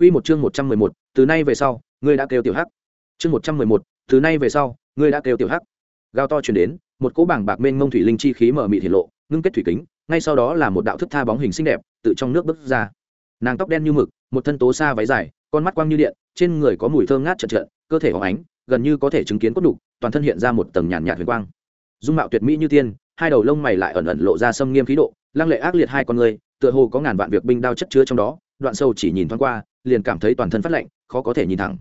Quy một chương 111, từ nay về sau, ngươi đã kêu tiểu hắc. Chương 111, từ nay về sau, ngươi đã kêu tiểu hắc. Gào to truyền đến, một cỗ bảng bạc mênh mông thủy linh chi khí mở mịt hiện lộ, ngưng kết thủy kính, ngay sau đó là một đạo thức tha bóng hình xinh đẹp, tự trong nước bước ra. Nàng tóc đen như mực, một thân tố xa váy dài, con mắt quang như điện, trên người có mùi thơm ngát chợt chợt, cơ thể óng ánh, gần như có thể chứng kiến cốt đủ, toàn thân hiện ra một tầng nhàn nhạt huyền quang. Dung mạo tuyệt mỹ như tiên, hai đầu lông mày lại ẩn ẩn lộ ra sâm nghiêm khí độ, lăng lệ ác liệt hai con người, tựa hồ có ngàn vạn việc binh đao chất chứa trong đó, đoạn sâu chỉ nhìn thoáng qua liền cảm thấy toàn thân phát lạnh, khó có thể nhìn thẳng.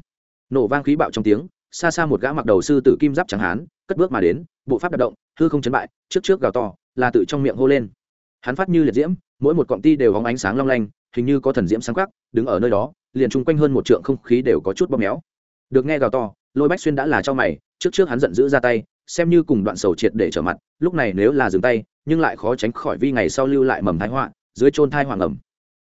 Nổ vang khí bạo trong tiếng, xa xa một gã mặc đầu sư tử kim giáp trắng hán, cất bước mà đến, bộ pháp đạp động, hư không chấn bại, trước trước gào to, là tự trong miệng hô lên. Hắn phát như liệt diễm, mỗi một cọng ti đều hóng ánh sáng long lanh, hình như có thần diễm sáng khắc đứng ở nơi đó, liền chung quanh hơn một trượng không khí đều có chút bóp méo. Được nghe gào to, lôi bách xuyên đã là cho mày, trước trước hắn giận dữ ra tay, xem như cùng đoạn sầu triệt để trở mặt, lúc này nếu là dừng tay, nhưng lại khó tránh khỏi vi ngày sau lưu lại mầm thái họa, dưới trôn thai hoàng ẩm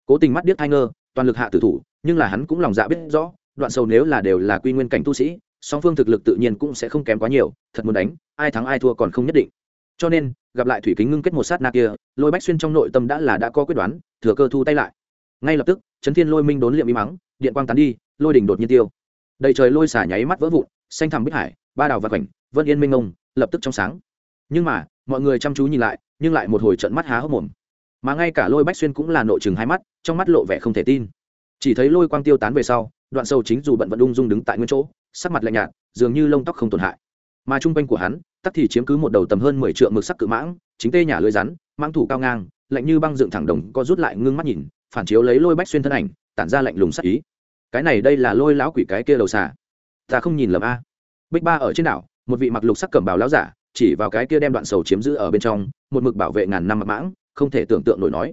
cố tình mắt điếc thai ngơ, toàn lực hạ tử thủ nhưng là hắn cũng lòng dạ biết rõ, đoạn sầu nếu là đều là quy nguyên cảnh tu sĩ, song phương thực lực tự nhiên cũng sẽ không kém quá nhiều, thật muốn đánh, ai thắng ai thua còn không nhất định. Cho nên, gặp lại thủy kính ngưng kết một sát na kia, lôi bách xuyên trong nội tâm đã là đã có quyết đoán, thừa cơ thu tay lại. Ngay lập tức, chấn thiên lôi minh đốn liệm y mắng, điện quang tán đi, lôi đỉnh đột nhiên tiêu. Đầy trời lôi xả nháy mắt vỡ vụn, xanh thẳm bích hải, ba đào và khoảnh, vân yên minh ông lập tức trong sáng. Nhưng mà, mọi người chăm chú nhìn lại, nhưng lại một hồi trận mắt há hốc mồm. Mà ngay cả lôi bách xuyên cũng là nội chừng hai mắt, trong mắt lộ vẻ không thể tin chỉ thấy lôi quang tiêu tán về sau, đoạn sâu chính dù bận vận ung dung đứng tại nguyên chỗ, sắc mặt lạnh nhạt, dường như lông tóc không tổn hại. Mà trung quanh của hắn, tắc thì chiếm cứ một đầu tầm hơn mười triệu mực sắc cự mãng, chính tê nhà lưới rắn mang thủ cao ngang, lạnh như băng dựng thẳng đồng, co rút lại ngưng mắt nhìn, phản chiếu lấy lôi bách xuyên thân ảnh, tản ra lạnh lùng sắc ý. Cái này đây là lôi lão quỷ cái kia đầu xà. Ta không nhìn lầm a. Bích ba ở trên đảo, một vị mặc lục sắc cẩm bào lão giả, chỉ vào cái kia đem đoạn sầu chiếm giữ ở bên trong, một mực bảo vệ ngàn năm mặc mãng, không thể tưởng tượng nổi nói.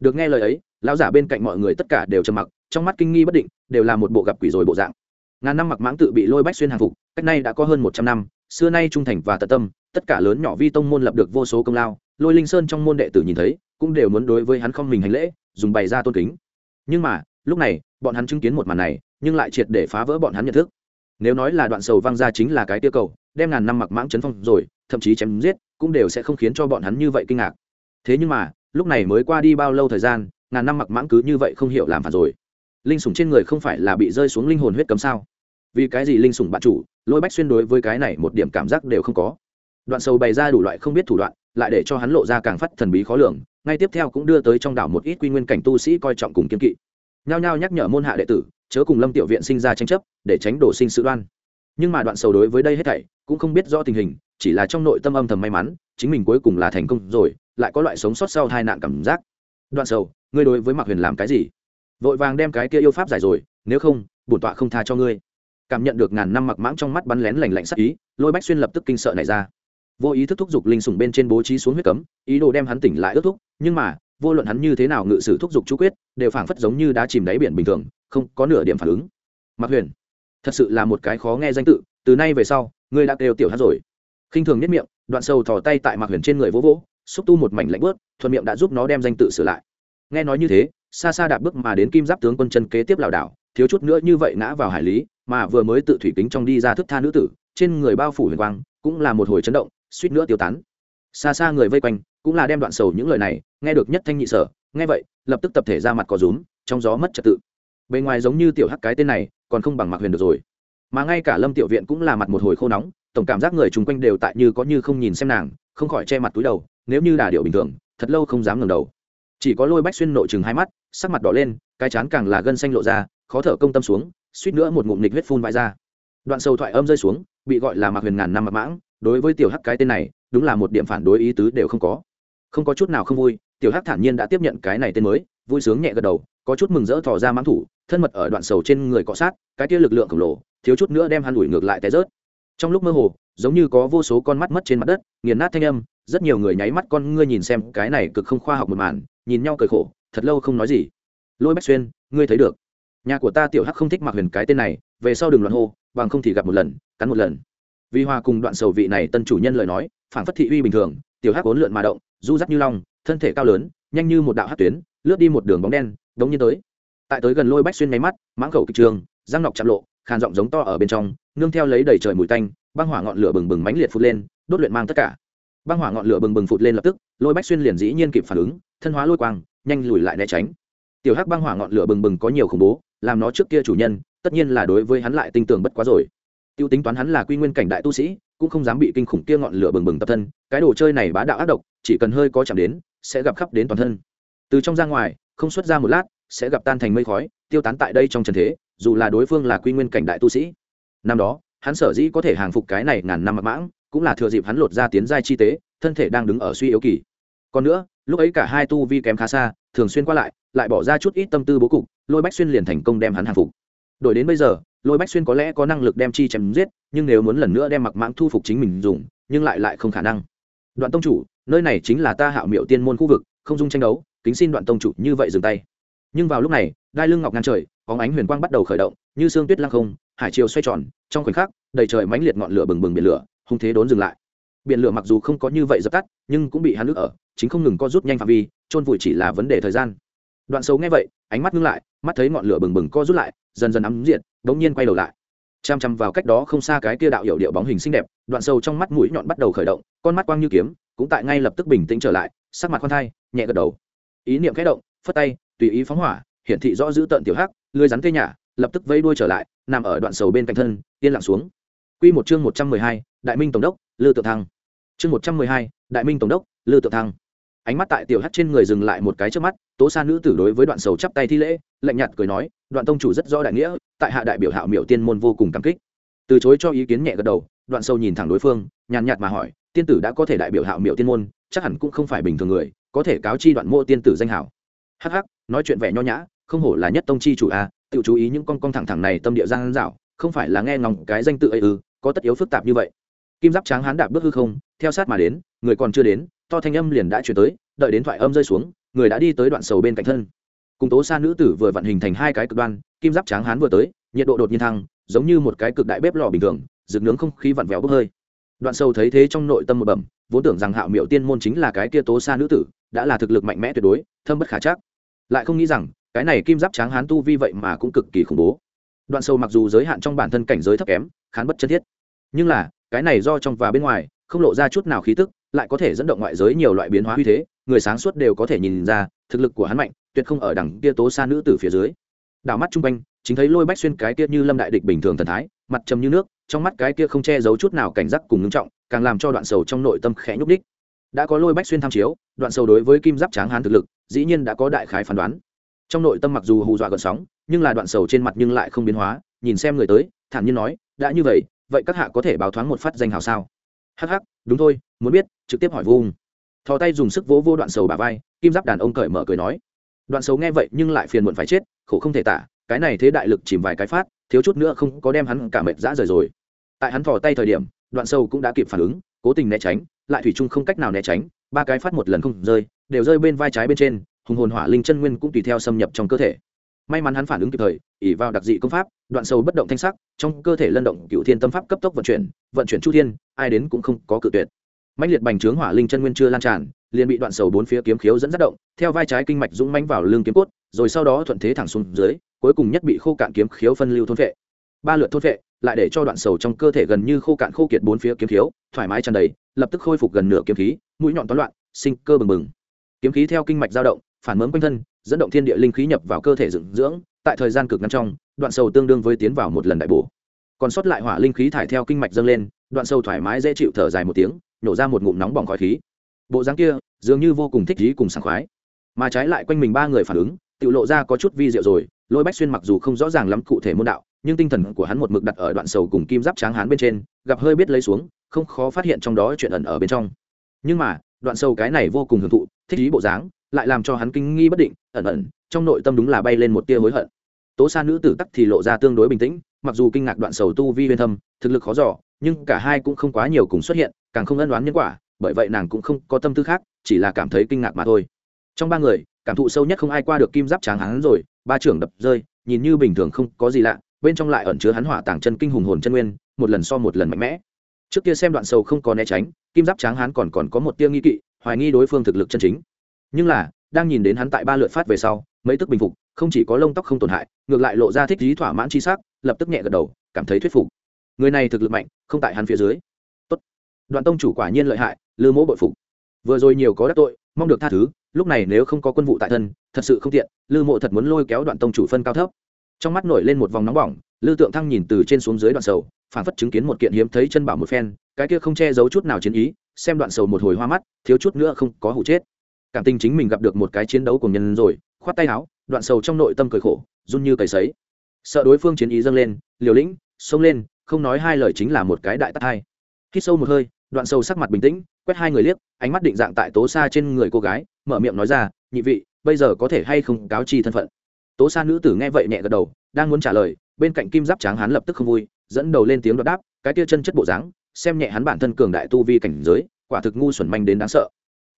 Được nghe lời ấy, lão giả bên cạnh mọi người tất cả đều trầm mặc trong mắt kinh nghi bất định, đều là một bộ gặp quỷ rồi bộ dạng. Ngàn năm mặc mãng tự bị lôi bách xuyên hàng phục, cách nay đã có hơn một trăm năm, xưa nay trung thành và tận tâm, tất cả lớn nhỏ vi tông môn lập được vô số công lao, lôi linh sơn trong môn đệ tử nhìn thấy, cũng đều muốn đối với hắn không mình hành lễ, dùng bày ra tôn kính. Nhưng mà, lúc này, bọn hắn chứng kiến một màn này, nhưng lại triệt để phá vỡ bọn hắn nhận thức. Nếu nói là đoạn sầu văng ra chính là cái tiêu cầu, đem ngàn năm mặc mãng chấn phong rồi, thậm chí chém giết, cũng đều sẽ không khiến cho bọn hắn như vậy kinh ngạc. Thế nhưng mà, lúc này mới qua đi bao lâu thời gian, ngàn năm mặc mãng cứ như vậy không hiểu làm phản rồi linh sủng trên người không phải là bị rơi xuống linh hồn huyết cấm sao? Vì cái gì linh sủng bạn chủ, lôi bách xuyên đối với cái này một điểm cảm giác đều không có. Đoạn sầu bày ra đủ loại không biết thủ đoạn, lại để cho hắn lộ ra càng phát thần bí khó lường, ngay tiếp theo cũng đưa tới trong đảo một ít quy nguyên cảnh tu sĩ coi trọng cùng kiên kỵ. Nhao nhao nhắc nhở môn hạ đệ tử, chớ cùng lâm tiểu viện sinh ra tranh chấp, để tránh đổ sinh sự đoan. Nhưng mà đoạn sầu đối với đây hết thảy, cũng không biết rõ tình hình, chỉ là trong nội tâm âm thầm may mắn, chính mình cuối cùng là thành công rồi, lại có loại sống sót sau tai nạn cảm giác. Đoạn sầu, ngươi đối với mạc huyền làm cái gì? Vội vàng đem cái kia yêu pháp giải rồi, nếu không, bổn tọa không tha cho ngươi. Cảm nhận được ngàn năm mặc mãng trong mắt bắn lén lành lạnh sắc ý, lôi bách xuyên lập tức kinh sợ này ra. Vô ý thức thúc giục linh sủng bên trên bố trí xuống huyết cấm, ý đồ đem hắn tỉnh lại ước thúc, nhưng mà, vô luận hắn như thế nào ngự sử thúc giục chú quyết, đều phảng phất giống như đã chìm đáy biển bình thường, không có nửa điểm phản ứng. Mặc huyền, thật sự là một cái khó nghe danh tự, từ nay về sau, ngươi đã kêu tiểu hát rồi. Khinh thường nhất miệng, đoạn sâu thò tay tại Mặc huyền trên người vỗ vỗ, xúc tu một mảnh lạnh bớt, thuận miệng đã giúp nó đem danh tự sửa lại. Nghe nói như thế xa xa đạp bước mà đến kim giáp tướng quân chân kế tiếp lảo đảo, thiếu chút nữa như vậy ngã vào hải lý, mà vừa mới tự thủy kính trong đi ra thức tha nữ tử, trên người bao phủ huyền quang, cũng là một hồi chấn động, suýt nữa tiêu tán. Xa xa người vây quanh, cũng là đem đoạn sầu những lời này, nghe được nhất thanh nhị sở, nghe vậy, lập tức tập thể ra mặt có rúm, trong gió mất trật tự. Bề ngoài giống như tiểu hắc cái tên này, còn không bằng mặc huyền được rồi. Mà ngay cả lâm tiểu viện cũng là mặt một hồi khô nóng, tổng cảm giác người chung quanh đều tại như có như không nhìn xem nàng, không khỏi che mặt túi đầu, nếu như đà điệu bình thường, thật lâu không dám ngẩng đầu chỉ có lôi bách xuyên nội chừng hai mắt, sắc mặt đỏ lên, cái chán càng là gân xanh lộ ra, khó thở công tâm xuống, suýt nữa một ngụm nịch huyết phun vãi ra. Đoạn sầu thoại âm rơi xuống, bị gọi là mạc huyền ngàn năm mặc mãng, đối với tiểu hắc cái tên này, đúng là một điểm phản đối ý tứ đều không có. Không có chút nào không vui, tiểu hắc thản nhiên đã tiếp nhận cái này tên mới, vui sướng nhẹ gật đầu, có chút mừng rỡ thò ra mãng thủ, thân mật ở đoạn sầu trên người cọ sát, cái kia lực lượng khổng lồ, thiếu chút nữa đem hắn đuổi ngược lại té rớt. Trong lúc mơ hồ, giống như có vô số con mắt mất trên mặt đất, nghiền nát thanh âm, rất nhiều người nháy mắt con ngươi nhìn xem cái này cực không khoa học một màn nhìn nhau cười khổ, thật lâu không nói gì. Lôi bách xuyên, ngươi thấy được. Nhà của ta tiểu hắc không thích mặc huyền cái tên này, về sau đừng loạn hô, bằng không thì gặp một lần, cắn một lần. Vì hòa cùng đoạn sầu vị này tân chủ nhân lời nói, phản phất thị uy bình thường, tiểu hắc bốn lượn mà động, du dắt như long, thân thể cao lớn, nhanh như một đạo hát tuyến, lướt đi một đường bóng đen, đống như tới. Tại tới gần lôi bách xuyên nháy mắt, mãng khẩu kịch trường, răng nọc chạm lộ, khàn giọng giống to ở bên trong, nương theo lấy đầy trời mùi tanh, băng hỏa ngọn lửa bừng bừng mãnh liệt phút lên, đốt luyện mang tất cả băng hỏa ngọn lửa bừng bừng phụt lên lập tức, lôi bách xuyên liền dĩ nhiên kịp phản ứng, thân hóa lôi quang, nhanh lùi lại né tránh. Tiểu hắc băng hỏa ngọn lửa bừng bừng có nhiều khủng bố, làm nó trước kia chủ nhân, tất nhiên là đối với hắn lại tinh tường bất quá rồi. Tiêu tính toán hắn là quy nguyên cảnh đại tu sĩ, cũng không dám bị kinh khủng kia ngọn lửa bừng bừng tập thân, cái đồ chơi này bá đạo ác độc, chỉ cần hơi có chạm đến, sẽ gặp khắp đến toàn thân. Từ trong ra ngoài, không xuất ra một lát, sẽ gặp tan thành mây khói, tiêu tán tại đây trong trần thế, dù là đối phương là quy nguyên cảnh đại tu sĩ. Năm đó, hắn sở dĩ có thể hàng phục cái này ngàn năm mặc mãng cũng là thừa dịp hắn lột ra tiến giai chi tế, thân thể đang đứng ở suy yếu kỳ. Còn nữa, lúc ấy cả hai tu vi kém khá xa, thường xuyên qua lại lại bỏ ra chút ít tâm tư bố cục, lôi bách xuyên liền thành công đem hắn hàng phục. Đổi đến bây giờ, lôi bách xuyên có lẽ có năng lực đem chi chém giết, nhưng nếu muốn lần nữa đem mặc mãng thu phục chính mình dùng, nhưng lại lại không khả năng. Đoạn tông chủ, nơi này chính là ta hạo miệu tiên môn khu vực, không dung tranh đấu, kính xin đoạn tông chủ như vậy dừng tay. Nhưng vào lúc này, đai lưng ngọc ngăn trời có ánh huyền quang bắt đầu khởi động, như xương tuyết lăng không, hải chiều xoay tròn, trong khoảnh khắc, đầy trời mãnh liệt ngọn lửa bừng bừng biển lửa hung thế đốn dừng lại. Biển lửa mặc dù không có như vậy dập tắt, nhưng cũng bị hắn nước ở, chính không ngừng co rút nhanh phạm vi trôn vùi chỉ là vấn đề thời gian. Đoạn xấu nghe vậy, ánh mắt ngưng lại, mắt thấy ngọn lửa bừng bừng co rút lại, dần dần ấm diện bỗng nhiên quay đầu lại. Chăm chăm vào cách đó không xa cái kia đạo hiệu điệu bóng hình xinh đẹp, đoạn sâu trong mắt mũi nhọn bắt đầu khởi động, con mắt quang như kiếm, cũng tại ngay lập tức bình tĩnh trở lại, sắc mặt khoan thai, nhẹ gật đầu. Ý niệm khẽ động, phất tay, tùy ý phóng hỏa, hiển thị rõ giữ tận tiểu hắc lưới rắn tê nhả, lập tức vây đuôi trở lại, nằm ở đoạn sầu bên cạnh thân, yên lặng xuống. Quy một chương một trăm mười hai, Đại Minh tổng đốc, Lư Tự Thăng. Chương một trăm mười hai, Đại Minh tổng đốc, Lư Tự Thăng. Ánh mắt tại tiểu hắc trên người dừng lại một cái trước mắt, Tố Sa nữ tử đối với Đoạn Sầu chắp tay thi lễ, lạnh nhạt cười nói, Đoạn tông chủ rất rõ đại nghĩa, tại hạ đại biểu Hạo Miểu Tiên môn vô cùng cảm kích. Từ chối cho ý kiến nhẹ gật đầu, Đoạn Sầu nhìn thẳng đối phương, nhàn nhạt mà hỏi, tiên tử đã có thể đại biểu Hạo Miểu Tiên môn, chắc hẳn cũng không phải bình thường người, có thể cáo chi Đoạn Mộ tiên tử danh hảo. Hắc hắc, nói chuyện vẻ nho nhã, không hổ là nhất tông chi chủ a, tiểu chú ý những con con thẳng thẳng này tâm địa giang dảo, không phải là nghe ngóng cái danh tự ấy ư có tất yếu phức tạp như vậy. Kim giáp tráng hán đạp bước hư không, theo sát mà đến, người còn chưa đến, to thanh âm liền đã chuyển tới, đợi đến thoại âm rơi xuống, người đã đi tới đoạn sầu bên cạnh thân. Cùng tố xa nữ tử vừa vận hình thành hai cái cực đoan, kim giáp tráng hán vừa tới, nhiệt độ đột nhiên thăng, giống như một cái cực đại bếp lò bình thường rực nướng không khí vặn vẹo bốc hơi. Đoạn sầu thấy thế trong nội tâm một bẩm, vốn tưởng rằng hạo miệu tiên môn chính là cái kia tố xa nữ tử, đã là thực lực mạnh mẽ tuyệt đối, thâm bất khả chắc. Lại không nghĩ rằng, cái này kim giáp tráng hán tu vi vậy mà cũng cực kỳ khủng bố. Đoạn sâu mặc dù giới hạn trong bản thân cảnh giới thấp kém khán bất chân thiết. Nhưng là, cái này do trong và bên ngoài, không lộ ra chút nào khí tức, lại có thể dẫn động ngoại giới nhiều loại biến hóa uy thế, người sáng suốt đều có thể nhìn ra, thực lực của hắn mạnh, tuyệt không ở đẳng kia tố xa nữ từ phía dưới. Đảo mắt chung quanh, chính thấy lôi bách xuyên cái kia như lâm đại địch bình thường thần thái, mặt trầm như nước, trong mắt cái kia không che giấu chút nào cảnh giác cùng ngưng trọng, càng làm cho đoạn sầu trong nội tâm khẽ nhúc đích đã có lôi bách xuyên tham chiếu, đoạn sầu đối với kim giáp tráng hán thực lực, dĩ nhiên đã có đại khái phán đoán. Trong nội tâm mặc dù hù dọa gần sóng, nhưng là đoạn sầu trên mặt nhưng lại không biến hóa, nhìn xem người tới, thản nhiên nói đã như vậy vậy các hạ có thể báo thoáng một phát danh hào sao? Hắc hắc, đúng thôi, muốn biết, trực tiếp hỏi vung. Thò tay dùng sức vỗ vô đoạn sầu bà vai, kim giáp đàn ông cởi mở cười nói. Đoạn sầu nghe vậy nhưng lại phiền muộn phải chết, khổ không thể tả, cái này thế đại lực chìm vài cái phát, thiếu chút nữa không có đem hắn cả mệt dã rời rồi. Tại hắn thò tay thời điểm, đoạn sầu cũng đã kịp phản ứng, cố tình né tránh, lại thủy chung không cách nào né tránh, ba cái phát một lần không rơi, đều rơi bên vai trái bên trên, hùng hồn hỏa linh chân nguyên cũng tùy theo xâm nhập trong cơ thể may mắn hắn phản ứng kịp thời ỉ vào đặc dị công pháp, đoạn sâu bất động thanh sắc, trong cơ thể lân động cựu thiên tâm pháp cấp tốc vận chuyển vận chuyển chu thiên, ai đến cũng không có cự tuyệt. Mạnh liệt bành trướng hỏa linh chân nguyên chưa lan tràn, liền bị đoạn sầu bốn phía kiếm khiếu dẫn dắt động, theo vai trái kinh mạch dũng mánh vào lưng kiếm cốt, rồi sau đó thuận thế thẳng xuống dưới, cuối cùng nhất bị khô cạn kiếm khiếu phân lưu thôn vệ. Ba lượt thôn vệ, lại để cho đoạn sầu trong cơ thể gần như khô cạn khô kiệt bốn phía kiếm khiếu, thoải mái tràn đầy, lập tức khôi phục gần nửa kiếm khí, mũi nhọn toán loạn, sinh cơ bừng bừng. Kiếm khí theo kinh mạch dao động phản mớm quanh thân, dẫn động thiên địa linh khí nhập vào cơ thể dưỡng dưỡng, tại thời gian cực ngắn trong, đoạn sầu tương đương với tiến vào một lần đại bổ. Còn sót lại hỏa linh khí thải theo kinh mạch dâng lên, đoạn sầu thoải mái dễ chịu thở dài một tiếng nhổ ra một ngụm nóng bỏng khói khí. Bộ dáng kia, dường như vô cùng thích trí cùng sảng khoái. Mà trái lại quanh mình ba người phản ứng, tự lộ ra có chút vi diệu rồi, lôi bách xuyên mặc dù không rõ ràng lắm cụ thể môn đạo, nhưng tinh thần của hắn một mực đặt ở đoạn sầu cùng kim giáp tráng hán bên trên, gặp hơi biết lấy xuống, không khó phát hiện trong đó chuyện ẩn ở bên trong. Nhưng mà, đoạn sầu cái này vô cùng hưởng thụ, thích ý bộ dáng lại làm cho hắn kinh nghi bất định, ẩn ẩn, trong nội tâm đúng là bay lên một tia hối hận. Tố sa nữ tử tắc thì lộ ra tương đối bình tĩnh, mặc dù kinh ngạc đoạn sầu tu vi huyên thâm, thực lực khó giỏ nhưng cả hai cũng không quá nhiều cùng xuất hiện, càng không ân đoán nhân quả, bởi vậy nàng cũng không có tâm tư khác, chỉ là cảm thấy kinh ngạc mà thôi. Trong ba người, cảm thụ sâu nhất không ai qua được kim giáp tráng hắn rồi, ba trưởng đập rơi, nhìn như bình thường không có gì lạ, bên trong lại ẩn chứa hắn hỏa tàng chân kinh hùng hồn chân nguyên, một lần so một lần mạnh mẽ. Trước kia xem đoạn sầu không có né tránh, kim giáp tráng hắn còn còn có một tia nghi kỵ, hoài nghi đối phương thực lực chân chính nhưng là, đang nhìn đến hắn tại ba lượt phát về sau, mấy tức bình phục, không chỉ có lông tóc không tổn hại, ngược lại lộ ra thích trí thỏa mãn c h i s ắ c lập tức nhẹ gật đầu, cảm thấy thuyết phục. Người này thực lực mạnh, không tại hắn phía dưới. Tốt. đoạn tông chủ quả nhiên lợi hại, lư mỗ bội phục. Vừa rồi nhiều có đắc tội, mong được tha thứ, lúc này nếu không có quân vụ tại thân, thật sự không tiện, lư mộ thật muốn lôi kéo đoạn tông chủ phân cao thấp. Trong mắt nổi lên một vòng nóng bỏng, lư tượng thăng nhìn từ trên xuống dưới đoạn sầu, phản phất chứng kiến một kiện hiếm thấy chân bảo một phen, cái kia không che giấu chút nào chiến ý, xem đoạn sầu một hồi hoa mắt, thiếu chút nữa không có hụ chết cảm tình chính mình gặp được một cái chiến đấu cùng nhân rồi, khoát tay áo, đoạn sầu trong nội tâm cười khổ, run như cầy sấy. Sợ đối phương chiến ý dâng lên, liều lĩnh, xông lên, không nói hai lời chính là một cái đại tát hai. Hít sâu một hơi, đoạn sầu sắc mặt bình tĩnh, quét hai người liếc, ánh mắt định dạng tại tố xa trên người cô gái, mở miệng nói ra, nhị vị, bây giờ có thể hay không cáo chi thân phận? Tố xa nữ tử nghe vậy nhẹ gật đầu, đang muốn trả lời, bên cạnh kim giáp tráng hắn lập tức không vui, dẫn đầu lên tiếng đoạt đáp, cái tia chân chất bộ dáng, xem nhẹ hắn bản thân cường đại tu vi cảnh giới, quả thực ngu xuẩn manh đến đáng sợ.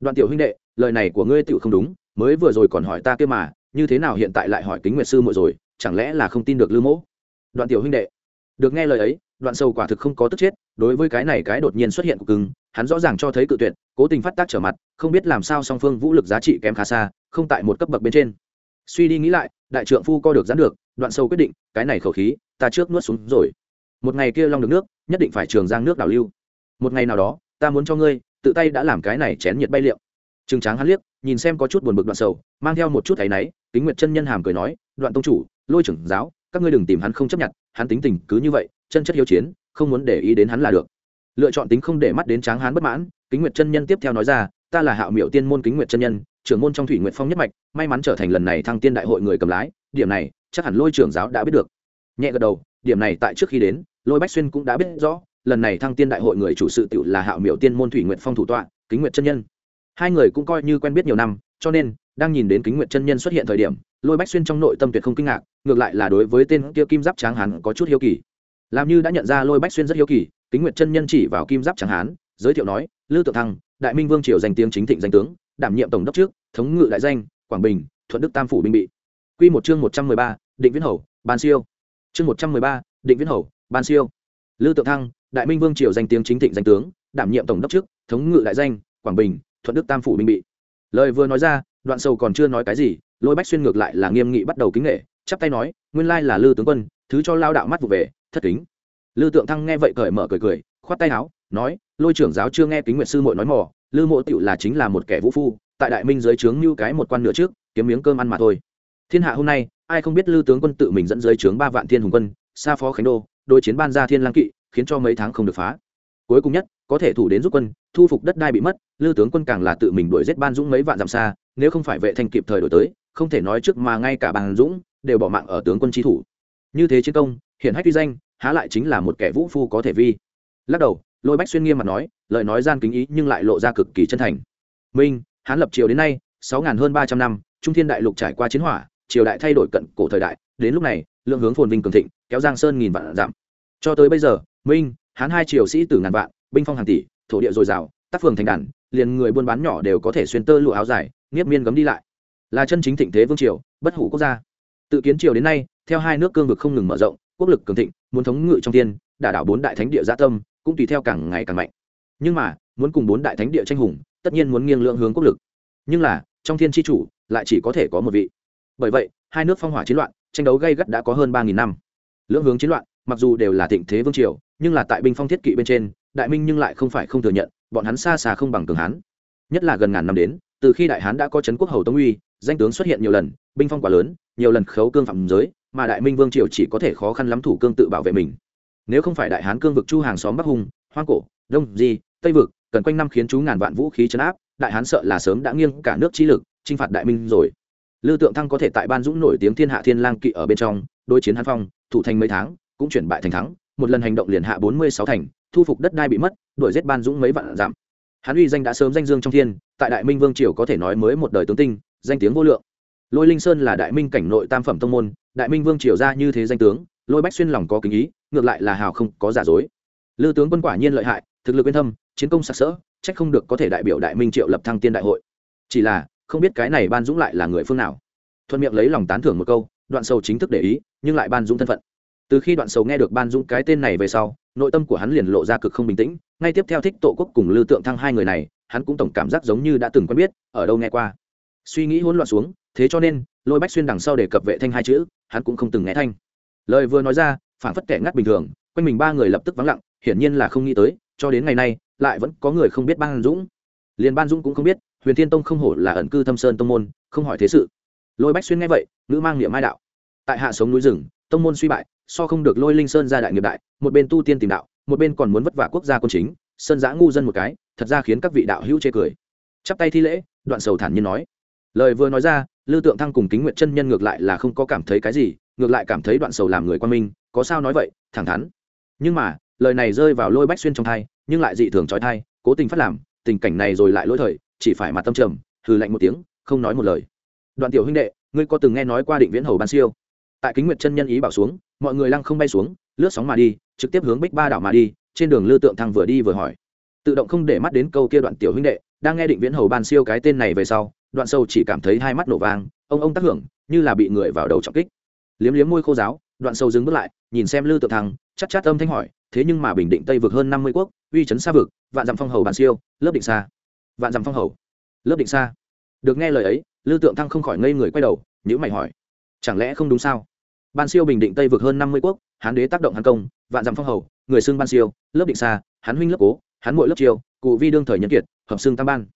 Đoạn tiểu huynh đệ lời này của ngươi tựu không đúng, mới vừa rồi còn hỏi ta kia mà, như thế nào hiện tại lại hỏi kính nguyệt sư muội rồi, chẳng lẽ là không tin được lư mỗ? Đoạn tiểu huynh đệ, được nghe lời ấy, đoạn sâu quả thực không có tức chết, đối với cái này cái đột nhiên xuất hiện của cưng, hắn rõ ràng cho thấy cự tuyệt, cố tình phát tác trở mặt, không biết làm sao song phương vũ lực giá trị kém khá xa, không tại một cấp bậc bên trên. Suy đi nghĩ lại, đại trượng phu co được dán được, đoạn sâu quyết định, cái này khẩu khí, ta trước nuốt xuống rồi. Một ngày kia long được nước, nhất định phải trường giang nước đảo lưu. Một ngày nào đó, ta muốn cho ngươi, tự tay đã làm cái này chén nhiệt bay liệu trừng tráng hắn liếc nhìn xem có chút buồn bực đoạn sầu mang theo một chút thấy nấy, kính nguyệt chân nhân hàm cười nói đoạn tông chủ lôi trưởng giáo các ngươi đừng tìm hắn không chấp nhận hắn tính tình cứ như vậy chân chất hiếu chiến không muốn để ý đến hắn là được. Lựa chọn tính không để mắt đến tráng hán bất mãn kính nguyệt chân nhân tiếp theo nói ra ta là hạo miệu tiên môn kính nguyệt chân nhân trưởng môn trong thủy nguyệt phong nhất mạch may mắn trở thành lần này thăng tiên đại hội người cầm lái điểm này chắc hẳn lôi trưởng giáo đã biết được. Nhẹ gật đầu điểm này tại trước khi đến lôi bách xuyên cũng đã biết rõ lần này thăng tiên đại hội người chủ sự tiểu là hạo miệu tiên môn thủy nguyệt phong thủ tọa kính nguyệt chân nhân hai người cũng coi như quen biết nhiều năm, cho nên, đang nhìn đến kính nguyệt chân nhân xuất hiện thời điểm, lôi bách xuyên trong nội tâm tuyệt không kinh ngạc, ngược lại là đối với tên kia kim giáp tráng hán có chút hiếu kỳ. Làm như đã nhận ra lôi bách xuyên rất hiếu kỳ, kính nguyệt chân nhân chỉ vào kim giáp tráng hán, giới thiệu nói, lư tự thăng, đại minh vương triều danh tiếng chính thịnh danh tướng, đảm nhiệm tổng đốc trước, thống ngự đại danh, quảng bình, thuận đức tam phủ binh bị. Quy một chương một trăm mười ba, định viễn hầu, ban siêu. Chương một trăm mười ba, định viễn hầu, ban siêu. Lư tự thăng, đại minh vương triều danh tiếng chính thịnh danh tướng, đảm nhiệm tổng đốc trước, thống ngự đại danh, quảng bình thuận đức tam phủ binh bị. Lời vừa nói ra, đoạn sầu còn chưa nói cái gì, lôi bách xuyên ngược lại là nghiêm nghị bắt đầu kính nghệ chắp tay nói, nguyên lai là lư tướng quân, thứ cho lao đạo mắt vụ về, thất kính. Lư tượng thăng nghe vậy cởi mở cười cười, khoát tay áo, nói, lôi trưởng giáo chưa nghe kính nguyện sư mội nói mỏ lư mộ tựu là chính là một kẻ vũ phu, tại đại minh dưới trướng như cái một quan nữa trước, kiếm miếng cơm ăn mà thôi. Thiên hạ hôm nay, ai không biết lư tướng quân tự mình dẫn dưới trướng ba vạn thiên hùng quân, xa phó khánh đô đôi chiến ban ra thiên lang kỵ, khiến cho mấy tháng không được phá. Cuối cùng nhất có thể thủ đến giúp quân, thu phục đất đai bị mất, lư tướng quân càng là tự mình đuổi giết ban dũng mấy vạn dặm xa, nếu không phải vệ thanh kịp thời đổi tới, không thể nói trước mà ngay cả bàn dũng đều bỏ mạng ở tướng quân trí thủ. Như thế chiến công hiện hách uy danh, há lại chính là một kẻ vũ phu có thể vi. Lắc đầu, lôi bách xuyên nghiêm mặt nói, lời nói gian kính ý nhưng lại lộ ra cực kỳ chân thành. Minh, hán lập triều đến nay, sáu ngàn hơn ba trăm năm, trung thiên đại lục trải qua chiến hỏa, triều đại thay đổi cận cổ thời đại, đến lúc này, lượng hướng phồn vinh cường thịnh, kéo giang sơn nghìn vạn dặm. Cho tới bây giờ, minh, hán hai triều sĩ tử ngàn vạn binh phong hàng tỷ, thổ địa dồi dào, tác phường thành đàn, liền người buôn bán nhỏ đều có thể xuyên tơ lụa áo dài, nghiếp miên gấm đi lại. Là chân chính thịnh thế vương triều, bất hủ quốc gia. Tự kiến triều đến nay, theo hai nước cương vực không ngừng mở rộng, quốc lực cường thịnh, muốn thống ngự trong tiên đả đảo bốn đại thánh địa gia tâm, cũng tùy theo càng ngày càng mạnh. Nhưng mà, muốn cùng bốn đại thánh địa tranh hùng, tất nhiên muốn nghiêng lượng hướng quốc lực. Nhưng là, trong thiên tri chủ, lại chỉ có thể có một vị. Bởi vậy, hai nước phong hỏa chiến loạn, tranh đấu gây gắt đã có hơn ba nghìn năm. Lưỡng hướng chiến loạn, mặc dù đều là thịnh thế vương triều, nhưng là tại binh phong thiết kỵ bên trên đại minh nhưng lại không phải không thừa nhận bọn hắn xa xa không bằng cường hán. Nhất là gần ngàn năm đến từ khi đại hán đã có trấn quốc hầu tống uy danh tướng xuất hiện nhiều lần binh phong quá lớn nhiều lần khấu cương phạm giới mà đại minh vương triều chỉ có thể khó khăn lắm thủ cương tự bảo vệ mình. Nếu không phải đại hán cương vực chu hàng xóm bắc hùng hoang cổ đông di tây vực cần quanh năm khiến chú ngàn vạn vũ khí chấn áp đại hán sợ là sớm đã nghiêng cả nước trí lực chinh phạt đại minh rồi. Lưu Tượng Thăng có thể tại Ban Dũng nổi tiếng thiên hạ thiên lang kỵ ở bên trong, đối chiến Hán Phong, thủ thành mấy tháng, cũng chuyển bại thành thắng, một lần hành động liền hạ bốn mươi sáu thành, thu phục đất đai bị mất, đuổi giết Ban Dũng mấy vạn giảm. hắn uy danh đã sớm danh dương trong thiên, tại Đại Minh Vương triều có thể nói mới một đời tướng tinh, danh tiếng vô lượng. Lôi Linh Sơn là Đại Minh cảnh nội tam phẩm tông môn, Đại Minh Vương triều ra như thế danh tướng, Lôi Bách xuyên lòng có kính ý, ngược lại là hào không có giả dối. Lư tướng quân quả nhiên lợi hại, thực lực uyên thâm, chiến công sặc sỡ, trách không được có thể đại biểu Đại Minh triệu lập thăng tiên đại hội. Chỉ là, không biết cái này Ban Dũng lại là người phương nào thuận miệng lấy lòng tán thưởng một câu đoạn sầu chính thức để ý nhưng lại ban dũng thân phận từ khi đoạn sầu nghe được ban dũng cái tên này về sau nội tâm của hắn liền lộ ra cực không bình tĩnh, ngay tiếp theo thích tổ quốc cùng lưu tượng thăng hai người này, hắn cũng tổng cảm giác giống như đã từng quen biết, ở đâu nghe qua. Suy nghĩ hỗn loạn xuống, thế cho nên, lôi bách xuyên đằng sau để cập vệ thanh hai chữ, hắn cũng không từng nghe thanh. Lời vừa nói ra phản phất kẻ ngắt bình thường, quanh mình ba người lập tức vắng lặng, hiển nhiên là không nghĩ tới, cho đến ngày nay, lại vẫn có người không biết ban dũng. Liền ban dũng cũng không biết, huyền thiên tông không hổ là ẩn cư thâm sơn tông môn, không hỏi thế sự. Lôi bách xuyên nghe vậy, ngữ mang niệm mai đạo. Tại hạ sống núi rừng, tông môn suy bại so không được lôi linh sơn ra đại nghiệp đại, một bên tu tiên tìm đạo, một bên còn muốn vất vả quốc gia quân chính, sơn giã ngu dân một cái, thật ra khiến các vị đạo hữu chê cười. Chắp tay thi lễ, đoạn sầu thản nhiên nói. Lời vừa nói ra lưu tượng thăng cùng kính nguyện chân nhân ngược lại là không có cảm thấy cái gì, ngược lại cảm thấy đoạn sầu làm người quan minh, có sao nói vậy, thẳng thắn. Nhưng mà, lời này rơi vào lôi bách xuyên trong thai, nhưng lại dị thường trói thai, cố tình phát làm, tình cảnh này rồi lại lỗi thời, chỉ phải mặt tâm trầm, hừ lạnh một tiếng, không nói một lời. Đoạn tiểu huynh đệ, ngươi có từng nghe nói qua định viễn hầu ban siêu? Tại kính nguyệt chân nhân ý bảo xuống mọi người lăng không bay xuống, lướt sóng mà đi, trực tiếp hướng bích ba đảo mà đi, trên đường lư tượng thăng vừa đi vừa hỏi. Tự động không để mắt đến câu kia đoạn tiểu huynh đệ, đang nghe định viễn hầu ban siêu cái tên này về sau, đoạn sâu chỉ cảm thấy hai mắt nổ vang, ông ông tác hưởng, như là bị người vào đầu trọng kích. Liếm liếm môi khô giáo đoạn sâu dừng bước lại, nhìn xem lư tượng thăng chắc chát âm thanh hỏi, thế nhưng mà bình định tây vực hơn năm mươi quốc, uy chấn xa vực, vạn dặm phong hầu bàn siêu, lớp định xa. Vạn dặm phong hầu, lớp định xa. Được nghe lời ấy, lư tượng thăng không khỏi ngây người quay đầu nhữ mày hỏi, chẳng lẽ không đúng sao? Ban siêu bình định tây vực hơn năm mươi quốc, hán đế tác động hán công, vạn dặm phong hầu, người xưng ban siêu, lớp định xa, hán huynh lớp cố, hán mội lớp chiêu cụ vi đương thời nhân kiệt, hợp xưng tam ban.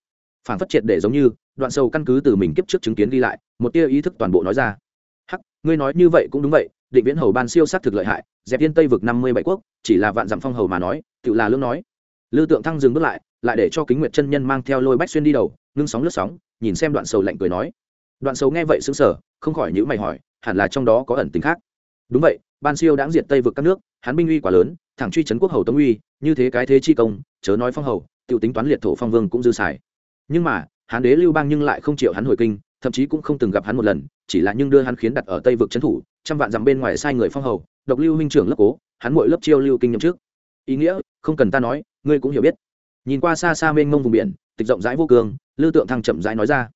Phản phát triệt để giống như, đoạn sâu căn cứ từ mình kiếp trước chứng kiến ghi lại, một tia ý thức toàn bộ nói ra. Hắc, ngươi nói như vậy cũng đúng vậy, định viễn hầu ban siêu xác thực lợi hại, dẹp yên tây vực năm mươi bảy quốc, chỉ là vạn dặm phong hầu mà nói, tự là lương nói. Lư tượng thăng dừng bước lại lại để cho kính nguyệt chân nhân mang theo lôi bách xuyên đi đầu, ngưng sóng lướt sóng, nhìn xem đoạn sầu lạnh cười nói. Đoạn sầu nghe vậy xứng sở không khỏi nhữ mày hỏi hẳn là trong đó có ẩn tính khác. Đúng vậy, ban siêu đã diệt tây vực các nước, hắn binh uy quá lớn, thẳng truy trấn quốc hầu tống uy, như thế cái thế chi công, chớ nói phong hầu tự tính toán liệt thổ phong vương cũng dư xài. Nhưng mà hán đế lưu bang nhưng lại không chịu hắn hồi kinh, thậm chí cũng không từng gặp hắn một lần, chỉ là nhưng đưa hắn khiến đặt ở tây vực trấn thủ, trăm vạn dặm bên ngoài sai người phong hầu, độc lưu minh trưởng lớp cố, hắn mỗi lớp chiêu lưu kinh nhậm trước ý nghĩa, không cần ta nói, ngươi cũng hiểu biết. Nhìn qua xa xa mênh mông vùng biển, tịch rộng rãi vô cường lưu tượng thăng chậm rãi nói ra.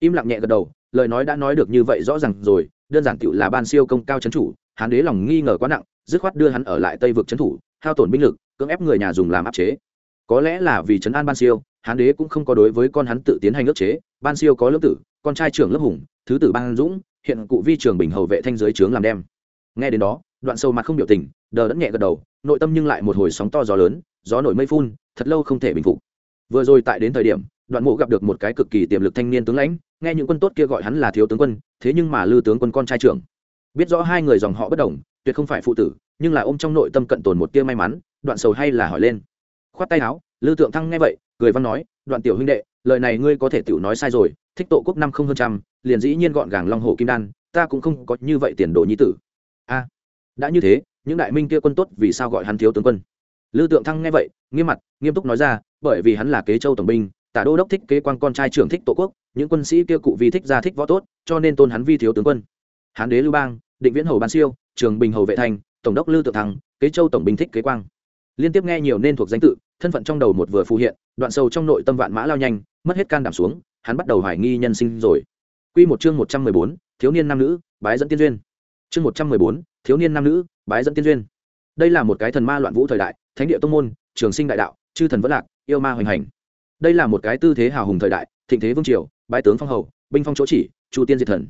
Im lặng nhẹ gật đầu, lời nói đã nói được như vậy rõ ràng rồi đơn giản tựu là ban siêu công cao trấn chủ, hán đế lòng nghi ngờ quá nặng, dứt khoát đưa hắn ở lại tây vực trấn thủ, hao tổn binh lực, cưỡng ép người nhà dùng làm áp chế. Có lẽ là vì trấn an ban siêu, hán đế cũng không có đối với con hắn tự tiến hành ước chế, ban siêu có lớp tử, con trai trưởng lớp hùng, thứ tử ban dũng, hiện cụ vi trường bình hầu vệ thanh giới trướng làm đem. Nghe đến đó, đoạn sâu mặt không biểu tình, đờ đẫn nhẹ gật đầu, nội tâm nhưng lại một hồi sóng to gió lớn, gió nổi mây phun, thật lâu không thể bình phục. Vừa rồi tại đến thời điểm đoạn mộ gặp được một cái cực kỳ tiềm lực thanh niên tướng lãnh, nghe những quân tốt kia gọi hắn là thiếu tướng quân, thế nhưng mà lư tướng quân con trai trưởng. Biết rõ hai người dòng họ bất đồng, tuyệt không phải phụ tử, nhưng là ôm trong nội tâm cận tồn một tia may mắn, đoạn sầu hay là hỏi lên. Khoát tay áo, lư tượng thăng nghe vậy, cười văn nói, đoạn tiểu huynh đệ, lời này ngươi có thể tiểu nói sai rồi, thích tổ quốc năm không hơn trăm, liền dĩ nhiên gọn gàng long hồ kim đan, ta cũng không có như vậy tiền đồ nhi tử. A, đã như thế, những đại minh kia quân tốt vì sao gọi hắn thiếu tướng quân? Lư tượng thăng nghe vậy, nghiêm mặt, nghiêm túc nói ra, bởi vì hắn là kế châu tổng binh tả đô đốc thích kế quan con trai trưởng thích tổ quốc những quân sĩ kia cụ vì thích gia thích võ tốt cho nên tôn hắn vi thiếu tướng quân hán đế lưu bang định viễn hầu ban siêu trường bình hầu vệ thành tổng đốc lưu tự thăng kế châu tổng binh thích kế quang liên tiếp nghe nhiều nên thuộc danh tự thân phận trong đầu một vừa phù hiện đoạn sâu trong nội tâm vạn mã lao nhanh mất hết can đảm xuống hắn bắt đầu hoài nghi nhân sinh rồi Quy một chương một trăm mười bốn, thiếu niên nam nữ, bái dẫn tiên duyên. Chương một trăm mười bốn, thiếu niên nam nữ, bái dẫn tiên duyên. Đây là một cái thần ma loạn vũ thời đại, thánh địa tông môn, trường sinh đại đạo, chư thần vẫn lạc, yêu ma hoành hành. Đây là một cái tư thế hào hùng thời đại, thịnh thế vương triều, bái tướng phong hầu, binh phong chỗ chỉ, chu tiên diệt thần.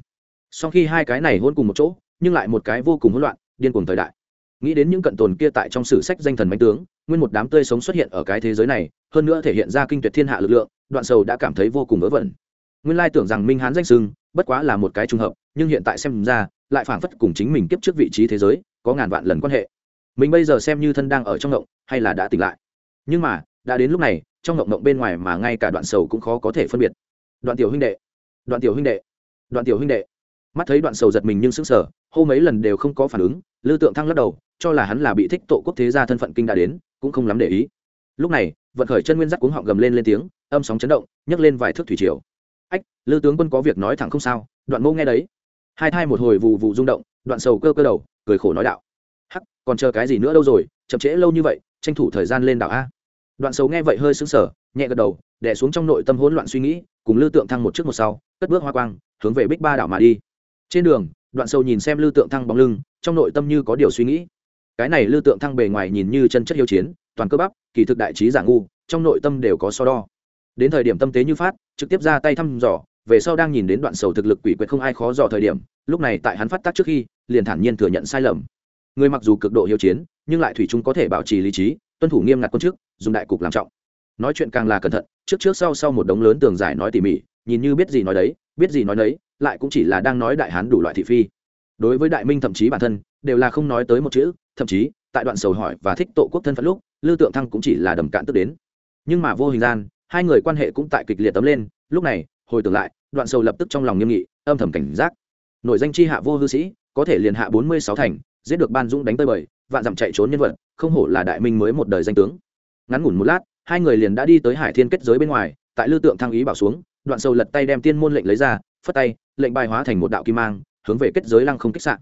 Sau khi hai cái này hôn cùng một chỗ, nhưng lại một cái vô cùng hỗn loạn, điên cuồng thời đại. Nghĩ đến những cận tồn kia tại trong sử sách danh thần mạnh tướng nguyên một đám tươi sống xuất hiện ở cái thế giới này hơn nữa thể hiện ra kinh tuyệt thiên hạ lực lượng đoạn sầu đã cảm thấy vô cùng vớ vẩn. Nguyên lai tưởng rằng minh hán danh sưng bất quá là một cái trùng hợp nhưng hiện tại xem ra lại phảng phất cùng chính mình kiếp trước vị trí thế giới có ngàn vạn lần quan hệ. Mình bây giờ xem như thân đang ở trong ngộng hay là đã tỉnh lại. Nhưng mà đã đến lúc này trong ngộng ngộng bên ngoài mà ngay cả đoạn sầu cũng khó có thể phân biệt. Đoạn tiểu huynh đệ, đoạn tiểu huynh đệ, đoạn tiểu huynh đệ. Mắt thấy đoạn sầu giật mình nhưng sững sờ, hô mấy lần đều không có phản ứng, lư tượng thăng lắc đầu, cho là hắn là bị thích tổ quốc thế gia thân phận kinh đã đến, cũng không lắm để ý. Lúc này, vận khởi chân nguyên giác cuống họng gầm lên lên tiếng, âm sóng chấn động, nhấc lên vài thước thủy triều. Ách, lư tướng quân có việc nói thẳng không sao, đoạn mô nghe đấy. Hai thai một hồi vụ vụ rung động, đoạn sầu cơ cơ đầu, cười khổ nói đạo. Hắc, còn chờ cái gì nữa đâu rồi, chậm trễ lâu như vậy, tranh thủ thời gian lên đảo a đoạn sầu nghe vậy hơi sững sờ, nhẹ gật đầu, đè xuống trong nội tâm hỗn loạn suy nghĩ, cùng lư tượng thăng một trước một sau, cất bước hoa quang, hướng về bích ba đảo mà đi. Trên đường, đoạn sầu nhìn xem lư tượng thăng bóng lưng, trong nội tâm như có điều suy nghĩ. Cái này lư tượng thăng bề ngoài nhìn như chân chất hiếu chiến, toàn cơ bắp, kỳ thực đại trí giả ngu, trong nội tâm đều có so đo. Đến thời điểm tâm tế như phát, trực tiếp ra tay thăm dò, về sau đang nhìn đến đoạn sầu thực lực quỷ quyệt không ai khó dò thời điểm, lúc này tại hắn phát tác trước khi, liền thản nhiên thừa nhận sai lầm. Người mặc dù cực độ hiếu chiến, nhưng lại thủy chung có thể bảo trì lý trí, tuân thủ nghiêm ngặt quân chức dùng đại cục làm trọng. Nói chuyện càng là cẩn thận, trước trước sau sau một đống lớn tường giải nói tỉ mỉ, nhìn như biết gì nói đấy, biết gì nói đấy lại cũng chỉ là đang nói đại hán đủ loại thị phi. Đối với đại minh thậm chí bản thân, đều là không nói tới một chữ, thậm chí, tại đoạn sầu hỏi và thích tổ quốc thân phận lúc lưu tượng thăng cũng chỉ là đầm cạn tức đến. Nhưng mà vô hình gian, hai người quan hệ cũng tại kịch liệt tấm lên, lúc này, hồi tưởng lại, đoạn sầu lập tức trong lòng nghiêm nghị, âm thầm cảnh giác. Nổi danh chi hạ vô hư sĩ, có thể liền hạ bốn mươi sáu thành, giết được ban dũng đánh tơi bời, vạn dặm chạy trốn nhân vật, không hổ là đại minh mới một đời danh tướng ngắn ngủn một lát, hai người liền đã đi tới hải thiên kết giới bên ngoài, tại lưu tượng thăng ý bảo xuống, đoạn sầu lật tay đem tiên môn lệnh lấy ra, phất tay, lệnh bài hóa thành một đạo kim mang, hướng về kết giới lăng không kích sạn.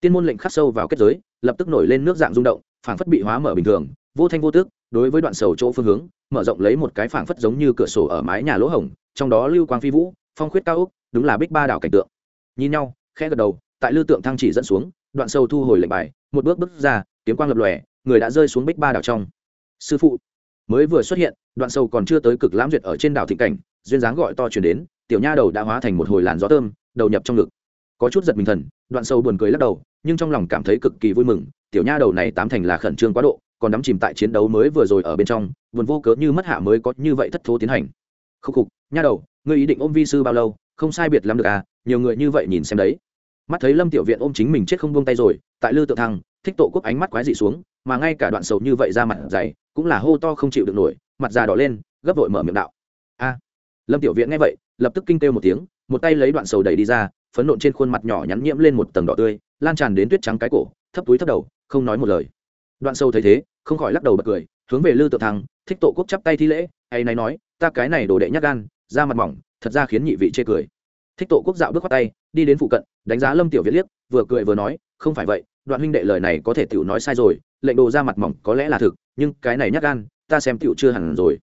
Tiên môn lệnh khắc sâu vào kết giới, lập tức nổi lên nước dạng rung động, phảng phất bị hóa mở bình thường, vô thanh vô tước đối với đoạn sầu chỗ phương hướng, mở rộng lấy một cái phảng phất giống như cửa sổ ở mái nhà lỗ hổng, trong đó lưu quang phi vũ, phong khuyết cao úc đúng là bích ba đảo cảnh tượng. Nhìn nhau, khẽ gật đầu, tại lưu tượng thăng chỉ dẫn xuống, đoạn sâu thu hồi lệnh bài, một bước bước ra, kiếm quang lập lòe, người đã rơi xuống bích ba đảo trong. Sư phụ mới vừa xuất hiện, đoạn sâu còn chưa tới cực lãm duyệt ở trên đảo thịnh cảnh, duyên dáng gọi to chuyển đến, tiểu nha đầu đã hóa thành một hồi làn gió thơm, đầu nhập trong ngực. Có chút giật mình thần, đoạn sâu buồn cười lắc đầu, nhưng trong lòng cảm thấy cực kỳ vui mừng, tiểu nha đầu này tám thành là khẩn trương quá độ, còn đắm chìm tại chiến đấu mới vừa rồi ở bên trong vườn vô cớ như mất hạ mới có như vậy thất thố tiến hành. Khúc khục, nha đầu, ngươi ý định ôm vi sư bao lâu? Không sai biệt lắm được à nhiều người như vậy nhìn xem đấy. Mắt thấy lâm tiểu viện ôm chính mình chết không buông tay rồi, tại lư tự thăng thích tổ quốc ánh mắt quái dị xuống, mà ngay cả đoạn sầu như vậy ra mặt dày, cũng là hô to không chịu được nổi, mặt già đỏ lên, gấp vội mở miệng đạo. A. Lâm tiểu viện nghe vậy, lập tức kinh kêu một tiếng, một tay lấy đoạn sầu đẩy đi ra, phấn nộn trên khuôn mặt nhỏ nhắn nhiễm lên một tầng đỏ tươi, lan tràn đến tuyết trắng cái cổ, thấp túi thấp đầu, không nói một lời. Đoạn sâu thấy thế, không khỏi lắc đầu bật cười, hướng về lư tự thăng, thích tổ quốc chắp tay thi lễ hay này nói, ta cái này đồ đệ nhắc gan ra mặt mỏng, thật ra khiến nhị vị chê cười. Thích tổ quốc dạo bước qua tay, đi đến phụ cận, đánh giá lâm tiểu viết liếc, vừa cười vừa nói, không phải vậy đoạn huynh đệ lời này có thể tiểu nói sai rồi, lệnh đồ ra mặt mỏng có lẽ là thực, nhưng cái này nhắc gan, ta xem tiểu chưa hẳn rồi.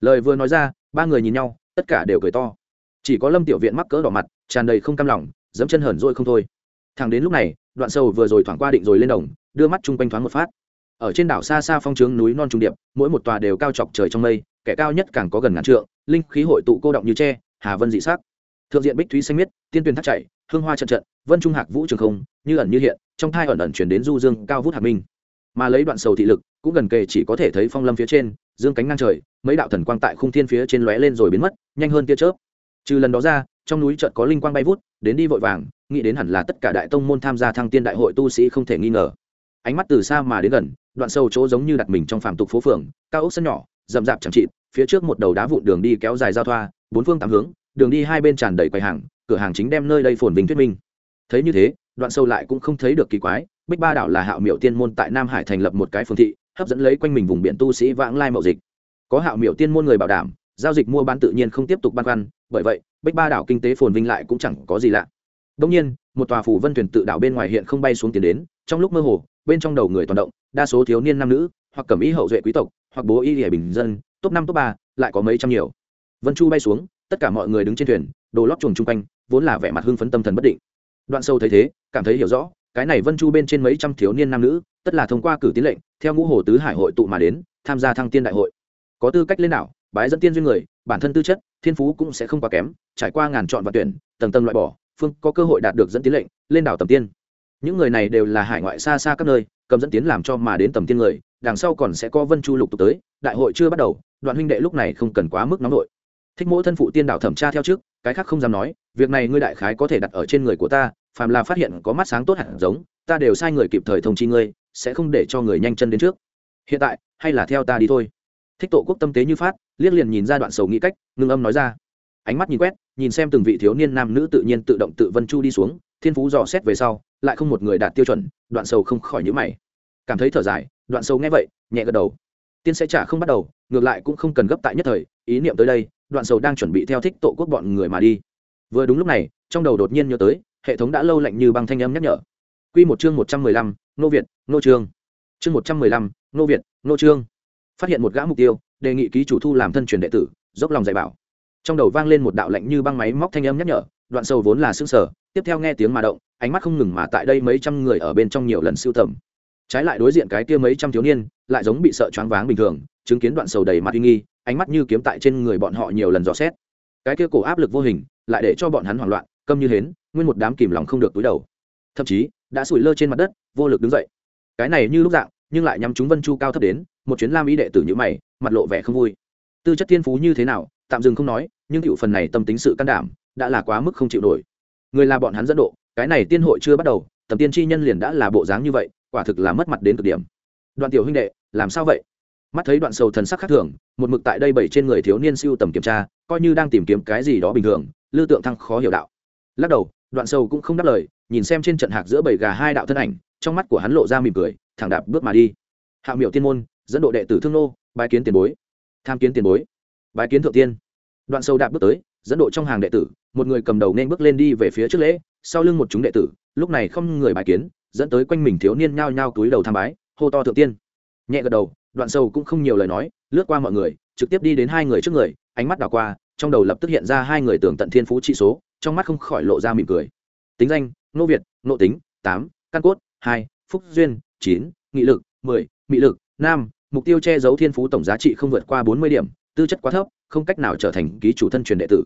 Lời vừa nói ra, ba người nhìn nhau, tất cả đều cười to. Chỉ có lâm tiểu viện mắc cỡ đỏ mặt, tràn đầy không cam lòng, dẫm chân hởn rồi không thôi. Thằng đến lúc này, đoạn sâu vừa rồi thoảng qua định rồi lên đồng, đưa mắt chung quanh thoáng một phát. Ở trên đảo xa xa phong trướng núi non trung điệp, mỗi một tòa đều cao chọc trời trong mây, kẻ cao nhất càng có gần ngàn trượng, linh khí hội tụ cô động như tre, hà vân dị sắc. Thượng diện bích thúy xanh miết, tiên tuyền thác chảy, hương hoa trận trận, vân trung hạc vũ trường không, như ẩn như hiện trong thai ẩn ẩn chuyển đến du dương cao vút hạt minh. Mà lấy đoạn sầu thị lực, cũng gần kề chỉ có thể thấy phong lâm phía trên, dương cánh ngang trời, mấy đạo thần quang tại khung thiên phía trên lóe lên rồi biến mất, nhanh hơn tia chớp. Trừ lần đó ra, trong núi chợt có linh quang bay vút, đến đi vội vàng, nghĩ đến hẳn là tất cả đại tông môn tham gia thăng tiên đại hội tu sĩ không thể nghi ngờ. Ánh mắt từ xa mà đến gần, đoạn sâu chỗ giống như đặt mình trong phàm tục phố phường, cao ốc sân nhỏ, rậm rạp chẳng trị phía trước một đầu đá vụn đường đi kéo dài giao thoa, bốn phương tám hướng, đường đi hai bên tràn đầy quầy hàng, cửa hàng chính đem nơi đây phồn vinh thuyết minh. Thấy như thế đoạn sâu lại cũng không thấy được kỳ quái, bích ba đảo là hạo miệu tiên môn tại nam hải thành lập một cái phương thị, hấp dẫn lấy quanh mình vùng biển tu sĩ vãng lai mậu dịch. Có hạo miệu tiên môn người bảo đảm, giao dịch mua bán tự nhiên không tiếp tục băn khoăn, bởi vậy, bích ba đảo kinh tế phồn vinh lại cũng chẳng có gì lạ. Đông nhiên, một tòa phủ vân thuyền tự đảo bên ngoài hiện không bay xuống tiến đến, trong lúc mơ hồ, bên trong đầu người toàn động, đa số thiếu niên nam nữ, hoặc cẩm ý hậu duệ quý tộc, hoặc bố y hệ bình dân, top năm, top ba, lại có mấy trăm nhiều. Vân chu bay xuống, tất cả mọi người đứng trên thuyền, đồ lót chuồng chung quanh, vốn là vẻ mặt hưng phấn tâm thần bất định đoạn sâu thấy thế, cảm thấy hiểu rõ, cái này vân chu bên trên mấy trăm thiếu niên nam nữ, tất là thông qua cử tiến lệnh, theo ngũ hồ tứ hải hội tụ mà đến, tham gia thăng tiên đại hội. Có tư cách lên đảo, bái dẫn tiên duyên người, bản thân tư chất, thiên phú cũng sẽ không quá kém, trải qua ngàn chọn và tuyển, tầng tầng loại bỏ, phương có cơ hội đạt được dẫn tiến lệnh, lên đảo tầm tiên. Những người này đều là hải ngoại xa xa các nơi, cầm dẫn tiến làm cho mà đến tầm tiên người, đằng sau còn sẽ có vân chu lục tục tới, đại hội chưa bắt đầu, đoạn huynh đệ lúc này không cần quá mức nóng nội. Thích mỗi thân phụ tiên đảo thẩm tra theo trước cái khác không dám nói, việc này ngươi đại khái có thể đặt ở trên người của ta, phàm là phát hiện có mắt sáng tốt hẳn giống, ta đều sai người kịp thời thông chi ngươi, sẽ không để cho người nhanh chân đến trước. Hiện tại, hay là theo ta đi thôi. Thích tổ quốc tâm tế như phát, liếc liền nhìn ra đoạn sầu nghĩ cách, ngưng âm nói ra. Ánh mắt nhìn quét, nhìn xem từng vị thiếu niên nam nữ tự nhiên tự động tự vân chu đi xuống, thiên phú dò xét về sau, lại không một người đạt tiêu chuẩn, đoạn sầu không khỏi nhữ mày. Cảm thấy thở dài, đoạn sầu nghe vậy, nhẹ gật đầu. Tiên sẽ trả không bắt đầu, ngược lại cũng không cần gấp tại nhất thời, ý niệm tới đây đoạn sầu đang chuẩn bị theo thích tổ quốc bọn người mà đi. Vừa đúng lúc này, trong đầu đột nhiên nhớ tới, hệ thống đã lâu lạnh như băng thanh âm nhắc nhở. Q một chương một trăm mười lăm, nô việt, nô trương. Chương một trăm mười lăm, nô việt, nô trương. Phát hiện một gã mục tiêu, đề nghị ký chủ thu làm thân truyền đệ tử, dốc lòng dạy bảo. Trong đầu vang lên một đạo lạnh như băng máy móc thanh âm nhắc nhở, đoạn sầu vốn là xương sở tiếp theo nghe tiếng mà động, ánh mắt không ngừng mà tại đây mấy trăm người ở bên trong nhiều lần siêu tầm. Trái lại đối diện cái kia mấy trăm thiếu niên, lại giống bị sợ choáng váng bình thường chứng kiến đoạn sầu đầy mặt uy nghi, ánh mắt như kiếm tại trên người bọn họ nhiều lần dò xét. Cái kia cổ áp lực vô hình, lại để cho bọn hắn hoảng loạn, câm như hến, nguyên một đám kìm lòng không được túi đầu. Thậm chí, đã sủi lơ trên mặt đất, vô lực đứng dậy. Cái này như lúc dạng, nhưng lại nhắm chúng vân chu cao thấp đến, một chuyến lam ý đệ tử như mày, mặt lộ vẻ không vui. Tư chất thiên phú như thế nào, tạm dừng không nói, nhưng cựu phần này tâm tính sự can đảm, đã là quá mức không chịu nổi. Người là bọn hắn dẫn độ, cái này tiên hội chưa bắt đầu, tầm tiên tri nhân liền đã là bộ dáng như vậy, quả thực là mất mặt đến cực điểm. Đoàn tiểu huynh đệ, làm sao vậy? Mắt thấy đoạn sầu thần sắc khác thường, một mực tại đây bảy trên người thiếu niên siêu tầm kiểm tra, coi như đang tìm kiếm cái gì đó bình thường, lư tượng thăng khó hiểu đạo. Lắc đầu, đoạn sầu cũng không đáp lời, nhìn xem trên trận hạc giữa bảy gà hai đạo thân ảnh, trong mắt của hắn lộ ra mỉm cười, thẳng đạp bước mà đi. Hạ miệu tiên môn, dẫn độ đệ tử thương nô bài kiến tiền bối. Tham kiến tiền bối. Bài kiến thượng tiên. Đoạn sâu đạp bước tới, dẫn độ trong hàng đệ tử, một người cầm đầu nên bước lên đi về phía trước lễ, sau lưng một chúng đệ tử, lúc này không người bài kiến, dẫn tới quanh mình thiếu niên nhao nhao túi đầu tham bái, hô to thượng tiên. Nhẹ gật đầu đoạn sâu cũng không nhiều lời nói, lướt qua mọi người, trực tiếp đi đến hai người trước người, ánh mắt đảo qua, trong đầu lập tức hiện ra hai người tưởng tận thiên phú trị số, trong mắt không khỏi lộ ra mỉm cười. Tính danh nô việt nộ tính, tám, căn cốt, hai, phúc duyên, chín, nghị lực, mười, mị lực nam mục tiêu che giấu thiên phú tổng giá trị không vượt qua bốn mươi điểm, tư chất quá thấp, không cách nào trở thành ký chủ thân truyền đệ tử.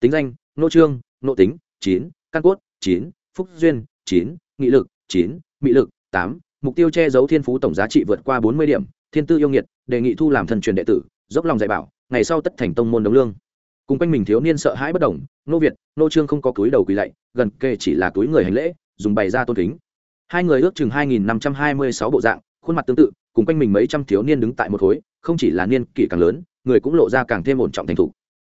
Tính danh nô trương nộ tính, chín, căn cốt, chín, phúc duyên, chín, nghị lực, chín, mị lực, tám, mục tiêu che giấu thiên phú tổng giá trị vượt qua bốn mươi điểm thiên tư yêu nghiệt, đề nghị thu làm thần truyền đệ tử, dốc lòng dạy bảo, ngày sau tất thành tông môn đồng lương. Cùng quanh mình thiếu niên sợ hãi bất đồng, nô việt, nô trương không có túi đầu quỳ lạy, gần kề chỉ là túi người hành lễ, dùng bày ra tôn kính. Hai người ước chừng hai nghìn năm trăm hai mươi sáu bộ dạng, khuôn mặt tương tự, cùng quanh mình mấy trăm thiếu niên đứng tại một khối, không chỉ là niên kỷ càng lớn, người cũng lộ ra càng thêm ổn trọng thành thục.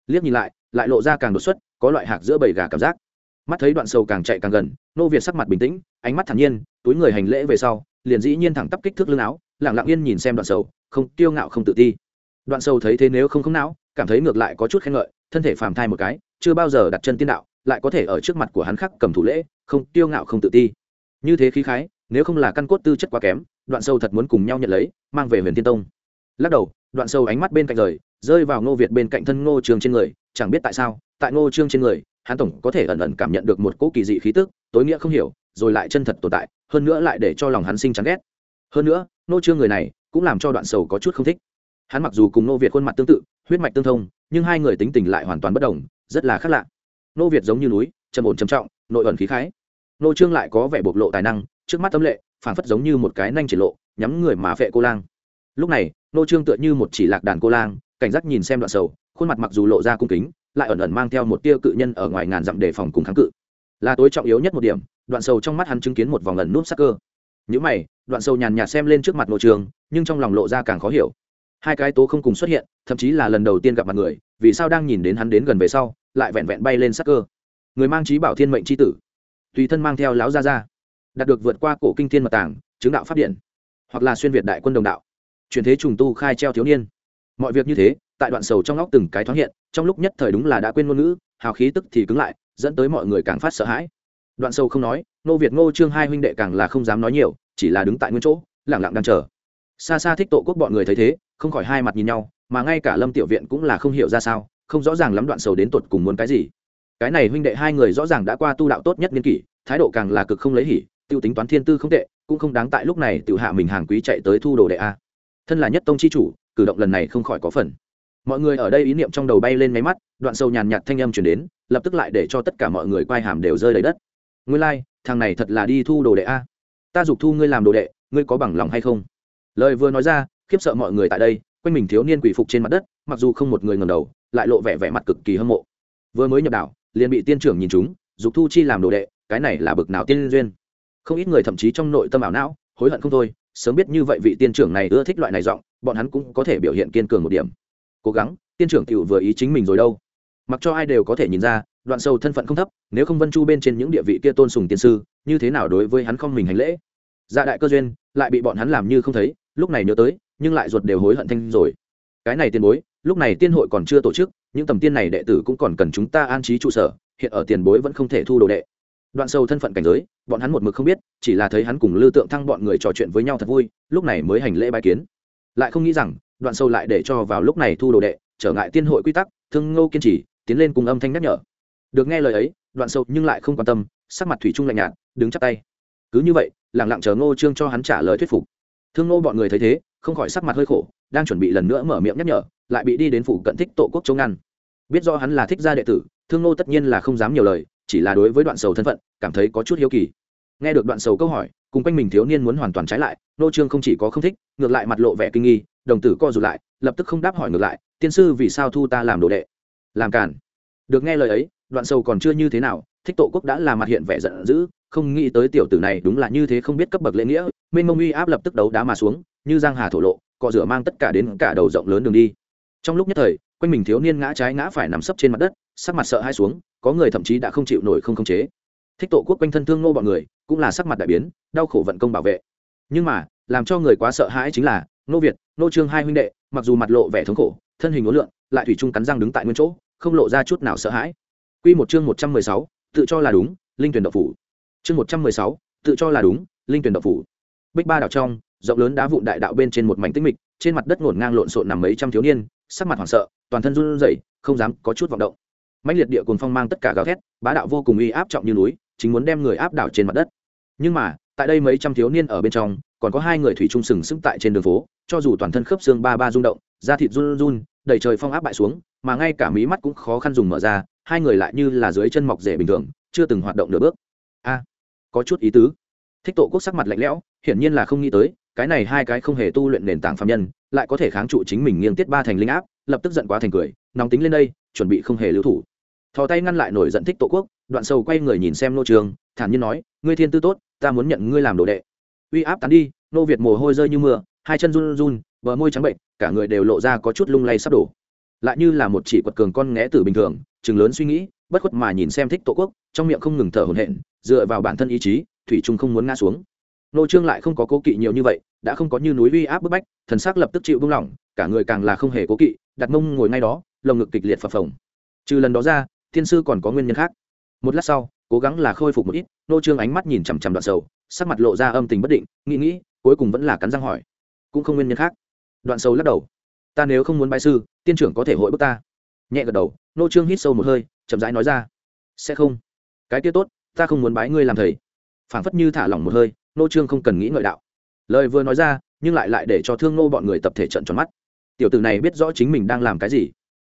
Liếc nhìn lại lại lộ ra càng đột xuất, có loại hạc giữa bầy gà cảm giác. Mắt thấy đoạn sầu càng chạy càng gần, nô việt sắc mặt bình tĩnh, ánh mắt thản nhiên, túi người hành lễ về sau, liền dĩ nhiên thẳng tắp kích thước lưng áo Lặng lặng yên nhìn xem đoạn sầu, không tiêu ngạo không tự ti. Đoạn sầu thấy thế nếu không không não, cảm thấy ngược lại có chút khen ngợi, thân thể phàm thai một cái, chưa bao giờ đặt chân tiên đạo, lại có thể ở trước mặt của hắn khắc cầm thủ lễ, không tiêu ngạo không tự ti. Như thế khí khái, nếu không là căn cốt tư chất quá kém, đoạn sâu thật muốn cùng nhau nhận lấy, mang về huyền tiên tông. Lắc đầu, đoạn sâu ánh mắt bên cạnh rời, rơi vào ngô việt bên cạnh thân ngô trường trên người, chẳng biết tại sao, tại ngô trương trên người, hắn tổng có thể ẩn ẩn cảm nhận được một cỗ kỳ dị khí tức, tối nghĩa không hiểu, rồi lại chân thật tồn tại, hơn nữa lại để cho lòng hắn sinh chán ghét. Hơn nữa Nô trương người này cũng làm cho đoạn sầu có chút không thích. Hắn mặc dù cùng Nô việt khuôn mặt tương tự, huyết mạch tương thông, nhưng hai người tính tình lại hoàn toàn bất đồng, rất là khác lạ. Nô việt giống như núi, trầm ổn trầm trọng, nội ẩn khí khái. Nô trương lại có vẻ bộc lộ tài năng, trước mắt tâm lệ, phảng phất giống như một cái nanh triển lộ, nhắm người mà phệ cô lang. Lúc này, nô trương tựa như một chỉ lạc đàn cô lang, cảnh giác nhìn xem đoạn sầu, khuôn mặt mặc dù lộ ra cung kính, lại ẩn ẩn mang theo một tia cự nhân ở ngoài ngàn dặm đề phòng cùng kháng cự. Là tối trọng yếu nhất một điểm, đoạn sầu trong mắt hắn chứng kiến một vòng ẩn núp sắc cơ những mày, đoạn sâu nhàn nhạt xem lên trước mặt ngô trường, nhưng trong lòng lộ ra càng khó hiểu. Hai cái tố không cùng xuất hiện, thậm chí là lần đầu tiên gặp mặt người, vì sao đang nhìn đến hắn đến gần về sau, lại vẹn vẹn bay lên sắc cơ? Người mang trí bảo thiên mệnh chi tử. Tùy thân mang theo láo ra ra đạt được vượt qua cổ kinh thiên mật tàng chứng đạo p điện. Hoặc là xuyên việt đại quân đồng đạo. Chuyển thế trùng tu khai treo thiếu niên. Mọi việc như thế, tại đoạn sầu trong óc từng cái thoáng hiện, trong lúc nhất thời đúng là đã quên ngôn ngữ, hào khí tức thì cứng lại, dẫn tới mọi người càng phát sợ hãi đoạn sâu không nói, nô việt ngô trương hai huynh đệ càng là không dám nói nhiều, chỉ là đứng tại nguyên chỗ lẳng lặng đang chờ. Xa xa thích tổ quốc bọn người thấy thế, không khỏi hai mặt nhìn nhau, mà ngay cả lâm tiểu viện cũng là không hiểu ra sao, không rõ ràng lắm đoạn sầu đến tột cùng muốn cái gì. Cái này huynh đệ hai người rõ ràng đã qua tu đạo tốt nhất niên kỷ, thái độ càng là cực không lấy hỉ, tiêu tính toán thiên tư không tệ, cũng không đáng tại lúc này tự hạ mình hàng quý chạy tới thu đồ đệ a. Thân là nhất tông chi chủ, cử động lần này không khỏi có phần. Mọi người ở đây ý niệm trong đầu bay lên máy mắt, đoạn sâu nhàn nhạt thanh âm chuyển đến, lập tức lại để cho tất cả mọi người quay hàm đều rơi lấy đất ngươi lai、like, thằng này thật là đi thu đồ đệ a. Ta giục thu ngươi làm đồ đệ ngươi có bằng lòng hay không? Lời vừa nói ra khiếp sợ mọi người tại đây quanh mình thiếu niên quỷ phục trên mặt đất mặc dù không một người ngầm đầu lại lộ vẻ vẻ mặt cực kỳ hâm mộ. Vừa mới nhập đảo liền bị tiên trưởng nhìn chúng giục thu chi làm đồ đệ cái này là bực nào tiên duyên. Không ít người thậm chí trong nội tâm ảo não hối hận không thôi sớm biết như vậy vị tiên trưởng này ưa thích loại này giọng bọn hắn cũng có thể biểu hiện kiên cường một điểm. Cố gắng tiên trưởng tiểu vừa ý chính mình rồi đâu. Mặc cho ai đều có thể nhìn ra đoạn Sầu thân phận không thấp, nếu không vân chu bên trên những địa vị kia tôn sùng tiên sư, như thế nào đối với hắn không mình hành lễ? Dạ đại cơ duyên, lại bị bọn hắn làm như không thấy, lúc này nhớ tới, nhưng lại ruột đều hối hận thanh rồi. Cái này tiền bối, lúc này tiên hội còn chưa tổ chức, những tầm tiên này đệ tử cũng còn cần chúng ta an trí trụ sở, hiện ở tiền bối vẫn không thể thu đồ đệ. Đoạn sâu thân phận cảnh giới, bọn hắn một mực không biết, chỉ là thấy hắn cùng lư tượng thăng bọn người trò chuyện với nhau thật vui, lúc này mới hành lễ bài kiến. Lại không nghĩ rằng, đoạn sâu lại để cho vào lúc này thu đồ đệ, trở ngại tiên hội quy tắc, thương ngô kiên trì, tiến lên cùng âm thanh nhắc nhở được nghe lời ấy, đoạn sâu nhưng lại không quan tâm, sắc mặt thủy trung lạnh nhạt, đứng chắp tay. Cứ như vậy lẳng lặng chờ ngô trương cho hắn trả lời thuyết phục. Thương ngô bọn người thấy thế, không khỏi sắc mặt hơi khổ, đang chuẩn bị lần nữa mở miệng nhắc nhở, lại bị đi đến phủ cận thích tổ quốc chống ngăn. Biết do hắn là thích gia đệ tử, thương ngô tất nhiên là không dám nhiều lời, chỉ là đối với đoạn sầu thân phận, cảm thấy có chút hiếu kỳ. Nghe được đoạn sầu câu hỏi, cùng quanh mình thiếu niên muốn hoàn toàn trái lại nô trương không chỉ có không thích, ngược lại mặt lộ vẻ kinh nghi, đồng tử co rụt lại, lập tức không đáp hỏi ngược lại, tiên sư vì sao thu ta làm đồ đệ? Làm cản được nghe lời ấy đoạn sầu còn chưa như thế nào, thích tổ quốc đã là mặt hiện vẻ giận dữ, không nghĩ tới tiểu tử này đúng là như thế không biết cấp bậc lễ nghĩa, mênh mông uy áp lập tức đấu đá mà xuống, như giang hà thổ lộ, cọ rửa mang tất cả đến cả đầu rộng lớn đường đi. Trong lúc nhất thời, quanh mình thiếu niên ngã trái ngã phải nằm sấp trên mặt đất, sắc mặt sợ hai xuống, có người thậm chí đã không chịu nổi không khống chế. Thích tổ quốc quanh thân thương nô bọn người, cũng là sắc mặt đại biến, đau khổ vận công bảo vệ. Nhưng mà, làm cho người quá sợ hãi chính là, nô việt, nô trương hai huynh đệ, mặc dù mặt lộ vẻ thống khổ, thân hình uốn lượn, lại thủy chung cắn răng đứng tại nguyên chỗ, không lộ ra chút nào sợ hãi. Quy một chương một trăm mười sáu, tự cho là đúng, linh tuyển độc phủ. Chương một trăm mười sáu, tự cho là đúng, linh tuyển độc phủ. Bích Ba đảo trong, rộng lớn đá vụn đại đạo bên trên một mảnh tĩnh mịch, trên mặt đất ngổn ngang lộn xộn nằm mấy trăm thiếu niên, sắc mặt hoảng sợ, toàn thân run rẩy, không dám có chút vọng động. Mãnh liệt địa cuồng phong mang tất cả gào thét, bá đạo vô cùng uy áp trọng như núi, chính muốn đem người áp đảo trên mặt đất. Nhưng mà, tại đây mấy trăm thiếu niên ở bên trong, còn có hai người thủy trung sừng sững tại trên đường phố, cho dù toàn thân khớp xương ba ba rung động, da thịt run run, đầy trời phong áp bại xuống, mà ngay cả mí mắt cũng khó khăn dùng mở ra, hai người lại như là dưới chân mọc rể bình thường chưa từng hoạt động nửa bước. A có chút ý tứ. Thích tổ quốc sắc mặt lạnh lẽo hiển nhiên là không nghĩ tới cái này hai cái không hề tu luyện nền tảng phạm nhân lại có thể kháng trụ chính mình nghiêng tiết ba thành linh áp lập tức giận quá thành cười nóng tính lên đây chuẩn bị không hề lưu thủ. Thò tay ngăn lại nổi giận thích tổ quốc đoạn sầu quay người nhìn xem nô trường thản nhiên nói ngươi thiên tư tốt ta muốn nhận ngươi làm đồ đệ. Uy áp tán đi nô việt mồ hôi rơi như mưa hai chân run run bờ môi trắng bệnh cả người đều lộ ra có chút lung lay sắp đổ lại như là một chỉ quật cường con nghé tử bình thường, chừng lớn suy nghĩ, bất khuất mà nhìn xem thích tổ quốc, trong miệng không ngừng thở hổn hển, dựa vào bản thân ý chí, thủy trung không muốn ngã xuống. Nô trương lại không có cố kỵ nhiều như vậy, đã không có như núi uy áp bức bách, thần sắc lập tức chịu buông lỏng, cả người càng là không hề cố kỵ, đặt mông ngồi ngay đó, lồng ngực kịch liệt phập phồng. Trừ lần đó ra, thiên sư còn có nguyên nhân khác. Một lát sau, cố gắng là khôi phục một ít, nô trương ánh mắt nhìn chằm chằm đoạn sầu, sắc mặt lộ ra âm tình bất định, nghĩ nghĩ, cuối cùng vẫn là cắn răng hỏi. Cũng không nguyên nhân khác. Đoạn sầu lắc đầu ta nếu không muốn bái sư, tiên trưởng có thể hội bức ta. Nhẹ gật đầu, nô trương hít sâu một hơi, chậm rãi nói ra. Sẽ không. Cái kia tốt, ta không muốn bái ngươi làm thầy. Phảng phất như thả lỏng một hơi, nô trương không cần nghĩ ngợi đạo. Lời vừa nói ra, nhưng lại lại để cho thương nô bọn người tập thể trận tròn mắt. Tiểu tử này biết rõ chính mình đang làm cái gì.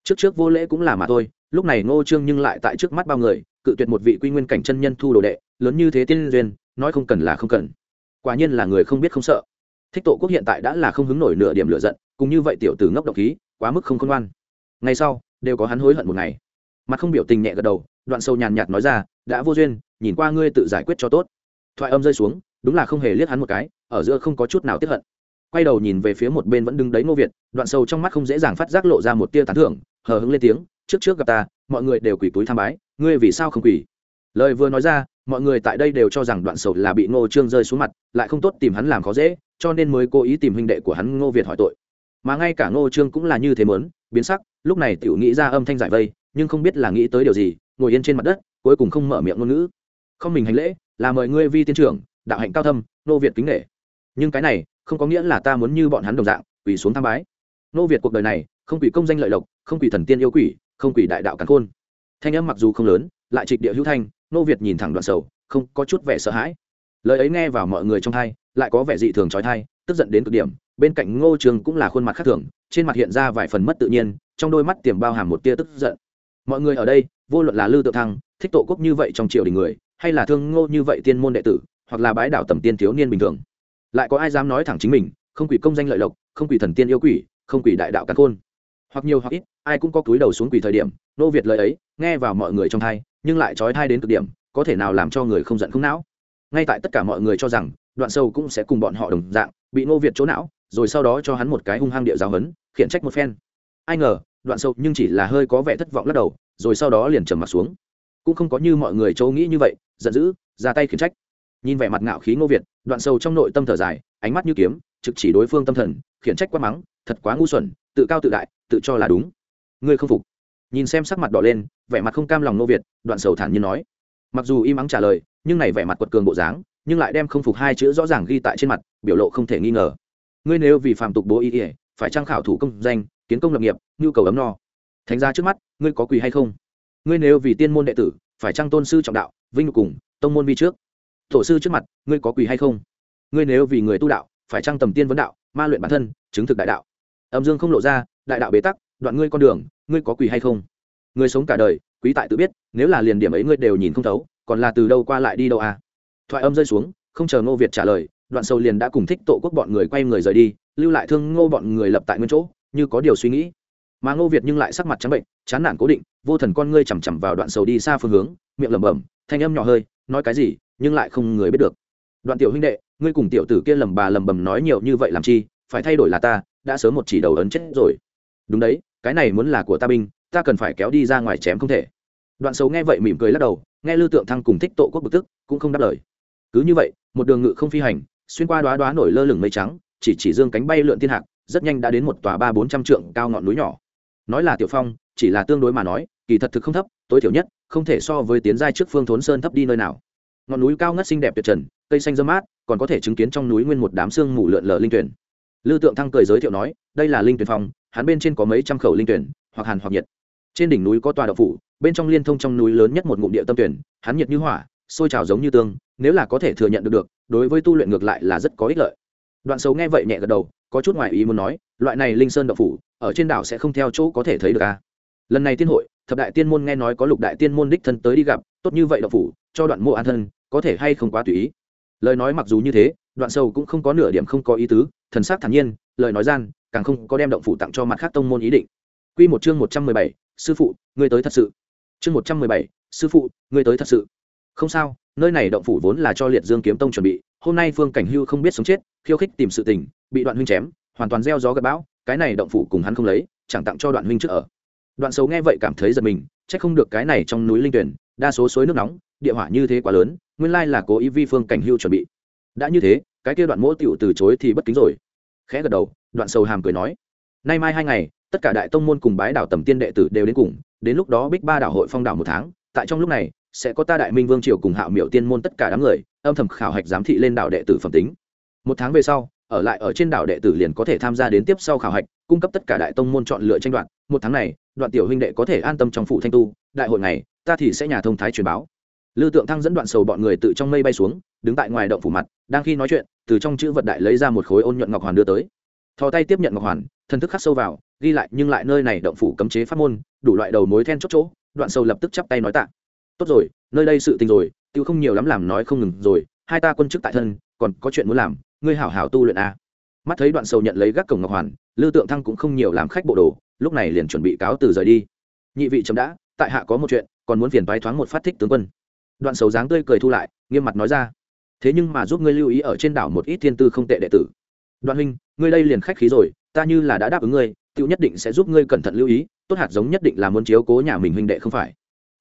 Trước trước vô lễ cũng là mà thôi, lúc này ngô trương nhưng lại tại trước mắt bao người, cự tuyệt một vị quy nguyên cảnh chân nhân thu đồ đệ, lớn như thế tiên duyên, nói không cần là không cần. Quả nhiên là người không biết không sợ thích tổ quốc hiện tại đã là không hứng nổi nửa điểm lửa giận, cùng như vậy tiểu tử ngốc độc khí, quá mức không khôn ngoan. Ngay sau, đều có hắn hối hận một ngày. Mặt không biểu tình nhẹ gật đầu, đoạn sâu nhàn nhạt nói ra, đã vô duyên, nhìn qua ngươi tự giải quyết cho tốt. Thoại âm rơi xuống, đúng là không hề liếc hắn một cái, ở giữa không có chút nào tiếp hận. Quay đầu nhìn về phía một bên vẫn đứng đấy ngô việt, đoạn sâu trong mắt không dễ dàng phát giác lộ ra một tia tán thưởng, hờ hững lên tiếng, trước trước gặp ta, mọi người đều quỳ túi tham bái, ngươi vì sao không quỳ lời vừa nói ra, mọi người tại đây đều cho rằng đoạn sầu là bị ngô trương rơi xuống mặt, lại không tốt tìm hắn làm khó dễ cho nên mới cố ý tìm huynh đệ của hắn ngô việt hỏi tội. Mà ngay cả ngô trương cũng là như thế mớn biến sắc, lúc này tiểu nghĩ ra âm thanh giải vây, nhưng không biết là nghĩ tới điều gì, ngồi yên trên mặt đất, cuối cùng không mở miệng ngôn ngữ. Không mình hành lễ, là mời ngươi vi tiên trưởng, đạo hạnh cao thâm nô việt kính nghệ nhưng cái này, không có nghĩa là ta muốn như bọn hắn đồng dạng, quỳ xuống tham bái. Nô việt cuộc đời này, không quỳ công danh lợi lộc, không quỳ thần tiên yêu quỷ, không quỳ đại đạo càn khôn. Thanh âm mặc dù không lớn, lại trịch địa hữu thanh nô việt nhìn thẳng đoạn sầu, không có chút vẻ sợ hãi. Lời ấy nghe vào mọi người trong thai lại có vẻ dị thường trói thai, tức giận đến cực điểm, bên cạnh ngô trường cũng là khuôn mặt khác thường, trên mặt hiện ra vài phần mất tự nhiên, trong đôi mắt tiềm bao hàm một tia tức giận. Mọi người ở đây, vô luận là lư tự thăng, thích tổ quốc như vậy trong triều đình người, hay là thương ngô như vậy tiên môn đệ tử, hoặc là bái đảo tầm tiên thiếu niên bình thường, lại có ai dám nói thẳng chính mình, không quỷ công danh lợi lộc, không quỷ thần tiên yêu quỷ, không quỷ đại đạo cắn khôn. Hoặc nhiều hoặc ít, ai cũng có túi đầu xuống quỷ thời điểm, nô việt lời ấy, nghe vào mọi người trong thai nhưng lại trói thai đến cực điểm, có thể nào làm cho người không giận không não? Ngay tại tất cả mọi người cho rằng đoạn sâu cũng sẽ cùng bọn họ đồng dạng, bị Ngô việt chỗ não, rồi sau đó cho hắn một cái hung hăng địa giáo hấn khiển trách một phen. Ai ngờ, đoạn sâu nhưng chỉ là hơi có vẻ thất vọng lắc đầu, rồi sau đó liền trầm mặt xuống. Cũng không có như mọi người châu nghĩ như vậy, giận dữ, ra tay khiển trách. Nhìn vẻ mặt ngạo khí ngô việt, đoạn sâu trong nội tâm thở dài, ánh mắt như kiếm, trực chỉ đối phương tâm thần, khiển trách quá mắng, thật quá ngu xuẩn, tự cao tự đại, tự cho là đúng. Ngươi không phục. Nhìn xem sắc mặt đỏ lên, vẻ mặt không cam lòng ngô việt, đoạn sầu thản nhiên nói. Mặc dù im ắng trả lời, nhưng này vẻ mặt quật cường bộ dáng nhưng lại đem không phục hai chữ rõ ràng ghi tại trên mặt, biểu lộ không thể nghi ngờ. Ngươi nếu vì phạm tục bố ý ỉa phải trang khảo thủ công danh, kiến công lập nghiệp, nhu cầu ấm no. Thánh ra trước mắt, ngươi có quỳ hay không? Ngươi nếu vì tiên môn đệ tử, phải trang tôn sư trọng đạo, vinh cùng, tông môn vi trước. Tổ sư trước mặt, ngươi có quỳ hay không? Ngươi nếu vì người tu đạo, phải trang tầm tiên vấn đạo, ma luyện bản thân, chứng thực đại đạo. Âm dương không lộ ra, đại đạo bế tắc, đoạn ngươi con đường, ngươi có quỳ hay không? Ngươi sống cả đời, quý tại tự biết, nếu là liền điểm ấy ngươi đều nhìn không thấu, còn là từ đâu qua lại đi đâu à? Thoại âm rơi xuống, không chờ ngô việt trả lời, đoạn sâu liền đã cùng thích tổ quốc bọn người quay người rời đi, lưu lại thương ngô bọn người lập tại nguyên chỗ, như có điều suy nghĩ. Mà ngô việt nhưng lại sắc mặt trắng bệnh, chán nản cố định, vô thần con ngươi chằm chằm vào đoạn sầu đi xa phương hướng, miệng lẩm bẩm, thanh âm nhỏ hơi, nói cái gì, nhưng lại không người biết được. Đoạn tiểu huynh đệ, ngươi cùng tiểu tử kia lầm bà lầm bầm nói nhiều như vậy làm chi, phải thay đổi là ta, đã sớm một chỉ đầu ấn chết rồi. Đúng đấy, cái này muốn là của ta binh, ta cần phải kéo đi ra ngoài chém không thể. Đoạn Sầu nghe vậy mỉm cười lắc đầu, nghe lưu tượng thăng cùng thích tổ quốc bực tức, cũng không đáp lời cứ như vậy, một đường ngự không phi hành, xuyên qua đoá đoá nổi lơ lửng mây trắng, chỉ chỉ dương cánh bay lượn thiên hạc, rất nhanh đã đến một tòa ba bốn trăm trượng cao ngọn núi nhỏ. Nói là tiểu phong, chỉ là tương đối mà nói, kỳ thật thực không thấp, tối thiểu nhất, không thể so với tiến giai trước phương thốn sơn thấp đi nơi nào. Ngọn núi cao ngất xinh đẹp tuyệt trần, cây xanh dơ mát, còn có thể chứng kiến trong núi nguyên một đám xương mù lượn lờ linh tuyển. Lưu tượng thăng cười giới thiệu nói, đây là linh tuyển phong, hắn bên trên có mấy trăm khẩu linh tuyển, hoặc hàn hoặc nhiệt. Trên đỉnh núi có tòa đậu phủ, bên trong liên thông trong núi lớn nhất một ngụm địa tâm tuyển, hắn nhiệt như hỏa, sôi trào giống như tương nếu là có thể thừa nhận được được đối với tu luyện ngược lại là rất có ích lợi đoạn xấu nghe vậy nhẹ gật đầu có chút ngoại ý muốn nói loại này linh sơn đậu phủ ở trên đảo sẽ không theo chỗ có thể thấy được a à? lần này tiên hội thập đại tiên môn nghe nói có lục đại tiên môn đích thân tới đi gặp tốt như vậy đậu phủ cho đoạn mộ an thân có thể hay không quá tùy ý lời nói mặc dù như thế đoạn sâu cũng không có nửa điểm không có ý tứ thần sắc thản nhiên lời nói gian càng không có đem động phủ tặng cho mặt khác tông môn ý định Quy một chương một trăm mười bảy, sư phụ, ngươi tới thật sự. Chương một trăm mười bảy, sư phụ, ngươi tới thật sự. Không sao, nơi này động phủ vốn là cho Liệt Dương kiếm tông chuẩn bị, hôm nay Phương Cảnh Hưu không biết sống chết, khiêu khích tìm sự tình, bị Đoạn huynh chém, hoàn toàn gieo gió gặp bão, cái này động phủ cùng hắn không lấy, chẳng tặng cho Đoạn huynh trước ở. Đoạn Sâu nghe vậy cảm thấy giật mình, chắc không được cái này trong núi linh tuyển, đa số suối nước nóng, địa hỏa như thế quá lớn, nguyên lai là cố ý vi Phương Cảnh Hưu chuẩn bị. Đã như thế, cái kia Đoạn Mỗ tiểu từ chối thì bất kính rồi. Khẽ gật đầu, Đoạn Sâu hàm cười nói: "Nay mai hai ngày, tất cả đại tông môn cùng bái đảo tầm tiên đệ tử đều đến cùng đến lúc đó bích ba đảo hội phong đảo một tháng tại trong lúc này sẽ có ta đại minh vương triều cùng hạo miệu tiên môn tất cả đám người âm thầm khảo hạch giám thị lên đảo đệ tử phẩm tính. Một tháng về sau ở lại ở trên đảo đệ tử liền có thể tham gia đến tiếp sau khảo hạch cung cấp tất cả đại tông môn chọn lựa tranh đoạn một tháng này đoạn tiểu huynh đệ có thể an tâm trong phủ thanh tu đại hội này ta thì sẽ nhà thông thái truyền báo. Lưu Tượng Thăng dẫn đoạn sầu bọn người tự trong mây bay xuống, đứng tại ngoài động phủ mặt, đang khi nói chuyện, từ trong chữ vật đại lấy ra một khối ôn nhuận ngọc hoàn đưa tới. Thò tay tiếp nhận ngọc hoàn, thần thức khắc sâu vào, ghi lại nhưng lại nơi này động phủ cấm chế pháp môn đủ loại đầu mối then chốt chỗ đoạn sầu lập tức chắp tay nói tạ tốt rồi, nơi đây sự tình rồi, tiêu không nhiều lắm làm nói không ngừng rồi, hai ta quân chức tại thân, còn có chuyện muốn làm, ngươi hảo hảo tu luyện a à. mắt thấy đoạn sầu nhận lấy gác cổng ngọc hoàn, lư tượng thăng cũng không nhiều làm khách bộ đồ, lúc này liền chuẩn bị cáo từ rời đi. Nhị vị chấm đã, tại hạ có một chuyện, còn muốn phiền toái thoáng một phát thích tướng quân. Đoạn sầu dáng tươi cười thu lại, nghiêm mặt nói ra. Thế nhưng mà giúp ngươi lưu ý ở trên đảo một ít thiên tư không tệ đệ tử. Đoạn huynh, ngươi đây liền khách khí rồi, ta như là đã đáp ứng ngươi, tiêu nhất định sẽ giúp ngươi cẩn thận lưu ý, tốt hạt giống nhất định là muốn chiếu cố nhà mình huynh đệ không phải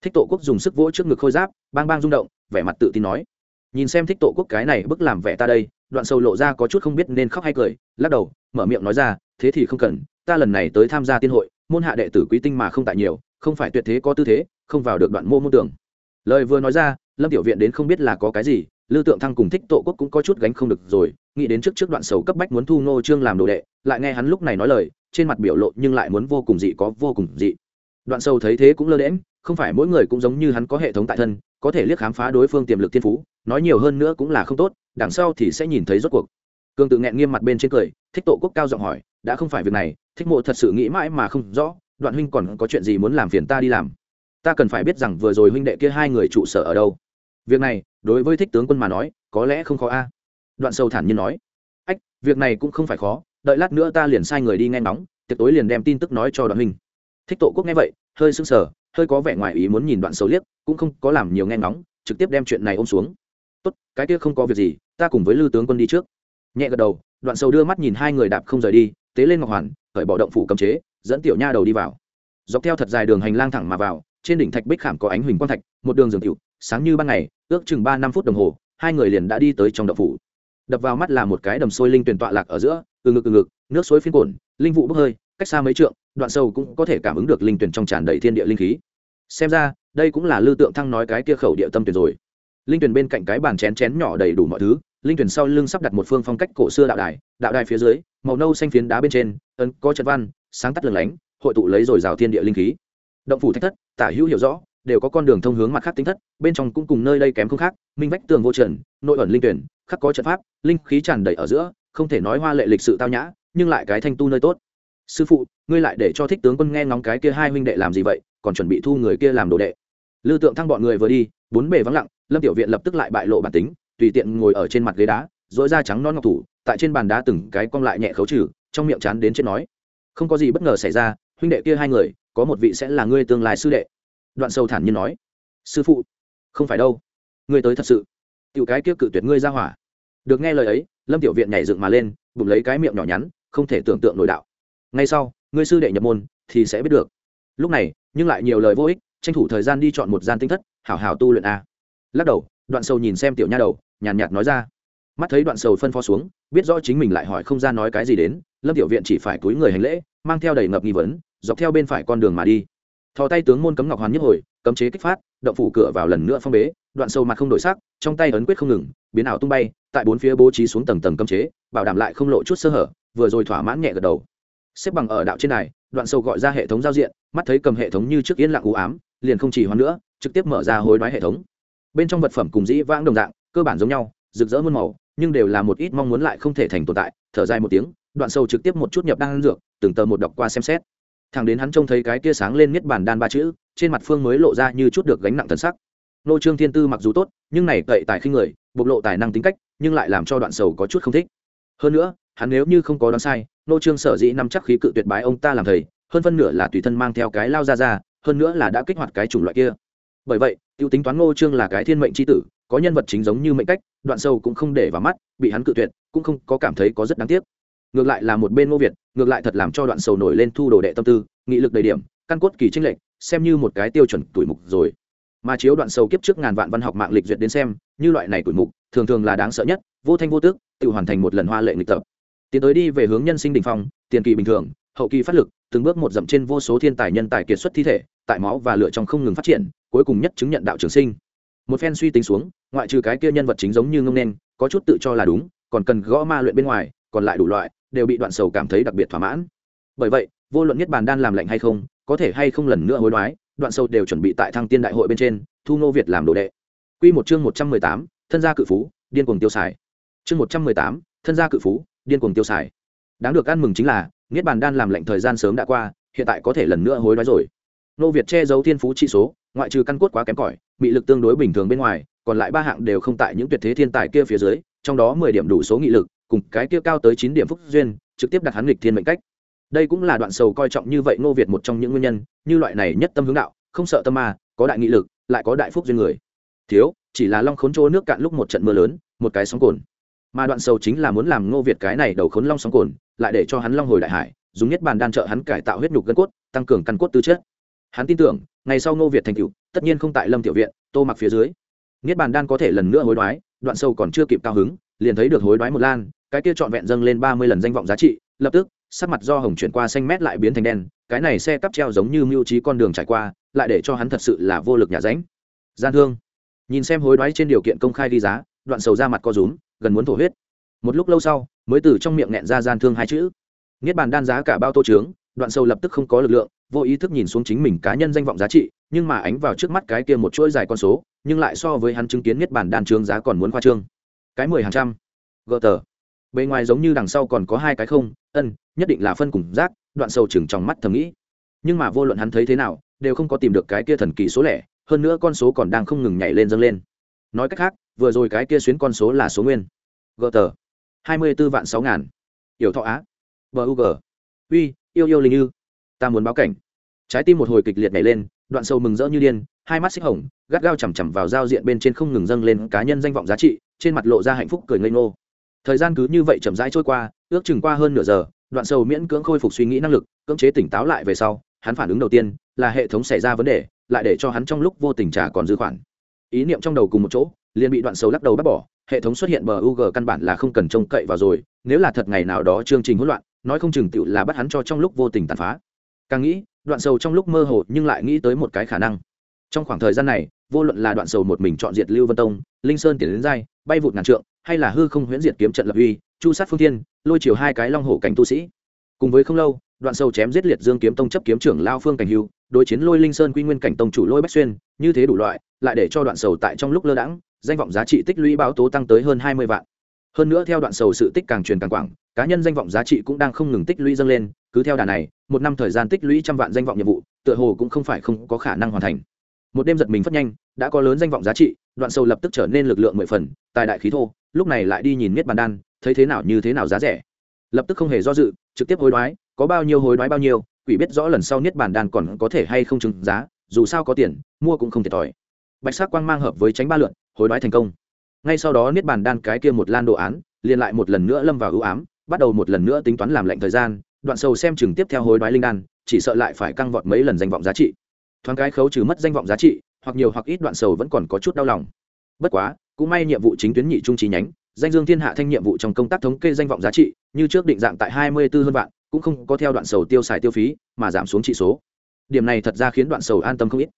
thích tổ quốc dùng sức vỗ trước ngực khôi giáp bang bang rung động vẻ mặt tự tin nói nhìn xem thích tổ quốc cái này bức làm vẻ ta đây đoạn sâu lộ ra có chút không biết nên khóc hay cười lắc đầu mở miệng nói ra thế thì không cần ta lần này tới tham gia tiên hội môn hạ đệ tử quý tinh mà không tại nhiều không phải tuyệt thế có tư thế không vào được đoạn mô môn tưởng lời vừa nói ra lâm tiểu viện đến không biết là có cái gì Lưu Tượng Thăng cùng Thích Tổ Quốc cũng có chút gánh không được rồi, nghĩ đến trước trước đoạn sầu cấp bách muốn thu Ngô Trương làm đồ đệ, lại nghe hắn lúc này nói lời, trên mặt biểu lộ nhưng lại muốn vô cùng dị có vô cùng dị. Đoạn sầu thấy thế cũng lơ đễnh, không phải mỗi người cũng giống như hắn có hệ thống tại thân, có thể liếc khám phá đối phương tiềm lực thiên phú, nói nhiều hơn nữa cũng là không tốt, đằng sau thì sẽ nhìn thấy rốt cuộc. Cương tự nghẹn nghiêm mặt bên trên cười, Thích Tổ Quốc cao giọng hỏi, đã không phải việc này, Thích Mộ thật sự nghĩ mãi mà không rõ, Đoạn huynh còn có chuyện gì muốn làm phiền ta đi làm? Ta cần phải biết rằng vừa rồi huynh đệ kia hai người trụ sở ở đâu việc này đối với thích tướng quân mà nói có lẽ không khó a đoạn sâu thản nhiên nói ách việc này cũng không phải khó đợi lát nữa ta liền sai người đi nghe ngóng tiệc tối liền đem tin tức nói cho đoạn huynh thích tổ quốc nghe vậy hơi sưng sờ hơi có vẻ ngoài ý muốn nhìn đoạn xấu liếc, cũng không có làm nhiều nghe ngóng, trực tiếp đem chuyện này ôm xuống. Tốt, cái kia không có việc gì, ta cùng với lưu tướng quân đi trước. Nhẹ gật đầu, đoạn sầu đưa mắt nhìn hai người đạp không rời đi, tế lên ngọc hoàn khởi bỏ động phủ cầm chế, dẫn tiểu nha đầu đi vào. Dọc theo thật dài đường hành lang thẳng mà vào, trên đỉnh thạch bích khảm có ánh huỳnh quang thạch, một đường giường tiểu, sáng như ban ngày, ước chừng ba năm phút đồng hồ, hai người liền đã đi tới trong đậu phủ. Đập vào mắt là một cái đầm sôi linh tuyển tọa lạc ở giữa, từ ngực từ ngực, nước suối phiên cồn linh vụ bốc hơi, cách xa mấy trượng đoạn sâu cũng có thể cảm ứng được linh tuyển trong tràn đầy thiên địa linh khí. Xem ra, đây cũng là lưu tượng thăng nói cái kia khẩu địa tâm tuyển rồi. Linh tuyển bên cạnh cái bàn chén chén nhỏ đầy đủ mọi thứ, linh tuyển sau lưng sắp đặt một phương phong cách cổ xưa đạo đài đạo đài phía dưới, màu nâu xanh phiến đá bên trên, ấn có trận văn, sáng tắt lửng lánh, hội tụ lấy rồi rào thiên địa linh khí. Động phủ thách thất, tả hữu hiểu rõ, đều có con đường thông hướng mặt khác tính thất, bên trong cũng cùng nơi đây kém không khác, minh vách tường vô trần, nội ẩn linh tuyển, khắc có trận pháp, linh khí tràn đầy ở giữa, không thể nói hoa lệ lịch sự tao nhã, nhưng lại cái thanh tu nơi tốt sư phụ, ngươi lại để cho thích tướng quân nghe ngóng cái kia hai huynh đệ làm gì vậy, còn chuẩn bị thu người kia làm đồ đệ. Lưu tượng thăng bọn người vừa đi, bốn bề vắng lặng, lâm tiểu viện lập tức lại bại lộ bản tính, tùy tiện ngồi ở trên mặt ghế đá dỗi da trắng non ngọc thủ, tại trên bàn đá từng cái cong lại nhẹ khấu trừ, trong miệng chán đến chết nói. Không có gì bất ngờ xảy ra, huynh đệ kia hai người, có một vị sẽ là ngươi tương lai sư đệ. Đoạn sâu thản nhiên nói. Sư phụ, không phải đâu. Ngươi tới thật sự. Tiểu cái kia cự tuyệt ngươi ra hỏa. Được nghe lời ấy, lâm tiểu viện nhảy dựng mà lên, bụng lấy cái miệng nhỏ nhắn, không thể tưởng tượng nổi đạo ngay sau, ngươi sư đệ nhập môn thì sẽ biết được. Lúc này, nhưng lại nhiều lời vô ích, tranh thủ thời gian đi chọn một gian tinh thất, hảo hảo tu luyện a. Lắc đầu, đoạn sầu nhìn xem tiểu nha đầu, nhàn nhạt nói ra. Mắt thấy đoạn sầu phân phó xuống, biết rõ chính mình lại hỏi không ra nói cái gì đến, lâm tiểu viện chỉ phải cúi người hành lễ, mang theo đầy ngập nghi vấn, dọc theo bên phải con đường mà đi. Thò tay tướng môn cấm ngọc hoàn nhất hồi, cấm chế kích phát, động phủ cửa vào lần nữa phong bế, đoạn sâu mặt không đổi sắc, trong tay ấn quyết không ngừng, biến ảo tung bay, tại bốn phía bố trí xuống tầng tầng cấm chế, bảo đảm lại không lộ chút sơ hở, vừa rồi thỏa mãn nhẹ gật đầu xếp bằng ở đạo trên này đoạn sâu gọi ra hệ thống giao diện, mắt thấy cầm hệ thống như trước yên lặng u ám, liền không chỉ hoán nữa, trực tiếp mở ra hối đoái hệ thống. Bên trong vật phẩm cùng dĩ vãng đồng dạng, cơ bản giống nhau, rực rỡ muôn màu, nhưng đều là một ít mong muốn lại không thể thành tồn tại, thở dài một tiếng, đoạn sâu trực tiếp một chút nhập đan dược, từng tờ một đọc qua xem xét. Thằng đến hắn trông thấy cái tia sáng lên miết bản đan ba chữ, trên mặt phương mới lộ ra như chút được gánh nặng thần sắc. Nô trương thiên tư mặc dù tốt, nhưng này cậy tài khi người, bộc lộ tài năng tính cách, nhưng lại làm cho đoạn sầu có chút không thích. Hơn nữa, hắn nếu như không có đoán sai nô trương sở dĩ nắm chắc khí cự tuyệt bái ông ta làm thầy, hơn phân nửa là tùy thân mang theo cái lao ra ra, hơn nữa là đã kích hoạt cái chủng loại kia. Bởi vậy, tiêu tính toán ngô trương là cái thiên mệnh c h i tử, có nhân vật chính giống như mệnh cách, đoạn sâu cũng không để vào mắt, bị hắn cự tuyệt, cũng không có cảm thấy có rất đáng tiếc. Ngược lại là một bên ngô việt, ngược lại thật làm cho đoạn sầu nổi lên thu đồ đệ tâm tư, nghị lực đầy điểm, căn cốt kỳ tranh lệch, xem như một cái tiêu chuẩn tuổi mục rồi. Mà chiếu đoạn sầu kiếp trước ngàn vạn văn học mạng lịch duyệt đến xem, như loại này tuổi mục, thường thường là đáng sợ nhất, vô thanh vô tước tự hoàn thành một lần hoa lệ nghịch tập tiến tới đi về hướng nhân sinh đình phong, tiền kỳ bình thường, hậu kỳ phát lực, từng bước một dậm trên vô số thiên tài nhân tài kiệt xuất thi thể, tại máu và lựa trong không ngừng phát triển, cuối cùng nhất chứng nhận đạo trường sinh. Một phen suy tính xuống, ngoại trừ cái kia nhân vật chính giống như ngông nên, có chút tự cho là đúng, còn cần gõ ma luyện bên ngoài, còn lại đủ loại, đều bị đoạn sầu cảm thấy đặc biệt thỏa mãn. Bởi vậy, vô luận nhất bàn đan làm lạnh hay không, có thể hay không lần nữa hối đoái, đoạn sầu đều chuẩn bị tại thăng tiên đại hội bên trên, thu ngô việt làm đồ đệ. Quy một chương một trăm mười tám, thân gia cự phú, điên cuồng tiêu xài. Chương một trăm mười tám, thân gia cự phú điên cuồng tiêu xài. Đáng được ăn mừng chính là, niết bàn đan làm lệnh thời gian sớm đã qua, hiện tại có thể lần nữa hối đoái rồi. Nô việt che giấu thiên phú trị số, ngoại trừ căn cốt quá kém cỏi bị lực tương đối bình thường bên ngoài, còn lại ba hạng đều không tại những tuyệt thế thiên tài kia phía dưới, trong đó mười điểm đủ số nghị lực, cùng cái kia cao tới chín điểm phúc duyên, trực tiếp đặt hắn nghịch thiên mệnh cách. Đây cũng là đoạn sầu coi trọng như vậy ngô việt một trong những nguyên nhân, như loại này nhất tâm hướng đạo, không sợ tâm ma, có đại nghị lực, lại có đại phúc duyên người. Thiếu, chỉ là long khốn chỗ nước cạn lúc một trận mưa lớn, một cái sóng cồn mà đoạn sầu chính là muốn làm ngô việt cái này đầu khốn long sóng cồn, lại để cho hắn long hồi đại hải, dùng nhất bàn đan trợ hắn cải tạo huyết nhục gân cốt, tăng cường căn cốt tư chất. Hắn tin tưởng, ngày sau ngô việt thành cựu tất nhiên không tại lâm tiểu viện, tô mặc phía dưới. Niết bàn đan có thể lần nữa hối đoái, đoạn sâu còn chưa kịp cao hứng, liền thấy được hối đoái một lan, cái kia trọn vẹn dâng lên ba mươi lần danh vọng giá trị, lập tức, sắc mặt do hồng chuyển qua xanh mét lại biến thành đen, cái này xe cắp treo giống như mưu trí con đường trải qua, lại để cho hắn thật sự là vô lực nhà ránh. Gian thương. Nhìn xem hối đoái trên điều kiện công khai đi giá, đoạn sầu ra mặt co rúm gần muốn thổ huyết. Một lúc lâu sau, mới từ trong miệng nghẹn ra gian thương hai chữ. Niết bàn đan giá cả bao tô trướng, đoạn sâu lập tức không có lực lượng, vô ý thức nhìn xuống chính mình cá nhân danh vọng giá trị, nhưng mà ánh vào trước mắt cái kia một chuỗi dài con số, nhưng lại so với hắn chứng kiến niết bàn đan trướng giá còn muốn khoa trương. Cái mười hàng trăm. Gờ tờ. Bề ngoài giống như đằng sau còn có hai cái không, ân, nhất định là phân cùng rác, đoạn sâu chừng trong mắt thầm nghĩ. Nhưng mà vô luận hắn thấy thế nào, đều không có tìm được cái kia thần kỳ số lẻ, hơn nữa con số còn đang không ngừng nhảy lên dâng lên. Nói cách khác vừa rồi cái kia xuyến con số là số nguyên. Gờ tờ hai mươi b ố vạn sáu ngàn. Yểu thọ á. Bug uy, yêu yêu linh như ta muốn báo cảnh. Trái tim một hồi kịch liệt nhảy lên, đoạn sâu mừng rỡ như điên, hai mắt xích hồng, gắt gao chằm chằm vào giao diện bên trên không ngừng dâng lên cá nhân danh vọng giá trị, trên mặt lộ ra hạnh phúc cười ngây ngô. Thời gian cứ như vậy chậm rãi trôi qua, ước chừng qua hơn nửa giờ, đoạn sâu miễn cưỡng khôi phục suy nghĩ năng lực, cưỡng chế tỉnh táo lại về sau, hắn phản ứng đầu tiên là hệ thống xảy ra vấn đề, lại để cho hắn trong lúc vô tình trả còn dư khoản. Ý niệm trong đầu cùng một chỗ liền bị đoạn sầu lắc đầu bắt bỏ, hệ thống xuất hiện bờ u g căn bản là không cần trông cậy vào rồi, nếu là thật ngày nào đó chương trình hỗn loạn, nói không chừng tựu là bắt hắn cho trong lúc vô tình tàn phá. Càng nghĩ, đoạn sầu trong lúc mơ hồ nhưng lại nghĩ tới một cái khả năng. Trong khoảng thời gian này, vô luận là đoạn sầu một mình chọn diệt lưu vân tông, linh sơn tiền đến giai, bay vụt ngàn trượng, hay là hư không huyễn diệt kiếm trận lập uy, chu sát phương thiên, lôi chiều hai cái long hổ cảnh tu sĩ. Cùng với không lâu, đoạn sầu chém giết liệt dương kiếm tông chấp kiếm trưởng lao phương cảnh hưu, đối chiến lôi linh sơn quy nguyên cảnh tông chủ lôi bách xuyên, như thế đủ loại, lại để cho đoạn sầu tại trong lúc lơ đãng danh vọng giá trị tích lũy báo tố tăng tới hơn hai mươi vạn. Hơn nữa theo đoạn sầu sự tích càng truyền càng quảng, cá nhân danh vọng giá trị cũng đang không ngừng tích lũy dâng lên, cứ theo đà này, một năm thời gian tích lũy trăm vạn danh vọng nhiệm vụ, tựa hồ cũng không phải không có khả năng hoàn thành. Một đêm giật mình phất nhanh, đã có lớn danh vọng giá trị, đoạn sâu lập tức trở nên lực lượng mười phần, tài đại khí thô, lúc này lại đi nhìn miết bàn đan, thấy thế nào như thế nào giá rẻ. Lập tức không hề do dự, trực tiếp hối đoái, có bao nhiêu hối đoái bao nhiêu, quỷ biết rõ lần sau niết bàn đan còn có thể hay không chứng giá, dù sao có tiền, mua cũng không thiệt thòi. Bạch sắc quang mang hợp với tránh ba lượn hối đoái thành công. Ngay sau đó niết bàn đan cái kia một lan đồ án, liền lại một lần nữa lâm vào ưu ám, bắt đầu một lần nữa tính toán làm lệnh thời gian, đoạn sầu xem chừng tiếp theo hối đoái linh đan, chỉ sợ lại phải căng vọt mấy lần danh vọng giá trị. Thoáng cái khấu trừ mất danh vọng giá trị, hoặc nhiều hoặc ít đoạn sầu vẫn còn có chút đau lòng. Bất quá, cũng may nhiệm vụ chính tuyến nhị trung trí nhánh, danh dương thiên hạ thanh nhiệm vụ trong công tác thống kê danh vọng giá trị, như trước định dạng tại hai mươi b ố hơn vạn, cũng không có theo đoạn sầu tiêu xài tiêu phí, mà giảm xuống trị số. Điểm này thật ra khiến đoạn sầu an tâm không ít.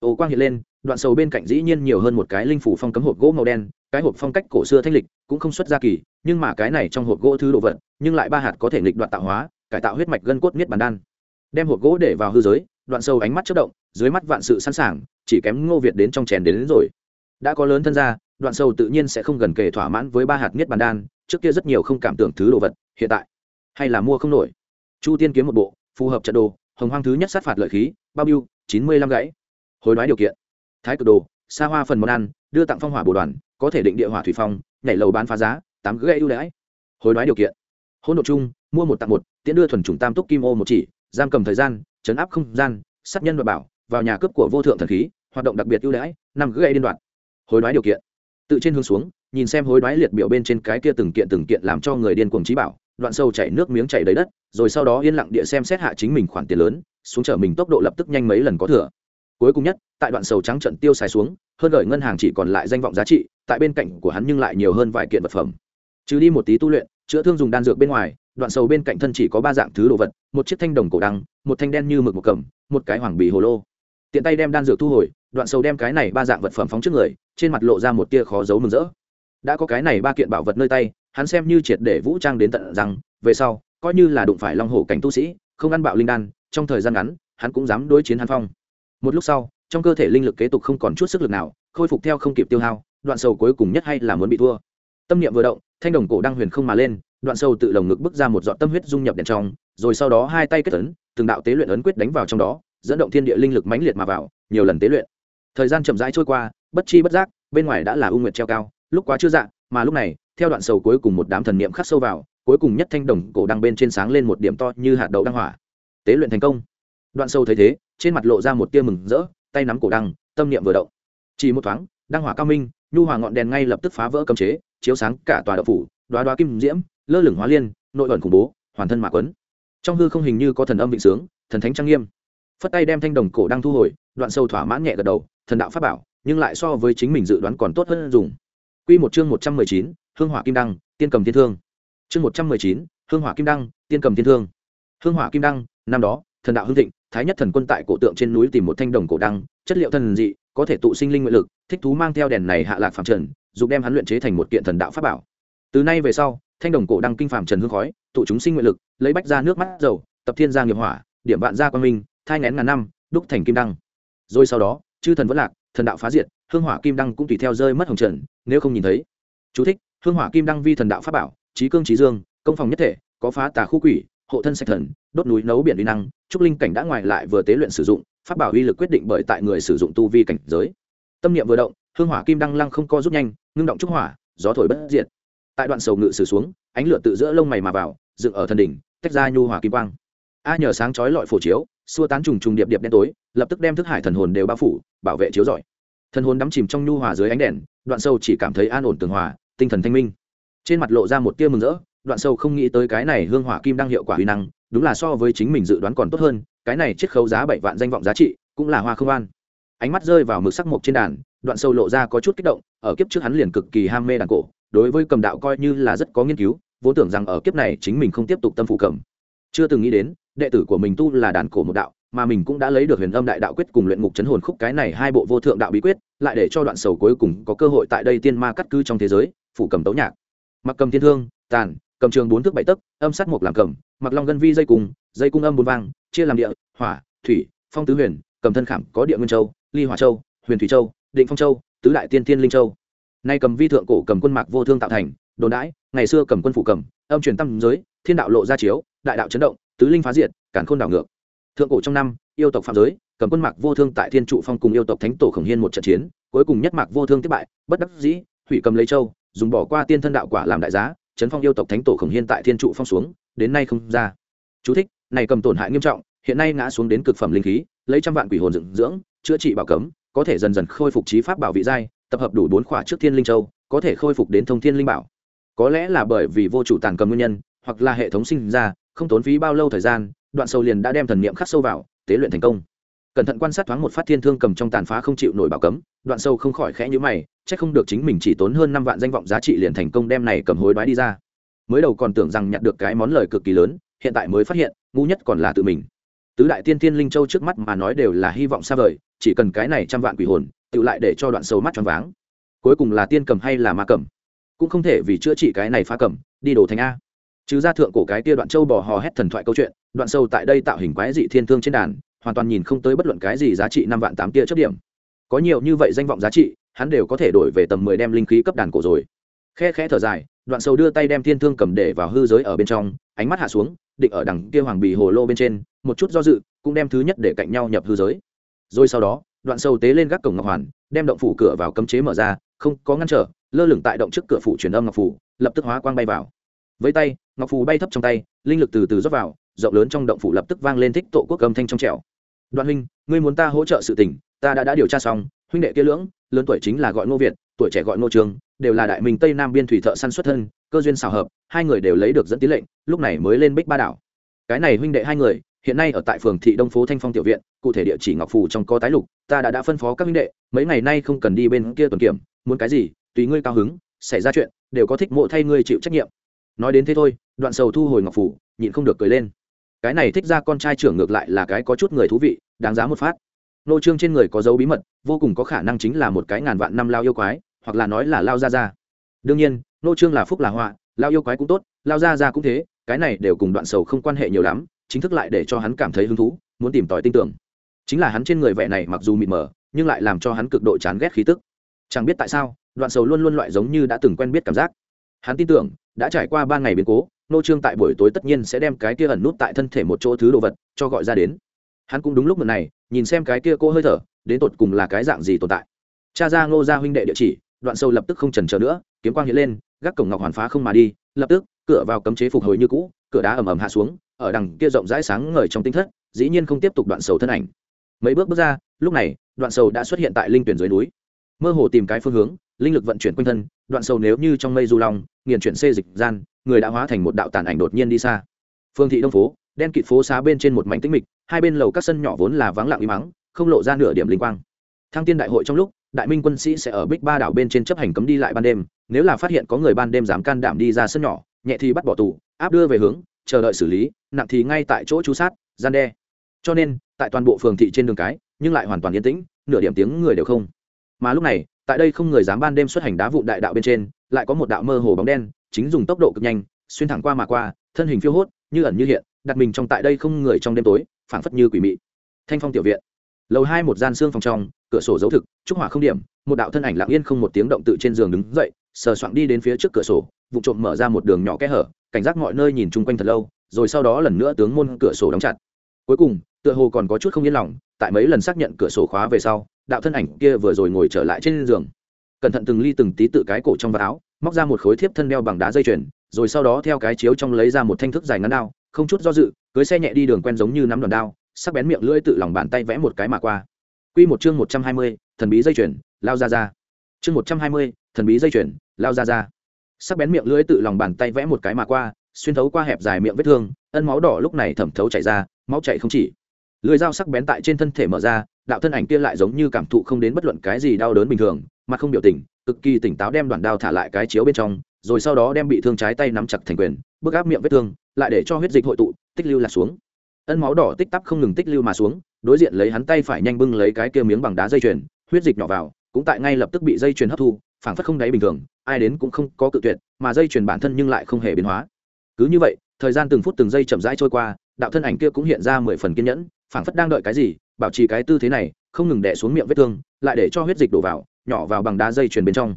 Ồ quang hiện lên đoạn sầu bên cạnh dĩ nhiên nhiều hơn một cái linh phủ phong cấm hộp gỗ màu đen cái hộp phong cách cổ xưa thanh lịch cũng không xuất ra kỳ nhưng mà cái này trong hộp gỗ thứ đồ vật nhưng lại ba hạt có thể nghịch đoạn tạo hóa cải tạo huyết mạch gân cốt miết bàn đan. Đem hộp gỗ để vào hư giới đoạn sâu ánh mắt chất động dưới mắt vạn sự sẵn sàng chỉ kém ngô việt đến trong chèn đến, đến rồi. Đã có lớn thân ra đoạn sâu tự nhiên sẽ không gần kề thỏa mãn với ba hạt miết bàn đan trước kia rất nhiều không cảm tưởng thứ đồ vật hiện tại hay là mua không nổi. Chu tiên kiếm một bộ phù hợp trận đồ hồng hoang thứ nhất sát phạt lợi khí bao biêu chín mươi lăm gãy. Hối đoái điều kiện thái cực đồ, xa hoa phần món ăn, đưa tặng phong hỏa bồ đoàn, có thể định địa hỏa thủy phong, nhảy lầu bán phá giá, tám gãy ưu đãi. Hối đoái điều kiện. Hỗn độ chung, mua một tặng một, tiễn đưa thuần trùng tam túc kim ô một chỉ, giam cầm thời gian, chấn áp không gian, sát nhân và bảo, vào nhà cướp của vô thượng thần khí, hoạt động đặc biệt ưu đãi, năm gãy liên đoạn. Hối đoái điều kiện. Tự trên hướng xuống, nhìn xem hối đoái liệt biểu bên trên cái kia từng kiện từng kiện làm cho người điên cuồng trí bảo, đoạn sâu chảy nước miếng chảy đầy đất, rồi sau đó yên lặng địa xem xét hạ chính mình khoản tiền lớn, xuống chở mình tốc độ lập tức nhanh mấy lần có thừa cuối cùng nhất, tại đoạn sầu trắng trận tiêu xài xuống, hơn gửi ngân hàng chỉ còn lại danh vọng giá trị, tại bên cạnh của hắn nhưng lại nhiều hơn vài kiện vật phẩm. Trừ đi một tí tu luyện, chữa thương dùng đan dược bên ngoài, đoạn sầu bên cạnh thân chỉ có ba dạng thứ đồ vật, một chiếc thanh đồng cổ đăng, một thanh đen như mực một cầm, một cái hoàng bì hồ lô. Tiện tay đem đan dược thu hồi, đoạn sầu đem cái này ba dạng vật phẩm phóng trước người, trên mặt lộ ra một tia khó giấu mừng rỡ. Đã có cái này ba kiện bảo vật nơi tay, hắn xem như triệt để vũ trang đến tận rằng về sau, coi như là đụng phải long hổ cảnh tu sĩ, không ăn bạo linh đan, trong thời gian ngắn, hắn cũng dám đối chiến hắn phong một lúc sau, trong cơ thể linh lực kế tục không còn chút sức lực nào, khôi phục theo không kịp tiêu hao, đoạn sầu cuối cùng nhất hay là muốn bị thua. Tâm niệm vừa động, thanh đồng cổ đang huyền không mà lên, đoạn sầu tự lồng ngực bước ra một giọt tâm huyết dung nhập đèn trong, rồi sau đó hai tay kết ấn, từng đạo tế luyện ấn quyết đánh vào trong đó, dẫn động thiên địa linh lực mãnh liệt mà vào, nhiều lần tế luyện. Thời gian chậm rãi trôi qua, bất chi bất giác, bên ngoài đã là u nguyệt treo cao, lúc quá chưa dạ mà lúc này, theo đoạn sầu cuối cùng một đám thần niệm khắc sâu vào, cuối cùng nhất thanh đồng cổ đăng bên trên sáng lên một điểm to như hạt đậu đăng hỏa. Tế luyện thành công. Đoạn sâu thấy thế trên mặt lộ ra một tia mừng rỡ tay nắm cổ đăng tâm niệm vừa động chỉ một thoáng đăng hỏa cao minh nhu hòa ngọn đèn ngay lập tức phá vỡ cấm chế chiếu sáng cả tòa đậu phủ đoá đoá kim diễm lơ lửng hóa liên nội ẩn khủng bố hoàn thân mạc quấn trong hư không hình như có thần âm vịnh sướng thần thánh trang nghiêm phất tay đem thanh đồng cổ đăng thu hồi đoạn sâu thỏa mãn nhẹ gật đầu thần đạo pháp bảo nhưng lại so với chính mình dự đoán còn tốt hơn dùng Quy một chương một trăm mười chín, Hương Hỏa Kim Đăng, Tiên Cầm Thiên Thương. Chương một trăm mười chín, Hương Hỏa Kim Đăng, Tiên Cầm Thiên Thương. Hương Hỏa Kim Đăng, năm đó, thần đạo hưng thịnh, thái nhất thần quân tại cổ tượng trên núi tìm một thanh đồng cổ đăng, chất liệu thần dị, có thể tụ sinh linh nguyện lực, thích thú mang theo đèn này hạ lạc phàm trần, dùng đem hắn luyện chế thành một kiện thần đạo pháp bảo. Từ nay về sau, thanh đồng cổ đăng kinh phàm trần hương khói, tụ chúng sinh nguyện lực, lấy bách ra nước mắt dầu, tập thiên gia nghiệp hỏa, điểm vạn gia quan minh, thai nén ngàn năm, đúc thành kim đăng. Rồi sau đó, chư thần vẫn lạc, thần đạo phá diệt, hương hỏa kim đăng cũng tùy theo rơi mất hồng trần, nếu không nhìn thấy. Chú thích: Hương hỏa kim đăng vi thần đạo pháp bảo, trí cương trí dương, công phòng nhất thể, có phá tà khu quỷ, hộ thân sạch thần, đốt núi nấu biển uy năng, trúc linh cảnh đã ngoài lại vừa tế luyện sử dụng, pháp bảo uy lực quyết định bởi tại người sử dụng tu vi cảnh giới. Tâm niệm vừa động, hương hỏa kim đăng lăng không co rút nhanh, ngưng động trúc hỏa, gió thổi bất diệt. Tại đoạn sầu ngự sử xuống, ánh lửa tự giữa lông mày mà vào, dựng ở thân đỉnh, tách ra nhu hỏa kim quang. A nhờ sáng chói lọi phổ chiếu, xua tán trùng trùng điệp điệp đen tối, lập tức đem thức hải thần hồn đều bao phủ, bảo vệ chiếu rọi. Thần hồn đắm chìm trong nhu hòa dưới ánh đèn, đoạn sâu chỉ cảm thấy an ổn tường hòa, tinh thần thanh minh. Trên mặt lộ ra một tia mừng rỡ, đoạn sâu không nghĩ tới cái này hương hỏa kim đăng hiệu quả uy năng, đúng là so với chính mình dự đoán còn tốt hơn, cái này chiết khấu giá bảy vạn danh vọng giá trị cũng là hoa không an. Ánh mắt rơi vào mực sắc mộc trên đàn, đoạn sâu lộ ra có chút kích động, ở kiếp trước hắn liền cực kỳ ham mê đàn cổ, đối với cầm đạo coi như là rất có nghiên cứu, vốn tưởng rằng ở kiếp này chính mình không tiếp tục tâm phụ cầm. Chưa từng nghĩ đến, đệ tử của mình tu là đàn cổ một đạo, mà mình cũng đã lấy được huyền âm đại đạo quyết cùng luyện ngục chấn hồn khúc cái này hai bộ vô thượng đạo bí quyết, lại để cho đoạn sầu cuối cùng có cơ hội tại đây tiên ma cắt cư trong thế giới phủ cầm tấu nhạc. Mặc cầm thiên thương, tàn cầm trường bốn thước bảy tấc, âm sắt mục làm cầm, mặc long gân vi dây cung dây cung âm bốn vang, chia làm địa, hỏa, thủy, phong tứ huyền, cầm thân khảm có địa nguyên châu, ly hỏa châu, huyền thủy châu, định phong châu, tứ đại tiên thiên linh châu. Nay cầm vi thượng cổ cầm quân mạc vô thương tạo thành, đồn đãi, ngày xưa cầm quân phủ cầm, âm truyền tâm giới, thiên đạo lộ ra chiếu, đại đạo chấn động, tứ linh phá diệt cản khôn đảo ngược. Thượng cổ trong năm, yêu tộc phạm giới, cầm quân mạc vô thương tại thiên trụ phong cùng yêu tộc thánh tổ khổng hiên một trận chiến, cuối cùng nhất mạc vô thương thất bại, bất đắc dĩ, hủy cầm lấy châu, dùng bỏ qua tiên thân đạo quả làm đại giá chấn phong yêu tộc thánh tổ khổng hiên tại thiên trụ phong xuống đến nay không ra. Chú thích, này cầm tổn hại nghiêm trọng hiện nay ngã xuống đến cực phẩm linh khí lấy trăm vạn quỷ hồn dựng dưỡng chữa trị bảo cấm có thể dần dần khôi phục trí pháp bảo vị giai tập hợp đủ bốn khỏa trước thiên linh châu có thể khôi phục đến thông thiên linh bảo. Có lẽ là bởi vì vô chủ tàn cầm nguyên nhân hoặc là hệ thống sinh ra không tốn phí bao lâu thời gian đoạn sâu liền đã đem thần niệm khắc sâu vào tế luyện thành công. Cẩn thận quan sát thoáng một phát thiên thương cầm trong tàn phá không chịu nổi bảo cấm đoạn sâu không khỏi khẽ nhữ mày chắc không được chính mình chỉ tốn hơn năm vạn danh vọng giá trị liền thành công đem này cầm hối đoái đi ra. Mới đầu còn tưởng rằng nhặt được cái món lời cực kỳ lớn, hiện tại mới phát hiện, ngu nhất còn là tự mình. Tứ đại tiên tiên linh châu trước mắt mà nói đều là hy vọng xa vời, chỉ cần cái này trăm vạn quỷ hồn, tự lại để cho đoạn sâu mắt choáng váng. Cuối cùng là tiên cầm hay là ma cầm? Cũng không thể vì chữa trị cái này phá cầm, đi đồ thành a. Chứ ra thượng cổ cái kia đoạn châu bò hò hét thần thoại câu chuyện, đoạn sâu tại đây tạo hình quái dị thiên thương trên đàn, hoàn toàn nhìn không tới bất luận cái gì giá trị năm vạn tám tia chấp điểm. Có nhiều như vậy danh vọng giá trị hắn đều có thể đổi về tầm mười đem linh khí cấp đàn cổ rồi. Khe khẽ thở dài, đoạn sâu đưa tay đem thiên thương cầm để vào hư giới ở bên trong, ánh mắt hạ xuống, định ở đằng kia hoàng bì hồ lô bên trên, một chút do dự, cũng đem thứ nhất để cạnh nhau nhập hư giới. Rồi sau đó, đoạn sâu tế lên gác cổng ngọc hoàn, đem động phủ cửa vào cấm chế mở ra, không có ngăn trở, lơ lửng tại động trước cửa phủ truyền âm ngọc phủ, lập tức hóa quang bay vào. Với tay, ngọc phủ bay thấp trong tay, linh lực từ từ rót vào, rộng lớn trong động phủ lập tức vang lên thích tổ quốc âm thanh trong trẻo. Đoạn huynh, ngươi muốn ta hỗ trợ sự tình, ta đã đã điều tra xong huynh đệ kia lưỡng, lớn tuổi chính là gọi ngô việt, tuổi trẻ gọi ngô trường, đều là đại minh tây nam biên thủy thợ săn xuất thân, cơ duyên xào hợp, hai người đều lấy được dẫn tiến lệnh, lúc này mới lên bích ba đảo. Cái này huynh đệ hai người, hiện nay ở tại phường thị đông phố thanh phong tiểu viện, cụ thể địa chỉ ngọc phù trong có tái lục, ta đã đã phân phó các huynh đệ, mấy ngày nay không cần đi bên kia tuần kiểm, muốn cái gì, tùy ngươi cao hứng, xảy ra chuyện, đều có thích mộ thay ngươi chịu trách nhiệm. Nói đến thế thôi, đoạn sầu thu hồi ngọc phủ nhịn không được cười lên. Cái này thích ra con trai trưởng ngược lại là cái có chút người thú vị, đáng giá một phát nô trương trên người có dấu bí mật, vô cùng có khả năng chính là một cái ngàn vạn năm lao yêu quái, hoặc là nói là lao ra ra đương nhiên, nô trương là phúc là họa, lao yêu quái cũng tốt, lao ra ra cũng thế, cái này đều cùng đoạn sầu không quan hệ nhiều lắm, chính thức lại để cho hắn cảm thấy hứng thú, muốn tìm tòi tin tưởng. Chính là hắn trên người vẻ này mặc dù mịt mờ, nhưng lại làm cho hắn cực độ chán ghét khí tức. Chẳng biết tại sao, đoạn sầu luôn luôn loại giống như đã từng quen biết cảm giác. Hắn tin tưởng, đã trải qua ba ngày biến cố, nô trương tại buổi tối tất nhiên sẽ đem cái kia ẩn nút tại thân thể một chỗ thứ đồ vật, cho gọi ra đến hắn cũng đúng lúc này, nhìn xem cái kia cô hơi thở, đến tột cùng là cái dạng gì tồn tại. Cha ra ngô gia huynh đệ địa chỉ, đoạn sâu lập tức không chần chờ nữa, kiếm quang hiện lên, gác cổng ngọc hoàn phá không mà đi, lập tức, cửa vào cấm chế phục hồi như cũ, cửa đá ầm ầm hạ xuống, ở đằng kia rộng rãi sáng ngời trong tinh thất, dĩ nhiên không tiếp tục đoạn sầu thân ảnh. Mấy bước bước ra, lúc này, đoạn sầu đã xuất hiện tại linh tuyển dưới núi. Mơ hồ tìm cái phương hướng, linh lực vận chuyển quanh thân, đoạn sầu nếu như trong mây du long, nghiền chuyển xê dịch gian, người đã hóa thành một đạo tàn ảnh đột nhiên đi xa. Phương thị đông phố đen kịt phố xá bên trên một mảnh tĩnh mịch, hai bên lầu các sân nhỏ vốn là vắng lặng im mắng, không lộ ra nửa điểm linh quang. Thăng tiên đại hội trong lúc, đại minh quân sĩ sẽ ở bích ba đảo bên trên chấp hành cấm đi lại ban đêm, nếu là phát hiện có người ban đêm dám can đảm đi ra sân nhỏ, nhẹ thì bắt bỏ tù, áp đưa về hướng, chờ đợi xử lý, nặng thì ngay tại chỗ chú sát, gian đe. Cho nên, tại toàn bộ phường thị trên đường cái, nhưng lại hoàn toàn yên tĩnh, nửa điểm tiếng người đều không. Mà lúc này, tại đây không người dám ban đêm xuất hành đá vụ đại đạo bên trên, lại có một đạo mơ hồ bóng đen, chính dùng tốc độ cực nhanh, xuyên thẳng qua mà qua, thân hình phiêu hốt, như ẩn như hiện đặt mình trong tại đây không người trong đêm tối, phảng phất như quỷ mị. Thanh phong tiểu viện. Lầu hai một gian xương phòng trong, cửa sổ dấu thực, trúc hỏa không điểm, một đạo thân ảnh lặng yên không một tiếng động tự trên giường đứng dậy, sờ soạng đi đến phía trước cửa sổ, vụ trộm mở ra một đường nhỏ kẽ hở, cảnh giác mọi nơi nhìn chung quanh thật lâu, rồi sau đó lần nữa tướng môn cửa sổ đóng chặt. Cuối cùng, tựa hồ còn có chút không yên lòng, tại mấy lần xác nhận cửa sổ khóa về sau, đạo thân ảnh kia vừa rồi ngồi trở lại trên giường. Cẩn thận từng ly từng tí tự cái cổ trong vạt áo, móc ra một khối thiếp thân đeo bằng đá dây chuyền rồi sau đó theo cái chiếu trong lấy ra một thanh thức dài ngắn đao không chút do dự cưới xe nhẹ đi đường quen giống như nắm đòn đao sắc bén miệng lưỡi tự lòng bàn tay vẽ một cái mà qua Quy một chương một trăm hai mươi, thần bí dây chuyền, lao ra ra. Chương một trăm hai mươi, thần bí dây chuyền, lao ra ra. Sắc bén miệng lưỡi tự lòng bàn tay vẽ một cái mà qua, xuyên thấu qua hẹp dài miệng vết thương, ân máu đỏ lúc này thẩm thấu chảy ra, máu chảy không chỉ. Lưỡi dao sắc bén tại trên thân thể mở ra, đạo thân ảnh kia lại giống như cảm thụ không đến bất luận cái gì đau đớn bình thường, mà không biểu tình, cực kỳ tỉnh táo đem đoạn đao thả lại cái chiếu bên trong, rồi sau đó đem bị thương trái tay nắm chặt thành quyền, bước áp miệng vết thương, lại để cho huyết dịch hội tụ, tích lưu lạc xuống. Ân máu đỏ tích tắc không ngừng tích lưu mà xuống, đối diện lấy hắn tay phải nhanh bưng lấy cái kia miếng bằng đá dây chuyền, huyết dịch nhỏ vào, cũng tại ngay lập tức bị dây chuyền hấp thu, phảng phất không đáy bình thường, ai đến cũng không có cự tuyệt, mà dây chuyền bản thân nhưng lại không hề biến hóa. Cứ như vậy, thời gian từng phút từng giây chậm rãi trôi qua, đạo thân ảnh kia cũng hiện ra mười phần kiên nhẫn, phảng phất đang đợi cái gì, bảo trì cái tư thế này, không ngừng đè xuống miệng vết thương, lại để cho huyết dịch đổ vào, nhỏ vào bằng đá dây chuyền bên trong.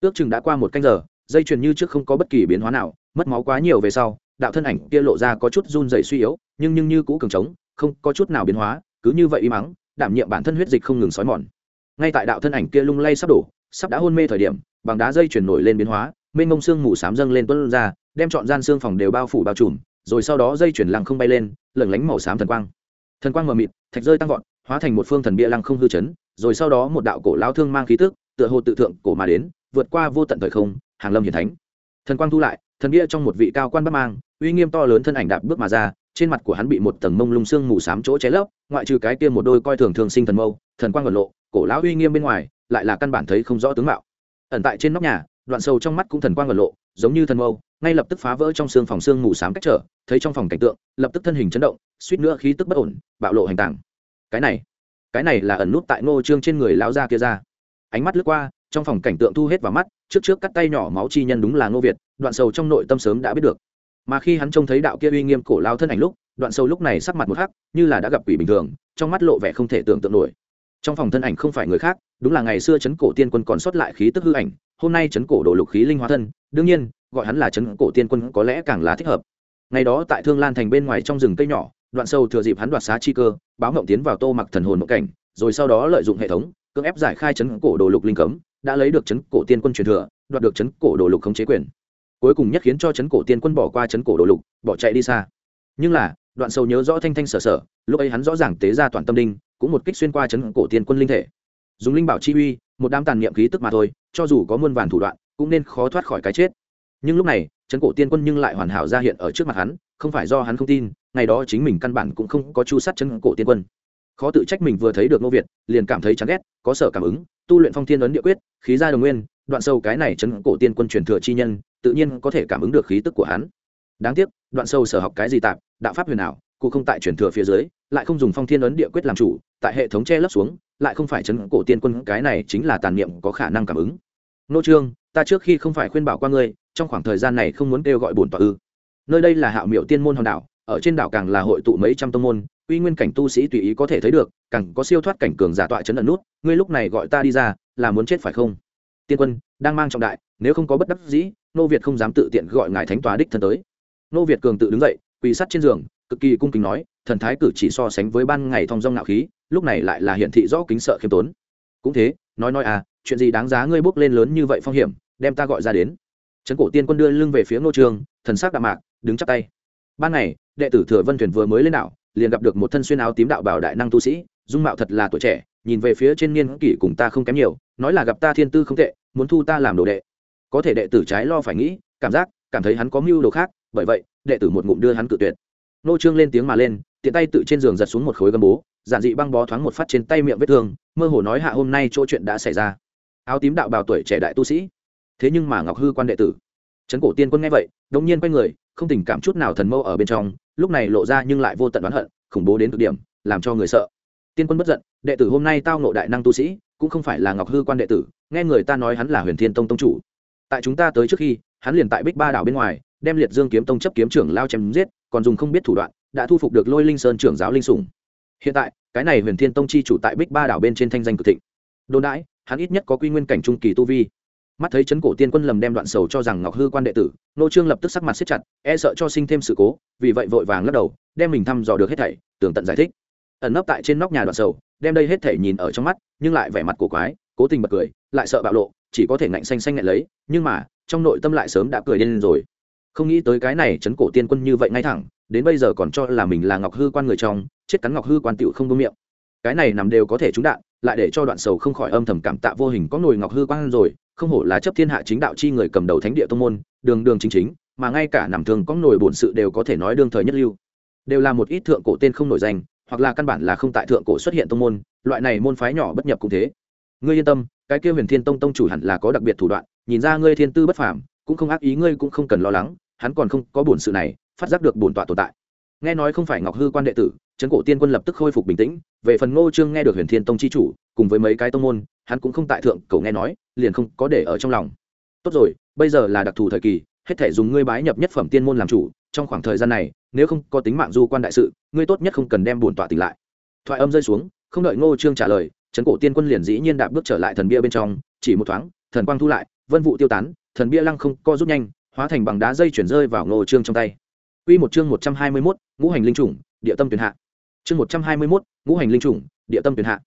Ước chừng đã qua một canh giờ, dây chuyền như trước không có bất kỳ biến hóa nào, mất máu quá nhiều về sau, đạo thân ảnh kia lộ ra có chút run rẩy suy yếu, nhưng nhưng như cũ cường trống, không có chút nào biến hóa, cứ như vậy y mắng, đảm nhiệm bản thân huyết dịch không ngừng sói mòn. Ngay tại đạo thân ảnh kia lung lay sắp đổ, sắp đã hôn mê thời điểm, bằng đá dây chuyển nổi lên biến hóa, mênh mông xương mù sám dâng lên tuân ra, đem trọn gian xương phòng đều bao phủ bao trùm, rồi sau đó dây chuyển lăng không bay lên, lửng lánh màu xám thần quang. Thần quang mờ mịt, thạch rơi tăng vọt, hóa thành một phương thần bia lăng không hư chấn, rồi sau đó một đạo cổ lao thương mang khí tức, tựa hồ tự thượng cổ mà đến, vượt qua vô tận thời không hàng lâm hiển thánh. Thần quang thu lại, thần bia trong một vị cao quan bắt mang, uy nghiêm to lớn thân ảnh đạp bước mà ra, trên mặt của hắn bị một tầng mông lung xương mù xám chỗ cháy lấp, ngoại trừ cái kia một đôi coi thường thường sinh thần mâu, thần quang vật lộ, cổ lão uy nghiêm bên ngoài, lại là căn bản thấy không rõ tướng mạo. Ẩn tại trên nóc nhà, đoạn sâu trong mắt cũng thần quang vật lộ, giống như thần mâu, ngay lập tức phá vỡ trong xương phòng xương mù xám cách trở, thấy trong phòng cảnh tượng, lập tức thân hình chấn động, suýt nữa khí tức bất ổn, bạo lộ hành tàng. Cái này cái này là ẩn nút tại ngô trương trên người lão gia kia ra. Ánh mắt lướt qua trong phòng cảnh tượng thu hết vào mắt, trước trước cắt tay nhỏ máu chi nhân đúng là ngô việt, đoạn sầu trong nội tâm sớm đã biết được. Mà khi hắn trông thấy đạo kia uy nghiêm cổ lao thân ảnh lúc, đoạn sầu lúc này sắc mặt một hắc, như là đã gặp quỷ bình thường, trong mắt lộ vẻ không thể tưởng tượng nổi. Trong phòng thân ảnh không phải người khác, đúng là ngày xưa chấn cổ tiên quân còn sót lại khí tức hư ảnh, hôm nay chấn cổ đổ lục khí linh hóa thân, đương nhiên, gọi hắn là chấn cổ tiên quân có lẽ càng là thích hợp. Ngày đó tại thương lan thành bên ngoài trong rừng cây nhỏ, đoạn sâu thừa dịp hắn đoạt xá chi cơ, báo ngộng tiến vào tô mặc thần hồn mộng cảnh, rồi sau đó lợi dụng hệ thống, cưỡng ép giải khai chấn cổ đồ lục linh cấm đã lấy được chấn cổ tiên quân truyền thừa, đoạt được chấn cổ đồ lục khống chế quyền. Cuối cùng nhất khiến cho chấn cổ tiên quân bỏ qua chấn cổ đồ lục, bỏ chạy đi xa. Nhưng là, đoạn sâu nhớ rõ thanh thanh sở sở, lúc ấy hắn rõ ràng tế ra toàn tâm đinh, cũng một kích xuyên qua chấn cổ tiên quân linh thể. Dùng linh bảo chi uy, một đám tàn niệm khí tức mà thôi, cho dù có muôn vàn thủ đoạn, cũng nên khó thoát khỏi cái chết. Nhưng lúc này, chấn cổ tiên quân nhưng lại hoàn hảo ra hiện ở trước mặt hắn, không phải do hắn không tin, ngày đó chính mình căn bản cũng không có chu sát chấn cổ tiên quân khó tự trách mình vừa thấy được ngô việt, liền cảm thấy chán ghét, có sở cảm ứng, tu luyện phong thiên ấn địa quyết, khí ra đồng nguyên, đoạn sâu cái này chấn cổ tiên quân truyền thừa chi nhân, tự nhiên có thể cảm ứng được khí tức của hắn. Đáng tiếc, đoạn sâu sở học cái gì tạp, đạo pháp huyền ảo, cụ không tại truyền thừa phía dưới, lại không dùng phong thiên ấn địa quyết làm chủ, tại hệ thống che lấp xuống, lại không phải chấn cổ tiên quân, cái này chính là tàn niệm có khả năng cảm ứng. Nô trương, ta trước khi không phải khuyên bảo qua ngươi, trong khoảng thời gian này không muốn kêu gọi bổn tọa ư. Nơi đây là hạo miệu tiên môn hòn đảo, ở trên đảo càng là hội tụ mấy trăm tông môn uy nguyên cảnh tu sĩ tùy ý có thể thấy được, càng có siêu thoát cảnh cường giả tọa chấn ẩn nút, ngươi lúc này gọi ta đi ra, là muốn chết phải không? Tiên quân, đang mang trọng đại, nếu không có bất đắc dĩ, nô việt không dám tự tiện gọi ngài thánh tòa đích thân tới. Nô việt cường tự đứng dậy, quỳ sắt trên giường, cực kỳ cung kính nói, thần thái cử chỉ so sánh với ban ngày thong dong nạo khí, lúc này lại là hiện thị rõ kính sợ khiêm tốn. Cũng thế, nói nói à chuyện gì đáng giá ngươi bước lên lớn như vậy phong hiểm, đem ta gọi ra đến. Trấn cổ tiên quân đưa lưng về phía ngô trường, thần sắc đạm mạc, đứng chắp tay. Ban ngày, đệ tử thừa vân thuyền vừa mới lên đảo liền gặp được một thân xuyên áo tím đạo bảo đại năng tu sĩ, dung mạo thật là tuổi trẻ, nhìn về phía trên niên kỷ cùng ta không kém nhiều, nói là gặp ta thiên tư không tệ, muốn thu ta làm đồ đệ. Có thể đệ tử trái lo phải nghĩ, cảm giác, cảm thấy hắn có mưu đồ khác, bởi vậy, đệ tử một ngụm đưa hắn cự tuyệt. Nô trương lên tiếng mà lên, tiện tay tự trên giường giật xuống một khối gấm bố, giản dị băng bó thoáng một phát trên tay miệng vết thương, mơ hồ nói hạ hôm nay chỗ chuyện đã xảy ra. Áo tím đạo bào tuổi trẻ đại tu sĩ. Thế nhưng mà ngọc hư quan đệ tử. Trấn cổ tiên quân nghe vậy đống nhiên quay người, không tình cảm chút nào thần mâu ở bên trong lúc này lộ ra nhưng lại vô tận oán hận, khủng bố đến cực điểm, làm cho người sợ. Tiên quân bất giận, đệ tử hôm nay tao nộ đại năng tu sĩ, cũng không phải là ngọc hư quan đệ tử, nghe người ta nói hắn là huyền thiên tông tông chủ. Tại chúng ta tới trước khi, hắn liền tại bích ba đảo bên ngoài, đem liệt dương kiếm tông chấp kiếm trưởng lao chém giết, còn dùng không biết thủ đoạn, đã thu phục được lôi linh sơn trưởng giáo linh sủng. Hiện tại, cái này huyền thiên tông chi chủ tại bích ba đảo bên trên thanh danh cực thịnh. Đồn đãi, hắn ít nhất có quy nguyên cảnh trung kỳ tu vi mắt thấy chấn cổ tiên quân lầm đem đoạn sầu cho rằng ngọc hư quan đệ tử, nô trương lập tức sắc mặt siết chặt e sợ cho sinh thêm sự cố, vì vậy vội vàng lắc đầu, đem mình thăm dò được hết thảy, tường tận giải thích. Ẩn nấp tại trên nóc nhà đoạn sầu, đem đây hết thảy nhìn ở trong mắt, nhưng lại vẻ mặt cổ quái, cố tình bật cười, lại sợ bạo lộ, chỉ có thể ngạnh xanh xanh ngạnh lấy, nhưng mà, trong nội tâm lại sớm đã cười lên rồi. Không nghĩ tới cái này chấn cổ tiên quân như vậy ngay thẳng, đến bây giờ còn cho là mình là ngọc hư quan người trong, chết cắn ngọc hư quan tựu không đúng miệng. Cái này nằm đều có thể trúng đạn, lại để cho đoạn sầu không khỏi âm thầm cảm tạ vô hình có nồi ngọc hư quan rồi không hổ là chấp thiên hạ chính đạo chi người cầm đầu thánh địa tông môn, đường đường chính chính, mà ngay cả nằm thường có nổi bổn sự đều có thể nói đương thời nhất lưu. Đều là một ít thượng cổ tên không nổi danh, hoặc là căn bản là không tại thượng cổ xuất hiện tông môn, loại này môn phái nhỏ bất nhập cũng thế. Ngươi yên tâm, cái kia huyền thiên tông tông chủ hẳn là có đặc biệt thủ đoạn, nhìn ra ngươi thiên tư bất phàm, cũng không ác ý ngươi cũng không cần lo lắng, hắn còn không có bổn sự này, phát giác được bổn tọa tồn tại. Nghe nói không phải ngọc hư quan đệ tử, trấn cổ tiên quân lập tức khôi phục bình tĩnh, về phần ngô trương nghe được huyền thiên tông chi chủ, cùng với mấy cái tông môn hắn cũng không tại thượng cầu nghe nói liền không có để ở trong lòng tốt rồi bây giờ là đặc thù thời kỳ hết thể dùng ngươi bái nhập nhất phẩm tiên môn làm chủ trong khoảng thời gian này nếu không có tính mạng du quan đại sự ngươi tốt nhất không cần đem bổn tọa tỉnh lại thoại âm rơi xuống không đợi ngô trương trả lời trấn cổ tiên quân liền dĩ nhiên đạp bước trở lại thần bia bên trong chỉ một thoáng thần quang thu lại vân vụ tiêu tán thần bia lăng không co rút nhanh hóa thành bằng đá dây chuyển rơi vào ngô trương trong tay Quy một chương 121, ngũ hành linh trùng, địa tâm tuyển hạ. Chương 121, ngũ hành linh trùng, địa tâm tuyển hạ.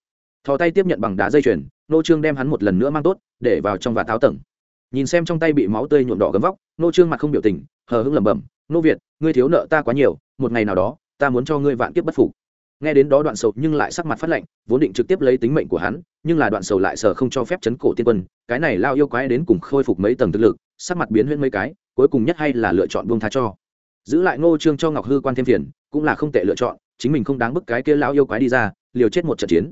Thò tay tiếp nhận bằng đá dây chuyền, nô trương đem hắn một lần nữa mang tốt, để vào trong và tháo tầng. Nhìn xem trong tay bị máu tươi nhuộm đỏ gấm vóc, nô trương mặt không biểu tình, hờ hững lẩm bẩm, "Nô Việt, ngươi thiếu nợ ta quá nhiều, một ngày nào đó, ta muốn cho ngươi vạn kiếp bất phục." nghe đến đó đoạn sầu nhưng lại sắc mặt phát lạnh, vốn định trực tiếp lấy tính mệnh của hắn nhưng là đoạn sầu lại sợ không cho phép chấn cổ tiên quân cái này lao yêu quái đến cùng khôi phục mấy tầng thực lực sắc mặt biến huyễn mấy cái cuối cùng nhất hay là lựa chọn buông tha cho giữ lại ngô trương cho ngọc hư quan thêm phiền cũng là không tệ lựa chọn chính mình không đáng bức cái kia lão yêu quái đi ra liều chết một trận chiến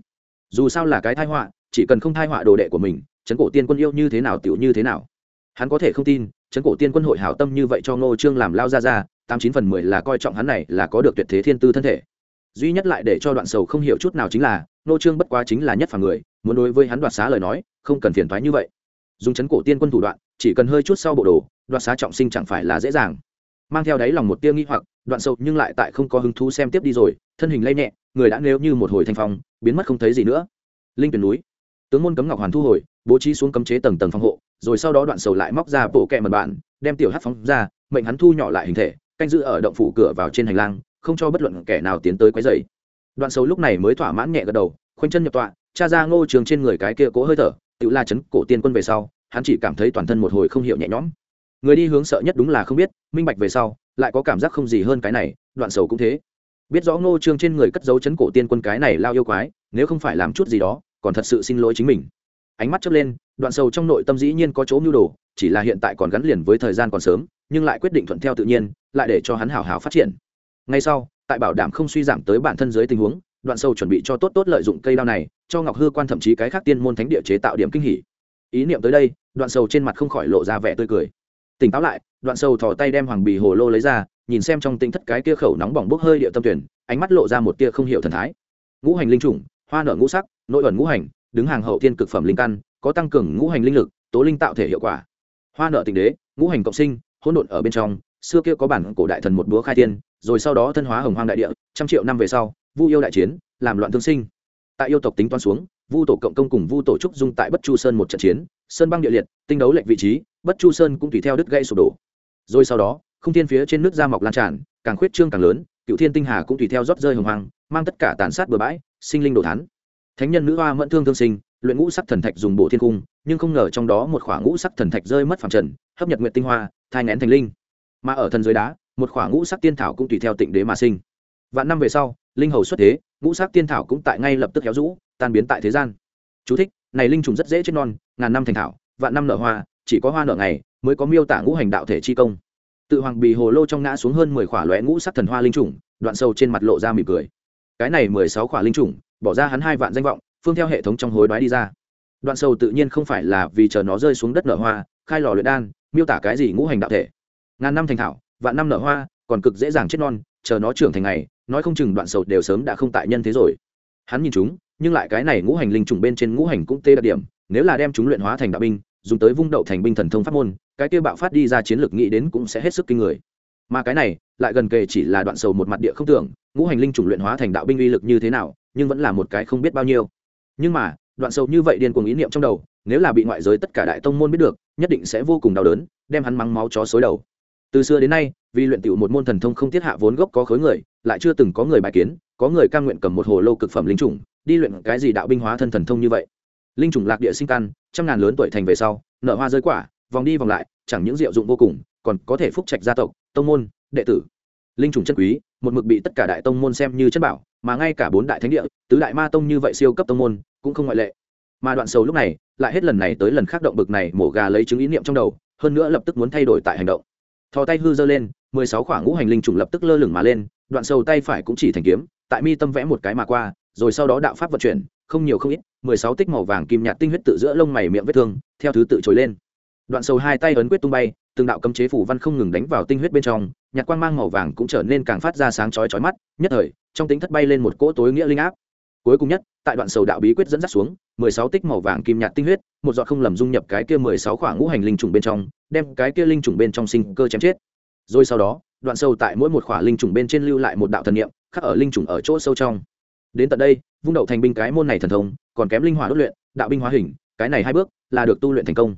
dù sao là cái thai họa chỉ cần không thai họa đồ đệ của mình chấn cổ tiên quân yêu như thế nào tiểu như thế nào. Hắn có thể không tin chấn cổ tiên quân hội hảo tâm như vậy cho ngô trương làm lao ra ra, tám chín phần mười là coi trọng hắn này là có được tuyệt thế thiên tư thân thể. Duy nhất lại để cho đoạn sầu không hiểu chút nào chính là, ngô trương bất quá chính là nhất phàm người, muốn đối với hắn đoạt xá lời nói, không cần phiền thoái như vậy. Dùng chấn cổ tiên quân thủ đoạn, chỉ cần hơi chút sau bộ đồ, đoạt xá trọng sinh chẳng phải là dễ dàng. Mang theo đáy lòng một tia nghi hoặc, đoạn sâu nhưng lại tại không có hứng thú xem tiếp đi rồi, thân hình lây nhẹ, người đã nêu như một hồi thanh phong, biến mất không thấy gì nữa. Linh tuyển núi tướng môn cấm ngọc hoàn thu hồi, bố trí xuống cấm chế tầng tầng phòng hộ, rồi sau đó đoạn sầu lại móc ra bộ kẹ mật bản, đem tiểu hát phóng ra, mệnh hắn thu nhỏ lại hình thể, canh giữ ở động phủ cửa vào trên hành lang, không cho bất luận kẻ nào tiến tới quấy dày đoạn sầu lúc này mới thỏa mãn nhẹ gật đầu, khoanh chân nhập tọa cha ra ngô trường trên người cái kia cố hơi thở, tự la chấn cổ tiên quân về sau, hắn chỉ cảm thấy toàn thân một hồi không hiểu nhẹ nhõm. Người đi hướng sợ nhất đúng là không biết, minh bạch về sau, lại có cảm giác không gì hơn cái này, đoạn sầu cũng thế. Biết rõ ngô trương trên người cất dấu chấn cổ tiên quân cái này lao yêu quái, nếu không phải làm chút gì đó còn thật sự xin lỗi chính mình. Ánh mắt chớp lên, đoạn sầu trong nội tâm dĩ nhiên có chỗ mưu đồ, chỉ là hiện tại còn gắn liền với thời gian còn sớm, nhưng lại quyết định thuận theo tự nhiên, lại để cho hắn hào hào phát triển. Ngay sau, tại bảo đảm không suy giảm tới bản thân dưới tình huống, đoạn sầu chuẩn bị cho tốt tốt lợi dụng cây đao này, cho ngọc hư quan thậm chí cái khác tiên môn thánh địa chế tạo điểm kinh hỉ. Ý niệm tới đây, đoạn sầu trên mặt không khỏi lộ ra vẻ tươi cười. Tỉnh táo lại, đoạn sầu thò tay đem hoàng bì hồ lô lấy ra, nhìn xem trong tinh thất cái kia khẩu nóng bỏng bốc hơi địa tâm tuyển, ánh mắt lộ ra một tia không hiểu thần thái. Ngũ hành linh chủng hoa nở ngũ sắc, nội ẩn ngũ hành, đứng hàng hậu thiên cực phẩm linh căn, có tăng cường ngũ hành linh lực, tố linh tạo thể hiệu quả. Hoa nở tình đế, ngũ hành cộng sinh, hỗn độn ở bên trong, xưa kia có bản cổ đại thần một búa khai tiên rồi sau đó thân hóa hồng hoang đại địa, trăm triệu năm về sau, vu yêu đại chiến, làm loạn thương sinh. Tại yêu tộc tính toán xuống, vu tổ cộng công cùng vu tổ trúc dung tại bất chu sơn một trận chiến, sơn băng địa liệt, tinh đấu lệnh vị trí, bất chu sơn cũng tùy theo đứt gãy sụp đổ. Rồi sau đó, không thiên phía trên nước da mọc lan tràn, càng khuyết trương càng lớn, cựu thiên tinh hà cũng tùy theo rót rơi hồng hoang, mang tất cả tàn sát bừa bãi sinh linh đồ thán. Thánh nhân nữ hoa mẫn thương thương sinh luyện ngũ sắc thần thạch dùng bộ thiên cung nhưng không ngờ trong đó một khoảng ngũ sắc thần thạch rơi mất phẳng trần hấp nhật nguyện tinh hoa thai ngén thành linh. Mà ở thần dưới đá một khoảng ngũ sắc tiên thảo cũng tùy theo tịnh đế mà sinh. Vạn năm về sau linh hầu xuất thế ngũ sắc tiên thảo cũng tại ngay lập tức héo rũ tan biến tại thế gian. Chú thích, này linh trùng rất dễ chết non ngàn năm thành thảo vạn năm nở hoa chỉ có hoa nở ngày mới có miêu tả ngũ hành đạo thể chi công. Tự hoàng bì hồ lô trong ngã xuống hơn mười khỏa lóe ngũ sắc thần hoa linh trùng đoạn sâu trên mặt lộ ra mỉm cười cái này mười sáu khỏa linh trùng bỏ ra hắn hai vạn danh vọng, phương theo hệ thống trong hối đoái đi ra. Đoạn sầu tự nhiên không phải là vì chờ nó rơi xuống đất nở hoa, khai lò luyện đan, miêu tả cái gì ngũ hành đạo thể. Ngàn năm thành thảo, vạn năm nở hoa, còn cực dễ dàng chết non, chờ nó trưởng thành ngày, nói không chừng đoạn sầu đều sớm đã không tại nhân thế rồi. Hắn nhìn chúng, nhưng lại cái này ngũ hành linh trùng bên trên ngũ hành cũng tê đặc điểm, nếu là đem chúng luyện hóa thành đạo binh, dùng tới vung đậu thành binh thần thông pháp môn, cái kia bạo phát đi ra chiến lược nghĩ đến cũng sẽ hết sức kinh người mà cái này lại gần kề chỉ là đoạn sầu một mặt địa không tưởng, ngũ hành linh trùng luyện hóa thành đạo binh uy lực như thế nào, nhưng vẫn là một cái không biết bao nhiêu. Nhưng mà, đoạn sầu như vậy điên cuồng ý niệm trong đầu, nếu là bị ngoại giới tất cả đại tông môn biết được, nhất định sẽ vô cùng đau đớn, đem hắn mắng máu chó xối đầu. Từ xưa đến nay, vì luyện tiểu một môn thần thông không tiết hạ vốn gốc có khối người, lại chưa từng có người bài kiến, có người cam nguyện cầm một hồ lô cực phẩm linh trùng đi luyện cái gì đạo binh hóa thân thần thông như vậy. Linh trùng lạc địa sinh căn, trăm ngàn lớn tuổi thành về sau, nở hoa rơi quả, vòng đi vòng lại, chẳng những diệu dụng vô cùng, còn có thể phúc trạch gia tộc tông môn, đệ tử. Linh trùng chân quý, một mực bị tất cả đại tông môn xem như chất bảo, mà ngay cả bốn đại thánh địa, tứ đại ma tông như vậy siêu cấp tông môn, cũng không ngoại lệ. Mà đoạn sầu lúc này, lại hết lần này tới lần khác động bực này mổ gà lấy chứng ý niệm trong đầu, hơn nữa lập tức muốn thay đổi tại hành động. Thò tay hư dơ lên, mười sáu khoảng ngũ hành linh trùng lập tức lơ lửng mà lên, đoạn sầu tay phải cũng chỉ thành kiếm, tại mi tâm vẽ một cái mà qua, rồi sau đó đạo pháp vận chuyển, không nhiều không ít, mười sáu tích màu vàng kim nhạt tinh huyết tự giữa lông mày miệng vết thương, theo thứ tự trồi lên. Đoạn sầu hai tay ấn quyết tung bay từng đạo cấm chế phủ văn không ngừng đánh vào tinh huyết bên trong nhạt quang mang màu vàng cũng trở nên càng phát ra sáng chói chói mắt, nhất thời, trong tính thất bay lên một cỗ tối nghĩa linh áp. Cuối cùng nhất, tại đoạn sầu đạo bí quyết dẫn dắt xuống, mười sáu tích màu vàng kim nhạt tinh huyết, một giọt không lầm dung nhập cái kia mười sáu khoảng ngũ hành linh trùng bên trong, đem cái kia linh trùng bên trong sinh cơ chém chết. Rồi sau đó, đoạn sâu tại mỗi một khỏa linh trùng bên trên lưu lại một đạo thần niệm, khắc ở linh trùng ở chỗ sâu trong. Đến tận đây, vung đậu thành binh cái môn này thần thông, còn kém linh hỏa đốt luyện, đạo binh hóa hình, cái này hai bước là được tu luyện thành công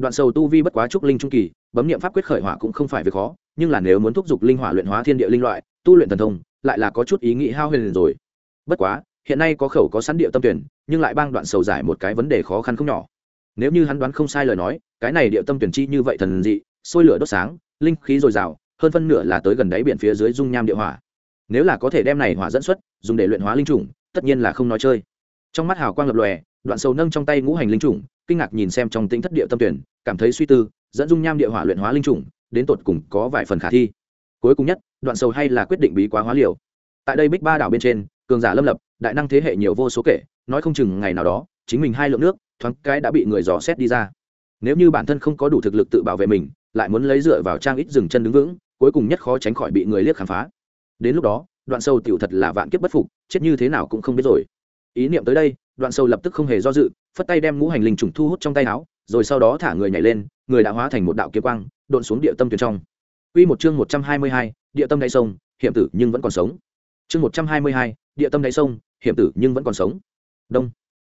đoạn sầu tu vi bất quá trúc linh trung kỳ, bấm niệm pháp quyết khởi hỏa cũng không phải việc khó, nhưng là nếu muốn thúc giục linh hỏa luyện hóa thiên địa linh loại, tu luyện thần thông, lại là có chút ý nghĩ hao huyền rồi. Bất quá, hiện nay có khẩu có sẵn địa tâm tuyển, nhưng lại bang đoạn sầu giải một cái vấn đề khó khăn không nhỏ. Nếu như hắn đoán không sai lời nói, cái này địa tâm tuyển chi như vậy thần dị, sôi lửa đốt sáng, linh khí dồi dào, hơn phân nửa là tới gần đáy biển phía dưới dung nham địa hỏa. Nếu là có thể đem này hỏa dẫn xuất, dùng để luyện hóa linh chủng, tất nhiên là không nói chơi. Trong mắt hào quang lập lòe, đoạn sầu nâng trong tay ngũ hành linh chủng kinh ngạc nhìn xem trong tính thất địa tâm tuyển, cảm thấy suy tư, dẫn dung nham địa hỏa luyện hóa linh chủng đến tột cùng có vài phần khả thi. Cuối cùng nhất, đoạn sầu hay là quyết định bí quá hóa liều. Tại đây bích ba đảo bên trên, cường giả lâm lập, đại năng thế hệ nhiều vô số kể, nói không chừng ngày nào đó, chính mình hai lượng nước, thoáng cái đã bị người dò xét đi ra. Nếu như bản thân không có đủ thực lực tự bảo vệ mình, lại muốn lấy dựa vào trang ít dừng chân đứng vững, cuối cùng nhất khó tránh khỏi bị người liếc khám phá. Đến lúc đó, đoạn sâu tiểu thật là vạn kiếp bất phục, chết như thế nào cũng không biết rồi. Ý niệm tới đây, đoạn sâu lập tức không hề do dự phất tay đem ngũ hành linh trùng thu hút trong tay áo rồi sau đó thả người nhảy lên người đã hóa thành một đạo kiếm quang độn xuống địa tâm tuyển trong Quy một chương 122, địa tâm đáy sông, hiểm tử nhưng vẫn còn sống. Chương 122, địa tâm đáy sông, hiểm tử nhưng vẫn còn sống. Đông.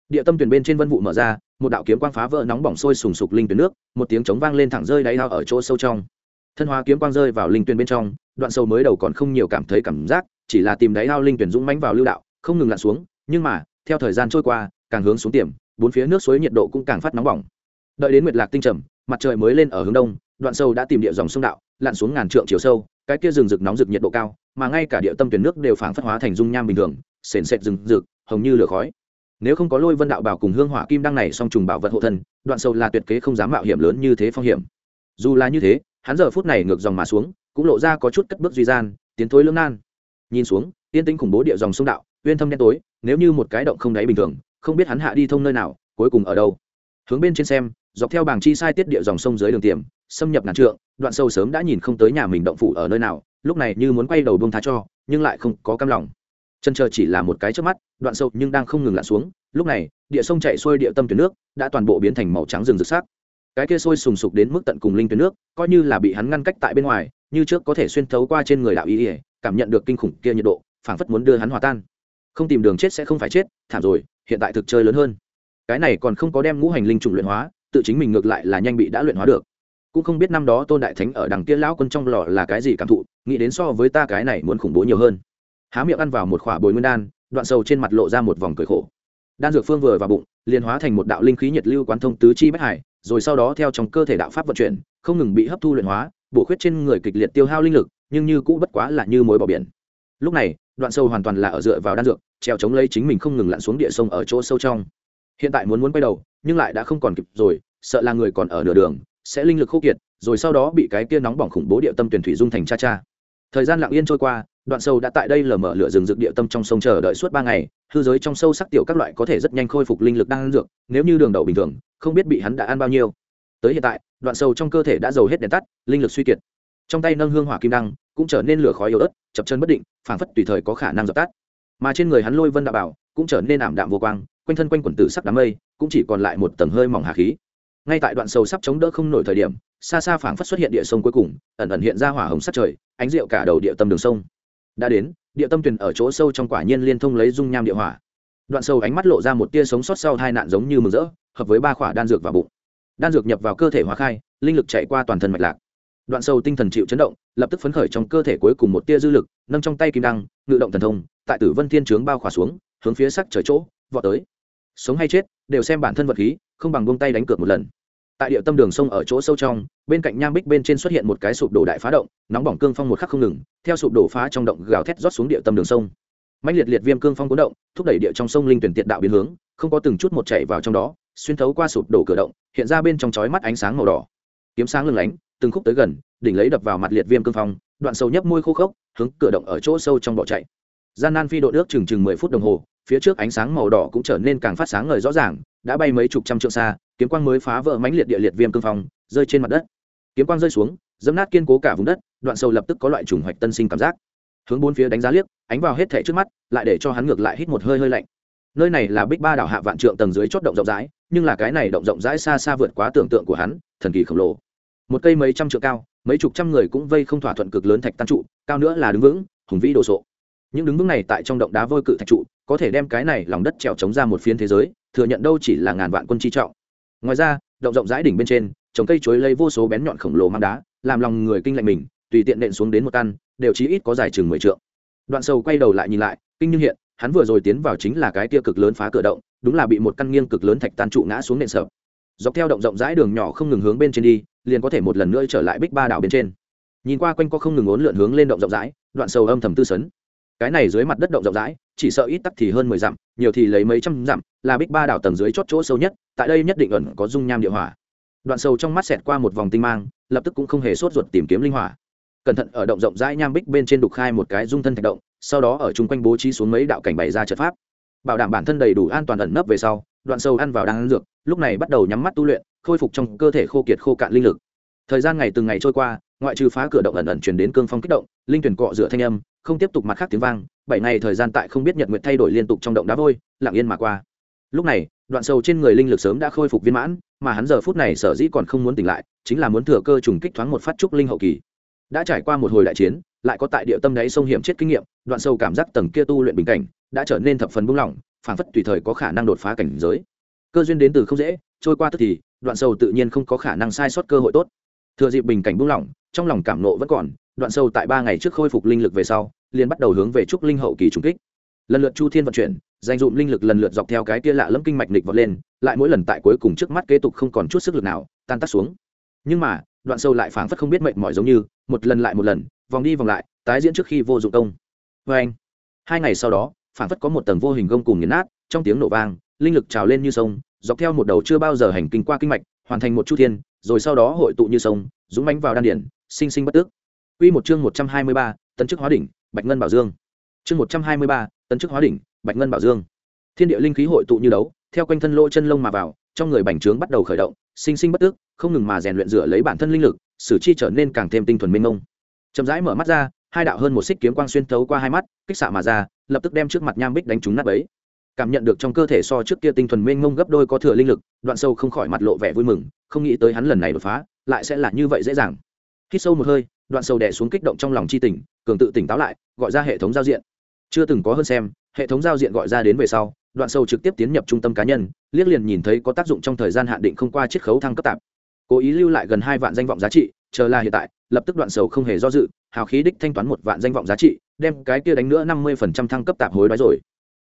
Địa tâm tuyển bên trên vân vụ mở ra, một đạo kiếm quang phá vỡ nóng bỏng sôi sùng sục linh tuyển nước, một tiếng trống vang lên thẳng rơi đáy ao ở chỗ sâu trong. Thân hóa kiếm quang rơi vào linh tuyển bên trong, đoạn sâu mới đầu còn không nhiều cảm thấy cảm giác, chỉ là tìm đáy ao linh tuyển dũng mãnh vào lưu đạo, không ngừng lặn xuống, nhưng mà, theo thời gian trôi qua, càng hướng xuống tiềm, bốn phía nước suối nhiệt độ cũng càng phát nóng bỏng. Đợi đến nguyệt lạc tinh trầm, mặt trời mới lên ở hướng đông, đoạn sâu đã tìm địa dòng sông đạo, lặn xuống ngàn trượng chiều sâu cái kia rừng rực nóng rực nhiệt độ cao mà ngay cả địa tâm tuyển nước đều phảng phất hóa thành dung nham bình thường sền sệt rừng rực hồng như lửa khói. Nếu không có lôi vân đạo bảo cùng hương hỏa kim đăng này song trùng bảo vật hộ thân đoạn sâu là tuyệt kế không dám mạo hiểm lớn như thế phong hiểm. Dù là như thế hắn giờ phút này ngược dòng mà xuống cũng lộ ra có chút cất bước duy gian tiến thối lưỡng nan. Nhìn xuống tiên tĩnh khủng bố địa dòng sông đạo uyên thâm đen tối nếu như một cái động không đáy bình thường không biết hắn hạ đi thông nơi nào, cuối cùng ở đâu. Hướng bên trên xem, dọc theo bảng chi sai tiết địa dòng sông dưới đường tiềm, xâm nhập ngàn trượng, đoạn sâu sớm đã nhìn không tới nhà mình động phủ ở nơi nào, lúc này như muốn quay đầu bông tha cho, nhưng lại không có cam lòng. Chân chờ chỉ là một cái trước mắt, đoạn sâu nhưng đang không ngừng lặn xuống, lúc này, địa sông chạy xuôi địa tâm tuyến nước, đã toàn bộ biến thành màu trắng rừng rực sắc. Cái kia sôi sùng sục đến mức tận cùng linh tuyến nước, coi như là bị hắn ngăn cách tại bên ngoài, như trước có thể xuyên thấu qua trên người đạo y ỉa cảm nhận được kinh khủng kia nhiệt độ, phảng phất muốn đưa hắn hòa tan. Không tìm đường chết sẽ không phải chết, thảm rồi hiện tại thực chơi lớn hơn. Cái này còn không có đem ngũ hành linh trùng luyện hóa, tự chính mình ngược lại là nhanh bị đã luyện hóa được. Cũng không biết năm đó tôn đại thánh ở đằng kia lão quân trong lò là cái gì cảm thụ, nghĩ đến so với ta cái này muốn khủng bố nhiều hơn. Há miệng ăn vào một khỏa bồi nguyên đan, đoạn sầu trên mặt lộ ra một vòng cười khổ. Đan dược phương vừa vào bụng, liền hóa thành một đạo linh khí nhiệt lưu quán thông tứ chi bách hải, rồi sau đó theo trong cơ thể đạo pháp vận chuyển, không ngừng bị hấp thu luyện hóa, bổ khuyết trên người kịch liệt tiêu hao linh lực, nhưng như cũ bất quá là như mối bỏ biển lúc này, đoạn sâu hoàn toàn là ở dựa vào đan dược, treo chống lấy chính mình không ngừng lặn xuống địa sông ở chỗ sâu trong. Hiện tại muốn muốn quay đầu, nhưng lại đã không còn kịp rồi, sợ là người còn ở nửa đường, sẽ linh lực khô kiệt, rồi sau đó bị cái kia nóng bỏng khủng bố địa tâm tuyển thủy dung thành cha cha. Thời gian lặng yên trôi qua, đoạn sâu đã tại đây lở mở lửa rừng rực địa tâm trong sông chờ đợi suốt ba ngày, hư giới trong sâu sắc tiểu các loại có thể rất nhanh khôi phục linh lực đang ăn dược, nếu như đường đậu bình thường, không biết bị hắn đã ăn bao nhiêu. Tới hiện tại, đoạn sâu trong cơ thể đã dầu hết đèn tắt, linh lực suy kiệt trong tay nâng hương hỏa kim đăng, cũng trở nên lửa khói yếu ớt, chập chân bất định, phảng phất tùy thời có khả năng dập tắt. Mà trên người hắn lôi vân đạo bảo, cũng trở nên ảm đạm vô quang, quanh thân quanh quần tử sắc đám mây, cũng chỉ còn lại một tầng hơi mỏng hà khí. Ngay tại đoạn sâu sắp chống đỡ không nổi thời điểm, xa xa phảng phất xuất hiện địa sông cuối cùng, ẩn ẩn hiện ra hỏa hồng sắc trời, ánh rượu cả đầu địa tâm đường sông. Đã đến, địa tâm tuyền ở chỗ sâu trong quả nhiên liên thông lấy dung nham địa hỏa. Đoạn sâu ánh mắt lộ ra một tia sống sót sau hai nạn giống như mừng rỡ, hợp với ba khỏa đan dược vào bụng. Đan dược nhập vào cơ thể hóa khai, linh lực chạy qua toàn thân mạch lạc đoạn sâu tinh thần chịu chấn động, lập tức phấn khởi trong cơ thể cuối cùng một tia dư lực, nâng trong tay kim đăng, ngự động thần thông, tại tử vân thiên trướng bao khỏa xuống, hướng phía sắc trời chỗ, vọt tới. Sống hay chết, đều xem bản thân vật khí, không bằng buông tay đánh cược một lần. Tại địa tâm đường sông ở chỗ sâu trong, bên cạnh nham bích bên trên xuất hiện một cái sụp đổ đại phá động, nóng bỏng cương phong một khắc không ngừng, theo sụp đổ phá trong động gào thét rót xuống địa tâm đường sông. Mạnh liệt liệt viêm cương phong cuốn động, thúc đẩy địa trong sông linh tuyển tiện đạo biến hướng, không có từng chút một chảy vào trong đó, xuyên thấu qua sụp đổ cửa động, hiện ra bên trong chói mắt ánh sáng màu đỏ. Kiếm sáng lừng lánh từng khúc tới gần, đỉnh lấy đập vào mặt liệt viêm cương phong, đoạn sâu nhấp môi khô khốc, hướng cửa động ở chỗ sâu trong bỏ chạy. Gian nan phi độ nước chừng chừng mười phút đồng hồ, phía trước ánh sáng màu đỏ cũng trở nên càng phát sáng ngời rõ ràng, đã bay mấy chục trăm trượng xa, kiếm quang mới phá vỡ mánh liệt địa liệt viêm cương phong, rơi trên mặt đất. Kiếm quang rơi xuống, dẫm nát kiên cố cả vùng đất, đoạn sâu lập tức có loại trùng hoạch tân sinh cảm giác. Hướng bốn phía đánh giá liếc, ánh vào hết thẻ trước mắt, lại để cho hắn ngược lại hít một hơi hơi lạnh. Nơi này là bích ba đảo hạ vạn trượng tầng dưới chót động rộng rãi, nhưng là cái này động rộng rãi xa xa vượt quá tưởng tượng của hắn, thần kỳ khổng lồ một cây mấy trăm trượng cao, mấy chục trăm người cũng vây không thỏa thuận cực lớn thạch tan trụ, cao nữa là đứng vững, hùng vĩ đồ sộ. Những đứng vững này tại trong động đá vôi cự thạch trụ, có thể đem cái này lòng đất trèo chống ra một phiến thế giới, thừa nhận đâu chỉ là ngàn vạn quân chi trọng. Ngoài ra, động rộng rãi đỉnh bên trên, trồng cây chuối lấy vô số bén nhọn khổng lồ mang đá, làm lòng người kinh lạnh mình, tùy tiện nện xuống đến một căn, đều chí ít có dài chừng mười trượng. Đoạn sâu quay đầu lại nhìn lại, kinh như hiện, hắn vừa rồi tiến vào chính là cái kia cực lớn phá cửa động, đúng là bị một căn nghiêng cực lớn thạch tan trụ ngã xuống nền sập dọc theo động rộng rãi đường nhỏ không ngừng hướng bên trên đi, liền có thể một lần nữa trở lại bích ba đảo bên trên. Nhìn qua quanh co không ngừng ốn lượn hướng lên động rộng rãi, đoạn sâu âm thầm tư sấn. Cái này dưới mặt đất động rộng rãi, chỉ sợ ít tắc thì hơn mười dặm, nhiều thì lấy mấy trăm dặm, là bích ba đảo tầng dưới chót chỗ sâu nhất, tại đây nhất định ẩn có dung nham địa hỏa. Đoạn sâu trong mắt xẹt qua một vòng tinh mang, lập tức cũng không hề sốt ruột tìm kiếm linh hỏa. Cẩn thận ở động rộng rãi nham bích bên trên đục khai một cái dung thân thạch động, sau đó ở chung quanh bố trí xuống mấy đạo cảnh bày ra trận pháp. Bảo đảm bản thân đầy đủ an toàn ẩn nấp về sau, đoạn sâu ăn vào đang ăn dược lúc này bắt đầu nhắm mắt tu luyện, khôi phục trong cơ thể khô kiệt khô cạn linh lực. Thời gian ngày từng ngày trôi qua, ngoại trừ phá cửa động ẩn ẩn chuyển đến cương phong kích động, linh tuyển cọ rửa thanh âm, không tiếp tục mặt khác tiếng vang, bảy ngày thời gian tại không biết nhật nguyện thay đổi liên tục trong động đá vôi, lặng yên mà qua. Lúc này, đoạn sâu trên người linh lực sớm đã khôi phục viên mãn, mà hắn giờ phút này sở dĩ còn không muốn tỉnh lại, chính là muốn thừa cơ trùng kích thoáng một phát trúc linh hậu kỳ. Đã trải qua một hồi đại chiến, lại có tại địa tâm đáy sông hiểm chết kinh nghiệm, đoạn sâu cảm giác tầng kia tu luyện bình cảnh, đã trở nên thập phần buông lỏng phản phất tùy thời có khả năng đột phá cảnh giới cơ duyên đến từ không dễ, trôi qua tức thì, đoạn sâu tự nhiên không có khả năng sai sót cơ hội tốt. Thừa dịp bình cảnh buông lỏng, trong lòng cảm nộ vẫn còn, đoạn sâu tại ba ngày trước khôi phục linh lực về sau, liền bắt đầu hướng về trúc linh hậu kỳ trùng kích. Lần lượt chu thiên vận chuyển, dành dụm linh lực lần lượt dọc theo cái kia lạ lẫm kinh mạch nịch vọt lên, lại mỗi lần tại cuối cùng trước mắt kế tục không còn chút sức lực nào, tan tác xuống. Nhưng mà, đoạn sâu lại phảng phất không biết mệnh mỏi giống như, một lần lại một lần, vòng đi vòng lại, tái diễn trước khi vô dụng công. Vê anh hai ngày sau đó, phảng phất có một tầng vô hình gông cùng nghiền nát, trong tiếng nổ vang linh lực trào lên như sông dọc theo một đầu chưa bao giờ hành kinh qua kinh mạch hoàn thành một chu thiên rồi sau đó hội tụ như sông dũng mánh vào đan điển sinh sinh bất tước Quy một chương một trăm hai mươi ba, tấn chức hóa đỉnh, Bạch Ngân Bảo Dương. Chương một trăm hai mươi ba, tấn chức hóa đỉnh, Bạch Ngân Bảo Dương. Thiên địa linh khí hội tụ như đấu, theo quanh thân lỗ chân lông mà vào, trong người bành trướng bắt đầu khởi động, sinh sinh bất tức, không ngừng mà rèn luyện rửa lấy bản thân linh lực, sử chi trở nên càng thêm tinh thuần minh ngông. Chậm rãi mở mắt ra, hai đạo hơn một xích kiếm quang xuyên thấu qua hai mắt, kích xạ mà ra, lập tức đem trước mặt nham bích đánh trúng nát bấy. Cảm nhận được trong cơ thể so trước kia tinh thuần mênh mông gấp đôi có thừa linh lực, đoạn sâu không khỏi mặt lộ vẻ vui mừng, không nghĩ tới hắn lần này đột phá, lại sẽ là như vậy dễ dàng. Hít sâu một hơi, đoạn sâu đè xuống kích động trong lòng chi tỉnh, cường tự tỉnh táo lại, gọi ra hệ thống giao diện. Chưa từng có hơn xem, hệ thống giao diện gọi ra đến về sau, đoạn sâu trực tiếp tiến nhập trung tâm cá nhân, liếc liền nhìn thấy có tác dụng trong thời gian hạn định không qua chiết khấu thăng cấp tạp. Cố ý lưu lại gần hai vạn danh vọng giá trị, chờ là hiện tại, lập tức đoạn sâu không hề do dự, hào khí đích thanh toán một vạn danh vọng giá trị, đem cái kia đánh nữa năm mươi phần trăm thăng cấp tạp hối đoái rồi.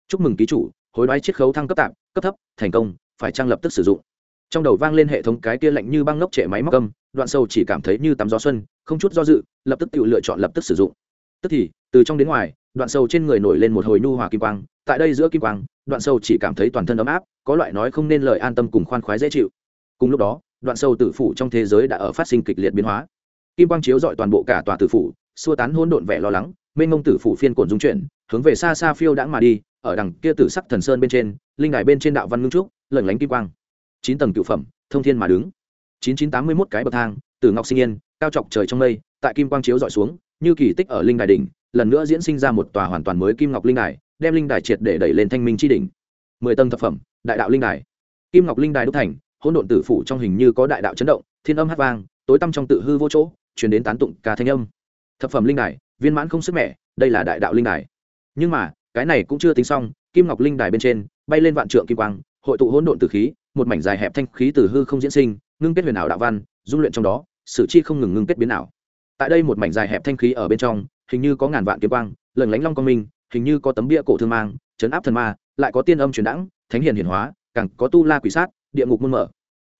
Chúc mừng ký chủ, hối đoái chiết khấu thăng cấp tạm, cấp thấp, thành công, phải trang lập tức sử dụng? Trong đầu vang lên hệ thống cái kia lạnh như băng ngốc trệ máy móc âm đoạn sâu chỉ cảm thấy như tắm gió xuân không chút do dự lập tức tự lựa chọn lập tức sử dụng. Tức thì từ trong đến ngoài đoạn sâu trên người nổi lên một hồi nu hòa kim quang tại đây giữa kim quang đoạn sâu chỉ cảm thấy toàn thân ấm áp có loại nói không nên lời an tâm cùng khoan khoái dễ chịu. Cùng lúc đó đoạn sâu tử phủ trong thế giới đã ở phát sinh kịch liệt biến hóa. Kim quang chiếu dọi toàn bộ cả tòa tử phủ xua tán hôn độn vẻ lo lắng mênh mông tử phủ phiên cồn dung chuyển hướng về xa xa phiêu đãng mà đi ở đằng kia tử sắc thần sơn bên trên, linh đài bên trên đạo văn ngưng trúc lẩn lánh kim quang. Chín tầng cựu phẩm, thông thiên mà đứng. Chín chín tám mươi mốt cái bậc thang từ ngọc sinh yên, cao chọc trời trong mây, tại kim quang chiếu dọi xuống, như kỳ tích ở linh đài đỉnh, lần nữa diễn sinh ra một tòa hoàn toàn mới kim ngọc linh đài, đem linh đài triệt để đẩy lên thanh minh tri đỉnh. Mười tầng thập phẩm, đại đạo linh đài. Kim ngọc linh đài đúc thành, hỗn độn tử phủ trong hình như có đại đạo chấn động, thiên âm hát vang, tối tăm trong tự hư vô chỗ chuyển đến tán tụng ca thanh âm. Thập phẩm linh đài, viên mãn không sức mẻ, đây là đại đạo linh đài. Nhưng mà cái này cũng chưa tính xong, kim ngọc linh đài bên trên, bay lên vạn trượng kim quang, hội tụ hỗn độn tử khí, một mảnh dài hẹp thanh khí từ hư không diễn sinh, ngưng kết huyền ảo đạo văn, dung luyện trong đó, sử chi không ngừng ngưng kết biến ảo. Tại đây một mảnh dài hẹp thanh khí ở bên trong, hình như có ngàn vạn kiếm quang lẩn lánh long quang minh, hình như có tấm bia cổ thương mang, chấn áp thần ma, lại có tiên âm truyền đẳng thánh hiền hiển hóa, càng có tu la quỷ sát, địa ngục muôn mở.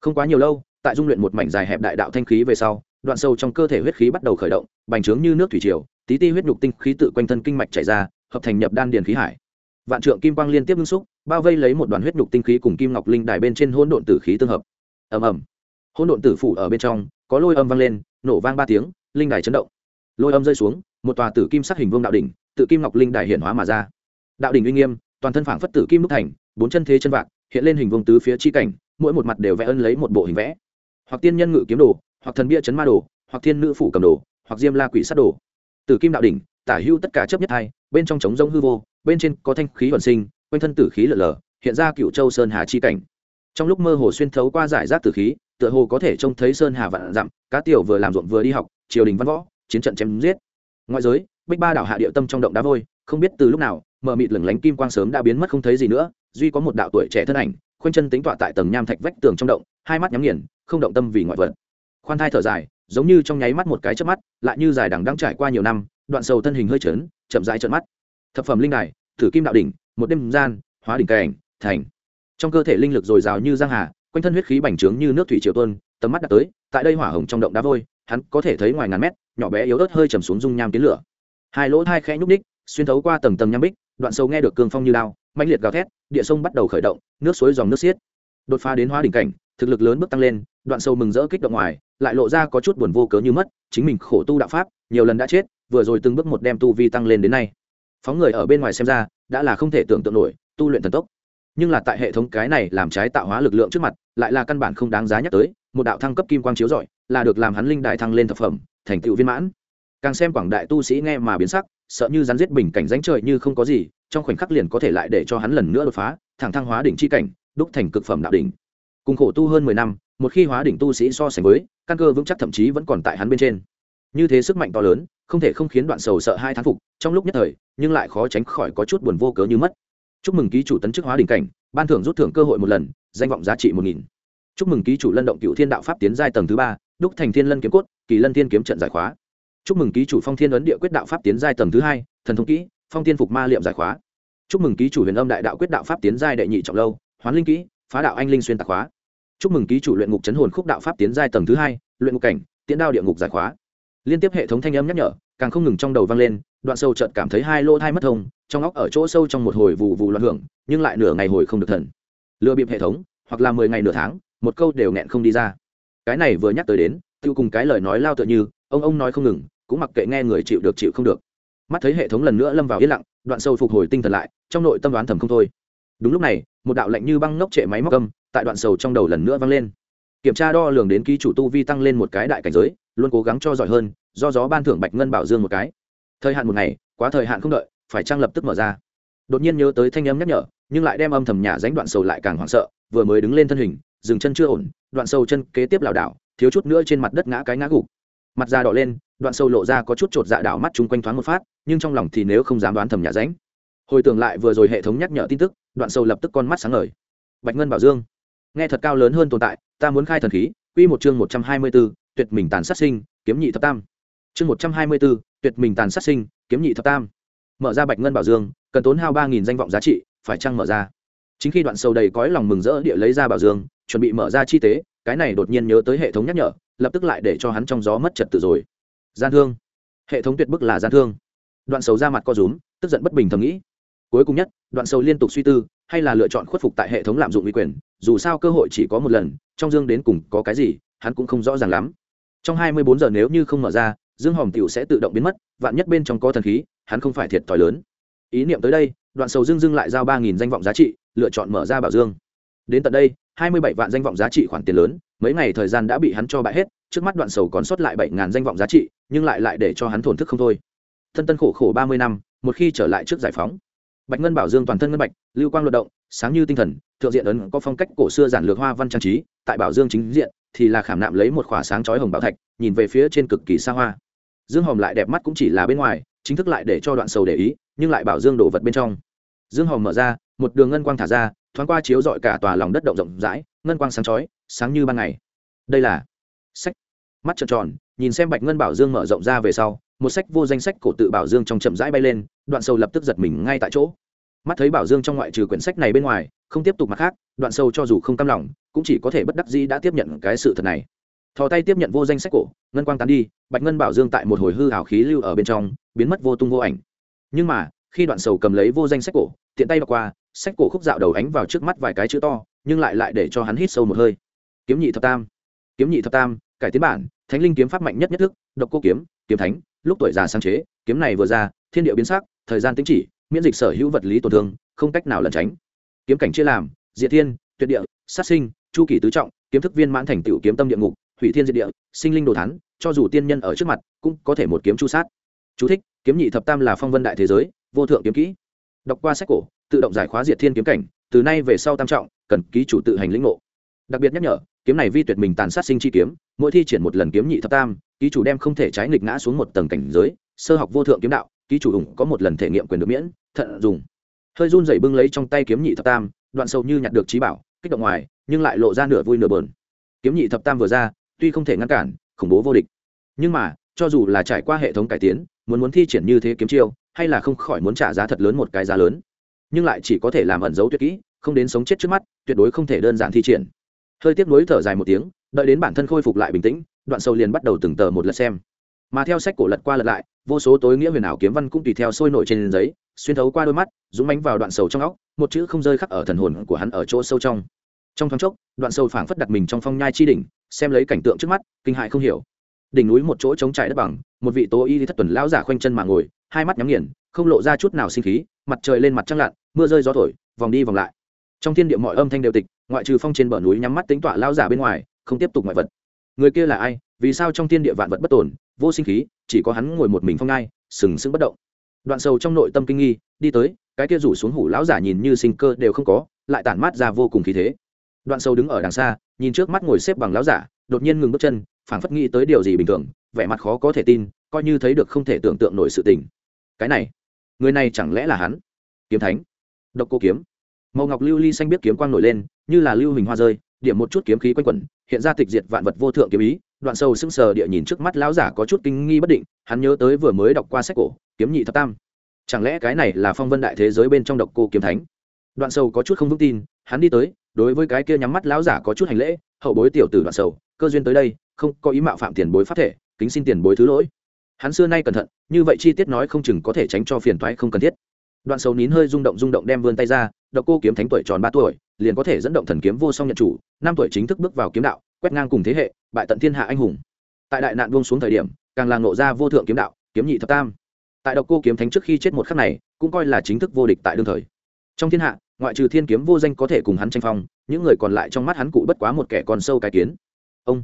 Không quá nhiều lâu, tại dung luyện một mảnh dài hẹp đại đạo thanh khí về sau, đoạn sâu trong cơ thể huyết khí bắt đầu khởi động, bành trướng như nước thủy triều, tí ti huyết nhục tinh khí tự quanh thân kinh mạch chảy ra hợp thành nhập đan điền khí hải. Vạn trượng kim quang liên tiếp ngưng xúc, bao vây lấy một đoàn huyết nhục tinh khí cùng kim ngọc linh đài bên trên hỗn độn tử khí tương hợp. Ầm ầm. Hỗn độn tử phủ ở bên trong, có lôi âm vang lên, nổ vang ba tiếng, linh đài chấn động. Lôi âm rơi xuống, một tòa tử kim sắc hình vương đạo đỉnh, tự kim ngọc linh đài hiện hóa mà ra. Đạo đỉnh uy nghiêm, toàn thân phảng phất tử kim đúc thành, bốn chân thế chân vạc, hiện lên hình vương tứ phía chi cảnh, mỗi một mặt đều vẽ ân lấy một bộ hình vẽ. Hoặc tiên nhân ngự kiếm đồ, hoặc thần bia chấn ma đồ, hoặc thiên nữ phủ cầm đồ, hoặc diêm la quỷ sát đồ. Tử kim đạo đỉnh tả hưu tất cả chấp nhất hai, bên trong trống rông hư vô, bên trên có thanh khí vận sinh, quanh thân tử khí lở lở, hiện ra cựu châu sơn hà chi cảnh. Trong lúc mơ hồ xuyên thấu qua giải rác tử khí, tựa hồ có thể trông thấy sơn hà vạn dặm, cá tiểu vừa làm ruộng vừa đi học, triều đình văn võ, chiến trận chém giết. Ngoại giới, bích ba đảo hạ địa tâm trong động đá vôi, không biết từ lúc nào, mờ mịt lửng lánh kim quang sớm đã biến mất không thấy gì nữa, duy có một đạo tuổi trẻ thân ảnh, khoanh chân tính tọa tại tầng nham thạch vách tường trong động, hai mắt nhắm nghiền, không động tâm vì ngoại vật. Khoan thai thở dài, giống như trong nháy mắt một cái chớp mắt, lại như dài đằng đang trải qua nhiều năm đoạn sầu thân hình hơi trớn chậm rãi trợn mắt. Thập phẩm linh đài thử kim đạo đỉnh một đêm gian hóa đỉnh cảnh thành. Trong cơ thể linh lực dồi dào như giang hà quanh thân huyết khí bành trướng như nước thủy triều tuôn tầm mắt đã tới tại đây hỏa hồng trong động đá vôi hắn có thể thấy ngoài ngàn mét nhỏ bé yếu ớt hơi chầm xuống dung nham tiến lửa. Hai lỗ hai khẽ nhúc ních xuyên thấu qua tầng tầng nham bích đoạn sâu nghe được cương phong như đao, mạnh liệt gào thét địa sông bắt đầu khởi động nước suối dòng nước xiết. Đột phá đến hóa đỉnh cảnh thực lực lớn bước tăng lên đoạn sâu mừng rỡ kích động ngoài lại lộ ra có chút buồn vô cớ như mất chính mình khổ tu đạo pháp nhiều lần đã chết vừa rồi từng bước một đem tu vi tăng lên đến nay. Phóng người ở bên ngoài xem ra, đã là không thể tưởng tượng nổi, tu luyện thần tốc. Nhưng là tại hệ thống cái này làm trái tạo hóa lực lượng trước mặt, lại là căn bản không đáng giá nhắc tới, một đạo thăng cấp kim quang chiếu rọi, là được làm hắn linh đại thăng lên thập phẩm, thành tựu viên mãn. Càng xem quảng đại tu sĩ nghe mà biến sắc, sợ như rắn giết bình cảnh danh trời như không có gì, trong khoảnh khắc liền có thể lại để cho hắn lần nữa đột phá, thẳng thăng hóa đỉnh chi cảnh, đúc thành cực phẩm đạo đỉnh. Cùng khổ tu hơn mười năm, một khi hóa đỉnh tu sĩ so sánh với, căn cơ vững chắc thậm chí vẫn còn tại hắn bên trên như thế sức mạnh to lớn, không thể không khiến đoạn sầu sợ hai thán phục, trong lúc nhất thời, nhưng lại khó tránh khỏi có chút buồn vô cớ như mất. Chúc mừng ký chủ tấn chức hóa đỉnh cảnh, ban thưởng rút thưởng cơ hội một lần, danh vọng giá trị một nghìn. Chúc mừng ký chủ lân động cựu thiên đạo pháp tiến giai tầng thứ ba, đúc thành thiên lân kiếm cốt, kỳ lân thiên kiếm trận giải khóa. Chúc mừng ký chủ phong thiên ấn địa quyết đạo pháp tiến giai tầng thứ hai, thần thông kỹ, phong tiên phục ma liệm giải khóa. Chúc mừng ký chủ huyền âm đại đạo quyết đạo pháp tiến giai đệ nhị trọng lâu, hoán linh kỹ, phá đạo anh linh xuyên tạc khóa. Chúc mừng ký chủ luyện ngục chấn hồn khúc đạo pháp tiến giai tầng thứ hai, luyện ngục cảnh tiến đao địa ngục giải khóa liên tiếp hệ thống thanh âm nhắc nhở, càng không ngừng trong đầu vang lên, đoạn sâu chợt cảm thấy hai lỗ thai mất thông, trong óc ở chỗ sâu trong một hồi vụ vụ loạn hưởng, nhưng lại nửa ngày hồi không được thần. Lừa bịp hệ thống, hoặc là mười ngày nửa tháng, một câu đều nghẹn không đi ra. Cái này vừa nhắc tới đến, tiêu cùng cái lời nói lao tựa như, ông ông nói không ngừng, cũng mặc kệ nghe người chịu được chịu không được. Mắt thấy hệ thống lần nữa lâm vào yên lặng, đoạn sâu phục hồi tinh thần lại, trong nội tâm đoán thầm không thôi. Đúng lúc này, một đạo lạnh như băng ngốc trệ máy móc âm, tại đoạn sầu trong đầu lần nữa vang lên. Kiểm tra đo lường đến ký chủ tu vi tăng lên một cái đại cảnh giới luôn cố gắng cho giỏi hơn do gió ban thưởng bạch ngân bảo dương một cái. Thời hạn một ngày quá thời hạn không đợi phải trang lập tức mở ra? Đột nhiên nhớ tới thanh âm nhắc nhở nhưng lại đem âm thầm nhà dánh đoạn sầu lại càng hoảng sợ vừa mới đứng lên thân hình dừng chân chưa ổn đoạn sầu chân kế tiếp lảo đảo thiếu chút nữa trên mặt đất ngã cái ngã gục. Mặt da đỏ lên đoạn sâu lộ ra có chút chột dạ đảo mắt chung quanh thoáng một phát nhưng trong lòng thì nếu không dám đoán thầm nhà ránh. Hồi tưởng lại vừa rồi hệ thống nhắc nhở tin tức đoạn sâu lập tức con mắt sáng ngời. Bạch ngân bảo dương nghe thật cao lớn hơn tồn tại ta muốn khai thần khí quy một chương một trăm hai mươi 124, tuyệt mình tàn sát sinh, kiếm nhị thập tam. Chương một trăm hai mươi bốn tuyệt mình tàn sát sinh, kiếm nhị thập tam. Mở ra bạch ngân bảo dương, cần tốn hao ba nghìn danh vọng giá trị, phải chăng mở ra? Chính khi đoạn sầu đầy cõi lòng mừng rỡ địa lấy ra bảo dương, chuẩn bị mở ra chi tế, cái này đột nhiên nhớ tới hệ thống nhắc nhở, lập tức lại để cho hắn trong gió mất trật tự rồi. Gian thương. Hệ thống tuyệt bức là gian thương. Đoạn sầu ra mặt co rúm, tức giận bất bình thầm nghĩ. Cuối cùng nhất, đoạn sầu liên tục suy tư, hay là lựa chọn khuất phục tại hệ thống lạm dụng uy quyền, dù sao cơ hội chỉ có một lần, trong dương đến cùng có cái gì, hắn cũng không rõ ràng lắm trong hai mươi bốn giờ nếu như không mở ra, dương hòm tiểu sẽ tự động biến mất, vạn nhất bên trong có thần khí, hắn không phải thiệt thòi lớn. Ý niệm tới đây, đoạn sầu dương dương lại giao ba nghìn danh vọng giá trị, lựa chọn mở ra bảo dương. Đến tận đây, hai mươi bảy vạn danh vọng giá trị khoản tiền lớn, mấy ngày thời gian đã bị hắn cho bại hết, trước mắt đoạn sầu còn sót lại bảy ngàn danh vọng giá trị, nhưng lại lại để cho hắn thổn thức không thôi. Thân tân khổ khổ ba mươi năm, một khi trở lại trước giải phóng. Bạch ngân bảo dương toàn thân ngân bạch, lưu quang luận động, sáng như tinh thần, thượng diện ấn có phong cách cổ xưa giản lược hoa văn trang trí, tại bảo dương chính diện thì là khảm nạm lấy một khỏa sáng chói hồng bảo thạch, nhìn về phía trên cực kỳ xa hoa. Dương hồng lại đẹp mắt cũng chỉ là bên ngoài, chính thức lại để cho đoạn sầu để ý, nhưng lại bảo dương đổ vật bên trong. Dương hồng mở ra, một đường ngân quang thả ra, thoáng qua chiếu dọi cả tòa lòng đất động rộng rãi, ngân quang sáng chói, sáng như ban ngày. Đây là sách. Mắt trợn tròn, nhìn xem bạch ngân bảo dương mở rộng ra về sau, một sách vô danh sách cổ tự bảo dương trong chậm rãi bay lên, đoạn sầu lập tức giật mình ngay tại chỗ mắt thấy bảo dương trong ngoại trừ quyển sách này bên ngoài, không tiếp tục mặt khác, đoạn sâu cho dù không cam lòng, cũng chỉ có thể bất đắc dĩ đã tiếp nhận cái sự thật này. Thò tay tiếp nhận vô danh sách cổ, ngân quang tán đi, bạch ngân bảo dương tại một hồi hư hào khí lưu ở bên trong, biến mất vô tung vô ảnh. Nhưng mà, khi đoạn sầu cầm lấy vô danh sách cổ, tiện tay đọc qua, sách cổ khúc dạo đầu ánh vào trước mắt vài cái chữ to, nhưng lại lại để cho hắn hít sâu một hơi. Kiếm nhị thập tam. Kiếm nhị thập tam, cải tiến bản, thánh linh kiếm pháp mạnh nhất nhất thức, độc cô kiếm kiếm thánh, lúc tuổi già sáng chế, kiếm này vừa ra, thiên địa biến sắc, thời gian tính chỉ miễn dịch sở hữu vật lý tổn thương không cách nào lẩn tránh. Kiếm cảnh chia làm diệt thiên tuyệt địa sát sinh chu kỳ tứ trọng kiếm thức viên mãn thành tựu kiếm tâm địa ngục hủy thiên diệt địa sinh linh đồ thán. cho dù tiên nhân ở trước mặt cũng có thể một kiếm chu sát. Chú thích, kiếm nhị thập tam là phong vân đại thế giới vô thượng kiếm kỹ. Đọc qua sách cổ tự động giải khóa diệt thiên kiếm cảnh từ nay về sau tam trọng cần ký chủ tự hành lĩnh ngộ. Đặc biệt nhắc nhở kiếm này vi tuyệt mình tàn sát sinh chi kiếm mỗi thi triển một lần kiếm nhị thập tam ký chủ đem không thể trái nghịch ngã xuống một tầng cảnh giới sơ học vô thượng kiếm đạo ký chủ ủng có một lần thể nghiệm quyền được miễn, thận dùng. Hơi run rẩy bưng lấy trong tay kiếm nhị thập tam, đoạn sâu như nhặt được trí bảo, kích động ngoài, nhưng lại lộ ra nửa vui nửa bờn kiếm nhị thập tam vừa ra, tuy không thể ngăn cản, khủng bố vô địch. Nhưng mà, cho dù là trải qua hệ thống cải tiến, muốn muốn thi triển như thế kiếm chiêu, hay là không khỏi muốn trả giá thật lớn một cái giá lớn. Nhưng lại chỉ có thể làm ẩn giấu tuyệt kỹ, không đến sống chết trước mắt, tuyệt đối không thể đơn giản thi triển. Hơi tiếp nối thở dài một tiếng, đợi đến bản thân khôi phục lại bình tĩnh, đoạn sâu liền bắt đầu từng tờ một lật xem. Mà theo sách cổ lật qua lật lại vô số tối nghĩa huyền ảo kiếm văn cũng tùy theo sôi nổi trên giấy, xuyên thấu qua đôi mắt, dũng mánh vào đoạn sầu trong óc, một chữ không rơi khắc ở thần hồn của hắn ở chỗ sâu trong. Trong thoáng chốc, đoạn sầu phảng phất đặt mình trong phong nhai chi đỉnh, xem lấy cảnh tượng trước mắt, kinh hại không hiểu. Đỉnh núi một chỗ trống trải đất bằng, một vị tố y thất tuần lão giả khoanh chân mà ngồi, hai mắt nhắm nghiền, không lộ ra chút nào sinh khí, mặt trời lên mặt trăng lặn, mưa rơi gió thổi, vòng đi vòng lại. Trong thiên địa mọi âm thanh đều tịch, ngoại trừ phong trên bờ núi nhắm mắt tính tọa lão giả bên ngoài, không tiếp tục ngoại vật. Người kia là ai? Vì sao trong thiên địa vạn vật bất tổn vô sinh khí chỉ có hắn ngồi một mình phong ngai, sừng sững bất động. Đoạn sâu trong nội tâm kinh nghi, đi tới, cái kia rủ xuống hủ lão giả nhìn như sinh cơ đều không có, lại tản mát ra vô cùng khí thế. Đoạn sâu đứng ở đằng xa, nhìn trước mắt ngồi xếp bằng lão giả, đột nhiên ngừng bước chân, phảng phất nghĩ tới điều gì bình thường, vẻ mặt khó có thể tin, coi như thấy được không thể tưởng tượng nổi sự tình. Cái này, người này chẳng lẽ là hắn? Kiếm thánh. Độc cô kiếm. Màu ngọc lưu ly xanh biết kiếm quang nổi lên, như là lưu hình hoa rơi, điểm một chút kiếm khí quanh quẩn, hiện ra tịch diệt vạn vật vô thượng kiếm ý đoạn sâu sững sờ địa nhìn trước mắt lão giả có chút kinh nghi bất định, hắn nhớ tới vừa mới đọc qua sách cổ, kiếm nhị thập tam. Chẳng lẽ cái này là phong vân đại thế giới bên trong độc cô kiếm thánh? Đoạn sâu có chút không vững tin, hắn đi tới, đối với cái kia nhắm mắt lão giả có chút hành lễ, hậu bối tiểu tử đoạn sâu, cơ duyên tới đây, không có ý mạo phạm tiền bối phát thể, kính xin tiền bối thứ lỗi. Hắn xưa nay cẩn thận, như vậy chi tiết nói không chừng có thể tránh cho phiền toái không cần thiết. Đoạn sâu nín hơi rung động rung động đem vươn tay ra, độc cô kiếm thánh tuổi tròn ba tuổi, liền có thể dẫn động thần kiếm vô song nhận chủ, năm tuổi chính thức bước vào kiếm đạo, quét ngang cùng thế hệ bại tận thiên hạ anh hùng. Tại đại nạn buông xuống thời điểm, càng là nộ ra vô thượng kiếm đạo, kiếm nhị thập tam. Tại độc cô kiếm thánh trước khi chết một khắc này, cũng coi là chính thức vô địch tại đương thời. Trong thiên hạ, ngoại trừ thiên kiếm vô danh có thể cùng hắn tranh phong, những người còn lại trong mắt hắn cụ bất quá một kẻ còn sâu cái kiến. Ông.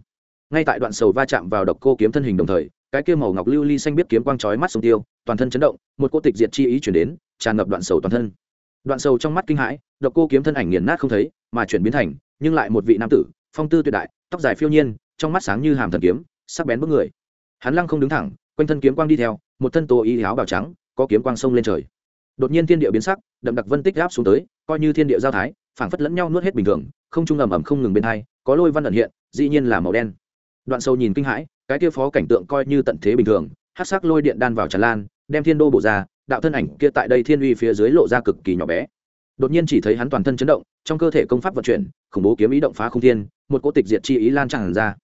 Ngay tại đoạn sầu va chạm vào độc cô kiếm thân hình đồng thời, cái kia màu ngọc lưu ly xanh biết kiếm quang chói mắt sông tiêu, toàn thân chấn động, một cô tịch diệt chi ý chuyển đến, tràn ngập đoạn sầu toàn thân. Đoạn sầu trong mắt kinh hãi, độc cô kiếm thân ảnh nghiền nát không thấy, mà chuyển biến thành, nhưng lại một vị nam tử, phong tư tuyệt đại, tóc dài phiêu nhiên trong mắt sáng như hàm thần kiếm, sắc bén bước người. Hắn lăng không đứng thẳng, quanh thân kiếm quang đi theo, một thân tô y áo bào trắng, có kiếm quang sông lên trời. Đột nhiên thiên địa biến sắc, đậm đặc vân tích gáp xuống tới, coi như thiên địa giao thái, phảng phất lẫn nhau nuốt hết bình thường, không trung ầm ầm không ngừng bên hai, có lôi văn ẩn hiện, dĩ nhiên là màu đen. Đoạn sâu nhìn kinh hãi, cái kia phó cảnh tượng coi như tận thế bình thường hát sắc lôi điện đan vào tràn lan, đem thiên đô bộ ra, đạo thân ảnh kia tại đây thiên uy phía dưới lộ ra cực kỳ nhỏ bé. Đột nhiên chỉ thấy hắn toàn thân chấn động, trong cơ thể công pháp vận chuyển, khủng bố kiếm ý động phá không thiên, một cỗ tịch diệt chi ý lan tràn ra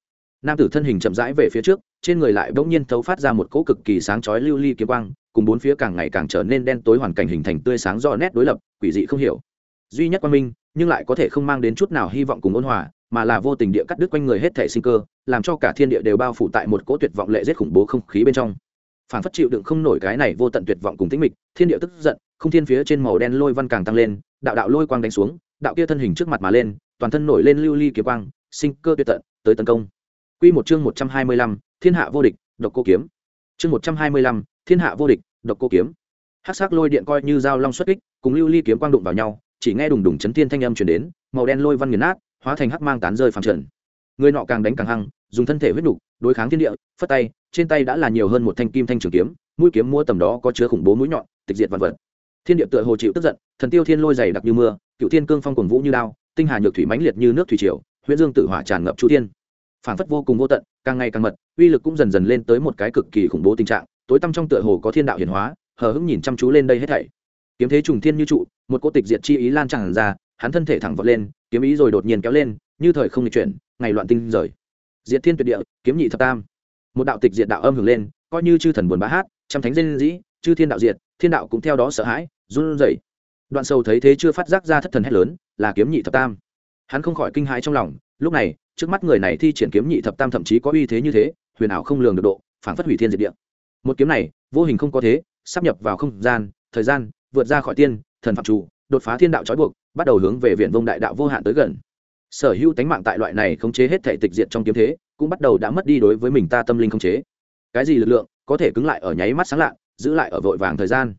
nam tử thân hình chậm rãi về phía trước, trên người lại bỗng nhiên thấu phát ra một cỗ cực kỳ sáng chói lưu ly kiếm quang, cùng bốn phía càng ngày càng trở nên đen tối hoàn cảnh hình thành tươi sáng do nét đối lập, quỷ dị không hiểu. Duy nhất quan minh, nhưng lại có thể không mang đến chút nào hy vọng cùng ôn hòa, mà là vô tình địa cắt đứt quanh người hết thể sinh cơ, làm cho cả thiên địa đều bao phủ tại một cỗ tuyệt vọng lệ giết khủng bố không khí bên trong. Phản phất chịu đựng không nổi cái này vô tận tuyệt vọng cùng tĩnh mịch, thiên địa tức giận, không thiên phía trên màu đen lôi văn càng tăng lên, đạo đạo lôi quang đánh xuống, đạo kia thân hình trước mặt mà lên, toàn thân nổi lên lưu ly kiếm quang, sinh cơ tuyệt tận, tới tấn công quy một chương một trăm hai mươi lăm, thiên hạ vô địch độc cô kiếm. Chương một trăm hai mươi lăm, thiên hạ vô địch độc cô kiếm. Hắc sắc lôi điện coi như dao long xuất kích cùng lưu ly kiếm quang đụng vào nhau chỉ nghe đùng đùng chấn thiên thanh âm truyền đến màu đen lôi văn nghiền nát hóa thành hắc mang tán rơi phàm trần. Người nọ càng đánh càng hăng dùng thân thể huyết nục đối kháng thiên địa phất tay trên tay đã là nhiều hơn một thanh kim thanh trường kiếm mũi kiếm mua tầm đó có chứa khủng bố mũi nhọn tịch diệt vân vật. Thiên địa tựa hồ chịu tức giận thần tiêu thiên lôi dày đặc như mưa cựu thiên cương phong cuồng vũ như đao tinh hà nhược thủy mãnh liệt như nước thủy triều huyễn dương tự hỏa tràn ngập chu thiên phản phất vô cùng vô tận, càng ngày càng mật, uy lực cũng dần dần lên tới một cái cực kỳ khủng bố tình trạng, tối tăm trong tựa hồ có thiên đạo hiển hóa, hờ hững nhìn chăm chú lên đây hết thảy. Kiếm thế trùng thiên như trụ, một cô tịch diệt chi ý lan tràn ra, hắn thân thể thẳng vọt lên, kiếm ý rồi đột nhiên kéo lên, như thời không lịch chuyển, ngày loạn tinh rời. Diệt thiên tuyệt địa, kiếm nhị thập tam. Một đạo tịch diệt đạo âm hưởng lên, coi như chư thần buồn bã hát, trăm thánh dân dĩ chư thiên đạo diệt, thiên đạo cũng theo đó sợ hãi, run rẩy. Đoạn sâu thấy thế chưa phát giác ra thất thần hét lớn, là kiếm nhị thập tam hắn không khỏi kinh hãi trong lòng, lúc này, trước mắt người này thi triển kiếm nhị thập tam thậm chí có uy thế như thế, huyền ảo không lường được độ, phản phất hủy thiên diệt địa. Một kiếm này, vô hình không có thế, sắp nhập vào không gian, thời gian, vượt ra khỏi tiên, thần phạm chủ, đột phá thiên đạo trói buộc, bắt đầu hướng về viện vông đại đạo vô hạn tới gần. Sở hữu tánh mạng tại loại này khống chế hết thể tịch diệt trong kiếm thế, cũng bắt đầu đã mất đi đối với mình ta tâm linh khống chế. Cái gì lực lượng có thể cứng lại ở nháy mắt sáng lạ giữ lại ở vội vàng thời gian?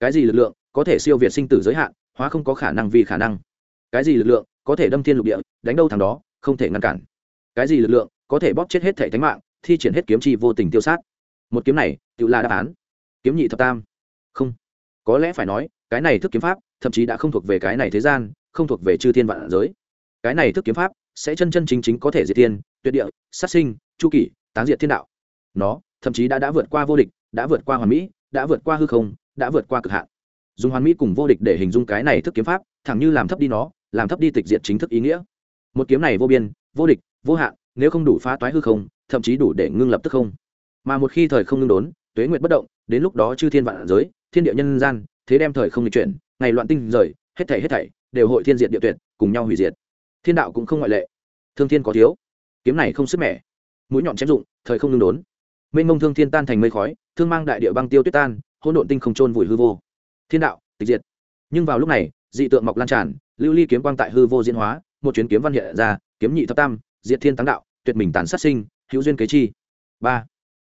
Cái gì lực lượng có thể siêu việt sinh tử giới hạn, hóa không có khả năng vì khả năng. Cái gì lực lượng có thể đâm thiên lục địa, đánh đâu thằng đó, không thể ngăn cản. Cái gì lực lượng có thể bóp chết hết thể thánh mạng, thi triển hết kiếm chi vô tình tiêu sát? Một kiếm này, tự là đáp án. Kiếm nhị thập tam. Không. Có lẽ phải nói, cái này thức kiếm pháp, thậm chí đã không thuộc về cái này thế gian, không thuộc về chư thiên vạn giới. Cái này thức kiếm pháp sẽ chân chân chính chính có thể diệt thiên, tuyệt địa, sát sinh, chu kỷ táng diệt thiên đạo. Nó thậm chí đã đã vượt qua vô địch, đã vượt qua hoàn mỹ, đã vượt qua hư không, đã vượt qua cực hạn. Dùng hoàn mỹ cùng vô địch để hình dung cái này thức kiếm pháp, thẳng như làm thấp đi nó làm thấp đi tịch diệt chính thức ý nghĩa. Một kiếm này vô biên, vô địch, vô hạn, nếu không đủ phá toái hư không, thậm chí đủ để ngưng lập tức không. Mà một khi thời không ngưng đốn, tuế nguyệt bất động, đến lúc đó chư thiên vạn giới, thiên địa nhân gian, thế đem thời không lịch chuyển, ngày loạn tinh rời, hết thảy hết thảy đều hội thiên diệt địa tuyệt, cùng nhau hủy diệt. Thiên đạo cũng không ngoại lệ. Thương thiên có thiếu. Kiếm này không sức mẻ. Mũi nhọn chém dụng, thời không ngưng đốn. Mênh mông thương thiên tan thành mây khói, thương mang đại địa băng tiêu tuyết tan, hỗn độn tinh không trôn vùi hư vô. Thiên đạo, tịch diệt. Nhưng vào lúc này dị tượng mọc lan tràn, lưu ly kiếm quang tại hư vô diễn hóa, một chuyến kiếm văn hiện ra, kiếm nhị thập tam, diệt thiên táng đạo, tuyệt mình tàn sát sinh, hữu duyên kế chi. Ba.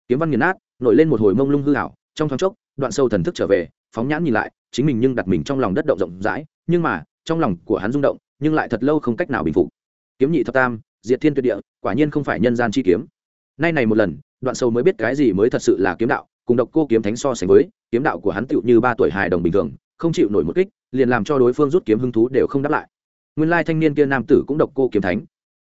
Kiếm văn nghiền nát, nổi lên một hồi mông lung hư hảo trong thoáng chốc, đoạn sâu thần thức trở về, phóng nhãn nhìn lại, chính mình nhưng đặt mình trong lòng đất động rộng rãi, nhưng mà, trong lòng của hắn rung động, nhưng lại thật lâu không cách nào bình phục. Kiếm nhị thập tam, diệt thiên tuyệt địa, quả nhiên không phải nhân gian chi kiếm. Nay này một lần, đoạn sâu mới biết cái gì mới thật sự là kiếm đạo, cùng độc cô kiếm thánh so sánh với, kiếm đạo của hắn tựu như ba tuổi hài đồng bình thường không chịu nổi một kích, liền làm cho đối phương rút kiếm hứng thú đều không đáp lại. Nguyên lai thanh niên kia nam tử cũng độc cô kiếm thánh.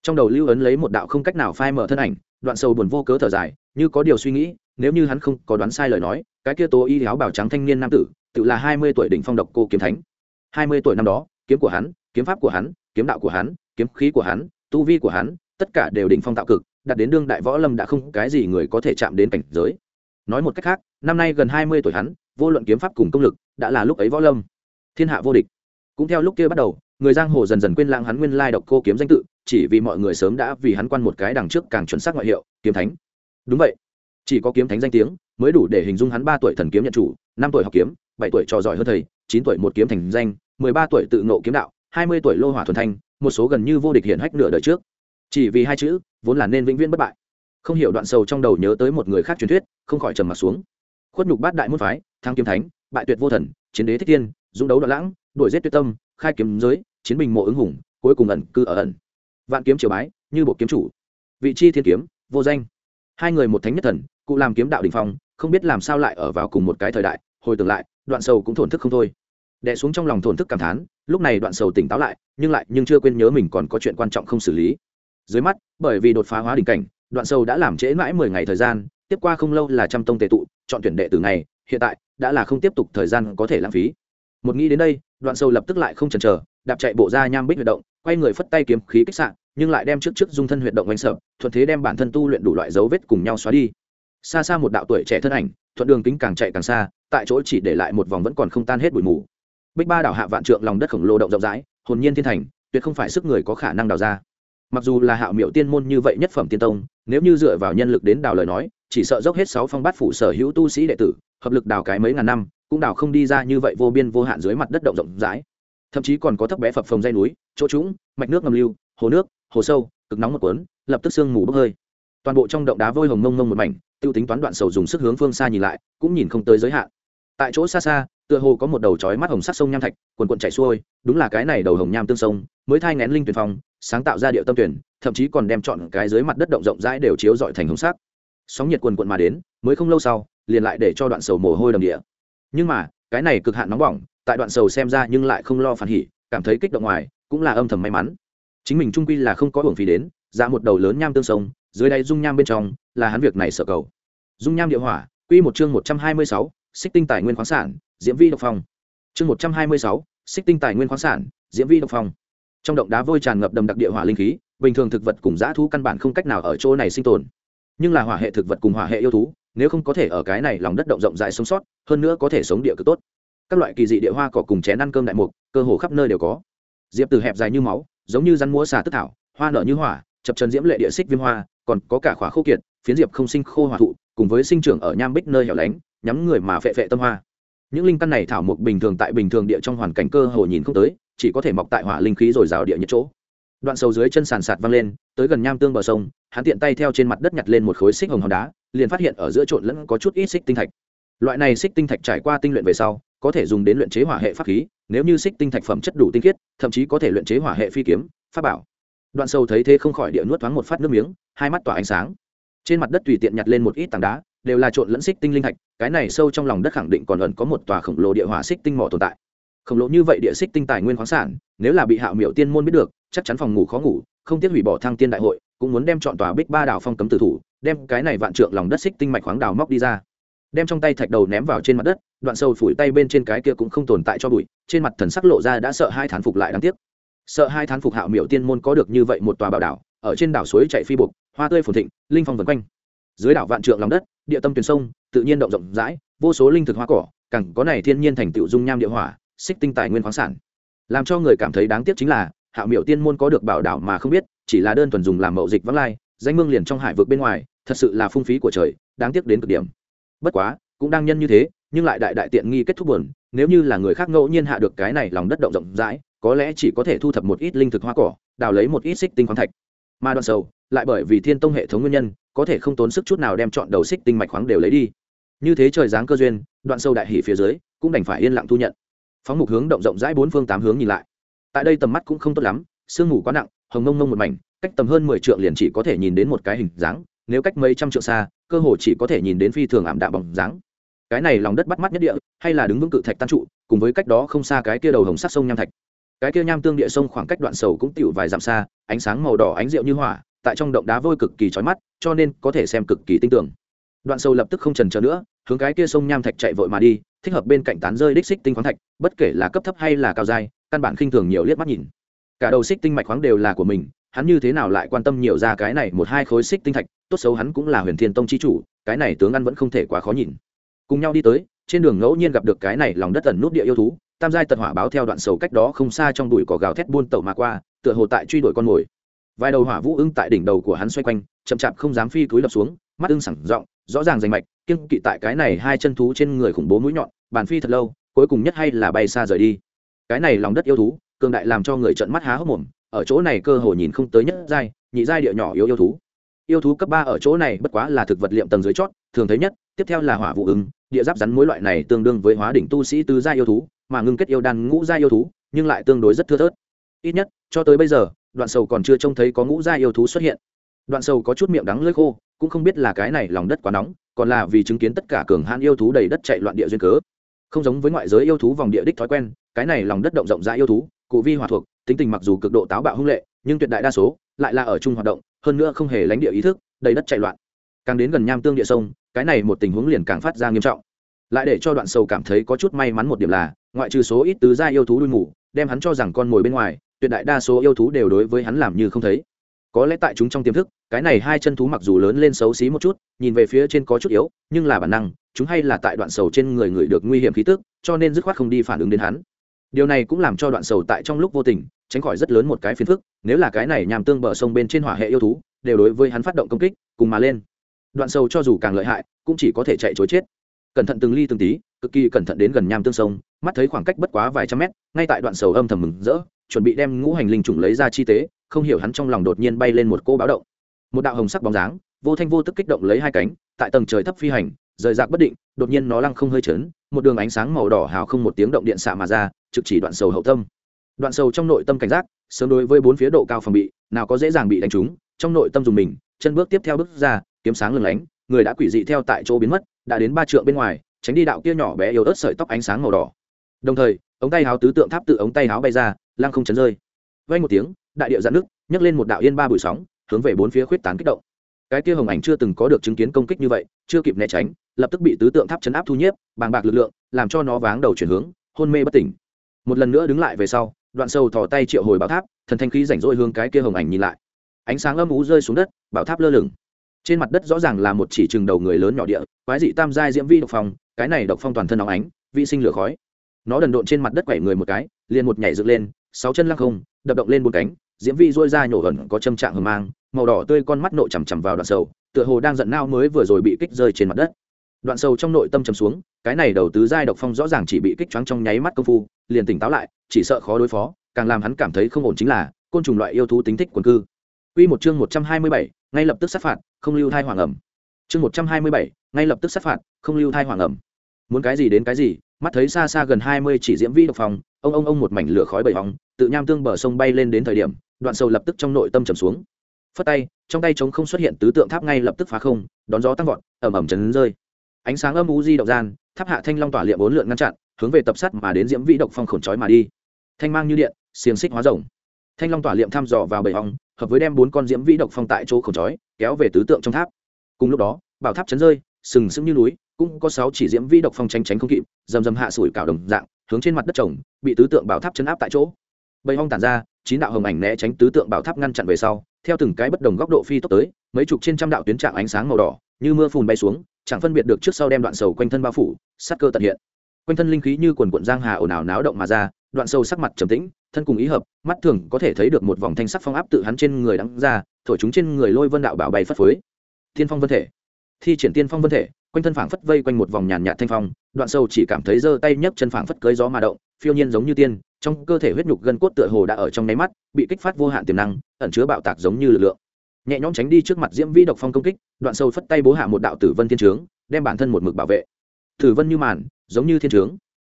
Trong đầu lưu ấn lấy một đạo không cách nào phai mở thân ảnh, đoạn sâu buồn vô cớ thở dài, như có điều suy nghĩ, nếu như hắn không có đoán sai lời nói, cái kia tố y áo bảo trắng thanh niên nam tử, tự là hai mươi tuổi đỉnh phong độc cô kiếm thánh. Hai mươi tuổi năm đó, kiếm của hắn, kiếm pháp của hắn, kiếm đạo của hắn, kiếm khí của hắn, tu vi của hắn, tất cả đều đỉnh phong tạo cực đặt đến đương đại võ lâm đã không cái gì người có thể chạm đến cảnh giới. Nói một cách khác, năm nay gần hai mươi tuổi hắn, vô luận kiếm pháp cùng công lực đã là lúc ấy võ lâm. Thiên hạ vô địch. Cũng theo lúc kia bắt đầu, người giang hồ dần dần quên lãng hắn nguyên lai độc cô kiếm danh tự, chỉ vì mọi người sớm đã vì hắn quan một cái đằng trước càng chuẩn xác ngoại hiệu, kiếm thánh. Đúng vậy. Chỉ có kiếm thánh danh tiếng mới đủ để hình dung hắn ba tuổi thần kiếm nhận chủ, năm tuổi học kiếm, bảy tuổi trò giỏi hơn thầy, chín tuổi một kiếm thành danh, mười ba tuổi tự nộ kiếm đạo, hai mươi tuổi lô hỏa thuần thanh, một số gần như vô địch hiển hách nửa đời trước. Chỉ vì hai chữ, vốn là nên vĩnh viễn bất bại. Không hiểu đoạn sầu trong đầu nhớ tới một người khác truyền thuyết, không khỏi trầm mặt xuống. Khuất nhục bát đại môn phái, thăng kiếm thánh bại tuyệt vô thần, chiến đế thích tiên dũng đấu đoạn lãng, đuổi giết tuyệt tâm, khai kiếm giới, chiến bình mộ ứng hùng, cuối cùng ẩn cư ở ẩn. Vạn kiếm triều bái, như bộ kiếm chủ. Vị chi thiên kiếm, vô danh. Hai người một thánh nhất thần, cụ làm kiếm đạo đình phong, không biết làm sao lại ở vào cùng một cái thời đại, hồi tưởng lại, đoạn sầu cũng thổn thức không thôi. Đẻ xuống trong lòng thổn thức cảm thán, lúc này đoạn sầu tỉnh táo lại, nhưng lại nhưng chưa quên nhớ mình còn có chuyện quan trọng không xử lý. Dưới mắt, bởi vì đột phá hóa đỉnh cảnh, đoạn sầu đã làm trễ mãi mười ngày thời gian, tiếp qua không lâu là trăm tông tệ tụ, chọn tuyển đệ từ này hiện tại đã là không tiếp tục thời gian có thể lãng phí. Một nghĩ đến đây, đoạn sâu lập tức lại không chần chờ, đạp chạy bộ ra nham bích huyệt động, quay người phất tay kiếm khí kích sạn nhưng lại đem trước trước dung thân huyệt động oanh sợ thuận thế đem bản thân tu luyện đủ loại dấu vết cùng nhau xóa đi. Xa xa một đạo tuổi trẻ thân ảnh, thuận đường kính càng chạy càng xa, tại chỗ chỉ để lại một vòng vẫn còn không tan hết bụi mù. Bích ba đảo hạ vạn trượng lòng đất khổng lồ động rộng rãi, hồn nhiên thiên thành, tuyệt không phải sức người có khả năng đào ra. Mặc dù là hạo miệu tiên môn như vậy nhất phẩm tiên tông, nếu như dựa vào nhân lực đến đào lời nói, chỉ sợ dốc hết sáu phong bát phủ sở hữu tu sĩ đệ tử hợp lực đào cái mấy ngàn năm, cũng đào không đi ra như vậy vô biên vô hạn dưới mặt đất động rộng rãi. Thậm chí còn có thấp bé phập phồng dây núi, chỗ trũng, mạch nước ngầm lưu, hồ nước, hồ sâu, cực nóng một cuốn, lập tức sương mù bốc hơi. Toàn bộ trong động đá vôi hồng mông mông một mảnh, tiêu tính toán đoạn sầu dùng sức hướng phương xa nhìn lại, cũng nhìn không tới giới hạn. Tại chỗ xa xa, tựa hồ có một đầu chói mắt hồng sắc sông nham thạch quần quần chảy xuôi, đúng là cái này đầu hồng nham tương sông, mới thai ngén linh tuyển phong, sáng tạo ra điệu tâm tuyển, thậm chí còn đem chọn cái dưới mặt đất động rộng rãi đều chiếu dọi thành hồng sắc. Sóng nhiệt quần quần mà đến, mới không lâu sau liền lại để cho đoạn sầu mồ hôi đầm địa. Nhưng mà, cái này cực hạn nóng bỏng, tại đoạn sầu xem ra nhưng lại không lo phản hỉ, cảm thấy kích động ngoài, cũng là âm thầm may mắn. Chính mình trung quy là không có hưởng phí đến ra một đầu lớn nham tương sông, dưới đây dung nham bên trong, là hắn việc này sợ cầu. Dung nham địa hỏa, quy một chương một trăm hai mươi sáu, xích tinh tài nguyên khoáng sản, diễm vi độc phong. Chương một trăm hai mươi sáu, xích tinh tài nguyên khoáng sản, diễm vi độc phong. Trong động đá vôi tràn ngập đầm đặc địa hỏa linh khí, bình thường thực vật cùng dã thú căn bản không cách nào ở chỗ này sinh tồn. Nhưng là hỏa hệ thực vật cùng hỏa hệ yêu thú nếu không có thể ở cái này lòng đất động rộng rãi sống sót, hơn nữa có thể sống địa cực tốt. Các loại kỳ dị địa hoa cỏ cùng chén ăn cơm đại mục, cơ hồ khắp nơi đều có. Diệp từ hẹp dài như máu, giống như rắn múa xà tức thảo, hoa nở như hỏa, chập trần diễm lệ địa xích viêm hoa, còn có cả khỏa khô kiệt, phiến diệp không sinh khô hòa thụ, cùng với sinh trưởng ở nham bích nơi hẻo lánh, nhắm người mà phệ phệ tâm hoa. Những linh căn này thảo mục bình thường tại bình thường địa trong hoàn cảnh cơ hồ nhìn không tới, chỉ có thể mọc tại hỏa linh khí rồi rào địa nhiệt chỗ đoạn sâu dưới chân sàn sạt văng lên, tới gần nham tương bờ sông, hắn tiện tay theo trên mặt đất nhặt lên một khối xích hồng hòn đá, liền phát hiện ở giữa trộn lẫn có chút ít xích tinh thạch. Loại này xích tinh thạch trải qua tinh luyện về sau, có thể dùng đến luyện chế hỏa hệ pháp khí, nếu như xích tinh thạch phẩm chất đủ tinh khiết, thậm chí có thể luyện chế hỏa hệ phi kiếm, pháp bảo. Đoạn sâu thấy thế không khỏi địa nuốt thoáng một phát nước miếng, hai mắt tỏa ánh sáng. Trên mặt đất tùy tiện nhặt lên một ít tảng đá, đều là trộn lẫn xích tinh linh thạch, cái này sâu trong lòng đất khẳng định còn ẩn có một tòa khổng lồ địa hỏa xích tinh mỏ tồn tại khổng lồ như vậy địa xích tinh tài nguyên khoáng sản, nếu là bị hạo miệu tiên môn biết được, chắc chắn phòng ngủ khó ngủ, không tiếc hủy bỏ thăng tiên đại hội, cũng muốn đem chọn tòa bích ba đảo phong cấm tử thủ, đem cái này vạn trượng lòng đất xích tinh mạch khoáng đào móc đi ra. Đem trong tay thạch đầu ném vào trên mặt đất, đoạn sâu phủi tay bên trên cái kia cũng không tồn tại cho bụi, trên mặt thần sắc lộ ra đã sợ hai thán phục lại đáng tiếc. Sợ hai thán phục hạo miệu tiên môn có được như vậy một tòa bảo đảo, ở trên đảo suối chạy phi bục hoa tươi phồn thịnh, linh phong vần quanh. Dưới đảo vạn trượng lòng đất, địa tâm tuyển sông, tự nhiên động rộng rãi, vô số linh thực hoa cỏ càng có này thiên nhiên thành tựu dung nham địa hỏa xích tinh tài nguyên khoáng sản. Làm cho người cảm thấy đáng tiếc chính là hạ miệu tiên môn có được bảo đảo mà không biết, chỉ là đơn thuần dùng làm mậu dịch vắng lai, danh mương liền trong hải vực bên ngoài, thật sự là phung phí của trời, đáng tiếc đến cực điểm. Bất quá, cũng đang nhân như thế, nhưng lại đại đại tiện nghi kết thúc buồn, nếu như là người khác ngẫu nhiên hạ được cái này lòng đất động rộng rãi, có lẽ chỉ có thể thu thập một ít linh thực hoa cỏ, đào lấy một ít xích tinh khoáng thạch. Mà đoạn sầu, lại bởi vì thiên tông hệ thống nguyên nhân, có thể không tốn sức chút nào đem chọn đầu xích tinh mạch khoáng đều lấy đi. Như thế trời dáng cơ duyên, đoạn sâu đại hỉ phía dưới, cũng đành phải yên lặng thu nhận phóng mục hướng động rộng rãi bốn phương tám hướng nhìn lại. Tại đây tầm mắt cũng không tốt lắm, sương mù quá nặng, hồng ngông nông một mảnh, cách tầm hơn mười trượng liền chỉ có thể nhìn đến một cái hình dáng, nếu cách mấy trăm trượng xa, cơ hồ chỉ có thể nhìn đến phi thường ảm đạm bóng dáng. Cái này lòng đất bắt mắt nhất địa, hay là đứng vững cự thạch tan trụ, cùng với cách đó không xa cái kia đầu hồng sắc sông nham thạch. Cái kia nham tương địa sông khoảng cách đoạn sầu cũng tiểu vài dặm xa, ánh sáng màu đỏ, ánh rượu như hỏa, tại trong động đá vôi cực kỳ chói mắt, cho nên có thể xem cực kỳ tinh tưởng đoạn sâu lập tức không trần chờ nữa, hướng cái kia sông nham thạch chạy vội mà đi thích hợp bên cạnh tán rơi đích xích tinh khoáng thạch, bất kể là cấp thấp hay là cao dai căn bản khinh thường nhiều liếc mắt nhìn. Cả đầu xích tinh mạch khoáng đều là của mình, hắn như thế nào lại quan tâm nhiều ra cái này một hai khối xích tinh thạch, tốt xấu hắn cũng là huyền thiên tông chi chủ, cái này tướng ăn vẫn không thể quá khó nhìn. Cùng nhau đi tới, trên đường ngẫu nhiên gặp được cái này lòng đất tần nút địa yêu thú, tam giai tật hỏa báo theo đoạn sầu cách đó không xa trong đùi cỏ gào thét buôn tẩu mà qua, tựa hồ tại truy đuổi con mồi. Vài đầu hỏa vũ ưng tại đỉnh đầu của hắn xoay quanh, chậm chạp không dám phi túi lập xuống, mắt ưng sẳng rộng, rõ ràng rành mạch kiên kỵ tại cái này hai chân thú trên người khủng bố mũi nhọn, bàn phi thật lâu, cuối cùng nhất hay là bay xa rời đi. Cái này lòng đất yêu thú, cường đại làm cho người trợn mắt há hốc mồm, ở chỗ này cơ hồ nhìn không tới nhất giai, nhị giai địa nhỏ yếu yêu thú. Yêu thú cấp ba ở chỗ này bất quá là thực vật liệm tầng dưới chót, thường thấy nhất, tiếp theo là hỏa vụ ứng, địa giáp rắn mối loại này tương đương với hóa đỉnh tu sĩ tứ giai yêu thú, mà ngưng kết yêu đan ngũ giai yêu thú, nhưng lại tương đối rất thưa thớt. Ít nhất, cho tới bây giờ, đoạn sầu còn chưa trông thấy có ngũ giai yêu thú xuất hiện. Đoạn sầu có chút miệng đắng lưỡi khô, cũng không biết là cái này lòng đất quá nóng còn là vì chứng kiến tất cả cường hãn yêu thú đầy đất chạy loạn địa duyên cớ. Không giống với ngoại giới yêu thú vòng địa đích thói quen, cái này lòng đất động rộng rãi yêu thú, cụ vi hòa thuộc, tính tình mặc dù cực độ táo bạo hung lệ, nhưng tuyệt đại đa số lại là ở chung hoạt động, hơn nữa không hề lánh địa ý thức, đầy đất chạy loạn. Càng đến gần nham tương địa sông, cái này một tình huống liền càng phát ra nghiêm trọng. Lại để cho đoạn sầu cảm thấy có chút may mắn một điểm là, ngoại trừ số ít tứ gia yêu thú đuôi mù, đem hắn cho rằng con mồi bên ngoài, tuyệt đại đa số yêu thú đều đối với hắn làm như không thấy có lẽ tại chúng trong tiềm thức, cái này hai chân thú mặc dù lớn lên xấu xí một chút, nhìn về phía trên có chút yếu, nhưng là bản năng, chúng hay là tại đoạn sầu trên người người được nguy hiểm khí tức, cho nên dứt khoát không đi phản ứng đến hắn. Điều này cũng làm cho đoạn sầu tại trong lúc vô tình, tránh khỏi rất lớn một cái phiền phức, nếu là cái này nhằm tương bờ sông bên trên hỏa hệ yêu thú, đều đối với hắn phát động công kích, cùng mà lên. Đoạn sầu cho dù càng lợi hại, cũng chỉ có thể chạy chối chết. Cẩn thận từng ly từng tí, cực kỳ cẩn thận đến gần nham tương sông, mắt thấy khoảng cách bất quá vài trăm mét, ngay tại đoạn sầu âm thầm mừng rỡ chuẩn bị đem ngũ hành linh trùng lấy ra chi tế, không hiểu hắn trong lòng đột nhiên bay lên một cô báo động. Một đạo hồng sắc bóng dáng, vô thanh vô tức kích động lấy hai cánh, tại tầng trời thấp phi hành, rời rạc bất định, đột nhiên nó lăng không hơi chấn, một đường ánh sáng màu đỏ hào không một tiếng động điện xạ mà ra, trực chỉ đoạn sầu hậu tâm. Đoạn sầu trong nội tâm cảnh giác, sớm đối với bốn phía độ cao phòng bị, nào có dễ dàng bị đánh trúng, trong nội tâm dùng mình, chân bước tiếp theo bước ra, kiếm sáng lừng lánh, người đã quỷ dị theo tại chỗ biến mất, đã đến ba trượng bên ngoài, tránh đi đạo kia nhỏ bé yếu ớt sợi tóc ánh sáng màu đỏ. Đồng thời, ống tay háo tứ tượng tháp tự ống tay háo bay ra lăng không chấn rơi. Vay một tiếng, đại điệu dạn nước nhấc lên một đạo yên ba bụi sóng, hướng về bốn phía khuyết tán kích động. Cái kia hồng ảnh chưa từng có được chứng kiến công kích như vậy, chưa kịp né tránh, lập tức bị tứ tượng tháp chấn áp thu nhiếp, bàng bạc lực lượng, làm cho nó váng đầu chuyển hướng, hôn mê bất tỉnh. Một lần nữa đứng lại về sau, đoạn sâu thò tay triệu hồi bảo tháp, thần thanh khí rảnh rỗi hướng cái kia hồng ảnh nhìn lại. Ánh sáng âm ú rơi xuống đất, bảo tháp lơ lửng. Trên mặt đất rõ ràng là một chỉ chừng đầu người lớn nhỏ địa, quái dị tam giai diễm vi độc phong, cái này độc phong toàn thân óng ánh, vi sinh lửa khói. Nó đần độn trên mặt đất quẩy người một cái liền một nhảy dựng lên sáu chân lăng không đập động lên bốn cánh diễm vi dôi ra nhổ ẩn có châm trạng hờ mang màu đỏ tươi con mắt nộ chằm chằm vào đoạn sầu tựa hồ đang giận nao mới vừa rồi bị kích rơi trên mặt đất đoạn sầu trong nội tâm chầm xuống cái này đầu tứ giai độc phong rõ ràng chỉ bị kích choáng trong nháy mắt công phu liền tỉnh táo lại chỉ sợ khó đối phó càng làm hắn cảm thấy không ổn chính là côn trùng loại yêu thú tính thích quần cư Quy một chương 127, ngay lập tức sát phạt, không lưu thai hoàng ẩm. Chương 127, ngay lập tức sát phạt, không lưu thai hoàng ẩm. Muốn cái gì đến cái gì, mắt thấy xa xa gần 20 chỉ diễm vi độc phòng, ông ông ông một mảnh lửa khói bầy hóng, tự nham tương bờ sông bay lên đến thời điểm, đoạn sầu lập tức trong nội tâm trầm xuống. Phất tay, trong tay trống không xuất hiện tứ tượng tháp ngay lập tức phá không, đón gió tăng vọt, ầm ầm chấn rơi. Ánh sáng âm u di động gian, tháp hạ thanh long tỏa liệm bốn lượn ngăn chặn, hướng về tập sát mà đến diễm vĩ độc phong khổn chói mà đi. Thanh mang như điện, xiềng xích hóa rồng. Thanh long tỏa liệm thăm dò vào bầy hóng, hợp với đem bốn con diễm vĩ độc phong tại chỗ khổn chói kéo về tứ tượng trong tháp cùng lúc đó bảo tháp chấn rơi sừng sững như núi cũng có sáu chỉ diễm vĩ độc phong tranh tránh không kịp dầm dầm hạ sủi cảo đồng dạng hướng trên mặt đất trồng, bị tứ tượng bảo tháp chấn áp tại chỗ. Bầy hong tản ra, chín đạo hồng ảnh né tránh tứ tượng bảo tháp ngăn chặn về sau, theo từng cái bất đồng góc độ phi tốc tới, mấy chục trên trăm đạo tuyến trạng ánh sáng màu đỏ, như mưa phùn bay xuống, chẳng phân biệt được trước sau đem đoạn sầu quanh thân bao phủ sắc cơ tận hiện. Quanh thân linh khí như quần quận giang hà ồn ào náo động mà ra, đoạn sâu sắc mặt trầm tĩnh, thân cùng ý hợp, mắt thường có thể thấy được một vòng thanh sắc phong áp tự hắn trên người đắng ra, thổi chúng trên người lôi vân đạo bảo bay phất phới. Thiên phong vân thể thi triển tiên phong vân thể, quanh thân phảng phất vây quanh một vòng nhàn nhạt thanh phong, đoạn sâu chỉ cảm thấy giơ tay nhấc chân phảng phất cưới gió mà động, phiêu nhiên giống như tiên, trong cơ thể huyết nhục gân cốt tựa hồ đã ở trong nháy mắt, bị kích phát vô hạn tiềm năng, ẩn chứa bạo tạc giống như lực lượng. Nhẹ nhõm tránh đi trước mặt diễm vĩ độc phong công kích, đoạn sâu phất tay bố hạ một đạo tử vân thiên trướng, đem bản thân một mực bảo vệ. Tử vân như màn, giống như thiên trướng.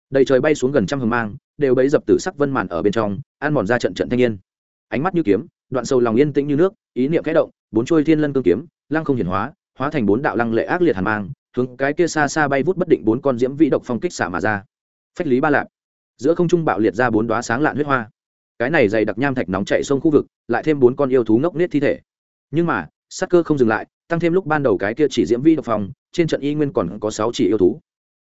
Đầy trời bay xuống gần trăm hầm mang, đều bấy dập tử sắc vân màn ở bên trong, ăn mòn ra trận trận thanh niên. Ánh mắt như kiếm, đoạn sâu lòng yên tĩnh như nước, ý niệm kẽ động, bốn trôi thiên lân cương kiếm, lăng không hiển hóa hóa thành bốn đạo lăng lệ ác liệt hàn mang, hướng cái kia xa xa bay vút bất định bốn con diễm vĩ độc phong kích xả mà ra. Phách lý ba lạp. Giữa không trung bạo liệt ra bốn đoá sáng lạn huyết hoa. Cái này dày đặc nham thạch nóng chạy sông khu vực, lại thêm bốn con yêu thú ngốc nết thi thể. Nhưng mà, sắc cơ không dừng lại, tăng thêm lúc ban đầu cái kia chỉ diễm vĩ độc phong, trên trận y nguyên còn có sáu chỉ yêu thú.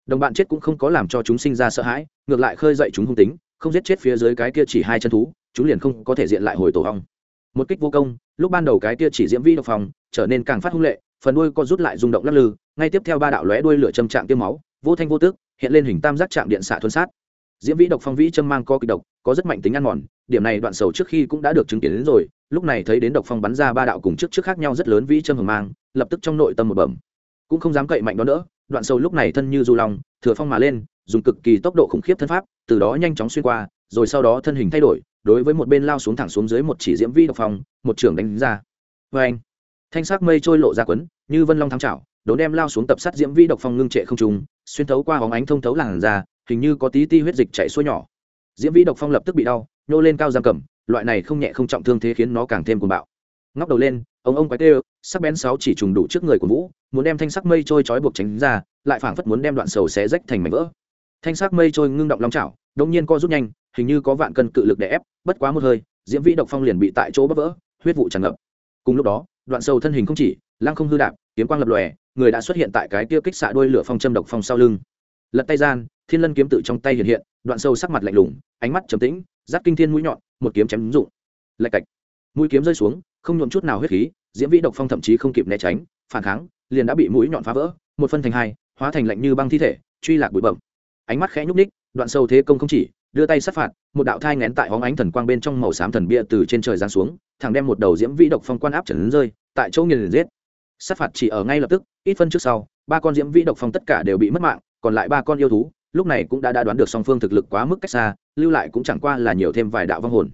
Đồng bạn chết cũng không có làm cho chúng sinh ra sợ hãi, ngược lại khơi dậy chúng hung tính, không giết chết phía dưới cái kia chỉ hai chân thú, chúng liền không có thể diện lại hồi tổ hong một kích vô công, lúc ban đầu cái kia chỉ diễm vĩ độc phong, trở nên càng phát hung lệ phần đuôi co rút lại rung động lắc lư, ngay tiếp theo ba đạo lóe đuôi lửa châm trạng tiêm máu, vô thanh vô tước hiện lên hình tam giác chạm điện xạ thuần sát. Diễm vĩ độc phong vĩ châm mang co kịch độc, có rất mạnh tính ăn mòn, điểm này đoạn sầu trước khi cũng đã được chứng kiến đến rồi, lúc này thấy đến độc phong bắn ra ba đạo cùng trước trước khác nhau rất lớn vĩ châm hưởng mang, lập tức trong nội tâm một bẩm. Cũng không dám cậy mạnh đó nữa, đoạn sầu lúc này thân như du long, thừa phong mà lên, dùng cực kỳ tốc độ khủng khiếp thân pháp, từ đó nhanh chóng xuyên qua, rồi sau đó thân hình thay đổi, đối với một bên lao xuống thẳng xuống dưới một chỉ diễm vi độc phong, một trưởng đánh ra. Vê anh thanh sắc mây trôi lộ ra quấn, như vân long thắng trảo, đốn đem lao xuống tập sát diễm vi độc phong ngưng trệ không trùng xuyên thấu qua hóng ánh thông thấu làn ra hình như có tí ti huyết dịch chảy xuôi nhỏ. Diễm vi độc phong lập tức bị đau, nhô lên cao giam cầm, loại này không nhẹ không trọng thương thế khiến nó càng thêm cuồng bạo. Ngóc đầu lên, ông ông quái tê sắc bén sáu chỉ trùng đủ trước người của vũ, muốn đem thanh sắc mây trôi trói buộc tránh ra, lại phảng phất muốn đem đoạn sầu xé rách thành mảnh vỡ. Thanh sắc mây trôi ngưng động long chảo đống nhiên co rút nhanh, hình như có vạn cân cự lực để ép, bất quá một hơi, diễm Vi độc phong liền bị tại chỗ bắp vỡ, huyết vụ tràn ngập. Cùng lúc đó đoạn sầu thân hình không chỉ, lăng không hư đạp, kiếm quang lập lòe, người đã xuất hiện tại cái kia kích xạ đôi lửa phong châm độc phong sau lưng. Lật tay gian, thiên lân kiếm tự trong tay hiện hiện, đoạn sâu sắc mặt lạnh lùng, ánh mắt trầm tĩnh, giáp kinh thiên mũi nhọn, một kiếm chém rụng lạch cạch. Mũi kiếm rơi xuống, không nhuộm chút nào huyết khí, diễm vĩ độc phong thậm chí không kịp né tránh, phản kháng, liền đã bị mũi nhọn phá vỡ, một phân thành hai, hóa thành lạnh như băng thi thể, truy lạc bụi bẩm ánh mắt khẽ nhúc ních đoạn sâu thế công không chỉ, đưa tay sát phạt, một đạo thai ngén tại hóng ánh thần quang bên trong màu xám thần bia từ trên trời giáng xuống, thẳng đem một đầu diễm vĩ độc phong quan áp trần rơi tại chỗ nghiền liền giết. Sát phạt chỉ ở ngay lập tức ít phân trước sau ba con diễm vĩ độc phong tất cả đều bị mất mạng còn lại ba con yêu thú lúc này cũng đã, đã đoán được song phương thực lực quá mức cách xa lưu lại cũng chẳng qua là nhiều thêm vài đạo vong hồn.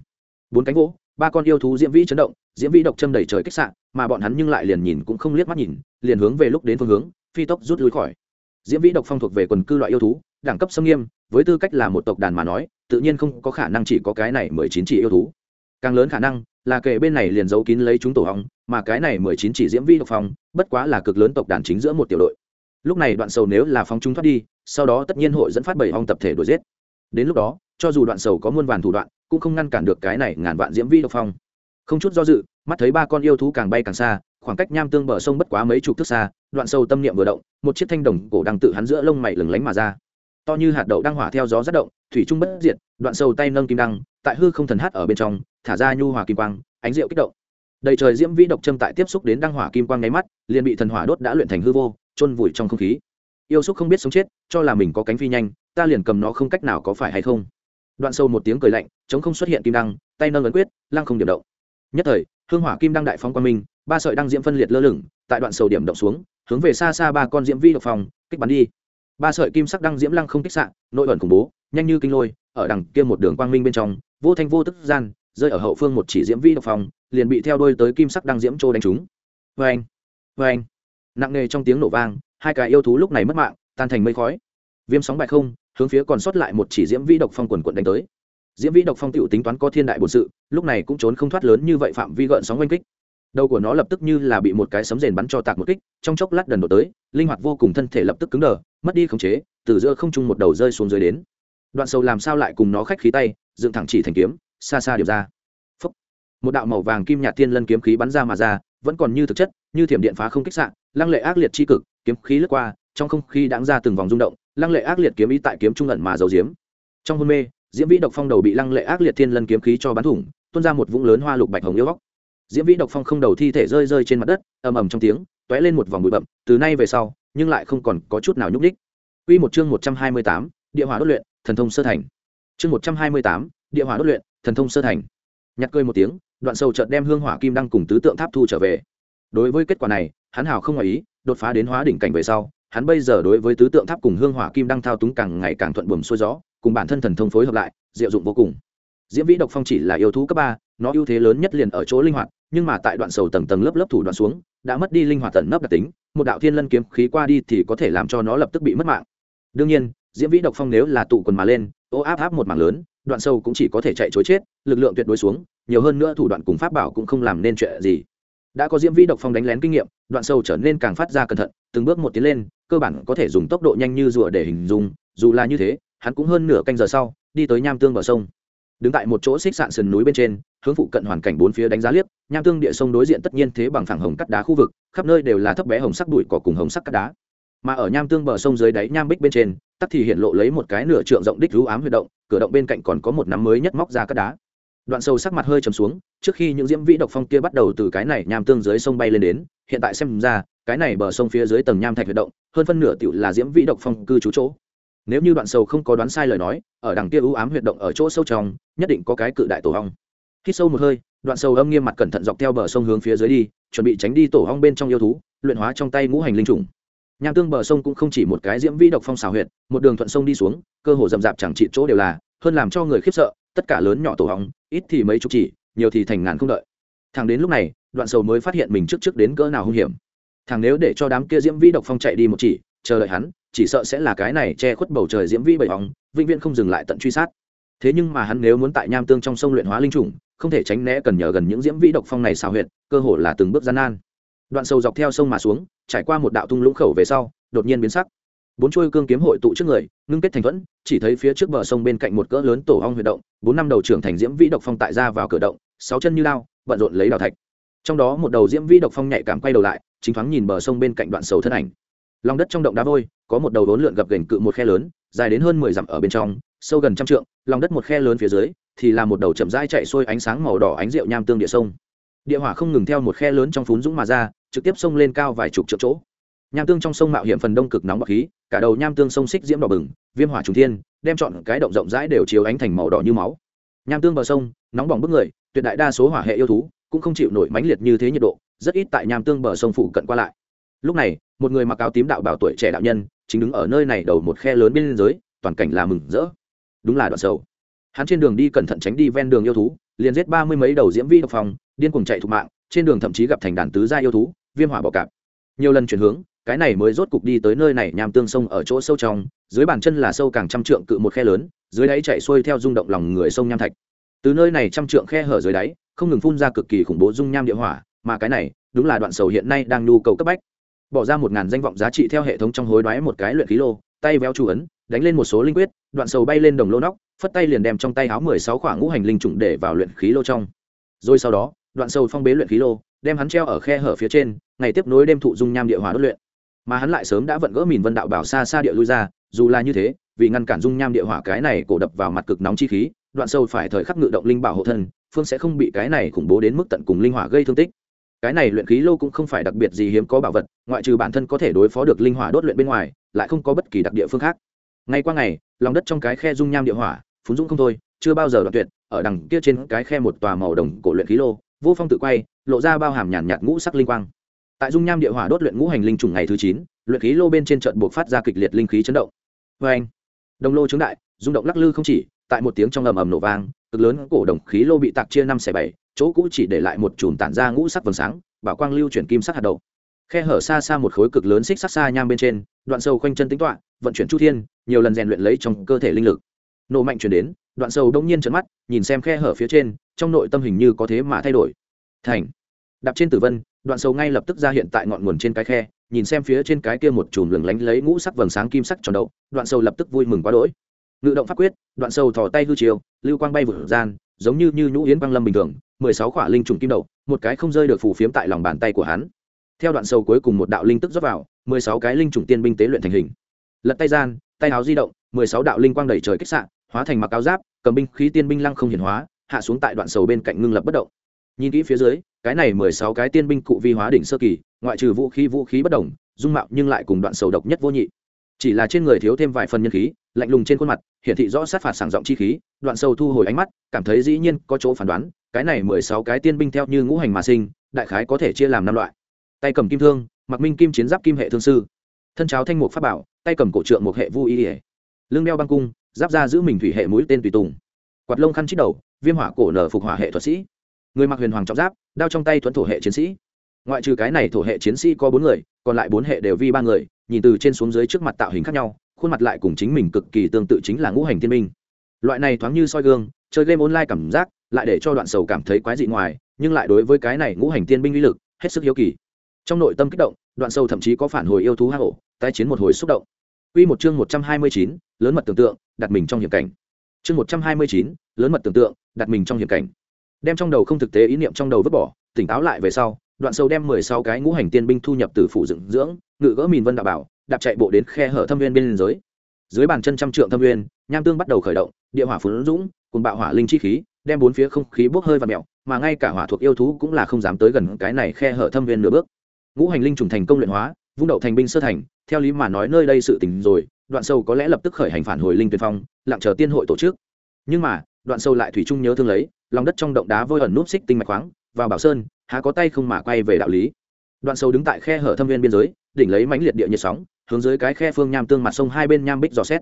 Bốn cánh gỗ ba con yêu thú diễm vĩ chấn động diễm vĩ độc châm đầy trời kích sạn mà bọn hắn nhưng lại liền nhìn cũng không liếc mắt nhìn liền hướng về lúc đến phương hướng phi tốc rút lui khỏi. Diễm vĩ độc phong thuộc về quần cư loại yêu thú đẳng cấp xâm nghiêm với tư cách là một tộc đàn mà nói tự nhiên không có khả năng chỉ có cái này mười chín chỉ yêu thú. Càng lớn khả năng là kệ bên này liền giấu kín lấy chúng tổ hóng mà cái này mười chín chỉ diễm vi độc phong, bất quá là cực lớn tộc đàn chính giữa một tiểu đội. Lúc này đoạn sầu nếu là phóng chúng thoát đi, sau đó tất nhiên hội dẫn phát bảy hong tập thể đuổi giết. Đến lúc đó, cho dù đoạn sầu có muôn vàn thủ đoạn, cũng không ngăn cản được cái này ngàn vạn diễm vi độc phong. Không chút do dự, mắt thấy ba con yêu thú càng bay càng xa, khoảng cách nham tương bờ sông bất quá mấy chục thước xa, đoạn sâu tâm niệm vừa động, một chiếc thanh đồng cổ đang tự hắn giữa lông mày lừng lánh mà ra. To như hạt đậu đang hỏa theo gió rất động, thủy trung bất diệt, đoạn sâu tay nâng kim đăng tại hư không thần hát ở bên trong, thả ra nhu hòa kim quang, ánh rượu kích động. Đầy trời diễm vĩ độc châm tại tiếp xúc đến đăng hỏa kim quang nháy mắt, liền bị thần hỏa đốt đã luyện thành hư vô, chôn vùi trong không khí. Yêu xúc không biết sống chết, cho là mình có cánh phi nhanh, ta liền cầm nó không cách nào có phải hay không. Đoạn sâu một tiếng cười lạnh, chống không xuất hiện kim đăng, tay nâng ấn quyết, lăng không điểm động. Nhất thời, hương hỏa kim đăng đại phóng quang minh ba sợi đăng diễm phân liệt lơ lửng, tại đoạn sầu điểm động xuống, hướng về xa xa ba con diễm vi độc phòng, kích bắn đi. Ba sợi kim sắc đăng diễm lăng không kích sạn nội ẩn khủng bố, nhanh như kinh lôi, ở đằng kia một đường quang minh bên trong vô thanh vô tức gian, rơi ở hậu phương một chỉ diễm vi độc phòng, liền bị theo đôi tới kim sắc đăng diễm trô đánh trúng. Vê anh vê anh nặng nề trong tiếng nổ vang, hai cái yêu thú lúc này mất mạng, tan thành mây khói. Viêm sóng bại không, hướng phía còn sót lại một chỉ diễm vi độc phong quần quận đánh tới. Diễm vi độc phong tựu tính toán có thiên đại bổn sự, lúc này cũng trốn không thoát lớn như vậy phạm vi gợn sóng oanh kích. Đầu của nó lập tức như là bị một cái sấm rền bắn cho tạc một kích, trong chốc lát đần đổ tới, linh hoạt vô cùng thân thể lập tức cứng đờ, mất đi khống chế, từ giữa không trung một đầu rơi xuống dưới đến. Đoạn sầu làm sao lại cùng nó khách khí tay dựng thẳng chỉ thành kiếm xa xa điệp ra Phúc. một đạo màu vàng kim nhạt thiên lân kiếm khí bắn ra mà ra vẫn còn như thực chất như thiểm điện phá không kích sạn lăng lệ ác liệt chi cực kiếm khí lướt qua trong không khí đáng ra từng vòng rung động lăng lệ ác liệt kiếm ý tại kiếm trung ẩn mà giấu diếm trong hôn mê diễm vĩ độc phong đầu bị lăng lệ ác liệt thiên lân kiếm khí cho bắn thủng tuôn ra một vũng lớn hoa lục bạch hồng yêu góc diễm vĩ độc phong không đầu thi thể rơi rơi trên mặt đất ầm ầm trong tiếng t ó é lên một vòng bụi bậm từ nay về sau nhưng lại không còn có chút nào nhúc ních Quy một chương 128, địa hỏa đốt luyện, thần thông sơ thành. Chương 128, địa hỏa đốt luyện, thần thông sơ thành. Nhặt cười một tiếng, đoạn sầu chợt đem hương hỏa kim đăng cùng tứ tượng tháp thu trở về. Đối với kết quả này, hắn hào không ngoài ý, đột phá đến hóa đỉnh cảnh về sau, hắn bây giờ đối với tứ tượng tháp cùng hương hỏa kim đăng thao túng càng ngày càng thuận buồm xuôi gió, cùng bản thân thần thông phối hợp lại, diệu dụng vô cùng. Diễm Vĩ độc phong chỉ là yêu thú cấp ba, nó ưu thế lớn nhất liền ở chỗ linh hoạt, nhưng mà tại đoạn sầu tầng tầng lớp lớp thủ đoạn xuống, đã mất đi linh hoạt tận nấp đặc tính, một đạo thiên lân kiếm khí qua đi thì có thể làm cho nó lập tức bị mất mạng. Đương nhiên, Diễm Vĩ độc phong nếu là tụ quần mà lên, ô áp áp một mảng lớn, đoạn sâu cũng chỉ có thể chạy chối chết, lực lượng tuyệt đối xuống, nhiều hơn nữa thủ đoạn cùng pháp bảo cũng không làm nên chuyện gì. Đã có Diễm Vĩ độc phong đánh lén kinh nghiệm, đoạn sâu trở nên càng phát ra cẩn thận, từng bước một tiến lên, cơ bản có thể dùng tốc độ nhanh như rùa để hình dung, dù là như thế, hắn cũng hơn nửa canh giờ sau, đi tới nham tương bờ sông đứng tại một chỗ xích sạn sườn núi bên trên hướng phụ cận hoàn cảnh bốn phía đánh giá liếc nham tương địa sông đối diện tất nhiên thế bằng phẳng hồng cắt đá khu vực khắp nơi đều là thấp bé hồng sắc đùi cỏ cùng hồng sắc cắt đá mà ở nham tương bờ sông dưới đáy nham bích bên trên tắc thì hiện lộ lấy một cái nửa trượng rộng đích rú ám huy động, cửa động bên cạnh còn có một nắm mới nhất móc ra cắt đá. Đoạn sâu sắc mặt hơi trầm xuống, trước khi những diễm vĩ độc phong kia bắt đầu từ cái này nham tương dưới sông bay lên đến, hiện tại xem ra, cái này bờ sông phía dưới tầng nham thạch huy động, hơn phân nửa tiểu là diễm vĩ độc phong cư trú chỗ. Nếu như đoạn sâu không có đoán sai lời nói, ở đằng kia ưu ám huyệt động ở chỗ sâu trong, nhất định có cái cự đại tổ hong. Khi sâu một hơi, đoạn sâu âm nghiêm mặt cẩn thận dọc theo bờ sông hướng phía dưới đi, chuẩn bị tránh đi tổ hong bên trong yêu thú, luyện hóa trong tay ngũ hành linh trùng nham tương bờ sông cũng không chỉ một cái diễm vĩ độc phong xào huyệt, một đường thuận sông đi xuống, cơ hồ rậm rạp chẳng trị chỗ đều là, hơn làm cho người khiếp sợ, tất cả lớn nhỏ tổ hóng, ít thì mấy chục chỉ, nhiều thì thành ngàn không đợi. Thằng đến lúc này, đoạn sầu mới phát hiện mình trước trước đến cỡ nào hung hiểm. Thằng nếu để cho đám kia diễm vĩ độc phong chạy đi một chỉ, chờ đợi hắn, chỉ sợ sẽ là cái này che khuất bầu trời diễm vĩ bảy bóng vĩnh viễn không dừng lại tận truy sát. Thế nhưng mà hắn nếu muốn tại nham tương trong sông luyện hóa linh trùng không thể tránh né cần nhờ gần những diễm vĩ độc phong này xào huyệt, cơ hồ là từng bước gian nan đoạn sâu dọc theo sông mà xuống, trải qua một đạo tung lũng khẩu về sau, đột nhiên biến sắc. Bốn chuôi cương kiếm hội tụ trước người, ngưng kết thành thuẫn, chỉ thấy phía trước bờ sông bên cạnh một cỡ lớn tổ ong huy động, bốn năm đầu trưởng thành diễm vĩ độc phong tại ra vào cửa động, sáu chân như lao, bận rộn lấy đào thạch. Trong đó một đầu diễm vĩ độc phong nhạy cảm quay đầu lại, chính thoáng nhìn bờ sông bên cạnh đoạn sầu thân ảnh. Lòng đất trong động đá vôi, có một đầu đốn lượn gập gành cự một khe lớn, dài đến hơn mười dặm ở bên trong, sâu gần trăm trượng, lòng đất một khe lớn phía dưới, thì là một đầu chậm rãi chạy xuôi ánh sáng màu đỏ ánh rượu nham tương địa sông địa hỏa không ngừng theo một khe lớn trong phún dũng mà ra, trực tiếp sông lên cao vài chục triệu chỗ. Nham tương trong sông mạo hiểm phần đông cực nóng bọc khí, cả đầu nham tương sông xích diễm đỏ bừng, viêm hỏa trùng thiên, đem chọn cái động rộng rãi đều chiếu ánh thành màu đỏ như máu. Nham tương bờ sông, nóng bỏng bức người, tuyệt đại đa số hỏa hệ yêu thú cũng không chịu nổi mãnh liệt như thế nhiệt độ, rất ít tại nham tương bờ sông phụ cận qua lại. Lúc này, một người mặc áo tím đạo bảo tuổi trẻ đạo nhân, chính đứng ở nơi này đầu một khe lớn bên dưới, toàn cảnh là mừng rỡ. Đúng là đoạn sầu. Hắn trên đường đi cẩn thận tránh đi ven đường yêu thú, liền giết ba mươi mấy đầu diễm vi độc phòng điên cuồng chạy thục mạng, trên đường thậm chí gặp thành đàn tứ gia yêu thú, viêm hỏa bọ cạp. Nhiều lần chuyển hướng, cái này mới rốt cục đi tới nơi này nham tương sông ở chỗ sâu trong, dưới bàn chân là sâu càng trăm trượng cự một khe lớn, dưới đáy chạy xuôi theo rung động lòng người sông nham thạch. Từ nơi này trăm trượng khe hở dưới đáy, không ngừng phun ra cực kỳ khủng bố dung nham địa hỏa, mà cái này, đúng là đoạn sầu hiện nay đang nhu cầu cấp bách. Bỏ ra một ngàn danh vọng giá trị theo hệ thống trong hối đoái một cái luyện khí lô, tay véo chủ ấn, đánh lên một số linh quyết, đoạn sầu bay lên đồng lô nóc, phất tay liền đem trong tay áo mười sáu khoảng ngũ hành linh trùng để vào luyện khí lô trong. Rồi sau đó đoạn sầu phong bế luyện khí lô, đem hắn treo ở khe hở phía trên, ngày tiếp nối đêm thụ dung nham địa hỏa đốt luyện. Mà hắn lại sớm đã vận gỡ mìn vân đạo bảo xa xa địa lui ra, dù là như thế, vì ngăn cản dung nham địa hỏa cái này cổ đập vào mặt cực nóng chi khí, đoạn sâu phải thời khắc ngự động linh bảo hộ thân, phương sẽ không bị cái này khủng bố đến mức tận cùng linh hỏa gây thương tích. Cái này luyện khí lô cũng không phải đặc biệt gì hiếm có bảo vật, ngoại trừ bản thân có thể đối phó được linh hỏa đốt luyện bên ngoài, lại không có bất kỳ đặc địa phương khác. Ngay qua ngày, lòng đất trong cái khe dung nham địa hỏa phun dũng không thôi, chưa bao giờ đoạn tuyệt, ở đằng kia trên cái khe một tòa màu đồng cổ luyện khí lô vô phong tự quay, lộ ra bao hàm nhàn nhạt ngũ sắc linh quang. Tại dung nham địa hỏa đốt luyện ngũ hành linh trùng ngày thứ chín, luyện khí lô bên trên trận buộc phát ra kịch liệt linh khí chấn động. Vê anh, đồng lô trướng đại, rung động lắc lư không chỉ, tại một tiếng trong ầm ầm nổ vang, cực lớn cổ đồng khí lô bị tạc chia năm xẻ bảy, chỗ cũ chỉ để lại một chùm tản ra ngũ sắc vầng sáng, bảo quang lưu chuyển kim sắc hạt đầu khe hở xa xa một khối cực lớn xích sắc xa nham bên trên, đoạn sâu khoanh chân tính toạ, vận chuyển chu thiên, nhiều lần rèn luyện lấy trong cơ thể linh lực. Nổ mạnh chuyển đến đoạn sâu đông nhiên trấn mắt, nhìn xem khe hở phía trên, trong nội tâm hình như có thế mà thay đổi. Thành. Đạp trên tử vân, đoạn sâu ngay lập tức ra hiện tại ngọn nguồn trên cái khe, nhìn xem phía trên cái kia một chùm lừng lánh lấy ngũ sắc vầng sáng kim sắc tròn đấu đoạn sâu lập tức vui mừng quá đỗi. Ngự động pháp quyết, đoạn sâu thò tay hư chiều lưu quang bay vượt gian, giống như như nhũ yến băng lâm bình thường, mười sáu khỏa linh trùng kim đậu, một cái không rơi được phù phiếm tại lòng bàn tay của hắn. Theo đoạn sâu cuối cùng một đạo linh tức rót vào, mười sáu cái linh trùng tiên binh tế luyện thành hình. Lật tay gian, tay áo di động, mười sáu đạo linh quang đầy trời kích sạn hóa thành mặc áo giáp, cầm binh khí tiên binh lăng không hiển hóa, hạ xuống tại đoạn sầu bên cạnh ngưng lập bất động. Nhìn kỹ phía dưới, cái này mười sáu cái tiên binh cụ vi hóa đỉnh sơ kỳ, ngoại trừ vũ khí vũ khí bất đồng dung mạo nhưng lại cùng đoạn sầu độc nhất vô nhị. Chỉ là trên người thiếu thêm vài phần nhân khí, lạnh lùng trên khuôn mặt, hiển thị rõ sát phạt sảng giọng chi khí, đoạn sầu thu hồi ánh mắt, cảm thấy dĩ nhiên có chỗ phán đoán, cái này mười sáu cái tiên binh theo như ngũ hành mà sinh, đại khái có thể chia làm năm loại. Tay cầm kim thương, mặc minh kim chiến giáp kim hệ thương sư. Thân cháo thanh mục pháp bảo, tay cầm cổ trượng một hệ vu y ỉa lưng đeo băng cung giáp ra giữ mình thủy hệ mũi tên tùy tùng. Quạt lông khăn chít đầu, viêm hỏa cổ nở phục hỏa hệ thuật sĩ. Người mặc huyền hoàng trọng giáp, đao trong tay thuẫn thổ hệ chiến sĩ. Ngoại trừ cái này thổ hệ chiến sĩ có bốn người, còn lại bốn hệ đều vi ba người, nhìn từ trên xuống dưới trước mặt tạo hình khác nhau, khuôn mặt lại cùng chính mình cực kỳ tương tự chính là ngũ hành thiên minh. Loại này thoáng như soi gương, chơi game online cảm giác, lại để cho đoạn sầu cảm thấy quái dị ngoài, nhưng lại đối với cái này ngũ hành tiên binh uy lực, hết sức hiếu kỳ. Trong nội tâm kích động, đoạn sâu thậm chí có phản hồi yêu thú hạ hổ tái chiến một hồi xúc động. Quy một chương 129, lớn mật tưởng tượng, đặt mình trong hiểm cảnh. Chương 129, lớn mật tưởng tượng, đặt mình trong hiểm cảnh. Đem trong đầu không thực tế ý niệm trong đầu vứt bỏ, tỉnh táo lại về sau, đoạn sâu đem 16 cái ngũ hành tiên binh thu nhập từ phủ dựng dưỡng, ngự gỡ mìn vân đạo bảo, đạp chạy bộ đến khe hở thâm nguyên bên dưới. Dưới bàn chân trăm trượng thâm nguyên, nham tương bắt đầu khởi động, địa hỏa phún dũng, cùng bạo hỏa linh chi khí, đem bốn phía không khí bốc hơi và mèo, mà ngay cả hỏa thuộc yêu thú cũng là không dám tới gần cái này khe hở thâm nguyên nửa bước. Ngũ hành linh trùng thành công luyện hóa, vung đậu thành binh sơ thành, theo lý mà nói nơi đây sự tình rồi, đoạn sâu có lẽ lập tức khởi hành phản hồi linh tuyên phong, lặng chờ tiên hội tổ chức. Nhưng mà, đoạn sâu lại thủy chung nhớ thương lấy, lòng đất trong động đá vôi ẩn núp xích tinh mạch khoáng, vào bảo sơn, há có tay không mà quay về đạo lý. Đoạn sâu đứng tại khe hở thâm viên biên giới, đỉnh lấy mãnh liệt địa nhiệt sóng, hướng dưới cái khe phương nham tương mặt sông hai bên nham bích dò xét.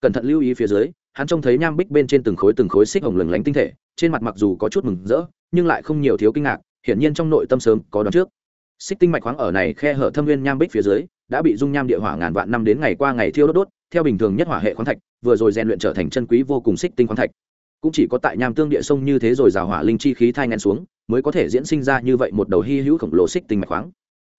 Cẩn thận lưu ý phía dưới, hắn trông thấy nham bích bên trên từng khối từng khối xích hồng lừng lánh tinh thể, trên mặt mặc dù có chút mừng rỡ, nhưng lại không nhiều thiếu kinh ngạc, hiển nhiên trong nội tâm sớm có đoán trước xích tinh mạch khoáng ở này khe hở thâm nguyên nham bích phía dưới, đã bị dung nham địa hỏa ngàn vạn năm đến ngày qua ngày thiêu đốt đốt, theo bình thường nhất hỏa hệ khoáng thạch, vừa rồi rèn luyện trở thành chân quý vô cùng xích tinh khoáng thạch. Cũng chỉ có tại nham tương địa sông như thế rồi rào hỏa linh chi khí thai ngàn xuống, mới có thể diễn sinh ra như vậy một đầu hy hữu khổng lồ xích tinh mạch khoáng.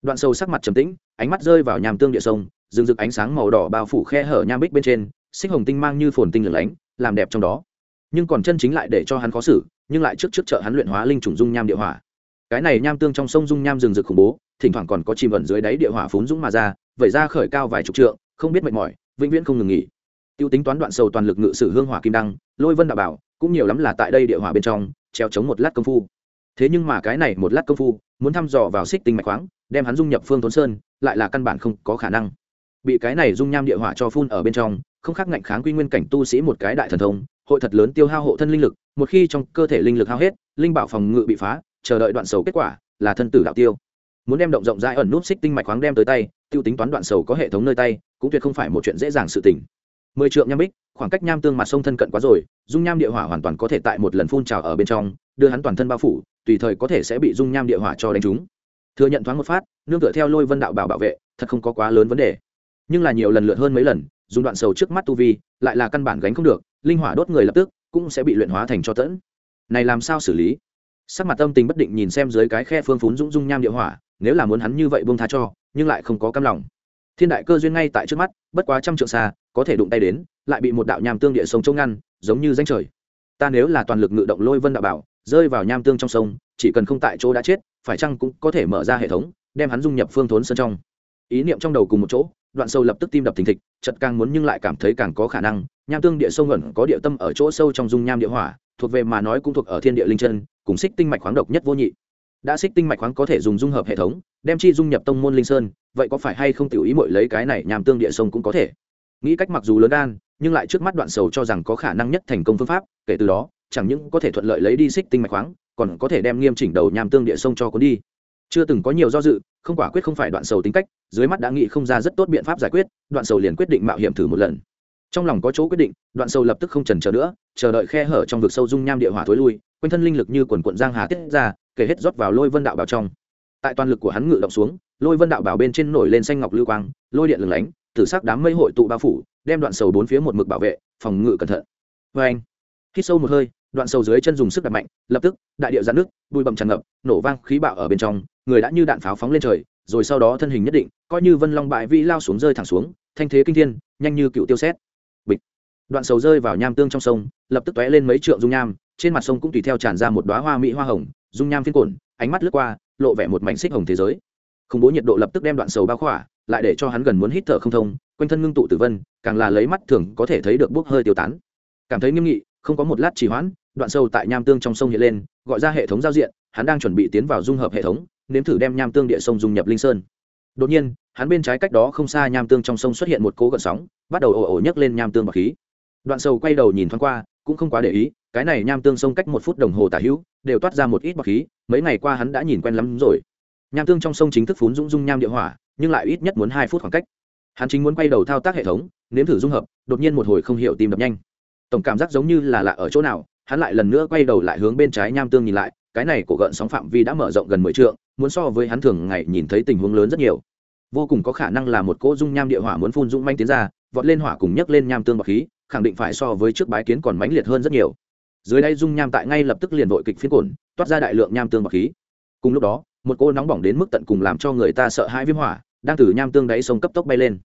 Đoạn sâu sắc mặt trầm tĩnh, ánh mắt rơi vào nham tương địa sông, rừng rực ánh sáng màu đỏ bao phủ khe hở nham bích bên trên, xích hồng tinh mang như phồn tinh lửng lánh, làm đẹp trong đó. Nhưng còn chân chính lại để cho hắn khó xử, nhưng lại trước trước chợ hắn luyện hóa linh trùng dung nham địa hỏa cái này nham tương trong sông dung nham rừng rực khủng bố, thỉnh thoảng còn có chìm ẩn dưới đáy địa hỏa phún dũng mà ra, vẩy ra khởi cao vài chục trượng, không biết mệt mỏi, vĩnh viễn không ngừng nghỉ. Tiêu tính toán đoạn sầu toàn lực ngự sử hương hỏa kim đăng, lôi vân đạo bảo, cũng nhiều lắm là tại đây địa hỏa bên trong, treo chống một lát công phu. Thế nhưng mà cái này một lát công phu, muốn thăm dò vào xích tinh mạch khoáng, đem hắn dung nhập phương thốn sơn, lại là căn bản không có khả năng. Bị cái này dung nham địa hỏa cho phun ở bên trong, không khác ngạnh kháng quy nguyên cảnh tu sĩ một cái đại thần thông, hội thật lớn tiêu hao hộ thân linh lực, một khi trong cơ thể linh lực hao hết, linh bảo phòng ngự bị phá chờ đợi đoạn sầu kết quả là thân tử đạo tiêu. Muốn đem động rộng rãi ẩn nút xích tinh mạch khoáng đem tới tay, tiêu tính toán đoạn sầu có hệ thống nơi tay, cũng tuyệt không phải một chuyện dễ dàng sự tình. Mười trượng nham bích, khoảng cách nham tương mặt sông thân cận quá rồi, dung nham địa hỏa hoàn toàn có thể tại một lần phun trào ở bên trong, đưa hắn toàn thân bao phủ, tùy thời có thể sẽ bị dung nham địa hỏa cho đánh trúng. Thừa nhận thoáng một phát, nương tựa theo lôi vân đạo bảo bảo vệ, thật không có quá lớn vấn đề. Nhưng là nhiều lần lượt hơn mấy lần, dùng đoạn sầu trước mắt tu vi, lại là căn bản gánh không được, linh hỏa đốt người lập tức, cũng sẽ bị luyện hóa thành cho tẫn. Này làm sao xử lý? Sắc mặt tâm tình bất định nhìn xem dưới cái khe phương phún dũng dung nham địa hỏa, nếu là muốn hắn như vậy buông tha cho, nhưng lại không có cam lòng. Thiên đại cơ duyên ngay tại trước mắt, bất quá trăm trượng xa, có thể đụng tay đến, lại bị một đạo nham tương địa sông chống ngăn, giống như danh trời. Ta nếu là toàn lực ngự động lôi vân đạo bảo, rơi vào nham tương trong sông, chỉ cần không tại chỗ đã chết, phải chăng cũng có thể mở ra hệ thống, đem hắn dung nhập phương thốn sơn trong. Ý niệm trong đầu cùng một chỗ đoạn sâu lập tức tim đập thình thịch chật càng muốn nhưng lại cảm thấy càng có khả năng, nham tương địa sông ngẩn có địa tâm ở chỗ sâu trong dung nham địa hỏa, thuộc về mà nói cũng thuộc ở thiên địa linh chân, cùng xích tinh mạch khoáng độc nhất vô nhị. Đã xích tinh mạch khoáng có thể dùng dung hợp hệ thống, đem chi dung nhập tông môn linh sơn, vậy có phải hay không tiểu ý mọi lấy cái này nham tương địa sông cũng có thể? Nghĩ cách mặc dù lớn đan nhưng lại trước mắt đoạn sầu cho rằng có khả năng nhất thành công phương pháp, kể từ đó, chẳng những có thể thuận lợi lấy đi xích tinh mạch khoáng, còn có thể đem nghiêm chỉnh đầu nham tương địa sông cho cuốn đi chưa từng có nhiều do dự, không quả quyết không phải đoạn sầu tính cách, dưới mắt đã nghĩ không ra rất tốt biện pháp giải quyết, đoạn sầu liền quyết định mạo hiểm thử một lần. Trong lòng có chỗ quyết định, đoạn sầu lập tức không trần chờ nữa, chờ đợi khe hở trong vực sâu dung nham địa hỏa thối lui, quanh thân linh lực như quần quận giang hà tiết ra, kể hết rót vào lôi vân đạo bảo trong. Tại toàn lực của hắn ngự động xuống, lôi vân đạo bảo bên trên nổi lên xanh ngọc lưu quang, lôi điện lửng lánh, tử sắc đám mây hội tụ bao phủ, đem đoạn sầu bốn phía một mực bảo vệ, phòng ngự cẩn thận. Vê anh, hít sâu một hơi, đoạn sầu dưới chân dùng sức đập mạnh, lập tức, đại điệu giãn nước, bụi bầm tràn ngập, nổ vang khí bạo ở bên trong người đã như đạn pháo phóng lên trời, rồi sau đó thân hình nhất định, coi như vân long bại vĩ lao xuống rơi thẳng xuống, thanh thế kinh thiên, nhanh như cựu tiêu xét bịch. Đoạn sầu rơi vào nham tương trong sông, lập tức tóe lên mấy trượng dung nham, trên mặt sông cũng tùy theo tràn ra một đoá hoa mỹ hoa hồng, dung nham phiên cổn ánh mắt lướt qua, lộ vẻ một mảnh xích hồng thế giới. Khủng bố nhiệt độ lập tức đem đoạn sầu bao khỏa, lại để cho hắn gần muốn hít thở không thông, quanh thân ngưng tụ tử vân, càng là lấy mắt thường có thể thấy được bốc hơi tiêu tán. Cảm thấy nghiêm nghị, không có một lát trì hoãn, đoạn sâu tại nham tương trong sông hiện lên, gọi ra hệ thống giao diện, hắn đang chuẩn bị tiến vào dung hợp hệ thống nếm thử đem nham tương địa sông dung nhập linh sơn. Đột nhiên, hắn bên trái cách đó không xa nham tương trong sông xuất hiện một cố gợn sóng, bắt đầu ồ ồ nhấc lên nham tương bọc khí. Đoạn sầu quay đầu nhìn thoáng qua, cũng không quá để ý, cái này nham tương sông cách một phút đồng hồ tả hữu, đều toát ra một ít bọc khí, mấy ngày qua hắn đã nhìn quen lắm rồi. Nham tương trong sông chính thức phún dũng dung nham địa hỏa, nhưng lại ít nhất muốn hai phút khoảng cách. Hắn chính muốn quay đầu thao tác hệ thống, nếm thử dung hợp, đột nhiên một hồi không hiểu tìm đập nhanh. Tổng cảm giác giống như là lạ ở chỗ nào, hắn lại lần nữa quay đầu lại hướng bên trái nham tương nhìn lại, cái này của gợn sóng phạm vi đã mở rộng gần mười trượng muốn so với hắn thường ngày nhìn thấy tình huống lớn rất nhiều. Vô cùng có khả năng là một cỗ dung nham địa hỏa muốn phun dung manh tiến ra, vọt lên hỏa cùng nhấc lên nham tương bọc khí, khẳng định phải so với trước bái kiến còn mãnh liệt hơn rất nhiều. Dưới đây dung nham tại ngay lập tức liền vội kịch phiến cồn toát ra đại lượng nham tương bọc khí. Cùng lúc đó, một cô nóng bỏng đến mức tận cùng làm cho người ta sợ hãi viêm hỏa, đang từ nham tương đáy sông cấp tốc bay lên.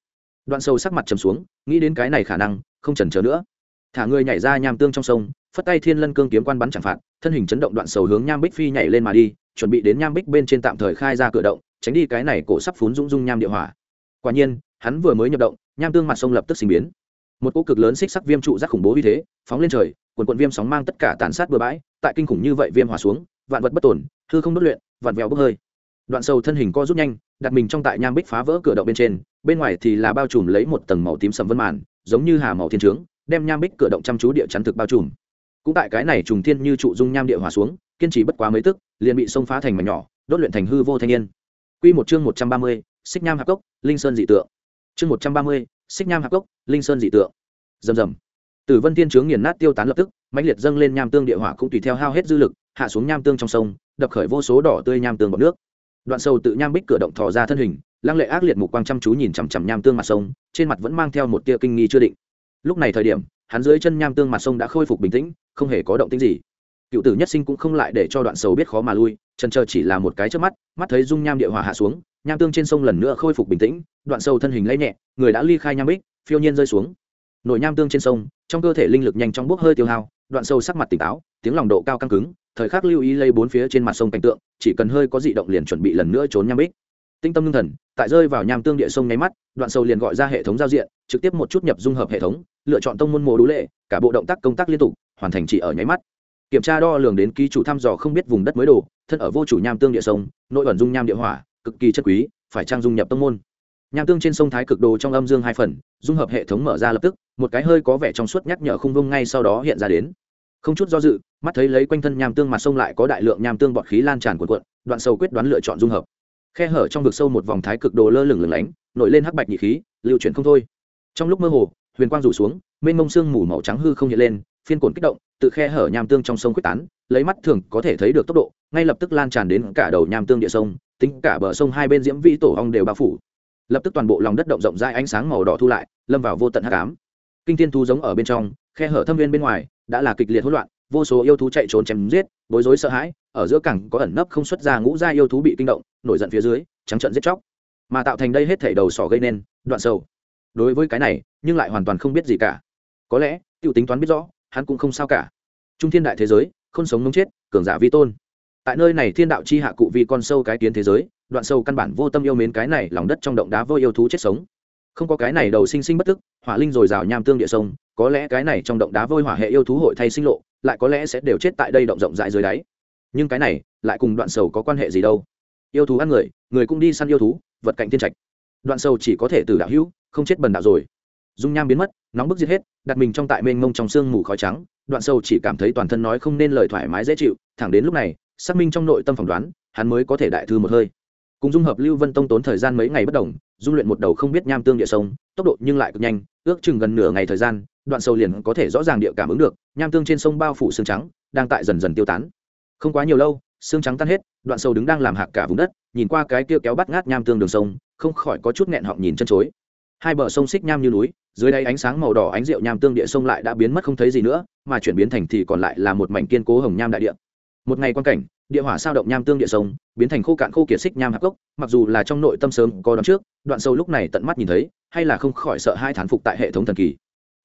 Đoạn sâu sắc mặt trầm xuống, nghĩ đến cái này khả năng, không chần chờ nữa. Thả người nhảy ra nham tương trong sông, phất tay thiên lân cương kiếm quan bắn chẳng phạt, thân hình chấn động đoạn sầu hướng nham bích phi nhảy lên mà đi chuẩn bị đến nham bích bên trên tạm thời khai ra cửa động, tránh đi cái này cổ sắp phún rung rung nham địa hỏa. Quả nhiên, hắn vừa mới nhập động, nham tương mặt sông lập tức sinh biến. Một cỗ cực lớn xích sắc viêm trụ giác khủng bố như thế, phóng lên trời, quần quận viêm sóng mang tất cả tàn sát bừa bãi, tại kinh khủng như vậy viêm hỏa xuống, vạn vật bất tổn, hư không đốt luyện vạn vèo bốc hơi. Đoạn sầu thân hình co rút nhanh, đặt mình trong tại nham bích phá vỡ cửa động bên trên, bên ngoài thì là bao trùm lấy một tầng màu tím sầm vân màn, giống như hà màu thiên trướng, đem nham bích cửa động chăm chú địa chắn thực bao trùm cũng tại cái này trùng thiên như trụ dung nham địa hỏa xuống, kiên trì bất quá mấy tức, liền bị sông phá thành mảnh nhỏ, đốt luyện thành hư vô thanh niên. Quy một chương một trăm ba mươi, xích nham hạp cốc, linh sơn dị tượng. Chương một trăm ba mươi, xích nham hạp cốc, linh sơn dị tượng. Rầm rầm. Tử vân tiên chướng nghiền nát tiêu tán lập tức, mãnh liệt dâng lên nham tương địa hỏa cũng tùy theo hao hết dư lực, hạ xuống nham tương trong sông, đập khởi vô số đỏ tươi nham tương bọt nước. Đoạn sâu tự nham bích cửa động thò ra thân hình, lăng lệ ác liệt mục quang chăm chú nhìn chằm chằm nham tương mặt sông, trên mặt vẫn mang theo một tia kinh nghi chưa định. Lúc này thời điểm, hắn dưới chân nham tương mặt sông đã khôi phục bình tĩnh không hề có động tĩnh gì. Cựu tử nhất sinh cũng không lại để cho đoạn sầu biết khó mà lui, trần chờ chỉ là một cái trước mắt mắt thấy dung nham địa hỏa hạ xuống, nham tương trên sông lần nữa khôi phục bình tĩnh, đoạn sầu thân hình lấy nhẹ, người đã ly khai nham bích, phiêu nhiên rơi xuống. Nổi nham tương trên sông, trong cơ thể linh lực nhanh chóng bốc hơi tiêu hao, đoạn sâu sắc mặt tỉnh táo, tiếng lòng độ cao căng cứng, thời khắc lưu ý lây bốn phía trên mặt sông cảnh tượng, chỉ cần hơi có dị động liền chuẩn bị lần nữa trốn nham bích tinh tâm ngưng thần, tại rơi vào nham tương địa sông nháy mắt, đoạn sâu liền gọi ra hệ thống giao diện, trực tiếp một chút nhập dung hợp hệ thống, lựa chọn tông môn mồ đũ lệ, cả bộ động tác công tác liên tục, hoàn thành chỉ ở nháy mắt. Kiểm tra đo lường đến ký chủ thăm dò không biết vùng đất mới đồ, thân ở vô chủ nham tương địa sông, nội ẩn dung nham địa hỏa, cực kỳ chất quý, phải trang dung nhập tông môn. Nham tương trên sông thái cực đồ trong âm dương hai phần, dung hợp hệ thống mở ra lập tức, một cái hơi có vẻ trong suốt nhắc nhở không vông ngay sau đó hiện ra đến. Không chút do dự, mắt thấy lấy quanh thân nham tương mặt sông lại có đại lượng nham tương bọt khí lan tràn cuộn cuộn, đoạn sâu quyết đoán lựa chọn dung hợp khe hở trong vực sâu một vòng thái cực đồ lơ lửng lửng lánh, nổi lên hắc bạch nhị khí, lưu chuyển không thôi. Trong lúc mơ hồ, huyền quang rủ xuống, mênh mông sương mù màu trắng hư không hiện lên, phiên cồn kích động tự khe hở nham tương trong sông quyết tán, lấy mắt thường có thể thấy được tốc độ, ngay lập tức lan tràn đến cả đầu nham tương địa sông, tính cả bờ sông hai bên diễm vĩ tổ ong đều bao phủ. Lập tức toàn bộ lòng đất động rộng rãi ánh sáng màu đỏ thu lại, lâm vào vô tận hắc ám. Kinh thiên thu giống ở bên trong, khe hở thâm viên bên ngoài, đã là kịch liệt hỗn loạn vô số yêu thú chạy trốn chém giết, bối rối sợ hãi, ở giữa cảng có ẩn nấp không xuất ra ngũ gia yêu thú bị kinh động, nổi giận phía dưới, trắng trận giết chóc. Mà tạo thành đây hết thể đầu sỏ gây nên, đoạn sâu đối với cái này, nhưng lại hoàn toàn không biết gì cả. Có lẽ, tiểu tính toán biết rõ, hắn cũng không sao cả. Trung thiên đại thế giới không sống mống chết, cường giả vi tôn. Tại nơi này thiên đạo chi hạ cụ vì con sâu cái kiến thế giới, đoạn sâu căn bản vô tâm yêu mến cái này lòng đất trong động đá vô yêu thú chết sống. Không có cái này đầu sinh sinh bất tức, hỏa linh rồi rào nham tương địa sông, có lẽ cái này trong động đá vôi hỏa hệ yêu thú hội thay sinh lộ lại có lẽ sẽ đều chết tại đây động rộng rãi dưới đáy. Nhưng cái này, lại cùng đoạn sầu có quan hệ gì đâu? Yêu thú ăn người người cũng đi săn yêu thú, vật cạnh thiên trạch. Đoạn sầu chỉ có thể từ đạo hữu, không chết bần đạo rồi. Dung nham biến mất, nóng bức giết hết, đặt mình trong tại mênh mông trong sương mù khói trắng, đoạn sầu chỉ cảm thấy toàn thân nói không nên lời thoải mái dễ chịu, thẳng đến lúc này, xác minh trong nội tâm phỏng đoán, hắn mới có thể đại thư một hơi. Cùng dung hợp lưu vân tông tốn thời gian mấy ngày bất đồng, dung luyện một đầu không biết nham tương địa sông, tốc độ nhưng lại cực nhanh, ước chừng gần nửa ngày thời gian đoạn sâu liền có thể rõ ràng địa cảm ứng được, nham tương trên sông bao phủ xương trắng, đang tại dần dần tiêu tán. Không quá nhiều lâu, xương trắng tan hết, đoạn sâu đứng đang làm hạc cả vùng đất, nhìn qua cái kia kéo bắt ngát nham tương đường sông, không khỏi có chút nghẹn họng nhìn chân chối. Hai bờ sông xích nham như núi, dưới đây ánh sáng màu đỏ ánh rượu nham tương địa sông lại đã biến mất không thấy gì nữa, mà chuyển biến thành thì còn lại là một mảnh kiên cố hồng nham đại địa. Một ngày quan cảnh, địa hỏa sao động nham tương địa sông, biến thành khô cạn khô kiệt xích nham hạc gốc, mặc dù là trong nội tâm sớm có đón trước, đoạn sâu lúc này tận mắt nhìn thấy, hay là không khỏi sợ hai thán phục tại hệ thống thần kỳ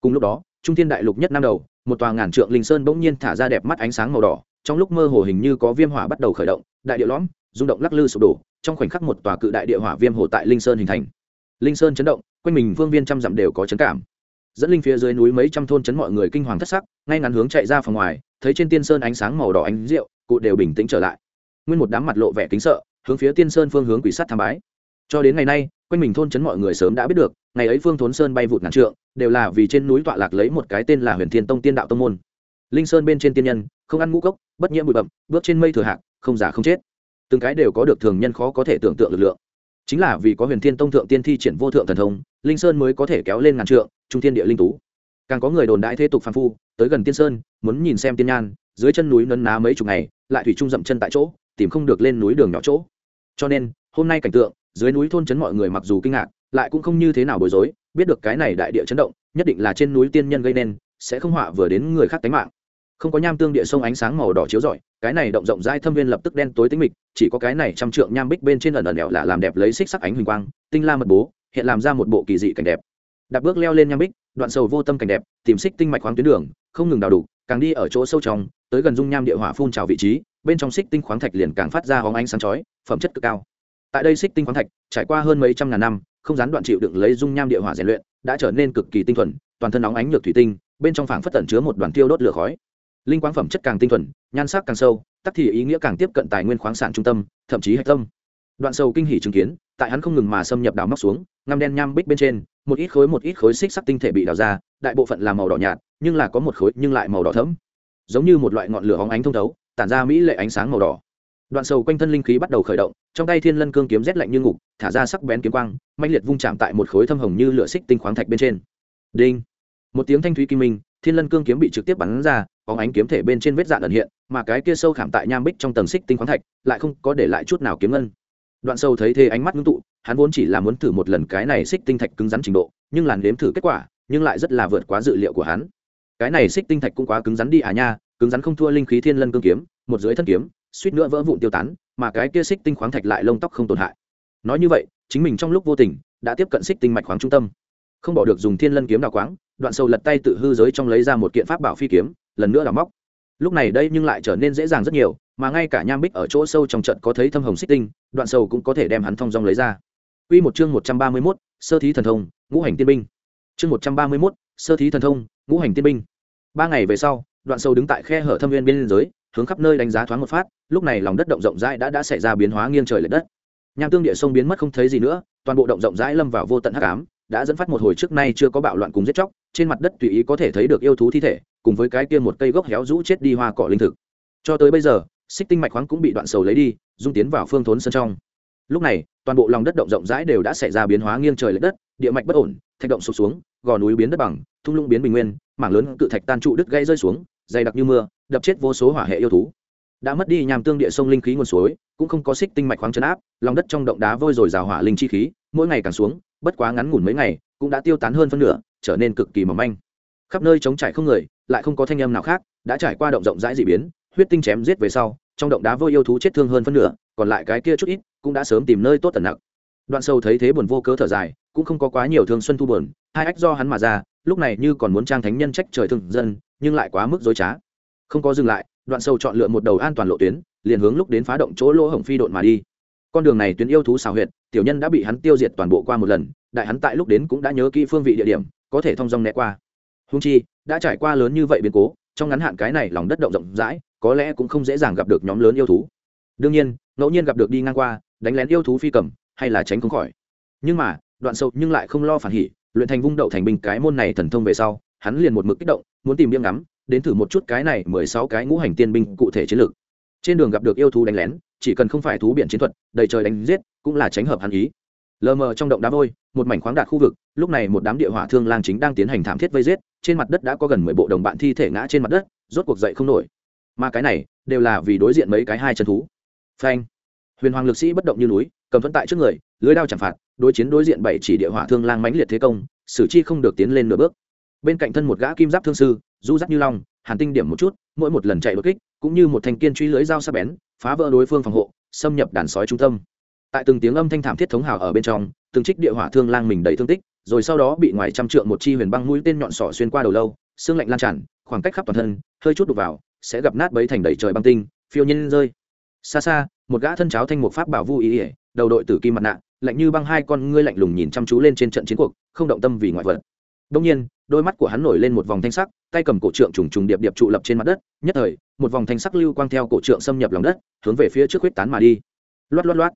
cùng lúc đó, trung thiên đại lục nhất năm đầu, một tòa ngàn trượng linh sơn bỗng nhiên thả ra đẹp mắt ánh sáng màu đỏ, trong lúc mơ hồ hình như có viêm hỏa bắt đầu khởi động, đại địa lõm, rung động lắc lư sụp đổ, trong khoảnh khắc một tòa cự đại địa hỏa viêm hồ tại linh sơn hình thành. Linh sơn chấn động, quanh mình vương viên trăm dặm đều có chấn cảm. Dẫn linh phía dưới núi mấy trăm thôn chấn mọi người kinh hoàng thất sắc, ngay ngắn hướng chạy ra phòng ngoài, thấy trên tiên sơn ánh sáng màu đỏ ánh rượu, cụ đều bình tĩnh trở lại. Nguyên một đám mặt lộ vẻ kính sợ, hướng phía tiên sơn phương hướng quỷ sát tham bái cho đến ngày nay, quanh mình thôn trấn mọi người sớm đã biết được, ngày ấy phương thốn sơn bay vụt ngàn trượng, đều là vì trên núi tọa lạc lấy một cái tên là huyền thiên tông tiên đạo tông môn. Linh sơn bên trên tiên nhân, không ăn ngũ cốc, bất nhiễm bụi bậm bước trên mây thừa hạc, không giả không chết. Từng cái đều có được thường nhân khó có thể tưởng tượng lực lượng. Chính là vì có huyền thiên tông thượng tiên thi triển vô thượng thần thông, linh sơn mới có thể kéo lên ngàn trượng, trung thiên địa linh tú. Càng có người đồn đại thế tục phan phu, tới gần tiên sơn, muốn nhìn xem tiên nhan, dưới chân núi nấn ná mấy chục ngày, lại thủy trung dậm chân tại chỗ, tìm không được lên núi đường nhỏ chỗ. Cho nên, hôm nay cảnh tượng dưới núi thôn trấn mọi người mặc dù kinh ngạc, lại cũng không như thế nào bối rối, biết được cái này đại địa chấn động, nhất định là trên núi tiên nhân gây nên, sẽ không họa vừa đến người khác tánh mạng. Không có nham tương địa sông ánh sáng màu đỏ chiếu rọi, cái này động rộng dai thâm viên lập tức đen tối tính mịch, chỉ có cái này trăm trượng nham bích bên trên ẩn ẩn đèo là làm đẹp lấy xích sắc ánh huỳnh quang, tinh la mật bố, hiện làm ra một bộ kỳ dị cảnh đẹp. Đạp bước leo lên nham bích, đoạn sầu vô tâm cảnh đẹp, tìm xích tinh mạch khoáng tuyến đường, không ngừng đào đủ càng đi ở chỗ sâu trong, tới gần dung nham địa hỏa phun trào vị trí, bên trong xích tinh khoáng thạch liền càng phát ra hóng ánh sáng chói, phẩm chất cực cao tại đây xích tinh khoáng thạch, trải qua hơn mấy trăm ngàn năm, không gián đoạn chịu đựng lấy dung nham địa hỏa rèn luyện, đã trở nên cực kỳ tinh thuần, toàn thân nóng ánh nhược thủy tinh, bên trong phảng phất tẩn chứa một đoàn tiêu đốt lửa khói. Linh quang phẩm chất càng tinh thuần, nhan sắc càng sâu, tắc thì ý nghĩa càng tiếp cận tài nguyên khoáng sản trung tâm, thậm chí hạch tâm. Đoạn sâu kinh hỉ chứng kiến, tại hắn không ngừng mà xâm nhập đào móc xuống, ngăm đen nham bích bên trên, một ít khối một ít khối xích sắc tinh thể bị đào ra, đại bộ phận là màu đỏ nhạt, nhưng là có một khối nhưng lại màu đỏ thẫm. Giống như một loại ngọn lửa hóng ánh thông thấu, tản ra mỹ lệ ánh sáng màu đỏ đoạn sầu quanh thân linh khí bắt đầu khởi động, trong tay thiên lân cương kiếm rét lạnh như ngục, thả ra sắc bén kiếm quang mạnh liệt vung chạm tại một khối thâm hồng như lửa xích tinh khoáng thạch bên trên. Đinh! Một tiếng thanh thúy kim minh, thiên lân cương kiếm bị trực tiếp bắn ra có ánh kiếm thể bên trên vết dạn ẩn hiện, mà cái kia sâu khảm tại nham bích trong tầng xích tinh khoáng thạch, lại không có để lại chút nào kiếm ngân. Đoạn sâu thấy thế ánh mắt ngưng tụ, hắn vốn chỉ là muốn thử một lần cái này xích tinh thạch cứng rắn trình độ, nhưng làn đếm thử kết quả, nhưng lại rất là vượt quá dự liệu của hắn. Cái này xích tinh thạch cũng quá cứng rắn đi à nha, cứng rắn không thua linh khí thiên lân cương kiếm, một dưới thân kiếm suýt nữa vỡ vụn tiêu tán mà cái kia xích tinh khoáng thạch lại lông tóc không tổn hại nói như vậy chính mình trong lúc vô tình đã tiếp cận xích tinh mạch khoáng trung tâm không bỏ được dùng thiên lân kiếm đào quáng đoạn sâu lật tay tự hư giới trong lấy ra một kiện pháp bảo phi kiếm lần nữa đào móc lúc này đây nhưng lại trở nên dễ dàng rất nhiều mà ngay cả nham bích ở chỗ sâu trong trận có thấy thâm hồng xích tinh đoạn sâu cũng có thể đem hắn thong dong lấy ra Quy một chương một trăm ba mươi 131, sơ thí thần thông, ngũ hành tiên binh. Chương một trăm ba mươi 131, sơ thí thần thông, ngũ hành tiên binh. Ba ngày về sau, đoạn sâu đứng tại khe hở thâm viên biên giới, hướng khắp nơi đánh giá thoáng một phát, lúc này lòng đất động rộng rãi đã đã xảy ra biến hóa nghiêng trời lệch đất. Nham tương địa sông biến mất không thấy gì nữa, toàn bộ động rộng rãi lâm vào vô tận hắc ám, đã dẫn phát một hồi trước nay chưa có bạo loạn cùng giết chóc, trên mặt đất tùy ý có thể thấy được yêu thú thi thể, cùng với cái kia một cây gốc héo rũ chết đi hoa cỏ linh thực. Cho tới bây giờ, xích tinh mạch khoáng cũng bị đoạn sầu lấy đi, dung tiến vào phương thốn sân trong. Lúc này, toàn bộ lòng đất động rộng rãi đều đã xảy ra biến hóa nghiêng trời lệch đất, địa mạch bất ổn, thạch động sụp xuống, gò núi biến đất bằng, thung lũng biến bình nguyên, mảng lớn cự thạch tan trụ đứt gãy rơi xuống, dày đặc như mưa, đập chết vô số hỏa hệ yêu thú đã mất đi nhàm tương địa sông linh khí nguồn suối, cũng không có xích tinh mạch khoáng chấn áp, lòng đất trong động đá vôi rồi rào hỏa linh chi khí, mỗi ngày càng xuống, bất quá ngắn ngủn mấy ngày, cũng đã tiêu tán hơn phân nửa, trở nên cực kỳ mỏng manh. Khắp nơi trống trải không người, lại không có thanh âm nào khác, đã trải qua động rộng rãi dị biến, huyết tinh chém giết về sau, trong động đá vôi yêu thú chết thương hơn phân nửa, còn lại cái kia chút ít, cũng đã sớm tìm nơi tốt tận nặng đoạn sâu thấy thế buồn vô cớ thở dài, cũng không có quá nhiều thương xuân thu buồn, hai ách do hắn mà ra, lúc này như còn muốn trang thánh nhân trách trời thương dân, nhưng lại quá mức dối trá. Không có dừng lại đoạn sâu chọn lựa một đầu an toàn lộ tuyến, liền hướng lúc đến phá động chỗ lỗ hổng phi độn mà đi. Con đường này tuyến yêu thú xào huyệt, tiểu nhân đã bị hắn tiêu diệt toàn bộ qua một lần, đại hắn tại lúc đến cũng đã nhớ kỹ phương vị địa điểm, có thể thông dong né qua. Hung chi, đã trải qua lớn như vậy biến cố, trong ngắn hạn cái này lòng đất động rộng rãi, có lẽ cũng không dễ dàng gặp được nhóm lớn yêu thú. Đương nhiên, ngẫu nhiên gặp được đi ngang qua, đánh lén yêu thú phi cầm, hay là tránh không khỏi. Nhưng mà, đoạn sâu nhưng lại không lo phản hỉ, luyện thành vung đậu thành bình cái môn này thần thông về sau, hắn liền một mực kích động, muốn tìm biếm ngắm đến thử một chút cái này mười sáu cái ngũ hành tiên binh cụ thể chiến lược. Trên đường gặp được yêu thú đánh lén, chỉ cần không phải thú biển chiến thuật, đầy trời đánh giết, cũng là tránh hợp hắn ý. Lờ mờ trong động đá vôi, một mảnh khoáng đạt khu vực, lúc này một đám địa hỏa thương lang chính đang tiến hành thảm thiết vây giết, trên mặt đất đã có gần mười bộ đồng bạn thi thể ngã trên mặt đất, rốt cuộc dậy không nổi. Mà cái này, đều là vì đối diện mấy cái hai chân thú. Phanh! Huyền hoàng lực sĩ bất động như núi, cầm thuẫn tại trước người, lưới đao chẳng phạt, đối chiến đối diện bảy chỉ địa hỏa thương lang mãnh liệt thế công sử chi không được tiến lên nửa bước. Bên cạnh thân một gã kim giáp thương sư du dắt như long, hàn tinh điểm một chút, mỗi một lần chạy đột kích, cũng như một thanh kiên truy lưới dao sắc bén, phá vỡ đối phương phòng hộ, xâm nhập đàn sói trung tâm. Tại từng tiếng âm thanh thảm thiết thống hào ở bên trong, từng trích địa hỏa thương lang mình đầy thương tích, rồi sau đó bị ngoài trăm trượng một chi huyền băng mũi tên nhọn sỏ xuyên qua đầu lâu, xương lạnh lan tràn, khoảng cách khắp toàn thân, hơi chút đục vào, sẽ gặp nát bấy thành đầy trời băng tinh, phiêu nhiên rơi. Xa xa, một gã thân cháo thanh một pháp bảo vu ý ỉa đầu đội tử kim mặt nạ, lạnh như băng hai con ngươi lạnh lùng nhìn chăm chú lên trên trận chiến cuộc, không động tâm vì ngoại vật đông nhiên, đôi mắt của hắn nổi lên một vòng thanh sắc, tay cầm cổ trượng trùng trùng điệp điệp trụ lập trên mặt đất, nhất thời, một vòng thanh sắc lưu quang theo cổ trượng xâm nhập lòng đất, hướng về phía trước huyết tán mà đi. Loát loát loát.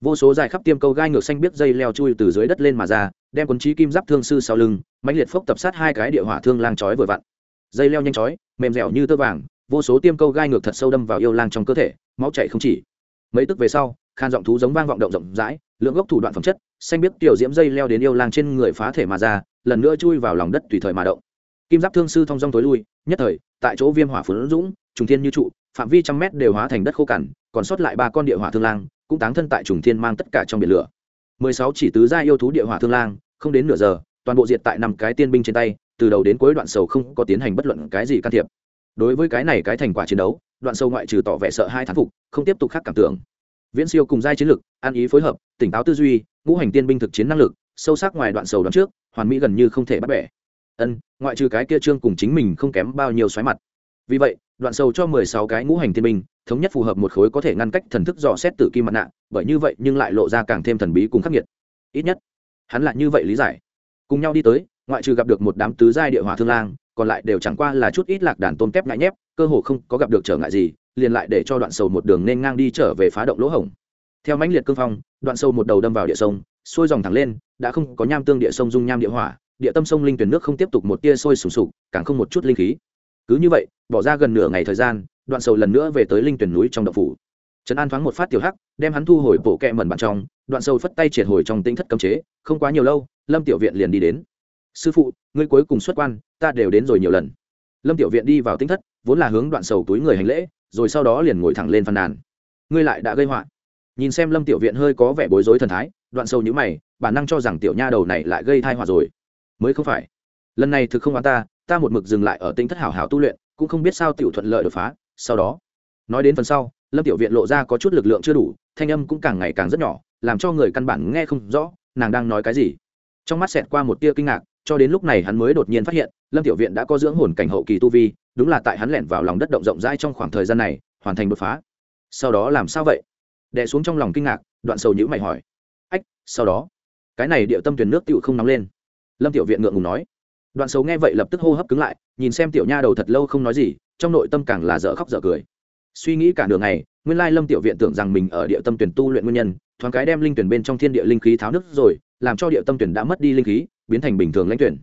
Vô số dài khắp tiêm câu gai ngược xanh biết dây leo chui từ dưới đất lên mà ra, đem quấn trí kim giáp thương sư sau lưng, mãnh liệt phốc tập sát hai cái địa hỏa thương lang chói vừa vặn. Dây leo nhanh chói, mềm dẻo như tơ vàng, vô số tiêm câu gai ngược thật sâu đâm vào yêu lang trong cơ thể, máu chảy không chỉ. Mấy tức về sau, khan giọng thú giống vang vọng động rộng rãi, lượng gốc thủ đoạn phẩm chất, xanh biết tiểu diễm dây leo đến yêu lang trên người phá thể mà ra lần nữa chui vào lòng đất tùy thời mà động. Kim giáp thương sư thong dong tối lui, nhất thời, tại chỗ viêm hỏa phấn dũng, trùng thiên như trụ, phạm vi trăm mét đều hóa thành đất khô cằn, còn sót lại ba con địa hỏa thương lang, cũng táng thân tại trùng thiên mang tất cả trong biển lửa. Mười sáu chỉ tứ gia yêu thú địa hỏa thương lang, không đến nửa giờ, toàn bộ diệt tại năm cái tiên binh trên tay, từ đầu đến cuối đoạn sầu không có tiến hành bất luận cái gì can thiệp. Đối với cái này cái thành quả chiến đấu, đoạn sâu ngoại trừ tỏ vẻ sợ hai thán phục, không tiếp tục khác cảm tưởng. Viễn siêu cùng giai chiến lực, an ý phối hợp, tỉnh táo tư duy, ngũ hành tiên binh thực chiến năng lực, sâu sắc ngoài đoạn sầu đoạn trước hoàn mỹ gần như không thể bắt bẻ. Ân, ngoại trừ cái kia trương cùng chính mình không kém bao nhiêu xoáy mặt. Vì vậy, đoạn sầu cho mười sáu cái ngũ hành thiên minh thống nhất phù hợp một khối có thể ngăn cách thần thức dò xét tử kim mặt nạ, bởi như vậy nhưng lại lộ ra càng thêm thần bí cùng khắc nghiệt. Ít nhất, hắn lại như vậy lý giải. Cùng nhau đi tới, ngoại trừ gặp được một đám tứ giai địa hỏa thương lang, còn lại đều chẳng qua là chút ít lạc đàn tôm tép ngại nhép, cơ hồ không có gặp được trở ngại gì, liền lại để cho đoạn sầu một đường nên ngang đi trở về phá động lỗ hổng. Theo mãnh liệt cương phong, đoạn sâu một đầu đâm vào địa sông, xuôi dòng thẳng lên đã không có nham tương địa sông dung nham địa hỏa, địa tâm sông linh tuyển nước không tiếp tục một tia sôi sùng sục, càng không một chút linh khí. Cứ như vậy, bỏ ra gần nửa ngày thời gian, đoạn sầu lần nữa về tới linh tuyển núi trong đậu phủ. Trấn an thoáng một phát tiểu hắc, đem hắn thu hồi bộ kẹ mẩn bạn trong, đoạn sâu phất tay triệt hồi trong tinh thất cấm chế, không quá nhiều lâu, lâm tiểu viện liền đi đến. Sư phụ, ngươi cuối cùng xuất quan, ta đều đến rồi nhiều lần. Lâm tiểu viện đi vào tinh thất, vốn là hướng đoạn sầu túi người hành lễ, rồi sau đó liền ngồi thẳng lên phàn nàn. Ngươi lại đã gây họa. Nhìn xem lâm tiểu viện hơi có vẻ bối rối thần thái, đoạn sâu nhữ mày bản năng cho rằng tiểu nha đầu này lại gây thai họa rồi. Mới không phải. Lần này thực không oán ta ta một mực dừng lại ở tinh thất hảo hảo tu luyện, cũng không biết sao tiểu thuận lợi đột phá. Sau đó, nói đến phần sau, lâm tiểu viện lộ ra có chút lực lượng chưa đủ, thanh âm cũng càng ngày càng rất nhỏ, làm cho người căn bản nghe không rõ, nàng đang nói cái gì. Trong mắt xẹt qua một tia kinh ngạc, cho đến lúc này hắn mới đột nhiên phát hiện, lâm tiểu viện đã có dưỡng hồn cảnh hậu kỳ tu vi, đúng là tại hắn lẻn vào lòng đất động rộng rãi trong khoảng thời gian này, hoàn thành đột phá. Sau đó làm sao vậy? Đè xuống trong lòng kinh ngạc, đoạn sầu nhữ mày hỏi. Ách, sau đó? Cái này điệu tâm tuyển nước tựu không nóng lên. Lâm tiểu viện ngượng ngùng nói. Đoạn xấu nghe vậy lập tức hô hấp cứng lại, nhìn xem tiểu nha đầu thật lâu không nói gì, trong nội tâm càng là dở khóc dở cười. Suy nghĩ cả đường này nguyên lai lâm tiểu viện tưởng rằng mình ở địa tâm tuyển tu luyện nguyên nhân, thoáng cái đem linh tuyển bên trong thiên địa linh khí tháo nước rồi, làm cho địa tâm tuyển đã mất đi linh khí, biến thành bình thường lãnh tuyển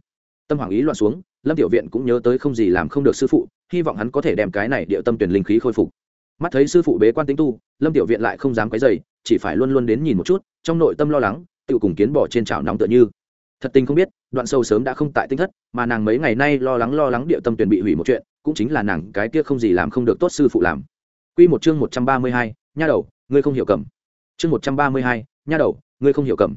tâm hoàng ý loạn xuống, lâm tiểu viện cũng nhớ tới không gì làm không được sư phụ, hy vọng hắn có thể đem cái này địa tâm tuyển linh khí khôi phục. Mắt thấy sư phụ bế quan tính tu, lâm tiểu viện lại không dám quấy dày chỉ phải luôn luôn đến nhìn một chút, trong nội tâm lo lắng tự cùng kiến bỏ trên chảo nóng tựa như thật tình không biết đoạn sâu sớm đã không tại tinh thất mà nàng mấy ngày nay lo lắng lo lắng địa tâm tuyển bị hủy một chuyện cũng chính là nàng cái kia không gì làm không được tốt sư phụ làm Quy một chương một trăm ba mươi hai, nha đầu, ngươi không hiểu cầm. Chương một trăm ba mươi hai, nha đầu, ngươi không hiểu cầm.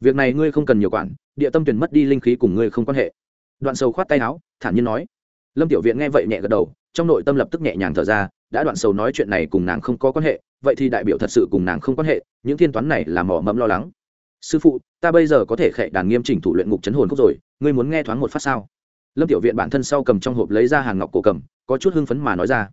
Việc này ngươi không cần nhiều quản, địa tâm tuyển mất đi linh khí cùng ngươi không quan hệ. Đoạn Sầu khoát tay áo, thản nhiên nói. Lâm Tiểu Viện nghe vậy nhẹ gật đầu, trong nội tâm lập tức nhẹ nhàng thở ra, đã đoạn Sầu nói chuyện này cùng nàng không có quan hệ, vậy thì đại biểu thật sự cùng nàng không quan hệ, những thiên toán này là mỏ mẫm lo lắng. Sư phụ, ta bây giờ có thể khệ đàn nghiêm chỉnh thủ luyện ngục chấn hồn khúc rồi, ngươi muốn nghe thoáng một phát sao? Lâm Tiểu Viện bản thân sau cầm trong hộp lấy ra hàng ngọc cổ cầm, có chút hưng phấn mà nói ra.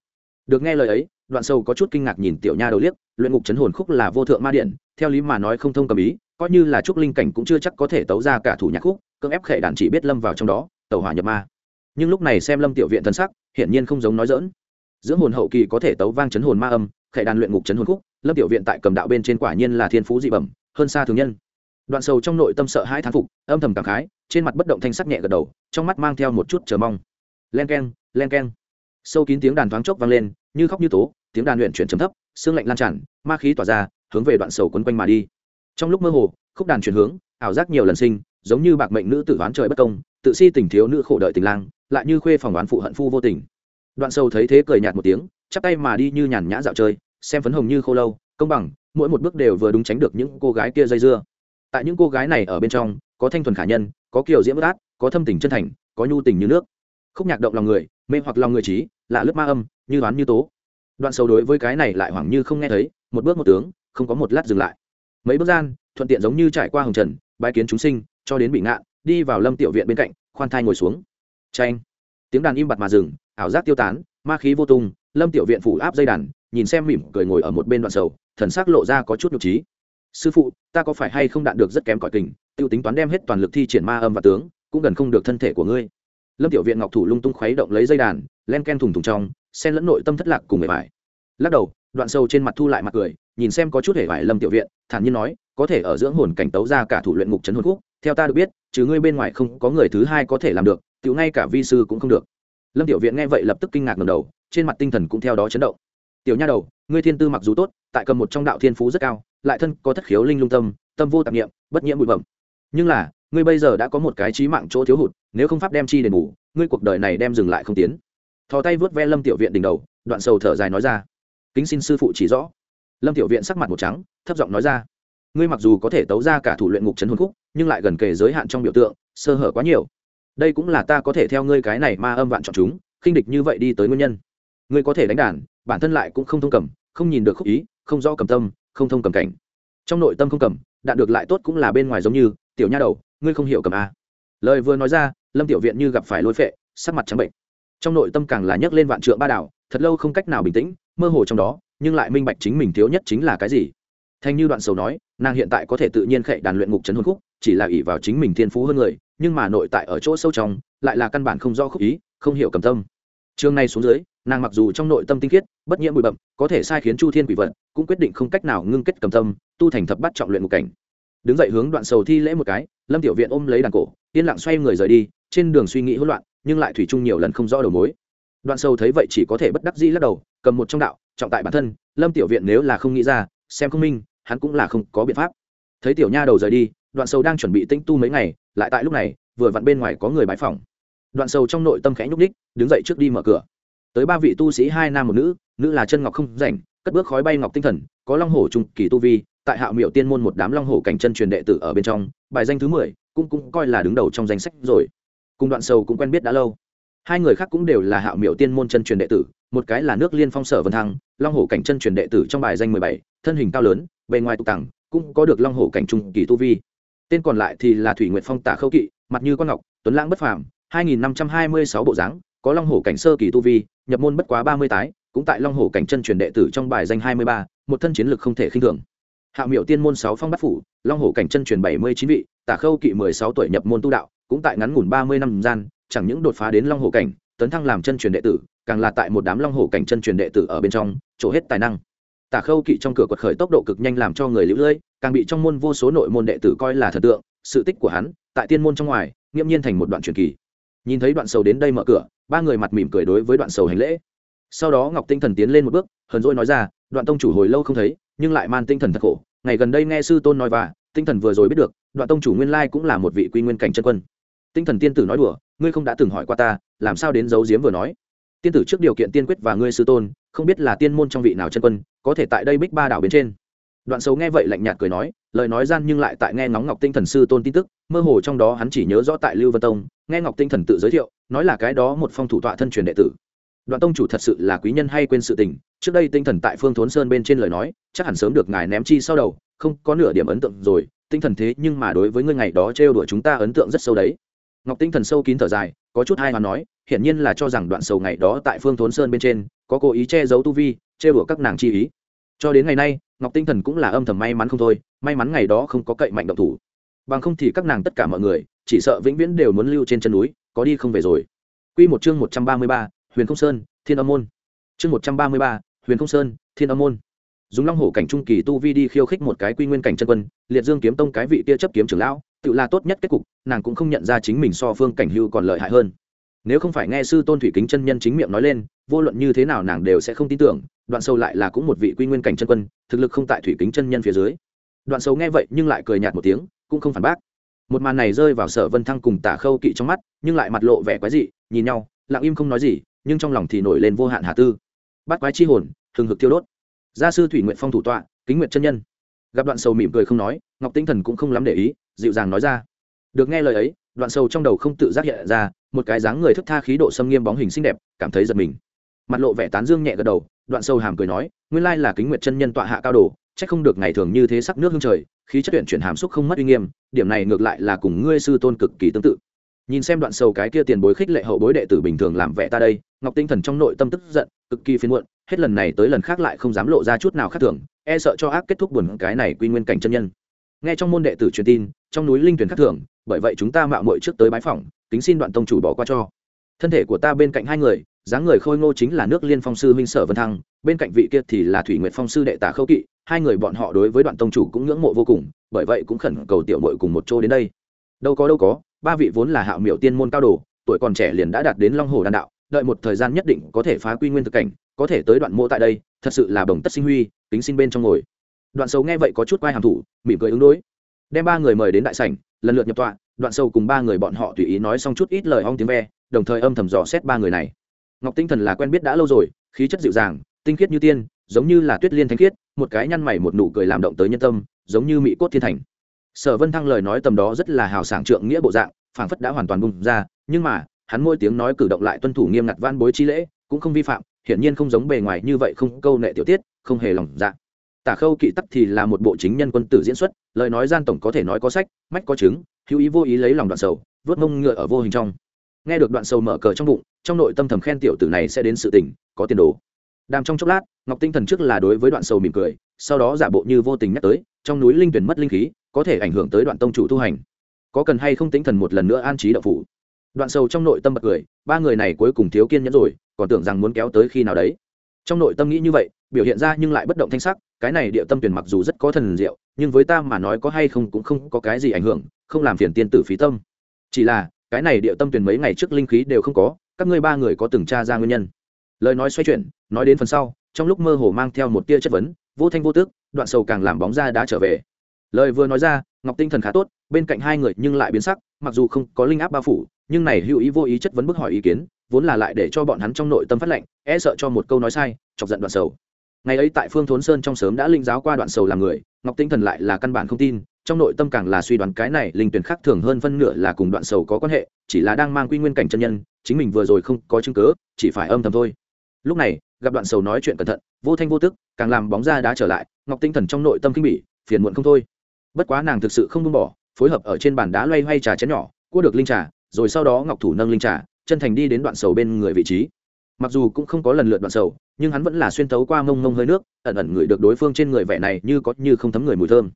Được nghe lời ấy, đoạn sâu có chút kinh ngạc nhìn tiểu nha đầu liếc luyện ngục chấn hồn khúc là vô thượng ma điện theo lý mà nói không thông cầm ý coi như là trúc linh cảnh cũng chưa chắc có thể tấu ra cả thủ nhạc khúc cưỡng ép khệ đàn chỉ biết lâm vào trong đó tàu hỏa nhập ma nhưng lúc này xem lâm tiểu viện thân sắc hiển nhiên không giống nói dỡn dưỡng hồn hậu kỳ có thể tấu vang chấn hồn ma âm khệ đàn luyện ngục chấn hồn khúc lâm tiểu viện tại cầm đạo bên trên quả nhiên là thiên phú dị bẩm hơn xa thường nhân đoạn sầu trong nội tâm sợ hai thán phục, âm thầm cảm khái, trên mặt bất động thanh sắc nhẹ gật đầu, trong mắt mang theo một chút chờ mong. Len keng len keng. Sâu kín tiếng đàn thoáng chốc vang lên, như khóc như tố, tiếng đàn luyện chuyển chấm thấp, xương lạnh lan tràn, ma khí tỏa ra, hướng về đoạn sầu quấn quanh mà đi. Trong lúc mơ hồ, khúc đàn chuyển hướng, ảo giác nhiều lần sinh, giống như bạc mệnh nữ tử oán trời bất công, tự si tình thiếu nữ khổ đợi tình lang, lại như khuê phòng đoán phụ hận phu vô tình. Đoạn sầu thấy thế cười nhạt một tiếng, chắp tay mà đi như nhàn nhã dạo chơi, xem phấn hồng như khô lâu, công bằng, mỗi một bước đều vừa đúng tránh được những cô gái kia dây dưa tại những cô gái này ở bên trong, có thanh thuần khả nhân, có kiều diễm bất át, có thâm tình chân thành, có nhu tình như nước. Khúc nhạc động lòng người, mê hoặc lòng người trí, lạ lướt ma âm, như đoán như tố. Đoạn sầu đối với cái này lại hoảng như không nghe thấy, một bước một tướng, không có một lát dừng lại. Mấy bước gian, thuận tiện giống như trải qua hồng trần bãi kiến chúng sinh, cho đến bị ngạn, đi vào lâm tiểu viện bên cạnh, khoan thai ngồi xuống. Tranh tiếng đàn im bặt mà dừng, ảo giác tiêu tán, ma khí vô tung, lâm tiểu viện phủ áp dây đàn, nhìn xem mỉm cười ngồi ở một bên đoạn sầu, thần sắc lộ ra có chút nhục trí sư phụ, ta có phải hay không đạn được rất kém cỏi kình, tiêu tính toán đem hết toàn lực thi triển ma âm và tướng, cũng gần không được thân thể của ngươi. Lâm tiểu viện ngọc thủ lung tung khuấy động lấy dây đàn, len ken thùng thùng trong sen lẫn nội tâm thất lạc cùng người bài lắc đầu, đoạn sâu trên mặt thu lại mặt cười, nhìn xem có chút hề vải lâm tiểu viện, thản nhiên nói, có thể ở dưỡng hồn cảnh tấu ra cả thủ luyện ngục trấn hồn khúc, theo ta được biết chứ ngươi bên ngoài không có người thứ hai có thể làm được, tiểu ngay cả vi sư cũng không được. Lâm tiểu viện nghe vậy lập tức kinh ngạc ngầm đầu, trên mặt tinh thần cũng theo đó chấn động. Tiểu nha đầu, ngươi thiên tư mặc dù tốt, tại cầm một trong đạo thiên phú rất cao lại thân có thất khiếu linh lung tâm tâm vô tạp nghiệm bất nhiễm bụi bẩm. Nhưng là, ngươi bây giờ đã có một cái trí mạng chỗ thiếu hụt, nếu không pháp đem chi đền bù, ngươi cuộc đời này đem dừng lại không tiến. Thò tay vớt ve lâm tiểu viện đỉnh đầu, đoạn sầu thở dài nói ra. Kính xin sư phụ chỉ rõ. Lâm tiểu viện sắc mặt một trắng, thấp giọng nói ra. Ngươi mặc dù có thể tấu ra cả thủ luyện ngục trấn hồn khúc, nhưng lại gần kề giới hạn trong biểu tượng, sơ hở quá nhiều. Đây cũng là ta có thể theo ngươi cái này ma âm vạn chọn chúng, khinh địch như vậy đi tới nguyên nhân. Ngươi có thể đánh đàn, bản thân lại cũng không thông cầm, không nhìn được khúc ý, không rõ cầm tâm không thông cầm cảnh. Trong nội tâm không cầm, đạn được lại tốt cũng là bên ngoài giống như, tiểu nha đầu, ngươi không hiểu cầm a lời vừa nói ra, lâm tiểu viện như gặp phải lôi phệ, sắc mặt trắng bệnh. Trong nội tâm càng là nhấc lên vạn trượng ba đảo, thật lâu không cách nào bình tĩnh, mơ hồ trong đó, nhưng lại minh bạch chính mình thiếu nhất chính là cái gì. Thanh như đoạn sầu nói, nàng hiện tại có thể tự nhiên khệ đàn luyện ngục trấn hồn khúc, chỉ là ỷ vào chính mình thiên phú hơn người, nhưng mà nội tại ở chỗ sâu trong, lại là căn bản không do khúc ý, không hiểu cầm tâm. Trường này xuống dưới, nàng mặc dù trong nội tâm tinh khiết, bất nhiễm bụi bậm có thể sai khiến chu thiên quỷ vận cũng quyết định không cách nào ngưng kết cầm tâm, tu thành thập bắt trọng luyện ngục cảnh. Đứng dậy hướng đoạn sầu thi lễ một cái, lâm tiểu viện ôm lấy đàn cổ, yên lặng xoay người rời đi, trên đường suy nghĩ hỗn loạn, nhưng lại thủy chung nhiều lần không rõ đầu mối. Đoạn sầu thấy vậy chỉ có thể bất đắc dĩ lắc đầu, cầm một trong đạo, trọng tại bản thân, lâm tiểu viện nếu là không nghĩ ra, xem không minh, hắn cũng là không có biện pháp. Thấy tiểu nha đầu rời đi, đoạn sầu đang chuẩn bị tĩnh tu mấy ngày, lại tại lúc này, vừa vặn bên ngoài có người bái phòng đoạn sầu trong nội tâm khẽ nhúc ních đứng dậy trước đi mở cửa. Tới ba vị tu sĩ hai nam một nữ nữ là chân ngọc không rảnh cất bước khói bay ngọc tinh thần, có long hổ trung kỳ tu vi, tại hạo miệu tiên môn một đám long hổ cảnh chân truyền đệ tử ở bên trong, bài danh thứ mười, cũng cũng coi là đứng đầu trong danh sách rồi. Cùng đoạn sầu cũng quen biết đã lâu. Hai người khác cũng đều là hạo miệu tiên môn chân truyền đệ tử, một cái là nước liên phong sở vân thăng, long hổ cảnh chân truyền đệ tử trong bài danh mười bảy, thân hình cao lớn, bề ngoài tục tằng cũng có được long hổ cảnh trung kỳ tu vi. Tên còn lại thì là thủy nguyện phong tả khâu kỵ, mặt như con ngọc, tuấn lãng bất phàm, hai nghìn năm trăm hai mươi sáu bộ dáng, có long hổ cảnh sơ kỳ tu vi, nhập môn bất quá ba mươi tái cũng tại long hổ cảnh chân truyền đệ tử trong bài danh hai mươi ba, một thân chiến lực không thể khinh thường. Hạ miệu tiên môn sáu phong bát phủ, long hổ cảnh chân truyền bảy mươi chín vị, tả khâu kỵ mười sáu tuổi nhập môn tu đạo, cũng tại ngắn ngủn ba mươi năm gian, chẳng những đột phá đến long hổ cảnh, tấn thăng làm chân truyền đệ tử, càng là tại một đám long hổ cảnh chân truyền đệ tử ở bên trong, chỗ hết tài năng. Tả khâu kỵ trong cửa quật khởi tốc độ cực nhanh làm cho người lũ lưỡi càng bị trong môn vô số nội môn đệ tử coi là thần tượng, sự tích của hắn, tại tiên môn trong ngoài, nghiễm nhiên thành một đoạn truyền kỳ. Nhìn thấy đoạn sầu đến đây mở cửa, ba người mặt mỉm cười đối với đoạn sầu hành lễ sau đó ngọc tinh thần tiến lên một bước, hờn dỗi nói ra, đoạn tông chủ hồi lâu không thấy, nhưng lại man tinh thần thật khổ. Ngày gần đây nghe sư tôn nói và, tinh thần vừa rồi biết được, đoạn tông chủ nguyên lai cũng là một vị quy nguyên cảnh chân quân. Tinh thần tiên tử nói đùa, ngươi không đã từng hỏi qua ta, làm sao đến giấu giếm vừa nói? Tiên tử trước điều kiện tiên quyết và ngươi sư tôn, không biết là tiên môn trong vị nào chân quân, có thể tại đây bích ba đảo bên trên. Đoạn xấu nghe vậy lạnh nhạt cười nói, lời nói gian nhưng lại tại nghe ngóng ngọc tinh thần sư tôn tin tức, mơ hồ trong đó hắn chỉ nhớ rõ tại lưu vân tông, nghe ngọc tinh thần tự giới thiệu, nói là cái đó một phong thủ tọa thân truyền đệ tử đoạn tông chủ thật sự là quý nhân hay quên sự tình trước đây tinh thần tại phương thốn sơn bên trên lời nói chắc hẳn sớm được ngài ném chi sau đầu không có nửa điểm ấn tượng rồi tinh thần thế nhưng mà đối với ngươi ngày đó trêu đuổi chúng ta ấn tượng rất sâu đấy. Ngọc tinh thần sâu kín thở dài có chút hai mà nói hiển nhiên là cho rằng đoạn sầu ngày đó tại phương thốn sơn bên trên có cố ý che giấu tu vi trêu đuổi các nàng chi ý. Cho đến ngày nay ngọc tinh thần cũng là âm thầm may mắn không thôi may mắn ngày đó không có cậy mạnh động thủ. Bằng không thì các nàng tất cả mọi người chỉ sợ vĩnh viễn đều muốn lưu trên chân núi có đi không về rồi. Quy một chương 133, Huyền Không Sơn, Thiên Âm môn. Chương một trăm ba mươi ba, Huyền Không Sơn, Thiên Âm môn. Dùng Long Hổ cảnh trung kỳ tu vi đi khiêu khích một cái quy nguyên cảnh chân quân, Liệt Dương kiếm tông cái vị kia chấp kiếm trưởng lão, tự là tốt nhất kết cục, nàng cũng không nhận ra chính mình so Phương Cảnh Hưu còn lợi hại hơn. Nếu không phải nghe sư Tôn Thủy Kính chân nhân chính miệng nói lên, vô luận như thế nào nàng đều sẽ không tin tưởng, đoạn sâu lại là cũng một vị quy nguyên cảnh chân quân thực lực không tại thủy kính chân nhân phía dưới đoạn sâu nghe vậy nhưng lại cười nhạt một tiếng cũng không phản bác một màn này rơi vào sở vân thăng cùng tả khâu kỵ trong mắt nhưng lại mặt lộ vẻ quái dị nhìn nhau lặng im không nói gì nhưng trong lòng thì nổi lên vô hạn hà tư. Bắt quái chi hồn, hừng hực thiêu đốt. Gia sư thủy nguyện phong thủ tọa, kính nguyện chân nhân. Gặp đoạn sâu mỉm cười không nói, ngọc tinh thần cũng không lắm để ý, dịu dàng nói ra. Được nghe lời ấy, đoạn sâu trong đầu không tự giác hiện ra, một cái dáng người thức tha khí độ xâm nghiêm bóng hình xinh đẹp, cảm thấy giật mình. Mặt lộ vẻ tán dương nhẹ gật đầu, đoạn sâu hàm cười nói, nguyên lai là kính nguyệt chân nhân tọa hạ cao đồ, chắc không được ngày thường như thế sắc nước hương trời, khí chất tuyển chuyển hàm xúc không mất uy nghiêm, điểm này ngược lại là cùng ngươi sư tôn cực kỳ tương tự nhìn xem đoạn sâu cái kia tiền bối khích lệ hậu bối đệ tử bình thường làm vẻ ta đây, ngọc tinh thần trong nội tâm tức giận, cực kỳ phiền muộn, hết lần này tới lần khác lại không dám lộ ra chút nào khác thường e sợ cho ác kết thúc buồn cái này quy nguyên cảnh chân nhân. Nghe trong môn đệ tử truyền tin, trong núi linh tuyển khác thường, bởi vậy chúng ta mạo muội trước tới bái phỏng tính xin đoạn tông chủ bỏ qua cho. Thân thể của ta bên cạnh hai người, dáng người khôi ngô chính là nước liên phong sư huynh sở vân thăng, bên cạnh vị kia thì là thủy nguyệt phong sư đệ tả khâu kỵ, hai người bọn họ đối với đoạn tông chủ cũng ngưỡng mộ vô cùng, bởi vậy cũng khẩn cầu tiểu mội cùng một chỗ đến đây. Đâu có đâu có ba vị vốn là hạo miểu tiên môn cao đồ, tuổi còn trẻ liền đã đạt đến long hồ đan đạo, đợi một thời gian nhất định có thể phá quy nguyên thực cảnh, có thể tới đoạn mộ tại đây, thật sự là bồng tất sinh huy tính sinh bên trong ngồi. Đoạn sâu nghe vậy có chút quay hàm thủ, mỉm cười ứng đối. Đem ba người mời đến đại sảnh, lần lượt nhập tọa, đoạn sâu cùng ba người bọn họ tùy ý nói xong chút ít lời hong tiếng ve, đồng thời âm thầm dò xét ba người này. Ngọc tinh thần là quen biết đã lâu rồi, khí chất dịu dàng, tinh khiết như tiên, giống như là tuyết liên thanh khiết, một cái nhăn mày một nụ cười làm động tới nhân tâm, giống như mỹ cốt thiên thành sở vân thăng lời nói tầm đó rất là hào sảng trượng nghĩa bộ dạng, phảng phất đã hoàn toàn bung ra, nhưng mà, hắn mỗi tiếng nói cử động lại tuân thủ nghiêm ngặt van bối chi lễ, cũng không vi phạm, hiển nhiên không giống bề ngoài như vậy không câu nệ tiểu tiết, không hề lòng dạ. Tả khâu kỵ tắc thì là một bộ chính nhân quân tử diễn xuất, lời nói gian tổng có thể nói có sách, mách có chứng, hữu ý vô ý lấy lòng đoạn sầu, vớt mông ngựa ở vô hình trong. Nghe được đoạn sầu mở cờ trong bụng, trong nội tâm thầm khen tiểu tử này sẽ đến sự tình, có tiền đồ. Đàm trong chốc lát, ngọc tinh thần trước là đối với đoạn sầu mỉm cười, sau đó giả bộ như vô tình nhắc tới, trong núi linh tuyển mất linh khí có thể ảnh hưởng tới đoạn tông chủ tu hành. Có cần hay không tính thần một lần nữa an trí đậu phủ? Đoạn sầu trong nội tâm bật cười, ba người này cuối cùng thiếu kiên nhẫn rồi, còn tưởng rằng muốn kéo tới khi nào đấy. Trong nội tâm nghĩ như vậy, biểu hiện ra nhưng lại bất động thanh sắc, cái này địa tâm tuyển mặc dù rất có thần diệu, nhưng với ta mà nói có hay không cũng không có cái gì ảnh hưởng, không làm phiền tiên tử phí tâm. Chỉ là, cái này địa tâm tuyển mấy ngày trước linh khí đều không có, các ngươi ba người có từng tra ra nguyên nhân. Lời nói xoay chuyển, nói đến phần sau, trong lúc mơ hồ mang theo một tia chất vấn, vô thanh vô tước đoạn sầu càng làm bóng ra đã trở về lời vừa nói ra, ngọc tinh thần khá tốt, bên cạnh hai người nhưng lại biến sắc, mặc dù không có linh áp bao phủ, nhưng này hữu ý vô ý chất vấn bức hỏi ý kiến, vốn là lại để cho bọn hắn trong nội tâm phát lệnh e sợ cho một câu nói sai, chọc giận đoạn sầu. Ngày ấy tại phương thốn sơn trong sớm đã linh giáo qua đoạn sầu làm người, ngọc tinh thần lại là căn bản không tin, trong nội tâm càng là suy đoán cái này linh tuyển khác thường hơn phân nửa là cùng đoạn sầu có quan hệ, chỉ là đang mang quy nguyên cảnh chân nhân, chính mình vừa rồi không có chứng cớ chỉ phải âm thầm thôi. Lúc này, gặp đoạn sầu nói chuyện cẩn thận, vô thanh vô tức, càng làm bóng ra đá trở lại, ngọc tinh thần trong nội tâm kinh bỉ, phiền muộn không thôi bất quá nàng thực sự không buông bỏ, phối hợp ở trên bàn đá loay hoay trà chén nhỏ, cua được linh trà, rồi sau đó ngọc thủ nâng linh trà, chân thành đi đến đoạn sầu bên người vị trí. Mặc dù cũng không có lần lượt đoạn sầu, nhưng hắn vẫn là xuyên tấu qua mông mông hơi nước, ẩn ẩn ngửi được đối phương trên người vẻ này như có như không thấm người mùi thơm.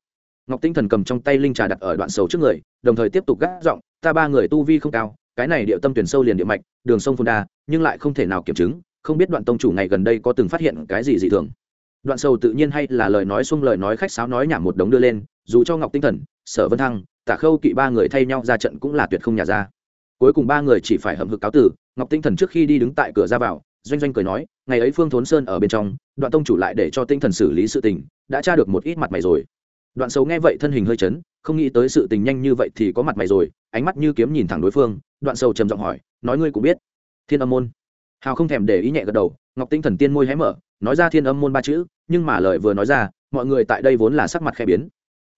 Ngọc tinh thần cầm trong tay linh trà đặt ở đoạn sầu trước người, đồng thời tiếp tục gác giọng, ta ba người tu vi không cao, cái này địa tâm tuyển sâu liền địa mạch, đường sông phun đa, nhưng lại không thể nào kiểm chứng, không biết đoạn tông chủ ngày gần đây có từng phát hiện cái gì dị thường đoạn sầu tự nhiên hay là lời nói xung lời nói khách sáo nói nhảm một đống đưa lên, dù cho ngọc tinh thần, sở vân thăng, tả khâu kỵ ba người thay nhau ra trận cũng là tuyệt không nhà ra. Cuối cùng ba người chỉ phải hậm hực cáo tử ngọc tinh thần trước khi đi đứng tại cửa ra vào, doanh doanh cười nói, ngày ấy phương thốn sơn ở bên trong, đoạn tông chủ lại để cho tinh thần xử lý sự tình, đã tra được một ít mặt mày rồi. Đoạn xấu nghe vậy thân hình hơi chấn, không nghĩ tới sự tình nhanh như vậy thì có mặt mày rồi, ánh mắt như kiếm nhìn thẳng đối phương, đoạn sâu trầm giọng hỏi, nói ngươi cũng biết. Thiên âm môn. Hào không thèm để ý nhẹ gật đầu, ngọc tinh thần tiên môi hé mở, nói ra thiên âm môn ba chữ nhưng mà lời vừa nói ra, mọi người tại đây vốn là sắc mặt khẽ biến.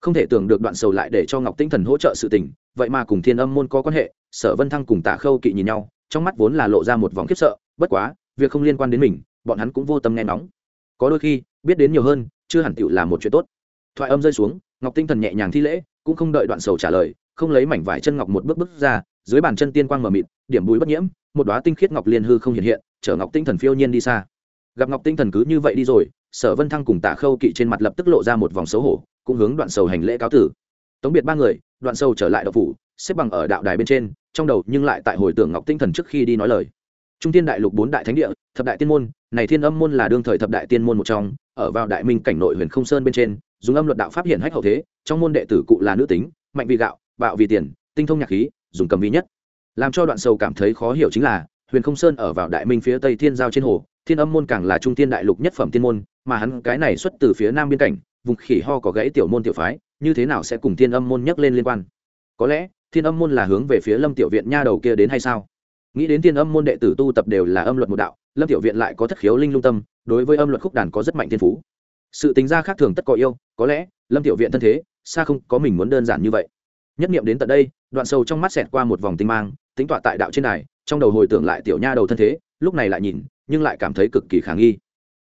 Không thể tưởng được đoạn sầu lại để cho ngọc tinh thần hỗ trợ sự tình, vậy mà cùng thiên âm môn có quan hệ, sở vân thăng cùng tả khâu kỵ nhìn nhau, trong mắt vốn là lộ ra một vòng khiếp sợ, bất quá, việc không liên quan đến mình, bọn hắn cũng vô tâm nghe nóng có đôi khi, biết đến nhiều hơn, chưa hẳn tựu là một chuyện tốt. Thoại âm rơi xuống, ngọc tinh thần nhẹ nhàng thi lễ, cũng không đợi đoạn sầu trả lời, không lấy mảnh vải chân ngọc một bước bước ra, dưới bàn chân tiên quang mờ mịt, điểm bùi bất nhiễm, một đoá tinh khiết ngọc liên hư không hiện hiện, chở ngọc tinh thần phiêu nhiên đi xa. Gặp ngọc tinh thần cứ như vậy đi rồi sở vân thăng cùng tả khâu kỵ trên mặt lập tức lộ ra một vòng xấu hổ, cũng hướng đoạn sầu hành lễ cáo tử. Tống biệt ba người, đoạn sầu trở lại đậu phủ, xếp bằng ở đạo đài bên trên, trong đầu nhưng lại tại hồi tưởng ngọc tinh thần trước khi đi nói lời. Trung tiên đại lục bốn đại thánh địa, thập đại tiên môn, này thiên âm môn là đương thời thập đại tiên môn một trong, ở vào đại minh cảnh nội huyền không sơn bên trên, dùng âm luật đạo pháp hiển hách hậu thế, trong môn đệ tử cụ là nữ tính, mạnh vì gạo, bạo vì tiền, tinh thông nhạc khí, dùng cầm vi nhất. Làm cho đoạn sầu cảm thấy khó hiểu chính là, huyền không sơn ở vào đại minh phía tây thiên giao trên hồ, thiên âm môn càng là trung tiên đại lục nhất phẩm tiên môn mà hắn cái này xuất từ phía nam biên cảnh vùng khỉ ho có gãy tiểu môn tiểu phái như thế nào sẽ cùng thiên âm môn nhắc lên liên quan? Có lẽ thiên âm môn là hướng về phía lâm tiểu viện nha đầu kia đến hay sao? Nghĩ đến thiên âm môn đệ tử tu tập đều là âm luật một đạo lâm tiểu viện lại có thất khiếu linh lung tâm đối với âm luật khúc đàn có rất mạnh thiên phú. Sự tính ra khác thường tất có yêu có lẽ lâm tiểu viện thân thế xa không có mình muốn đơn giản như vậy. Nhất nghiệm đến tận đây đoạn sâu trong mắt xẹt qua một vòng tinh mang tính tọa tại đạo trên này, trong đầu hồi tưởng lại tiểu nha đầu thân thế lúc này lại nhìn nhưng lại cảm thấy cực kỳ khả nghi.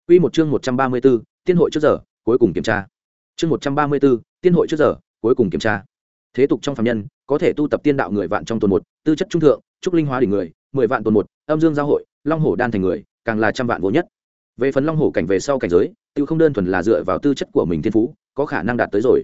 Quy một chương 134, tiên hội trước giờ, cuối cùng kiểm tra. Chương 134, tiên hội trước giờ, cuối cùng kiểm tra. Thế tục trong phàm nhân, có thể tu tập tiên đạo người vạn trong tuần một, tư chất trung thượng, trúc linh hóa đỉnh người, 10 vạn tuần một, âm dương giao hội, long hổ đan thành người, càng là trăm vạn vô nhất. Về phần long hổ cảnh về sau cảnh giới, tiêu không đơn thuần là dựa vào tư chất của mình thiên phú, có khả năng đạt tới rồi.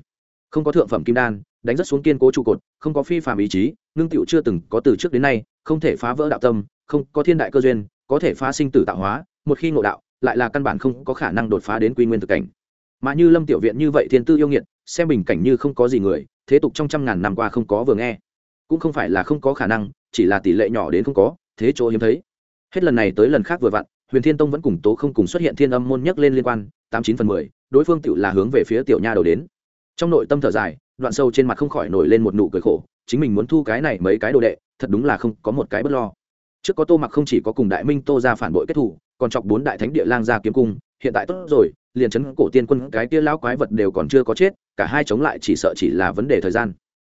Không có thượng phẩm kim đan, đánh rất xuống kiên cố trụ cột, không có phi phàm ý chí, ngưng tiểu chưa từng có từ trước đến nay, không thể phá vỡ đạo tâm, không có thiên đại cơ duyên, có thể phá sinh tử tạo hóa, một khi ngộ đạo, lại là căn bản không có khả năng đột phá đến quy nguyên thực cảnh. Mà như lâm tiểu viện như vậy thiên tư yêu nghiệt, xem bình cảnh như không có gì người, thế tục trong trăm ngàn năm qua không có vừa nghe. Cũng không phải là không có khả năng, chỉ là tỷ lệ nhỏ đến không có, thế chỗ hiếm thấy. Hết lần này tới lần khác vừa vặn, huyền thiên tông vẫn cùng tố không cùng xuất hiện thiên âm môn nhắc lên liên quan, tám chín phần mười, đối phương tự là hướng về phía tiểu nha đầu đến. Trong nội tâm thở dài, đoạn sâu trên mặt không khỏi nổi lên một nụ cười khổ, chính mình muốn thu cái này mấy cái đồ đệ, thật đúng là không có một cái bất lo. Trước có tô mặc không chỉ có cùng đại minh tô ra phản bội kết thủ còn chọc bốn đại thánh địa lang ra kiếm cung, hiện tại tốt rồi, liền chấn cổ tiên quân cái kia lão quái vật đều còn chưa có chết, cả hai chống lại chỉ sợ chỉ là vấn đề thời gian.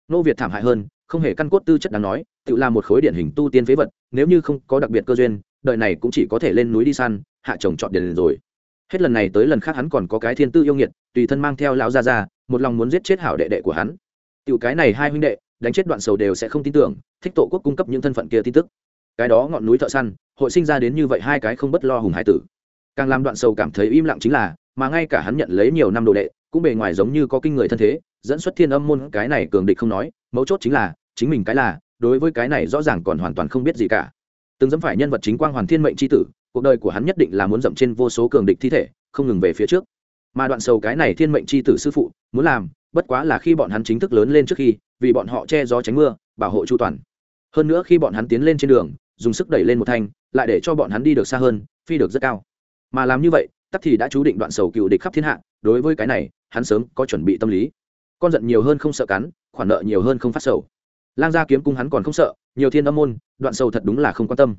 Nô việt thảm hại hơn, không hề căn cốt tư chất đáng nói, tự là một khối điển hình tu tiên phế vật, nếu như không có đặc biệt cơ duyên, đời này cũng chỉ có thể lên núi đi săn, hạ chồng chọn điền rồi. Hết lần này tới lần khác hắn còn có cái thiên tư yêu nghiệt, tùy thân mang theo lão gia gia, một lòng muốn giết chết hảo đệ đệ của hắn. Tiểu cái này hai huynh đệ, đánh chết đoạn sầu đều sẽ không tin tưởng, thích tổ quốc cung cấp những thân phận kia tin tức cái đó ngọn núi thợ săn, hội sinh ra đến như vậy hai cái không bất lo hùng hải tử. Càng làm đoạn sầu cảm thấy im lặng chính là, mà ngay cả hắn nhận lấy nhiều năm đồ đệ, cũng bề ngoài giống như có kinh người thân thế, dẫn xuất thiên âm môn, cái này cường địch không nói, mấu chốt chính là, chính mình cái là, đối với cái này rõ ràng còn hoàn toàn không biết gì cả. Từng dẫm phải nhân vật chính quang hoàn thiên mệnh c h i tử, cuộc đời của hắn nhất định là muốn dậm trên vô số cường địch thi thể, không ngừng về phía trước. Mà đoạn sầu cái này thiên mệnh c h i tử sư phụ, muốn làm, bất quá là khi bọn hắn chính thức lớn lên trước khi, vì bọn họ che gió tránh mưa, bảo hộ chu toàn. Hơn nữa khi bọn hắn tiến lên trên đường dùng sức đẩy lên một thanh, lại để cho bọn hắn đi được xa hơn, phi được rất cao. Mà làm như vậy, tắc thì đã chú định đoạn sầu cựu địch khắp thiên hạ, đối với cái này, hắn sớm có chuẩn bị tâm lý. Con giận nhiều hơn không sợ cắn, khoản nợ nhiều hơn không phát sầu. Lang gia kiếm cung hắn còn không sợ, nhiều thiên âm môn, đoạn sầu thật đúng là không quan tâm.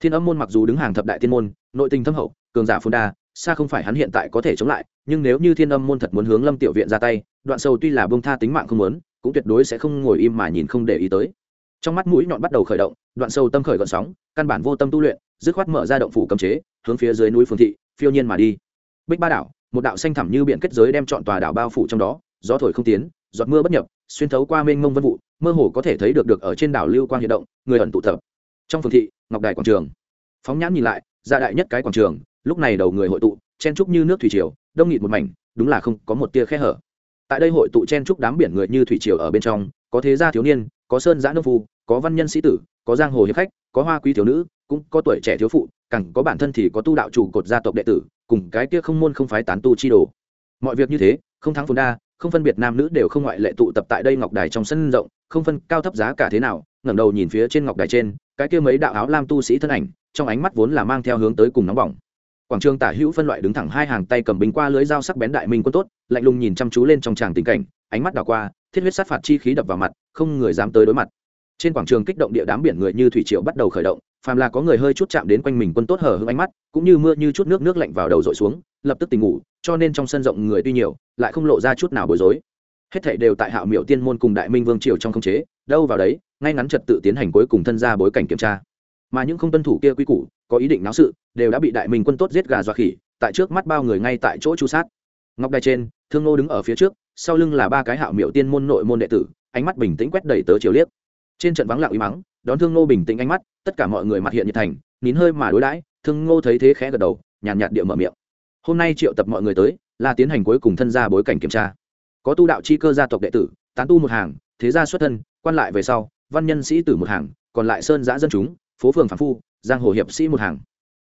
Thiên âm môn mặc dù đứng hàng thập đại thiên môn, nội tình thâm hậu, cường giả phun đa, xa không phải hắn hiện tại có thể chống lại, nhưng nếu như thiên âm môn thật muốn hướng lâm tiểu viện ra tay, đoạn sầu tuy là bông tha tính mạng không muốn, cũng tuyệt đối sẽ không ngồi im mà nhìn không để ý tới trong mắt mũi nhọn bắt đầu khởi động, đoạn sâu tâm khởi gọn sóng, căn bản vô tâm tu luyện, dứt khoát mở ra động phủ cấm chế, hướng phía dưới núi phương thị, phiêu nhiên mà đi. Bích ba đảo, một đạo xanh thẳm như biển kết giới đem chọn tòa đảo bao phủ trong đó, gió thổi không tiến, giọt mưa bất nhập, xuyên thấu qua mênh mông vân vụ, mơ hồ có thể thấy được được ở trên đảo lưu quang hiện động, người ẩn tụ tập. Trong phường thị, ngọc đài quảng trường. Phóng nhãn nhìn lại gia đại nhất cái quảng trường, lúc này đầu người hội tụ, chen trúc như nước thủy triều, đông nghịt một mảnh, đúng là không có một tia khe hở. Tại đây hội tụ chen trúc đám biển người như thủy triều ở bên trong, có thế gia thiếu niên có sơn giã nông phu, có văn nhân sĩ tử, có giang hồ hiệp khách, có hoa quý thiếu nữ, cũng có tuổi trẻ thiếu phụ cẳng có bản thân thì có tu đạo chủ cột gia tộc đệ tử, cùng cái kia không môn không phái tán tu chi đồ. Mọi việc như thế, không thắng phồn đa, không phân biệt nam nữ đều không ngoại lệ tụ tập tại đây ngọc đài trong sân rộng, không phân cao thấp giá cả thế nào, ngẩng đầu nhìn phía trên ngọc đài trên, cái kia mấy đạo áo lam tu sĩ thân ảnh, trong ánh mắt vốn là mang theo hướng tới cùng nóng bỏng. Quảng trường tả hữu phân loại đứng thẳng hai hàng tay cầm binh qua lưới dao sắc bén đại minh quân tốt, lạnh lùng nhìn chăm chú lên trong tràng tình cảnh ánh mắt đảo qua, thiết huyết sát phạt chi khí đập vào mặt, không người dám tới đối mặt. Trên quảng trường kích động địa đám biển người như thủy triều bắt đầu khởi động, phàm là có người hơi chút chạm đến quanh mình quân tốt hở hững ánh mắt, cũng như mưa như chút nước nước lạnh vào đầu dội xuống, lập tức tỉnh ngủ, cho nên trong sân rộng người tuy nhiều, lại không lộ ra chút nào bối rối. Hết thảy đều tại hạo miểu tiên môn cùng đại minh vương triều trong không chế, đâu vào đấy, ngay ngắn trật tự tiến hành cuối cùng thân ra bối cảnh kiểm tra. Mà những không tuân thủ kia quy củ, có ý định náo sự, đều đã bị đại minh quân tốt giết gà dọa khỉ, tại trước mắt bao người ngay tại chỗ chu sát. Ngọc đài trên thương nô đứng ở phía trước, sau lưng là ba cái hạo miệu tiên môn nội môn đệ tử, ánh mắt bình tĩnh quét đầy tớ chiều liếc. Trên trận vắng lặng uy mắng đón thương nô bình tĩnh ánh mắt, tất cả mọi người mặt hiện nhiệt thành, nín hơi mà đối đãi, thương ngô thấy thế khẽ gật đầu, nhàn nhạt địa mở miệng. Hôm nay triệu tập mọi người tới, là tiến hành cuối cùng thân gia bối cảnh kiểm tra. Có tu đạo chi cơ gia tộc đệ tử, tán tu một hàng, thế gia xuất thân, quan lại về sau, văn nhân sĩ tử một hàng, còn lại sơn giã dân chúng, phố phường phản phu, giang hồ hiệp sĩ một hàng.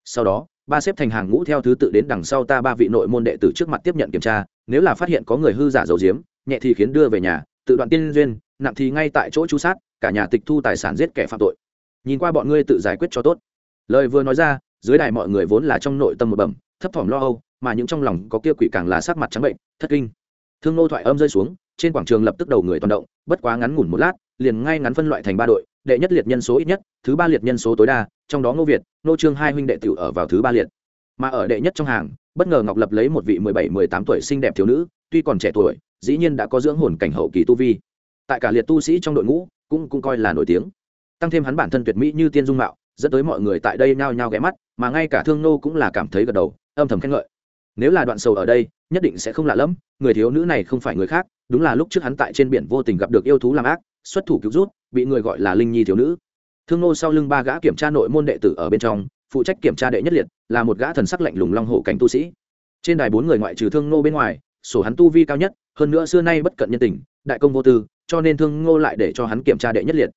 Sau đó ba xếp thành hàng ngũ theo thứ tự đến đằng sau ta ba vị nội môn đệ tử trước mặt tiếp nhận kiểm tra, nếu là phát hiện có người hư giả dầu diếm nhẹ thì khiến đưa về nhà, tự đoạn tiên duyên, nặng thì ngay tại chỗ chú sát, cả nhà tịch thu tài sản giết kẻ phạm tội. Nhìn qua bọn ngươi tự giải quyết cho tốt. Lời vừa nói ra, dưới đài mọi người vốn là trong nội tâm một bẩm, thấp thỏm lo âu, mà những trong lòng có kia quỷ càng là sắc mặt trắng bệnh, thất kinh. Thương nô thoại âm rơi xuống, trên quảng trường lập tức đầu người toàn động, bất quá ngắn ngủn một lát liền ngay ngắn phân loại thành ba đội, đệ nhất liệt nhân số ít nhất, thứ ba liệt nhân số tối đa, trong đó ngô việt nô trương hai huynh đệ tiểu ở vào thứ ba liệt. Mà ở đệ nhất trong hàng, bất ngờ ngọc lập lấy một vị mười bảy, mười tám tuổi xinh đẹp thiếu nữ, tuy còn trẻ tuổi, dĩ nhiên đã có dưỡng hồn cảnh hậu kỳ tu vi. Tại cả liệt tu sĩ trong đội ngũ, cũng cũng coi là nổi tiếng. Tăng thêm hắn bản thân tuyệt mỹ như tiên dung mạo, dẫn tới mọi người tại đây nhao nhao ghé mắt, mà ngay cả thương nô cũng là cảm thấy gật đầu, âm thầm khen ngợi. Nếu là đoạn sầu ở đây, nhất định sẽ không lạ lẫm, người thiếu nữ này không phải người khác, đúng là lúc trước hắn tại trên biển vô tình gặp được yêu thú làm ác xuất thủ cứu rút, bị người gọi là linh nhi thiếu nữ. Thương nô sau lưng ba gã kiểm tra nội môn đệ tử ở bên trong, phụ trách kiểm tra đệ nhất liệt, là một gã thần sắc lạnh lùng long hổ cảnh tu sĩ. Trên đài bốn người ngoại trừ thương nô bên ngoài, sổ hắn tu vi cao nhất, hơn nữa xưa nay bất cận nhân tình, đại công vô tư, cho nên thương ngô lại để cho hắn kiểm tra đệ nhất liệt.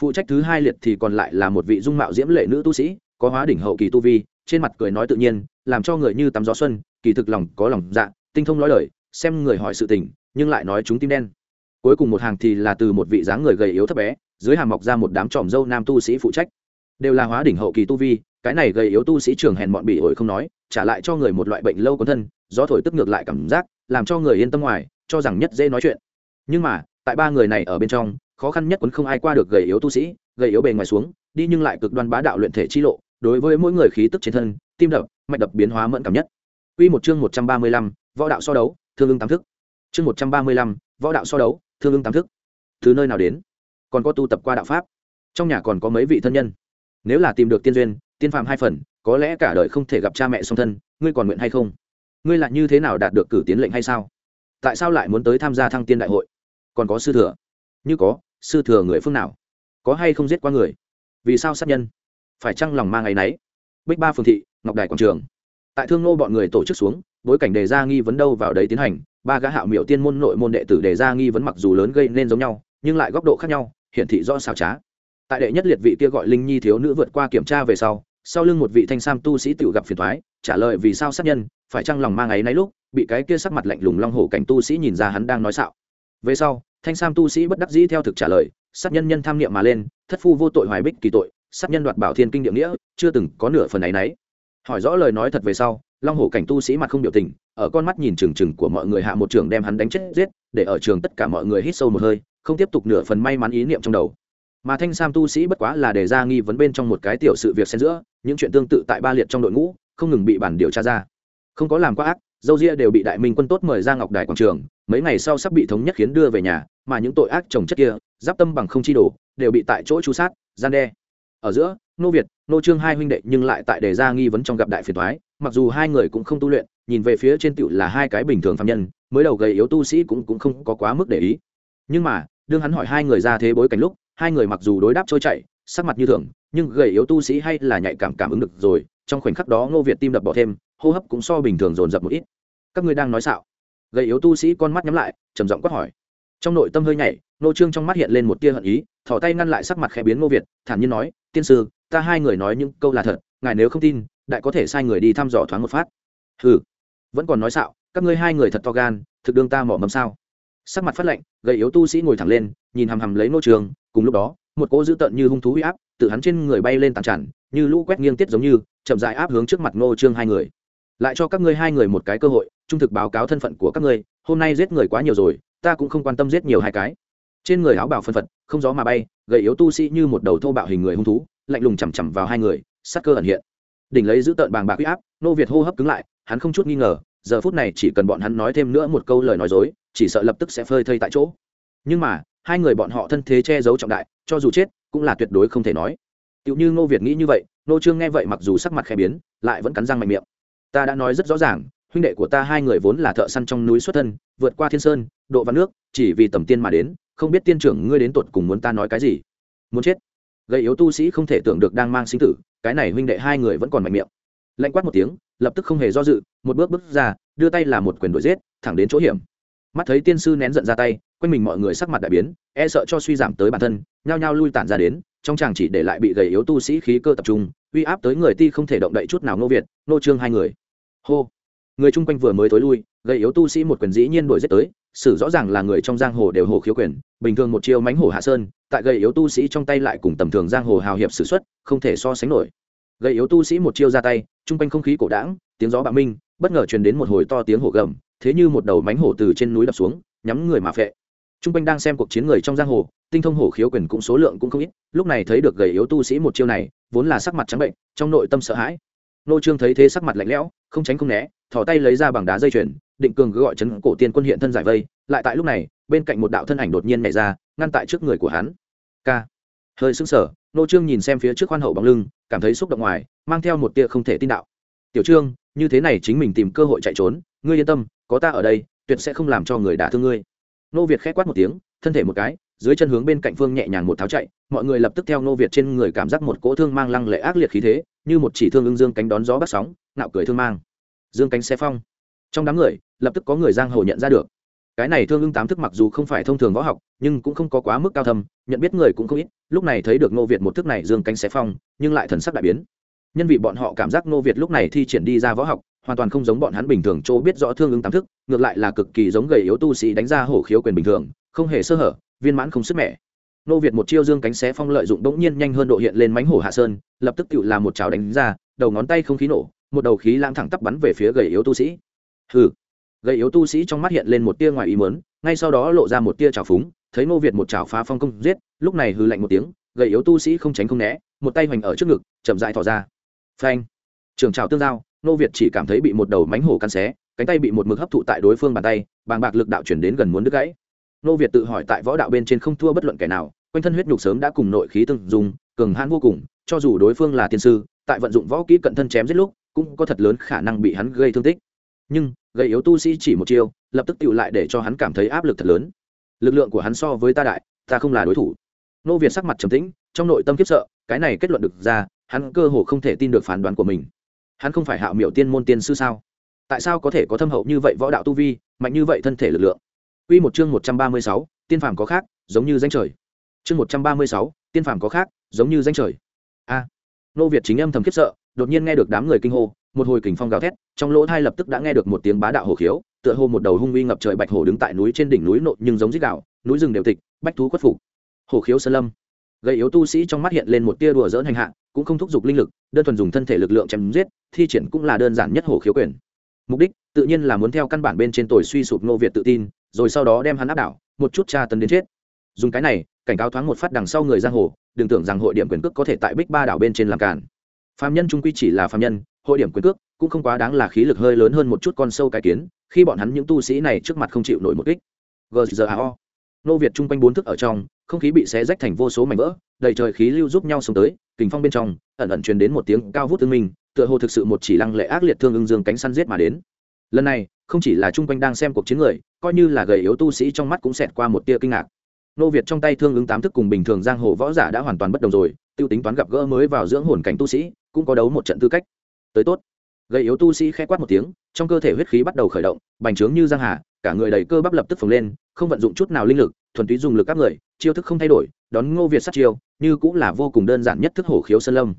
Phụ trách thứ hai liệt thì còn lại là một vị dung mạo diễm lệ nữ tu sĩ, có hóa đỉnh hậu kỳ tu vi, trên mặt cười nói tự nhiên, làm cho người như tắm gió xuân, kỳ thực lòng có lòng dạ tinh thông nói lời xem người hỏi sự tình, nhưng lại nói chúng tim đen cuối cùng một hàng thì là từ một vị dáng người gầy yếu thấp bé dưới hàng mọc ra một đám tròm dâu nam tu sĩ phụ trách. Đều là hóa đỉnh hậu kỳ tu vi cái này gầy yếu tu sĩ trường hèn bọn bị ổi không nói trả lại cho người một loại bệnh lâu có thân do thổi tức ngược lại cảm giác làm cho người yên tâm ngoài cho rằng nhất dễ nói chuyện. Nhưng mà tại ba người này ở bên trong khó khăn nhất quấn không ai qua được gầy yếu tu sĩ gầy yếu bề ngoài xuống đi nhưng lại cực đoan bá đạo luyện thể chi lộ đối với mỗi người khí tức trên thân tim đập mạch đập biến hóa mẫn cảm nhất. Quy một chương 135, võ đạo so đấu, thương ưng tám thức. Chương 135, võ đạo so đấu, thương ưng tám thức. thứ nơi nào đến? Còn có tu tập qua đạo pháp. Trong nhà còn có mấy vị thân nhân. Nếu là tìm được tiên duyên, tiên phàm hai phần, có lẽ cả đời không thể gặp cha mẹ song thân, ngươi còn nguyện hay không? Ngươi lại như thế nào đạt được cử tiến lệnh hay sao? Tại sao lại muốn tới tham gia thăng tiên đại hội? Còn có sư thừa? Như có, sư thừa người phương nào? Có hay không giết qua người? Vì sao sát nhân? Phải chăng lòng mang ngày nấy? Bích Ba phường thị, Ngọc Đài quảng trường tại thương nô bọn người tổ chức xuống bối cảnh đề ra nghi vấn đâu vào đấy tiến hành ba gã hạo miểu tiên môn nội môn đệ tử đề ra nghi vấn mặc dù lớn gây nên giống nhau, nhưng lại góc độ khác nhau, hiển thị do xào trá. Tại đệ nhất liệt vị kia gọi linh nhi thiếu nữ vượt qua kiểm tra về sau sau lưng một vị thanh sam tu sĩ tự gặp phiền thoái trả lời vì sao sát nhân, phải chăng lòng mang ấy náy lúc, bị cái kia sắc mặt lạnh lùng long hổ cảnh tu sĩ nhìn ra hắn đang nói xạo. Về sau, thanh sam tu sĩ bất đắc dĩ theo thực trả lời, sát nhân nhân tham niệm mà lên, thất phu vô tội hoài bích kỳ tội, sát nhân đoạt bảo thiên kinh địa nghĩa, chưa từng có nửa phần ấy náy hỏi rõ lời nói thật về sau, long hổ cảnh tu sĩ mặt không biểu tình, ở con mắt nhìn trừng trừng của mọi người hạ một trường đem hắn đánh chết giết, để ở trường tất cả mọi người hít sâu một hơi, không tiếp tục nửa phần may mắn ý niệm trong đầu. Mà thanh sam tu sĩ bất quá là đề ra nghi vấn bên trong một cái tiểu sự việc xen giữa, những chuyện tương tự tại ba liệt trong đội ngũ, không ngừng bị bản điều tra ra. Không có làm quá ác, dâu ria đều bị đại minh quân tốt mời ra ngọc đài quảng trường, mấy ngày sau sắp bị thống nhất khiến đưa về nhà, mà những tội ác trồng chất kia, giáp tâm bằng không chi đổ đều bị tại chỗ chu sát, gian đe. Ở giữa nô việt, nô trương hai huynh đệ nhưng lại tại đề ra nghi vấn trong gặp đại phiền thoái mặc dù hai người cũng không tu luyện, nhìn về phía trên tựu là hai cái bình thường phạm nhân, mới đầu gầy yếu tu sĩ cũng cũng không có quá mức để ý. Nhưng mà, đương hắn hỏi hai người ra thế bối cảnh lúc, hai người mặc dù đối đáp trôi chảy, sắc mặt như thường, nhưng gầy yếu tu sĩ hay là nhạy cảm cảm ứng được rồi, trong khoảnh khắc đó ngô việt tim đập bỏ thêm, hô hấp cũng so bình thường dồn dập một ít. Các ngươi đang nói xạo. Gầy yếu tu sĩ con mắt nhắm lại, trầm giọng quát hỏi. Trong nội tâm hơi nhảy, nô trương trong mắt hiện lên một tia hận ý thỏ tay ngăn lại sắc mặt khẽ biến ngô việt, thản nhiên nói, tiên sư ta hai người nói những câu là thật, ngài nếu không tin, đại có thể sai người đi thăm dò thoáng một phát. Ừ vẫn còn nói xạo, các ngươi hai người thật to gan, thực đương ta mỏ mầm sao? Sắc mặt phát lạnh, gầy yếu tu sĩ ngồi thẳng lên, nhìn hằm hằm lấy nô trường, cùng lúc đó, một cỗ dữ tợn như hung thú huy áp tự hắn trên người bay lên tàn tràn, như lũ quét nghiêng tiết giống như, chậm dại áp hướng trước mặt nô trương hai người. Lại cho các ngươi hai người một cái cơ hội, trung thực báo cáo thân phận của các ngươi, hôm nay giết người quá nhiều rồi, ta cũng không quan tâm giết nhiều hai cái. Trên người áo bảo phân phật, không gió mà bay, gầy yếu tu sĩ như một đầu thô bạo hình người hung thú lạnh lùng chằm chằm vào hai người sắc cơ ẩn hiện. Đỉnh lấy giữ tợn bàng bạc huy áp, nô việt hô hấp cứng lại, hắn không chút nghi ngờ, giờ phút này chỉ cần bọn hắn nói thêm nữa một câu lời nói dối, chỉ sợ lập tức sẽ phơi thây tại chỗ. Nhưng mà, hai người bọn họ thân thế che giấu trọng đại, cho dù chết, cũng là tuyệt đối không thể nói. Tựu như ngô việt nghĩ như vậy, nô trương nghe vậy mặc dù sắc mặt khẽ biến, lại vẫn cắn răng mạnh miệng. Ta đã nói rất rõ ràng, huynh đệ của ta hai người vốn là thợ săn trong núi xuất thân, vượt qua thiên sơn, độ văn nước, chỉ vì tầm tiên mà đến, không biết tiên trưởng ngươi đến tuột cùng muốn ta nói cái gì. Muốn chết gây yếu tu sĩ không thể tưởng được đang mang sinh tử, cái này huynh đệ hai người vẫn còn mạnh miệng. Lạnh quát một tiếng, lập tức không hề do dự, một bước bước ra, đưa tay là một quyền đuổi giết, thẳng đến chỗ hiểm. Mắt thấy tiên sư nén giận ra tay, quanh mình mọi người sắc mặt đại biến e sợ cho suy giảm tới bản thân, nhao nhao lui tản ra đến, trong chàng chỉ để lại bị gầy yếu tu sĩ khí cơ tập trung, uy áp tới người ti không thể động đậy chút nào nô việt nô trương hai người. Hô. Người chung quanh vừa mới tối lui, gầy yếu tu sĩ một quyền dĩ nhiên đuổi giết tới sử rõ ràng là người trong giang hồ đều hồ khiếu quyền, bình thường một chiêu mánh hổ hạ sơn, tại gầy yếu tu sĩ trong tay lại cùng tầm thường giang hồ hào hiệp s ử x u ấ t không thể so sánh nổi. Gầy yếu tu sĩ một chiêu ra tay chung quanh không khí cổ đảng tiếng gió bạo minh, bất ngờ truyền đến một hồi to tiếng hổ gầm, thế như một đầu mánh hổ từ trên núi đập xuống, nhắm người mà phệ. Chung quanh đang xem cuộc chiến người trong giang hồ, tinh thông hổ khiếu quyền cũng số lượng cũng không ít, lúc này thấy được gầy yếu tu sĩ một chiêu này, vốn là sắc mặt trắng bệnh, trong nội tâm sợ hãi. Nô trương thấy thế sắc mặt lạnh lẽo, không tránh không né, thò tay lấy ra bằng đá dây chuyền định cường gọi chấn cổ tiên quân hiện thân giải vây, lại tại lúc này, bên cạnh một đạo thân ảnh đột nhiên nhảy ra, ngăn tại trước người của hắn. K hơi sững sờ, nô trương nhìn xem phía trước khoan hậu bóng lưng, cảm thấy xúc động ngoài, mang theo một tia không thể tin đạo. Tiểu trương, như thế này chính mình tìm cơ hội chạy trốn, ngươi yên tâm, có ta ở đây, tuyệt sẽ không làm cho người đả thương ngươi. Nô việt khẽ quát một tiếng, thân thể một cái, dưới chân hướng bên cạnh phương nhẹ nhàng một tháo chạy, mọi người lập tức theo nô việt trên người cảm giác một cỗ thương mang lăng lệ ác liệt khí thế, như một chỉ thương ưng dương cánh đón gió bắt sóng nạo cười thương mang. Dương cánh xe phong trong đám người, lập tức có người giang hồ nhận ra được. Cái này thương ưng tám thức mặc dù không phải thông thường võ học, nhưng cũng không có quá mức cao thâm, nhận biết người cũng không ít, lúc này thấy được ngô việt một thức này dương cánh xé phong, nhưng lại thần sắc đại biến. Nhân vị bọn họ cảm giác ngô việt lúc này thi triển đi ra võ học, hoàn toàn không giống bọn hắn bình thường chỗ biết rõ thương ứng tám thức, ngược lại là cực kỳ giống gầy yếu tu sĩ đánh ra hổ khiếu quyền bình thường, không hề sơ hở, viên mãn không sức mẻ. Nô việt một chiêu dương cánh xé phong lợi dụng đ ỗ n g nhiên nhanh hơn độ hiện lên mánh hổ hạ sơn, lập tức tự làm một cháo đánh ra, đầu ngón tay không khí nổ, một đầu khí lãng thẳng tắp bắn về phía gầy yếu tu sĩ hừ. Gầy yếu tu sĩ trong mắt hiện lên một tia ngoài ý mớn ngay sau đó lộ ra một tia trào phúng, thấy Ngô việt một chảo phá phong công giết, lúc này hừ lạnh một tiếng, gầy yếu tu sĩ không tránh không né, một tay hoành ở trước ngực, chậm dại thỏ ra. Phanh. Trường trào tương giao, Ngô việt chỉ cảm thấy bị một đầu mánh hổ căn xé, cánh tay bị một mực hấp thụ tại đối phương bàn tay, bàng bạc lực đạo chuyển đến gần muốn đứt gãy. Ngô việt tự hỏi tại võ đạo bên trên không thua bất luận kẻ nào, quanh thân huyết nhục sớm đã cùng nội khí tương dùng cường hãn vô cùng, cho dù đối phương là tiên sư, tại vận dụng võ kỹ cận thân chém giết lúc, cũng có thật lớn khả năng bị hắn gây thương tích nhưng gây yếu tu sĩ chỉ một chiêu lập tức tựu lại để cho hắn cảm thấy áp lực thật lớn lực lượng của hắn so với ta đại ta không là đối thủ nô việt sắc mặt trầm tĩnh trong nội tâm kiếp sợ cái này kết luận được ra hắn cơ hồ không thể tin được phán đoán của mình hắn không phải hạo miểu tiên môn tiên sư sao tại sao có thể có thâm hậu như vậy võ đạo tu vi mạnh như vậy thân thể lực lượng Quy một chương 136, tiên phàm có khác, giống như danh trời. Chương 136, tiên phàm có khác, giống như danh trời. A. nô Việt chính âm thầm khiếp sợ, đột nhiên nghe được đám người kinh hô, một hồi kình phong gào thét, trong lỗ thai lập tức đã nghe được một tiếng bá đạo hổ khiếu, tựa hồ một đầu hung uy ngập trời bạch hổ đứng tại núi trên đỉnh núi nộ nhưng giống rít gào, núi rừng đều tịch, bách thú quất phục. Hổ khiếu sơn lâm. Gây yếu tu sĩ trong mắt hiện lên một tia đùa giỡn hành hạ, cũng không thúc giục linh lực, đơn thuần dùng thân thể lực lượng chém giết, thi triển cũng là đơn giản nhất hổ khiếu quyền. Mục đích, tự nhiên là muốn theo căn bản bên trên tuổi suy sụp nô Việt tự tin, rồi sau đó đem hắn áp đảo một chút tra tấn đến chết dùng cái này cảnh cáo thoáng một phát đằng sau người giang hồ đừng tưởng rằng hội điểm quyền cước có thể tại bích ba đảo bên trên làm cản phạm nhân trung quy chỉ là phạm nhân hội điểm quyền cước cũng không quá đáng là khí lực hơi lớn hơn một chút con sâu cái kiến, khi bọn hắn những tu sĩ này trước mặt không chịu nổi một kích. Gzao nô việt chung quanh bốn thức ở trong, không khí bị xé rách thành vô số mảnh vỡ, đầy trời khí lưu giúp nhau xuống tới, kình phong bên trong, ẩn ẩn truyền đến một tiếng cao vút tương minh, tựa hồ thực sự một chỉ lăng lệ ác liệt thương ưng dương cánh săn giết mà đến. Lần này, không chỉ là chung quanh đang xem cuộc chiến người, coi như là gầy yếu tu sĩ trong mắt cũng xẹt qua một tia kinh ngạc. Nô việt trong tay thương ứng tám thức cùng bình thường giang hồ võ giả đã hoàn toàn bất đồng rồi, Tiêu tính toán gặp gỡ mới vào dưỡng hồn cảnh tu sĩ, cũng có đấu một trận tư cách tới tốt. Gây yếu tu sĩ k h ẽ quát một tiếng, trong cơ thể huyết khí bắt đầu khởi động, bành trướng như giang hà, cả người đầy cơ bắp lập tức phồng lên, không vận dụng chút nào linh lực, thuần túy dùng lực các người, chiêu thức không thay đổi, đón ngô việt sát chiêu, như cũng là vô cùng đơn giản nhất thức hổ khiếu sơn lâm.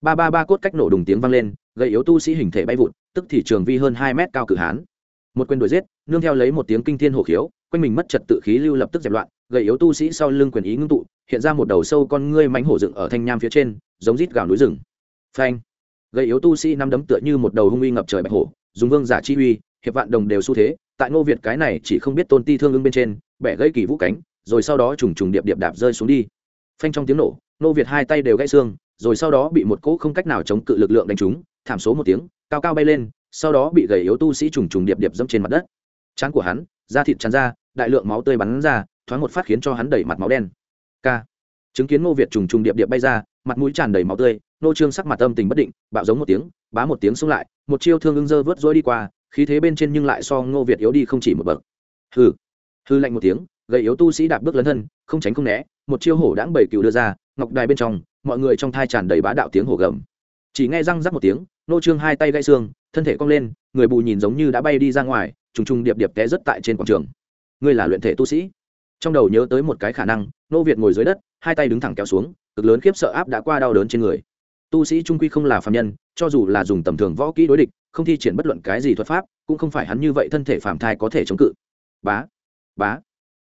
Ba ba ba cốt cách nổ đùng tiếng vang lên, gây yếu tu sĩ hình thể bay vụt, tức thì trường vi hơn hai mét cao cử hán. Một quyền đuổi giết, nương theo lấy một tiếng kinh thiên hổ khiếu, quanh mình mất trật tự khí lưu lập tức dẹp loạn, gây yếu tu sĩ sau lưng quyền ý ngưng tụ, hiện ra một đầu sâu con ngươi mánh hổ dựng ở thanh nham phía trên, giống rít gào núi rừng. Phanh! Gây yếu tu sĩ năm đấm tựa như một đầu hung uy ngập trời bạch hổ, dùng vương giả chi uy, hiệp vạn đồng đều xu thế, tại ngô việt cái này chỉ không biết tôn ti thương ưng bên trên, bẻ gãy kỳ vũ cánh, rồi sau đó trùng trùng điệp điệp đạp rơi xuống đi. Phanh trong tiếng nổ, ngô việt hai tay đều gãy xương, rồi sau đó bị một cỗ không cách nào chống cự lực lượng đánh trúng, thảm số một tiếng, cao cao bay lên, sau đó bị gầy yếu tu sĩ trùng trùng điệp điệp dẫm trên mặt đất. Trán của hắn, da thịt chắn ra, đại lượng máu tươi bắn ra, thoáng một phát khiến cho hắn đẩy mặt máu đen. K chứng kiến ngô việt trùng trùng điệp điệp bay ra, mặt mũi tràn đầy máu tươi nô trương sắc mặt âm tình bất định, bạo giống một tiếng, bá một tiếng xông lại, một chiêu thương ưng dơ vớt rối đi qua, khí thế bên trên nhưng lại so ngô việt yếu đi không chỉ một bậc. Hư hư lạnh một tiếng, gầy yếu tu sĩ đạp bước lấn thân, không tránh không né, một chiêu hổ đãng bảy cừu đưa ra, ngọc đài bên trong, mọi người trong thai tràn đầy bá đạo tiếng hổ gầm. Chỉ nghe răng rắc một tiếng, nô trương hai tay gãy xương, thân thể cong lên, người bù nhìn giống như đã bay đi ra ngoài, trùng trùng điệp điệp té rất tại trên quảng trường. Ngươi là luyện thể tu sĩ. Trong đầu nhớ tới một cái khả năng, nô việt ngồi dưới đất, hai tay đứng thẳng kéo xuống, cực lớn khiếp sợ áp đã qua đau đớn trên người tu sĩ trung quy không là phạm nhân, cho dù là dùng tầm thường võ kỹ đối địch, không thi triển bất luận cái gì thuật pháp, cũng không phải hắn như vậy thân thể phạm thai có thể chống cự. Bá bá.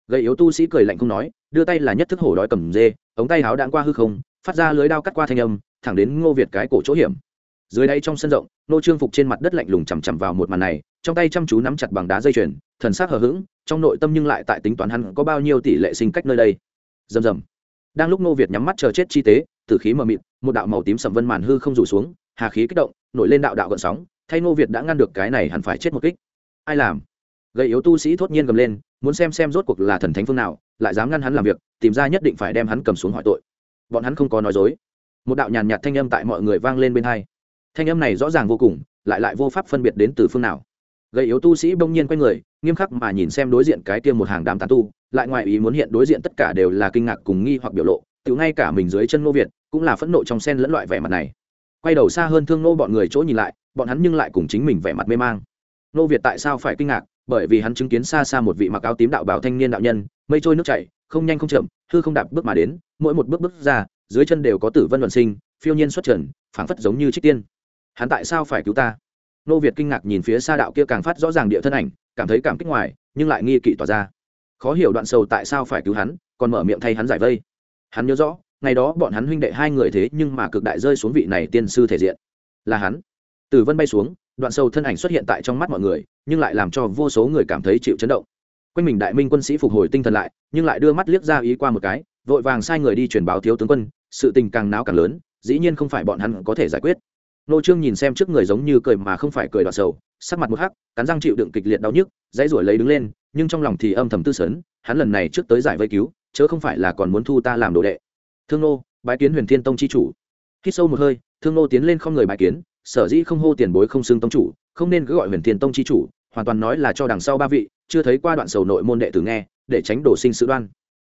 Gầy yếu tu sĩ cười lạnh không nói, đưa tay là nhất thức hổ đói cầm dê, ống tay háo đạn qua hư không, phát ra lưới đao cắt qua thanh âm, thẳng đến ngô việt cái cổ chỗ hiểm. Dưới đây trong sân rộng, nô trương phục trên mặt đất lạnh lùng chằm chằm vào một màn này, trong tay chăm chú nắm chặt bằng đá dây chuyền, thần sắc hờ hững, trong nội tâm nhưng lại tại tính toán hắn có bao nhiêu tỷ lệ sinh cách nơi đây. Rầm rầm. Đang lúc nô việt nhắm mắt chờ chết chi tế tử khí mờ mịt, một đạo màu tím sầm vân màn hư không rủ xuống, hà khí kích động, nổi lên đạo đạo gợn sóng, thay Ngô việt đã ngăn được cái này hẳn phải chết một kích. Ai làm? Gây yếu tu sĩ thốt nhiên gầm lên, muốn xem xem rốt cuộc là thần thánh phương nào, lại dám ngăn hắn làm việc, tìm ra nhất định phải đem hắn cầm xuống hỏi tội. Bọn hắn không có nói dối. Một đạo nhàn nhạt thanh âm tại mọi người vang lên bên hai. Thanh âm này rõ ràng vô cùng, lại lại vô pháp phân biệt đến từ phương nào. Gây yếu tu sĩ bỗng nhiên quay người, nghiêm khắc mà nhìn xem đối diện cái tiêm một hàng đám tán tu, lại ngoài ý muốn hiện đối diện tất cả đều là kinh ngạc cùng nghi hoặc biểu lộ tự ngay cả mình dưới chân nô việt cũng là phẫn nộ trong sen lẫn loại vẻ mặt này. Quay đầu xa hơn thương nô bọn người chỗ nhìn lại, bọn hắn nhưng lại cùng chính mình vẻ mặt mê mang. Nô việt tại sao phải kinh ngạc? Bởi vì hắn chứng kiến xa xa một vị mặc áo tím đạo bảo thanh niên đạo nhân, mây trôi nước chảy, không nhanh không chậm, hư không đạp bước mà đến, mỗi một bước bước ra, dưới chân đều có tử vân luận sinh, phiêu nhiên xuất trần, phảng phất giống như trích tiên. Hắn tại sao phải cứu ta? Nô việt kinh ngạc nhìn phía xa đạo kia càng phát rõ ràng địa thân ảnh, cảm thấy cảm kích ngoài, nhưng lại nghi kỵ tỏa ra. Khó hiểu đoạn sầu tại sao phải cứu hắn, còn mở miệng thay hắn giải vây hắn nhớ rõ, ngày đó bọn hắn huynh đệ hai người thế nhưng mà cực đại rơi xuống vị này tiên sư thể diện. Là hắn. Tử vân bay xuống, đoạn sâu thân ảnh xuất hiện tại trong mắt mọi người, nhưng lại làm cho vô số người cảm thấy chịu chấn động. Quanh mình đại minh quân sĩ phục hồi tinh thần lại, nhưng lại đưa mắt liếc ra ý qua một cái, vội vàng sai người đi truyền báo thiếu tướng quân, sự tình càng náo càng lớn, dĩ nhiên không phải bọn hắn có thể giải quyết. Nô trương nhìn xem trước người giống như cười mà không phải cười đoạn sầu, sắc mặt một hắc, cắn răng chịu đựng kịch liệt đau nhức, dãy ruổi lấy đứng lên, nhưng trong lòng thì âm thầm tư sấn, hắn lần này trước tới giải vây cứu chớ không phải là còn muốn thu ta làm đồ đệ. Thương nô, bái kiến huyền thiên tông chi chủ. Khi sâu một hơi, thương nô tiến lên không người bái kiến, sở dĩ không hô tiền bối không xưng tông chủ, không nên cứ gọi huyền thiên tông chi chủ, hoàn toàn nói là cho đằng sau ba vị, chưa thấy qua đoạn sầu nội môn đệ tử nghe, để tránh đổ sinh sự đoan.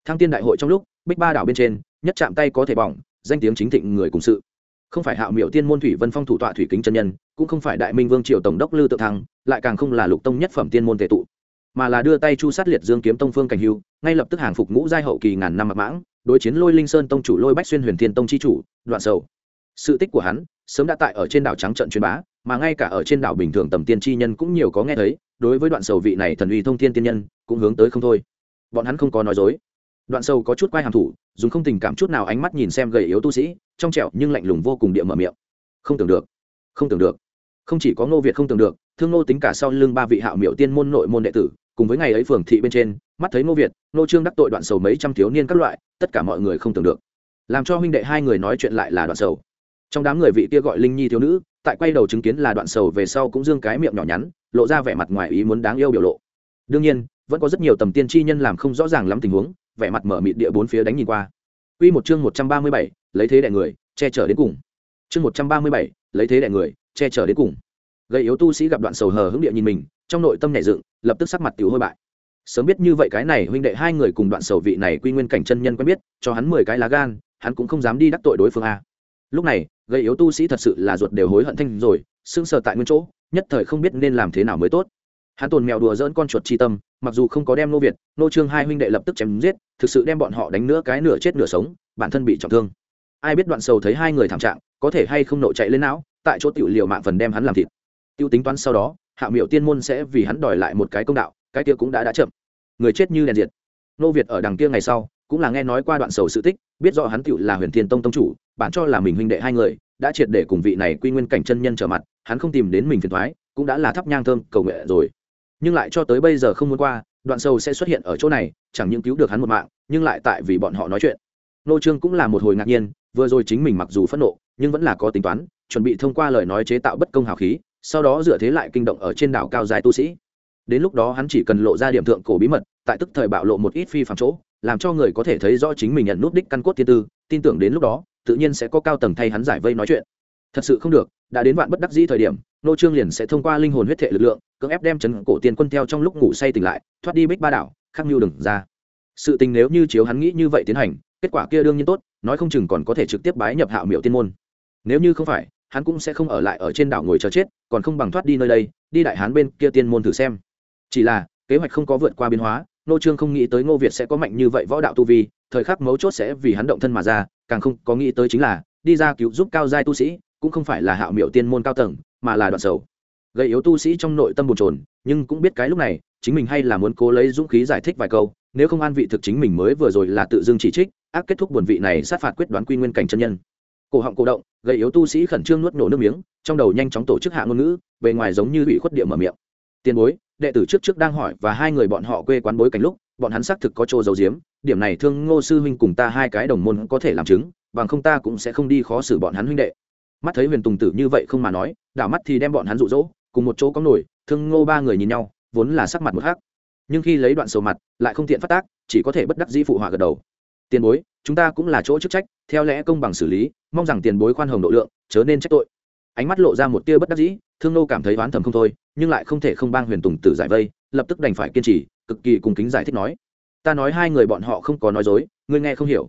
Thăng tiên đại hội trong lúc, bích ba đảo bên trên, nhất chạm tay có thể bỏng, danh tiếng chính thịnh người cùng sự. Không phải hạo miệu tiên môn thủy vân phong thủ tọa thủy kính chân nhân, cũng không phải đại minh vương triều tổng đốc lư tự thăng, lại càng không là lục tông nhất phẩm tiên môn tệ tụ, mà là đưa tay chu sát liệt dương kiếm tông phương cảnh hưu ngay lập tức hàng phục ngũ giai hậu kỳ ngàn năm mặc mãng, đối chiến lôi linh sơn tông chủ lôi bách xuyên huyền thiên tông chi chủ, đoạn sầu. Sự tích của hắn sớm đã tại ở trên đảo trắng trận truyền bá, mà ngay cả ở trên đảo bình thường tầm tiên tri nhân cũng nhiều có nghe thấy, đối với đoạn sầu vị này thần uy thông thiên tiên nhân cũng hướng tới không thôi. Bọn hắn không có nói dối. Đoạn sầu có chút quay hàm thủ, dùng không tình cảm chút nào ánh mắt nhìn xem gầy yếu tu sĩ, trong trẻo nhưng lạnh lùng vô cùng địa mở miệng. Không tưởng được, không tưởng được. Không chỉ có ngô việt không tưởng được, thương ngô tính cả sau lưng ba vị hạo miệu tiên môn nội môn đệ tử cùng với ngày ấy phường thị bên trên mắt thấy ngô việt ngô trương đắc tội đoạn sầu mấy trăm thiếu niên các loại tất cả mọi người không tưởng được làm cho huynh đệ hai người nói chuyện lại là đoạn sầu trong đám người vị kia gọi linh nhi thiếu nữ tại quay đầu chứng kiến là đoạn sầu về sau cũng dương cái miệng nhỏ nhắn lộ ra vẻ mặt ngoài ý muốn đáng yêu biểu lộ đương nhiên vẫn có rất nhiều tầm tiên tri nhân làm không rõ ràng lắm tình huống vẻ mặt mở mịt địa bốn phía đánh nhìn qua Quy một chương 137, lấy thế đè người, che chở đến cùng. Chương 137, lấy thế đè người, che chở đến cùng. Gây yếu tu sĩ gặp đoạn sầu hờ hững địa nhìn mình, trong nội tâm nảy dựng, lập tức sắc mặt tiểu hôi bại. Sớm biết như vậy cái này huynh đệ hai người cùng đoạn sầu vị này quy nguyên cảnh chân nhân quen biết, cho hắn 10 cái lá gan, hắn cũng không dám đi đắc tội đối phương a. Lúc này, gây yếu tu sĩ thật sự là ruột đều hối hận thanh rồi, sững sờ tại nguyên chỗ, nhất thời không biết nên làm thế nào mới tốt hắn tồn mèo đùa dỡn con chuột chi tâm mặc dù không có đem nô việt nô trương hai huynh đệ lập tức chém giết thực sự đem bọn họ đánh nữa cái nửa chết nửa sống bản thân bị trọng thương ai biết đoạn sầu thấy hai người thảm trạng có thể hay không nộ chạy lên não tại chỗ tiểu liều mạng phần đem hắn làm thịt tiêu tính toán sau đó hạ miệu tiên môn sẽ vì hắn đòi lại một cái công đạo, cái kia cũng đã đã chậm. Người chết như đèn diệt. Nô việt ở đằng kia ngày sau, cũng là nghe nói qua đoạn sầu sự tích, biết rõ hắn tựu là huyền thiên tông tông chủ, bản cho là mình huynh đệ hai người, đã triệt để cùng vị này quy nguyên cảnh chân nhân trở mặt, hắn không tìm đến mình phiền thoái cũng đã là thắp nhang thơm cầu nguyện rồi. Nhưng lại cho tới bây giờ không muốn qua, đoạn sầu sẽ xuất hiện ở chỗ này, chẳng những cứu được hắn một mạng, nhưng lại tại vì bọn họ nói chuyện. Nô trương cũng là một hồi ngạc nhiên, vừa rồi chính mình mặc dù phẫn nộ, nhưng vẫn là có tính toán, chuẩn bị thông qua lời nói chế tạo bất công hào khí sau đó dựa thế lại kinh động ở trên đảo cao dài tu sĩ. Đến lúc đó hắn chỉ cần lộ ra điểm thượng cổ bí mật, tại tức thời bạo lộ một ít phi phạm chỗ, làm cho người có thể thấy rõ chính mình nhận nút đích căn cốt tiên tư, tin tưởng đến lúc đó, tự nhiên sẽ có cao tầng thay hắn giải vây nói chuyện. Thật sự không được, đã đến vạn bất đắc dĩ thời điểm, nô trương liền sẽ thông qua linh hồn huyết thể lực lượng, cưỡng ép đem chấn cổ tiên quân theo trong lúc ngủ say tỉnh lại, thoát đi bích ba đảo, khắc mưu đừng ra. Sự tình nếu như chiếu hắn nghĩ như vậy tiến hành, kết quả kia đương nhiên tốt, nói không chừng còn có thể trực tiếp bái nhập hạo miệu tiên môn. Nếu như không phải hắn cũng sẽ không ở lại ở trên đảo ngồi chờ chết, còn không bằng thoát đi nơi đây, đi đại hán bên kia tiên môn thử xem. Chỉ là, kế hoạch không có vượt qua biến hóa nô trương không nghĩ tới ngô việt sẽ có mạnh như vậy võ đạo tu vi, thời khắc mấu chốt sẽ vì hắn động thân mà ra, càng không có nghĩ tới chính là, đi ra cứu giúp cao giai tu sĩ, cũng không phải là hạo miệu tiên môn cao tầng, mà là đoạn sầu. Gây yếu tu sĩ trong nội tâm bồn trồn nhưng cũng biết cái lúc này, chính mình hay là muốn cố lấy dũng khí giải thích vài câu, nếu không an vị thực chính mình mới vừa rồi là tự dưng chỉ trích, ác kết thúc buồn vị này sát phạt quyết đoán quy nguyên cảnh chân nhân cổ họng cổ động gây yếu tu sĩ khẩn trương nuốt nổ nước miếng, trong đầu nhanh chóng tổ chức hạ ngôn ngữ, bề ngoài giống như bị khuất địa mở miệng. Tiền bối, đệ tử trước trước đang hỏi và hai người bọn họ quê quán bối cảnh lúc, bọn hắn xác thực có chỗ dầu diếm điểm này thương ngô sư huynh cùng ta hai cái đồng môn có thể làm chứng, bằng không ta cũng sẽ không đi khó xử bọn hắn huynh đệ. Mắt thấy huyền tùng tử như vậy không mà nói, đảo mắt thì đem bọn hắn rụ rỗ cùng một chỗ có nổi, thương ngô ba người nhìn nhau, vốn là sắc mặt một khác nhưng khi lấy đoạn sầu mặt, lại không tiện phát tác, chỉ có thể bất đắc dĩ phụ họa gật đầu. Tiền bối chúng ta cũng là chỗ chức trách, theo lẽ công bằng xử lý, mong rằng tiền bối khoan hồng độ lượng, chớ nên trách tội. Ánh mắt lộ ra một tia bất đắc dĩ, thương nô cảm thấy oán thầm không thôi, nhưng lại không thể không bang huyền tùng tử giải vây, lập tức đành phải kiên trì, cực kỳ cùng kính giải thích nói, ta nói hai người bọn họ không có nói dối, ngươi nghe không hiểu.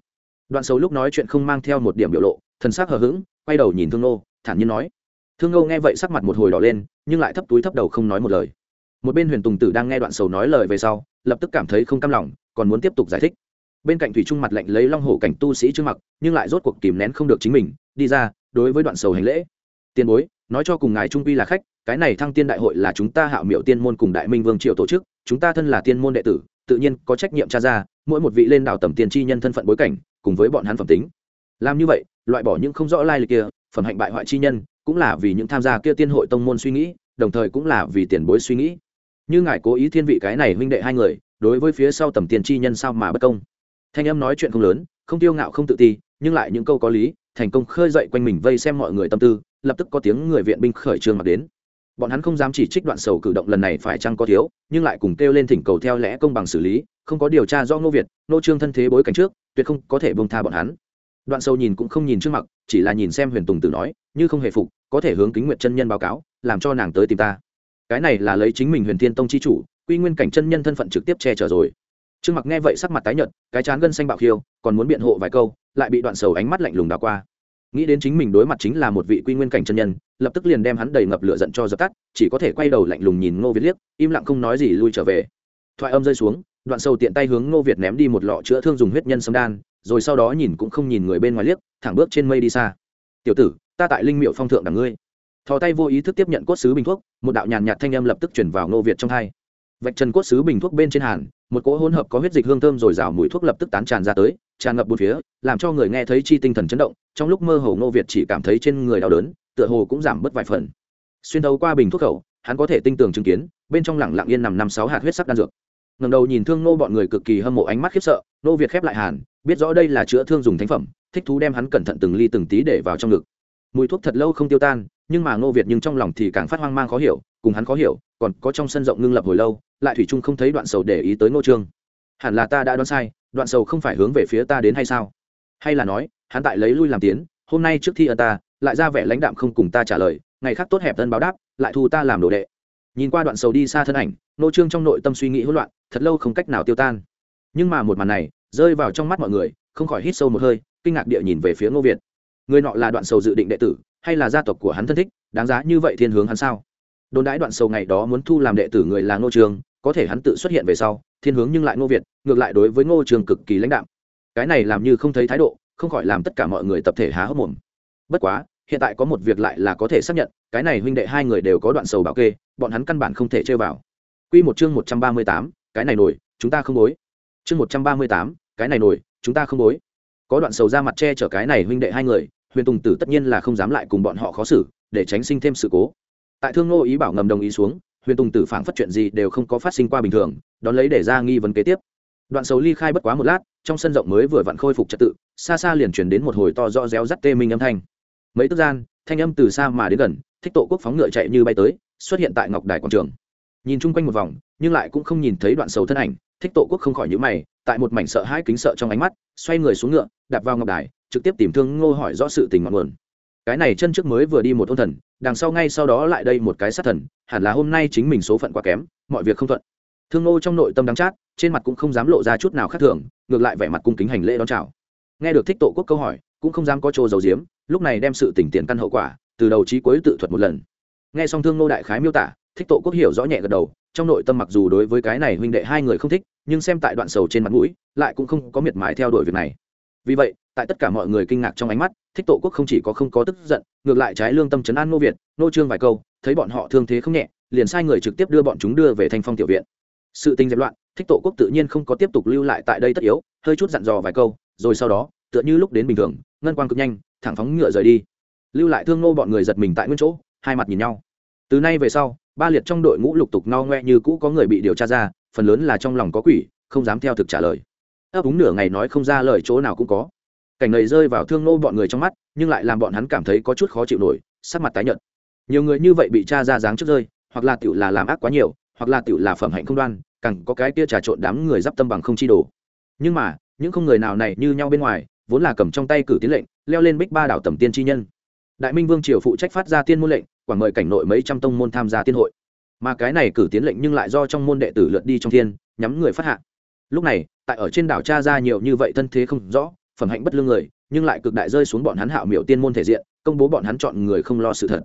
Đoạn xấu lúc nói chuyện không mang theo một điểm biểu lộ, thần sắc hờ hững, quay đầu nhìn thương nô, thản nhiên nói, thương nô nghe vậy sắc mặt một hồi đỏ lên, nhưng lại thấp túi thấp đầu không nói một lời. Một bên huyền tùng tử đang nghe đoạn sầu nói lời về sau, lập tức cảm thấy không cam lòng, còn muốn tiếp tục giải thích bên cạnh thủy trung mặt lạnh lấy long hổ cảnh tu sĩ trước mặt, nhưng lại rốt cuộc kìm nén không được chính mình, đi ra, đối với đoạn sầu hành lễ. Tiền bối, nói cho cùng ngài trung quy là khách, cái này thăng tiên đại hội là chúng ta hạo miệu tiên môn cùng đại minh vương triều tổ chức, chúng ta thân là tiên môn đệ tử, tự nhiên có trách nhiệm tra ra, mỗi một vị lên đảo tầm tiền chi nhân thân phận bối cảnh, cùng với bọn hắn phẩm tính. Làm như vậy, loại bỏ những không rõ lai lịch kia, phẩm hạnh bại hoại chi nhân, cũng là vì những tham gia kia tiên hội tông môn suy nghĩ, đồng thời cũng là vì tiền bối suy nghĩ. Như ngài cố ý thiên vị cái này huynh đệ hai người, đối với phía sau tầm tiền chi nhân sao mà bất công? Thanh âm nói chuyện không lớn, không tiêu ngạo không tự ti, nhưng lại những câu có lý, thành công khơi dậy quanh mình vây xem mọi người tâm tư, lập tức có tiếng người viện binh khởi trương mặc đến. Bọn hắn không dám chỉ trích đoạn sầu cử động lần này phải chăng có thiếu, nhưng lại cùng kêu lên thỉnh cầu theo lẽ công bằng xử lý, không có điều tra do ngô việt nô trương thân thế bối cảnh trước, tuyệt không có thể bông tha bọn hắn. Đoạn sầu nhìn cũng không nhìn trước mặt, chỉ là nhìn xem huyền tùng tử nói, như không hề phục, có thể hướng kính nguyện chân nhân báo cáo, làm cho nàng tới tìm ta. Cái này là lấy chính mình huyền thiên tông chi chủ, quy nguyên cảnh chân nhân thân phận trực tiếp che chở rồi trương mặc nghe vậy sắc mặt tái nhợt, cái chán gân xanh bạo khiêu, còn muốn biện hộ vài câu, lại bị đoạn sầu ánh mắt lạnh lùng đảo qua. Nghĩ đến chính mình đối mặt chính là một vị quy nguyên cảnh chân nhân, lập tức liền đem hắn đầy ngập lửa giận cho dập tắt, chỉ có thể quay đầu lạnh lùng nhìn ngô việt liếc, im lặng không nói gì lui trở về. Thoại âm rơi xuống, đoạn sầu tiện tay hướng ngô việt ném đi một lọ chữa thương dùng huyết nhân sâm đan, rồi sau đó nhìn cũng không nhìn người bên ngoài liếc, thẳng bước trên mây đi xa. Tiểu tử, ta tại linh miệu phong thượng đằng ngươi. Thò tay vô ý thức tiếp nhận cốt sứ bình thuốc, một đạo nhàn nhạt thanh âm lập tức chuyển vào ngô việt trong thai vạch trần cốt sứ bình thuốc bên trên hàn một cỗ hỗn hợp có huyết dịch hương thơm rồi rào mùi thuốc lập tức tán tràn ra tới, tràn ngập bốn phía, làm cho người nghe thấy chi tinh thần chấn động, trong lúc mơ hồ ngô việt chỉ cảm thấy trên người đau đớn, tựa hồ cũng giảm bớt vài phần. Xuyên thấu qua bình thuốc khẩu, hắn có thể tinh tường chứng kiến, bên trong lẳng lặng yên nằm năm sáu hạt huyết sắc đan dược. Ngầm đầu nhìn thương nô bọn người cực kỳ hâm mộ ánh mắt khiếp sợ nô việt khép lại hàn, biết rõ đây là chữa thương dùng thánh phẩm, thích thú đem hắn cẩn thận từng ly từng tí để vào trong ngực. Mùi thuốc thật lâu không tiêu tan, nhưng mà ngô việt nhưng trong lòng thì càng phát hoang mang khó hiểu cùng hắn khó hiểu, còn có trong sân rộng ngưng lập hồi lâu, lại thủy trung không thấy đoạn sầu để ý tới ngô trương. Hẳn là ta đã đoán sai, đoạn sầu không phải hướng về phía ta đến hay sao? Hay là nói, hắn tại lấy lui làm tiến, hôm nay trước thi ân ta, lại ra vẻ lãnh đạm không cùng ta trả lời, ngày khác tốt hẹp thân báo đáp, lại thu ta làm đồ đệ. Nhìn qua đoạn sầu đi xa thân ảnh nô trương trong nội tâm suy nghĩ hỗn loạn, thật lâu không cách nào tiêu tan. Nhưng mà một màn này, rơi vào trong mắt mọi người, không khỏi hít sâu một hơi, kinh ngạc địa nhìn về phía ngô việt. Người nọ là đoạn sầu dự định đệ tử, hay là gia tộc của hắn thân thích, đáng giá như vậy thiên hướng hắn sao? Đồn đãi đoạn sầu ngày đó muốn thu làm đệ tử người là ngô trường có thể hắn tự xuất hiện về sau thiên hướng nhưng lại ngô việt ngược lại đối với ngô trường cực kỳ lãnh đạm cái này làm như không thấy thái độ không khỏi làm tất cả mọi người tập thể há hốc mồm bất quá hiện tại có một việc lại là có thể xác nhận cái này huynh đệ hai người đều có đoạn sầu bảo kê bọn hắn căn bản không thể chơi vào Quy một chương một trăm ba mươi tám, cái này nổi, chúng ta không bối. Chương một trăm ba mươi tám, cái này nổi, chúng ta không bối. Có đoạn sầu ra mặt che chở cái này huynh đệ hai người, Huyền Tùng Tử tất nhiên là không dám lại cùng bọn họ khó xử, để tránh sinh thêm sự cố. Tại Thương Nô ý bảo ngầm đồng ý xuống, Huyền Tùng Tử phảng phát chuyện gì đều không có phát sinh qua bình thường, đón lấy để ra nghi vấn kế tiếp. Đoạn sầu ly khai bất quá một lát, trong sân rộng mới vừa vặn khôi phục trật tự, xa xa liền truyền đến một hồi to do réo rắt tê minh âm thanh. Mấy tức gian, thanh âm từ xa mà đến gần, thích tổ quốc phóng ngựa chạy như bay tới, xuất hiện tại Ngọc Đài quảng trường nhìn chung quanh một vòng nhưng lại cũng không nhìn thấy đoạn sầu thân ảnh thích tổ quốc không khỏi nhữ mày tại một mảnh sợ hãi kính sợ trong ánh mắt xoay người xuống ngựa đạp vào ngọc đài trực tiếp tìm thương ngô hỏi rõ sự tình ngọn nguồn cái này chân trước mới vừa đi một ôn thần đằng sau ngay sau đó lại đây một cái sát thần, hẳn là hôm nay chính mình số phận quá kém, mọi việc không thuận. Thương ngô trong nội tâm đắng chát, trên mặt cũng không dám lộ ra chút nào khác thường, ngược lại vẻ mặt cung kính hành lễ đón chào. Nghe được thích tổ quốc câu hỏi, cũng không dám có chỗ dầu diếm lúc này đem sự tỉnh tiền căn hậu quả, từ đầu trí cuối tự thuật một lần. Nghe xong thương ngô đại khái miêu tả, thích tổ quốc hiểu rõ nhẹ gật đầu, trong nội tâm mặc dù đối với cái này huynh đệ hai người không thích, nhưng xem tại đoạn sầu trên mặt mũi, lại cũng không có miệt mài theo đuổi việc này. Vì vậy, tại tất cả mọi người kinh ngạc trong ánh mắt, thích tổ quốc không chỉ có không có tức giận ngược lại trái lương tâm chấn an nô việt nô trương vài câu, thấy bọn họ thương thế không nhẹ, liền sai người trực tiếp đưa bọn chúng đưa về thanh phong tiểu viện. Sự tình dẹp loạn, thích tổ quốc tự nhiên không có tiếp tục lưu lại tại đây tất yếu, hơi chút dặn dò vài câu, rồi sau đó, tựa như lúc đến bình thường, ngân quang cực nhanh, thẳng phóng ngựa rời đi. Lưu lại thương nô bọn người giật mình tại nguyên chỗ, hai mặt nhìn nhau. Từ nay về sau, ba liệt trong đội ngũ lục tục no ngoe như cũ có người bị điều tra ra, phần lớn là trong lòng có quỷ, không dám theo thực trả lời. Ấp úng nửa ngày nói không ra lời chỗ nào cũng có cảnh này rơi vào thương nô bọn người trong mắt, nhưng lại làm bọn hắn cảm thấy có chút khó chịu nổi, sắc mặt tái nhợt. Nhiều người như vậy bị cha ra dáng trước rơi, hoặc là tiểu là làm ác quá nhiều, hoặc là tiểu là phẩm hạnh không đoan, càng có cái kia trà trộn đám người d tâm bằng không chi đồ. Nhưng mà, những không người nào này như nhau bên ngoài, vốn là cầm trong tay cử tiến lệnh, leo lên bích ba đảo tầm tiên chi nhân. Đại minh vương triều phụ trách phát ra tiên môn lệnh, quảng mời cảnh nội mấy trăm tông môn tham gia tiên hội. Mà cái này cử tiến lệnh nhưng lại do trong môn đệ tử lượt đi trong thiên, nhắm người phát hạ. Lúc này, tại ở trên đảo cha ra nhiều như vậy thân thế không rõ phẩm hạnh bất lương người, nhưng lại cực đại rơi xuống bọn hắn hạo miểu tiên môn thể diện, công bố bọn hắn chọn người không lo sự thật.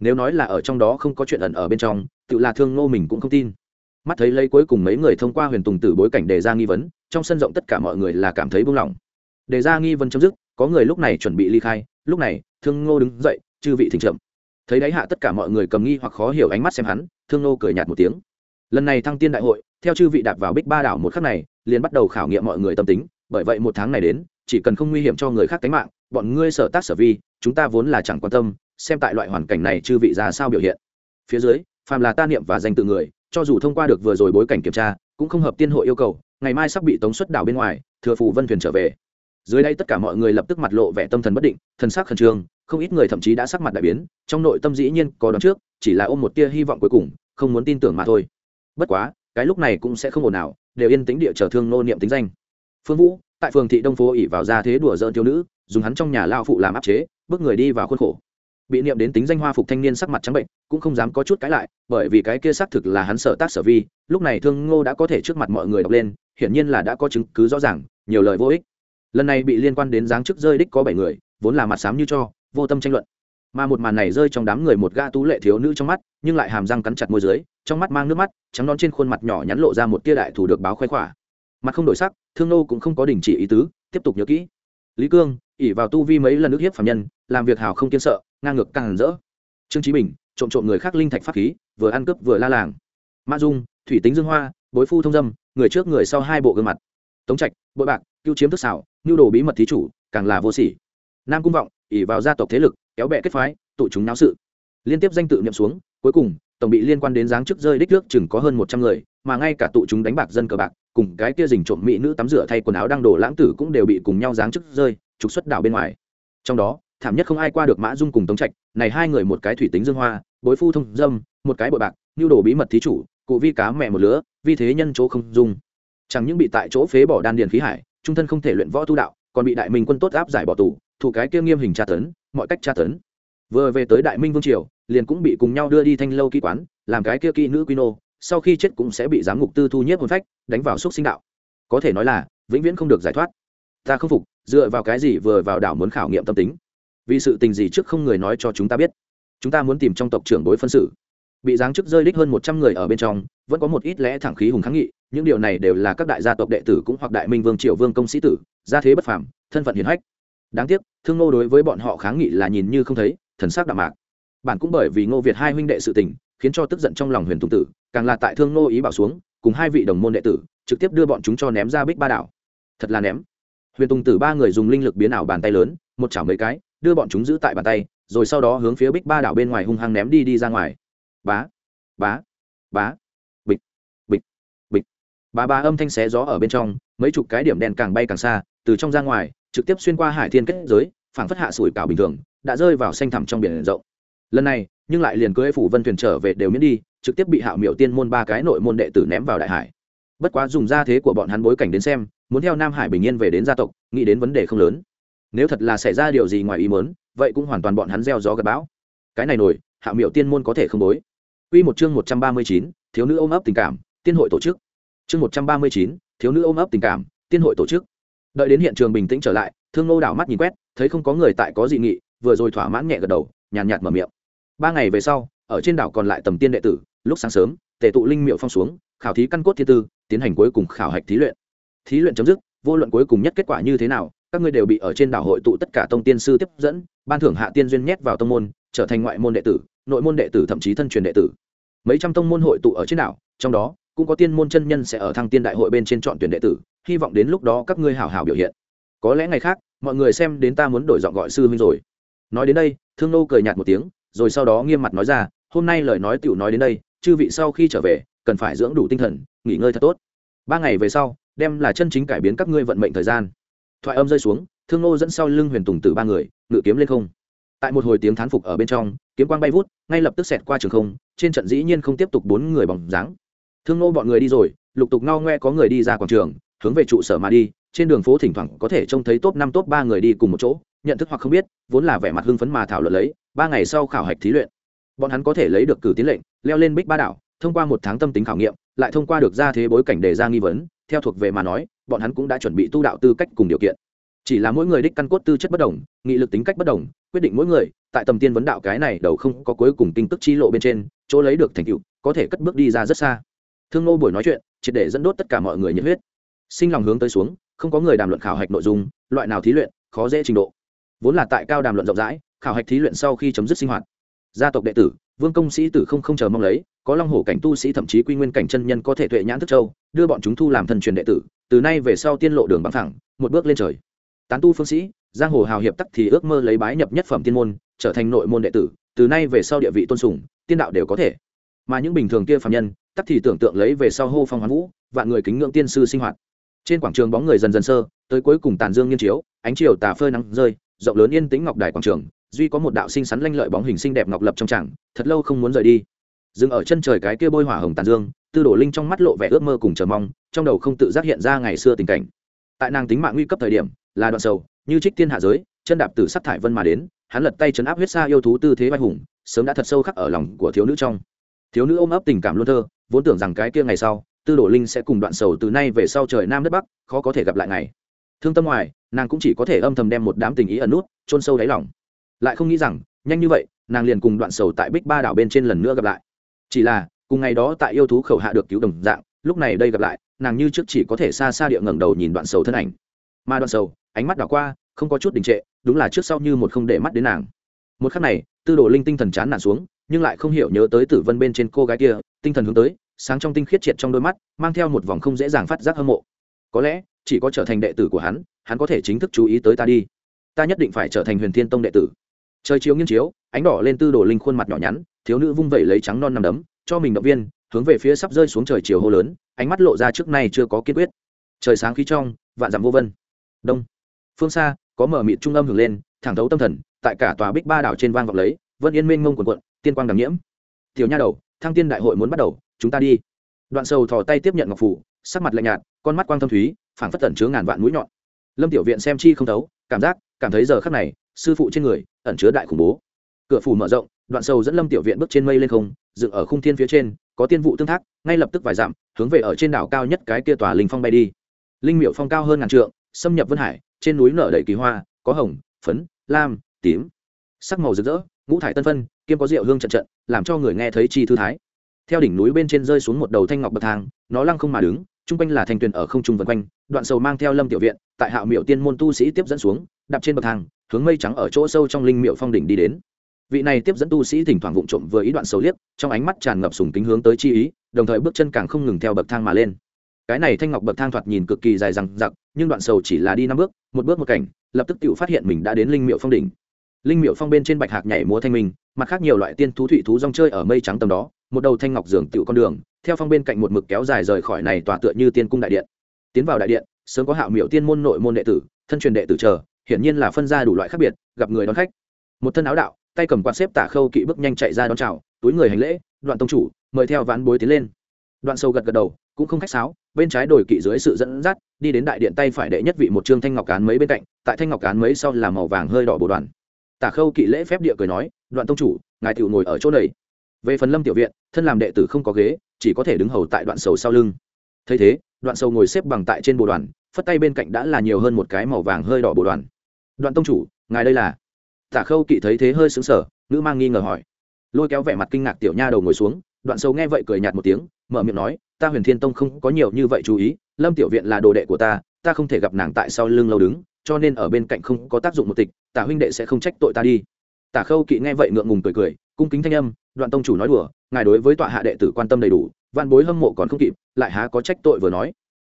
Nếu nói là ở trong đó không có chuyện ẩn ở bên trong, tự là thương ngô mình cũng không tin. Mắt thấy lấy cuối cùng mấy người thông qua huyền tùng tử bối cảnh đề ra nghi vấn, trong sân rộng tất cả mọi người là cảm thấy buông lỏng đề ra nghi vấn chấm dứt, có người lúc này chuẩn bị ly khai, lúc này, thương ngô đứng dậy, chư vị thỉnh chậm. Thấy đáy hạ tất cả mọi người cầm nghi hoặc khó hiểu ánh mắt xem hắn, thương Ngô cười nhạt một tiếng. Lần này thăng tiên đại hội, theo chư vị đạp vào bích ba đảo một khắc này, liền bắt đầu khảo nghiệm mọi người tâm tính, bởi vậy một tháng này đến chỉ cần không nguy hiểm cho người khác tính mạng, bọn ngươi sở tác sở vi, chúng ta vốn là chẳng quan tâm, xem tại loại hoàn cảnh này chư vị ra sao biểu hiện. Phía dưới, phàm là ta niệm và danh tự người, cho dù thông qua được vừa rồi bối cảnh kiểm tra, cũng không hợp tiên hội yêu cầu, ngày mai sắp bị tống xuất đảo bên ngoài, thừa phủ vân thuyền trở về. Dưới đây tất cả mọi người lập tức mặt lộ vẻ tâm thần bất định, thần sắc khẩn trương, không ít người thậm chí đã sắc mặt đại biến, trong nội tâm dĩ nhiên có đón trước, chỉ là ôm một tia hy vọng cuối cùng, không muốn tin tưởng mà thôi. Bất quá, cái lúc này cũng sẽ không ồn nào đều yên tĩnh địa chờ thương nô niệm tính danh. Phương vũ tại phường thị đông phố ỉ vào ra thế đùa dỡn thiếu nữ, dùng hắn trong nhà lao phụ làm áp chế, bước người đi vào khuôn khổ. Bị niệm đến tính danh hoa phục thanh niên sắc mặt trắng bệnh, cũng không dám có chút cãi lại, bởi vì cái kia xác thực là hắn sợ tác sở vi, lúc này thương ngô đã có thể trước mặt mọi người đọc lên, hiển nhiên là đã có chứng cứ rõ ràng, nhiều lời vô ích. Lần này bị liên quan đến dáng chức rơi đích có bảy người, vốn là mặt sám như cho, vô tâm tranh luận. Mà một màn này rơi trong đám người một ga tú lệ thiếu nữ trong mắt, nhưng lại hàm răng cắn chặt môi dưới, trong mắt mang nước mắt, trắng non trên khuôn mặt nhỏ nhắn lộ ra một tia đại thủ được báo khoe khỏa mặt không đổi sắc thương nô cũng không có đình chỉ ý tứ, tiếp tục nhớ kỹ. Lý cương ỉ vào tu vi mấy lần ức hiếp phạm nhân, làm việc hào không kiên sợ, ngang ngược càng hẳn rỡ. Trương trí bình, trộm trộm người khác linh thạch pháp khí, vừa ăn cướp vừa la làng. Ma dung, thủy tính dương hoa, bối phu thông dâm, người trước người sau hai bộ gương mặt. Tống trạch, bội bạc cứu chiếm thức xảo nhu đồ bí mật thí chủ, càng là vô sỉ. Nam cung vọng ỉ vào gia tộc thế lực, kéo bẹ kết phái, tụ chúng náo sự. Liên tiếp danh tự niệm xuống, cuối cùng, tổng bị liên quan đến dáng chức rơi đích nước chừng có hơn một trăm người, mà ngay cả tụ chúng đánh bạc dân cờ bạc cùng cái kia dình trộm mỹ nữ tắm rửa thay quần áo đang đổ lãng tử cũng đều bị cùng nhau giáng chức rơi, trục xuất đảo bên ngoài. Trong đó, thảm nhất không ai qua được mã dung cùng tống trạch, này hai người một cái thủy tính dương hoa, bối phu thông dâm, một cái bội bạc nhu đồ bí mật thí chủ, cụ vi cá mẹ một lứa, vi thế nhân chỗ không dung. Chẳng những bị tại chỗ phế bỏ đan điền khí hải, trung thân không thể luyện võ tu đạo, còn bị đại minh quân tốt áp giải bỏ tù, thủ cái kia nghiêm hình tra tấn, mọi cách tra tấn. Vừa về tới đại minh vương triều, liền cũng bị cùng nhau đưa đi thanh lâu ký quán, làm cái kia kỹ nữ quy nô sau khi chết cũng sẽ bị giám ngục tư thu nhiếp hồn phách, đánh vào xúc sinh đạo. Có thể nói là, vĩnh viễn không được giải thoát. Ta không phục, dựa vào cái gì vừa vào đảo muốn khảo nghiệm tâm tính? Vì sự tình gì trước không người nói cho chúng ta biết? Chúng ta muốn tìm trong tộc trưởng đối phân xử. Bị giáng chức rơi đích hơn một trăm người ở bên trong, vẫn có một ít lẽ thẳng khí hùng kháng nghị, những điều này đều là các đại gia tộc đệ tử cũng hoặc đại minh vương triều vương công sĩ tử, gia thế bất phàm, thân phận hiền hách. Đáng tiếc, thương ngô đối với bọn họ kháng nghị là nhìn như không thấy, thần sắc đạm mạc. Bản cũng bởi vì ngô việt hai huynh đệ sự tình khiến cho tức giận trong lòng huyền tùng tử, càng là tại thương ngô ý bảo xuống, cùng hai vị đồng môn đệ tử, trực tiếp đưa bọn chúng cho ném ra bích ba đảo. Thật là ném. Huyền tùng tử ba người dùng linh lực biến ảo bàn tay lớn, một chảo mấy cái, đưa bọn chúng giữ tại bàn tay, rồi sau đó hướng phía bích ba đảo bên ngoài hung hăng ném đi đi ra ngoài. Bá bá bá, bịch bịch bịch. Bá bá âm thanh xé gió ở bên trong, mấy chục cái điểm đèn càng bay càng xa, từ trong ra ngoài, trực tiếp xuyên qua hải thiên kết giới, phảng phất hạ sủi cảo bình thường, đã rơi vào xanh thẳm trong biển rộng. Lần này nhưng lại liền cưỡi phủ vân thuyền trở về đều miễn đi trực tiếp bị hạo miểu tiên môn ba cái nội môn đệ tử ném vào đại hải bất quá dùng ra thế của bọn hắn bối cảnh đến xem muốn theo nam hải bình yên về đến gia tộc nghĩ đến vấn đề không lớn nếu thật là xảy ra điều gì ngoài ý muốn vậy cũng hoàn toàn bọn hắn gieo gió gặp bão cái này nổi hạ miệu tiên môn có thể không bối Quy một chương một trăm ba mươi chín, thiếu nữ ôm ấp tình cảm, tiên hội tổ chức. Chương một trăm ba mươi chín, thiếu nữ ôm ấp tình cảm, tiên hội tổ chức. Đợi đến hiện trường bình tĩnh trở lại, Thương Nô đảo mắt nhìn quét, thấy không có người tại có dị nghị, vừa rồi thỏa mãn nhẹ gật đầu, nhàn nhạt mở miệng. Ba ngày về sau, ở trên đảo còn lại tầm tiên đệ tử, lúc sáng sớm, tề tụ linh miệu phong xuống, khảo thí căn cốt thiên tư, tiến hành cuối cùng khảo hạch thí luyện. Thí luyện chấm dứt, vô luận cuối cùng nhất kết quả như thế nào, các ngươi đều bị ở trên đảo hội tụ tất cả tông tiên sư tiếp dẫn ban thưởng hạ tiên duyên nhét vào tông môn trở thành ngoại môn đệ tử nội môn đệ tử thậm chí thân truyền đệ tử. Mấy trăm tông môn hội tụ ở trên đảo trong đó cũng có tiên môn chân nhân sẽ ở thăng tiên đại hội bên trên chọn tuyển đệ tử hy vọng đến lúc đó các ngươi hảo hảo biểu hiện. Có lẽ ngày khác mọi người xem đến ta muốn đổi giọng gọi sư huynh rồi. Nói đến đây thương nô cười nhạt một tiếng rồi sau đó nghiêm mặt nói ra, hôm nay lời nói tiểu nói đến đây, chư vị sau khi trở về, cần phải dưỡng đủ tinh thần, nghỉ ngơi thật tốt. Ba ngày về sau, đem là chân chính cải biến các ngươi vận mệnh thời gian. Thoại âm rơi xuống, thương nô dẫn sau lưng huyền tùng tử ba người, ngự kiếm lên không. Tại một hồi tiếng thán phục ở bên trong, kiếm quang bay vút, ngay lập tức xẹt qua trường không, trên trận dĩ nhiên không tiếp tục bốn người bỏng dáng. Thương nô bọn người đi rồi, lục tục ngao ngoe có người đi ra quảng trường, hướng về trụ sở mà đi, trên đường phố thỉnh thoảng có thể trông thấy top năm, top ba người đi cùng một chỗ nhận thức hoặc không biết, vốn là vẻ mặt hưng phấn mà thảo luận lấy, ba ngày sau khảo hạch thí luyện. Bọn hắn có thể lấy được cử tiến lệnh, leo lên bích ba đảo, thông qua một tháng tâm tính khảo nghiệm, lại thông qua được ra thế bối cảnh đề ra nghi vấn, theo thuộc về mà nói, bọn hắn cũng đã chuẩn bị tu đạo tư cách cùng điều kiện. Chỉ là mỗi người đích căn cốt tư chất bất đồng, nghị lực tính cách bất đồng, quyết định mỗi người, tại tầm tiên vấn đạo cái này đầu không có cuối cùng tinh tức chi lộ bên trên, chỗ lấy được thành tựu, có thể cất bước đi ra rất xa. Thương nô buổi nói chuyện, triệt để dẫn đốt tất cả mọi người nhiệt huyết. Sinh lòng hướng tới xuống, không có người đàm luận khảo hạch nội dung, loại nào thí luyện, khó dễ trình độ vốn là tại cao đàm luận rộng rãi, khảo hạch thí luyện sau khi chấm dứt sinh hoạt. Gia tộc đệ tử, vương công sĩ tử không không chờ mong lấy, có long hổ cảnh tu sĩ thậm chí quy nguyên cảnh chân nhân có thể tuệ nhãn thức châu, đưa bọn chúng thu làm thần truyền đệ tử, từ nay về sau tiên lộ đường bằng thẳng, một bước lên trời. Tán tu phương sĩ, giang hồ hào hiệp tắc thì ước mơ lấy bái nhập nhất phẩm tiên môn, trở thành nội môn đệ tử, từ nay về sau địa vị tôn sùng, tiên đạo đều có thể. Mà những bình thường kia phạm nhân, tắc thì tưởng tượng lấy về sau hô phong hoán vũ, vạn người kính ngưỡng tiên sư sinh hoạt. Trên quảng trường bóng người dần dần sơ, tới cuối cùng tàn dương nghiên chiếu, ánh chiều tà phơi nắng rơi rộng lớn yên tĩnh ngọc đài quảng trường, duy có một đạo sinh sắn lanh lợi bóng hình xinh đẹp ngọc lập trong tràng, thật lâu không muốn rời đi. Dừng ở chân trời cái kia bôi hỏa hồng tàn dương, tư đổ linh trong mắt lộ vẻ ước mơ cùng chờ mong, trong đầu không tự giác hiện ra ngày xưa tình cảnh. Tại nàng tính mạng nguy cấp thời điểm, là đoạn sầu, như trích thiên hạ giới, chân đạp từ sắc thải vân mà đến, hắn lật tay chấn áp huyết xa yêu thú tư thế vai hùng, sớm đã thật sâu khắc ở lòng của thiếu nữ trong. Thiếu nữ ôm ấp tình cảm luôn thơ, vốn tưởng rằng cái kia ngày sau, tư đổ linh sẽ cùng đoạn sầu từ nay về sau trời nam đất bắc, khó có thể gặp lại ngày thương tâm ngoài, nàng cũng chỉ có thể âm thầm đem một đám tình ý ẩn nút trôn sâu đáy lòng. Lại không nghĩ rằng, nhanh như vậy, nàng liền cùng đoạn sầu tại bích ba đảo bên trên lần nữa gặp lại. Chỉ là, cùng ngày đó tại yêu thú khẩu hạ được cứu đồng dạng, lúc này đây gặp lại, nàng như trước chỉ có thể xa xa địa ngẩng đầu nhìn đoạn sầu thân ảnh. Mà đoạn sầu, ánh mắt đảo qua, không có chút đình trệ, đúng là trước sau như một không để mắt đến nàng. Một khắc này, tư đồ linh tinh thần chán nản xuống, nhưng lại không hiểu nhớ tới tử vân bên trên cô gái kia, tinh thần hướng tới, sáng trong tinh khiết triệt trong đôi mắt, mang theo một vòng không dễ dàng phát giác hâm mộ. Có lẽ chỉ có trở thành đệ tử của hắn hắn có thể chính thức chú ý tới ta đi. Ta nhất định phải trở thành huyền thiên tông đệ tử. Trời chiếu nghiêng chiếu, ánh đỏ lên tư đồ linh khuôn mặt nhỏ nhắn, thiếu nữ vung vẩy lấy trắng non nằm đấm, cho mình động viên, hướng về phía sắp rơi xuống trời chiều hô lớn, ánh mắt lộ ra trước nay chưa có kiên quyết. Trời sáng khí trong, vạn dặm vô vân. Đông. Phương xa, có mở mịt trung âm hưởng lên, thẳng thấu tâm thần, tại cả tòa bích ba đảo trên vang vọng lấy, vân yên mênh mông quần quận tiên quang đàm nhiễm. Tiểu nha đầu, thăng tiên đại hội muốn bắt đầu, chúng ta đi. Đoạn sầu thò tay tiếp nhận ngọc phủ, sắc mặt lạnh nhạt, con mắt quang thâm thúy phảng phất tẩn chứa ngàn vạn mũi nhọn. Lâm tiểu viện xem chi không thấu, cảm giác, cảm thấy giờ khắc này, sư phụ trên người, ẩn chứa đại khủng bố. Cửa phủ mở rộng, đoạn sầu dẫn lâm tiểu viện bước trên mây lên không, dựng ở khung thiên phía trên, có tiên vụ tương thác, ngay lập tức vài dặm, hướng về ở trên đảo cao nhất cái kia tòa linh phong bay đi. Linh miệu phong cao hơn ngàn trượng, xâm nhập vân hải, trên núi nở đầy kỳ hoa, có hồng, phấn, lam, tím. Sắc màu rực rỡ, ngũ thải tân phân, kiêm có rượu hương trận trận, làm cho người nghe thấy chi thư thái. Theo đỉnh núi bên trên rơi xuống một đầu thanh ngọc bậc thang, nó lăng không mà đứng chung quanh là thành tuyền ở không trung vân quanh, đoạn sầu mang theo lâm tiểu viện, tại hạo miểu tiên môn tu sĩ tiếp dẫn xuống, đạp trên bậc thang, hướng mây trắng ở chỗ sâu trong linh miệu phong đỉnh đi đến. Vị này tiếp dẫn tu sĩ thỉnh thoảng vụng trộm vừa ý đoạn sầu liếc, trong ánh mắt tràn ngập sùng kính hướng tới chi ý, đồng thời bước chân càng không ngừng theo bậc thang mà lên. Cái này thanh ngọc bậc thang thoạt nhìn cực kỳ dài rằng giặc nhưng đoạn sầu chỉ là đi năm bước, một bước một cảnh, lập tức tự phát hiện mình đã đến linh miệu phong đỉnh. Linh miệu phong bên trên bạch hạc nhảy múa thanh minh, mặt khác nhiều loại tiên thú thủy thú rong chơi ở mây trắng tầm đó một đầu thanh ngọc giường tựu con đường, theo phong bên cạnh một mực kéo dài rời khỏi này tòa tựa như tiên cung đại điện. Tiến vào đại điện, sớm có hạo miệu tiên môn nội môn đệ tử, thân truyền đệ tử chờ, hiển nhiên là phân ra đủ loại khác biệt, gặp người đón khách. Một thân áo đạo, tay cầm quạt xếp tả khâu kỵ bước nhanh chạy ra đón chào, túi người hành lễ, đoạn tông chủ, mời theo ván bối tiến lên. Đoạn sâu gật gật đầu, cũng không khách sáo, bên trái đổi kỵ dưới sự dẫn dắt, đi đến đại điện tay phải đệ nhất vị một trương thanh ngọc cán mấy bên cạnh, tại thanh ngọc cán mấy sau là màu vàng hơi đỏ bồ đoàn. Tả khâu kỵ lễ phép địa cười nói, đoạn tông chủ, ngài tiểu ngồi ở chỗ này về phần lâm tiểu viện, thân làm đệ tử không có ghế, chỉ có thể đứng hầu tại đoạn sầu sau lưng. Thấy thế, đoạn sầu ngồi xếp bằng tại trên bộ đoàn, phất tay bên cạnh đã là nhiều hơn một cái màu vàng hơi đỏ bộ đoàn. Đoạn tông chủ, ngài đây là? Tả khâu kỵ thấy thế hơi xứng sở nữ mang nghi ngờ hỏi. Lôi kéo vẻ mặt kinh ngạc tiểu nha đầu ngồi xuống, đoạn sầu nghe vậy cười nhạt một tiếng, mở miệng nói, ta huyền thiên tông không có nhiều như vậy chú ý, lâm tiểu viện là đồ đệ của ta ta không thể gặp nàng tại sau lưng lâu đứng, cho nên ở bên cạnh không có tác dụng một tịch, tả huynh đệ sẽ không trách tội ta đi. Tả khâu kỵ nghe vậy ngượng ngùng cười cười cung kính thanh âm, đoạn tông chủ nói đùa, ngài đối với tọa hạ đệ tử quan tâm đầy đủ văn bối hâm mộ còn không kịp, lại há có trách tội vừa nói.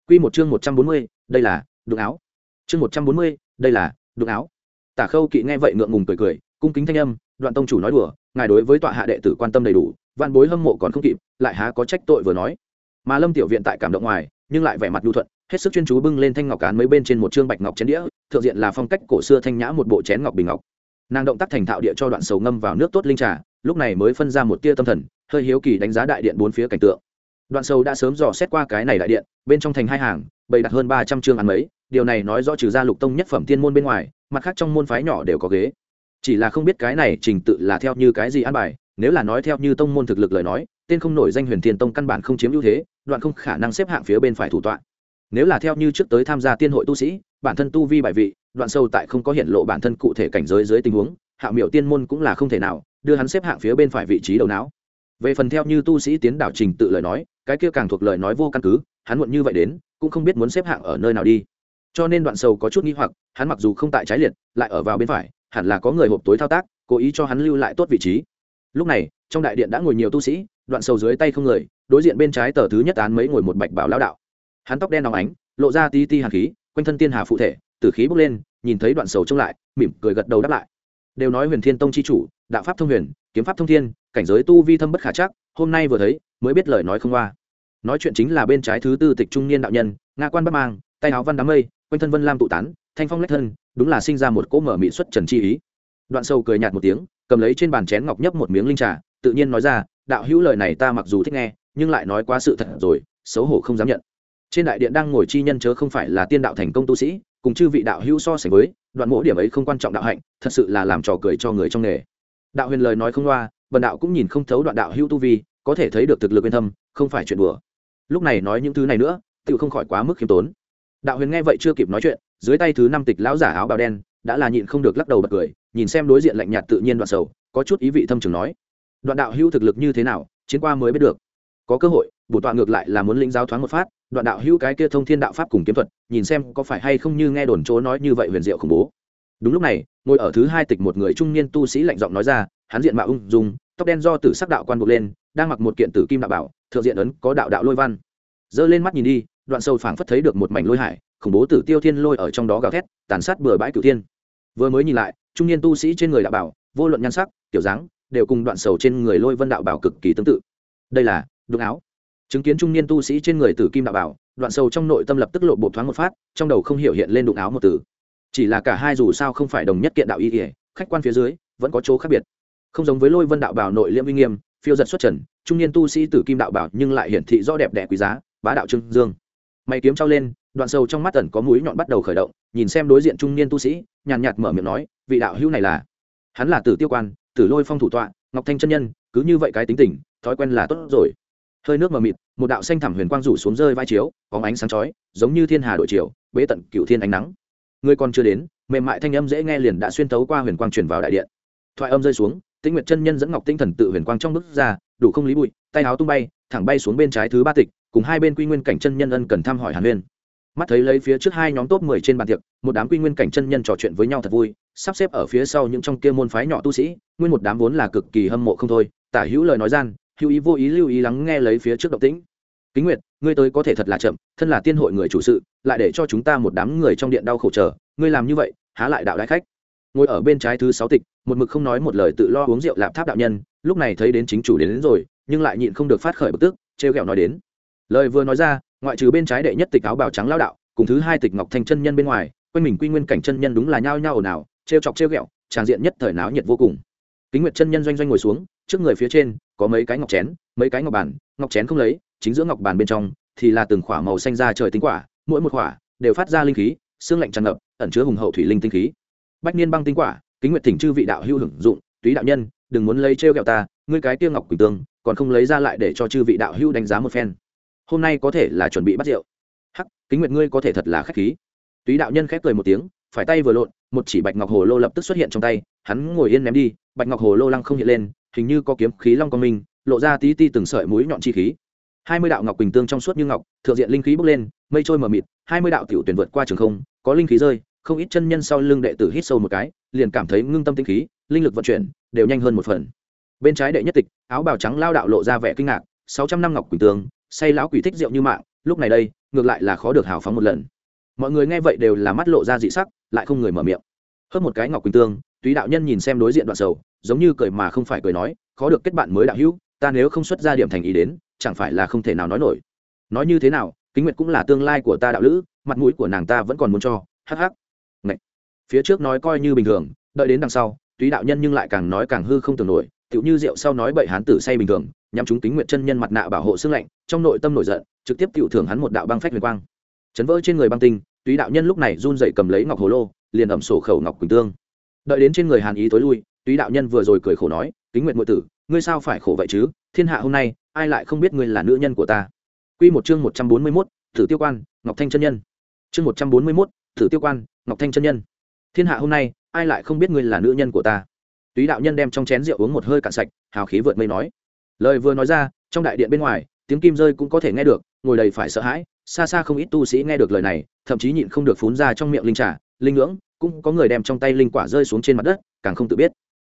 Quy một chương một trăm bốn mươi, đây là đụng áo. Chương một trăm bốn mươi, đây là đụng áo. Tả khâu kỵ nghe vậy ngượng ngùng cười cười, cung kính thanh âm, đoạn tông chủ nói đùa, ngài đối với tọa hạ đệ tử quan tâm đầy đủ văn bối hâm mộ còn không kịp, lại há có trách tội vừa nói. Mà lâm tiểu viện tại cảm động ngoài, nhưng lại vẻ mặt lưu thuận, hết sức chuyên chú bưng lên thanh ngọc cán mấy bên trên một chương bạch ngọc chén đĩa, thượng diện là phong cách cổ xưa thanh nhã một bộ chén ngọc bình ngọc. Nàng động tác thành thạo địa cho đoạn sầu ngâm vào nước tốt linh trà lúc này mới phân ra một tia tâm thần, hơi hiếu kỳ đánh giá đại điện bốn phía cảnh tượng. Đoạn sầu đã sớm dò xét qua cái này đại điện, bên trong thành hai hàng, bày đặt hơn ba trăm chương ăn mấy, điều này nói rõ trừ ra lục tông nhất phẩm tiên môn bên ngoài, mặt khác trong môn phái nhỏ đều có ghế. Chỉ là không biết cái này trình tự là theo như cái gì ăn bài, nếu là nói theo như tông môn thực lực lời nói, tên không nổi danh huyền thiên tông căn bản không chiếm ưu thế, đoạn không khả năng xếp hạng phía bên phải thủ tọa nếu là theo như trước tới tham gia tiên hội tu sĩ, bản thân tu vi bại vị, đoạn sâu tại không có hiện lộ bản thân cụ thể cảnh giới dưới tình huống, hạ miểu tiên môn cũng là không thể nào đưa hắn xếp hạng phía bên phải vị trí đầu não. Về phần theo như tu sĩ tiến đảo trình tự lời nói, cái kia càng thuộc lời nói vô căn cứ, hắn muộn như vậy đến, cũng không biết muốn xếp hạng ở nơi nào đi. Cho nên đoạn sầu có chút nghi hoặc, hắn mặc dù không tại trái liệt, lại ở vào bên phải, hẳn là có người hộp tối thao tác, cố ý cho hắn lưu lại tốt vị trí. Lúc này, trong đại điện đã ngồi nhiều tu sĩ, đoạn sầu dưới tay không người, đối diện bên trái tờ thứ nhất án mấy ngồi một bạch bảo lao đạo hắn tóc đen óng ánh, lộ ra ti ti hàn khí, quanh thân tiên hà phụ thể, tử khí bốc lên, nhìn thấy đoạn sầu trông lại, mỉm cười gật đầu đáp lại. Đều nói huyền thiên tông c h i chủ, đạo pháp thông huyền, kiếm pháp thông thiên, cảnh giới tu vi thâm bất khả chắc, hôm nay vừa thấy, mới biết lời nói không qua. Nói chuyện chính là bên trái thứ tư tịch trung niên đạo nhân, nga quan bắc mang, tay áo văn đám mây, quanh thân vân lam tụ tán, thanh phong lách thân, đúng là sinh ra một cỗ mở mỹ xuất trần chi ý. Đoạn sâu cười nhạt một tiếng, cầm lấy trên bàn chén ngọc nhấp một miếng linh trà, tự nhiên nói ra, đạo hữu lời này ta mặc dù thích nghe, nhưng lại nói quá sự thật rồi, xấu hổ không dám nhận trên đại điện đang ngồi chi nhân chớ không phải là tiên đạo thành công tu sĩ, cùng chư vị đạo hữu so sánh với, đoạn mỗi điểm ấy không quan trọng đạo hạnh, thật sự là làm trò cười cho người trong nghề. Đạo huyền lời nói không loa, bần đạo cũng nhìn không thấu đoạn đạo hữu tu vi, có thể thấy được thực lực yên thâm, không phải chuyện đùa. Lúc này nói những thứ này nữa tự không khỏi quá mức khiêm tốn. Đạo huyền nghe vậy chưa kịp nói chuyện, dưới tay thứ năm tịch lão giả áo bào đen, đã là nhịn không được lắc đầu bật cười, nhìn xem đối diện lạnh nhạt tự nhiên đoạn sầu, có chút ý vị thâm trường nói. Đoạn đạo hữu thực lực như thế nào, chiến qua mới biết được. Có cơ hội, bổ tọa ngược lại là muốn lĩnh giáo thoáng một phát đoạn đạo hữu cái kia thông thiên đạo pháp cùng kiếm thuật, nhìn xem có phải hay không như nghe đồn chỗ nói như vậy huyền diệu khủng bố. Đúng lúc này, ngồi ở thứ hai tịch một người trung niên tu sĩ lạnh giọng nói ra, hắn diện mạo ung dung, tóc đen do tử sắc đạo quan buộc lên, đang mặc một kiện tử kim đạo bảo, thượng diện ấn có đạo đạo lôi văn. Giơ lên mắt nhìn đi, đoạn sâu phảng phất thấy được một mảnh lôi hải, khủng bố tử tiêu thiên lôi ở trong đó gào thét, tàn sát bừa bãi cửu thiên. Vừa mới nhìn lại, trung niên tu sĩ trên người đạo bảo, vô luận nhan sắc, kiểu dáng, đều cùng đoạn sầu trên người lôi vân đạo bảo cực kỳ tương tự. Đây là đúng áo chứng kiến trung niên tu sĩ trên người tử kim đạo bảo, đoạn sâu trong nội tâm lập tức lộ bộ thoáng một phát, trong đầu không hiểu hiện lên đụng áo một từ. Chỉ là cả hai dù sao không phải đồng nhất kiện đạo y ỉa khách quan phía dưới, vẫn có chỗ khác biệt. Không giống với lôi vân đạo bảo nội liễm uy nghiêm, phiêu giật xuất trần, trung niên tu sĩ tử kim đạo bảo nhưng lại hiển thị rõ đẹp đẽ quý giá, bá đạo trưng dương. Mày kiếm trao lên, đoạn sâu trong mắt tẩn có mũi nhọn bắt đầu khởi động, nhìn xem đối diện trung niên tu sĩ, nhàn nhạt mở miệng nói, vị đạo hữu này là? Hắn là tử tiêu quan, tử lôi phong thủ tọa, ngọc thanh chân nhân, cứ như vậy cái tính tình, thói quen là tốt rồi hơi nước mờ mịt, một đạo xanh thẳm huyền quang rủ xuống rơi vai chiếu có ánh sáng chói, giống như thiên hà đội chiều bế tận cựu thiên ánh nắng. Người còn chưa đến, mềm mại thanh âm dễ nghe liền đã xuyên tấu qua huyền quang truyền vào đại điện. Thoại âm rơi xuống, tĩnh nguyệt chân nhân dẫn ngọc tinh thần tự huyền quang trong bức ra, đủ không lý bụi, tay áo tung bay, thẳng bay xuống bên trái thứ ba tịch, cùng hai bên quy nguyên cảnh chân nhân ân cần thăm hỏi hàn huyên. Mắt thấy lấy phía trước hai nhóm top mười trên bàn tiệc, một đám quy nguyên cảnh chân nhân trò chuyện với nhau thật vui, sắp xếp ở phía sau những trong kia môn phái nhỏ tu sĩ, nguyên một đám vốn là cực kỳ hâm mộ không thôi, tả hữu lời nói gian hữu ý vô ý lưu ý lắng nghe lấy phía trước động tĩnh. Kính nguyệt ngươi tới có thể thật là chậm thân là tiên hội người chủ sự lại để cho chúng ta một đám người trong điện đau khổ chờ ngươi làm như vậy há lại đạo đại khách. Ngồi ở bên trái thứ sáu tịch một mực không nói một lời tự lo uống rượu lạp tháp đạo nhân lúc này thấy đến chính chủ đến, đến rồi nhưng lại nhịn không được phát khởi bực tức trêu ghẹo nói đến. Lời vừa nói ra ngoại trừ bên trái đệ nhất tịch áo bào trắng lao đạo cùng thứ hai tịch ngọc thanh chân nhân bên ngoài quanh mình quy nguyên cảnh chân nhân đúng là nhao nhao ồn ào trêu chọc trêu ghẹo tràng diện nhất thời náo nhiệt vô cùng. Kính nguyệt chân nhân doanh doanh ngồi xuống trước người phía trên có mấy cái ngọc chén, mấy cái ngọc bàn, ngọc chén không lấy, chính giữa ngọc bàn bên trong thì là từng khỏa màu xanh ra trời tinh quả, mỗi một khỏa đều phát ra linh khí, xương lạnh tràn ngập, ẩn chứa hùng hậu thủy linh tinh khí. Bách niên băng tinh quả, kính nguyệt thỉnh chư vị đạo hữu hưởng dụng, túy đạo nhân, đừng muốn lấy trêu ghẹo ta, ngươi cái kia ngọc quỳnh tương, còn không lấy ra lại để cho chư vị đạo hữu đánh giá một phen. Hôm nay có thể là chuẩn bị bắt rượu. Hắc, kính nguyệt ngươi có thể thật là khách khí. Túy đạo nhân khép cười một tiếng, phải tay vừa lộn, một chỉ bạch ngọc hồ lô lập tức xuất hiện trong tay, hắn ngồi yên ném đi, bạch ngọc hồ lô lăng không hiện lên hình như có kiếm khí long con minh, lộ ra tí ti từng sợi mũi nhọn chi khí. Hai mươi đạo ngọc quỳnh tương trong suốt như ngọc, thượng diện linh khí bốc lên, mây trôi mờ mịt, hai mươi đạo tiểu tuyển vượt qua trường không, có linh khí rơi, không ít chân nhân sau lưng đệ tử hít sâu một cái, liền cảm thấy ngưng tâm tinh khí, linh lực vận chuyển, đều nhanh hơn một phần. Bên trái đệ nhất tịch, áo bào trắng lao đạo lộ ra vẻ kinh ngạc, sáu trăm năm ngọc quỳnh tương, say lão quỷ thích rượu như mạng, lúc này đây, ngược lại là khó được hào phóng một lần. Mọi người nghe vậy đều là mắt lộ ra dị sắc, lại không người mở miệng. Hớt một cái ngọc quỳnh tương, túy đạo nhân nhìn xem đối diện đoạn sầu giống như cười mà không phải cười nói, khó được kết bạn mới đạo hữu, ta nếu không xuất ra điểm thành ý đến, chẳng phải là không thể nào nói nổi. Nói như thế nào, kính nguyệt cũng là tương lai của ta đạo lữ, mặt mũi của nàng ta vẫn còn muốn cho, hắc hắc. Ngậy. phía trước nói coi như bình thường, đợi đến đằng sau, túy đạo nhân nhưng lại càng nói càng hư không tưởng nổi, tựu như rượu sau nói bậy hán tử say bình thường nhằm chúng kính nguyệt chân nhân mặt nạ bảo hộ xương lạnh, trong nội tâm nổi giận, trực tiếp tựu thưởng hắn một đạo băng phách huyền quang. Chấn vỡ trên người băng tinh, túy đạo nhân lúc này run dậy cầm lấy ngọc hồ lô, liền ẩm sổ khẩu ngọc quỳnh tương. Đợi đến trên người hàn ý tối lui túy đạo nhân vừa rồi cười khổ nói kính nguyện ngụy tử ngươi sao phải khổ vậy chứ thiên hạ hôm nay ai lại không biết ngươi là nữ nhân của ta Quy một chương một trăm bốn mươi 141, Thử Tiêu Quan, Ngọc Thanh chân nhân. Chương một trăm bốn mươi 141, Thử Tiêu Quan, Ngọc Thanh chân nhân. Thiên hạ hôm nay, ai lại không biết ngươi là nữ nhân của ta? Túy đạo nhân đem trong chén rượu uống một hơi cạn sạch, hào khí vượt mây nói. Lời vừa nói ra, trong đại điện bên ngoài, tiếng kim rơi cũng có thể nghe được, ngồi đầy phải sợ hãi, xa xa không ít tu sĩ nghe được lời này, thậm chí nhịn không được phun ra trong miệng linh trà, linh ngưỡng, cũng có người đem trong tay linh quả rơi xuống trên mặt đất càng không tự biết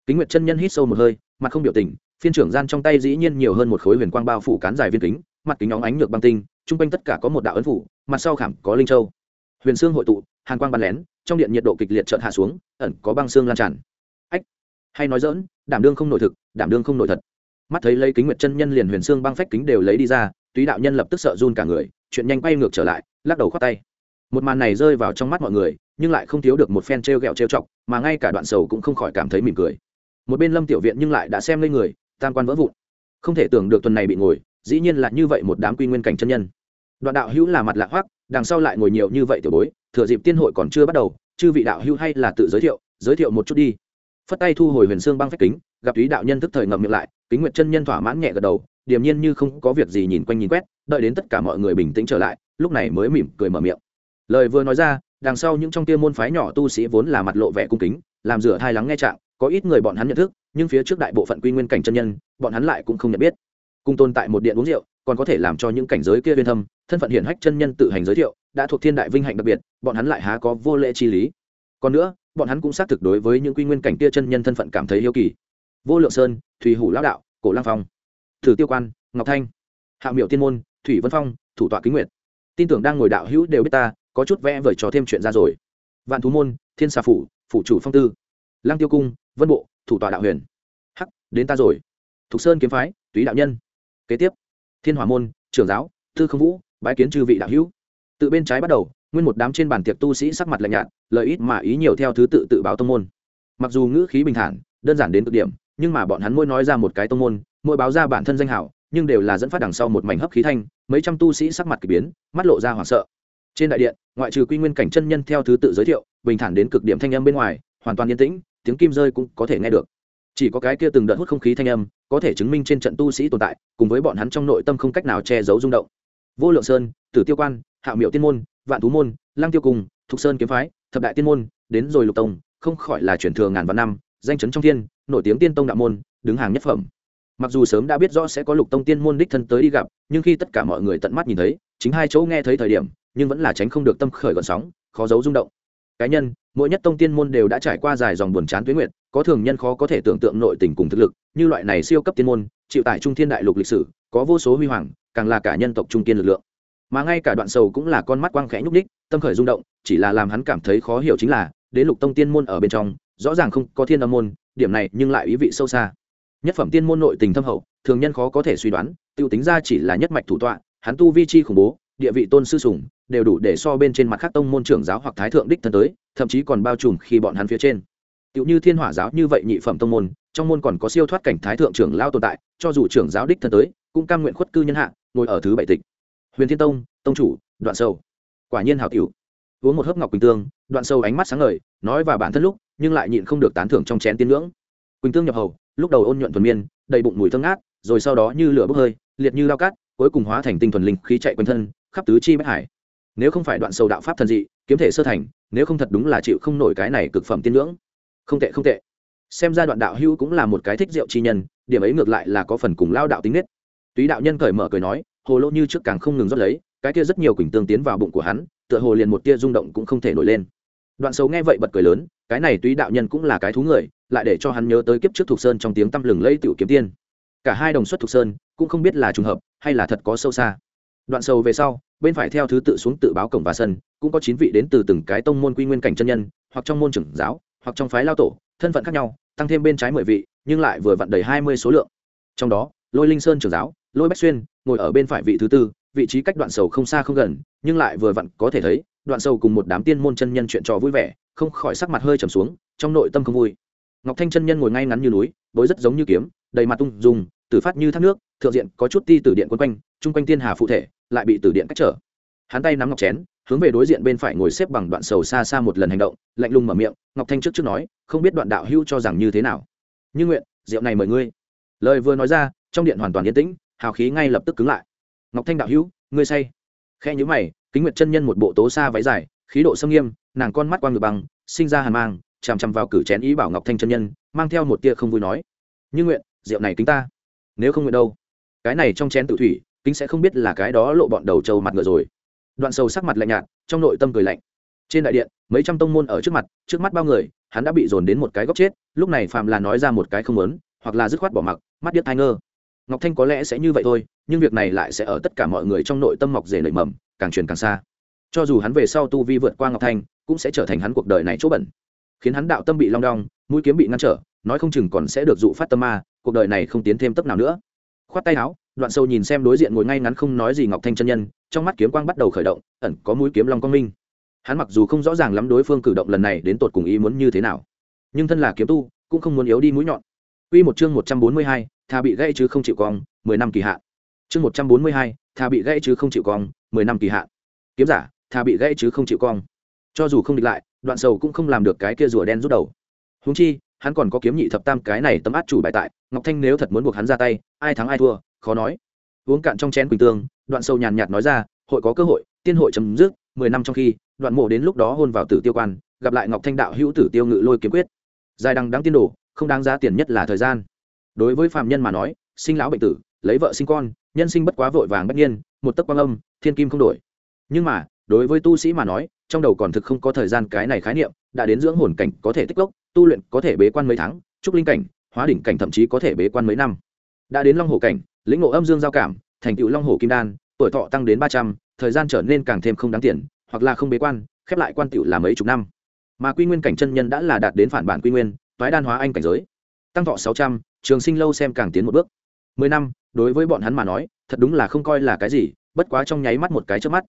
kính nguyệt chân nhân hít sâu một hơi, mặt không biểu tình, phiên trưởng gian trong tay dĩ nhiên nhiều hơn một khối huyền quang bao phủ cán dài viên kính, mặt kính óng ánh nhược băng tinh chung quanh tất cả có một đạo ấn phủ, mặt sau khảm có linh châu. Huyền xương hội tụ, hàn quang bắn lén, trong điện nhiệt độ kịch liệt trợn hạ xuống, ẩn có băng xương lan tràn. Ách, hay nói dỡn đảm đương không nổi thực, đảm đương không nổi thật. Mắt thấy lấy kính nguyệt chân nhân liền huyền xương băng phách kính đều lấy đi ra, túy đạo nhân lập tức sợ run cả người, chuyện nhanh quay ngược trở lại, lắc đầu khoát tay. Một màn này rơi vào trong mắt mọi người, nhưng lại không thiếu được một phen t r e o g ẹ o trêu chọc, mà ngay cả đoạn sầu cũng không khỏi cảm thấy mỉm cười một bên lâm tiểu viện nhưng lại đã xem lên người, tam quan vỡ vụn. Không thể tưởng được tuần này bị ngồi, dĩ nhiên là như vậy một đám quy nguyên cảnh chân nhân. Đoạn đạo hữu là mặt lạ hoác đằng sau lại ngồi nhiều như vậy tiểu bối, thừa dịp tiên hội còn chưa bắt đầu, chư vị đạo hữu hay là tự giới thiệu giới thiệu một chút đi. Phất tay thu hồi huyền xương băng phách kính, gặp túy đạo nhân thức thời ngậm miệng lại, kính nguyện chân nhân thỏa mãn nhẹ gật đầu, điềm nhiên như không có việc gì nhìn quanh nhìn quét, đợi đến tất cả mọi người bình tĩnh trở lại, lúc này mới mỉm cười mở miệng. Lời vừa nói ra, đằng sau những trong kia môn phái nhỏ tu sĩ vốn là mặt lộ vẻ cung kính, làm rửa thai lắng nghe trạng có ít người bọn hắn nhận thức, nhưng phía trước đại bộ phận quy nguyên cảnh chân nhân, bọn hắn lại cũng không nhận biết. Cùng tồn tại một điện uống rượu, còn có thể làm cho những cảnh giới kia viên thâm, thân phận hiển hách chân nhân tự hành giới thiệu, đã thuộc thiên đại vinh hạnh đặc biệt, bọn hắn lại há có vô lễ chi lý. Còn nữa, bọn hắn cũng xác thực đối với những quy nguyên cảnh kia chân nhân thân phận cảm thấy yêu kỳ. Vô lượng sơn thùy hủ lão đạo, cổ lang phong, thử tiêu quan, ngọc thanh hạ miệu tiên môn, thủy vân phong, thủ tọa kính nguyệt. Tin tưởng đang ngồi đạo hữu đều biết ta, có chút vẽ vời trò thêm chuyện ra rồi. Vạn thú môn, thiên xà phủ phủ chủ phong tư lang tiêu cung vân bộ, thủ tọa đạo huyền. Hắc, đến ta rồi. Thục sơn kiếm phái, túy đạo nhân. Kế tiếp, thiên hỏa môn, trưởng giáo thư không vũ, bái kiến chư vị đạo hữu. Tự bên trái bắt đầu, nguyên một đám trên bàn tiệc tu sĩ sắc mặt lạnh nhạt lợi ít mà ý nhiều theo thứ tự tự báo tông môn. Mặc dù ngữ khí bình thản, đơn giản đến cực điểm, nhưng mà bọn hắn mỗi nói ra một cái tông môn, mỗi báo ra bản thân danh hảo nhưng đều là dẫn phát đằng sau một mảnh hấp khí thanh, mấy trăm tu sĩ sắc mặt kỳ biến, mắt lộ ra hoảng sợ. Trên đại điện, ngoại trừ quy nguyên cảnh chân nhân theo thứ tự giới thiệu, bình thản đến cực điểm thanh âm bên ngoài, hoàn toàn yên tĩnh tiếng kim rơi cũng có thể nghe được. Chỉ có cái kia từng đợt hút không khí thanh âm, có thể chứng minh trên trận tu sĩ tồn tại, cùng với bọn hắn trong nội tâm không cách nào che giấu rung động. Vô lượng sơn, tử tiêu quan hạ miệu tiên môn, vạn thú môn lang tiêu cùng, thục sơn kiếm phái, thập đại tiên môn, đến rồi lục tông, không khỏi là chuyển thừa ngàn vạn năm, danh chấn trong thiên, nổi tiếng tiên tông đạo môn, đứng hàng nhất phẩm. Mặc dù sớm đã biết rõ sẽ có lục tông tiên môn đích thân tới đi gặp, nhưng khi tất cả mọi người tận mắt nhìn thấy, chính hai chỗ nghe thấy thời điểm, nhưng vẫn là tránh không được tâm khởi gọn sóng, khó giấu rung động. Cá nhân mỗi nhất tông tiên môn đều đã trải qua dài dòng buồn chán tuyến nguyện có thường nhân khó có thể tưởng tượng nội tình cùng thực lực, như loại này siêu cấp tiên môn, chịu tại trung thiên đại lục lịch sử, có vô số huy hoàng, càng là cả nhân tộc trung kiên lực lượng. Mà ngay cả đoạn sầu cũng là con mắt quang khẽ nhúc ních tâm khởi rung động, chỉ là làm hắn cảm thấy khó hiểu chính là, đến lục tông tiên môn ở bên trong, rõ ràng không có thiên âm môn, điểm này nhưng lại ý vị sâu xa. Nhất phẩm tiên môn nội tình thâm hậu, thường nhân khó có thể suy đoán t i ê u tính ra chỉ là nhất mạch thủ tọa, hắn tu vi chi khủng bố địa vị tôn sư sủng, đều đủ để so bên trên mặt khác tông môn trưởng giáo hoặc thái thượng đích thân tới, thậm chí còn bao trùm khi bọn hắn phía trên. Tựu như thiên hỏa giáo như vậy nhị phẩm tông môn, trong môn còn có siêu thoát cảnh thái thượng trưởng lao tồn tại, cho dù trưởng giáo đích thân tới, cũng cam nguyện khuất cư nhân hạ, ngồi ở thứ bảy tịch. Huyền thiên tông tông chủ, đoạn sâu quả nhiên hảo tiểu. Uống một hớp ngọc quỳnh tương, đoạn sâu ánh mắt sáng ngời, nói và bản thân lúc, nhưng lại nhịn không được tán thưởng trong chén tiên ngưỡng. Quỳnh tương nhập hầu, lúc đầu ôn nhuận thuần miên, đầy bụng mùi thơm ngát, rồi sau đó như lửa bốc hơi, liệt như lao cát, cuối cùng hóa thành tinh thuần linh khí chạy quanh thân khắp tứ chi bách hải. Nếu không phải đoạn sâu đạo pháp thần dị, kiếm thể sơ thành, nếu không thật đúng là chịu không nổi cái này cực phẩm tiên ngưỡng không tệ không tệ. Xem ra đoạn đạo hữu cũng là một cái thích rượu chi nhân, điểm ấy ngược lại là có phần cùng lao đạo tính nết. Túy đạo nhân cởi mở cười nói, hồ lô như trước càng không ngừng rót lấy, cái kia rất nhiều quỳnh tương tiến vào bụng của hắn, tựa hồ liền một tia rung động cũng không thể nổi lên. Đoạn sầu nghe vậy bật cười lớn, cái này túy đạo nhân cũng là cái thú người, lại để cho hắn nhớ tới kiếp trước thục sơn trong tiếng tăm lừng lây tiểu kiếm tiên. Cả hai đồng xuất thục sơn, cũng không biết là trùng hợp, hay là thật có sâu xa đoạn sầu về sau, bên phải theo thứ tự xuống tự báo cổng và sân, cũng có chín vị đến từ từng cái tông môn quy nguyên cảnh chân nhân, hoặc trong môn trưởng giáo, hoặc trong phái lao tổ, thân phận khác nhau, tăng thêm bên trái mười vị, nhưng lại vừa vặn đầy hai mươi số lượng. Trong đó, lôi linh sơn trưởng giáo, lôi bách xuyên, ngồi ở bên phải vị thứ tư, vị trí cách đoạn sầu không xa không gần, nhưng lại vừa vặn có thể thấy, đoạn sầu cùng một đám tiên môn chân nhân chuyện trò vui vẻ, không khỏi sắc mặt hơi trầm xuống, trong nội tâm không vui. Ngọc thanh chân nhân ngồi ngay ngắn như núi, bối rất giống như kiếm, đầy mặt tung dùng tử phát như thác nước, thượng diện có chút ti tử điện quân quanh, chung quanh tiên hà phụ thể lại bị tử điện cách trở. Hắn tay nắm ngọc chén, hướng về đối diện bên phải ngồi xếp bằng đoạn sầu xa xa một lần hành động, lạnh lùng mở miệng, ngọc thanh trước trước nói, không biết đoạn đạo hưu cho rằng như thế nào. Như nguyện, rượu này mời ngươi. Lời vừa nói ra, trong điện hoàn toàn yên tĩnh, hào khí ngay lập tức cứng lại. Ngọc thanh đạo hữu, ngươi say. Khe nhữ mày, kính nguyệt chân nhân một bộ tố xa váy dài, khí độ sâm nghiêm, nàng con mắt qua ngược bằng, sinh ra hàn mang, chằm chằm vào cử chén ý bảo ngọc thanh chân nhân, mang theo một tia không vui nói, như nguyện, rượu này kính ta, nếu không nguyện đâu? Cái này trong chén tự thủy kính sẽ không biết là cái đó lộ bọn đầu trâu mặt ngựa rồi. Đoạn sầu sắc mặt lạnh nhạt, trong nội tâm cười lạnh. Trên đại điện, mấy trăm tông môn ở trước mặt, trước mắt bao người, hắn đã bị dồn đến một cái góc chết, lúc này Phạm là nói ra một cái không lớn hoặc là dứt khoát bỏ mặc, mắt điếc thai ngơ. Ngọc thanh có lẽ sẽ như vậy thôi, nhưng việc này lại sẽ ở tất cả mọi người trong nội tâm mọc rể nảy mầm, càng truyền càng xa. Cho dù hắn về sau tu vi vượt qua ngọc thanh, cũng sẽ trở thành hắn cuộc đời này chỗ bẩn. Khiến hắn đạo tâm bị long đong, mũi kiếm bị ngăn trở, nói không chừng còn sẽ được dụ phát tâm ma, cuộc đời này không tiến thêm tấp nào nữa. Khoát tay áo đoạn sâu nhìn xem đối diện ngồi ngay ngắn không nói gì ngọc thanh chân nhân trong mắt kiếm quang bắt đầu khởi động ẩn có mũi kiếm long quang minh hắn mặc dù không rõ ràng lắm đối phương cử động lần này đến tột cùng ý muốn như thế nào nhưng thân là kiếm tu cũng không muốn yếu đi mũi nhọn Quy một chương một trăm bốn mươi hai, bị gãy chứ không chịu cong, mười năm kỳ hạn. Chương một trăm bốn mươi hai, bị gãy chứ không chịu cong, mười năm kỳ hạn. Kiếm giả, tha bị gãy chứ không chịu cong. Cho dù không địch lại, đoạn sầu cũng không làm được cái kia rùa đen rút đầu. Huống chi, hắn còn có kiếm nhị thập tam cái này tấm át chủ bài tại, Ngọc Thanh nếu thật muốn buộc hắn ra tay, ai thắng ai thua, khó nói. Uống cạn trong chén quỳnh tương, đoạn sâu nhàn nhạt nói ra, hội có cơ hội, tiên hội chấm dứt, mười năm trong khi, đoạn mộ đến lúc đó hôn vào tử tiêu quan, gặp lại Ngọc Thanh đạo hữu tử tiêu ngự lôi kiếm quyết. Dài đằng đáng tiên đồ, không đáng giá tiền nhất là thời gian đối với phạm nhân mà nói sinh lão bệnh tử lấy vợ sinh con nhân sinh bất quá vội vàng bất nhiên một tấc quang âm thiên kim không đổi nhưng mà đối với tu sĩ mà nói trong đầu còn thực không có thời gian cái này khái niệm đã đến dưỡng hồn cảnh có thể tích lốc tu luyện có thể bế quan mấy tháng trúc linh cảnh hóa đỉnh cảnh thậm chí có thể bế quan mấy năm đã đến long hồ cảnh lĩnh ngộ âm dương giao cảm, thành tựu long hồ kim đan, tuổi thọ tăng đến ba trăm, thời gian trở nên càng thêm không đáng tiền, hoặc là không bế quan, khép lại quan tựu là mấy chục năm. Mà quy nguyên cảnh chân nhân đã là đạt đến phản bản quy nguyên, toái đan hóa anh cảnh giới. Tăng thọ sáu trăm, trường sinh lâu xem càng tiến một bước. Mười năm, đối với bọn hắn mà nói, thật đúng là không coi là cái gì, bất quá trong nháy mắt một cái trước mắt.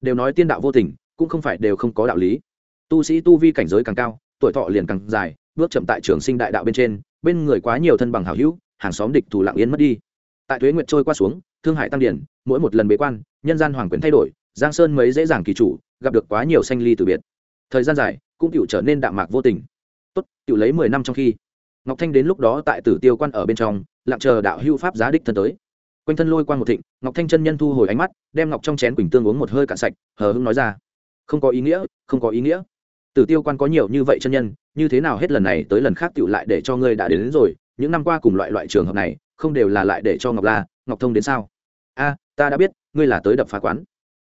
Đều nói tiên đạo vô tình, cũng không phải đều không có đạo lý. Tu sĩ tu vi cảnh giới càng cao, tuổi thọ liền càng dài, bước chậm tại trường sinh đại đạo bên trên, bên người quá nhiều thân bằng hảo hữu, hàng xóm địch thủ lặng yên mất đi tại thuế nguyệt trôi qua xuống thương Hải tăng điển mỗi một lần bế quan nhân gian hoàng quyền thay đổi giang sơn mấy dễ dàng kỳ chủ gặp được quá nhiều sanh ly từ biệt. Thời gian dài cũng cựu trở nên đạm mạc vô tình. Tốt cựu lấy mười năm trong khi. Ngọc thanh đến lúc đó tại tử tiêu quan ở bên trong lặng chờ đạo hưu pháp giá đích thân tới. Quanh thân lôi quan một thịnh ngọc thanh chân nhân thu hồi ánh mắt đem ngọc trong chén quỳnh tương uống một hơi cạn sạch hờ hưng nói ra. Không có ý nghĩa không có ý nghĩa. Tử tiêu quan có nhiều như vậy chân nhân như thế nào hết lần này tới lần khác cựu lại để cho ngươi đã đến, đến rồi những năm qua cùng loại loại trường hợp này không đều là lại để cho ngọc la, ngọc thông đến sao? A, ta đã biết, ngươi là tới đập phá quán.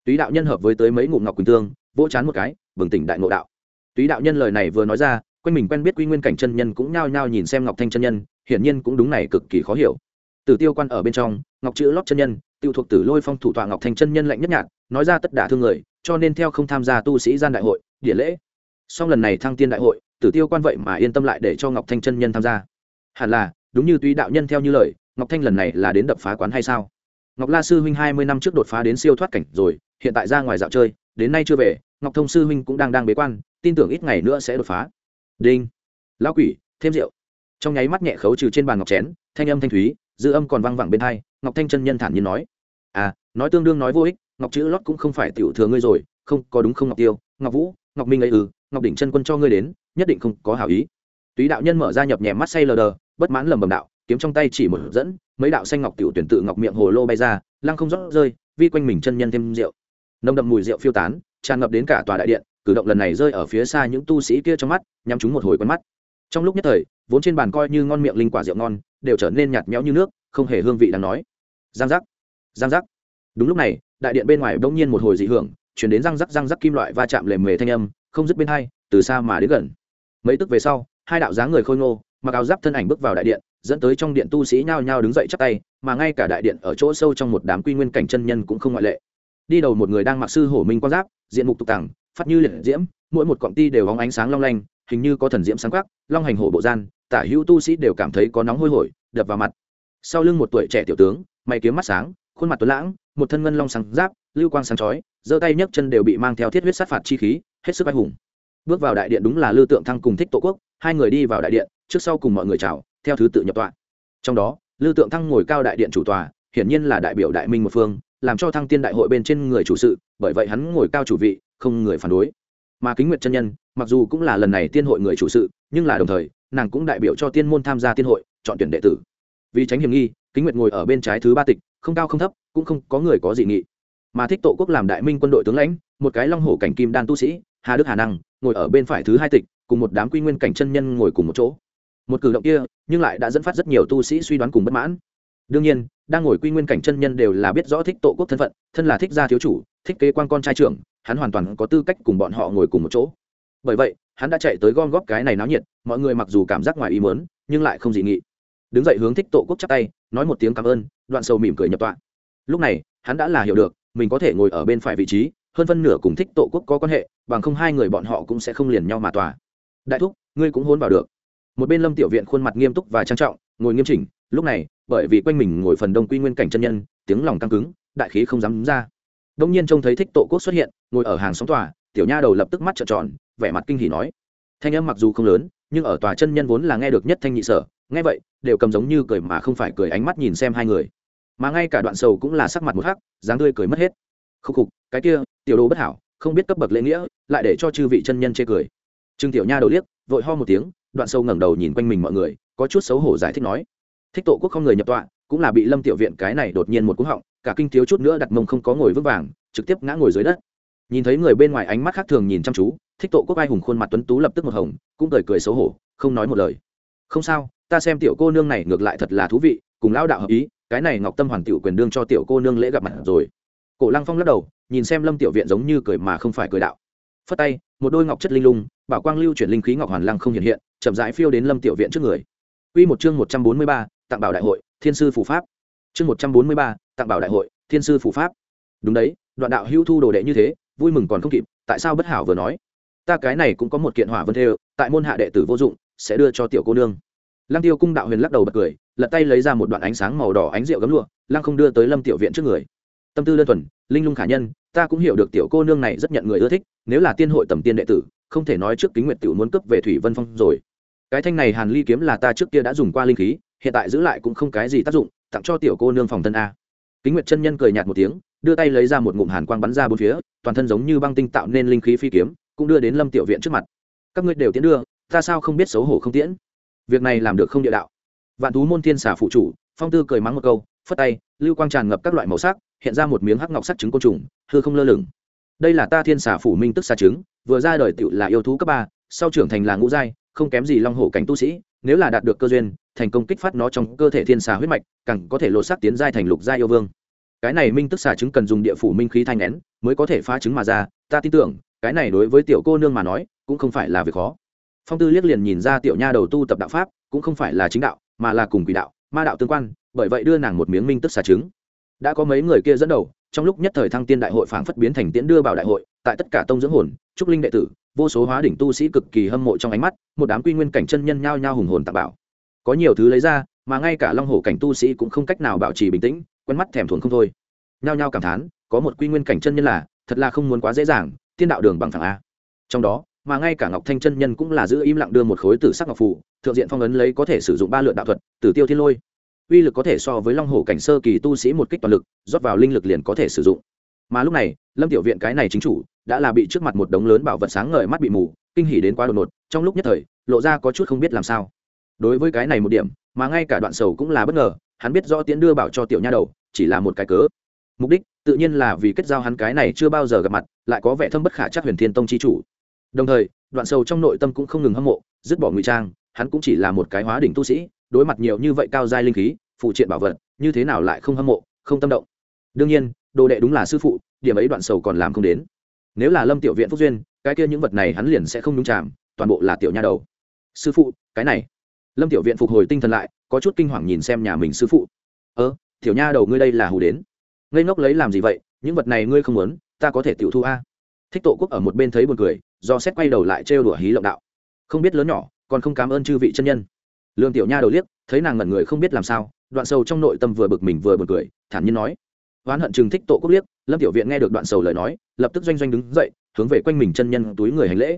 Túy đạo nhân hợp với tới mấy ngụm ngọc quỳnh tương, vỗ chán một cái, bừng tỉnh đại ngộ đạo. Túy đạo nhân lời này vừa nói ra, quanh mình quen biết quy nguyên cảnh chân nhân cũng nhao nhao nhìn xem ngọc thanh chân nhân, hiển nhiên cũng đúng này cực kỳ khó hiểu. Tử tiêu quan ở bên trong, ngọc chữ lót chân nhân, tiêu thuộc tử lôi phong thủ tọa ngọc thanh chân nhân lạnh nhất nhạt, nói ra tất đả thương người, cho nên theo không tham gia tu sĩ gian đại hội, địa lễ. Song lần này thăng tiên đại hội, tử tiêu quan vậy mà yên tâm lại để cho ngọc thanh chân nhân tham gia. Hẳn là, đúng như túy đạo nhân theo như lời ngọc thanh lần này là đến đập phá quán hay sao? Ngọc la sư huynh hai mươi năm trước đột phá đến siêu thoát cảnh rồi, hiện tại ra ngoài dạo chơi, đến nay chưa về, ngọc thông sư huynh cũng đang đang bế quan, tin tưởng ít ngày nữa sẽ đột phá. Đinh. Lão quỷ, thêm rượu. Trong nháy mắt nhẹ khấu trừ trên bàn ngọc chén, thanh âm thanh thúy, dư âm còn văng vẳng bên hai, ngọc thanh chân nhân thản nhiên nói. À nói tương đương nói vô ích, ngọc chữ lót cũng không phải tiểu thừa ngươi rồi, không, có đúng không ngọc tiêu? Ngọc vũ, ngọc minh ấy ừ ngọc đỉnh chân quân cho ngươi đến, nhất định không có hảo ý. Túy đạo nhân mở ra nhập nhèm mắt say lờ đờ, bất mãn lầm bầm đạo kiếm trong tay chỉ một dẫn, mấy đạo xanh ngọc tiểu tuyển tự ngọc miệng hồ lô bay ra, lăng không rót rơi, vi quanh mình chân nhân thêm rượu. Nồng đậm mùi rượu phiêu tán, tràn ngập đến cả tòa đại điện, cử động lần này rơi ở phía xa những tu sĩ kia trong mắt, nhắm chúng một hồi quen mắt. Trong lúc nhất thời, vốn trên bàn coi như ngon miệng linh quả rượu ngon, đều trở nên nhạt méo như nước, không hề hương vị đáng nói. Giang giác giang giác. Đúng lúc này, đại điện bên ngoài bỗng nhiên một hồi dị hưởng, chuyển đến răng rắc răng rắc kim loại va chạm lề mề thanh âm, không dứt bên hai, từ xa mà đến gần. Mấy tức về sau, hai đạo dáng người khôi ngô, mặc áo giáp thân ảnh bước vào đại điện dẫn tới trong điện tu sĩ nhao nhao đứng dậy chắp tay, mà ngay cả đại điện ở chỗ sâu trong một đám quy nguyên cảnh chân nhân cũng không ngoại lệ. Đi đầu một người đang mặc sư hổ minh quan giáp, diện mục tục tàng phát như liệt diễm, mỗi một cọng ti đều hóng ánh sáng long lanh, hình như có thần diễm sáng quắc, long hành hổ bộ gian, tả hữu tu sĩ đều cảm thấy có nóng hôi hổi, đập vào mặt. Sau lưng một tuổi trẻ tiểu tướng, mày kiếm mắt sáng, khuôn mặt tuấn lãng, một thân ngân long sáng giáp, lưu quang sáng chói, giơ tay nhấc chân đều bị mang theo thiết huyết sát phạt chi khí, hết sức anh hùng. Bước vào đại điện đúng là lưu tượng thăng cùng thích tổ quốc, hai người đi vào đại điện, trước sau cùng mọi người chào theo thứ tự nhập tọa. Trong đó lưu tượng thăng ngồi cao đại điện chủ tòa, hiển nhiên là đại biểu đại minh một phương, làm cho thăng tiên đại hội bên trên người chủ sự, bởi vậy hắn ngồi cao chủ vị, không người phản đối. Mà kính nguyệt chân nhân, mặc dù cũng là lần này tiên hội người chủ sự, nhưng là đồng thời, nàng cũng đại biểu cho tiên môn tham gia tiên hội, chọn tuyển đệ tử. Vì tránh hiểm nghi, kính nguyệt ngồi ở bên trái thứ ba tịch, không cao không thấp, cũng không có người có dị nghị. Mà thích tổ quốc làm đại minh quân đội tướng lãnh, một cái long hổ cảnh kim đan tu sĩ, hà đức hà năng, ngồi ở bên phải thứ hai tịch, cùng một đám quy nguyên cảnh chân nhân ngồi cùng một chỗ một cử động kia, nhưng lại đã dẫn phát rất nhiều tu sĩ suy đoán cùng bất mãn. Đương nhiên, đang ngồi quy nguyên cảnh chân nhân đều là biết rõ thích tổ quốc thân phận, thân là thích gia thiếu chủ, thích kế quan con trai trưởng, hắn hoàn toàn có tư cách cùng bọn họ ngồi cùng một chỗ. Bởi vậy, hắn đã chạy tới gom góp cái này náo nhiệt, mọi người mặc dù cảm giác ngoài ý mớn nhưng lại không dị nghị. Đứng dậy hướng thích tổ quốc chắp tay, nói một tiếng cảm ơn, đoạn sầu mỉm cười nhập tọa. Lúc này, hắn đã là hiểu được, mình có thể ngồi ở bên phải vị trí, hơn phân nửa cùng thích tổ quốc có quan hệ, bằng không hai người bọn họ cũng sẽ không liền nhau mà tòa. Đại thúc, ngươi cũng hôn vào được một bên lâm tiểu viện khuôn mặt nghiêm túc và trang trọng, ngồi nghiêm chỉnh, lúc này, bởi vì quanh mình ngồi phần đông quy nguyên cảnh chân nhân, tiếng lòng căng cứng, đại khí không dám ra. Đông nhiên trông thấy thích tổ quốc xuất hiện, ngồi ở hàng sóng tòa, tiểu nha đầu lập tức mắt trợn tròn, vẻ mặt kinh hỉ nói. Thanh âm mặc dù không lớn, nhưng ở tòa chân nhân vốn là nghe được nhất thanh nhị sở, nghe vậy, đều cầm giống như cười mà không phải cười ánh mắt nhìn xem hai người. Mà ngay cả đoạn sầu cũng là sắc mặt một hắc, dáng tươi cười mất hết. Khúc khục, cái kia, tiểu đồ bất hảo, không biết cấp bậc lễ nghĩa, lại để cho chư vị chân nhân chê cười. Trương tiểu nha đầu liếc, vội ho một tiếng đoạn sâu ngẩng đầu nhìn quanh mình mọi người, có chút xấu hổ giải thích nói, thích tổ quốc không người nhập tọa, cũng là bị lâm tiểu viện cái này đột nhiên một cú họng, cả kinh thiếu chút nữa đặt mông không có ngồi vững vàng, trực tiếp ngã ngồi dưới đất. Nhìn thấy người bên ngoài ánh mắt khác thường nhìn chăm chú, thích tổ quốc ai hùng khuôn mặt tuấn tú lập tức một hồng, cũng cười cười xấu hổ, không nói một lời. Không sao, ta xem tiểu cô nương này ngược lại thật là thú vị, cùng lão đạo hợp ý, cái này ngọc tâm hoàn tiểu quyền đương cho tiểu cô nương lễ gặp mặt rồi. Cổ lăng phong lắc đầu, nhìn xem lâm tiểu viện giống như cười mà không phải cười đạo. Phất tay, một đôi ngọc chất linh lung, bảo quang lưu chuyển linh khí ngọc hoàn lăng không hiện hiện chậm rãi phiêu đến lâm tiểu viện trước người Quy một chương một trăm bốn mươi ba, tặng bảo đại hội, Thiên sư phù pháp. Chương một trăm bốn mươi ba, tặng bảo đại hội, Thiên sư phù pháp. Đúng đấy, đoạn đạo hưu thu đồ đệ như thế, vui mừng còn không kịp, tại sao bất hảo vừa nói? Ta cái này cũng có một kiện hỏa vân thêu, tại môn hạ đệ tử vô dụng, sẽ đưa cho tiểu cô nương. Lăng Tiêu cung đạo huyền lắc đầu bật cười, lật tay lấy ra một đoạn ánh sáng màu đỏ ánh rượu gấm lụa, lăng không đưa tới Lâm tiểu viện trước người. Tâm tư đơn thuần, linh lung khả nhân, ta cũng hiểu được tiểu cô nương này rất nhận người ưa thích, nếu là tiên hội tầm tiên đệ tử, không thể nói trước kính nguyệt tiểu muốn cấp về thủy vân phong rồi cái thanh này hàn ly kiếm là ta trước kia đã dùng qua linh khí, hiện tại giữ lại cũng không cái gì tác dụng, tặng cho tiểu cô nương phòng thân a. Kính nguyệt chân nhân cười nhạt một tiếng, đưa tay lấy ra một ngụm hàn quang bắn ra bốn phía, toàn thân giống như băng tinh tạo nên linh khí phi kiếm, cũng đưa đến lâm tiểu viện trước mặt. Các ngươi đều tiến đưa, ta sao không biết xấu hổ không tiễn? Việc này làm được không địa đạo. Vạn thú môn thiên xả phụ chủ, phong tư cười mắng một câu, phất tay, lưu quang tràn ngập các loại màu sắc, hiện ra một miếng hắc ngọc sắc trứng côn trùng, hư không lơ lửng. Đây là ta thiên xả phủ minh tức xà trứng, vừa ra đời tựu là yêu thú cấp ba, sau trưởng thành là ngũ giai không kém gì long hổ cảnh tu sĩ, nếu là đạt được cơ duyên, thành công kích phát nó trong cơ thể thiên xà huyết mạch, càng có thể lột xác tiến giai thành lục giai yêu vương. Cái này minh tức xà trứng cần dùng địa phủ minh khí thanh nén, mới có thể phá trứng mà ra, ta tin tưởng, cái này đối với tiểu cô nương mà nói, cũng không phải là việc khó. Phong tư liếc liền nhìn ra tiểu nha đầu tu tập đạo pháp, cũng không phải là chính đạo, mà là cùng quỷ đạo, ma đạo tương quan, bởi vậy đưa nàng một miếng minh tức xà trứng đã có mấy người kia dẫn đầu, trong lúc nhất thời thăng tiên đại hội phảng phất biến thành tiễn đưa bảo đại hội, tại tất cả tông dưỡng hồn, trúc linh đệ tử, vô số hóa đỉnh tu sĩ cực kỳ hâm mộ trong ánh mắt, một đám quy nguyên cảnh chân nhân nhao nhao hùng hồn tặng bảo. Có nhiều thứ lấy ra, mà ngay cả long hổ cảnh tu sĩ cũng không cách nào bảo trì bình tĩnh, quen mắt thèm thuồng không thôi. Nhao nhao cảm thán, có một quy nguyên cảnh chân nhân là, thật là không muốn quá dễ dàng, tiên đạo đường bằng thẳng a. Trong đó, mà ngay cả ngọc thanh chân nhân cũng là giữ im lặng đưa một khối tử sắc ngọc phù, thượng diện phong ấn lấy có thể sử dụng ba lượn đạo thuật, tử tiêu thiên lôi uy lực có thể so với long hổ cảnh sơ kỳ tu sĩ một kích toàn lực, rót vào linh lực liền có thể sử dụng. Mà lúc này, lâm tiểu viện cái này chính chủ, đã là bị trước mặt một đống lớn bảo vật sáng ngời mắt bị mù, kinh hỉ đến quá đột ngột, trong lúc nhất thời, lộ ra có chút không biết làm sao. Đối với cái này một điểm, mà ngay cả đoạn sầu cũng là bất ngờ, hắn biết rõ tiến đưa bảo cho tiểu nha đầu, chỉ là một cái cớ. Mục đích, tự nhiên là vì kết giao hắn cái này chưa bao giờ gặp mặt, lại có vẻ thâm bất khả chắc huyền thiên tông chi chủ. Đồng thời, đoạn sầu trong nội tâm cũng không ngừng hâm mộ, dứt bỏ ngụy trang, hắn cũng chỉ là một cái hóa đỉnh tu sĩ đối mặt nhiều như vậy cao giai linh khí, phụ triện bảo vật, như thế nào lại không hâm mộ, không tâm động? Đương nhiên, đồ đệ đúng là sư phụ, điểm ấy đoạn sầu còn làm không đến. Nếu là lâm tiểu viện phúc duyên, cái kia những vật này hắn liền sẽ không nhúng chạm toàn bộ là tiểu nha đầu. Sư phụ, cái này. Lâm tiểu viện phục hồi tinh thần lại, có chút kinh hoàng nhìn xem nhà mình sư phụ. Ơ, tiểu nha đầu ngươi đây là hù đến. Ngây ngốc lấy làm gì vậy, những vật này ngươi không muốn, ta có thể tiểu thu a. Thích tổ quốc ở một bên thấy buồn cười, do xét quay đầu lại trêu đùa hí lộng đạo. Không biết lớn nhỏ, còn không cảm ơn chư vị chân nhân lương tiểu nha đầu liếc, thấy nàng ngẩn người không biết làm sao, đoạn sâu trong nội tâm vừa bực mình vừa buồn cười, thản nhiên nói. Oán hận chừng thích tổ quốc liếc, lâm tiểu viện nghe được đoạn sầu lời nói, lập tức doanh doanh đứng dậy, hướng về quanh mình chân nhân túi người hành lễ.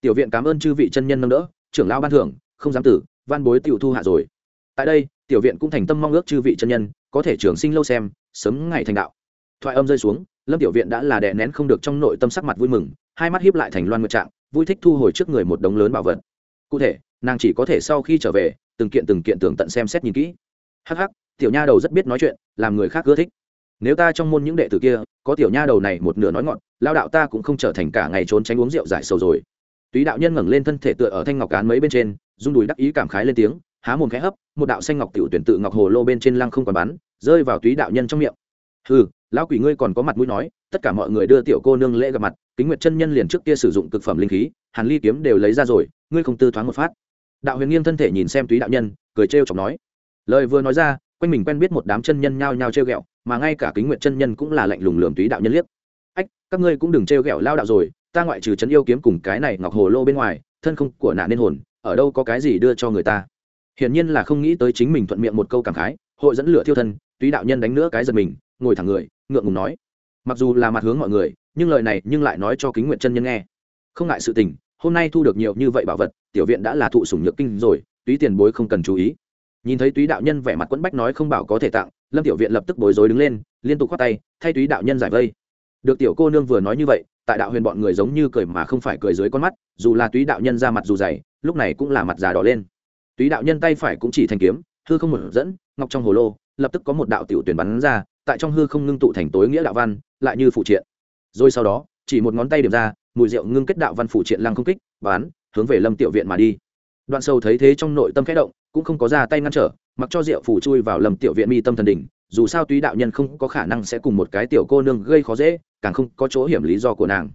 Tiểu viện cảm ơn chư vị chân nhân nâng đỡ, trưởng lao ban thưởng, không dám tử, van bối tiểu thu hạ rồi. Tại đây, tiểu viện cũng thành tâm mong ước chư vị chân nhân, có thể trường sinh lâu xem, sớm ngày thành đạo. Thoại âm rơi xuống, lâm tiểu viện đã là đè nén không được trong nội tâm sắc mặt vui mừng, hai mắt hiếp lại thành loan nguyệt trạng, vui thích thu hồi trước người một đống lớn bảo vật. Cụ thể nàng chỉ có thể sau khi trở về, từng kiện từng kiện tường tận xem xét nhìn kỹ. Hắc hắc, tiểu nha đầu rất biết nói chuyện, làm người khác ưa thích. Nếu ta trong môn những đệ tử kia, có tiểu nha đầu này một nửa nói ngọn, lao đạo ta cũng không trở thành cả ngày trốn tránh uống rượu giải sầu rồi. Túy đạo nhân ngẩng lên thân thể tựa ở thanh ngọc cán mấy bên trên, rung đùi đắc ý cảm khái lên tiếng, há mồm khẽ hấp, một đạo xanh ngọc tiểu tuyển tự ngọc hồ lô bên trên lăng không còn bắn, rơi vào túy đạo nhân trong miệng. Hừ, lão quỷ ngươi còn có mặt mũi nói, tất cả mọi người đưa tiểu cô nương lễ gặp mặt, kính nguyệt chân nhân liền trước kia sử dụng cực phẩm linh khí, hàn ly kiếm đều lấy ra rồi, ngươi không tư thoáng một phát đạo huyền nghiêng thân thể nhìn xem túy đạo nhân, cười trêu chọc nói. Lời vừa nói ra, quanh mình quen biết một đám chân nhân nhao nhao trêu ghẹo, mà ngay cả kính nguyện chân nhân cũng là lạnh lùng lườm túy đạo nhân liếc. Ách, các ngươi cũng đừng trêu ghẹo lao đạo rồi, ta ngoại trừ trấn yêu kiếm cùng cái này ngọc hồ lô bên ngoài, thân không của nạn nên hồn, ở đâu có cái gì đưa cho người ta. Hiển nhiên là không nghĩ tới chính mình thuận miệng một câu cảm khái, hội dẫn lửa thiêu thân, túy đạo nhân đánh nữa cái giật mình, ngồi thẳng người, ngượng ngùng nói. Mặc dù là mặt hướng mọi người, nhưng lời này nhưng lại nói cho kính nguyện chân nhân nghe. Không ngại sự tình hôm nay thu được nhiều như vậy bảo vật, tiểu viện đã là thụ sủng nhược kinh rồi, túy tiền bối không cần chú ý. Nhìn thấy túy đạo nhân vẻ mặt quẫn bách nói không bảo có thể tặng, lâm tiểu viện lập tức bối rối đứng lên, liên tục khoát tay, thay túy đạo nhân giải vây. Được tiểu cô nương vừa nói như vậy, tại đạo huyền bọn người giống như cười mà không phải cười dưới con mắt, dù là túy đạo nhân ra mặt dù dày, lúc này cũng là mặt già đỏ lên. Túy đạo nhân tay phải cũng chỉ thành kiếm, hư không một dẫn, ngọc trong hồ lô, lập tức có một đạo tiểu tuyển bắn ra, tại trong hư không ngưng tụ thành tối nghĩa đạo văn, lại như phụ triện. Rồi sau đó, chỉ một ngón tay điểm ra mùi rượu ngưng kết đạo văn phủ triện lăng không kích, bán, hướng về lâm tiểu viện mà đi. Đoạn sâu thấy thế trong nội tâm khẽ động, cũng không có ra tay ngăn trở, mặc cho rượu phủ chui vào lâm tiểu viện mi tâm thần đỉnh, dù sao túy đạo nhân không có khả năng sẽ cùng một cái tiểu cô nương gây khó dễ, càng không có chỗ hiểm lý do của nàng.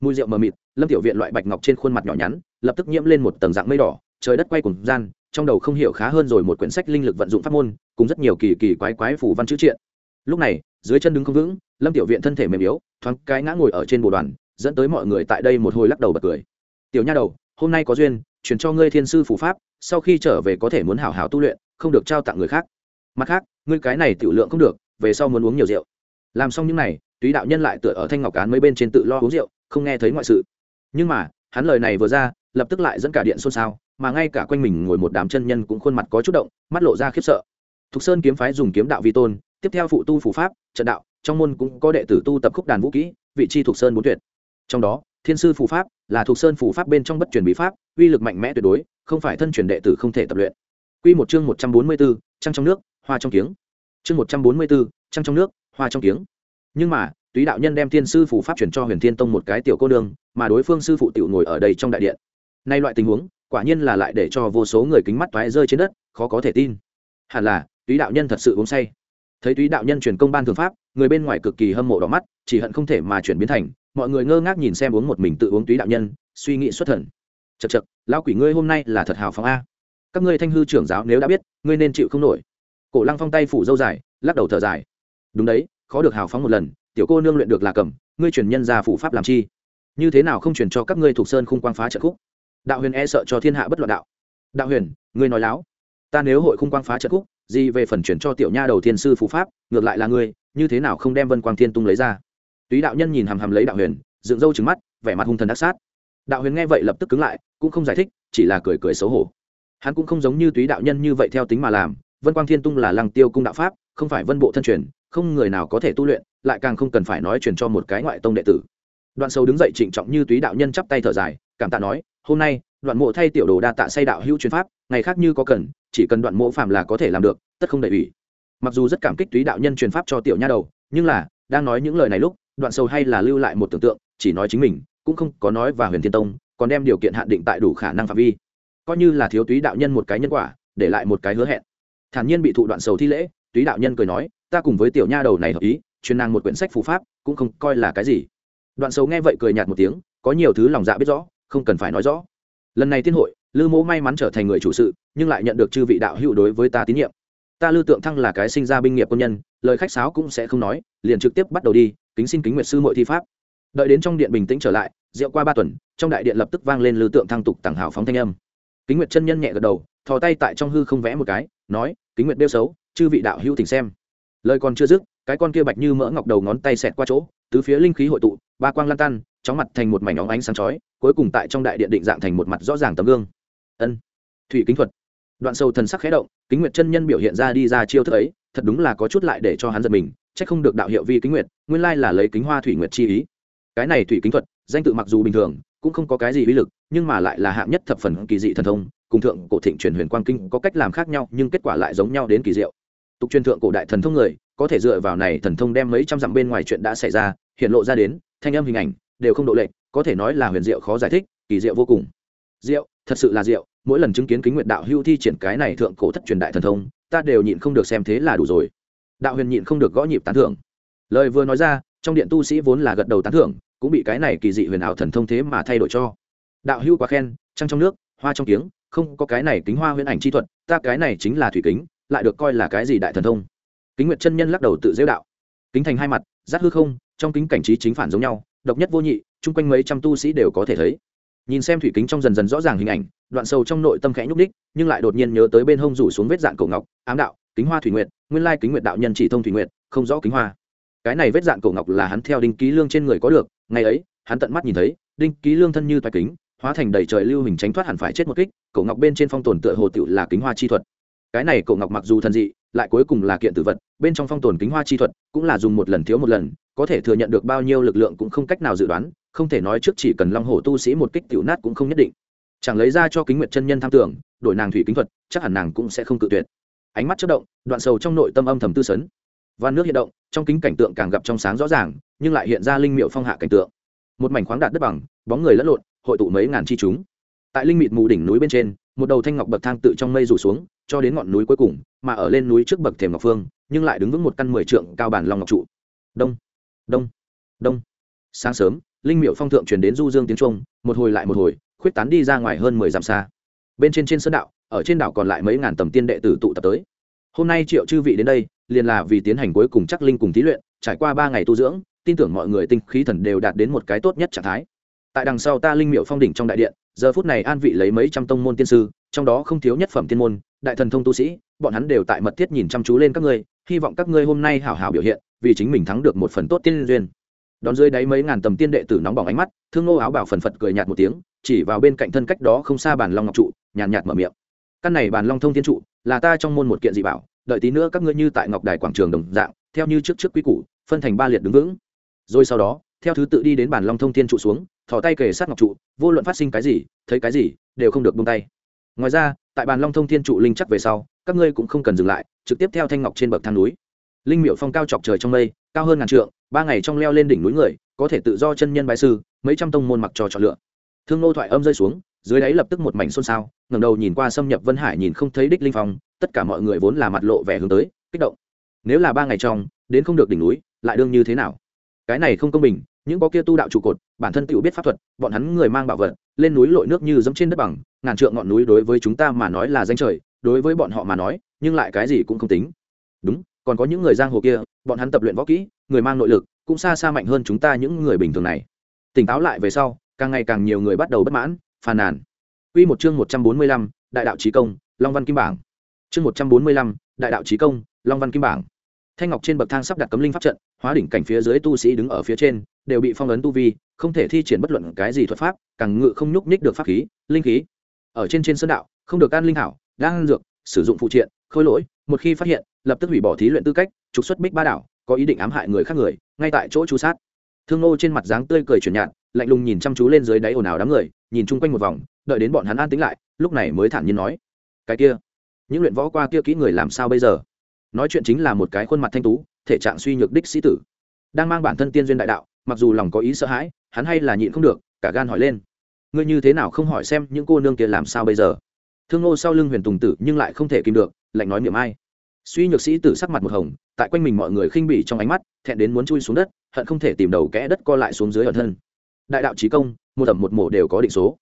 Mùi rượu mờ mịt, lâm tiểu viện loại bạch ngọc trên khuôn mặt nhỏ nhắn, lập tức nhiễm lên một tầng dạng mây đỏ, trời đất quay cùng gian, trong đầu không hiểu khá hơn rồi một quyển sách linh lực vận dụng pháp môn, cùng rất nhiều kỳ kỳ quái quái phủ văn chữ triện. Lúc này, dưới chân đứng không vững, lâm tiểu viện thân thể mềm yếu, thoáng cái ngã ngồi ở trên bồ đoàn dẫn tới mọi người tại đây một hồi lắc đầu bật cười. Tiểu nha đầu, hôm nay có duyên, truyền cho ngươi thiên sư phủ pháp, sau khi trở về có thể muốn hảo hảo tu luyện, không được trao tặng người khác. Mặt khác, ngươi cái này tiểu lượng không được, về sau muốn uống nhiều rượu. Làm xong những này, túy đạo nhân lại tựa ở thanh ngọc cán mấy bên trên tự lo uống rượu, không nghe thấy ngoại sự. Nhưng mà, hắn lời này vừa ra, lập tức lại dẫn cả điện xôn xao, mà ngay cả quanh mình ngồi một đám chân nhân cũng khuôn mặt có chút động, mắt lộ ra khiếp sợ. Thục sơn kiếm phái dùng kiếm đạo vi tôn, tiếp theo phụ tu phủ pháp, trận đạo, trong môn cũng có đệ tử tu tập khúc đàn vũ kỹ, vị chi thục sơn bốn tuyệt trong đó thiên sư phù pháp là thuộc sơn phù pháp bên trong bất truyền bí pháp uy lực mạnh mẽ tuyệt đối không phải thân truyền đệ tử không thể tập luyện Quy một chương một trăm bốn mươi 144, trăng trong nước, hoa trong tiếng. Chương một trăm bốn mươi 144, trăng trong nước, hoa trong tiếng. Nhưng mà, Túy đạo nhân đem thiên sư phù pháp truyền cho Huyền Thiên Tông một cái tiểu cô đường, mà đối phương sư phụ tiểu ngồi ở đây trong đại điện. Nay loại tình huống, quả nhiên là lại để cho vô số người kính mắt toái rơi trên đất, khó có thể tin. Hẳn là, Túy đạo nhân thật sự uống say. Thấy Túy đạo nhân truyền công ban thường pháp, người bên ngoài cực kỳ hâm mộ đỏ mắt, chỉ hận không thể mà chuyển biến thành, mọi người ngơ ngác nhìn xem uống một mình tự uống túy đạo nhân, suy nghĩ xuất thần. Chật chật lão quỷ ngươi hôm nay là thật hào phóng a. Các ngươi thanh hư trưởng giáo nếu đã biết, ngươi nên chịu không nổi. Cổ lăng phong tay phủ dâu dài, lắc đầu thở dài. Đúng đấy, khó được hào phóng một lần, tiểu cô nương luyện được là cầm, ngươi truyền nhân ra phủ pháp làm chi? Như thế nào không truyền cho các ngươi thuộc sơn khung quang phá trận khúc? Đạo huyền e sợ cho thiên hạ bất loạn đạo. Đạo huyền, ngươi nói láo. Ta nếu hội khung quang phá trận khúc, gì về phần chuyển cho tiểu nha đầu thiên sư phù pháp, ngược lại là ngươi, như thế nào không đem vân quang thiên tung lấy ra? Túy đạo nhân nhìn hàm hàm lấy đạo huyền, dựng râu trứng mắt, vẻ mặt hung thần đắc sát. Đạo huyền nghe vậy lập tức cứng lại, cũng không giải thích, chỉ là cười cười xấu hổ. Hắn cũng không giống như túy đạo nhân như vậy theo tính mà làm, vân quang thiên tung là lăng tiêu cung đạo pháp, không phải vân bộ thân truyền, không người nào có thể tu luyện, lại càng không cần phải nói truyền cho một cái ngoại tông đệ tử. Đoạn sâu đứng dậy trịnh trọng như túy đạo nhân chắp tay thở dài, cảm tạ nói, hôm nay, đoạn mộ thay tiểu đồ đa tạ say đạo hữu truyền pháp, ngày khác như có cần, chỉ cần đoạn mộ phạm là có thể làm được, tất không đầy ủy. Mặc dù rất cảm kích túy đạo nhân truyền pháp cho tiểu nha đầu, nhưng là, đang nói những lời này lúc đoạn sầu hay là lưu lại một tưởng tượng, chỉ nói chính mình, cũng không có nói và huyền thiên tông, còn đem điều kiện hạn định tại đủ khả năng phạm vi. Coi như là thiếu túy đạo nhân một cái nhân quả, để lại một cái hứa hẹn. Thản nhiên bị thụ đoạn sầu thi lễ, túy đạo nhân cười nói, ta cùng với tiểu nha đầu này hợp ý, chuyên nàng một quyển sách phù pháp, cũng không coi là cái gì. Đoạn sầu nghe vậy cười nhạt một tiếng, có nhiều thứ lòng dạ biết rõ, không cần phải nói rõ. Lần này tiên hội, lư mỗ may mắn trở thành người chủ sự, nhưng lại nhận được chư vị đạo hữu đối với ta tín nhiệm. Ta lư tượng thăng là cái sinh ra binh nghiệp quân nhân, lời khách sáo cũng sẽ không nói, liền trực tiếp bắt đầu đi kính xin kính nguyệt sư mọi thi pháp. Đợi đến trong điện bình tĩnh trở lại, rượu qua ba tuần, trong đại điện lập tức vang lên lư tượng thăng tục tặng hào phóng thanh âm. Kính nguyệt chân nhân nhẹ gật đầu, thò tay tại trong hư không vẽ một cái, nói, kính nguyệt đeo xấu, chư vị đạo hữu tình xem. Lời còn chưa dứt, cái con kia bạch như mỡ ngọc đầu ngón tay xẹt qua chỗ, tứ phía linh khí hội tụ, ba quang lan tan, chóng mặt thành một mảnh óng ánh sáng chói, cuối cùng tại trong đại điện định dạng thành một mặt rõ ràng tấm gương. Ân, thủy kính thuật. Đoạn sâu thần sắc khẽ động, kính nguyệt chân nhân biểu hiện ra đi ra chiêu thức ấy, thật đúng là có chút lại để cho hắn giật mình, chắc không được đạo hiệu vi kính nguyệt nguyên lai là lấy kính hoa thủy nguyệt chi ý. Cái này thủy kính thuật, danh tự mặc dù bình thường, cũng không có cái gì uy lực, nhưng mà lại là hạng nhất thập phần kỳ dị thần thông, cùng thượng cổ thịnh truyền huyền quang kinh có cách làm khác nhau, nhưng kết quả lại giống nhau đến kỳ diệu. Tục truyền thượng cổ đại thần thông người, có thể dựa vào này thần thông đem mấy trăm dặm bên ngoài chuyện đã xảy ra, hiện lộ ra đến, thanh âm hình ảnh, đều không độ lệch, có thể nói là huyền diệu khó giải thích, kỳ diệu vô cùng. Diệu, thật sự là diệu, mỗi lần chứng kiến kính nguyện đạo hưu thi triển cái này thượng cổ thất truyền đại thần thông, ta đều nhịn không được xem thế là đủ rồi. Đạo huyền nhịn không được gõ nhịp tán thưởng lời vừa nói ra trong điện tu sĩ vốn là gật đầu tán thưởng cũng bị cái này kỳ dị huyền ảo thần thông thế mà thay đổi cho. Đạo hưu quá khen trăng trong nước hoa trong tiếng, không có cái này kính hoa huyền ảnh chi thuật ta cái này chính là thủy kính lại được coi là cái gì đại thần thông. Kính nguyệt chân nhân lắc đầu tự dễu đạo. Kính thành hai mặt giác hư không trong kính cảnh trí chính phản giống nhau độc nhất vô nhị chung quanh mấy trăm tu sĩ đều có thể thấy. Nhìn xem thủy kính trong dần dần rõ ràng hình ảnh đoạn sâu trong nội tâm khẽ nhúc đích nhưng lại đột nhiên nhớ tới bên hông rủ xuống vết dạng cổ ngọc ám đạo kính hoa thủy nguyệt nguyên lai kính nguyệt đạo nhân chỉ thông thủy nguyệt không rõ kính hoa cái này vết dạng cổ ngọc là hắn theo đinh ký lương trên người có được, ngày ấy, hắn tận mắt nhìn thấy, đinh ký lương thân như toài kính, hóa thành đầy trời lưu hình tránh thoát hẳn phải chết một kích, cổ ngọc bên trên phong tồn tựa hồ tựu là kính hoa chi thuật. Cái này cổ ngọc mặc dù thần dị, lại cuối cùng là kiện tử vật, bên trong phong tồn kính hoa chi thuật cũng là dùng một lần thiếu một lần, có thể thừa nhận được bao nhiêu lực lượng cũng không cách nào dự đoán, không thể nói trước chỉ cần long hổ tu sĩ một kích tiểu nát cũng không nhất định. Chẳng lấy ra cho kính nguyệt chân nhân tham tưởng, đổi nàng thủy kính thuật, chắc hẳn nàng cũng sẽ không cự tuyệt. Ánh mắt chất động, đoạn sầu trong nội tâm âm thầm tư sấn van nước hiện động, trong kính cảnh tượng càng gặp trong sáng rõ ràng, nhưng lại hiện ra linh miệu phong hạ cảnh tượng. Một mảnh khoáng đạt đất bằng, bóng người lẫn lộn, hội tụ mấy ngàn chi chúng. Tại linh mịt mù đỉnh núi bên trên, một đầu thanh ngọc bậc thang tự trong mây rủ xuống, cho đến ngọn núi cuối cùng, mà ở lên núi trước bậc thềm ngọc phương, nhưng lại đứng vững một căn mười trượng cao bản long ngọc trụ. Đông đông đông. Sáng sớm, linh miệu phong thượng truyền đến du dương tiếng trung một hồi lại một hồi, khuyết tán đi ra ngoài hơn mười dặm xa. Bên trên trên sơn đạo, ở trên đảo còn lại mấy ngàn tầm tiên đệ tử tụ tập tới. Hôm nay triệu chư vị đến đây liền là vì tiến hành cuối cùng chắc linh cùng thí luyện, trải qua ba ngày tu dưỡng, tin tưởng mọi người tinh khí thần đều đạt đến một cái tốt nhất trạng thái. Tại đằng sau ta linh miệu phong đỉnh trong đại điện, giờ phút này an vị lấy mấy trăm tông môn tiên sư, trong đó không thiếu nhất phẩm tiên môn, đại thần thông tu sĩ, bọn hắn đều tại mật thiết nhìn chăm chú lên các ngươi, hy vọng các ngươi hôm nay hảo hảo biểu hiện, vì chính mình thắng được một phần tốt tiên duyên. Đón dưới đáy mấy ngàn tầm tiên đệ tử nóng bỏng ánh mắt, thương ngô áo bảo phần phật cười nhạt một tiếng, chỉ vào bên cạnh thân cách đó không xa bàn long ngọc trụ, nhàn nhạt mở miệng. Căn này bàn long thông thiên trụ, là ta trong môn một kiện dị bảo đợi tí nữa các ngươi như tại ngọc đài quảng trường đồng dạng, theo như trước trước quy củ, phân thành ba liệt đứng vững. Rồi sau đó, theo thứ tự đi đến bàn long thông thiên trụ xuống, thò tay kề sát ngọc trụ, vô luận phát sinh cái gì, thấy cái gì, đều không được buông tay. Ngoài ra, tại bàn long thông thiên trụ linh chắc về sau, các ngươi cũng không cần dừng lại, trực tiếp theo thanh ngọc trên bậc thang núi. Linh miệu phong cao chọc trời trong mây, cao hơn ngàn trượng, ba ngày trong leo lên đỉnh núi người, có thể tự do chân nhân bài sư, mấy trăm tông môn mặc trò chọn lựa. Thương nô thoại âm rơi xuống dưới đáy lập tức một mảnh xôn xao, ngẩng đầu nhìn qua xâm nhập vân hải nhìn không thấy đích linh phong, tất cả mọi người vốn là mặt lộ vẻ hướng tới, kích động. Nếu là ba ngày trong, đến không được đỉnh núi, lại đương như thế nào? Cái này không công bình, những có kia tu đạo trụ cột, bản thân tự biết pháp thuật, bọn hắn người mang bảo vật, lên núi lội nước như dẫm trên đất bằng, ngàn trượng ngọn núi đối với chúng ta mà nói là danh trời, đối với bọn họ mà nói, nhưng lại cái gì cũng không tính. Đúng, còn có những người giang hồ kia, bọn hắn tập luyện võ kỹ, người mang nội lực, cũng xa xa mạnh hơn chúng ta những người bình thường này. Tỉnh táo lại về sau, càng ngày càng nhiều người bắt đầu bất mãn phàn nàn Quy một chương 145, Đại đạo chí công, Long Văn Kim Bảng. Chương 145, Đại đạo chí công, Long Văn Kim Bảng. Thanh ngọc trên bậc thang sắp đặt cấm linh pháp trận, hóa đỉnh cảnh phía dưới tu sĩ đứng ở phía trên, đều bị phong ấn tu vi, không thể thi triển bất luận cái gì thuật pháp, càng ngự không nhúc nhích được pháp khí, linh khí. Ở trên trên sơn đạo, không được can linh hảo, đang dược, sử dụng phụ triện, khôi lỗi, một khi phát hiện, lập tức hủy bỏ thí luyện tư cách, trục xuất Bích Ba đảo, có ý định ám hại người khác người, ngay tại chỗ chú sát. Thương Ngô trên mặt dáng tươi cười chuyển nhạt, lạnh lùng nhìn chăm chú lên dưới đáy ồn ào đám người, nhìn chung quanh một vòng, đợi đến bọn hắn an tĩnh lại, lúc này mới thản nhiên nói: "Cái kia, những luyện võ qua kia kỹ người làm sao bây giờ?" Nói chuyện chính là một cái khuôn mặt thanh tú, thể trạng suy nhược đích sĩ tử. Đang mang bản thân tiên duyên đại đạo, mặc dù lòng có ý sợ hãi, hắn hay là nhịn không được, cả gan hỏi lên: "Ngươi như thế nào không hỏi xem những cô nương kia làm sao bây giờ?" Thương ngô sau lưng Huyền Tùng Tử nhưng lại không thể kìm được, lạnh nói miệng ai suy nhược sĩ tử sắc mặt một hồng tại quanh mình mọi người khinh bỉ trong ánh mắt thẹn đến muốn chui xuống đất hận không thể tìm đầu kẽ đất co lại xuống dưới ở thân đại đạo trí công, một ẩm một mổ đều có định số.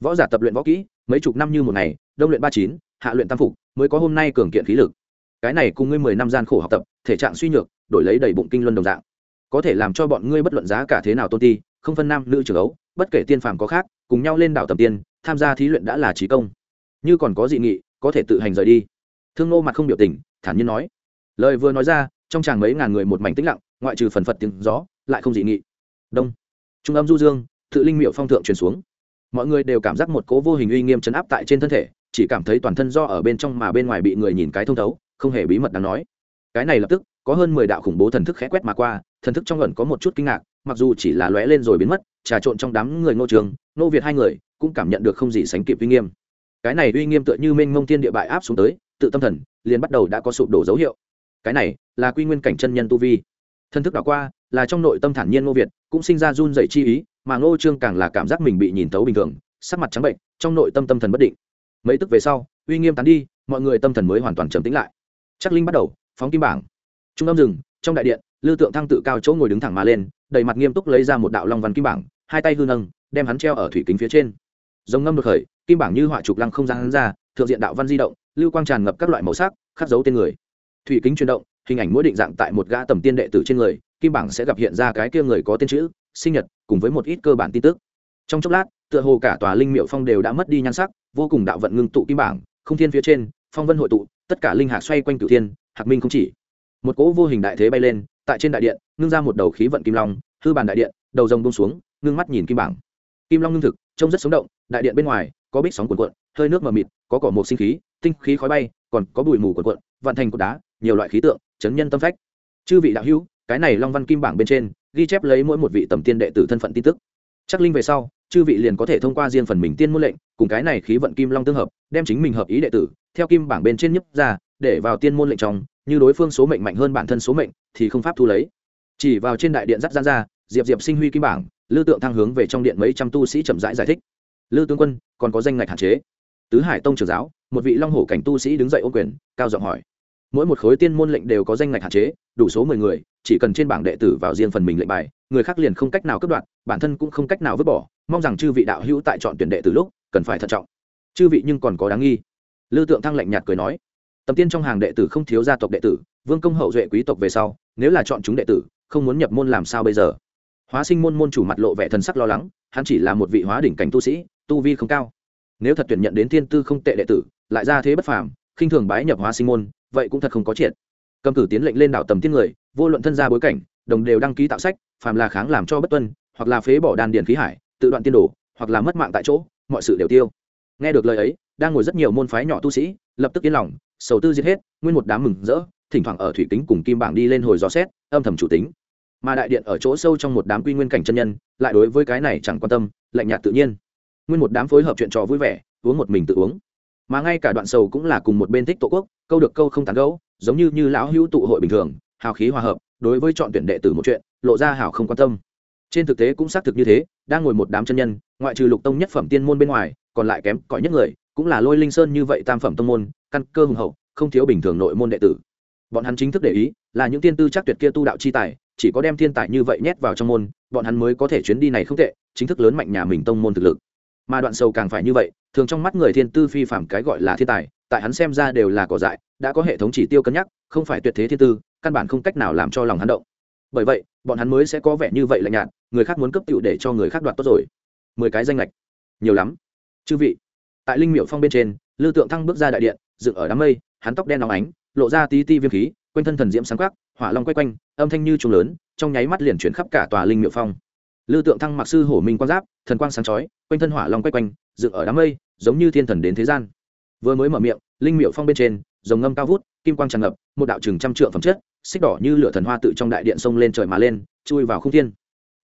Võ giả tập luyện võ kỹ, mấy chục năm như một ngày, đông luyện ba chín, hạ luyện tam phục, mới có hôm nay cường kiện khí lực. Cái này cùng ngươi mười năm gian khổ học tập, thể trạng suy nhược, đổi lấy đầy bụng kinh luân đồng dạng. Có thể làm cho bọn ngươi bất luận giá cả thế nào tôn ti, không phân nam nữ trường ấu bất kể tiên phàm có khác, cùng nhau lên đảo tầm tiên, tham gia thí luyện đã là trí công. Như còn có dị nghị, có thể tự hành rời đi. Thương nô mặt không biểu tình, thản nhiên nói. Lời vừa nói ra, trong chàng mấy ngàn người một mảnh tĩnh lặng, ngoại trừ phần phật tiếng gió, lại không dị nghị. Đông trung âm du dương, tự linh miệu phong thượng truyền xuống. Mọi người đều cảm giác một cố vô hình uy nghiêm chấn áp tại trên thân thể, chỉ cảm thấy toàn thân do ở bên trong mà bên ngoài bị người nhìn cái thông thấu, không hề bí mật đáng nói. Cái này lập tức, có hơn mười đạo khủng bố thần thức khẽ quét mà qua, thần thức trong ẩn có một chút kinh ngạc, mặc dù chỉ là lóe lên rồi biến mất, trà trộn trong đám người ngô trường nô việt hai người cũng cảm nhận được không gì sánh kịp uy nghiêm. Cái này uy nghiêm tựa như mênh mông thiên địa bại áp xuống tới, tự tâm thần liền bắt đầu đã có sụp đổ dấu hiệu. Cái này là quy nguyên cảnh chân nhân tu vi. Thân thức đảo qua là trong nội tâm thản nhiên ngô việt, cũng sinh ra run dậy chi ý, mà ngô trương càng là cảm giác mình bị nhìn tấu bình thường, sắc mặt trắng bệnh, trong nội tâm tâm thần bất định. Mấy tức về sau, uy nghiêm tán đi, mọi người tâm thần mới hoàn toàn trầm tĩnh lại. Chắc linh bắt đầu, phóng kim bảng. Trung âm rừng trong đại điện lưu tượng thăng tự cao chỗ ngồi đứng thẳng mà lên, đầy mặt nghiêm túc lấy ra một đạo long văn kim bảng, hai tay hư nâng, đem hắn treo ở thủy kính phía trên. Dòng ngâm được khởi, kim bảng như họa trục lăng không gian hắn ra, thượng diện đạo văn di động, lưu quang tràn ngập các loại màu sắc, khắc dấu tên người. Thủy kính chuyển động, hình ảnh mỗi định dạng tại một gã tầm tiên đệ tử trên người kim bảng sẽ gặp hiện ra cái kia người có tên chữ, sinh nhật, cùng với một ít cơ bản tin tức. Trong chốc lát, tựa hồ cả tòa linh miệu phong đều đã mất đi nhan sắc, vô cùng đạo vận ngưng tụ kim bảng, không thiên phía trên, phong vân hội tụ, tất cả linh hạc xoay quanh cửu thiên, hạc minh không chỉ. Một cỗ vô hình đại thế bay lên, tại trên đại điện, ngưng ra một đầu khí vận kim long, hư bàn đại điện, đầu rồng bông xuống, ngưng mắt nhìn kim bảng. Kim long ngưng thực, trông rất sống động, đại điện bên ngoài, có bích sóng cuộn cuộn, hơi nước mờ mịt, có cỏ một sinh khí, tinh khí khói bay, còn có bụi mù cuộn cuộn, vạn thành cột đá, nhiều loại khí tượng, chấn nhân tâm phách. Chư vị đạo hữu cái này long văn kim bảng bên trên ghi chép lấy mỗi một vị tầm tiên đệ tử thân phận tin tức chắc linh về sau chư vị liền có thể thông qua riêng phần mình tiên môn lệnh cùng cái này khí vận kim long tương hợp đem chính mình hợp ý đệ tử theo kim bảng bên trên nhấp ra để vào tiên môn lệnh trong như đối phương số mệnh mạnh hơn bản thân số mệnh thì không pháp thu lấy chỉ vào trên đại điện dắt gian ra diệp diệp sinh huy kim bảng lưu tượng thăng hướng về trong điện mấy trăm tu sĩ chậm rãi giải, giải thích lưu tướng quân còn có danh ngạch hạn chế tứ hải tông trưởng giáo một vị long hổ cảnh tu sĩ đứng dậy ô quyền cao giọng hỏi mỗi một khối tiên môn lệnh đều có danh ngạch hạn chế, đủ số mười người, chỉ cần trên bảng đệ tử vào riêng phần mình lệnh bài, người khác liền không cách nào cướp đoạt, bản thân cũng không cách nào vứt bỏ. Mong rằng chư vị đạo hữu tại chọn tuyển đệ từ lúc, cần phải thận trọng. Chư vị nhưng còn có đáng nghi. Lư tượng thăng lạnh nhạt cười nói tầm tiên trong hàng đệ tử không thiếu gia tộc đệ tử, vương công hậu duệ quý tộc về sau, nếu là chọn chúng đệ tử, không muốn nhập môn làm sao bây giờ? Hóa sinh môn môn chủ mặt lộ vẻ thần sắc lo lắng, hắn chỉ là một vị hóa đỉnh cảnh tu sĩ, tu vi không cao. Nếu thật tuyển nhận đến thiên tư không tệ đệ tử, lại ra thế bất phàm khinh thường bái nhập hóa sinh môn, vậy cũng thật không có triệt. Cầm cử tiến lệnh lên đảo tầm tiên người, vô luận thân gia bối cảnh, đồng đều đăng ký tạo sách, phàm là kháng làm cho bất tuân, hoặc là phế bỏ đan điện khí hải, tự đoạn tiên đồ, hoặc là mất mạng tại chỗ, mọi sự đều tiêu. Nghe được lời ấy, đang ngồi rất nhiều môn phái nhỏ tu sĩ, lập tức yên lòng, sầu tư giết hết, nguyên một đám mừng rỡ, thỉnh thoảng ở thủy kính cùng kim bảng đi lên hồi dò xét, âm thầm chủ tính. Mà đại điện ở chỗ sâu trong một đám quy nguyên cảnh chân nhân, lại đối với cái này chẳng quan tâm, lạnh nhạt tự nhiên. Nguyên một đám phối hợp chuyện trò vui vẻ, uống một mình tự uống mà ngay cả đoạn sầu cũng là cùng một bên thích tổ quốc, câu được câu không tán gấu giống như như lão hữu tụ hội bình thường, hào khí hòa hợp, đối với chọn tuyển đệ tử một chuyện, lộ ra hảo không quan tâm. Trên thực tế cũng xác thực như thế, đang ngồi một đám chân nhân, ngoại trừ lục tông nhất phẩm tiên môn bên ngoài, còn lại kém cỏi nhất người, cũng là lôi linh sơn như vậy tam phẩm tông môn, căn cơ hùng hậu, không thiếu bình thường nội môn đệ tử. Bọn hắn chính thức để ý, là những tiên tư chắc tuyệt kia tu đạo chi tài, chỉ có đem thiên tài như vậy nhét vào trong môn, bọn hắn mới có thể chuyến đi này không tệ, chính thức lớn mạnh nhà mình tông môn thực lực mà đoạn sầu càng phải như vậy, thường trong mắt người thiên tư phi phạm cái gọi là thiên tài, tại hắn xem ra đều là cỏ dại, đã có hệ thống chỉ tiêu cân nhắc, không phải tuyệt thế thiên tư, căn bản không cách nào làm cho lòng hắn động. Bởi vậy, bọn hắn mới sẽ có vẻ như vậy lạnh nhạt, người khác muốn cấp tựu để cho người khác đoạt tốt rồi. Mười cái danh lệch. Nhiều lắm. Chư vị, tại linh miệu phong bên trên lưu tượng thăng bước ra đại điện, dựng ở đám mây, hắn tóc đen nóng ánh, lộ ra tí ti viêm khí, quanh thân thần diễm sáng quắc, hỏa long quay quanh, âm thanh như trùng lớn, trong nháy mắt liền chuyển khắp cả tòa linh miệu phong lư tượng thăng mặc sư hổ minh quang giáp thần quang sáng chói quanh thân hỏa long quay quanh dựng ở đám mây giống như thiên thần đến thế gian. Vừa mới mở miệng linh miệu phong bên trên dòng ngâm cao vút kim quang tràn ngập một đạo chừng trăm trượng phẩm chất xích đỏ như lửa thần hoa tự trong đại điện sông lên trời mà lên chui vào không thiên.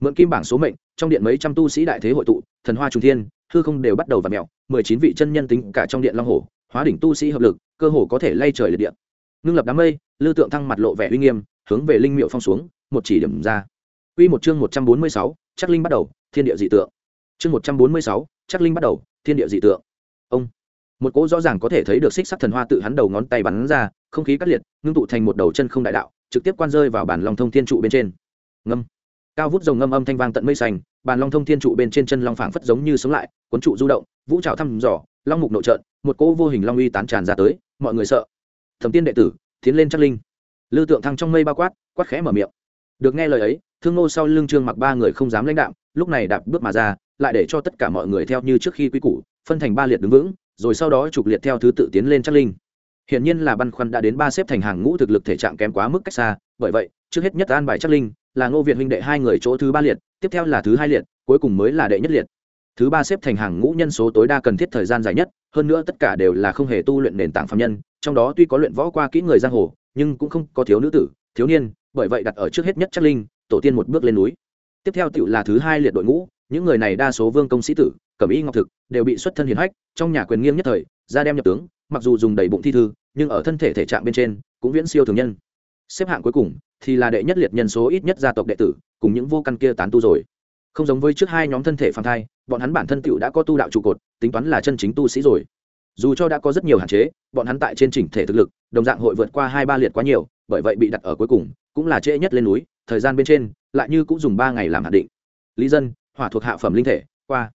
Mượn kim bảng số mệnh trong điện mấy trăm tu sĩ đại thế hội tụ thần hoa trung thiên hư không đều bắt đầu và mẹo mười chín vị chân nhân tính cả trong điện long hổ hóa đỉnh tu sĩ hợp lực cơ hồ có thể lay trời liệt điện. Ngưng lập đám mây lư tượng thăng mặt lộ vẻ uy nghiêm hướng về linh miệu phong xuống một chỉ điểm ra. Quy một chương 146, chắc linh bắt đầu, thiên địa dị tượng. Chương một trăm bốn mươi sáu, chắc linh bắt đầu, thiên địa dị tượng. Ông. Một cỗ rõ ràng có thể thấy được xích sắc thần hoa tự hắn đầu ngón tay bắn ra không khí cắt liệt ngưng tụ thành một đầu chân không đại đạo trực tiếp quan rơi vào bản long thông thiên trụ bên trên. Ngâm. Cao vút dòng ngâm âm thanh vang tận mây xanh bàn long thông thiên trụ bên trên chân long phảng phất giống như sống lại cuốn trụ du động vũ trào thăm dò long mục nội trợn một cỗ vô hình long uy tán tràn ra tới mọi người sợ. Thẩm tiên đệ tử tiến lên chắc linh. Lư tượng thăng trong mây bao quát quát khẽ mở miệng. Được nghe lời ấy thương nô sau lưng trương mặc ba người không dám lãnh đạm, lúc này đạp bước mà ra, lại để cho tất cả mọi người theo như trước khi quy củ, phân thành ba liệt đứng vững, rồi sau đó trục liệt theo thứ tự tiến lên chắc linh. Hiển nhiên là băn khoăn đã đến ba xếp thành hàng ngũ thực lực thể trạng kém quá mức cách xa, bởi vậy, trước hết nhất an bài chắc linh, là ngô việt huynh đệ hai người chỗ thứ ba liệt, tiếp theo là thứ hai liệt, cuối cùng mới là đệ nhất liệt. Thứ ba xếp thành hàng ngũ nhân số tối đa cần thiết thời gian dài nhất, hơn nữa tất cả đều là không hề tu luyện nền tảng phạm nhân, trong đó tuy có luyện võ qua kỹ người giang hồ, nhưng cũng không có thiếu nữ tử, thiếu niên, bởi vậy đặt ở trước hết nhất chắc linh tổ tiên một bước lên núi. Tiếp theo tựu là thứ hai liệt đội ngũ, những người này đa số vương công sĩ tử, cẩm y ngọc thực, đều bị xuất thân hiền hách, trong nhà quyền nghiêng nhất thời, ra đem nhập tướng, mặc dù dùng đầy bụng thi thư, nhưng ở thân thể thể trạng bên trên, cũng viễn siêu thường nhân. Xếp hạng cuối cùng, thì là đệ nhất liệt nhân số ít nhất gia tộc đệ tử, cùng những vô căn kia tán tu rồi. Không giống với trước hai nhóm thân thể phàm thai, bọn hắn bản thân tựu đã có tu đạo trụ cột, tính toán là chân chính tu sĩ rồi. Dù cho đã có rất nhiều hạn chế, bọn hắn tại trên chỉnh thể thực lực, đồng dạng hội vượt qua hai ba liệt quá nhiều bởi vậy bị đặt ở cuối cùng, cũng là trễ nhất lên núi, thời gian bên trên, lại như cũng dùng ba ngày làm hạn định. Lý dân, hỏa thuộc hạ phẩm linh thể, qua.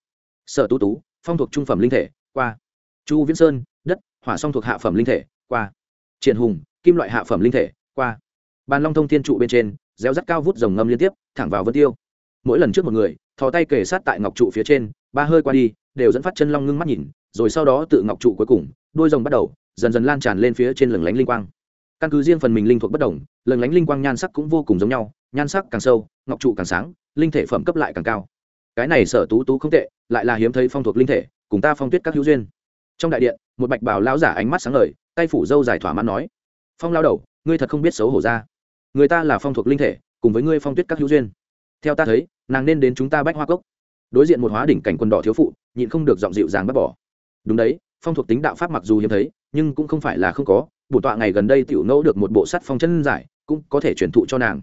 Sở tú tú, phong thuộc trung phẩm linh thể, qua. Chu viễn sơn, đất, hỏa song thuộc hạ phẩm linh thể, qua. Triển hùng, kim loại hạ phẩm linh thể, qua. Bàn long thông thiên trụ bên trên, réo rắt cao vút rồng ngâm liên tiếp, thẳng vào vân tiêu. Mỗi lần trước một người, thò tay kề sát tại ngọc trụ phía trên, ba hơi qua đi, đều dẫn phát chân long ngưng mắt nhìn, rồi sau đó tự ngọc trụ cuối cùng, đôi rồng bắt đầu, dần dần lan tràn lên phía trên lừng lánh linh quang căn cứ riêng phần mình linh thuộc bất đồng, lần lánh linh quang nhan sắc cũng vô cùng giống nhau, nhan sắc càng sâu, ngọc trụ càng sáng, linh thể phẩm cấp lại càng cao. Cái này sở tú tú không tệ, lại là hiếm thấy phong thuộc linh thể, cùng ta phong tuyết các hữu duyên. Trong đại điện, một bạch bào lão giả ánh mắt sáng lời tay phủ dâu dài thỏa mãn nói, phong lao đầu, ngươi thật không biết xấu hổ ra. Người ta là phong thuộc linh thể, cùng với ngươi phong tuyết các hữu duyên. Theo ta thấy, nàng nên đến chúng ta bách hoa cốc. Đối diện một hóa đỉnh cảnh quân đỏ thiếu phụ, nhịn không được giọng dịu dàng bắt bỏ. Đúng đấy, phong thuộc tính đạo pháp mặc dù hiếm thấy, nhưng cũng không phải là không có bổn tọa ngày gần đây tiểu ngẫu được một bộ sắt phong chân giải, cũng có thể truyền thụ cho nàng.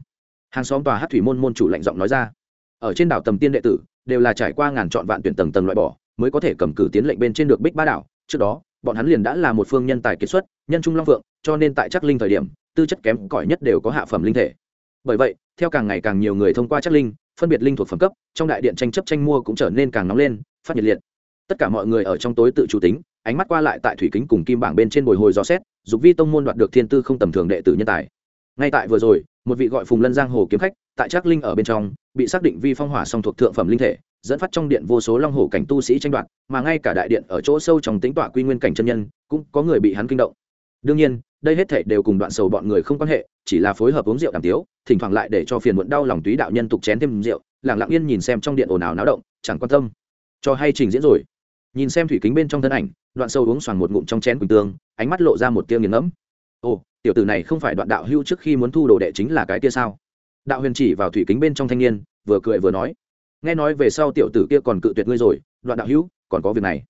Hàng xóm tòa hát thủy môn môn chủ lạnh giọng nói ra. Ở trên đảo tầm tiên đệ tử, đều là trải qua ngàn chọn vạn tuyển tầng tầng loại bỏ, mới có thể cầm cử tiến lệnh bên trên được bích ba đảo. Trước đó, bọn hắn liền đã là một phương nhân tài kiệt xuất, nhân trung long vượng cho nên tại chắc linh thời điểm, tư chất kém cỏi nhất đều có hạ phẩm linh thể. Bởi vậy, theo càng ngày càng nhiều người thông qua chắc linh, phân biệt linh thuộc phẩm cấp, trong đại điện tranh chấp tranh mua cũng trở nên càng nóng lên, phát nhiệt liệt. Tất cả mọi người ở trong tối tự chủ tính ánh mắt qua lại tại thủy kính cùng kim bảng bên trên bồi hồi dò xét, dục vi tông môn đoạt được thiên tư không tầm thường đệ tử nhân tài. Ngay tại vừa rồi, một vị gọi phùng lân giang hồ kiếm khách, tại trác linh ở bên trong, bị xác định vi phong hỏa song thuộc thượng phẩm linh thể, dẫn phát trong điện vô số long hồ cảnh tu sĩ tranh đoạt, mà ngay cả đại điện ở chỗ sâu trong tính tọa quy nguyên cảnh chân nhân, cũng có người bị hắn kinh động. Đương nhiên, đây hết thể đều cùng đoạn sầu bọn người không quan hệ, chỉ là phối hợp uống rượu đàm tiếu, thỉnh thoảng lại để cho phiền muộn đau lòng túy đạo nhân tục chén thêm rượu lẳng lặng yên nhìn xem trong điện ồn ào náo động, chẳng quan tâm. Cho hay trình diễn rồi nhìn xem thủy kính bên trong thân ảnh, đoạn sâu uống xoàng một ngụm trong chén quỳnh tương, ánh mắt lộ ra một tia nghiền ngẫm. Ồ, tiểu tử này không phải đoạn đạo hưu trước khi muốn thu đồ đệ chính là cái tia sao? Đạo huyền chỉ vào thủy kính bên trong thanh niên, vừa cười vừa nói. Nghe nói về sau tiểu tử kia còn cự tuyệt ngươi rồi, đoạn đạo hữu còn có việc này.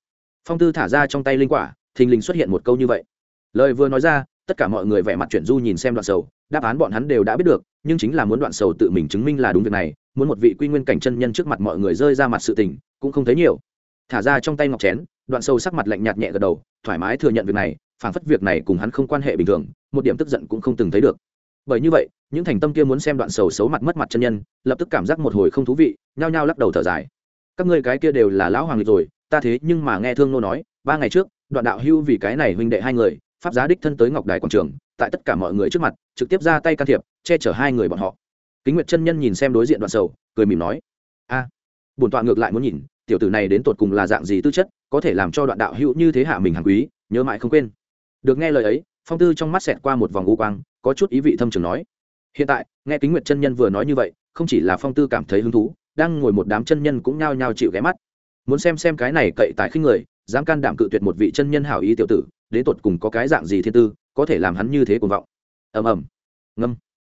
Phong tư thả ra trong tay linh quả, thình lình xuất hiện một câu như vậy. Lời vừa nói ra, tất cả mọi người vẻ mặt chuyển du nhìn xem đoạn sầu, đáp án bọn hắn đều đã biết được, nhưng chính là muốn đoạn sầu tự mình chứng minh là đúng việc này, muốn một vị quy nguyên cảnh chân nhân trước mặt mọi người rơi ra mặt sự tình, cũng không thấy nhiều thả ra trong tay ngọc chén, đoạn sâu sắc mặt lạnh nhạt nhẹ gật đầu, thoải mái thừa nhận việc này phản phất việc này cùng hắn không quan hệ bình thường, một điểm tức giận cũng không từng thấy được. Bởi như vậy, những thành tâm kia muốn xem đoạn sầu xấu mặt mất mặt chân nhân, lập tức cảm giác một hồi không thú vị, nhao nhao lắc đầu thở dài. Các ngươi cái kia đều là lão hoàng lịch rồi, ta thế nhưng mà nghe thương nô nói, ba ngày trước, đoạn đạo hưu vì cái này huynh đệ hai người, pháp giá đích thân tới ngọc đài quảng trường, tại tất cả mọi người trước mặt, trực tiếp ra tay can thiệp, che chở hai người bọn họ. Kính nguyệt chân nhân nhìn xem đối diện đoạn sầu, cười mỉm nói, a, bổn tọa ngược lại muốn nhìn tiểu tử này đến tột cùng là dạng gì tư chất, có thể làm cho đoạn đạo hữu như thế hạ mình hàng quý, nhớ mãi không quên. Được nghe lời ấy, phong tư trong mắt xẹt qua một vòng u quang, có chút ý vị thâm trường nói. Hiện tại, nghe kính nguyệt chân nhân vừa nói như vậy, không chỉ là phong tư cảm thấy hứng thú, đang ngồi một đám chân nhân cũng nhao nhao chịu ghé mắt. Muốn xem xem cái này cậy tại khinh người, dám can đảm cự tuyệt một vị chân nhân hảo ý tiểu tử, đến tột cùng có cái dạng gì thiên tư, có thể làm hắn như thế cuồng vọng. Ầm ầm. Ngâm.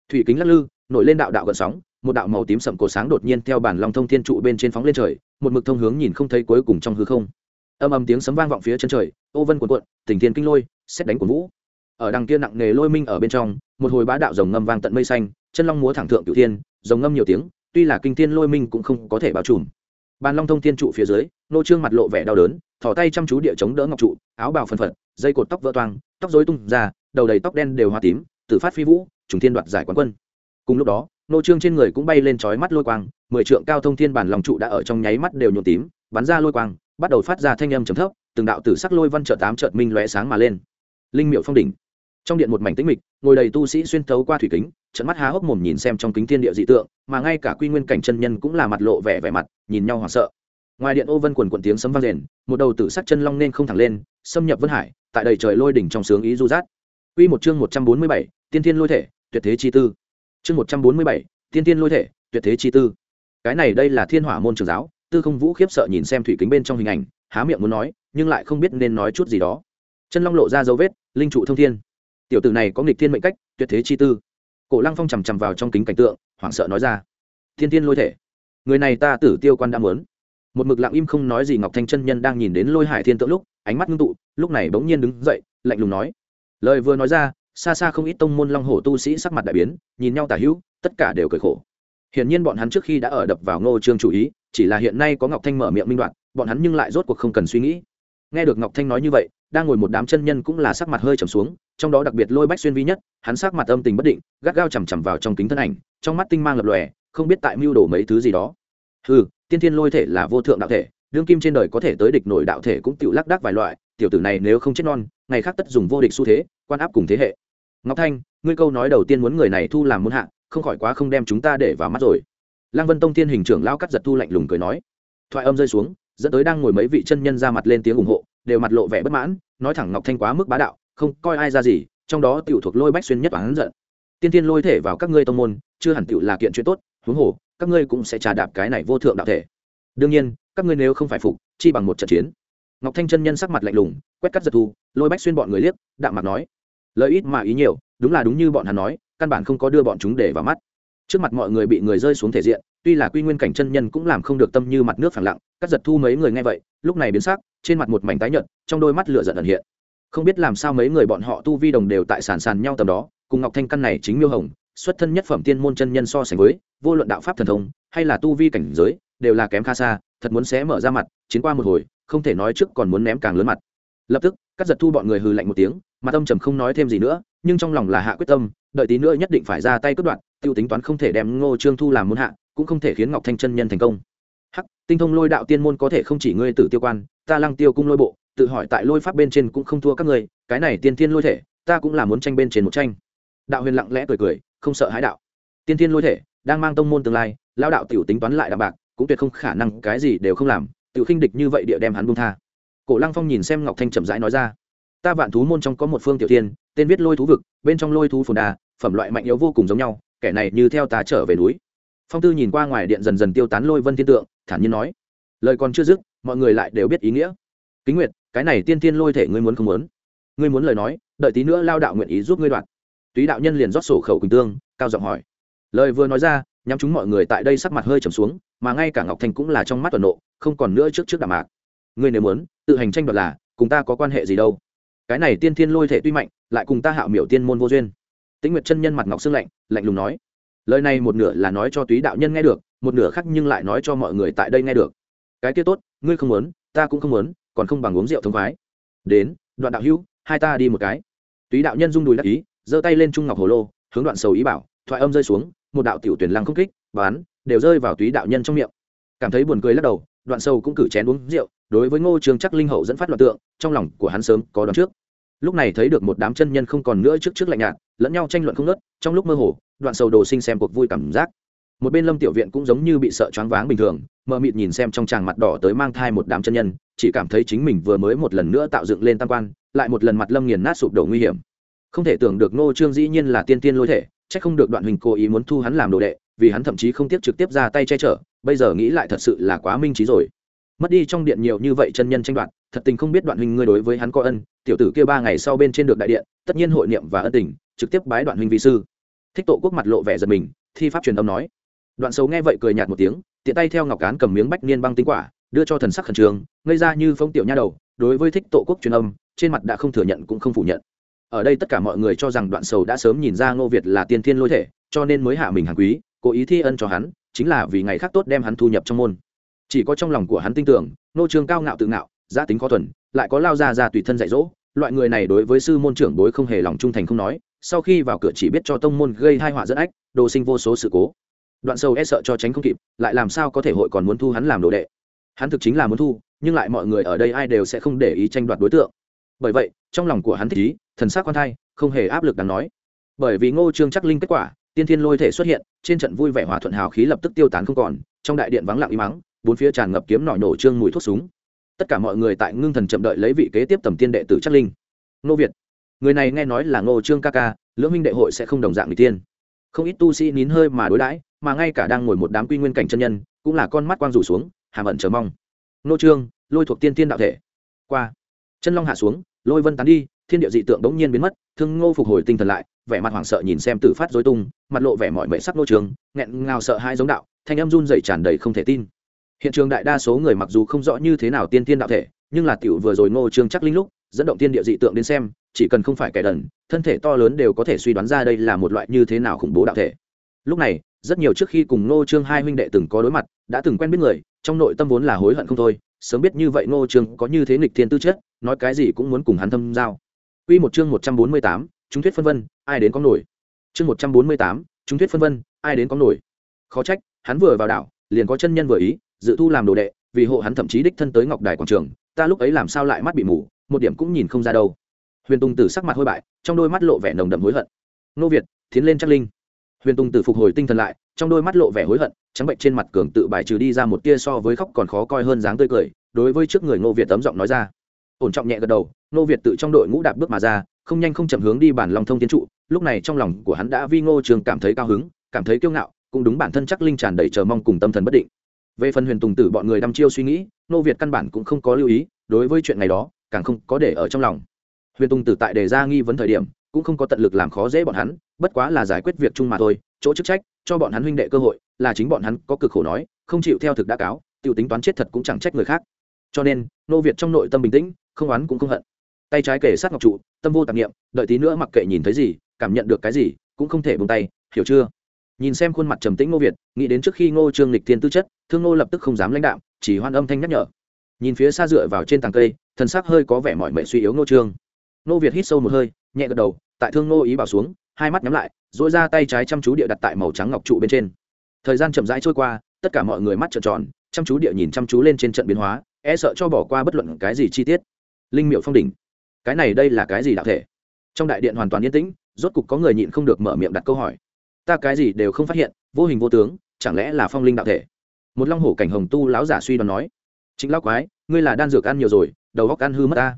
Thủy kính lắc lư, nổi lên đạo đạo gợn sóng một đạo màu tím sậm cổ sáng đột nhiên theo bản long thông thiên trụ bên trên phóng lên trời, một mực thông hướng nhìn không thấy cuối cùng trong hư không. Âm âm tiếng sấm vang vọng phía chân trời, ô vân cuộn cuộn, tình thiên kinh lôi, xét đánh của vũ. Ở đằng kia nặng nề lôi minh ở bên trong, một hồi bá đạo rồng ngâm vang tận mây xanh, chân long múa thẳng thượng cửu thiên, rồng ngâm nhiều tiếng, tuy là kinh thiên lôi minh cũng không có thể bao trùm. Bàn long thông thiên trụ phía dưới, nô trương mặt lộ vẻ đau đớn, thỏ tay chăm chú địa chống đỡ ngọc trụ, áo bào phân phật, dây cột tóc vỡ toang, tóc rối tung ra, đầu đầy tóc đen đều hoa tím tự phát phi vũ, trùng thiên đoạt giải quán quân. Cùng lúc đó nô trương trên người cũng bay lên chói mắt lôi quang mười trượng cao thông thiên bản lòng trụ đã ở trong nháy mắt đều nhuộm tím bắn ra lôi quang bắt đầu phát ra thanh âm trầm thấp từng đạo tử sắc lôi văn trợ tám trợt minh lóe sáng mà lên. Linh miệu phong đỉnh. Trong điện một mảnh tĩnh mịch ngồi đầy tu sĩ xuyên thấu qua thủy kính trận mắt há hốc mồm nhìn xem trong kính thiên địa dị tượng mà ngay cả quy nguyên cảnh chân nhân cũng là mặt lộ vẻ vẻ mặt nhìn nhau hoảng sợ. Ngoài điện ô vân quần quần tiếng sấm vang rền một đầu tử sắc chân long nên không thẳng lên xâm nhập vân hải tại đầy trời lôi đỉnh trong sướng ý du rát. Quy một chương một trăm bốn mươi bảy, tiên thiên lôi thể, tuyệt thế chi tư. Chương một trăm bốn mươi bảy, tiên thiên lôi thể, tuyệt thế chi tư. Cái này đây là Thiên Hỏa môn trường giáo, Tư Không Vũ khiếp sợ nhìn xem thủy kính bên trong hình ảnh, há miệng muốn nói, nhưng lại không biết nên nói chút gì đó. Chân long lộ ra dấu vết, linh trụ thông thiên. Tiểu tử này có nghịch thiên mệnh cách, tuyệt thế chi tư. Cổ Lăng Phong chằm chằm vào trong kính cảnh tượng, hoảng sợ nói ra: "Thiên thiên lôi thể, người này ta Tử Tiêu quan đã muốn." Một mực lặng im không nói gì Ngọc Thanh chân nhân đang nhìn đến Lôi Hải Thiên tượng lúc, ánh mắt ngưng tụ, lúc này bỗng nhiên đứng dậy, lạnh lùng nói: lời vừa nói ra xa xa không ít tông môn long hổ tu sĩ sắc mặt đại biến, nhìn nhau tả hữu, tất cả đều cười khổ. Hiển nhiên bọn hắn trước khi đã ở đập vào ngô trương chủ ý, chỉ là hiện nay có ngọc thanh mở miệng minh đoạn bọn hắn nhưng lại rốt cuộc không cần suy nghĩ. Nghe được ngọc thanh nói như vậy, đang ngồi một đám chân nhân cũng là sắc mặt hơi trầm xuống, trong đó đặc biệt lôi bách xuyên vi nhất, hắn sắc mặt âm tình bất định, gắt gao chằm chằm vào trong kính thân ảnh, trong mắt tinh mang lập lòe, không biết tại mưu đồ mấy thứ gì đó. Ừ tiên thiên lôi thể là vô thượng đạo thể, đương kim trên đời có thể tới địch nổi đạo thể cũng tự lác đác vài loại, tiểu tử này nếu không chết non, ngày khác tất dùng vô địch xu thế, quan áp cùng thế hệ ngọc thanh, ngươi câu nói đầu tiên muốn người này thu làm muôn hạ, không khỏi quá không đem chúng ta để vào mắt rồi. Lăng vân tông tiên hình trưởng lao cắt giật thu lạnh lùng cười nói. Thoại âm rơi xuống, dẫn tới đang ngồi mấy vị chân nhân ra mặt lên tiếng ủng hộ, đều mặt lộ vẻ bất mãn, nói thẳng ngọc thanh quá mức bá đạo, không coi ai ra gì, trong đó tiểu thuộc lôi bách xuyên nhất và hắn giận. Tiên tiên lôi thể vào các ngươi tông môn, chưa hẳn tiểu là kiện chuyện tốt, huống hồ, các ngươi cũng sẽ trà đạp cái này vô thượng đạo thể. Đương nhiên, các ngươi nếu không phải phục, chi bằng một trận chiến. Ngọc thanh chân nhân sắc mặt lạnh lùng, quét cắt giật thu, lôi bách xuyên bọn người liếc, đạm mặt nói lợi ít mà ý nhiều, đúng là đúng như bọn hắn nói, căn bản không có đưa bọn chúng để vào mắt. Trước mặt mọi người bị người rơi xuống thể diện, tuy là quy nguyên cảnh chân nhân cũng làm không được tâm như mặt nước phẳng lặng, cắt giật thu mấy người nghe vậy, lúc này biến sắc, trên mặt một mảnh tái nhợt, trong đôi mắt lửa giận ẩn hiện. Không biết làm sao mấy người bọn họ tu vi đồng đều tại sàn sàn nhau tầm đó, cùng ngọc thanh căn này chính miêu hồng, xuất thân nhất phẩm tiên môn chân nhân so sánh với, vô luận đạo pháp thần thông, hay là tu vi cảnh giới, đều là kém kha xa, thật muốn xé mở ra mặt, chiến qua một hồi, không thể nói trước còn muốn ném càng lớn mặt. Lập tức, cắt giật thu bọn người hừ lạnh một tiếng mặt âm trầm không nói thêm gì nữa, nhưng trong lòng là hạ quyết tâm, đợi tí nữa nhất định phải ra tay cướp đoạn tiêu tính toán không thể đem ngô trương thu làm môn hạ, cũng không thể khiến ngọc thanh chân nhân thành công. Hắc, tinh thông lôi đạo tiên môn có thể không chỉ ngươi tử tiêu quan, ta lăng tiêu cung lôi bộ, tự hỏi tại lôi pháp bên trên cũng không thua các ngươi, cái này tiên thiên lôi thể, ta cũng là muốn tranh bên trên một tranh. Đạo huyền lặng lẽ cười cười, không sợ hãi đạo. Tiên thiên lôi thể, đang mang tông môn tương lai lao đạo tiểu tính toán lại đạm bạc, cũng tuyệt không khả năng cái gì đều không làm, tiểu khinh địch như vậy địa đem hắn buông tha. Cổ lăng phong nhìn xem ngọc thanh chậm rãi nói ra ta vạn thú môn trong có một phương tiểu tiên tên viết lôi thú vực, bên trong lôi thú phồn đà, phẩm loại mạnh yếu vô cùng giống nhau, kẻ này như theo ta trở về núi. Phong tư nhìn qua ngoài điện dần dần tiêu tán lôi vân thiên tượng, thản nhiên nói, lời còn chưa dứt, mọi người lại đều biết ý nghĩa. Kính nguyệt, cái này tiên tiên lôi thể ngươi muốn không muốn? Ngươi muốn lời nói, đợi tí nữa lao đạo nguyện ý giúp ngươi đoạn túy đạo nhân liền rót sổ khẩu quỳnh tương, cao giọng hỏi. Lời vừa nói ra, nhắm chúng mọi người tại đây sắc mặt hơi trầm xuống, mà ngay cả ngọc thành cũng là trong mắt tuần nộ, không còn nữa trước trước đàm mạc. Ngươi nếu muốn, tự hành tranh đoạt là, cùng ta có quan hệ gì đâu? Cái này tiên thiên lôi thể tuy mạnh, lại cùng ta hạo miểu tiên môn vô duyên. Tĩnh nguyệt chân nhân mặt ngọc xương lạnh lạnh lùng nói, lời này một nửa là nói cho túy đạo nhân nghe được, một nửa khác nhưng lại nói cho mọi người tại đây nghe được. Cái kia tốt, ngươi không muốn, ta cũng không muốn, còn không bằng uống rượu thông khoái. Đến, đoạn đạo hữu, hai ta đi một cái. Túy đạo nhân rung đùi đắc ý, giơ tay lên trung ngọc hồ lô, hướng đoạn sầu ý bảo, thoại âm rơi xuống, một đạo tiểu tuyển lăng không kích bán đều rơi vào túy đạo nhân trong miệng. Cảm thấy buồn cười lắc đầu, đoạn sầu cũng cử chén uống rượu đối với ngô trường chắc linh hậu dẫn phát loạt tượng, trong lòng của hắn sớm có đoán trước. Lúc này thấy được một đám chân nhân không còn nữa trước trước lạnh nhạt, lẫn nhau tranh luận không nớt trong lúc mơ hồ, đoạn sầu đồ sinh xem cuộc vui cảm giác. Một bên lâm tiểu viện cũng giống như bị sợ choáng váng bình thường, mờ mịt nhìn xem trong tràng mặt đỏ tới mang thai một đám chân nhân, chỉ cảm thấy chính mình vừa mới một lần nữa tạo dựng lên tam quan, lại một lần mặt lâm nghiền nát sụp đổ nguy hiểm. Không thể tưởng được ngô trương dĩ nhiên là tiên tiên lôi thể, chắc không được đoạn hình cố ý muốn thu hắn làm đồ đệ, vì hắn thậm chí không tiếp trực tiếp ra tay che chở, bây giờ nghĩ lại thật sự là quá minh trí rồi mất đi trong điện nhiều như vậy chân nhân tranh đoạt, thật tình không biết đoạn huynh ngươi đối với hắn có ân, tiểu tử kia ba ngày sau bên trên được đại điện, tất nhiên hội niệm và ân tình, trực tiếp bái đoạn huynh vi sư. Thích tổ quốc mặt lộ vẻ giật mình, thi pháp truyền âm nói. Đoạn xấu nghe vậy cười nhạt một tiếng, tiện tay theo ngọc cán cầm miếng bách niên băng tinh quả, đưa cho thần sắc khẩn trương, ngây ra như phong tiểu nha đầu, đối với thích tổ quốc truyền âm, trên mặt đã không thừa nhận cũng không phủ nhận. Ở đây tất cả mọi người cho rằng đoạn sầu đã sớm nhìn ra ngô việt là tiên thiên lôi thể, cho nên mới hạ mình hàng quý, cố ý thi ân cho hắn, chính là vì ngày khác tốt đem hắn thu nhập trong môn chỉ có trong lòng của hắn tin tưởng, nô trương cao ngạo tự ngạo gia tính khó thuần, lại có lao ra ra tùy thân dạy dỗ, loại người này đối với sư môn trưởng bối không hề lòng trung thành không nói, sau khi vào cửa chỉ biết cho tông môn gây hai họa dẫn ách, đồ sinh vô số sự cố. Đoạn sâu e sợ cho tránh không kịp, lại làm sao có thể hội còn muốn thu hắn làm đồ đệ. Hắn thực chính là muốn thu, nhưng lại mọi người ở đây ai đều sẽ không để ý tranh đoạt đối tượng. Bởi vậy, trong lòng của hắn thích ý, thần sắc quan thai, không hề áp lực đáng nói. Bởi vì ngô trương chắc linh kết quả, tiên thiên lôi thể xuất hiện, trên trận vui vẻ hòa thuận hào khí lập tức tiêu tán không còn, trong đại điện vắng lặng im mắng bốn phía tràn ngập kiếm nỏ nổ trương mùi thuốc súng. Tất cả mọi người tại ngưng thần chậm đợi lấy vị kế tiếp tầm tiên đệ tử chắc linh. Ngô việt, người này nghe nói là ngô trương ca ca, lưỡng minh đệ hội sẽ không đồng dạng người tiên. Không ít tu sĩ nín hơi mà đối đãi, mà ngay cả đang ngồi một đám quy nguyên cảnh chân nhân, cũng là con mắt quang rủ xuống, hàm ẩn chờ mong. Ngô trương, lôi thuộc tiên tiên đạo thể. Qua. Chân long hạ xuống, lôi vân tán đi, thiên địa dị tượng bỗng nhiên biến mất, thương ngô phục hồi tinh thần lại, vẻ mặt hoảng sợ nhìn xem tử phát dối tung, mặt lộ vẻ mọi mệ sắc nô trường nghẹn ngào sợ hai giống đạo, thanh em run dậy tràn đầy không thể tin hiện trường đại đa số người mặc dù không rõ như thế nào tiên tiên đạo thể nhưng là tiểu vừa rồi ngô trương chắc linh lúc dẫn động tiên địa dị tượng đến xem chỉ cần không phải kẻ đần thân thể to lớn đều có thể suy đoán ra đây là một loại như thế nào khủng bố đạo thể lúc này rất nhiều trước khi cùng ngô trương hai huynh đệ từng có đối mặt đã từng quen biết người trong nội tâm vốn là hối hận không thôi sớm biết như vậy ngô trương có như thế nghịch thiên tư chất nói cái gì cũng muốn cùng hắn thâm giao Quy một chương 148, chúng thuyết phân vân, ai đến có nổi. Chương 148, chúng thuyết phân vân, ai đến có nổi. Khó trách, hắn vừa vào đảo, liền có chân nhân vừa ý, dự thu làm đồ đệ, vì hộ hắn thậm chí đích thân tới Ngọc Đài quảng trường, ta lúc ấy làm sao lại mắt bị mù, một điểm cũng nhìn không ra đâu. huyền tùng tử sắc mặt hôi bại trong đôi mắt lộ vẻ nồng đậm hối hận. Nô việt tiến lên chắc linh. Huyền tùng tử phục hồi tinh thần lại trong đôi mắt lộ vẻ hối hận trắng bệnh trên mặt cường tự bài trừ đi ra một tia so với khóc còn khó coi hơn dáng tươi cười đối với trước người Nô việt tấm giọng nói ra. Ổn trọng nhẹ gật đầu Nô việt tự trong đội ngũ đạp bước mà ra không nhanh không chậm hướng đi bản long thông tiến trụ lúc này trong lòng của hắn đã vi ngô trường cảm thấy cao hứng cảm thấy kiêu ngạo cũng đúng bản thân chắc linh tràn đầy chờ mong cùng tâm thần bất định về phần huyền tùng tử bọn người đăm chiêu suy nghĩ, Nô việt căn bản cũng không có lưu ý, đối với chuyện này đó, càng không có để ở trong lòng. Huyền tùng tử tại đề ra nghi vấn thời điểm, cũng không có tận lực làm khó dễ bọn hắn, bất quá là giải quyết việc chung mà thôi, chỗ chức trách, cho bọn hắn huynh đệ cơ hội, là chính bọn hắn có cực khổ nói, không chịu theo thực đã cáo tự tính toán chết thật cũng chẳng trách người khác. Cho nên, nô việt trong nội tâm bình tĩnh, không oán cũng không hận. Tay trái kể sát ngọc trụ, tâm vô tạp nghiệm đợi tí nữa mặc kệ nhìn thấy gì, cảm nhận được cái gì, cũng không thể bông tay, hiểu chưa? Nhìn xem khuôn mặt trầm tĩnh ngô việt, nghĩ đến trước khi ngô trương lịch thiên tư chất, thương ngô lập tức không dám lãnh đạo chỉ hoan âm thanh nhắc nhở. Nhìn phía xa dựa vào trên tàng cây, thần sắc hơi có vẻ mọi mệnh suy yếu ngô trương. Ngô việt hít sâu một hơi, nhẹ gật đầu, tại thương ngô ý bảo xuống, hai mắt nhắm lại dỗi ra tay trái chăm chú địa đặt tại màu trắng ngọc trụ bên trên. Thời gian chậm rãi trôi qua, tất cả mọi người mắt trợn tròn, chăm chú địa nhìn chăm chú lên trên trận biến hóa e sợ cho bỏ qua bất luận cái gì chi tiết. Linh miệu phong đỉnh. Cái này đây là cái gì đạo thể? Trong đại điện hoàn toàn yên tĩnh, rốt cục có người nhịn không được mở miệng đặt câu hỏi ta cái gì đều không phát hiện, vô hình vô tướng, chẳng lẽ là phong linh đạo thể? Một long hổ cảnh hồng tu lão giả suy đoán nói, chính lão quái, ngươi là đan dược ăn nhiều rồi, đầu góc ăn hư mất ta.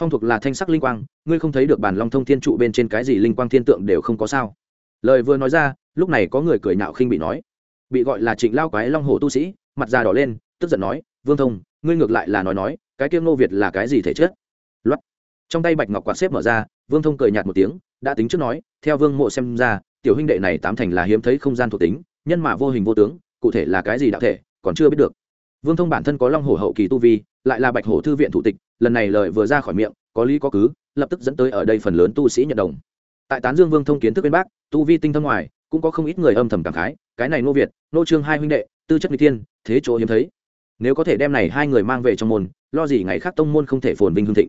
Phong thuộc là thanh sắc linh quang, ngươi không thấy được bản long thông thiên trụ bên trên cái gì linh quang thiên tượng đều không có sao. Lời vừa nói ra, lúc này có người cười nạo khinh bị nói, bị gọi là trịnh lao quái long hồ tu sĩ, mặt già đỏ lên, tức giận nói, vương thông, ngươi ngược lại là nói nói, cái kiêng nô việt là cái gì thể chất? Loắt trong tay bạch ngọc quạt xếp mở ra, vương thông cười nhạt một tiếng, đã tính trước nói, theo vương mộ xem ra tiểu huynh đệ này tám thành là hiếm thấy không gian thuộc tính nhân mà vô hình vô tướng cụ thể là cái gì đạo thể còn chưa biết được. Vương thông bản thân có long hồ hậu kỳ tu vi lại là bạch hổ thư viện thủ tịch lần này lời vừa ra khỏi miệng có lý có cứ lập tức dẫn tới ở đây phần lớn tu sĩ nhận đồng. Tại tán dương vương thông kiến thức bên bác tu vi tinh thâm ngoài cũng có không ít người âm thầm cảm khái cái này nô việt nô trương hai huynh đệ tư chất n tiên, thế chỗ hiếm thấy. Nếu có thể đem này hai người mang về trong môn lo gì ngày khác tông môn không thể phồn vinh hương thịnh.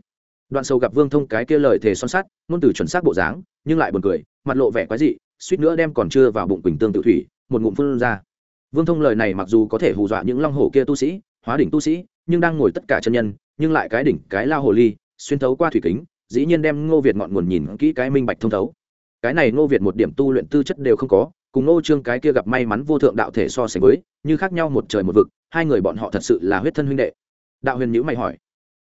Đoạn sâu gặp vương thông cái kia lời thề son sắt ngôn từ chuẩn xác bộ dáng nhưng lại buồn cười mặt lộ vẻ quái dị suýt nữa đem còn chưa vào bụng quỳnh tương tự thủy, một ngụm phun ra. Vương thông lời này mặc dù có thể hù dọa những long hổ kia tu sĩ, hóa đỉnh tu sĩ, nhưng đang ngồi tất cả chân nhân, nhưng lại cái đỉnh, cái lao hồ ly, xuyên thấu qua thủy kính, dĩ nhiên đem ngô việt ngọn nguồn nhìn kỹ cái minh bạch thông thấu. Cái này ngô việt một điểm tu luyện tư chất đều không có, cùng ngô trương cái kia gặp may mắn vô thượng đạo thể so sánh với, như khác nhau một trời một vực, hai người bọn họ thật sự là huyết thân huynh đệ. Đạo huyền nhữ mày hỏi,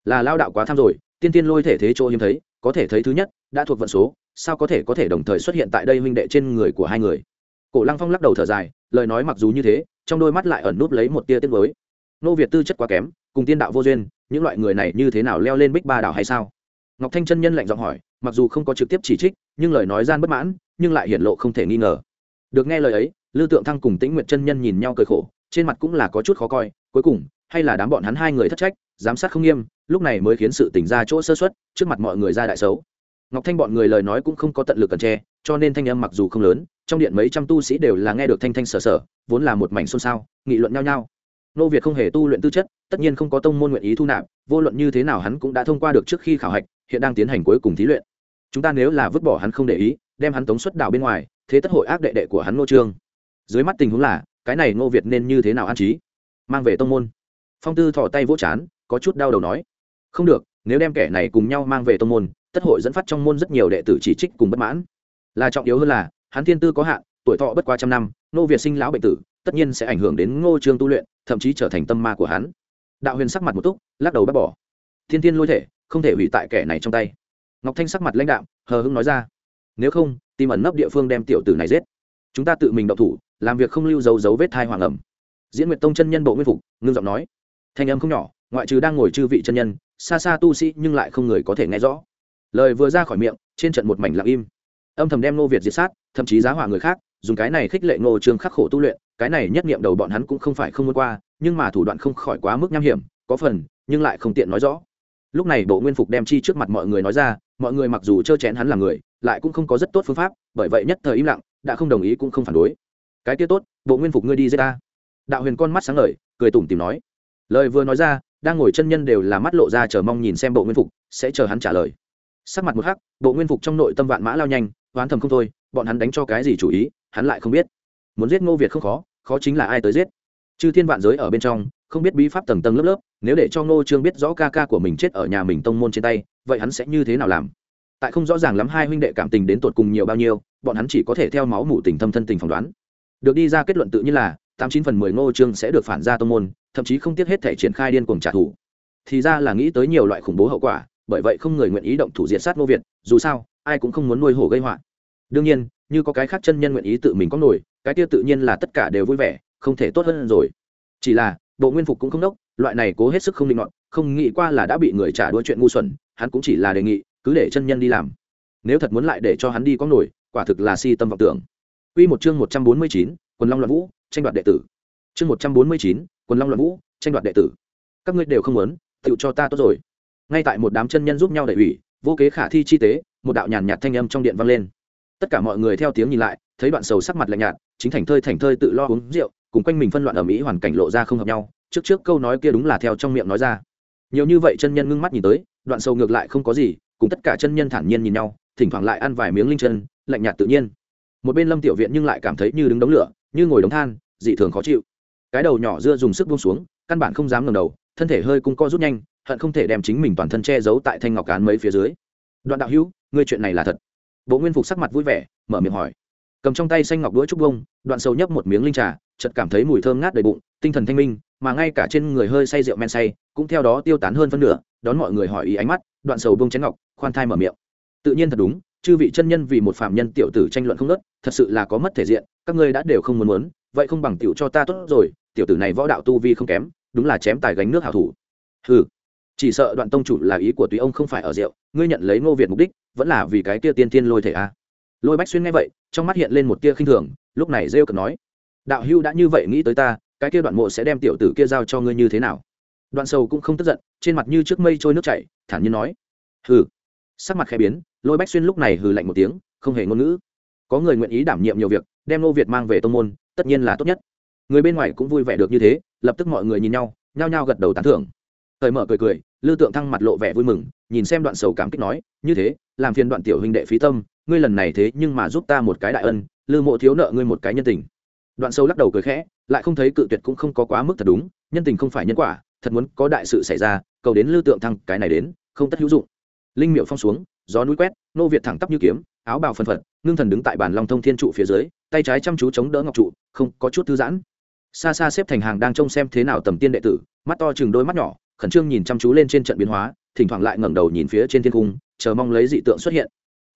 là lao đạo quá tham rồi, tiên tiên lôi thể thế chỗ hiếm thấy, có thể thấy thứ nhất, đã thuộc vận số sao có thể có thể đồng thời xuất hiện tại đây huynh đệ trên người của hai người? Cổ lăng phong lắc đầu thở dài, lời nói mặc dù như thế, trong đôi mắt lại ẩn núp lấy một tia tiết mới nô việt tư chất quá kém, cùng tiên đạo vô duyên, những loại người này như thế nào leo lên bích ba đảo hay sao? Ngọc thanh chân nhân lạnh giọng hỏi, mặc dù không có trực tiếp chỉ trích, nhưng lời nói gian bất mãn, nhưng lại hiển lộ không thể nghi ngờ. Được nghe lời ấy lưu tượng thăng cùng tĩnh nguyệt chân nhân nhìn nhau cười khổ, trên mặt cũng là có chút khó coi, cuối cùng, hay là đám bọn hắn hai người thất trách, giám sát không nghiêm, lúc này mới khiến sự tỉnh ra chỗ sơ xuất trước mặt mọi người ra đại xấu ngọc thanh bọn người lời nói cũng không có tận lực cần tre cho nên thanh âm mặc dù không lớn, trong điện mấy trăm tu sĩ đều là nghe được thanh thanh sở sở, vốn là một mảnh xôn xao, nghị luận nhau nhau. Nô việt không hề tu luyện tư chất, tất nhiên không có tông môn nguyện ý thu nạp, vô luận như thế nào hắn cũng đã thông qua được trước khi khảo hạch, hiện đang tiến hành cuối cùng thí luyện. Chúng ta nếu là vứt bỏ hắn không để ý, đem hắn tống xuất đảo bên ngoài, thế tất hội ác đệ đệ của hắn nô trương. Dưới mắt tình huống là, cái này ngô việt nên như thế nào an trí? Mang về tông môn. Phong tư thỏ tay vỗ chán, có chút đau đầu nói. Không được, nếu đem kẻ này cùng nhau mang về tông môn tất hội dẫn phát trong môn rất nhiều đệ tử chỉ trích cùng bất mãn. Là trọng yếu hơn là, hắn thiên tư có hạn, tuổi thọ bất qua trăm năm, nô việt sinh lão bệnh tử, tất nhiên sẽ ảnh hưởng đến ngô trương tu luyện, thậm chí trở thành tâm ma của hắn. Đạo huyền sắc mặt một túc, lắc đầu bác bỏ. Thiên tiên lôi thể, không thể hủy tại kẻ này trong tay. Ngọc thanh sắc mặt lãnh đạo hờ hưng nói ra. Nếu không, tìm ẩn nấp địa phương đem tiểu tử này giết. Chúng ta tự mình đậu thủ, làm việc không lưu dấu dấu vết thai hoàng ẩm. Diễn nguyệt tông chân nhân bộ nguyên phục, ngưng giọng nói. Thanh âm không nhỏ, ngoại trừ đang ngồi chư vị chân nhân, xa xa tu sĩ nhưng lại không người có thể nghe rõ lời vừa ra khỏi miệng, trên trận một mảnh lặng im. Âm thầm đem nô việt diệt sát, thậm chí giá hỏa người khác, dùng cái này khích lệ ngô trương khắc khổ tu luyện, cái này nhất nghiệm đầu bọn hắn cũng không phải không muốn qua, nhưng mà thủ đoạn không khỏi quá mức nham hiểm, có phần, nhưng lại không tiện nói rõ. Lúc này bộ nguyên phục đem chi trước mặt mọi người nói ra, mọi người mặc dù trơ chén hắn là người, lại cũng không có rất tốt phương pháp, bởi vậy nhất thời im lặng, đã không đồng ý cũng không phản đối. Cái kia tốt, bộ nguyên phục ngươi đi giết ta. Đạo huyền con mắt sáng ngời, cười tủm tìm nói. Lời vừa nói ra, đang ngồi chân nhân đều là mắt lộ ra chờ mong nhìn xem bộ nguyên phục, sẽ chờ hắn trả lời sắc mặt một hắc, bộ nguyên phục trong nội tâm vạn mã lao nhanh, oán thầm không thôi, bọn hắn đánh cho cái gì chủ ý, hắn lại không biết. Muốn giết ngô việt không khó khó chính là ai tới giết. Chư thiên vạn giới ở bên trong, không biết bí pháp tầng tầng lớp lớp, nếu để cho ngô trương biết rõ ca ca của mình chết ở nhà mình tông môn trên tay, vậy hắn sẽ như thế nào làm? Tại không rõ ràng lắm hai huynh đệ cảm tình đến tột cùng nhiều bao nhiêu, bọn hắn chỉ có thể theo máu mủ tình thâm thân tình phỏng đoán. Được đi ra kết luận tự nhiên là, tám chín phần mười ngô trương sẽ được phản ra tông môn, thậm chí không tiếc hết thể triển khai điên cuồng trả thù. Thì ra là nghĩ tới nhiều loại khủng bố hậu quả bởi vậy không người nguyện ý động thủ diện sát ngô việt dù sao ai cũng không muốn nuôi hổ gây họa đương nhiên như có cái khác chân nhân nguyện ý tự mình có nổi cái kia tự nhiên là tất cả đều vui vẻ không thể tốt hơn rồi chỉ là bộ nguyên phục cũng không đốc loại này cố hết sức không định ngọn không nghĩ qua là đã bị người trả đua chuyện ngu xuẩn hắn cũng chỉ là đề nghị cứ để chân nhân đi làm nếu thật muốn lại để cho hắn đi có nổi quả thực là si tâm vọng tưởng Quy một chương 149, Quần Long Loạn Vũ, tranh đoạt đệ tử. Chương 149, Quần Long Loạn Vũ, tranh đoạt đệ tử. Các ngươi đều không muốn, tựu cho ta tốt rồi. Ngay tại một đám chân nhân giúp nhau đẩy ủy, vô kế khả thi chi tế, một đạo nhàn nhạt thanh âm trong điện vang lên. Tất cả mọi người theo tiếng nhìn lại, thấy đoạn sầu sắc mặt lạnh nhạt, chính thành thơi thành thơi tự lo uống rượu, cùng quanh mình phân loạn ở mỹ hoàn cảnh lộ ra không hợp nhau, trước trước câu nói kia đúng là theo trong miệng nói ra. Nhiều như vậy chân nhân ngưng mắt nhìn tới, đoạn sầu ngược lại không có gì, cùng tất cả chân nhân thản nhiên nhìn nhau, thỉnh thoảng lại ăn vài miếng linh chân, lạnh nhạt tự nhiên một bên lâm tiểu viện nhưng lại cảm thấy như đứng đống lửa như ngồi đống than dị thường khó chịu cái đầu nhỏ dưa dùng sức buông xuống căn bản không dám ngẩng đầu thân thể hơi cung co rút nhanh hận không thể đem chính mình toàn thân che giấu tại thanh ngọc cán mấy phía dưới. Đoạn đạo hữu, ngươi chuyện này là thật. Bộ nguyên phục sắc mặt vui vẻ, mở miệng hỏi. Cầm trong tay xanh ngọc đũa trúc bông, đoạn sâu nhấp một miếng linh trà, chợt cảm thấy mùi thơm ngát đầy bụng, tinh thần thanh minh, mà ngay cả trên người hơi say rượu men say, cũng theo đó tiêu tán hơn phân nửa, đón mọi người hỏi ý ánh mắt, đoạn sầu bông chén ngọc, khoan thai mở miệng. Tự nhiên thật đúng, chư vị chân nhân vì một phạm nhân tiểu tử tranh luận không nớt thật sự là có mất thể diện, các ngươi đã đều không muốn muốn, vậy không bằng tiểu cho ta tốt rồi, tiểu tử này võ đạo tu vi không kém, đúng là chém tài gánh nước hảo thủ. Hừ chỉ sợ đoạn tông chủ là ý của tùy ông không phải ở rượu, ngươi nhận lấy ngô việt mục đích, vẫn là vì cái tia tiên tiên lôi thể a à. lôi bách xuyên nghe vậy, trong mắt hiện lên một tia khinh thường, lúc này rêu cực nói, đạo hưu đã như vậy nghĩ tới ta, cái kia đoạn mộ sẽ đem tiểu tử kia giao cho ngươi như thế nào? Đoạn sầu cũng không tức giận, trên mặt như trước mây trôi nước chảy, thản nhiên nói, hừ. Sắc mặt khẽ biến, lôi bách xuyên lúc này hừ lạnh một tiếng, không hề ngôn ngữ. Có người nguyện ý đảm nhiệm nhiều việc, đem Ngô việt mang về tô môn, tất nhiên là tốt nhất. Người bên ngoài cũng vui vẻ được như thế, lập tức mọi người nhìn nhau, nhao nhao gật đầu tán thưởng thời mở cười cười, lư tượng thăng mặt lộ vẻ vui mừng, nhìn xem đoạn sầu cảm kích nói, như thế, làm phiền đoạn tiểu huynh đệ phí tâm, ngươi lần này thế nhưng mà giúp ta một cái đại ân, lư mộ thiếu nợ ngươi một cái nhân tình. Đoạn sâu lắc đầu cười khẽ, lại không thấy cự tuyệt cũng không có quá mức thật đúng, nhân tình không phải nhân quả, thật muốn có đại sự xảy ra, cầu đến lư tượng thăng cái này đến, không tất hữu dụng. Linh miệu phong xuống, gió núi quét, nô việt thẳng tắp như kiếm, áo bào phân phật, ngưng thần đứng tại bàn long thông thiên trụ phía dưới, tay trái chăm chú chống đỡ ngọc trụ, không có chút thư giãn. Xa xa xếp thành hàng đang trông xem thế nào tầm tiên đệ tử, mắt to chừng đôi mắt nhỏ khẩn trương nhìn chăm chú lên trên trận biến hóa, thỉnh thoảng lại ngẩng đầu nhìn phía trên thiên cung, chờ mong lấy dị tượng xuất hiện.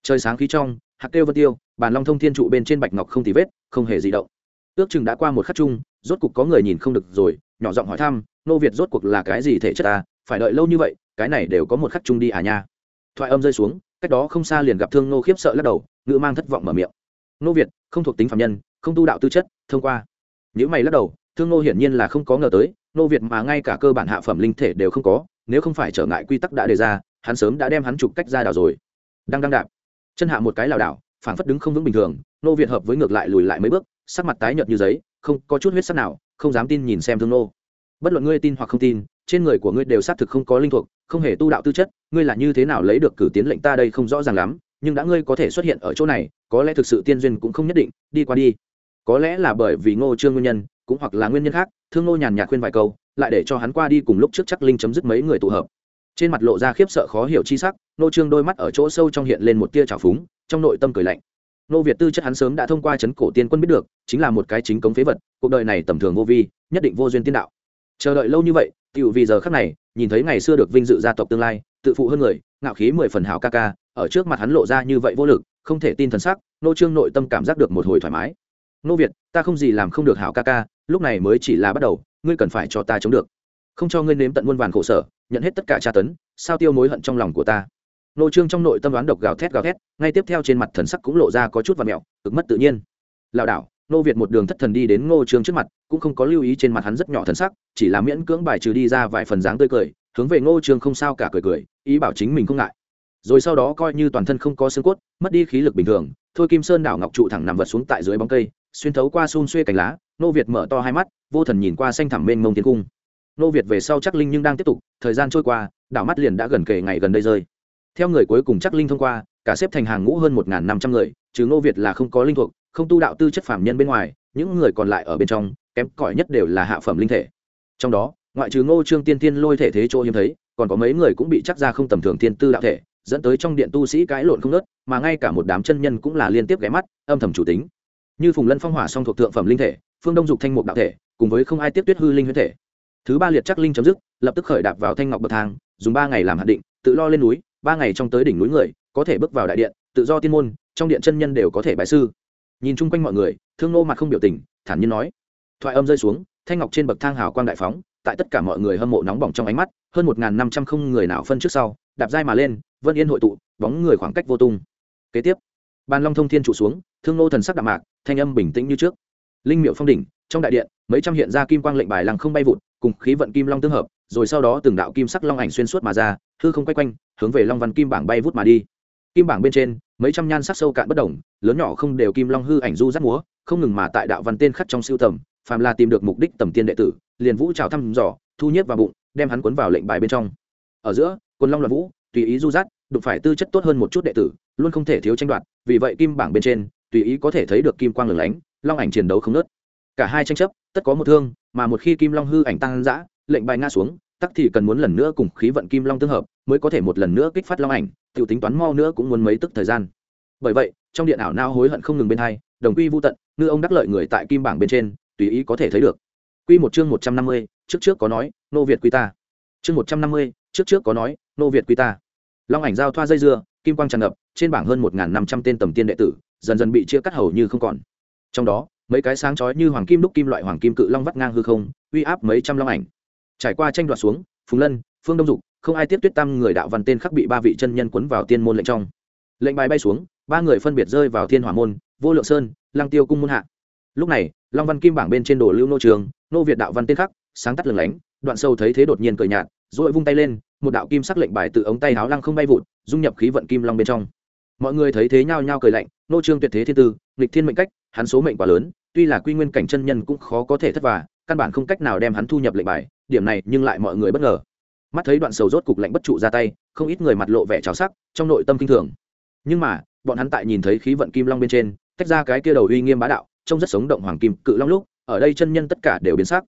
Trời sáng khí trong hạt kêu vân tiêu, bàn long thông thiên trụ bên trên bạch ngọc không tì vết, không hề dị động. Ước chừng đã qua một khắc chung, rốt cục có người nhìn không được rồi, nhỏ giọng hỏi thăm, nô việt rốt cuộc là cái gì thể chất ta phải đợi lâu như vậy, cái này đều có một khắc chung đi à nha. Thoại âm rơi xuống, cách đó không xa liền gặp thương nô khiếp sợ lắc đầu, ngữ mang thất vọng mở miệng. Nô việt, không thuộc tính phạm nhân, không tu đạo tư chất, thông qua. Những mày lắc đầu, thương nô hiển nhiên là không có ngờ tới nô việt mà ngay cả cơ bản hạ phẩm linh thể đều không có, nếu không phải trở ngại quy tắc đã đề ra, hắn sớm đã đem hắn chụp cách ra đảo rồi. Đang đang đạp. Chân hạ một cái lảo đảo, phảng phất đứng không vững bình thường, nô việt hợp với ngược lại lùi lại mấy bước, sắc mặt tái nhợt như giấy, không có chút huyết sắc nào, không dám tin nhìn xem thương nô. Bất luận ngươi tin hoặc không tin, trên người của ngươi đều xác thực không có linh thuộc, không hề tu đạo tư chất, ngươi là như thế nào lấy được cử tiến lệnh ta đây không rõ ràng lắm, nhưng đã ngươi có thể xuất hiện ở chỗ này, có lẽ thực sự tiên duyên cũng không nhất định, đi qua đi. Có lẽ là bởi vì ngô trương nguyên nhân cũng hoặc là nguyên nhân khác, thương nô nhàn nhạt khuyên vài câu, lại để cho hắn qua đi cùng lúc trước chắc linh chấm dứt mấy người tụ hợp. Trên mặt lộ ra khiếp sợ khó hiểu chi sắc, nô trương đôi mắt ở chỗ sâu trong hiện lên một tia trào phúng, trong nội tâm cười lạnh. Nô việt tư chất hắn sớm đã thông qua chấn cổ tiên quân biết được, chính là một cái chính cống phế vật, cuộc đời này tầm thường vô vi, nhất định vô duyên tiên đạo. Chờ đợi lâu như vậy tựu vì giờ khắc này, nhìn thấy ngày xưa được vinh dự gia tộc tương lai, tự phụ hơn người, ngạo khí mười phần hảo ca ca, ở trước mặt hắn lộ ra như vậy vô lực, không thể tin thần sắc, nô trương nội tâm cảm giác được một hồi thoải mái nô việt, ta không gì làm không được hảo ca ca, lúc này mới chỉ là bắt đầu, ngươi cần phải cho ta chống được. Không cho ngươi nếm tận muôn vàn khổ sở, nhận hết tất cả tra tấn, sao tiêu mối hận trong lòng của ta? Nô trương trong nội tâm đoán độc gào thét gào thét, ngay tiếp theo trên mặt thần sắc cũng lộ ra có chút và mẹo cực mất tự nhiên. Lảo đảo, nô việt một đường thất thần đi đến ngô trương trước mặt, cũng không có lưu ý trên mặt hắn rất nhỏ thần sắc, chỉ là miễn cưỡng bài trừ đi ra vài phần dáng tươi cười, hướng về ngô trương không sao cả cười cười, ý bảo chính mình không ngại. Rồi sau đó coi như toàn thân không có xương cốt, mất đi khí lực bình thường, thôi kim sơn đảo ngọc trụ thẳng nằm vật xuống tại dưới bóng cây xuyên thấu qua xun xuê cành lá, nô việt mở to hai mắt, vô thần nhìn qua xanh thẳm mênh mông tiến cung. Nô việt về sau chắc linh nhưng đang tiếp tục, thời gian trôi qua, đảo mắt liền đã gần kề ngày gần đây rơi. Theo người cuối cùng chắc linh thông qua, cả xếp thành hàng ngũ hơn một năm trăm người, trừ nô việt là không có linh thuộc, không tu đạo tư chất phạm nhân bên ngoài, những người còn lại ở bên trong, kém cỏi nhất đều là hạ phẩm linh thể. Trong đó, ngoại trừ ngô trương tiên tiên lôi thể thế chỗ hiếm thấy, còn có mấy người cũng bị chắc ra không tầm thường tiên tư đạo thể, dẫn tới trong điện tu sĩ cãi lộn không nớt mà ngay cả một đám chân nhân cũng là liên tiếp ghé mắt, âm thầm chủ tính như phùng lân phong hỏa song thuộc thượng phẩm linh thể, phương đông dục thanh mục đạo thể, cùng với không ai tiếp tuyết hư linh huyết thể. thứ ba liệt chắc linh chấm dứt, lập tức khởi đạp vào thanh ngọc bậc thang, dùng ba ngày làm hạn định, tự lo lên núi, ba ngày trong tới đỉnh núi người, có thể bước vào đại điện, tự do tiên môn, trong điện chân nhân đều có thể bài sư. nhìn chung quanh mọi người, thương nô mặt không biểu tình, thản nhiên nói. thoại âm rơi xuống, thanh ngọc trên bậc thang hào quang đại phóng, tại tất cả mọi người hâm mộ nóng bỏng trong ánh mắt, hơn một năm trăm không người nào phân trước sau, đạp dai mà lên, vân yên hội tụ, bóng người khoảng cách vô tung. kế tiếp ban long thông thiên trụ xuống thương nô thần sắc đạm mạc, thanh âm bình tĩnh như trước. Linh miệu phong đỉnh, trong đại điện, mấy trăm hiện ra kim quang lệnh bài lăng không bay vụt, cùng khí vận kim long tương hợp, rồi sau đó từng đạo kim sắc long ảnh xuyên suốt mà ra, hư không quay quanh, hướng về long văn kim bảng bay vút mà đi. Kim bảng bên trên, mấy trăm nhan sắc sâu cạn bất đồng lớn nhỏ không đều kim long hư ảnh du rắt múa, không ngừng mà tại đạo văn tên khắc trong siêu tầm, phàm là tìm được mục đích tầm tiên đệ tử, liền vũ trào thăm dò, thu nhiếp vào bụng, đem hắn cuốn vào lệnh bài bên trong. Ở giữa quân long loạn vũ, tùy ý du rắt, đụng phải tư chất tốt hơn một chút đệ tử, luôn không thể thiếu tranh đoạt, vì vậy kim bảng bên trên tùy ý có thể thấy được kim quang lửng lánh, long ảnh chiến đấu không nớt cả hai tranh chấp, tất có một thương, mà một khi kim long hư ảnh tăng dã, lệnh bài ngã xuống, tắc thì cần muốn lần nữa cùng khí vận kim long tương hợp, mới có thể một lần nữa kích phát long ảnh tự tính toán mau nữa cũng muốn mấy tức thời gian. Bởi vậy, trong điện ảo nao hối hận không ngừng bên hai, đồng quy vô tận, ngư ông đắc lợi người tại kim bảng bên trên, tùy ý có thể thấy được. Quy một chương một trăm năm mươi, trước trước có nói, nô việt quy ta. Chương một trăm năm mươi, trước trước có nói, nô việt quy ta. Long ảnh giao thoa dây dưa, kim quang tràn ngập, trên bảng hơn một năm trăm tên tầm tiên đệ tử dần dần bị chia cắt hầu như không còn. Trong đó, mấy cái sáng chói như hoàng kim đúc kim loại hoàng kim cự long vắt ngang hư không, uy áp mấy trăm long ảnh. Trải qua tranh đoạt xuống, phùng lân, phương đông dục, không ai tiếp tuyết tam người đạo văn tên khắc bị ba vị chân nhân quấn vào tiên môn lệnh trong. Lệnh bài bay xuống, ba người phân biệt rơi vào thiên hỏa môn, vô lượng sơn, lăng tiêu cung môn hạ. Lúc này, long văn kim bảng bên trên đồ lưu nô trường, nô việt đạo văn tên khắc, sáng tắt lừng lánh, đoạn sâu thấy thế đột nhiên cười nhạt rồi vung tay lên, một đạo kim sắc lệnh bài từ ống tay háo lăng không bay vụt, dung nhập khí vận kim long bên trong. Mọi người thấy thế nhao nhao cười lạnh nô trương tuyệt thế thiên tư, nghịch thiên mệnh cách, hắn số mệnh quá lớn, tuy là quy nguyên cảnh chân nhân cũng khó có thể thất vả, căn bản không cách nào đem hắn thu nhập lệnh bài, điểm này nhưng lại mọi người bất ngờ. Mắt thấy đoạn sầu rốt cục lạnh bất trụ ra tay, không ít người mặt lộ vẻ trào sắc, trong nội tâm kinh thường. Nhưng mà, bọn hắn tại nhìn thấy khí vận kim long bên trên, tách ra cái kia đầu uy nghiêm bá đạo, trông rất sống động hoàng kim, cự long lúc, ở đây chân nhân tất cả đều biến sắc.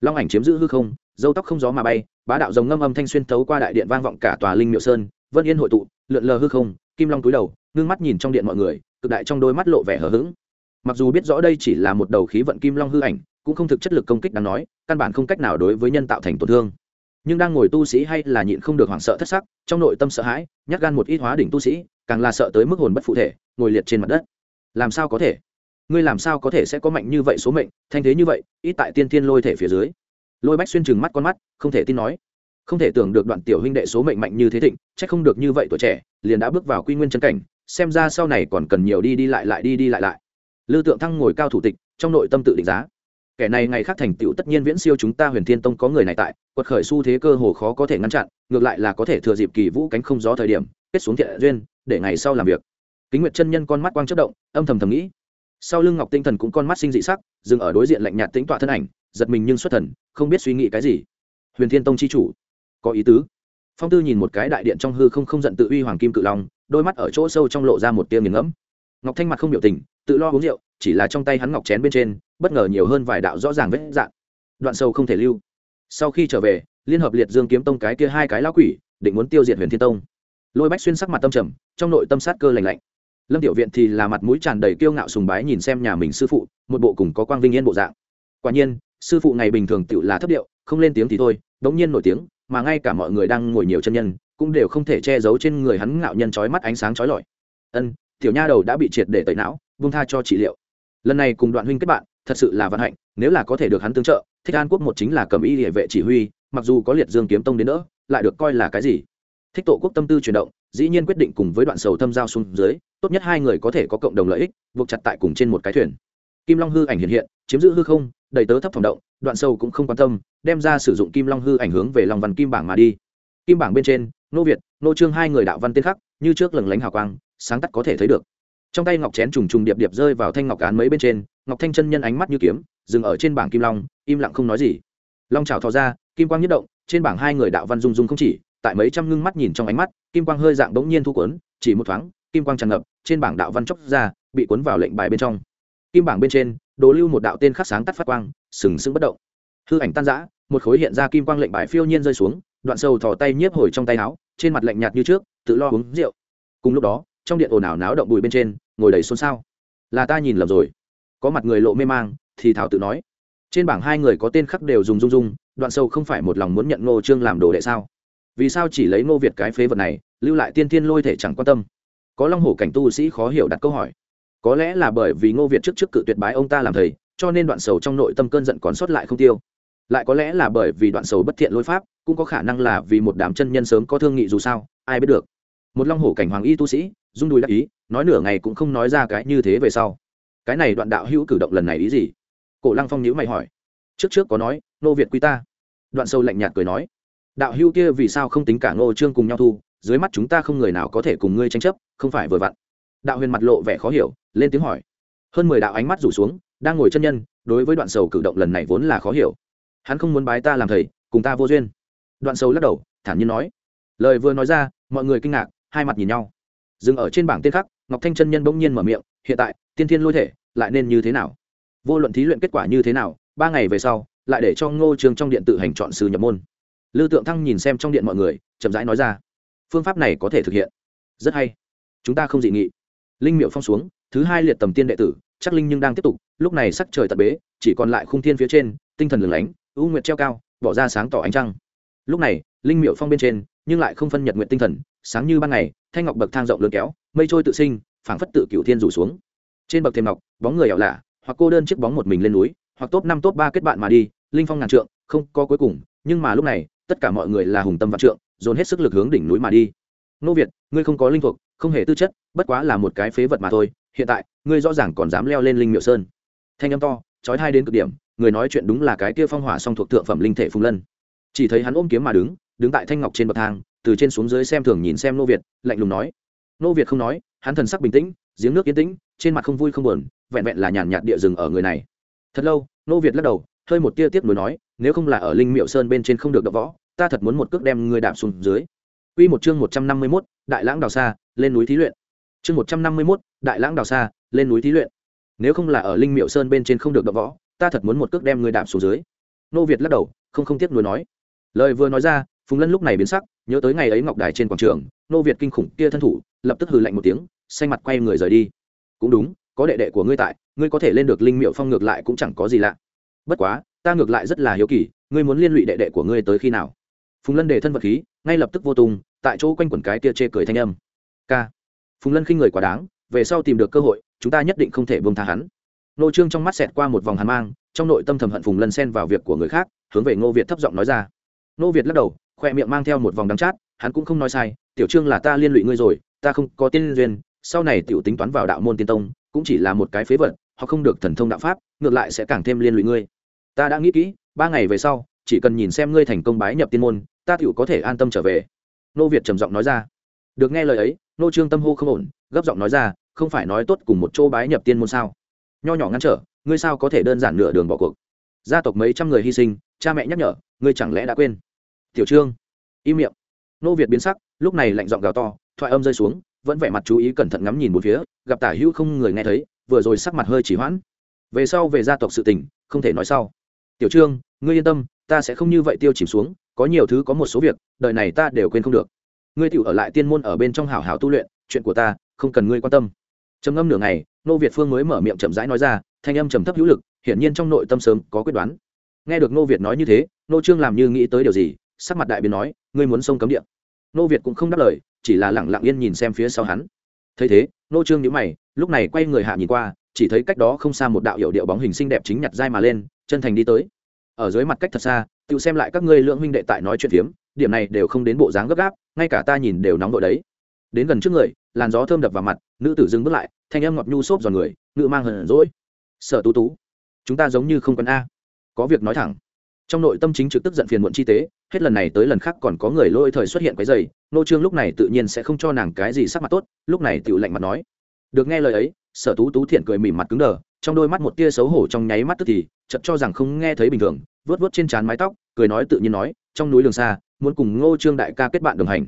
Long ảnh chiếm giữ hư không dâu tóc không gió mà bay, bá đạo giống ngâm âm thanh xuyên thấu qua đại điện vang vọng cả tòa linh miệu sơn, vân yên hội tụ lượn lờ hư không, kim long túi đầu, ngưng mắt nhìn trong điện mọi người, cực đại trong đôi mắt lộ vẻ hờ hững. Mặc dù biết rõ đây chỉ là một đầu khí vận kim long hư ảnh, cũng không thực chất lực công kích đáng nói, căn bản không cách nào đối với nhân tạo thành tổn thương. Nhưng đang ngồi tu sĩ hay là nhịn không được hoảng sợ thất sắc, trong nội tâm sợ hãi nhắc gan một ít hóa đỉnh tu sĩ, càng là sợ tới mức hồn bất phụ thể, ngồi liệt trên mặt đất. Làm sao có thể? Ngươi làm sao có thể sẽ có mạnh như vậy số mệnh, thanh thế như vậy, ít tại tiên tiên lôi thể phía dưới. Lôi bách xuyên chừng mắt con mắt, không thể tin nói không thể tưởng được đoạn tiểu huynh đệ số mệnh mạnh như thế thịnh c h ắ c không được như vậy tuổi trẻ, liền đã bước vào quy nguyên chân cảnh, xem ra sau này còn cần nhiều đi đi lại lại đi đi lại lại. Lư tượng thăng ngồi cao thủ tịch, trong nội tâm tự định giá. Kẻ này ngày khác thành tựu tất nhiên viễn siêu chúng ta huyền thiên tông có người này tại, quật khởi xu thế cơ hồ khó có thể ngăn chặn, ngược lại là có thể thừa dịp kỳ vũ cánh không gió thời điểm, kết xuống thiện duyên, để ngày sau làm việc. Kính nguyệt chân nhân con mắt quang chất động, âm thầm thầm nghĩ. Sau lưng ngọc tinh thần cũng con mắt sinh dị sắc, dừng ở đối diện lạnh nhạt tính tọa thân ảnh, giật mình nhưng xuất thần, không biết suy nghĩ cái gì. Huyền thiên tông c h i chủ có ý tứ. Phong tư nhìn một cái đại điện trong hư không không giận tự uy hoàng kim cự long, đôi mắt ở chỗ sâu trong lộ ra một tia nghiền ngẫm. Ngọc thanh mặt không biểu tình, tự lo uống rượu, chỉ là trong tay hắn ngọc chén bên trên, bất ngờ nhiều hơn vài đạo rõ ràng vết dạn đoạn sâu không thể lưu. Sau khi trở về, liên hợp liệt dương kiếm tông cái kia hai cái lão quỷ, định muốn tiêu diệt huyền thiên tông. Lôi bách xuyên sắc mặt tâm trầm, trong nội tâm sát cơ lành lạnh. Lâm tiểu viện thì là mặt mũi tràn đầy kiêu ngạo sùng bái nhìn xem nhà mình sư phụ, một bộ cùng có quang vinh yên bộ dạng. Quả nhiên, sư phụ ngày bình thường tự là thấp điệu, không lên tiếng thì thôi, đống nhiên nổi tiếng mà ngay cả mọi người đang ngồi nhiều chân nhân cũng đều không thể che giấu trên người hắn ngạo nhân trói mắt ánh sáng trói lọi. Ân, tiểu nha đầu đã bị triệt để tẩy não vung tha cho trị liệu. Lần này cùng đoạn huynh kết bạn, thật sự là vận hạnh, nếu là có thể được hắn tương trợ, thích an quốc một chính là cầm y địa vệ chỉ huy, mặc dù có liệt dương kiếm tông đến nữa lại được coi là cái gì? Thích tổ quốc tâm tư chuyển động, dĩ nhiên quyết định cùng với đoạn sầu thâm giao xuống dưới, tốt nhất hai người có thể có cộng đồng lợi ích, buộc chặt tại cùng trên một cái thuyền. Kim long hư ảnh hiện hiện, chiếm giữ hư không, đầy tớ thấp phòng động đoạn sâu cũng không quan tâm, đem ra sử dụng kim long hư ảnh hướng về lòng văn kim bảng mà đi. Kim bảng bên trên, nô việt, nô trương hai người đạo văn tên khắc như trước lừng lánh hào quang, sáng tắt có thể thấy được. Trong tay ngọc chén trùng trùng điệp điệp rơi vào thanh ngọc cán mấy bên trên, ngọc thanh chân nhân ánh mắt như kiếm, dừng ở trên bảng kim long, im lặng không nói gì. Long trào thò ra, kim quang nhất động, trên bảng hai người đạo văn dung dung không chỉ, tại mấy trăm ngưng mắt nhìn trong ánh mắt, kim quang hơi dạng bỗng nhiên thu cuốn, chỉ một thoáng, kim quang tràn ngập, trên bảng đạo văn chóc ra, bị cuốn vào lệnh bài bên trong. Kim bảng bên trên đồ lưu một đạo tên khắc sáng tắt phát quang, sừng sững bất động. Hư ảnh tan rã, một khối hiện ra kim quang lệnh bài phiêu nhiên rơi xuống, đoạn sâu thò tay nhiếp hồi trong tay áo, trên mặt lạnh nhạt như trước, tự lo uống rượu. Cùng lúc đó, trong điện ồn ào náo động bùi bên trên, ngồi đầy xôn xao. Là ta nhìn lầm rồi. Có mặt người lộ mê mang, thì thảo tự nói. Trên bảng hai người có tên khắc đều dùng dung dung đoạn sâu không phải một lòng muốn nhận ngô trương làm đồ đệ sao? Vì sao chỉ lấy ngô việt cái phế vật này, lưu lại tiên Thiên lôi thể chẳng quan tâm? Có long hổ cảnh tu sĩ khó hiểu đặt câu hỏi có lẽ là bởi vì ngô việt trước trước cự tuyệt bái ông ta làm thầy, cho nên đoạn sầu trong nội tâm cơn giận còn sót lại không tiêu. Lại có lẽ là bởi vì đoạn sầu bất thiện lối pháp, cũng có khả năng là vì một đám chân nhân sớm có thương nghị dù sao, ai biết được. Một long hổ cảnh hoàng y tu sĩ, rung đùi đắc ý, nói nửa ngày cũng không nói ra cái như thế về sau. Cái này đoạn đạo hữu cử động lần này ý gì? Cổ lăng phong nhữ mày hỏi. Trước trước có nói nô việt quý ta. Đoạn sâu lạnh nhạt cười nói. Đạo hữu kia vì sao không tính cả ngô trương cùng nhau thu, dưới mắt chúng ta không người nào có thể cùng ngươi tranh chấp, không phải vừa vặn đạo huyền mặt lộ vẻ khó hiểu, lên tiếng hỏi. Hơn mười đạo ánh mắt rủ xuống, đang ngồi chân nhân, đối với đoạn sầu cử động lần này vốn là khó hiểu. Hắn không muốn bái ta làm thầy, cùng ta vô duyên. Đoạn sầu lắc đầu, thản nhiên nói. Lời vừa nói ra, mọi người kinh ngạc, hai mặt nhìn nhau. Dừng ở trên bảng tên khắc, ngọc thanh chân nhân bỗng nhiên mở miệng, hiện tại, tiên thiên lôi thể, lại nên như thế nào? Vô luận thí luyện kết quả như thế nào, ba ngày về sau, lại để cho ngô trường trong điện tự hành chọn sư nhập môn. Lư tượng thăng nhìn xem trong điện mọi người, chậm rãi nói ra, phương pháp này có thể thực hiện. Rất hay. Chúng ta không dị nghị linh miệu phong xuống, thứ hai liệt tầm tiên đệ tử, chắc linh nhưng đang tiếp tục, lúc này sắc trời tật bế, chỉ còn lại khung thiên phía trên, tinh thần lửng lánh, u nguyệt treo cao, bỏ ra sáng tỏ ánh trăng. Lúc này, linh miệu phong bên trên, nhưng lại không phân nhật nguyện tinh thần, sáng như ban ngày, thanh ngọc bậc thang rộng lớn kéo, mây trôi tự sinh, phảng phất tự cửu thiên rủ xuống. Trên bậc thềm ngọc, bóng người ảo lạ, hoặc cô đơn chiếc bóng một mình lên núi, hoặc top năm top ba kết bạn mà đi, linh phong ngàn trượng, không có cuối cùng, nhưng mà lúc này, tất cả mọi người là hùng tâm vạn trượng, dồn hết sức lực hướng đỉnh núi mà đi. Nô việt, ngươi không có linh thuộc không hề tư chất, bất quá là một cái phế vật mà thôi, hiện tại, ngươi rõ ràng còn dám leo lên linh miệu sơn. Thanh âm to trói tai đến cực điểm, người nói chuyện đúng là cái kia phong hỏa song thuộc thượng phẩm linh thể phùng lân. Chỉ thấy hắn ôm kiếm mà đứng đứng tại thanh ngọc trên bậc thang, từ trên xuống dưới xem thường nhìn xem nô việt, lạnh lùng nói. Nô việt không nói, hắn thần sắc bình tĩnh, giếng nước yên tĩnh, trên mặt không vui không buồn, vẹn vẹn là nhàn nhạt địa rừng ở người này. Thật lâu, nô việt lắc đầu, hơi một tia tiếc nuối nói, nếu không là ở linh miệu sơn bên trên không được đập võ, ta thật muốn một cước đem ngươi đạp xuống dưới. Quy một chương 151, Đại Lãng đào xa, lên núi thí luyện. Chương 151, Đại Lãng đào xa, lên núi thí luyện. Nếu không là ở Linh Miệu Sơn bên trên không được động võ, ta thật muốn một cước đem người đạp xuống dưới. Nô Việt lắc đầu, không không tiếc nuối nói. Lời vừa nói ra, Phùng Lân lúc này biến sắc, nhớ tới ngày ấy ngọc đài trên quảng trường, Nô Việt kinh khủng kia thân thủ, lập tức hừ lạnh một tiếng, xanh mặt quay người rời đi. Cũng đúng, có đệ đệ của ngươi tại, ngươi có thể lên được Linh Miệu Phong ngược lại cũng chẳng có gì lạ. Bất quá, ta ngược lại rất là hiếu kỳ, ngươi muốn liên lụy đệ đệ của ngươi tới khi nào? Phùng Lân để thân vật khí, ngay lập tức vô tung tại chỗ quanh quẩn cái kia chê cười thanh âm. K phùng lân khinh người quá đáng, về sau tìm được cơ hội, chúng ta nhất định không thể buông tha hắn. Nô trương trong mắt xẹt qua một vòng hàn mang, trong nội tâm thầm hận phùng lân xen vào việc của người khác, hướng về ngô việt thấp giọng nói ra. Ngô việt lắc đầu, khoe miệng mang theo một vòng đắng chát, hắn cũng không nói sai, tiểu trương là ta liên lụy ngươi rồi, ta không có tiên duyên, sau này tiểu tính toán vào đạo môn tiên tông, cũng chỉ là một cái phế vật, hoặc không được thần thông đạo pháp, ngược lại sẽ càng thêm liên lụy ngươi. Ta đã nghĩ kỹ, ba ngày về sau, chỉ cần nhìn xem ngươi thành công bái nhập tiên môn, ta tiểu có thể an tâm trở về nô việt trầm giọng nói ra. Được nghe lời ấy, nô trương tâm hô không ổn, gấp giọng nói ra, không phải nói tốt cùng một chỗ bái nhập tiên môn sao? Nho nhỏ ngăn trở, ngươi sao có thể đơn giản nửa đường bỏ cuộc? Gia tộc mấy trăm người hy sinh, cha mẹ nhắc nhở, ngươi chẳng lẽ đã quên? Tiểu trương, im miệng. Nô việt biến sắc, lúc này lạnh giọng gào to, thoại âm rơi xuống, vẫn vẻ mặt chú ý cẩn thận ngắm nhìn một phía, gặp tả hữu không người nghe thấy, vừa rồi sắc mặt hơi chỉ hoãn. Về sau về gia tộc sự tình, không thể nói sau. Tiểu trương, ngươi yên tâm, ta sẽ không như vậy tiêu chìm xuống có nhiều thứ có một số việc, đời này ta đều quên không được. Ngươi tự ở lại tiên môn ở bên trong hảo hảo tu luyện, chuyện của ta, không cần ngươi quan tâm. Trầm ngâm nửa ngày, nô việt phương mới mở miệng chậm rãi nói ra, thanh âm trầm thấp hữu lực, hiển nhiên trong nội tâm sớm có quyết đoán. Nghe được nô việt nói như thế, nô trương làm như nghĩ tới điều gì, sắc mặt đại biến nói, ngươi muốn sông cấm địa. Nô việt cũng không đáp lời, chỉ là lẳng lặng yên nhìn xem phía sau hắn. Thấy thế, nô trương nhíu mày, lúc này quay người hạ nhìn qua, chỉ thấy cách đó không xa một đạo hiệu điệu bóng hình xinh đẹp chính nhặt dai mà lên, chân thành đi tới ở dưới mặt cách thật xa, tự xem lại các ngươi lượng huynh đệ tại nói chuyện phiếm, điểm này đều không đến bộ dáng gấp gáp, ngay cả ta nhìn đều nóng đội đấy. Đến gần trước người, làn gió thơm đập vào mặt, nữ tử dừng bước lại, thanh âm ngọt nhu xốp giòn người, ngự mang hờn rỗi sở tú tú, chúng ta giống như không cần a. Có việc nói thẳng. Trong nội tâm chính trực tức giận phiền muộn chi tế, hết lần này tới lần khác còn có người lôi thời xuất hiện cái giày nô trương lúc này tự nhiên sẽ không cho nàng cái gì sắc mặt tốt, lúc này tựu lạnh mặt nói. Được nghe lời ấy, sở tú tú thiện cười mỉm mặt cứng đờ, trong đôi mắt một tia xấu hổ trong nháy mắt tức thì chợt cho rằng không nghe thấy bình thường vớt vớt trên trán mái tóc, cười nói tự nhiên nói, trong núi đường xa, muốn cùng ngô trương đại ca kết bạn đồng hành.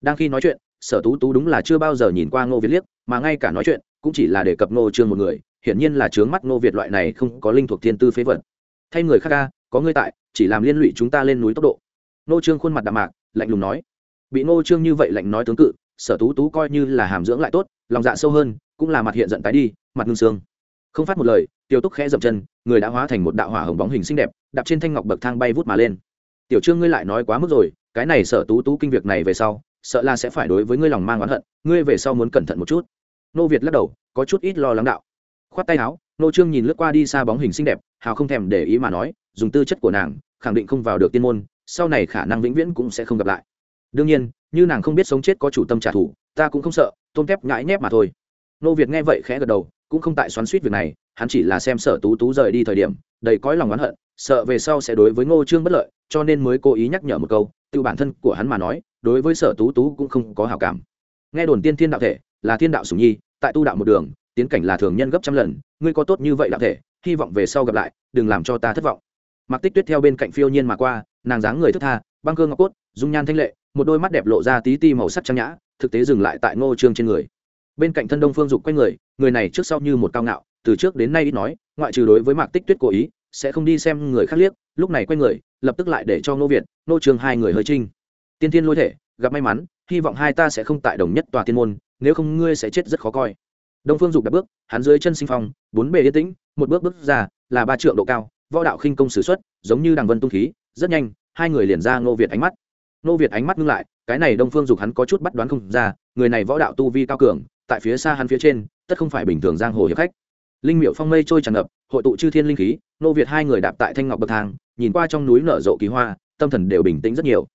Đang khi nói chuyện, sở tú tú đúng là chưa bao giờ nhìn qua ngô việt liếc, mà ngay cả nói chuyện, cũng chỉ là đề cập ngô trương một người, hiển nhiên là trướng mắt ngô việt loại này không có linh thuộc thiên tư phế vật. Thay người khác ca, có ngươi tại, chỉ làm liên lụy chúng ta lên núi tốc độ. Ngô trương khuôn mặt đạm mạc, lạnh lùng nói. Bị ngô trương như vậy lạnh nói tướng cự, sở tú tú coi như là hàm dưỡng lại tốt, lòng dạ sâu hơn, cũng là mặt hiện giận tái đi, mặt ngưng xương. Không phát một lời tiêu túc khẽ dậm chân, người đã hóa thành một đạo hỏa hồng bóng hình xinh đẹp, đạp trên thanh ngọc bậc thang bay vút mà lên. Tiểu trương, ngươi lại nói quá mức rồi, cái này sở tú tú kinh việc này về sau, sợ là sẽ phải đối với ngươi lòng mang oán hận, ngươi về sau muốn cẩn thận một chút. Nô việt lắc đầu, có chút ít lo lắng đạo. Khoát tay áo, nô trương nhìn lướt qua đi xa bóng hình xinh đẹp, hào không thèm để ý mà nói, dùng tư chất của nàng, khẳng định không vào được tiên môn, sau này khả năng vĩnh viễn cũng sẽ không gặp lại. Đương nhiên, như nàng không biết sống chết có chủ tâm trả thù, ta cũng không sợ tôn thép ngãi nhép mà thôi. Nô việt nghe vậy khẽ gật đầu cũng không tại xoắn suýt việc này, hắn chỉ là xem sở tú tú rời đi thời điểm, đầy cõi lòng oán hận, sợ về sau sẽ đối với ngô trương bất lợi, cho nên mới cố ý nhắc nhở một câu, tự bản thân của hắn mà nói, đối với sở tú tú cũng không có hảo cảm. Nghe đồn tiên thiên đạo thể là thiên đạo sủng nhi, tại tu đạo một đường, tiến cảnh là thường nhân gấp trăm lần, ngươi có tốt như vậy đạo thể, hy vọng về sau gặp lại, đừng làm cho ta thất vọng. Mặc tích tuyết theo bên cạnh phiêu nhiên mà qua, nàng dáng người thức tha, băng cơ ngọc cốt, dung nhan thanh lệ, một đôi mắt đẹp lộ ra tí ti màu sắc trang nhã, thực tế dừng lại tại ngô trương trên người bên cạnh thân đông phương dục quay người người này trước sau như một cao ngạo, từ trước đến nay ít nói, ngoại trừ đối với mạc tích tuyết cố ý, sẽ không đi xem người khác liếc, lúc này quay người, lập tức lại để cho Nô việt Nô Trường hai người hơi trinh tiên Tiên lôi thể, gặp may mắn, hy vọng hai ta sẽ không tại đồng nhất tòa tiên môn, nếu không ngươi sẽ chết rất khó coi. Đông phương dục đã bước, hắn dưới chân sinh phong, bốn bề yên tĩnh, một bước bước ra, là ba trượng độ cao, võ đạo khinh công s ử x u ấ t giống như đằng vân tung khí, rất nhanh, hai người liền ra ngô việt ánh mắt. Ngô việt ánh mắt ngưng lại, cái này đông phương dục hắn có chút bắt đoán không ra, người này võ đạo tu vi cao cường tại phía xa hắn phía trên, tất không phải bình thường giang hồ hiệp khách. Linh miệu phong mây trôi tràn ngập, hội tụ chư thiên linh khí, nô việt hai người đạp tại thanh ngọc bậc thang, nhìn qua trong núi nở rộ kỳ hoa, tâm thần đều bình tĩnh rất nhiều.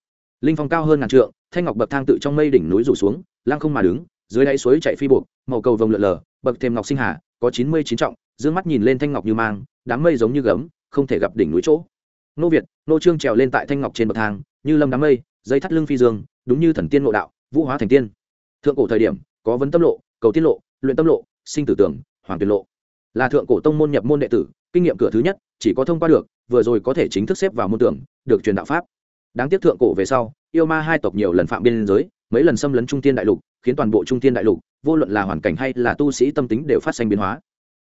Linh phong cao hơn ngàn trượng, thanh ngọc bậc thang tự trong mây đỉnh núi rủ xuống, lăng không mà đứng, dưới đáy suối chạy phi buộc, màu cầu vồng lượn lờ, bậc thêm ngọc sinh hà, có chín mươi chín trọng d mắt nhìn lên thanh ngọc như mang, đám mây giống như gấm, không thể gặp đỉnh núi chỗ. Nô việt, nô trương trèo lên tại thanh ngọc trên bậc thang, như lâm đám mây, dây thắt lưng phi dương, đúng như thần tiên ngộ đạo, vũ hóa thành tiên. Thượng cổ thời điểm có vấn tâm lộ, cầu tiết lộ, luyện tâm lộ, sinh tử tưởng, hoàng tuyệt lộ. Là thượng cổ tông môn nhập môn đệ tử, kinh nghiệm cửa thứ nhất, chỉ có thông qua được, vừa rồi có thể chính thức xếp vào môn tưởng, được truyền đạo pháp. Đáng tiếc thượng cổ về sau, yêu ma hai tộc nhiều lần phạm biên giới, mấy lần xâm lấn trung tiên đại lục, khiến toàn bộ trung tiên đại lục, vô luận là hoàn cảnh hay là tu sĩ tâm tính đều phát sinh biến hóa.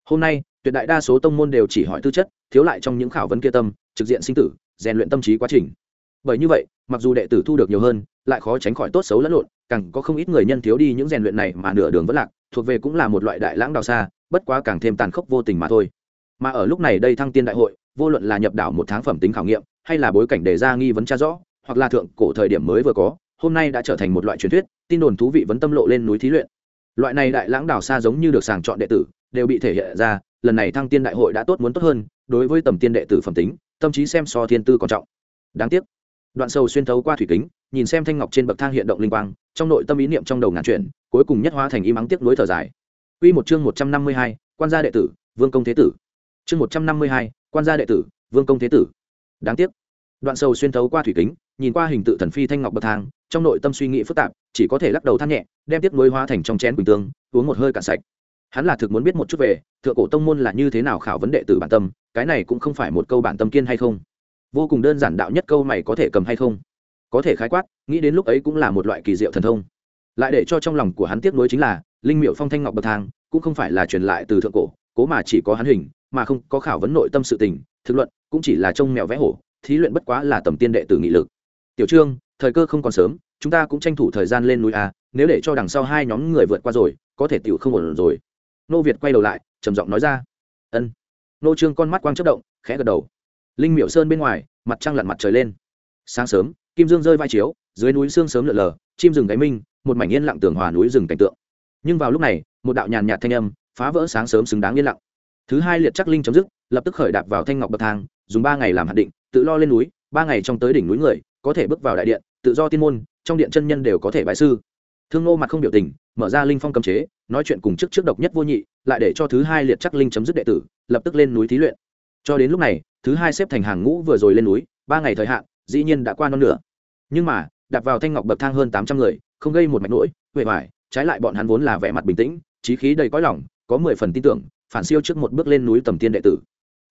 Hôm nay, tuyệt đại đa số tông môn đều chỉ hỏi tư chất, thiếu lại trong những khảo vấn kia tâm, trực diện sinh tử, rèn luyện tâm trí quá trình. Bởi như vậy, mặc dù đệ tử thu được nhiều hơn, lại khó tránh khỏi tốt xấu lẫn lộn càng có không ít người nhân thiếu đi những rèn luyện này mà nửa đường vẫn lạc, thuộc về cũng là một loại đại lãng đào xa, bất quá càng thêm tàn khốc vô tình mà thôi. Mà ở lúc này đây thăng tiên đại hội, vô luận là nhập đảo một tháng phẩm tính khảo nghiệm, hay là bối cảnh đề ra nghi vấn tra rõ, hoặc là thượng cổ thời điểm mới vừa có, hôm nay đã trở thành một loại truyền thuyết, tin đồn thú vị vấn tâm lộ lên núi thí luyện. Loại này đại lãng đảo xa giống như được sàng chọn đệ tử, đều bị thể hiện ra, lần này thăng tiên đại hội đã tốt muốn tốt hơn, đối với tầm tiên đệ tử phẩm tính, tâm trí xem so thiên tư còn trọng. Đáng tiếc đoạn sâu xuyên thấu qua thủy kính nhìn xem thanh ngọc trên bậc thang hiện động linh quang trong nội tâm ý niệm trong đầu ngàn chuyện cuối cùng nhất hóa thành im ắng tiếc nối thở dài Quy một chương 152, quan gia đệ tử, Vương công thế tử. Chương 152, quan gia đệ tử, Vương công thế tử. Đáng tiếc, đoạn sâu xuyên thấu qua thủy kính, nhìn qua hình tự thần phi thanh ngọc bậc thang, trong nội tâm suy nghĩ phức tạp, chỉ có thể lắc đầu than nhẹ, đem tiếc nuối hóa thành trong chén bình tương, uống một hơi cạn sạch. Hắn là thực muốn biết một chút về, thượng cổ tông môn là như thế nào khảo vấn đệ tử bản tâm, cái này cũng không phải một câu bản tâm kiên hay không. Vô cùng đơn giản đạo nhất câu mày có thể cầm hay không. Có thể khái quát, nghĩ đến lúc ấy cũng là một loại kỳ diệu thần thông. Lại để cho trong lòng của hắn tiếc nuối chính là, linh miệu phong thanh ngọc bậc thang cũng không phải là truyền lại từ thượng cổ cố mà chỉ có hắn hình mà không có khảo vấn nội tâm sự tình thực luận cũng chỉ là trông mèo vẽ hổ thí luyện bất quá là tầm tiên đệ tử nghị lực. Tiểu trương thời cơ không còn sớm chúng ta cũng tranh thủ thời gian lên núi a nếu để cho đằng sau hai nhóm người vượt qua rồi có thể tiểu không ổn rồi. Nô việt quay đầu lại trầm giọng nói ra. Ân. Nô trương con mắt quang chất động khẽ gật đầu linh miệu sơn bên ngoài, mặt trăng lặn mặt trời lên. Sáng sớm, kim dương rơi vai chiếu, dưới núi sương sớm lượn lờ, chim rừng gáy minh, một mảnh yên lặng tường hòa núi rừng cảnh tượng. Nhưng vào lúc này, một đạo nhàn nhạt thanh âm phá vỡ sáng sớm xứng đáng yên lặng. Thứ hai liệt chắc linh chấm dứt, lập tức khởi đạp vào thanh ngọc bậc thang, dùng ba ngày làm hạn định, tự lo lên núi, ba ngày trong tới đỉnh núi người, có thể bước vào đại điện, tự do tiên môn, trong điện chân nhân đều có thể bãi sư. Thương nô mặt không biểu tình, mở ra linh phong cấm chế, nói chuyện cùng chức trước độc nhất vô nhị, lại để cho thứ hai liệt chắc linh chấm dứt đệ tử, lập tức lên núi thí luyện. Cho đến lúc này thứ hai xếp thành hàng ngũ vừa rồi lên núi, ba ngày thời hạn, dĩ nhiên đã qua non nửa. Nhưng mà đặt vào thanh ngọc bậc thang hơn tám trăm người, không gây một mạch nỗi, huệ hoài, trái lại bọn hắn vốn là vẻ mặt bình tĩnh, trí khí đầy cõi lòng, có mười phần tin tưởng, phản siêu trước một bước lên núi tầm tiên đệ tử.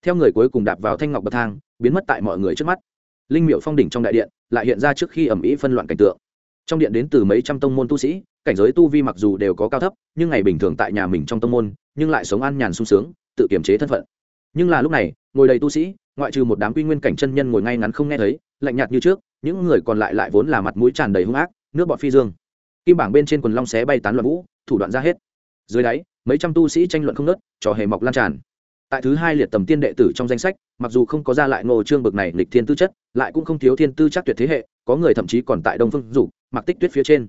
Theo người cuối cùng đạp vào thanh ngọc bậc thang, biến mất tại mọi người trước mắt. Linh miệu phong đỉnh trong đại điện, lại hiện ra trước khi ẩm ý phân loạn cảnh tượng. Trong điện đến từ mấy trăm tông môn tu sĩ, cảnh giới tu vi mặc dù đều có cao thấp, nhưng ngày bình thường tại nhà mình trong tông môn, nhưng lại sống an nhàn sung sướng, tự kiềm chế thân phận. Nhưng là lúc này, ngồi đầy tu sĩ ngoại trừ một đám quy nguyên cảnh chân nhân ngồi ngay ngắn không nghe thấy, lạnh nhạt như trước, những người còn lại lại vốn là mặt mũi tràn đầy hung ác, nước bọt phi dương. Kim bảng bên trên quần long xé bay tán loạn vũ, thủ đoạn ra hết. Dưới đáy, mấy trăm tu sĩ tranh luận không nớt trò hề mọc lan tràn. Tại thứ hai liệt tầm tiên đệ tử trong danh sách, mặc dù không có ra lại ngô trương bực này lịch thiên tư chất, lại cũng không thiếu thiên tư chắc tuyệt thế hệ, có người thậm chí còn tại đông phương dục, mặc tích tuyết phía trên.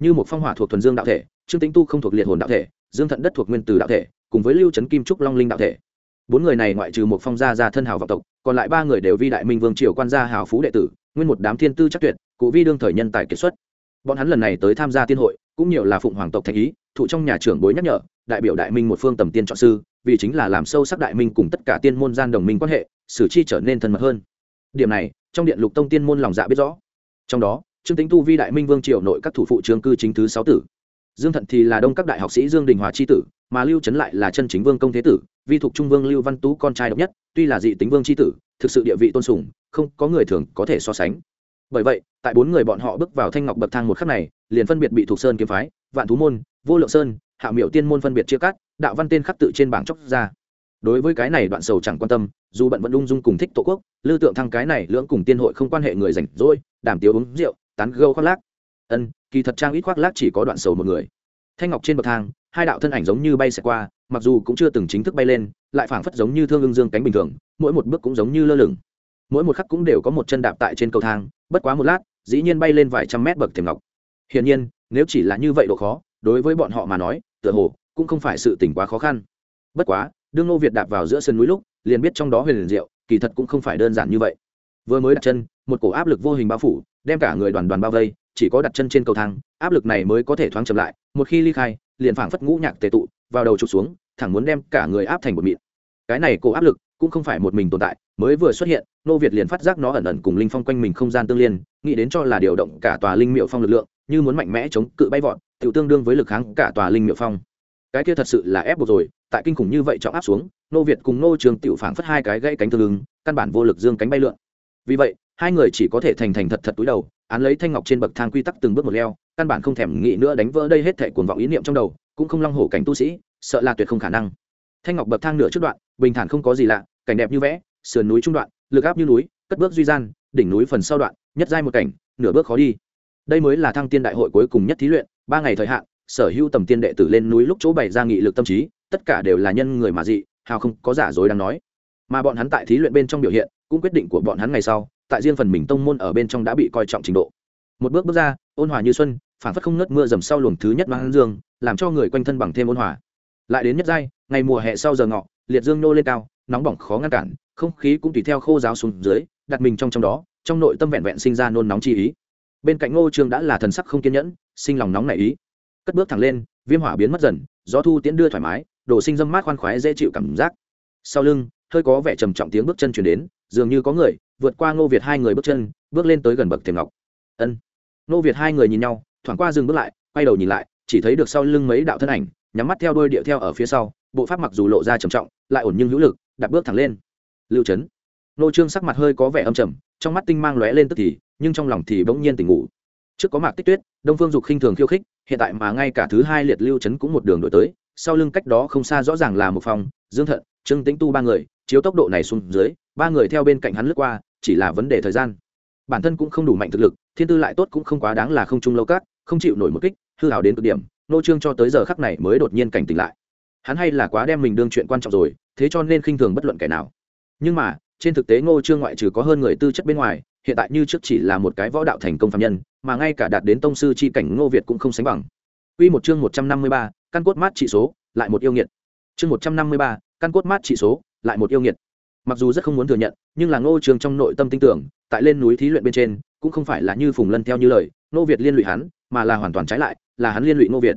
Như một phong hỏa thuộc thuần dương đạo thể, trương tính tu không thuộc liệt hồn đạo thể, dương thận đất thuộc nguyên tử đạo thể, cùng với lưu trấn kim trúc long linh đạo thể bốn người này ngoại trừ một phong gia gia thân hào vọng tộc, còn lại ba người đều vi đại minh vương triều quan gia hào phú đệ tử, nguyên một đám thiên tư chắc tuyệt, cụ vi đương thời nhân tài kiệt xuất. Bọn hắn lần này tới tham gia tiên hội, cũng nhiều là phụng hoàng tộc thành ý, thụ trong nhà trưởng bối nhắc nhở, đại biểu đại minh một phương tầm tiên chọn sư, vì chính là làm sâu sắc đại minh cùng tất cả tiên môn gian đồng minh quan hệ sử chi trở nên thân mật hơn. Điểm này, trong điện lục tông tiên môn lòng dạ biết rõ. Trong đó, trương tính tu vi đại minh vương triều nội các thủ phụ trương cư chính thứ sáu tử dương thận thì là đông các đại học sĩ dương đình hòa c h i tử, mà lưu trấn lại là chân chính vương công thế tử, vi thuộc trung vương lưu văn tú con trai độc nhất, tuy là dị tính vương c h i tử, thực sự địa vị tôn sùng, không có người thường có thể so sánh. Bởi vậy, tại bốn người bọn họ bước vào thanh ngọc bậc thang một khắc này, liền phân biệt bị thuộc sơn kiếm phái, vạn thú môn, vô lượng sơn, hạ miệu tiên môn phân biệt chia cắt, đạo văn tên khắc tự trên bảng chóc ra. Đối với cái này đoạn sầu chẳng quan tâm, dù bận vẫn ung dung cùng thích tổ quốc, lưu tượng thăng cái này lưỡng cùng tiên hội không quan hệ người rảnh rỗi, đảm tiếu uống rượu, tán gâu khoác lác. Ân kỳ thật trang ít khoác lác chỉ có đoạn sầu một người. Thanh ngọc trên bậc thang, hai đạo thân ảnh giống như bay xẹt qua, mặc dù cũng chưa từng chính thức bay lên, lại phảng phất giống như thương ưng dương cánh bình thường, mỗi một bước cũng giống như lơ lửng. Mỗi một khắc cũng đều có một chân đạp tại trên cầu thang, bất quá một lát, dĩ nhiên bay lên vài trăm mét bậc thềm ngọc. Hiển nhiên, nếu chỉ là như vậy độ khó, đối với bọn họ mà nói, tựa hồ cũng không phải sự tỉnh quá khó khăn. Bất quá, đương nô việt đạp vào giữa sân núi lúc, liền biết trong đó huyền liền diệu, kỳ thật cũng không phải đơn giản như vậy. Vừa mới đặt chân, một cổ áp lực vô hình bao phủ, đem cả người đoàn đoàn bao vây chỉ có đặt chân trên cầu thang, áp lực này mới có thể thoáng chậm lại, một khi ly khai, liền phảng phất ngũ nhạc tề tụ, vào đầu trục xuống, thẳng muốn đem cả người áp thành một mịn. Cái này cổ áp lực cũng không phải một mình tồn tại, mới vừa xuất hiện, nô việt liền phát giác nó ẩn ẩn cùng linh phong quanh mình không gian tương liên, nghĩ đến cho là điều động cả tòa linh miệu phong lực lượng, như muốn mạnh mẽ chống cự bay vọt tự tương đương với lực kháng cả tòa linh miệu phong. Cái kia thật sự là ép buộc rồi, tại kinh khủng như vậy trọng áp xuống, nô việt cùng nô trường tiểu phảng phất hai cái gãy cánh tương ứng, căn bản vô lực dương cánh bay lượn vì vậy, hai người chỉ có thể thành thành thật thật túi đầu, án lấy thanh ngọc trên bậc thang quy tắc từng bước một leo, căn bản không thèm nghĩ nữa đánh vỡ đây hết thể cuồng vọng ý niệm trong đầu, cũng không long hổ cảnh tu sĩ, sợ là tuyệt không khả năng. Thanh ngọc bậc thang nửa trước đoạn, bình thản không có gì lạ, cảnh đẹp như vẽ, sườn núi trung đoạn, lực áp như núi, cất bước duy gian, đỉnh núi phần sau đoạn, nhất giai một cảnh, nửa bước khó đi. Đây mới là thăng tiên đại hội cuối cùng nhất thí luyện, ba ngày thời hạn, sở hữu tầm tiên đệ tử lên núi lúc chỗ bày ra nghị lực tâm trí, tất cả đều là nhân người mà dị, hào không có giả dối đang nói mà bọn hắn tại thí luyện bên trong biểu hiện, cũng quyết định của bọn hắn ngày sau, tại riêng phần mình tông môn ở bên trong đã bị coi trọng trình độ. Một bước bước ra, ôn hòa như xuân phản phất không ngất mưa dầm sau luồng thứ nhất mang dương, làm cho người quanh thân bằng thêm ôn hòa. Lại đến nhất giai, ngày mùa hè sau giờ ngọ, liệt dương nô lên cao, nóng bỏng khó ngăn cản, không khí cũng tùy theo khô giáo xuống dưới, đặt mình trong trong đó, trong nội tâm vẹn vẹn sinh ra nôn nóng chi ý. Bên cạnh ngô trường đã là thần sắc không kiên nhẫn, sinh lòng nóng nảy ý. Cất bước thẳng lên, viêm hỏa biến mất dần, gió thu tiễn đưa thoải mái đổ sinh dâm mát khoan khoái dễ chịu cảm giác. Sau lưng hơi có vẻ trầm trọng tiếng bước chân chuyển đến, dường như có người vượt qua ngô việt hai người bước chân, bước lên tới gần bậc thềm ngọc. Ân. Ngô việt hai người nhìn nhau, thoảng qua dừng bước lại, quay đầu nhìn lại, chỉ thấy được sau lưng mấy đạo thân ảnh, nhắm mắt theo đôi điệu theo ở phía sau, bộ pháp mặc dù lộ ra trầm trọng, lại ổn nhưng hữu lực, đặt bước thẳng lên. Lưu trấn nô trương sắc mặt hơi có vẻ âm trầm, trong mắt tinh mang lóe lên tức thì, nhưng trong lòng thì bỗng nhiên tỉnh ngủ. Trước có mạc tích tuyết, đông phương dục khinh thường khiêu khích, hiện tại mà ngay cả thứ hai liệt lưu trấn cũng một đường đổi tới, sau lưng cách đó không xa rõ ràng là một phòng, dương thận trương tĩnh tu ba người chiếu tốc độ này xuống dưới ba người theo bên cạnh hắn lướt qua chỉ là vấn đề thời gian. Bản thân cũng không đủ mạnh thực lực thiên tư lại tốt cũng không quá đáng là không trung lâu cát không chịu nổi một kích hư hào đến cực điểm nô trương cho tới giờ khắc này mới đột nhiên cảnh tỉnh lại. Hắn hay là quá đem mình đương chuyện quan trọng rồi thế cho nên khinh thường bất luận kẻ nào. Nhưng mà trên thực tế ngô trương ngoại trừ có hơn người tư chất bên ngoài hiện tại như trước chỉ là một cái võ đạo thành công phạm nhân mà ngay cả đạt đến tông sư chi cảnh ngô việt cũng không sánh bằng. Quy một chương 153, căn cốt mát trị số, lại một yêu nghiệt. Chương 153, căn cốt mát trị số, lại một yêu nghiệt. Mặc dù rất không muốn thừa nhận nhưng là ngô trường trong nội tâm tin tưởng tại lên núi thí luyện bên trên cũng không phải là như phùng lân theo như lời ngô việt liên lụy hắn mà là hoàn toàn trái lại là hắn liên lụy ngô việt.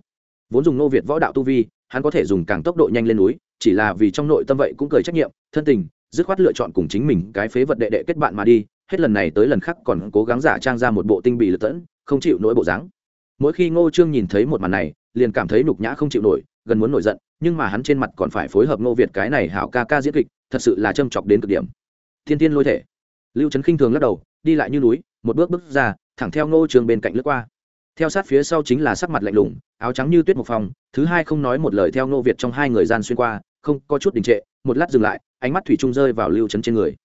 Vốn dùng ngô việt võ đạo tu vi hắn có thể dùng càng tốc độ nhanh lên núi chỉ là vì trong nội tâm vậy cũng cười trách nhiệm thân tình dứt khoát lựa chọn cùng chính mình cái phế vật đệ đệ kết bạn mà đi hết lần này tới lần khác còn cố gắng giả trang ra một bộ tinh bị lật tẫn không chịu nỗi bộ dáng. Mỗi khi ngô trương nhìn thấy một màn này liền cảm thấy nhục nhã không chịu nổi gần muốn nổi giận nhưng mà hắn trên mặt còn phải phối hợp ngô việt cái này hảo ca ca diễn kịch, thật sự là châm chọc đến cực điểm. Thiên tiên lôi thể. Lưu trấn khinh thường lắc đầu, đi lại như núi, một bước bước ra, thẳng theo ngô trường bên cạnh lướt qua. Theo sát phía sau chính là sắc mặt lạnh lùng, áo trắng như tuyết một phòng, thứ hai không nói một lời theo ngô việt trong hai người gian xuyên qua, không có chút đình trệ, một lát dừng lại, ánh mắt thủy trung rơi vào lưu trấn trên người.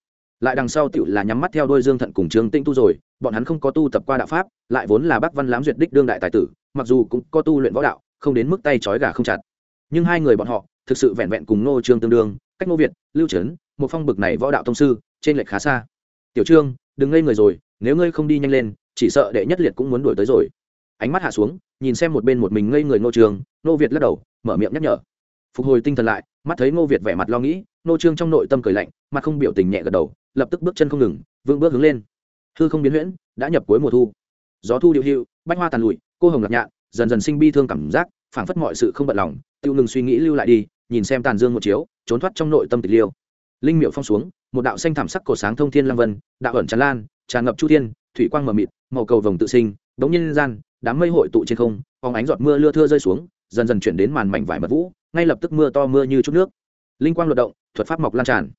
Lại đằng sau tựu là nhắm mắt theo đôi dương thận cùng trương tinh tu rồi, bọn hắn không có tu tập qua đạo pháp, lại vốn là bác văn lãm duyệt đích đương đại tài tử, mặc dù cũng có tu luyện võ đạo, không đến mức tay trói gà không chặt nhưng hai người bọn họ thực sự vẹn vẹn cùng nô trương tương đương, cách nô việt, lưu trấn, một phong bực này võ đạo thông sư, trên lệch khá xa. Tiểu trương, đừng ngây người rồi, nếu ngươi không đi nhanh lên, chỉ sợ đệ nhất liệt cũng muốn đuổi tới rồi. Ánh mắt hạ xuống, nhìn xem một bên một mình ngây người nô trường nô việt lắc đầu, mở miệng nhắc nhở. Phục hồi tinh thần lại, mắt thấy ngô việt vẻ mặt lo nghĩ nô trương trong nội tâm cười lạnh, mặt không biểu tình nhẹ gật đầu, lập tức bước chân không ngừng, vững bước hướng lên. Hư không biến huyễn, đã nhập cuối mùa thu. Gió thu điệu hiệu, bách hoa tàn lụi, cô hồng lạc nhạn dần dần sinh bi thương cảm giác phảng phất mọi sự không bận lòng, tiêu ngừng suy nghĩ lưu lại đi, nhìn xem tàn dương một chiếu, trốn thoát trong nội tâm tịch liêu. Linh miệu phong xuống, một đạo xanh thảm sắc cổ sáng thông thiên lam vân, đạo ẩn tràn lan, tràn ngập chu thiên, thủy quang mờ mịt, màu cầu vồng tự sinh, đống nhân gian, đám mây hội tụ trên không, phóng ánh giọt mưa lưa thưa rơi xuống, dần dần chuyển đến màn mảnh vải mật vũ, ngay lập tức mưa to mưa như chút nước. Linh quang luật động, thuật pháp mọc lan tràn.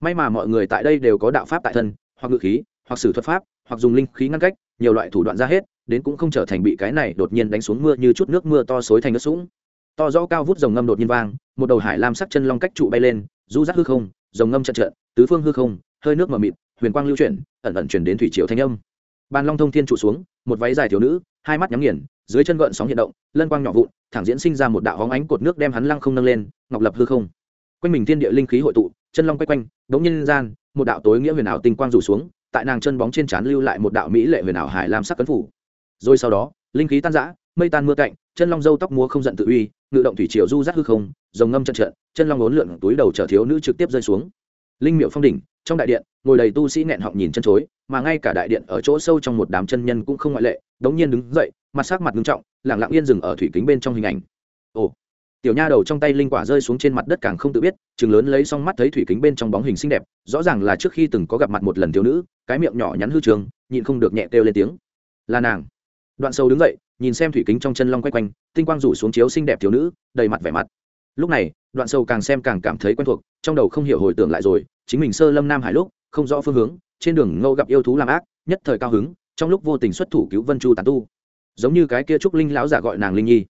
May mà mọi người tại đây đều có đạo pháp tại thân, hoặc ngự khí, hoặc sử thuật pháp, hoặc dùng linh khí ngăn cách, nhiều loại thủ đoạn ra hết đến cũng không trở thành bị cái này đột nhiên đánh xuống mưa như chút nước mưa to xối thành nước sũng. To rõ cao vút dòng ngâm đột nhiên vang, một đầu hải lam sắc chân long cách trụ bay lên, du rác hư không dòng ngâm trận trận, tứ phương hư không, hơi nước mờ mịt, huyền quang lưu chuyển, ẩn ẩn chuyển đến thủy triều thanh âm. Bàn long thông thiên trụ xuống, một váy dài thiếu nữ, hai mắt nhắm nghiền, dưới chân gợn sóng hiện động, lân quang nhỏ vụn, thẳng diễn sinh ra một đạo hóng ánh cột nước đem hắn lăng không nâng lên, ngọc lập hư không. Quanh mình thiên địa linh khí hội tụ, chân long quay quanh, đống nhân gian, một đạo tối nghĩa huyền ảo tinh quang rủ xuống, tại nàng chân bóng trên trán lưu lại một đạo mỹ lệ huyền ảo hải lam sắc cấn phủ rồi sau đó, linh khí tan rã, mây tan mưa cạnh, chân long dâu tóc múa không giận tự uy, ngự động thủy triều du rác hư không dòng ngâm trận trận, chân long ốn lượn túi đầu chở thiếu nữ trực tiếp rơi xuống. Linh miệu phong đỉnh, trong đại điện, ngồi đầy tu sĩ nẹn họng nhìn chân chối, mà ngay cả đại điện ở chỗ sâu trong một đám chân nhân cũng không ngoại lệ, đống nhiên đứng dậy, mặt sắc mặt ngưng trọng lẳng lặng yên dừng ở thủy kính bên trong hình ảnh. Ồ, tiểu nha đầu trong tay linh quả rơi xuống trên mặt đất càng không tự biết chừng lớn lấy xong mắt thấy thủy kính bên trong bóng hình xinh đẹp, rõ ràng là trước khi từng có gặp mặt một lần thiếu nữ, cái miệng nhỏ nhắn hư trường, nhịn không được nhẹ kêu lên tiếng. Là nàng đoạn sâu đứng dậy, nhìn xem thủy kính trong chân long quay quanh, tinh quang rủ xuống chiếu xinh đẹp thiếu nữ, đầy mặt vẻ mặt. Lúc này, đoạn sâu càng xem càng cảm thấy quen thuộc, trong đầu không hiểu hồi tưởng lại rồi, chính mình sơ lâm nam hải lúc, không rõ phương hướng, trên đường ngâu gặp yêu thú làm ác, nhất thời cao hứng, trong lúc vô tình xuất thủ cứu vân chu tàn tu. Giống như cái kia trúc linh lão giả gọi nàng linh nhi.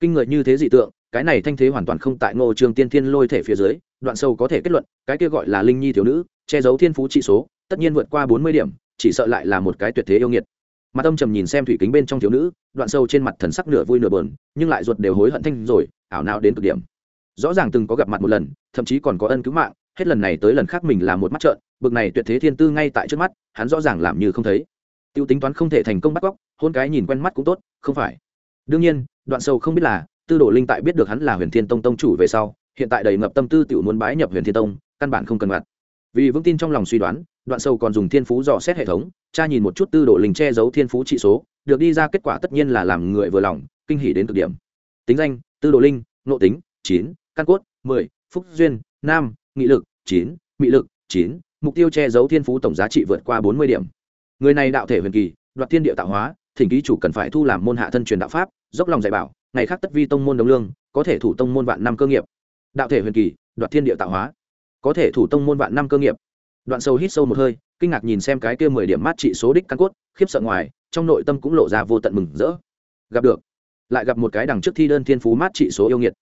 Kinh người như thế dị tượng, cái này thanh thế hoàn toàn không tại ngô trường tiên thiên lôi thể phía dưới, đoạn sâu có thể kết luận, cái kia gọi là linh nhi thiếu nữ, che giấu thiên phú trị số, tất nhiên vượt qua bốn mươi điểm, chỉ sợ lại là một cái tuyệt thế yêu nghiệt mặt tâm trầm nhìn xem thủy kính bên trong thiếu nữ, đoạn sâu trên mặt thần sắc nửa vui nửa bờn nhưng lại ruột đều hối hận thanh rồi, ảo nào đến cực điểm. Rõ ràng từng có gặp mặt một lần, thậm chí còn có ân cứu mạng, hết lần này tới lần khác mình là một mắt trợn, bực này tuyệt thế thiên tư ngay tại trước mắt, hắn rõ ràng làm như không thấy. T i ê u tính toán không thể thành công bắt cóc, hôn cái nhìn quen mắt cũng tốt, không phải. Đương nhiên, đoạn sâu không biết là, tư đồ linh tại biết được hắn là huyền thiên tông tông chủ về sau, hiện tại đầy ngập tâm tư t i ể u muốn bái nhập huyền thiên tông, căn bản không cần mặt. Vì vững tin trong lòng suy đoán đoạn sâu còn dùng thiên phú dò xét hệ thống, cha nhìn một chút tư đồ linh che giấu thiên phú trị số, được đi ra kết quả tất nhiên là làm người vừa lòng, kinh hỉ đến cực điểm. Tính danh, tư đồ linh, nội tính, chín, căn cốt, mười, phúc duyên, nam, nghị lực, chín, mị lực, chín, mục tiêu che giấu thiên phú tổng giá trị vượt qua bốn mươi điểm. Người này đạo thể huyền kỳ, đoạt thiên địa tạo hóa, thỉnh ký chủ cần phải thu làm môn hạ thân truyền đạo pháp, dốc lòng dạy bảo, ngày khác tất vi tông môn đồng lương, có thể thủ tông môn vạn năm cơ nghiệp. Đạo thể huyền kỳ, đoạt thiên địa tạo hóa, có thể thủ tông môn vạn năm cơ nghiệp đoạn sâu hít sâu một hơi, kinh ngạc nhìn xem cái kia mười điểm mát trị số đích căn cốt, khiếp sợ ngoài, trong nội tâm cũng lộ ra vô tận mừng rỡ. Gặp được. Lại gặp một cái đằng trước thi đơn thiên phú mát trị số yêu nghiệt.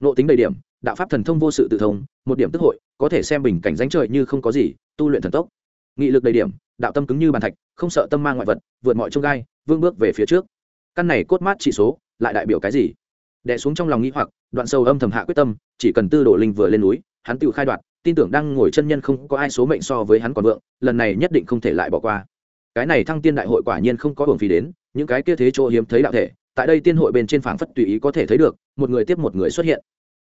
Nộ tính đầy điểm, đạo pháp thần thông vô sự tự thông, một điểm tức hội, có thể xem bình cảnh danh trời như không có gì, tu luyện thần tốc. Nghị lực đầy điểm, đạo tâm cứng như bàn thạch, không sợ tâm mang ngoại vật, vượt mọi trông gai, vương bước về phía trước. Căn này cốt mát trị số, lại đại biểu cái gì? Đè xuống trong lòng nghĩ hoặc, đoạn sâu âm thầm hạ quyết tâm, chỉ cần tư đổ linh vừa lên núi, hắn tự khai đoạt tin tưởng đang ngồi chân nhân không có ai số mệnh so với hắn còn vượng, lần này nhất định không thể lại bỏ qua. Cái này thăng tiên đại hội quả nhiên không có hưởng phí đến, những cái kia thế chỗ hiếm thấy đạo thể, tại đây tiên hội bên trên phảng phất tùy ý có thể thấy được, một người tiếp một người xuất hiện.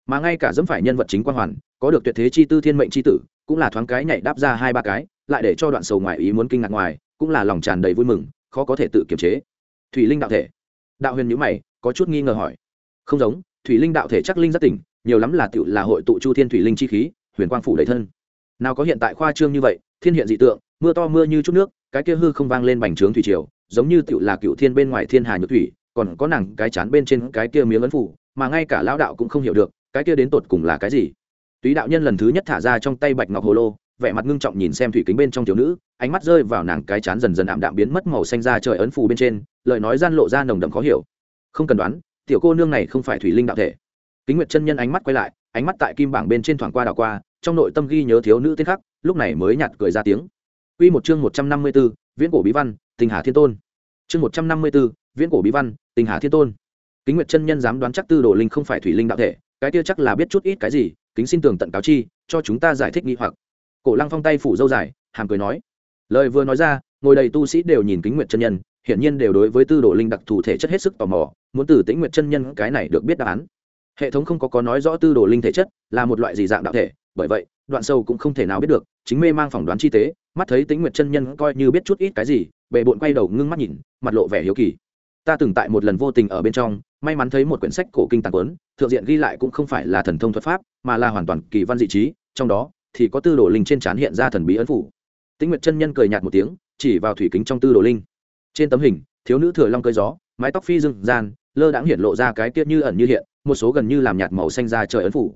Mà ngay cả dẫm phải nhân vật chính quan hoàn, có được tuyệt thế chi tư thiên mệnh chi tử, cũng là thoáng cái nhảy đáp ra hai ba cái, lại để cho đoạn sầu ngoài ý muốn kinh ngạc ngoài, cũng là lòng tràn đầy vui mừng, khó có thể tự kiềm chế. Thủy linh đạo thể. Đạo huyền nhữ mày, có chút nghi ngờ hỏi. Không giống, thủy linh đạo thể chắc linh rất tỉnh, nhiều lắm là tựu là hội tụ chu thiên thủy linh chi khí huyền quang phủ đầy thân. Nào có hiện tại khoa trương như vậy, thiên hiện dị tượng, mưa to mưa như chút nước, cái kia hư không vang lên bành trướng thủy triều, giống như tựu là cựu thiên bên ngoài thiên hà nhược thủy, còn có nàng cái chán bên trên cái kia miếng ấn phủ, mà ngay cả lão đạo cũng không hiểu được, cái kia đến tột cùng là cái gì. Túy đạo nhân lần thứ nhất thả ra trong tay bạch ngọc hồ lô, vẻ mặt ngưng trọng nhìn xem thủy kính bên trong thiếu nữ, ánh mắt rơi vào nàng cái chán dần dần ảm đạm biến mất màu xanh ra trời ấn phù bên trên, lời nói gian lộ ra nồng đậm khó hiểu. Không cần đoán, tiểu cô nương này không phải thủy linh đạo thể. Kính nguyệt chân nhân ánh mắt quay lại, ánh mắt tại kim bảng bên trên thoảng qua đảo qua trong nội tâm ghi nhớ thiếu nữ tên khắc lúc này mới nhạt cười ra tiếng Quy một chương 154, Viễn cổ bí văn, tình Hà Thiên Tôn. Chương 154, Viễn cổ bí văn, tình Hà Thiên Tôn. Kính Nguyệt chân nhân dám đoán chắc Tư Đồ Linh không phải thủy linh đạo thể, cái kia chắc là biết chút ít cái gì, kính xin tưởng tận cáo chi, cho chúng ta giải thích nghi hoặc. Cổ Lăng Phong tay phủ dâu dài, hàm cười nói. Lời vừa nói ra, ngồi đầy tu sĩ đều nhìn Kính Nguyệt chân nhân, hiển nhiên đều đối với Tư Đồ Linh đặc thù thể chất hết sức tò mò, muốn từ Tĩnh Nguyệt chân nhân cái này được biết đáp án. Hệ thống không có có nói rõ Tư Đồ Linh thể chất là một loại gì dạng đạo thể, bởi vậy, đoạn sâu cũng không thể nào biết được, chính mê mang phỏng đoán chi tế, mắt thấy tính Nguyệt chân nhân coi như biết chút ít cái gì, bề bộn quay đầu ngưng mắt nhìn, mặt lộ vẻ hiếu kỳ. Ta từng tại một lần vô tình ở bên trong, may mắn thấy một quyển sách cổ kinh tàng cuốn, thượng diện ghi lại cũng không phải là thần thông thuật pháp, mà là hoàn toàn kỳ văn dị trí, trong đó thì có Tư Đồ Linh trên trán hiện ra thần bí ấn phủ. Tĩnh Nguyệt chân nhân cười nhạt một tiếng, chỉ vào thủy kính trong Tư Đồ Linh. Trên tấm hình, thiếu nữ thừa long cơi gió, mái tóc phi dương gian, lơ đãng hiện lộ ra cái tiết như ẩn như hiện, một số gần như làm nhạt màu xanh ra trời ấn phủ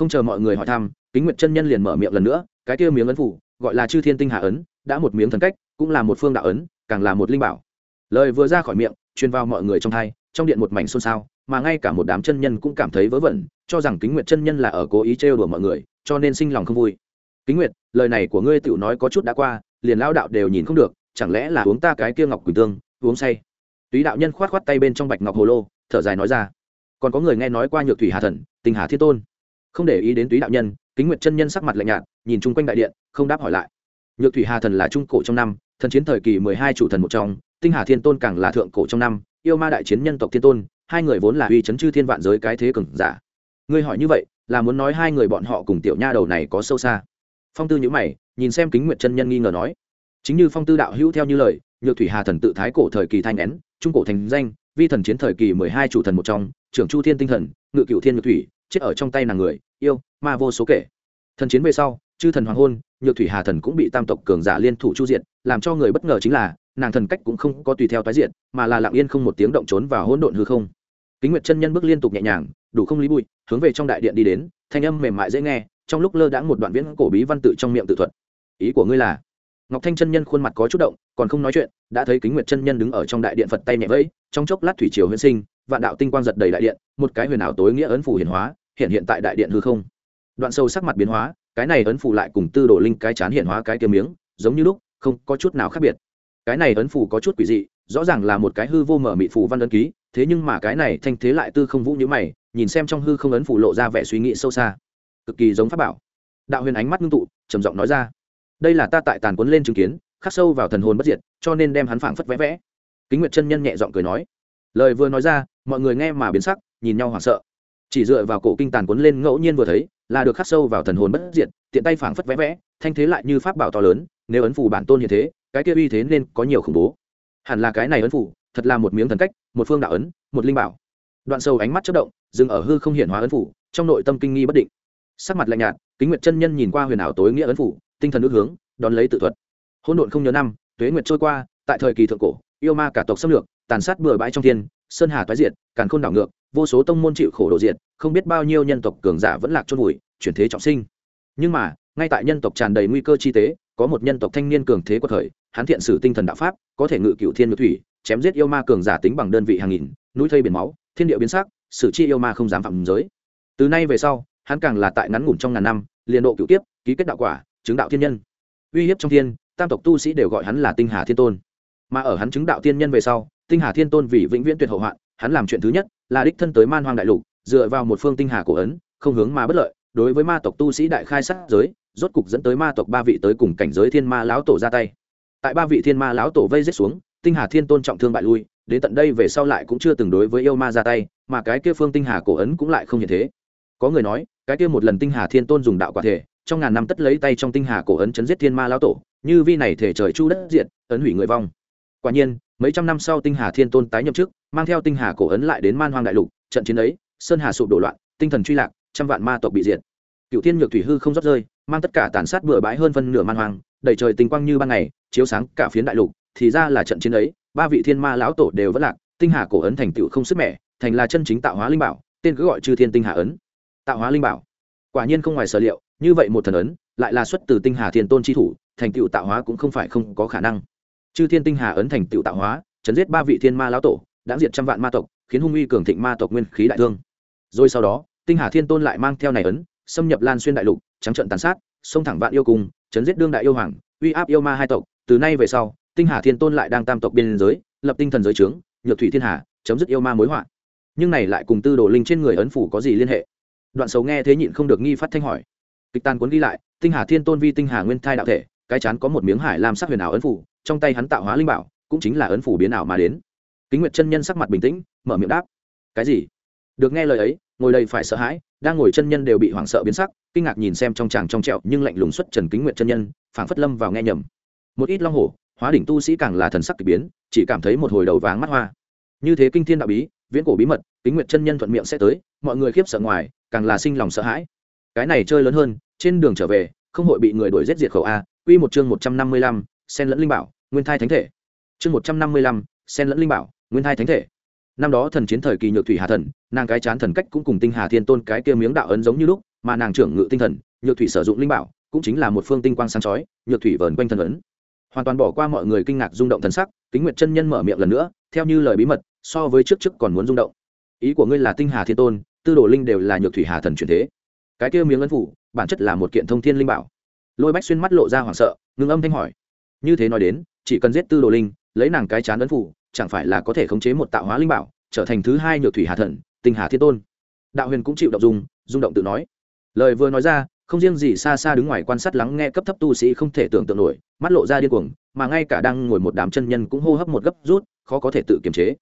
không chờ mọi người hỏi thăm kính nguyệt chân nhân liền mở miệng lần nữa, cái kia miếng ấn phủ, gọi là chư thiên tinh Hạ ấn, đã một miếng thần cách, cũng là một phương đạo ấn, càng là một linh bảo. Lời vừa ra khỏi miệng, truyền vào mọi người trong thai, trong điện một mảnh xôn xao, mà ngay cả một đám chân nhân cũng cảm thấy vớ vẩn, cho rằng kính nguyệt chân nhân là ở cố ý trêu đùa mọi người, cho nên sinh lòng không vui. Kính nguyệt, lời này của ngươi tựu nói có chút đã qua, liền lao đạo đều nhìn không được, chẳng lẽ là uống ta cái kia ngọc quỳnh tương, uống say? Túy đạo nhân khoát khoát tay bên trong bạch ngọc hồ lô, thở dài nói ra. Còn có người nghe nói qua nhược thủy hà thần tình hà thiên tôn. Không để ý đến túy đạo nhân kính nguyệt chân nhân sắc mặt lạnh nhạt, nhìn chung quanh đại điện, không đáp hỏi lại. Nhược thủy hà thần là trung cổ trong năm, thần chiến thời kỳ mười hai chủ thần một trong, tinh hà thiên tôn càng là thượng cổ trong năm, yêu ma đại chiến nhân tộc thiên tôn, hai người vốn là uy chấn chư thiên vạn giới cái thế cường giả. Ngươi hỏi như vậy, là muốn nói hai người bọn họ cùng tiểu nha đầu này có sâu xa? Phong tư nhữ mày, nhìn xem kính nguyệt chân nhân nghi ngờ nói. Chính như phong tư đạo hữu theo như lời, nhược thủy hà thần tự thái cổ thời kỳ thanh nén, trung cổ thành danh, vi thần chiến thời kỳ mười hai chủ thần một trong, trưởng chu thiên tinh thần, ngự cựu thiên nhược thủy chết ở trong tay nàng người, yêu, ma vô số kể. Thần chiến về sau, chư thần hoàng hôn, nhược thủy hà thần cũng bị tam tộc cường giả liên thủ chu diện làm cho người bất ngờ chính là, nàng thần cách cũng không có tùy theo tái diện mà là lặng yên không một tiếng động trốn vào hỗn độn hư không. Kính nguyệt chân nhân bước liên tục nhẹ nhàng, đủ không lý bụi, hướng về trong đại điện đi đến, thanh âm mềm mại dễ nghe, trong lúc lơ đãng một đoạn viễn cổ bí văn tự trong miệng tự thuật. Ý của ngươi là? Ngọc thanh chân nhân khuôn mặt có chút động, còn không nói chuyện, đã thấy kính nguyệt chân nhân đứng ở trong đại điện phật tay nhẹ vẫy, trong chốc lát thủy triều huyễn sinh, vạn đạo tinh quang giật đầy đại điện, một cái huyền ảo tối nghĩa ấn phủ hiển hóa hiện hiện tại đại điện hư không. Đoạn sâu sắc mặt biến hóa, cái này ấn phủ lại cùng tư đồ linh cái chán hiện hóa cái kia miếng, giống như lúc, không có chút nào khác biệt. Cái này ấn phủ có chút quỷ dị, rõ ràng là một cái hư vô mở mị phủ văn ấn ký, thế nhưng mà cái này thanh thế lại tư không vũ như mày, nhìn xem trong hư không ấn phủ lộ ra vẻ suy nghĩ sâu xa. Cực kỳ giống pháp bảo. Đạo huyền ánh mắt ngưng tụ, trầm giọng nói ra. Đây là ta tại tàn quấn lên chứng kiến, khắc sâu vào thần hồn bất diệt, cho nên đem hắn phảng phất vẽ vẽ. Kính nguyệt chân nhân nhẹ giọng cười nói. Lời vừa nói ra, mọi người nghe mà biến sắc, nhìn nhau hoảng sợ chỉ dựa vào cổ kinh tàn cuốn lên ngẫu nhiên vừa thấy là được khắc sâu vào thần hồn bất diệt tiện tay phảng phất vẽ vẽ thanh thế lại như pháp bảo to lớn nếu ấn phủ bản tôn như thế cái kia uy thế nên có nhiều khủng bố. Hẳn là cái này ấn phủ, thật là một miếng thần cách một phương đạo ấn một linh bảo. Đoạn sâu ánh mắt chất động dừng ở hư không hiển hóa ấn phủ trong nội tâm kinh nghi bất định. Sắc mặt lạnh nhạt kính nguyệt chân nhân nhìn qua huyền ảo tối nghĩa ấn phủ tinh thần ước hướng đón lấy tự thuật. Hỗn độn không nhớ năm tuế nguyệt trôi qua tại thời kỳ thượng cổ yêu ma cả tộc xâm lược tàn sát bừa bãi trong thiên sơn hà toái diệt càn khôn đảo ngược vô số tông môn chịu khổ độ diệt, không biết bao nhiêu nhân tộc cường giả vẫn lạc chôn vùi, chuyển thế trọng sinh. Nhưng mà, ngay tại nhân tộc tràn đầy nguy cơ chi tế, có một nhân tộc thanh niên cường thế của thời hắn thiện sử tinh thần đạo pháp, có thể ngự cựu thiên ngự thủy, chém giết yêu ma cường giả tính bằng đơn vị hàng nghìn, núi thây biển máu, thiên địa biến sắc sử chi yêu ma không dám phạm giới. Từ nay về sau, hắn càng là tại ngắn ngủn trong ngàn năm, liền độ cựu tiếp ký kết đạo quả, chứng đạo thiên nhân. Uy hiếp trong thiên, tam tộc tu sĩ đều gọi hắn là tinh hà thiên tôn. Mà ở hắn chứng đạo thiên nhân về sau, tinh hà thiên tôn vì vĩnh viễn tuyệt hậu hoạn, hắn làm chuyện thứ nhất là đích thân tới man hoang đại lục, dựa vào một phương tinh hà cổ ấn, không hướng ma bất lợi, đối với ma tộc tu sĩ đại khai sát giới, rốt cục dẫn tới ma tộc ba vị tới cùng cảnh giới thiên ma lão tổ ra tay. Tại ba vị thiên ma lão tổ vây giết xuống, tinh hà thiên tôn trọng thương bại lui, đến tận đây về sau lại cũng chưa từng đối với yêu ma ra tay, mà cái kia phương tinh hà cổ ấn cũng lại không như thế. Có người nói, cái kia một lần tinh hà thiên tôn dùng đạo quả thể, trong ngàn năm tất lấy tay trong tinh hà cổ ấn chấn giết thiên ma lão tổ, như vi này thể trời chu đất diện, ấn hủy người vong quả nhiên, mấy trăm năm sau tinh hà thiên tôn tái nhậm chức, mang theo tinh hà cổ ấn lại đến man hoang đại lục, trận chiến ấy, sơn hà sụp đổ loạn, tinh thần truy lạc, trăm vạn ma tộc bị diệt. Cựu thiên nhược thủy hư không rót rơi, mang tất cả tàn sát bừa bãi hơn phân nửa man hoang, đầy trời tinh quang như ban ngày, chiếu sáng cả phiến đại lục, thì ra là trận chiến ấy, ba vị thiên ma lão tổ đều vất lạc, tinh hà cổ ấn thành tựu không sức mẻ, thành là chân chính tạo hóa linh bảo, tên cứ gọi chư thiên tinh hà ấn. Tạo hóa linh bảo. Quả nhiên không ngoài sở liệu, như vậy một thần ấn, lại là xuất từ tinh hà thiên tôn chi thủ, thành tựu tạo hóa cũng không phải không có khả năng chư thiên tinh hà ấn thành tựu tạo hóa, chấn giết ba vị thiên ma lão tổ, đã diệt trăm vạn ma tộc, khiến hung uy cường thịnh ma tộc nguyên khí đại thương. Rồi sau đó, tinh hà thiên tôn lại mang theo này ấn, xâm nhập lan xuyên đại lục, trắng trận tàn sát, xông thẳng vạn yêu cùng, chấn giết đương đại yêu hoàng, uy áp yêu ma hai tộc. Từ nay về sau, tinh hà thiên tôn lại đang tam tộc biên giới, lập tinh thần giới trướng, nhược thủy thiên hà, chấm dứt yêu ma mối họa. Nhưng này lại cùng tư đồ linh trên người ấn phủ có gì liên hệ? Đoạn xấu nghe thế nhịn không được nghi phát thanh hỏi. Kịch tàn cuốn ghi lại, tinh hà thiên tôn vi tinh hà nguyên thai đạo thể, cái chán có một miếng hải làm sắc huyền ảo ấn phủ trong tay hắn tạo hóa linh bảo cũng chính là ấn phủ biến ảo mà đến. Kính nguyệt chân nhân sắc mặt bình tĩnh mở miệng đáp. Cái gì? Được nghe lời ấy ngồi đây phải sợ hãi đang ngồi chân nhân đều bị hoảng sợ biến sắc kinh ngạc nhìn xem trong tràng trong trẹo nhưng lạnh lùng xuất trần kính nguyệt chân nhân phảng phất lâm vào nghe nhầm. Một ít long hổ hóa đỉnh tu sĩ càng là thần sắc kỳ biến chỉ cảm thấy một hồi đầu váng mắt hoa. Như thế kinh thiên đạo bí viễn cổ bí mật kính nguyệt chân nhân thuận miệng sẽ tới mọi người khiếp sợ ngoài càng là sinh lòng sợ hãi. Cái này chơi lớn hơn trên đường trở về không hội bị người đuổi giết diệt khẩu a quy một chương một trăm năm mươi lăm, sen lẫn linh bảo nguyên thai thánh thể. Chương một trăm năm mươi lăm, sen lẫn linh bảo nguyên thai thánh thể. Năm đó thần chiến thời kỳ nhược thủy hà thần nàng cái chán thần cách cũng cùng tinh hà thiên tôn cái kia miếng đạo ấn giống như lúc mà nàng trưởng ngự tinh thần nhược thủy sử dụng linh bảo cũng chính là một phương tinh quang sáng chói nhược thủy vờn quanh thần ấn. Hoàn toàn bỏ qua mọi người kinh ngạc rung động thần sắc kính nguyệt chân nhân mở miệng lần nữa theo như lời bí mật so với trước trước còn muốn rung động. Ý của ngươi là tinh hà thiên tôn tư đồ linh đều là nhược thủy hà thần truyền thế. Cái kia miếng ấn phủ bản chất là một kiện thông thiên linh bảo. Lôi bách xuyên mắt lộ ra hoảng sợ ngưng âm thanh hỏi như thế nói đến, chỉ cần giết tư đồ linh, lấy nàng cái chán ấn phủ, chẳng phải là có thể khống chế một tạo hóa linh bảo, trở thành thứ hai nhược thủy hà thần, tinh hà thiên tôn. Đạo huyền cũng chịu động dung, rung động tự nói. Lời vừa nói ra, không riêng gì xa xa đứng ngoài quan sát lắng nghe cấp thấp tu sĩ không thể tưởng tượng nổi, mắt lộ ra điên cuồng, mà ngay cả đang ngồi một đám chân nhân cũng hô hấp một gấp rút, khó có thể tự kiềm chế.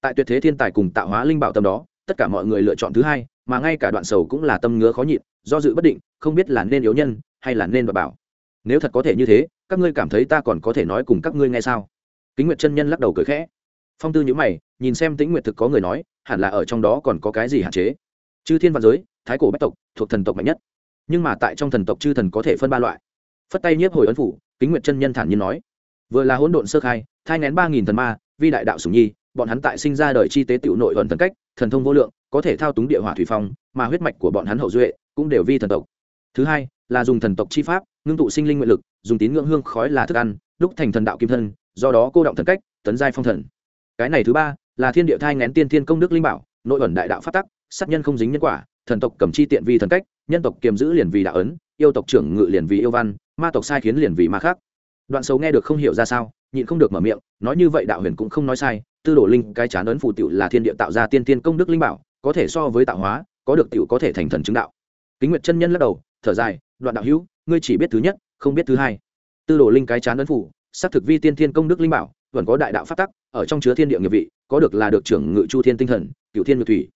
Tại tuyệt thế thiên tài cùng tạo hóa linh bảo tâm đó, tất cả mọi người lựa chọn thứ hai, mà ngay cả đoạn sầu cũng là tâm ngứa khó nhịn, do dự bất định, không biết là nên yếu nhân, hay là nên bảo nếu thật có thể như thế, các ngươi cảm thấy ta còn có thể nói cùng các ngươi nghe sao? Kính nguyệt chân nhân lắc đầu cười khẽ. Phong tư nhữ mày, nhìn xem tĩnh nguyệt thực có người nói, hẳn là ở trong đó còn có cái gì hạn chế? Chư thiên văn giới, thái cổ bách tộc, thuộc thần tộc mạnh nhất. Nhưng mà tại trong thần tộc chư thần có thể phân ba loại. Phất tay nhiếp hồi ấn phủ, kính nguyệt chân nhân thản nhiên nói. Vừa là hỗn độn sơ khai, thai ngén ba nghìn thần ma, vi đại đạo sủng nhi, bọn hắn tại sinh ra đời chi tế tiểu nội ẩn thần cách, thần thông vô lượng, có thể thao túng địa hỏa thủy phong, mà huyết mạch của bọn hắn hậu duệ cũng đều vi thần tộc thứ hai, là dùng thần tộc chi pháp, ngưng tụ sinh linh nguyện lực, dùng tín ngưỡng hương khói là thức ăn, đúc thành thần đạo kim thân, do đó cô động thần cách, tấn giai phong thần. Cái này thứ ba, là thiên địa thai ngén tiên thiên công đức linh bảo, nội ẩn đại đạo phát tắc, sát nhân không dính nhân quả, thần tộc cầm chi tiện vì thần cách, nhân tộc kiềm giữ liền vì đạo ấn, yêu tộc trưởng ngự liền vì yêu văn, ma tộc sai khiến liền vì ma khác. Đoạn xấu nghe được không hiểu ra sao, nhịn không được mở miệng, nói như vậy đạo huyền cũng không nói sai, tư đồ linh, cái chán ấn phù tiểu là thiên địa tạo ra tiên tiên công đức linh bảo, có thể so với tạo hóa, có được tiểu có thể thành thần chứng đạo. Kính nguyệt chân nhân lắc đầu thở dài, đoạn đạo hữu, ngươi chỉ biết thứ nhất, không biết thứ hai. Tư đồ linh cái chán ấn phủ, xác thực vi tiên thiên công đức linh bảo, vẫn có đại đạo phát tắc, ở trong chứa thiên địa nghiệp vị, có được là được trưởng ngự chu thiên tinh thần cựu thiên ngự thủy.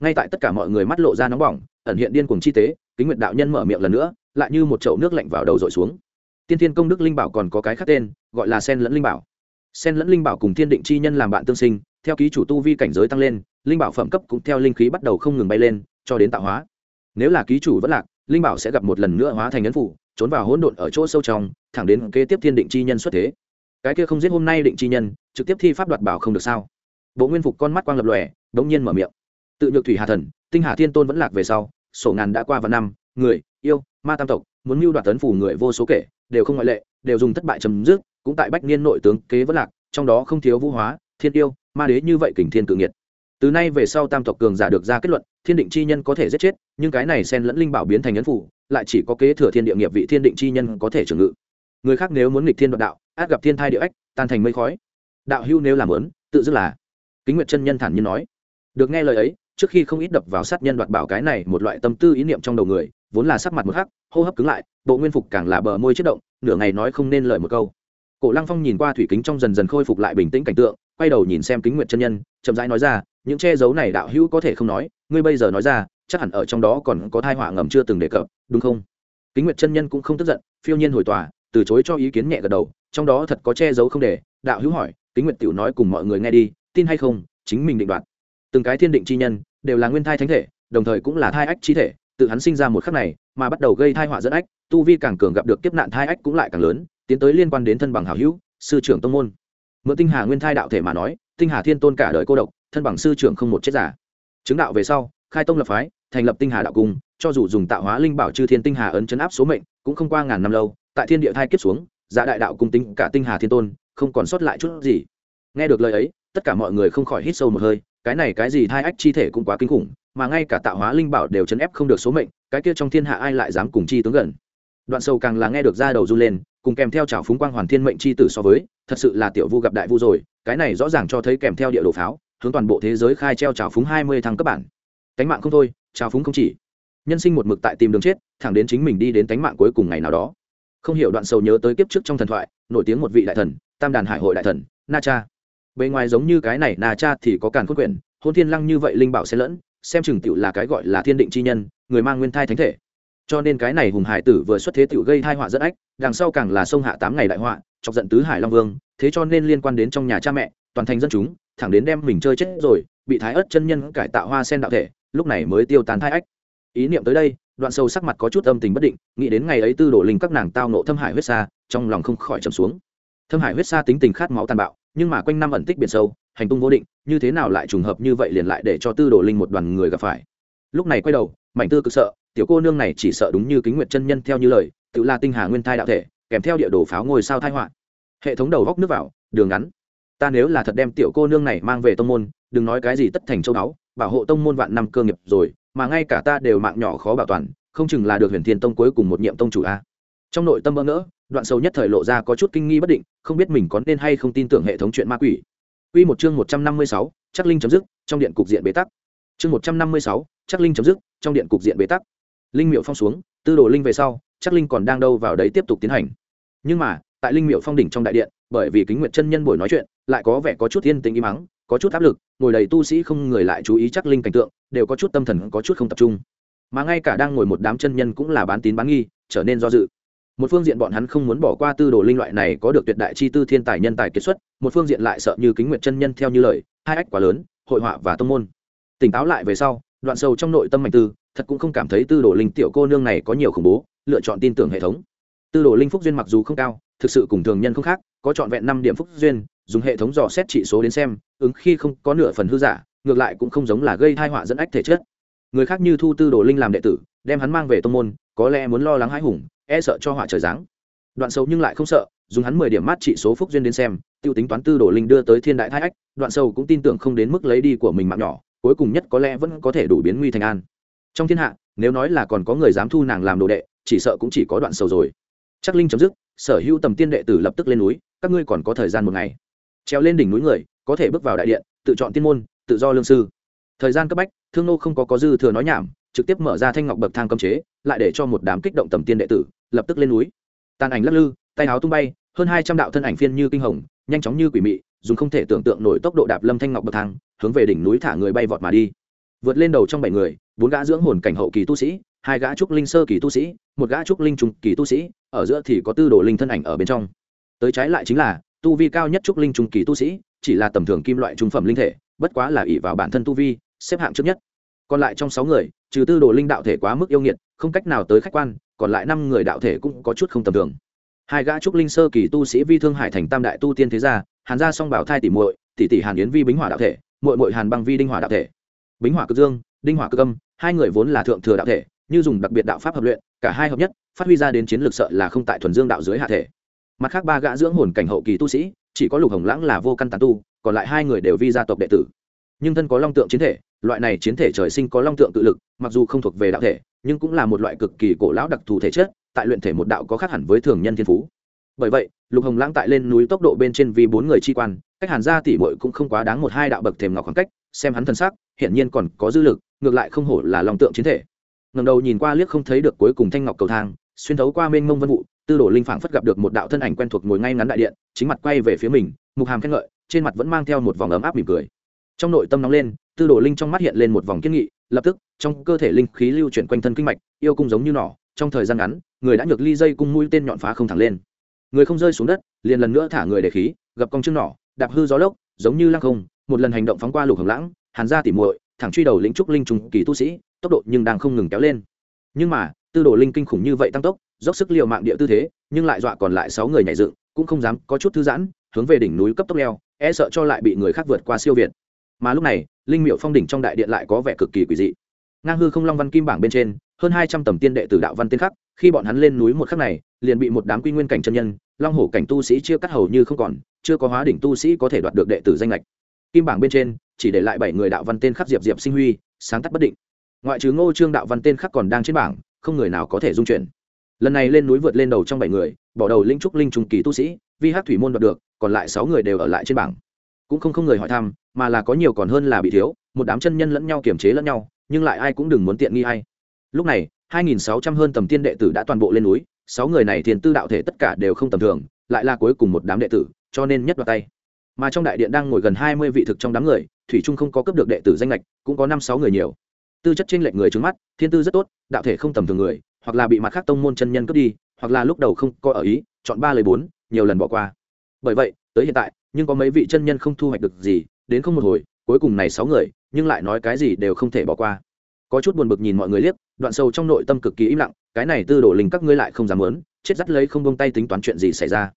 Ngay tại tất cả mọi người mắt lộ ra nóng bỏng, ẩn hiện điên cuồng chi tế, kính nguyện đạo nhân mở miệng lần nữa, lại như một chậu nước lạnh vào đầu dội xuống. Tiên thiên công đức linh bảo còn có cái khác tên, gọi là sen lẫn linh bảo. Sen lẫn linh bảo cùng thiên định chi nhân làm bạn tương sinh, theo ký chủ tu vi cảnh giới tăng lên, linh bảo phẩm cấp cũng theo linh khí bắt đầu không ngừng bay lên, cho đến tạo hóa. Nếu là ký chủ vẫn lạc linh bảo sẽ gặp một lần nữa hóa thành nhân phụ, trốn vào hỗn độn ở chỗ sâu trong thẳng đến kế tiếp thiên định chi nhân xuất thế. Cái kia không giết hôm nay định chi nhân trực tiếp thi pháp đoạt bảo không được sao? Bộ nguyên phục con mắt quang lập lòe đống nhiên mở miệng. Tự nhược thủy hà thần tinh hà thiên tôn vẫn lạc về sau sổ ngàn đã qua vào năm người yêu ma tam tộc muốn mưu đoạt tấn phủ người vô số kể đều không ngoại lệ đều dùng thất bại chấm dứt cũng tại bách niên nội tướng kế vẫn lạc trong đó không thiếu vũ hóa thiên yêu ma đế như vậy kình thiên cự nghiệt từ nay về sau tam tộc cường giả được ra kết luận thiên định chi nhân có thể giết chết nhưng cái này xen lẫn linh bảo biến thành ấn phủ lại chỉ có kế thừa thiên địa nghiệp vị thiên định chi nhân có thể trưởng ngự. Người khác nếu muốn nghịch thiên đoạn đạo át gặp thiên thai địa ách tan thành mây khói. Đạo hưu nếu làm lớn tự dứt là. Kính nguyệt chân nhân thản nhiên nói. Được nghe lời ấy trước khi không ít đập vào sát nhân đoạt bảo cái này một loại tâm tư ý niệm trong đầu người vốn là sắc mặt một khắc, hô hấp cứng lại bộ nguyên phục càng là bờ môi chất động nửa ngày nói không nên lời một câu. Cổ lăng phong nhìn qua thủy kính trong dần dần khôi phục lại bình tĩnh cảnh tượng quay đầu nhìn xem kính nguyệt chân nhân chậm rãi nói ra những che giấu này đạo hữu có thể không nói, ngươi bây giờ nói ra, chắc hẳn ở trong đó còn có thai họa ngầm chưa từng đề cập, đúng không? Kính nguyệt chân nhân cũng không tức giận, phiêu nhiên hồi tòa, từ chối cho ý kiến nhẹ gật đầu, trong đó thật có che giấu không để, đạo hữu hỏi, kính nguyệt tiểu nói cùng mọi người nghe đi, tin hay không? Chính mình định đoạt. Từng cái thiên định chi nhân, đều là nguyên thai thánh thể, đồng thời cũng là thai ách chi thể, tự hắn sinh ra một khắc này, mà bắt đầu gây thai họa dẫn ách, tu vi càng cường gặp được kiếp nạn thai ách cũng lại càng lớn, tiến tới liên quan đến thân bằng hảo hữu, sư trưởng tông môn. Mượn tinh hà nguyên thai đạo thể mà nói, tinh hà thiên tôn cả đời cô độc thân bằng sư trưởng không một chết giả. Chứng đạo về sau, khai tông lập phái, thành lập tinh hà đạo cung, cho dù dùng tạo hóa linh bảo chư thiên tinh hà ấn chấn áp số mệnh, cũng không qua ngàn năm lâu, tại thiên địa thai kiếp xuống giả đại đạo cung tính cả tinh hà thiên tôn, không còn sót lại chút gì. Nghe được lời ấy, tất cả mọi người không khỏi hít sâu một hơi, cái này cái gì thai ách chi thể cũng quá kinh khủng, mà ngay cả tạo hóa linh bảo đều chấn ép không được số mệnh, cái kia trong thiên hạ ai lại dám cùng chi tướng gần? Đoạn sâu càng là nghe được ra đầu run lên, cùng kèm theo trào phúng quang hoàn thiên mệnh chi tử so với, thật sự là tiểu vu gặp đại vu rồi, cái này rõ ràng cho thấy kèm theo địa đồ pháo hướng toàn bộ thế giới khai treo trào phúng hai mươi thăng cấp bản. Cánh mạng không thôi, trào phúng không chỉ. Nhân sinh một mực tại tìm đường chết, thẳng đến chính mình đi đến cánh mạng cuối cùng ngày nào đó. Không hiểu đoạn sầu nhớ tới kiếp trước trong thần thoại, nổi tiếng một vị đại thần, tam đàn hải hội đại thần, na cha. Bề ngoài giống như cái này na cha thì có càn khôn quyển hôn thiên lăng như vậy linh bảo xen lẫn, xem chừng tựu là cái gọi là thiên định chi nhân, người mang nguyên thai thánh thể. Cho nên cái này hùng hải tử vừa xuất thế tựu gây tai họa rất ách, đằng sau càng là sông hạ tám ngày đại họa, chọc giận tứ hải long vương, thế cho nên liên quan đến trong nhà cha mẹ, toàn thành dân chúng thẳng đến đem mình chơi chết rồi, bị thái ớt chân nhân cải tạo hoa sen đạo thể, lúc này mới tiêu tán thai ách ý niệm tới đây, đoạn sâu sắc mặt có chút âm tình bất định, nghĩ đến ngày ấy tư đổ linh các nàng tao nộ thâm hải huyết xa trong lòng không khỏi trầm xuống. Thâm hải huyết xa tính tình khát máu tàn bạo, nhưng mà quanh năm ẩn tích biển sâu, hành tung vô định, như thế nào lại trùng hợp như vậy liền lại để cho tư đồ linh một đoàn người gặp phải. Lúc này quay đầu, mảnh tư cực sợ, tiểu cô nương này chỉ sợ đúng như kính nguyệt chân nhân theo như lời, tự là tinh hà nguyên thai đạo thể, kèm theo địa đồ pháo ngôi sao thai họa. Hệ thống đầu góc nước vào, đường ngắn ta nếu là thật đem tiểu cô nương này mang về tông môn đừng nói cái gì tất thành châu đáo bảo hộ tông môn vạn năm cơ nghiệp rồi mà ngay cả ta đều mạng nhỏ khó bảo toàn không chừng là được huyền thiên tông cuối cùng một nhiệm tông chủ a trong nội tâm bỡ ngỡ đoạn sâu nhất thời lộ ra có chút kinh nghi bất định không biết mình có nên hay không tin tưởng hệ thống chuyện ma quỷ Quy một chương 156, chắc linh chấm dứt, trong điện cục diện bế tắc. Chương 156, chắc linh chấm dứt, trong điện cục diện bế tắc. Linh Miệu phong xuống, tư đồ linh về sau, chắc linh còn đang đâu vào đấy tiếp tục tiến hành. Nhưng mà, tại Linh Miệu phong đỉnh trong đại điện, bởi vì Kính Nguyệt chân nhân buổi nói chuyện, lại có vẻ có chút yên tĩnh im mắng, có chút áp lực, ngồi đầy tu sĩ không người lại chú ý chắc linh cảnh tượng, đều có chút tâm thần có chút không tập trung. Mà ngay cả đang ngồi một đám chân nhân cũng là bán tín bán nghi, trở nên do dự. Một phương diện bọn hắn không muốn bỏ qua tư đồ linh loại này có được tuyệt đại chi tư thiên tài nhân tài kiệt xuất một phương diện lại sợ như kính nguyện chân nhân theo như lời hai ách quá lớn hội họa và tông môn. Tỉnh táo lại về sau đoạn sâu trong nội tâm mạnh tư thật cũng không cảm thấy tư đồ linh tiểu cô nương này có nhiều khủng bố lựa chọn tin tưởng hệ thống. Tư đồ linh phúc duyên mặc dù không cao thực sự cùng thường nhân không khác có trọn vẹn năm điểm phúc duyên dùng hệ thống dò xét trị số đến xem, ứng khi không có nửa phần hư giả, ngược lại cũng không giống là gây thai họa dẫn ách thể chất. Người khác như thu tư đồ linh làm đệ tử, đem hắn mang về tông môn, có lẽ muốn lo lắng hãi hùng e sợ cho họa trời giáng. Đoạn sâu nhưng lại không sợ, dùng hắn mười điểm mát trị số phúc duyên đến xem, tiêu tính toán tư đồ linh đưa tới thiên đại thái ách, đoạn sâu cũng tin tưởng không đến mức lấy đi của mình mạng nhỏ, cuối cùng nhất có lẽ vẫn có thể đủ biến nguy thành an. Trong thiên hạ, nếu nói là còn có người dám thu nàng làm đồ đệ, chỉ sợ cũng chỉ có đoạn sâu rồi. Chắc linh chấm dứt, sở hữu tầm tiên đệ tử lập tức lên núi, các ngươi còn có thời gian một ngày treo lên đỉnh núi người, có thể bước vào đại điện, tự chọn tiên môn, tự do lương sư. Thời gian cấp bách, thương nô không có có dư thừa nói nhảm, trực tiếp mở ra thanh ngọc bậc thang cấm chế, lại để cho một đám kích động tầm tiên đệ tử, lập tức lên núi. Tàn ảnh lắc lư, tay áo tung bay, hơn hai trăm đạo thân ảnh phiên như kinh hồng, nhanh chóng như quỷ mị, dùng không thể tưởng tượng nổi tốc độ đạp lâm thanh ngọc bậc thang, hướng về đỉnh núi thả người bay vọt mà đi. Vượt lên đầu trong bảy người, bốn gã dưỡng hồn cảnh hậu kỳ tu sĩ, hai gã trúc linh sơ kỳ tu sĩ, một gã trúc linh trung kỳ tu sĩ, ở giữa thì có tư đồ linh thân ảnh ở bên trong. Tới trái lại chính là tu vi cao nhất trúc linh trung kỳ tu sĩ, chỉ là tầm thường kim loại trung phẩm linh thể, bất quá là ỷ vào bản thân tu vi, xếp hạng trước nhất. Còn lại trong sáu người, trừ tư đồ linh đạo thể quá mức yêu nghiệt, không cách nào tới khách quan, còn lại năm người đạo thể cũng có chút không tầm thường. Hai gã trúc linh sơ kỳ tu sĩ vi thương hải thành tam đại tu tiên thế gia, hàn gia song bảo thai tỷ muội, tỷ tỷ hàn yến vi bính hỏa đạo thể, muội muội hàn băng vi đinh hỏa đạo thể. Bính hỏa cực dương, đinh hỏa cực âm, hai người vốn là thượng thừa đạo thể, như dùng đặc biệt đạo pháp hợp luyện, cả hai hợp nhất, phát huy ra đến chiến lược sợ là không tại thuần dương đạo dưới hạ thể mặt khác ba gã dưỡng hồn cảnh hậu kỳ tu sĩ, chỉ có lục hồng lãng là vô căn tán tu, còn lại hai người đều vi gia tộc đệ tử. Nhưng thân có long tượng chiến thể, loại này chiến thể trời sinh có long tượng tự lực, mặc dù không thuộc về đạo thể, nhưng cũng là một loại cực kỳ cổ lão đặc thù thể chất, tại luyện thể một đạo có khác hẳn với thường nhân thiên phú. Bởi vậy, lục hồng lãng tại lên núi tốc độ bên trên vì bốn người chi quan, cách hàn gia tỉ bội cũng không quá đáng một hai đạo bậc thềm ngọc khoảng cách, xem hắn thân xác hiển nhiên còn có dư lực, ngược lại không hổ là lòng tượng chiến thể. Ngầm đầu nhìn qua liếc không thấy được cuối cùng thanh ngọc cầu thang, xuyên thấu qua mênh mông vân vụ tư đồ linh phảng phất gặp được một đạo thân ảnh quen thuộc ngồi ngay ngắn đại điện, chính mặt quay về phía mình, mục hàm khen ngợi, trên mặt vẫn mang theo một vòng ấm áp mỉm cười. Trong nội tâm nóng lên, tư đồ linh trong mắt hiện lên một vòng kiên nghị, lập tức, trong cơ thể linh khí lưu chuyển quanh thân kinh mạch, yêu cung giống như nỏ, trong thời gian ngắn, người đã nhược ly dây cung mũi tên nhọn phá không thẳng lên. Người không rơi xuống đất, liền lần nữa thả người để khí, gặp con chương nỏ, đạp hư gió lốc, giống như lăng không, một lần hành động phóng qua lục hồng lãng, hàn ra tỉ muội, thẳng truy đầu lĩnh trúc linh trùng kỳ tu sĩ, tốc độ nhưng đang không ngừng kéo lên. Nhưng mà tư đồ linh kinh khủng như vậy tăng tốc, dốc sức liều mạng địa tư thế, nhưng lại dọa còn lại sáu người nhảy dựng, cũng không dám có chút thư giãn, hướng về đỉnh núi cấp tốc leo e sợ cho lại bị người khác vượt qua siêu việt. Mà lúc này, linh miệu phong đỉnh trong đại điện lại có vẻ cực kỳ quỷ dị. Ngang hư không long văn kim bảng bên trên, hơn hai trăm tầm tiên đệ tử đạo văn tiên khắc, khi bọn hắn lên núi một khắc này, liền bị một đám quy nguyên cảnh chân nhân, long hổ cảnh tu sĩ chia cắt hầu như không còn, chưa có hóa đỉnh tu sĩ có thể đoạt được đệ tử danh lệch kim bảng bên trên, chỉ để lại bảy người đạo văn tên khắc diệp diệp sinh huy, sáng tắt bất định. Ngoại trừ ngô trương đạo văn tên khắc còn đang trên bảng không người nào có thể dung chuyển. Lần này lên núi vượt lên đầu trong bảy người, bỏ đầu linh trúc linh trùng kỳ tu sĩ, vi hát thủy môn đoạt được, còn lại sáu người đều ở lại trên bảng. Cũng không không người hỏi thăm, mà là có nhiều còn hơn là bị thiếu, một đám chân nhân lẫn nhau kiềm chế lẫn nhau, nhưng lại ai cũng đừng muốn tiện nghi hay lúc này 2.600 hơn tầm tiên đệ tử đã toàn bộ lên núi, sáu người này thiền tư đạo thể tất cả đều không tầm thường, lại là cuối cùng một đám đệ tử, cho nên nhất đoạt tay. Mà trong đại điện đang ngồi gần 20 vị thực trong đám người, thủy trung không có cấp được đệ tử danh lệch cũng có năm sáu người nhiều tư chất trên lệch người trứng mắt, thiên tư rất tốt, đạo thể không tầm thường người, hoặc là bị mặt khác tông môn chân nhân cướp đi, hoặc là lúc đầu không có ở ý, chọn ba lời bốn, nhiều lần bỏ qua. Bởi vậy, tới hiện tại, nhưng có mấy vị chân nhân không thu hoạch được gì, đến không một hồi, cuối cùng này sáu người, nhưng lại nói cái gì đều không thể bỏ qua. Có chút buồn bực nhìn mọi người liếc, đoạn sâu trong nội tâm cực kỳ im lặng, cái này tư đổ linh các ngươi lại không dám lớn chết dắt lấy không bông tay tính toán chuyện gì xảy ra.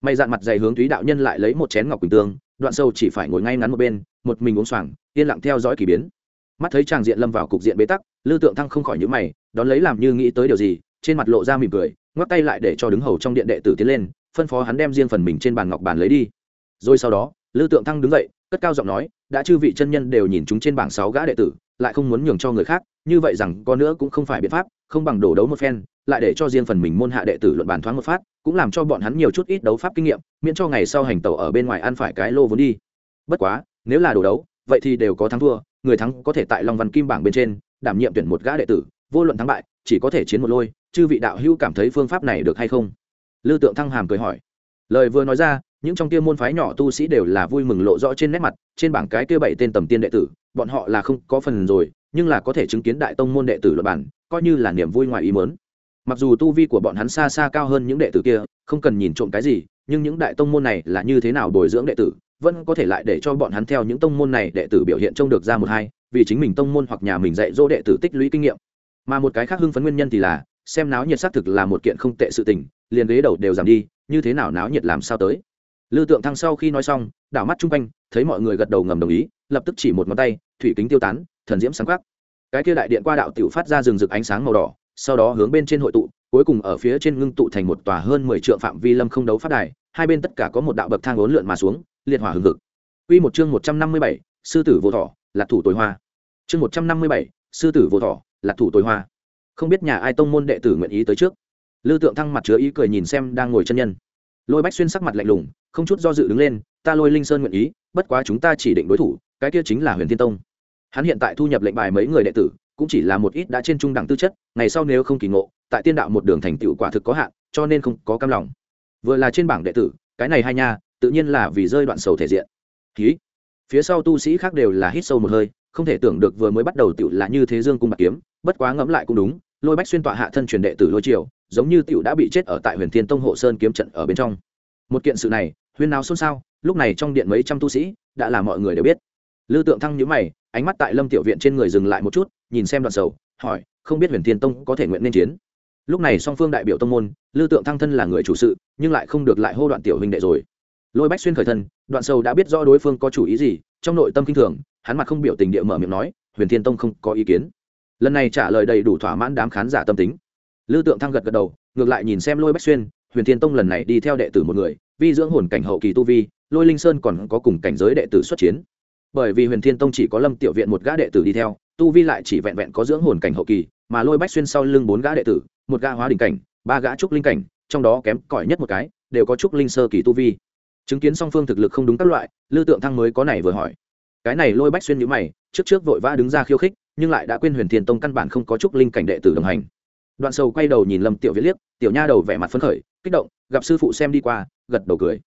May dạn mặt dày hướng túy đạo nhân lại lấy một chén ngọc quỳnh tương, đoạn sâu chỉ phải ngồi ngay ngắn một bên, một mình uống xoàng, yên lặng theo dõi k ỳ biến mắt thấy chàng diện lâm vào cục diện bế tắc, lư tượng thăng không khỏi những mày, đón lấy làm như nghĩ tới điều gì, trên mặt lộ ra mỉm cười, ngoắc tay lại để cho đứng hầu trong điện đệ tử tiến lên, phân phó hắn đem riêng phần mình trên bàn ngọc bàn lấy đi. Rồi sau đó, lư tượng thăng đứng dậy, cất cao giọng nói, đã chư vị chân nhân đều nhìn chúng trên bảng sáu gã đệ tử, lại không muốn nhường cho người khác, như vậy rằng có nữa cũng không phải biện pháp, không bằng đổ đấu một phen, lại để cho riêng phần mình môn hạ đệ tử luận bàn thoáng một phát, cũng làm cho bọn hắn nhiều chút ít đấu pháp kinh nghiệm, miễn cho ngày sau hành tẩu ở bên ngoài ăn phải cái lô vốn đi. Bất quá, nếu là đổ đấu, vậy thì đều có thắng thua người thắng có thể tại long văn kim bảng bên trên đảm nhiệm tuyển một gã đệ tử, vô luận thắng bại, chỉ có thể chiến một lôi, chư vị đạo hữu cảm thấy phương pháp này được hay không? Lư tượng thăng hàm cười hỏi. Lời vừa nói ra, những trong kia môn phái nhỏ tu sĩ đều là vui mừng lộ rõ trên nét mặt, trên bảng cái kia bảy tên tầm tiên đệ tử, bọn họ là không có phần rồi, nhưng là có thể chứng kiến đại tông môn đệ tử luật bản coi như là niềm vui ngoài ý mớn mặc dù tu vi của bọn hắn xa xa cao hơn những đệ tử kia, không cần nhìn trộm cái gì, nhưng những đại tông môn này là như thế nào bồi dưỡng đệ tử vẫn có thể lại để cho bọn hắn theo những tông môn này đệ tử biểu hiện trông được ra một hai, vì chính mình tông môn hoặc nhà mình dạy dỗ đệ tử tích lũy kinh nghiệm. Mà một cái khác hưng phấn nguyên nhân thì là, xem náo nhiệt xác thực là một kiện không tệ sự tình, liền ghế đầu đều giảm đi, như thế nào náo nhiệt làm sao tới? Lư tượng thăng sau khi nói xong, đảo mắt chung quanh, thấy mọi người gật đầu ngầm đồng ý, lập tức chỉ một ngón tay, thủy kính tiêu tán, thần diễm sáng khắc cái kia đại điện qua đạo tiểu phát ra rừng rực ánh sáng màu đỏ, sau đó hướng bên trên hội tụ, cuối cùng ở phía trên ngưng tụ thành một tòa hơn mười trượng phạm vi lâm không đấu phát đài, hai bên tất cả có một đạo bậc thang uốn lượn mà xuống liệt hỏa hừng hực Quy một chương một trăm năm mươi bảy, sư tử vô thọ, lạc thủ tối hoa. Chương một trăm năm mươi bảy, sư tử vô thọ, lạc thủ tối hoa. Không biết nhà ai tông môn đệ tử nguyện ý tới trước. Lư Tượng Thăng mặt chứa ý cười nhìn xem đang ngồi chân nhân. Lôi Bách xuyên sắc mặt lạnh lùng, không chút do dự đứng lên, ta Lôi Linh Sơn nguyện ý, bất quá chúng ta chỉ định đối thủ, cái kia chính là Huyền Thiên Tông. Hắn hiện tại thu nhập lệnh bài mấy người đệ tử, cũng chỉ là một ít đã trên trung đẳng tư chất, ngày sau nếu không kỳ ngộ, tại tiên đạo một đường thành tựu quả thực có hạn, cho nên không có cam lòng. Vừa là trên bảng đệ tử, cái này hai nha, tự nhiên là vì rơi đoạn sầu thể diện. Ký phía sau tu sĩ khác đều là hít sâu một hơi, không thể tưởng được vừa mới bắt đầu tiểu là như thế dương cung bạc kiếm, bất quá ngẫm lại cũng đúng, lôi bách xuyên tọa hạ thân truyền đệ tử lôi triều, giống như tiểu đã bị chết ở tại huyền thiên tông hộ sơn kiếm trận ở bên trong. Một kiện sự này, huyên nào xôn xao, lúc này trong điện mấy trăm tu sĩ, đã là mọi người đều biết. Lư tượng thăng nhíu mày, ánh mắt tại lâm tiểu viện trên người dừng lại một chút, nhìn xem đoạn sầu, hỏi, không biết huyền thiên tông có thể nguyện nên chiến? Lúc này song phương đại biểu tông môn, lư tượng thăng thân là người chủ sự, nhưng lại không được lại hô đoạn tiểu huynh đệ rồi lôi bách xuyên khởi thân, đoạn sâu đã biết rõ đối phương có chủ ý gì, trong nội tâm kinh thường, hắn mặt không biểu tình địa mở miệng nói, huyền thiên tông không có ý kiến. Lần này trả lời đầy đủ thỏa mãn đám khán giả tâm tính. Lư tượng thăng gật gật đầu, ngược lại nhìn xem lôi bách xuyên, huyền thiên tông lần này đi theo đệ tử một người, vi dưỡng hồn cảnh hậu kỳ tu vi, lôi linh sơn còn có cùng cảnh giới đệ tử xuất chiến. Bởi vì huyền thiên tông chỉ có lâm tiểu viện một gã đệ tử đi theo, tu vi lại chỉ vẹn vẹn có dưỡng hồn cảnh hậu kỳ, mà lôi bách xuyên sau lưng bốn gã đệ tử, một gã hóa đình cảnh, ba gã trúc linh cảnh, trong đó kém cỏi nhất một cái, đều có trúc linh sơ kỳ tu vi chứng kiến song phương thực lực không đúng các loại, lư tượng thăng mới có này vừa hỏi. Cái này lôi bách xuyên nhữ mày, trước trước vội vã đứng ra khiêu khích, nhưng lại đã quên huyền thiền tông căn bản không có chúc linh cảnh đệ tử đồng hành. Đoạn sầu quay đầu nhìn lâm tiểu viết liếc, tiểu nha đầu vẻ mặt phấn khởi, kích động, gặp sư phụ xem đi qua, gật đầu cười.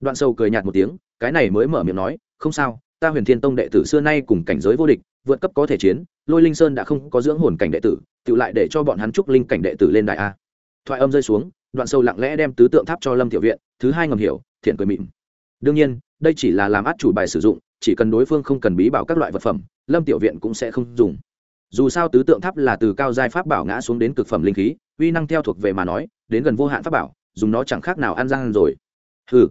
Đoạn sầu cười nhạt một tiếng, cái này mới mở miệng nói, không sao, ta huyền thiên tông đệ tử xưa nay cùng cảnh giới vô địch, vượt cấp có thể chiến, lôi linh sơn đã không có dưỡng hồn cảnh đệ tử tự lại để cho bọn hắn trúc linh cảnh đệ tử lên đại a. Thoại âm rơi xuống, đoạn sâu lặng lẽ đem tứ tượng tháp cho lâm tiểu viện thứ hai ngầm hiểu thiện cười mịn. Đương nhiên, đây chỉ là làm át chủ bài sử dụng, chỉ cần đối phương không cần bí bảo các loại vật phẩm, lâm tiểu viện cũng sẽ không dùng. Dù sao tứ tượng tháp là từ cao giai pháp bảo ngã xuống đến cực phẩm linh khí, uy năng theo thuộc về mà nói, đến gần vô hạn pháp bảo, dùng nó chẳng khác nào ăn răng rồi. Ừ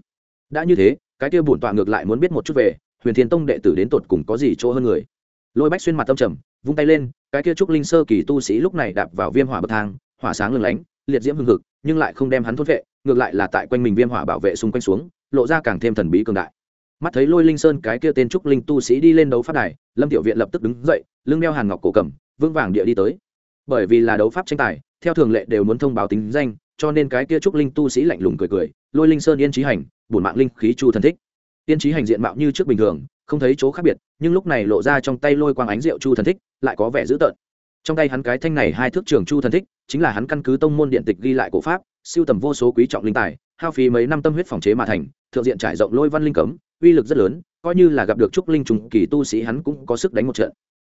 đã như thế, cái kia bổn tọa ngược lại muốn biết một chút về, huyền thiên tông đệ tử đến tột cùng có gì chỗ hơn người. Lôi bách xuyên mặt tâm trầm, vung tay lên, cái kia trúc linh sơ kỳ tu sĩ lúc này đạp vào viêm hỏa bậc thang, hỏa sáng lừng lánh, liệt diễm hưng hực nhưng lại không đem hắn thốt vệ, ngược lại là tại quanh mình viêm hỏa bảo vệ xung quanh xuống, lộ ra càng thêm thần bí cường đại. Mắt thấy lôi linh sơn cái kia tên trúc linh tu sĩ đi lên đấu pháp đài, lâm tiểu viện lập tức đứng dậy, lưng đeo hàn ngọc cổ cầm, vững vàng địa đi tới. Bởi vì là đấu pháp tranh tài, theo thường lệ đều muốn thông báo tính danh, cho nên cái kia trúc linh tu sĩ lạnh lùng cười cười, lôi linh sơn yên trí hành, bổn mạng linh khí chu thần thích. Yên trí hành diện mạo như trước bình thường, không thấy chỗ khác biệt, nhưng lúc này lộ ra trong tay lôi quang ánh rượu chu thần thích, lại có vẻ dữ tợn trong tay hắn cái thanh này hai thước trường chu thần thích, chính là hắn căn cứ tông môn điện tịch ghi lại cổ pháp, siêu tầm vô số quý trọng linh tài, hao phí mấy năm tâm huyết phòng chế mà thành, thượng diện trải rộng lôi văn linh cấm, uy lực rất lớn, coi như là gặp được trúc linh trùng kỳ tu sĩ hắn cũng có sức đánh một trận.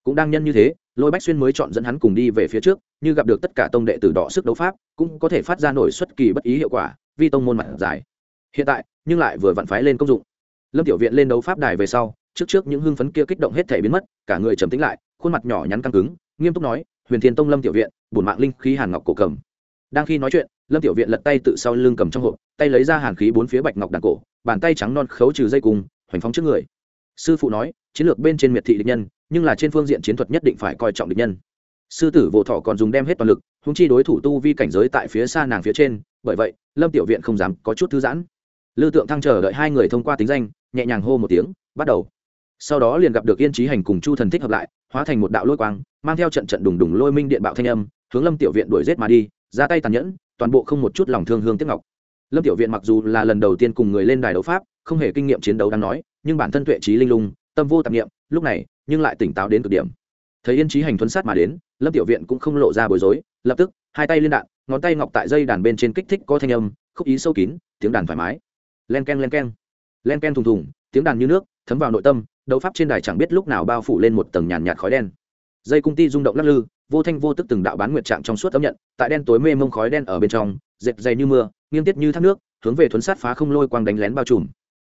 Cũng đang nhân như thế, lôi bách xuyên mới chọn dẫn hắn cùng đi về phía trước, như gặp được tất cả tông đệ tử đỏ sức đấu pháp, cũng có thể phát ra nổi xuất kỳ bất ý hiệu quả, vì tông môn mặt dài hiện tại, nhưng lại vừa vặn phái lên công dụng. Lâm tiểu viện lên đấu pháp đài về sau, trước trước những hưng phấn kia kích động hết thể biến mất, cả người trầm tĩnh lại, khuôn mặt nhỏ nhắn căng cứng nghiêm túc nói, huyền thiên tông lâm tiểu viện, bổn mạng linh khí hàn ngọc cổ cầm. Đang khi nói chuyện, lâm tiểu viện lật tay tự sau lưng cầm trong hộp, tay lấy ra hàn khí bốn phía bạch ngọc đàn cổ, bàn tay trắng non khấu trừ dây cùng hoành phóng trước người. Sư phụ nói, chiến lược bên trên miệt thị địch nhân, nhưng là trên phương diện chiến thuật nhất định phải coi trọng địch nhân. Sư tử vô thọ còn dùng đem hết toàn lực húng chi đối thủ tu vi cảnh giới tại phía xa nàng phía trên, bởi vậy, lâm tiểu viện không dám có chút thư giãn. Lư tượng thăng chờ đợi hai người thông qua tính danh, nhẹ nhàng hô một tiếng, bắt đầu sau đó liền gặp được yên trí hành cùng chu thần thích hợp lại, hóa thành một đạo lôi quang, mang theo trận trận đùng đùng lôi minh điện bạo thanh âm, hướng lâm tiểu viện đuổi rết mà đi, ra tay tàn nhẫn, toàn bộ không một chút lòng thương hương tiếc ngọc. Lâm tiểu viện mặc dù là lần đầu tiên cùng người lên đài đấu pháp, không hề kinh nghiệm chiến đấu đáng nói, nhưng bản thân tuệ trí linh lung, tâm vô tạp nghiệm lúc này, nhưng lại tỉnh táo đến cực điểm. Thấy yên trí hành thuấn sát mà đến, lâm tiểu viện cũng không lộ ra bối rối, lập tức, hai tay liên đạn, ngón tay ngọc tại dây đàn bên trên kích thích có thanh âm, khúc ý sâu kín, tiếng đàn thoải mái. Len k e n len k e n len k e n thùng thùng, tiếng đàn như nước, thấm vào nội tâm đấu pháp trên đài chẳng biết lúc nào bao phủ lên một tầng nhàn nhạt khói đen. Dây cung ti rung động lắc lư, vô thanh vô tức từng đạo bán nguyệt trạng trong suốt âm nhận, tại đen tối mê mông khói đen ở bên trong, dệt dày như mưa, nghiêng tiết như thác nước, hướng về thuấn sát phá không lôi quang đánh lén bao trùm.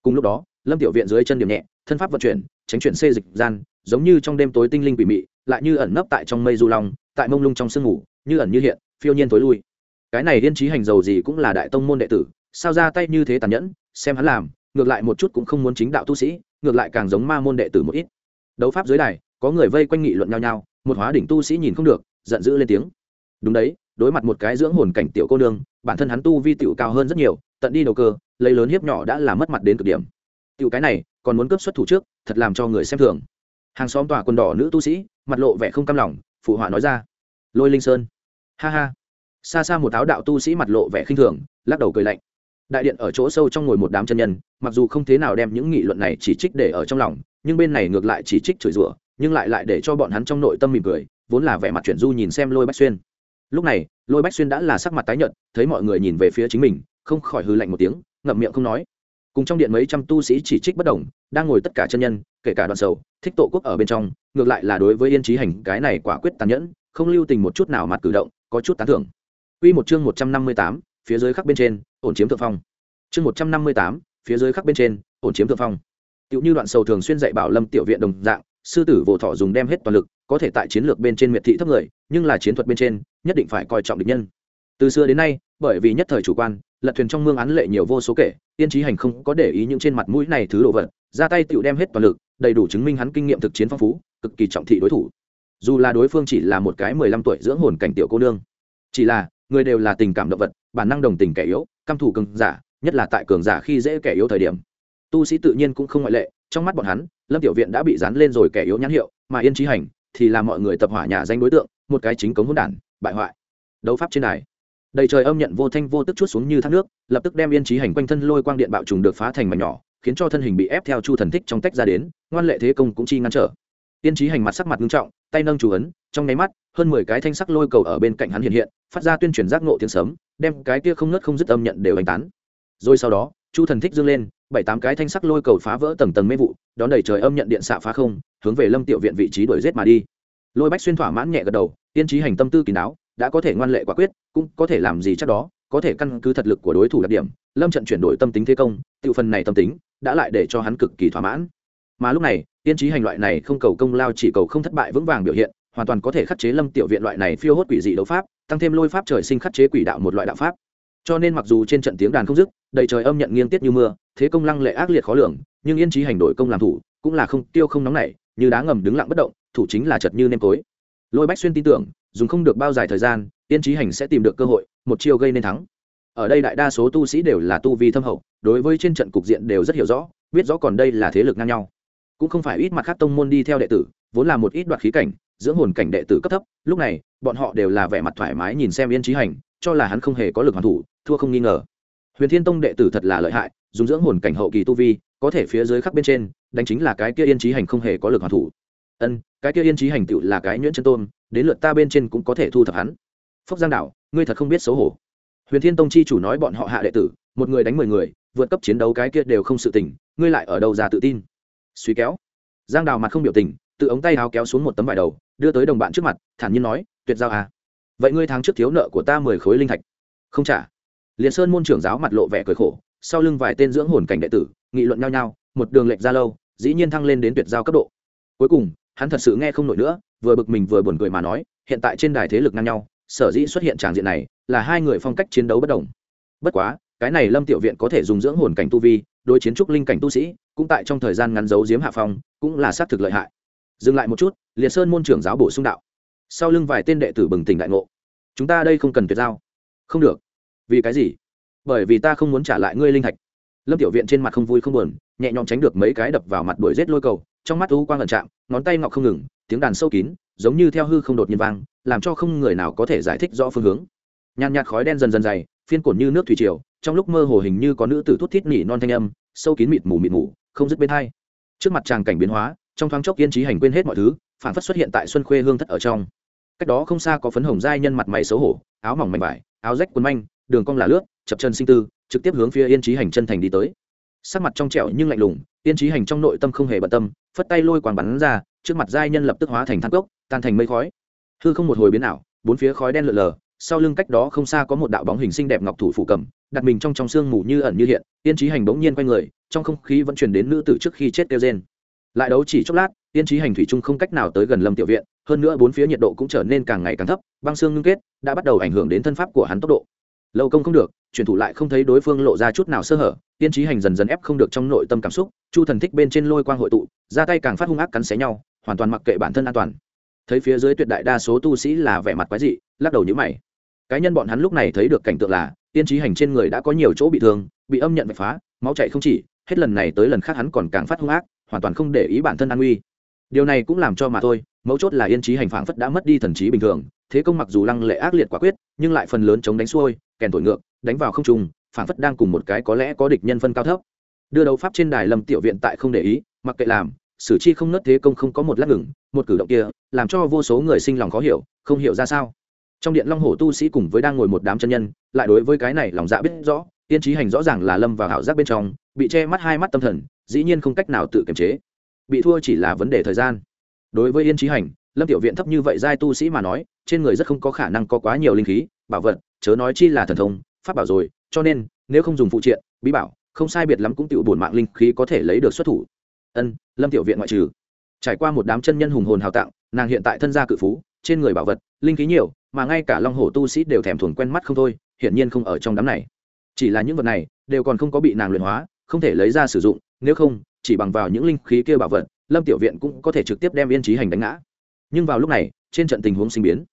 Cùng lúc đó, lâm tiểu viện dưới chân điểm nhẹ, thân pháp vận chuyển, tránh chuyển xê dịch gian, giống như trong đêm tối tinh linh quỷ mị, lại như ẩn nấp tại trong mây du long, tại mông lung trong sương ngủ, như ẩn như hiện, phiêu nhiên tối lui. Cái này liên trí hành dầu gì cũng là đại tông môn đệ tử, sao ra tay như thế tàn nhẫn, xem hắn làm ngược lại một chút cũng không muốn chính đạo tu sĩ, ngược lại càng giống ma môn đệ tử một ít. Đấu pháp dưới đài, có người vây quanh nghị luận nhau nhau, một hóa đỉnh tu sĩ nhìn không được, giận dữ lên tiếng. Đúng đấy, đối mặt một cái dưỡng hồn cảnh tiểu cô nương, bản thân hắn tu vi tiểu cao hơn rất nhiều, tận đi đầu cơ, lấy lớn hiếp nhỏ đã là mất mặt đến cực điểm. Tiểu cái này, còn muốn cướp xuất thủ trước, thật làm cho người xem thường. Hàng xóm tòa quần đỏ nữ tu sĩ, mặt lộ vẻ không cam lòng, phụ họa nói ra. Lôi linh sơn. Ha ha. Xa xa một áo đạo tu sĩ mặt lộ vẻ khinh thường, lắc đầu cười lạnh đại điện ở chỗ sâu trong ngồi một đám chân nhân mặc dù không thế nào đem những nghị luận này chỉ trích để ở trong lòng nhưng bên này ngược lại chỉ trích chửi rủa nhưng lại lại để cho bọn hắn trong nội tâm mỉm cười vốn là vẻ mặt chuyển du nhìn xem lôi bách xuyên. Lúc này lôi bách xuyên đã là sắc mặt tái nhợt thấy mọi người nhìn về phía chính mình không khỏi hư lạnh một tiếng ngậm miệng không nói. Cùng trong điện mấy trăm tu sĩ chỉ trích bất đồng đang ngồi tất cả chân nhân kể cả đoàn sầu thích tổ quốc ở bên trong ngược lại là đối với yên trí hành cái này quả quyết tàn nhẫn không lưu tình một chút nào mặt cử động có chút tán thưởng. Quy một chương một trăm năm mươi tám, phía dưới khắc bên trên, ổn chiếm thượng phong. Chương một trăm năm mươi tám, phía dưới khắc bên trên, ổn chiếm thượng phong. Tiểu như đoạn sầu thường xuyên dạy bảo Lâm tiểu viện đồng dạng, sư tử vô thọ dùng đem hết toàn lực, có thể tại chiến lược bên trên miệt thị thấp người, nhưng là chiến thuật bên trên, nhất định phải coi trọng địch nhân. Từ xưa đến nay, bởi vì nhất thời chủ quan, lật thuyền trong mương án lệ nhiều vô số kể, tiên trí hành không có để ý những trên mặt mũi này thứ đồ vật, ra tay tiểu đem hết toàn lực, đầy đủ chứng minh hắn kinh nghiệm thực chiến phong phú, cực kỳ trọng thị đối thủ. Dù là đối phương chỉ là một cái mười lăm tuổi dưỡng hồn cảnh tiểu cô nương, chỉ là người đều là tình cảm động vật bản năng đồng tình kẻ yếu căm thủ cường giả nhất là tại cường giả khi dễ kẻ yếu thời điểm. Tu sĩ tự nhiên cũng không ngoại lệ trong mắt bọn hắn lâm tiểu viện đã bị dán lên rồi kẻ yếu nhãn hiệu mà yên trí hành thì là mọi người tập hỏa nhà danh đối tượng một cái chính cống hỗn đản bại hoại. Đấu pháp trên này, đầy trời âm nhận vô thanh vô tức chút xuống như thác nước lập tức đem yên trí hành quanh thân lôi quang điện bạo trùng được phá thành mảnh nhỏ khiến cho thân hình bị ép theo chu thần thích trong tách ra đến ngoan lệ thế công cũng chi ngăn trở. Yên trí hành mặt sắc mặt nghiêm trọng tay nâng chủ ấn trong nháy mắt, hơn mười cái thanh sắc lôi cầu ở bên cạnh hắn hiện hiện, phát ra tuyên truyền giác ngộ tiếng sấm, đem cái kia không ngớt không dứt âm nhận đều đánh tán. Rồi sau đó, chu thần thích dương lên, bảy tám cái thanh sắc lôi cầu phá vỡ tầng tầng mê vụ, đón đẩy trời âm nhận điện xạ phá không, hướng về lâm tiểu viện vị trí đuổi giết mà đi. Lôi bách xuyên thỏa mãn nhẹ gật đầu, tiên trí hành tâm tư kín đáo, đã có thể ngoan lệ quả quyết, cũng có thể làm gì chắc đó, có thể căn cứ thật lực của đối thủ đặc điểm, lâm trận chuyển đổi tâm tính thế công tự phần này tâm tính, đã lại để cho hắn cực kỳ thỏa mãn. Mà lúc này, tiên trí hành loại này không cầu công lao chỉ cầu không thất bại vững vàng biểu hiện hoàn toàn có thể khắc chế lâm tiểu viện loại này phiêu hốt quỷ dị đấu pháp, tăng thêm lôi pháp trời sinh khắc chế quỷ đạo một loại đạo pháp. Cho nên mặc dù trên trận tiếng đàn không dứt, đầy trời âm nhận nghiêng tiết như mưa, thế công lăng lệ ác liệt khó lường, nhưng yên trí hành đổi công làm thủ, cũng là không tiêu không nóng nảy, như đá ngầm đứng lặng bất động, thủ chính là chật như nêm tối lôi bách xuyên tin tưởng, dùng không được bao dài thời gian, yên trí hành sẽ tìm được cơ hội, một chiêu gây nên thắng. Ở đây đại đa số tu sĩ đều là tu vi thâm hậu, đối với trên trận cục diện đều rất hiểu rõ, biết rõ còn đây là thế lực ngang nhau. Cũng không phải ít mặt khác tông môn đi theo đệ tử, vốn là một ít đoạt khí cảnh dưỡng hồn cảnh đệ tử cấp thấp, lúc này, bọn họ đều là vẻ mặt thoải mái nhìn xem yên trí hành, cho là hắn không hề có lực hoàn thủ, thua không nghi ngờ. Huyền thiên tông đệ tử thật là lợi hại, dùng dưỡng hồn cảnh hậu kỳ tu vi, có thể phía dưới khắc bên trên, đánh chính là cái kia yên trí hành không hề có lực hoàn thủ. Ân, cái kia yên trí hành tựu là cái nhuyễn chân tôn, đến lượt ta bên trên cũng có thể thu thập hắn. Phúc giang đạo ngươi thật không biết xấu hổ. Huyền thiên tông chi chủ nói bọn họ hạ đệ tử, một người đánh mười người, vượt cấp chiến đấu cái kia đều không sự tỉnh ngươi lại ở đâu ra tự tin? Suy kéo. Giang đào mặt không biểu tình, tự ống tay áo kéo xuống một tấm vải đầu đưa tới đồng bạn trước mặt, thản nhiên nói, tuyệt giao à? Vậy ngươi tháng trước thiếu nợ của ta mười khối linh thạch. Không trả. Liền sơn môn trưởng giáo mặt lộ vẻ cười khổ, sau lưng vài tên dưỡng hồn cảnh đệ tử, nghị luận nhau nhau, một đường lệch ra lâu, dĩ nhiên thăng lên đến tuyệt giao cấp độ. Cuối cùng, hắn thật sự nghe không nổi nữa, vừa bực mình vừa buồn cười mà nói, hiện tại trên đài thế lực ngang nhau, sở dĩ xuất hiện tràng diện này, là hai người phong cách chiến đấu bất đồng. Bất quá, cái này lâm tiểu viện có thể dùng dưỡng hồn cảnh tu vi, đối chiến trúc linh cảnh tu sĩ, cũng tại trong thời gian ngắn giấu giếm hạ phong, cũng là xác thực lợi hại dừng lại một chút, liệt sơn môn trưởng giáo bổ sung đạo. Sau lưng vài tên đệ tử bừng tỉnh đại ngộ. Chúng ta đây không cần tuyệt giao. Không được. Vì cái gì? Bởi vì ta không muốn trả lại ngươi linh thạch. Lâm tiểu viện trên mặt không vui không buồn, nhẹ nhõm tránh được mấy cái đập vào mặt đuổi rết lôi cầu, trong mắt u quang lận chạm ngón tay ngọc không ngừng, tiếng đàn sâu kín, giống như theo hư không đột nhiên vang, làm cho không người nào có thể giải thích rõ phương hướng. Nhàn nhạt khói đen dần dần dày, phiên cổn như nước thủy triều, trong lúc mơ hồ hình như có nữ tử thút thít nỉ non thanh âm, sâu kín mịt mù mịt mù, không dứt bên hai. Trước mặt tràng cảnh biến hóa trong thoáng chốc yên trí hành quên hết mọi thứ phản phất xuất hiện tại xuân khuê hương thất ở trong. Cách đó không xa có phấn hồng giai nhân mặt mày xấu hổ, áo mỏng mảnh vải, áo rách quần manh, đường cong là lướt, chập chân sinh tư, trực tiếp hướng phía yên trí hành chân thành đi tới. Sắc mặt trong trẻo nhưng lạnh lùng, yên trí hành trong nội tâm không hề bận tâm, phất tay lôi quàng bắn ra, trước mặt giai nhân lập tức hóa thành thang cốc, tan thành mây khói. Hư không một hồi biến ảo, bốn phía khói đen lượn lờ, sau lưng cách đó không xa có một đạo bóng hình xinh đẹp ngọc thủ phủ cầm, đặt mình trong trong sương mù như ẩn như hiện, yên trí hành bỗng nhiên quay người, trong không khí vẫn truyền đến nữ tử trước khi chết kêu rên lại đấu chỉ chốc lát tiên trí hành thủy trung không cách nào tới gần lâm tiểu viện, hơn nữa bốn phía nhiệt độ cũng trở nên càng ngày càng thấp, băng xương ngưng kết, đã bắt đầu ảnh hưởng đến thân pháp của hắn tốc độ. Lâu công không được chuyển thủ lại không thấy đối phương lộ ra chút nào sơ hở tiên trí hành dần dần ép không được trong nội tâm cảm xúc, chu thần thích bên trên lôi quang hội tụ, ra tay càng phát hung ác cắn xé nhau, hoàn toàn mặc kệ bản thân an toàn. Thấy phía dưới tuyệt đại đa số tu sĩ là vẻ mặt quái dị, lắc đầu nhữ mày. Cá nhân bọn hắn lúc này thấy được cảnh tượng là tiên trí hành trên người đã có nhiều chỗ bị thương, bị âm nhận vạch phá, máu chạy không chỉ, hết lần này tới lần khác hắn còn càng phát hung ác hoàn toàn không để ý bản thân an nguy. Điều này cũng làm cho mà thôi, mấu chốt là yên trí hành phảng phất đã mất đi thần trí bình thường, thế công mặc dù lăng lệ ác liệt quả quyết, nhưng lại phần lớn chống đánh xuôi, kèn thổi ngược, đánh vào không trùng phảng phất đang cùng một cái có lẽ có địch nhân phân cao thấp. Đưa đấu pháp trên đài lâm tiểu viện tại không để ý, mặc kệ làm sử chi không nớt thế công không có một lát ngừng, một cử động kia, làm cho vô số người sinh lòng khó hiểu, không hiểu ra sao. Trong điện long hổ tu sĩ cùng với đang ngồi một đám chân nhân, lại đối với cái này lòng dạ biết rõ, yên trí hành rõ ràng là lâm vào hảo giác bên trong, bị che mắt hai mắt tâm thần dĩ nhiên không cách nào tự kiềm chế. Bị thua chỉ là vấn đề thời gian. Đối với yên trí hành, lâm tiểu viện thấp như vậy giai tu sĩ mà nói, trên người rất không có khả năng có quá nhiều linh khí, bảo vật, chớ nói chi là thần thông, pháp bảo rồi, cho nên, nếu không dùng phụ triện, bí bảo, không sai biệt lắm cũng tự bổn mạng linh khí có thể lấy được xuất thủ. Ân, lâm tiểu viện ngoại trừ. Trải qua một đám chân nhân hùng hồn hào tặng, nàng hiện tại thân gia cự phú, trên người bảo vật, linh khí nhiều, mà ngay cả long hồ tu sĩ đều thèm thuồng quen mắt không thôi, hiển nhiên không ở trong đám này. Chỉ là những vật này, đều còn không có bị nàng luyện hóa, không thể lấy ra sử dụng nếu không, chỉ bằng vào những linh khí kia bảo vật, lâm tiểu viện cũng có thể trực tiếp đem yên trí hành đánh ngã. Nhưng vào lúc này, trên trận tình huống sinh biến.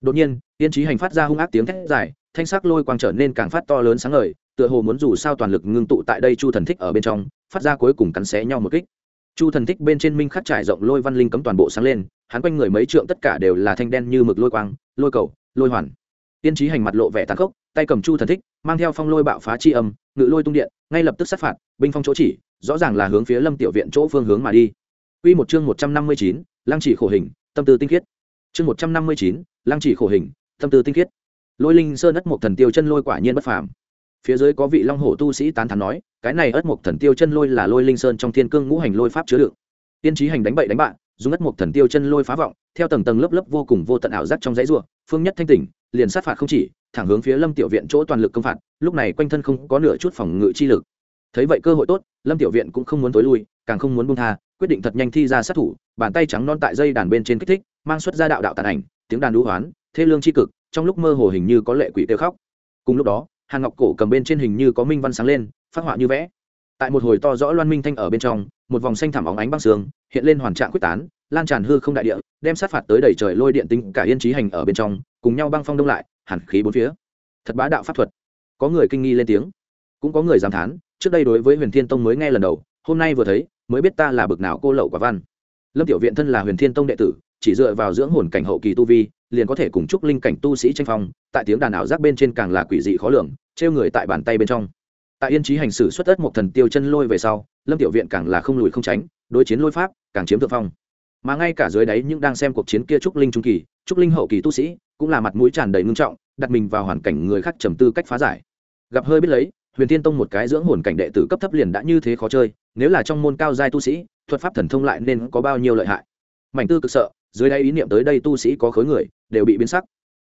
Đột nhiên, yên trí hành phát ra hung ác tiếng thét dài, thanh sắc lôi quang trở nên càng phát to lớn sáng ngời, tựa hồ muốn dù sao toàn lực ngưng tụ tại đây chu thần thích ở bên trong, phát ra cuối cùng cắn xé nhau một kích. Chu thần thích bên trên minh khắc trải rộng lôi văn linh cấm toàn bộ sáng lên, hắn quanh người mấy trượng tất cả đều là thanh đen như mực lôi quang, lôi cầu, lôi hoàn. Tiên trí hành mặt lộ vẻ tàn khốc, tay cầm chu thần thích, mang theo phong lôi bạo phá chi âm, ngự lôi tung điện, ngay lập tức sát phạt, binh phong chỗ chỉ rõ ràng là hướng phía lâm tiểu viện chỗ phương hướng mà đi Quy một chương một trăm năm mươi chín, lăng chỉ khổ hình, tâm tư tinh khiết. Chương một trăm năm mươi chín, lăng chỉ khổ hình, tâm tư tinh khiết. Lôi Linh Sơn ất một thần tiêu chân lôi quả nhiên bất phàm. Phía dưới có vị Long Hổ tu sĩ tán thán nói, cái này ất một thần tiêu chân lôi là Lôi Linh Sơn trong Thiên Cương ngũ hành lôi pháp chứa đựng. Tiên trí hành đánh bậy đánh bạn, dùng ất một thần tiêu chân lôi phá vọng, theo tầng tầng lớp lớp vô cùng vô tận ảo giác trong dãy rùa, phương nhất thanh tỉnh, liền sát phạt không chỉ, thẳng hướng phía Lâm Tiểu Viện chỗ toàn lực công phạt, lúc này quanh thân không có nửa chút phòng ngự chi lực. Thấy vậy cơ hội tốt, Lâm Tiểu Viện cũng không muốn tối lui, càng không muốn buông tha, quyết định thật nhanh thi ra sát thủ bàn tay trắng non tại dây đàn bên trên kích thích mang xuất ra đạo đạo tàn ảnh tiếng đàn đũ hoán thê lương c h i cực trong lúc mơ hồ hình như có lệ quỷ kêu khóc. Cùng lúc đó hàn ngọc cổ cầm bên trên hình như có minh văn sáng lên phát họa như vẽ. Tại một hồi to rõ loan minh thanh ở bên trong một vòng xanh thảm óng ánh băng sương hiện lên hoàn trạng quyết tán lan tràn hư không đại địa đem sát phạt tới đầy trời lôi điện tính cả yên trí hành ở bên trong cùng nhau băng phong đông lại hẳn khí bốn phía. Thật bá đạo pháp thuật. Có người kinh nghi lên tiếng cũng có người dám thán trước đây đối với huyền thiên tông mới nghe lần đầu, hôm nay vừa thấy, mới biết ta là bực nào cô lậu quả văn. Lâm tiểu viện thân là huyền thiên tông đệ tử, chỉ dựa vào dưỡng hồn cảnh hậu kỳ tu vi, liền có thể cùng chúc linh cảnh tu sĩ tranh phong, tại tiếng đàn ảo giác bên trên càng là quỷ dị khó lường, trêu người tại bàn tay bên trong. Tại yên trí hành xử xuất ất một thần tiêu chân lôi về sau, lâm tiểu viện càng là không lùi không tránh, đối chiến lôi pháp, càng chiếm thượng phong. Mà ngay cả dưới đáy những đang xem cuộc chiến kia trúc linh trung kỳ trúc linh hậu kỳ tu sĩ, cũng là mặt mũi tràn đầy ngưng trọng, đặt mình vào hoàn cảnh người khác trầm tư cách phá giải. Gặp hơi biết lấy huyền tiên tông một cái dưỡng hồn cảnh đệ tử cấp thấp liền đã như thế khó chơi, nếu là trong môn cao giai tu sĩ, thuật pháp thần thông lại nên có bao nhiêu lợi hại. Mảnh tư cực sợ, dưới đây ý niệm tới đây tu sĩ có khối người, đều bị biến sắc.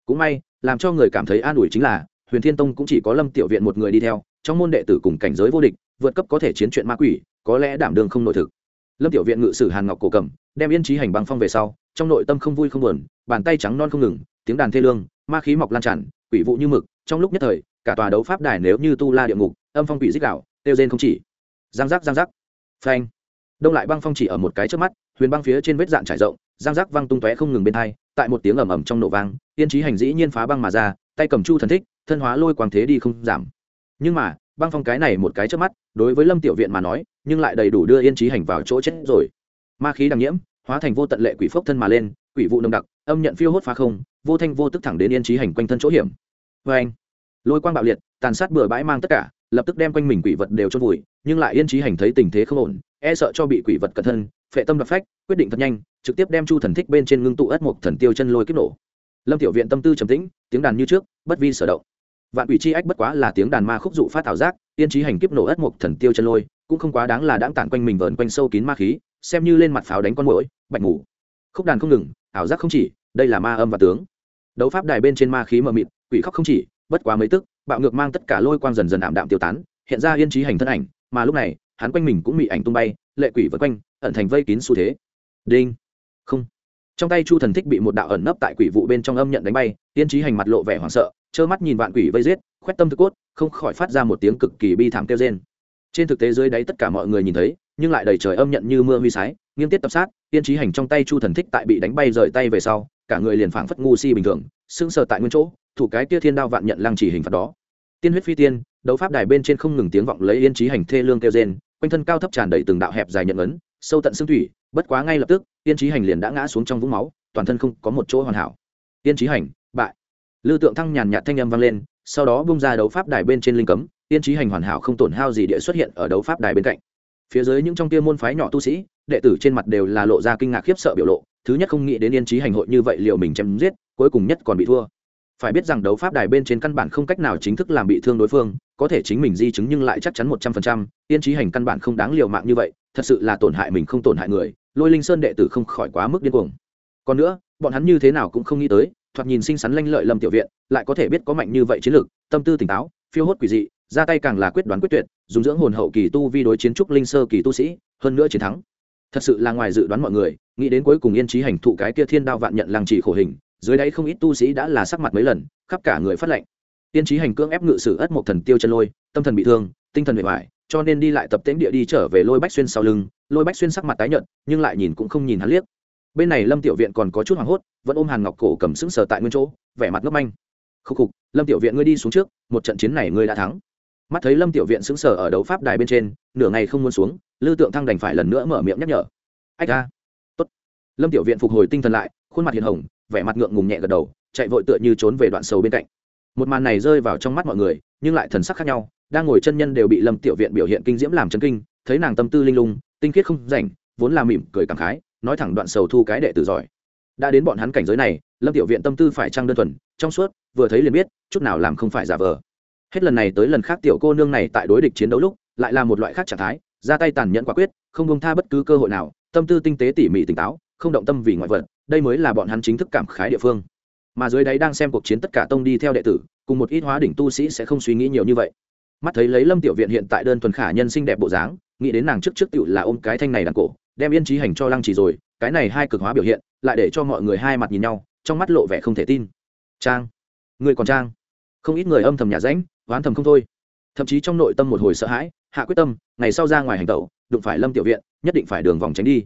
Cũng may, làm cho người cảm thấy an ủi chính là, huyền thiên tông cũng chỉ có lâm tiểu viện một người đi theo, trong môn đệ tử cùng cảnh giới vô địch, vượt cấp có thể chiến chuyện ma quỷ, có lẽ đảm đương không nội thực. Lâm tiểu viện ngự sử hàn ngọc cổ cầm, đem yên trí hành băng phong về sau, trong nội tâm không vui không buồn, bàn tay trắng non không ngừng, tiếng đàn thê lương, ma khí mọc lan tràn, quỷ vụ như mực, trong lúc nhất thời cả tòa đấu pháp đài nếu như tu la địa ngục, âm phong quỷ dích đạo tiêu rên không chỉ. Giang giác giang giác. Phanh. Đông lại băng phong chỉ ở một cái trước mắt, huyền băng phía trên vết dạn trải rộng, giang giác văng tung tóe không ngừng bên hai, tại một tiếng ầm ầm trong nổ vang yên trí hành dĩ nhiên phá băng mà ra, tay cầm chu thần thích, thân hóa lôi quang thế đi không giảm. Nhưng mà, băng phong cái này một cái trước mắt, đối với lâm tiểu viện mà nói, nhưng lại đầy đủ đưa yên trí hành vào chỗ chết rồi. Ma khí đằng nhiễm, hóa thành vô tận lệ quỷ phốc thân mà lên, quỷ vụ nồng đặc, âm nhận phiêu hốt phá không, vô thanh vô tức thẳng đến yên trí hành quanh thân chỗ hiểm. Vê anh lôi quang bạo liệt, tàn sát bừa bãi mang tất cả, lập tức đem quanh mình quỷ vật đều chôn vùi, nhưng lại yên trí hành thấy tình thế không ổn e sợ cho bị quỷ vật cẩn thân, phệ tâm đập phách, quyết định thật nhanh, trực tiếp đem chu thần thích bên trên ngưng tụ ất một thần tiêu chân lôi kích nổ. Lâm tiểu viện tâm tư trầm tĩnh, tiếng đàn như trước, bất vi sở động. Vạn quỷ chi ách bất quá là tiếng đàn ma khúc dụ phát ảo giác, yên trí hành kiếp nổ ất một thần tiêu chân lôi, cũng không quá đáng là đáng tản quanh mình vờn quanh sâu kín ma khí, xem như lên mặt pháo đánh con mũi bạch ngủ. Khúc đàn không ngừng, ảo giác không chỉ, đây là ma âm và tướng. Đấu pháp đài bên trên ma khí mờ mịt, quỷ khóc không chỉ bất quá mấy tức, bạo ngược mang tất cả lôi quang dần dần ảm đạm tiêu tán, hiện ra yên trí hành thân ảnh, mà lúc này, hắn quanh mình cũng bị ảnh tung bay, lệ quỷ vượt quanh, ẩn thành vây kín xu thế. Đinh, không. Trong tay chu thần thích bị một đạo ẩn nấp tại quỷ vụ bên trong âm nhận đánh bay, yên trí hành mặt lộ vẻ hoảng sợ, trơ mắt nhìn vạn quỷ vây giết, khoét tâm thức cốt, không khỏi phát ra một tiếng cực kỳ bi thảm kêu trên trên thực tế dưới đáy tất cả mọi người nhìn thấy, nhưng lại đầy trời âm nhận như mưa huy sái, nghiêm tiết tập sát, yên trí hành trong tay chu thần thích tại bị đánh bay rời tay về sau, cả người liền phảng phất ngu si bình thường, sững sờ tại nguyên chỗ thủ cái kia thiên đao vạn nhận lăng chỉ hình phạt đó. Tiên huyết phi tiên, đấu pháp đài bên trên không ngừng tiếng vọng lấy yên trí hành thê lương kêu rên, quanh thân cao thấp tràn đầy từng đạo hẹp dài nhận ấn, sâu tận xương thủy, bất quá ngay lập tức, yên trí hành liền đã ngã xuống trong vũng máu, toàn thân không có một chỗ hoàn hảo. Yên trí hành, bại. Lư tượng thăng nhàn nhạt thanh âm vang lên, sau đó bung ra đấu pháp đài bên trên linh cấm, yên trí hành hoàn hảo không tổn hao gì địa xuất hiện ở đấu pháp đài bên cạnh. Phía dưới những trong kia môn phái nhỏ tu sĩ, đệ tử trên mặt đều là lộ ra kinh ngạc khiếp sợ biểu lộ, thứ nhất không nghĩ đến yên trí hành hội như vậy liệu mình chém giết, cuối cùng nhất còn bị thua phải biết rằng đấu pháp đài bên trên căn bản không cách nào chính thức làm bị thương đối phương, có thể chính mình di chứng nhưng lại chắc chắn một trăm phần trăm yên trí hành căn bản không đáng liều mạng như vậy, thật sự là tổn hại mình không tổn hại người, lôi linh sơn đệ tử không khỏi quá mức điên cuồng. Còn nữa, bọn hắn như thế nào cũng không nghĩ tới, thoạt nhìn xinh xắn lanh lợi lâm tiểu viện, lại có thể biết có mạnh như vậy chiến lược tâm tư tỉnh táo, phiêu hốt quỷ dị, ra tay càng là quyết đoán quyết tuyệt, dùng dưỡng hồn hậu kỳ tu vi đối chiến trúc linh sơ kỳ tu sĩ, hơn nữa chiến thắng. Thật sự là ngoài dự đoán mọi người, nghĩ đến cuối cùng yên trí hành thụ cái kia thiên đao vạn nhận làng chỉ khổ hình dưới đáy không ít tu sĩ đã là sắc mặt mấy lần, khắp cả người phát lệnh tiên trí hành cưỡng ép ngự sử ất một thần tiêu chân lôi, tâm thần bị thương, tinh thần bề ngoài cho nên đi lại tập tễnh địa đi trở về lôi bách xuyên sau lưng. Lôi bách xuyên sắc mặt tái nhợt, nhưng lại nhìn cũng không nhìn hắn liếc. Bên này lâm tiểu viện còn có chút hoảng hốt, vẫn ôm hàn ngọc cổ cầm sững sờ tại nguyên chỗ, vẻ mặt ngốc manh. Khúc khục, lâm tiểu viện ngươi đi xuống trước, một trận chiến này ngươi đã thắng. Mắt thấy lâm tiểu viện sững sờ ở đấu pháp đài bên trên, nửa ngày không muốn xuống, lư tượng thăng đành phải lần nữa mở miệng nhắc nhở. Ách ra tốt. Lâm tiểu viện phục hồi tinh thần lại, khuôn mặt hiền hồng vẻ mặt ngượng ngùng nhẹ gật đầu, chạy vội tựa như trốn về đoạn sầu bên cạnh. Một màn này rơi vào trong mắt mọi người, nhưng lại thần sắc khác nhau. Đang ngồi chân nhân đều bị lâm tiểu viện biểu hiện kinh diễm làm chấn kinh, thấy nàng tâm tư linh lung, tinh khiết không rảnh, vốn là mỉm cười cảm khái, nói thẳng đoạn sầu thu cái đệ tử giỏi. Đã đến bọn hắn cảnh giới này, lâm tiểu viện tâm tư phải trăng đơn thuần, trong suốt, vừa thấy liền biết, chút nào làm không phải giả vờ. Hết lần này tới lần khác tiểu cô nương này tại đối địch chiến đấu lúc, lại là một loại khác trạng thái, ra tay tàn nhẫn quả quyết, không bông tha bất cứ cơ hội nào, tâm tư tinh tế tỉ mỉ tỉnh táo không động tâm vì ngoại vật, đây mới là bọn hắn chính thức cảm khái địa phương. Mà dưới đáy đang xem cuộc chiến tất cả tông đi theo đệ tử, cùng một ít hóa đỉnh tu sĩ sẽ không suy nghĩ nhiều như vậy. Mắt thấy lấy lâm tiểu viện hiện tại đơn thuần khả nhân xinh đẹp bộ dáng, nghĩ đến nàng trước trước tựu là ôm cái thanh này đàn cổ, đem yên trí hành cho lăng trì rồi, cái này hai cực hóa biểu hiện, lại để cho mọi người hai mặt nhìn nhau, trong mắt lộ vẻ không thể tin. Trang, người còn trang? Không ít người âm thầm nhà rãnh, oán thầm không thôi. Thậm chí trong nội tâm một hồi sợ hãi, hạ quyết tâm, ngày sau ra ngoài hành tẩu, đụng phải lâm tiểu viện, nhất định phải đường vòng tránh đi.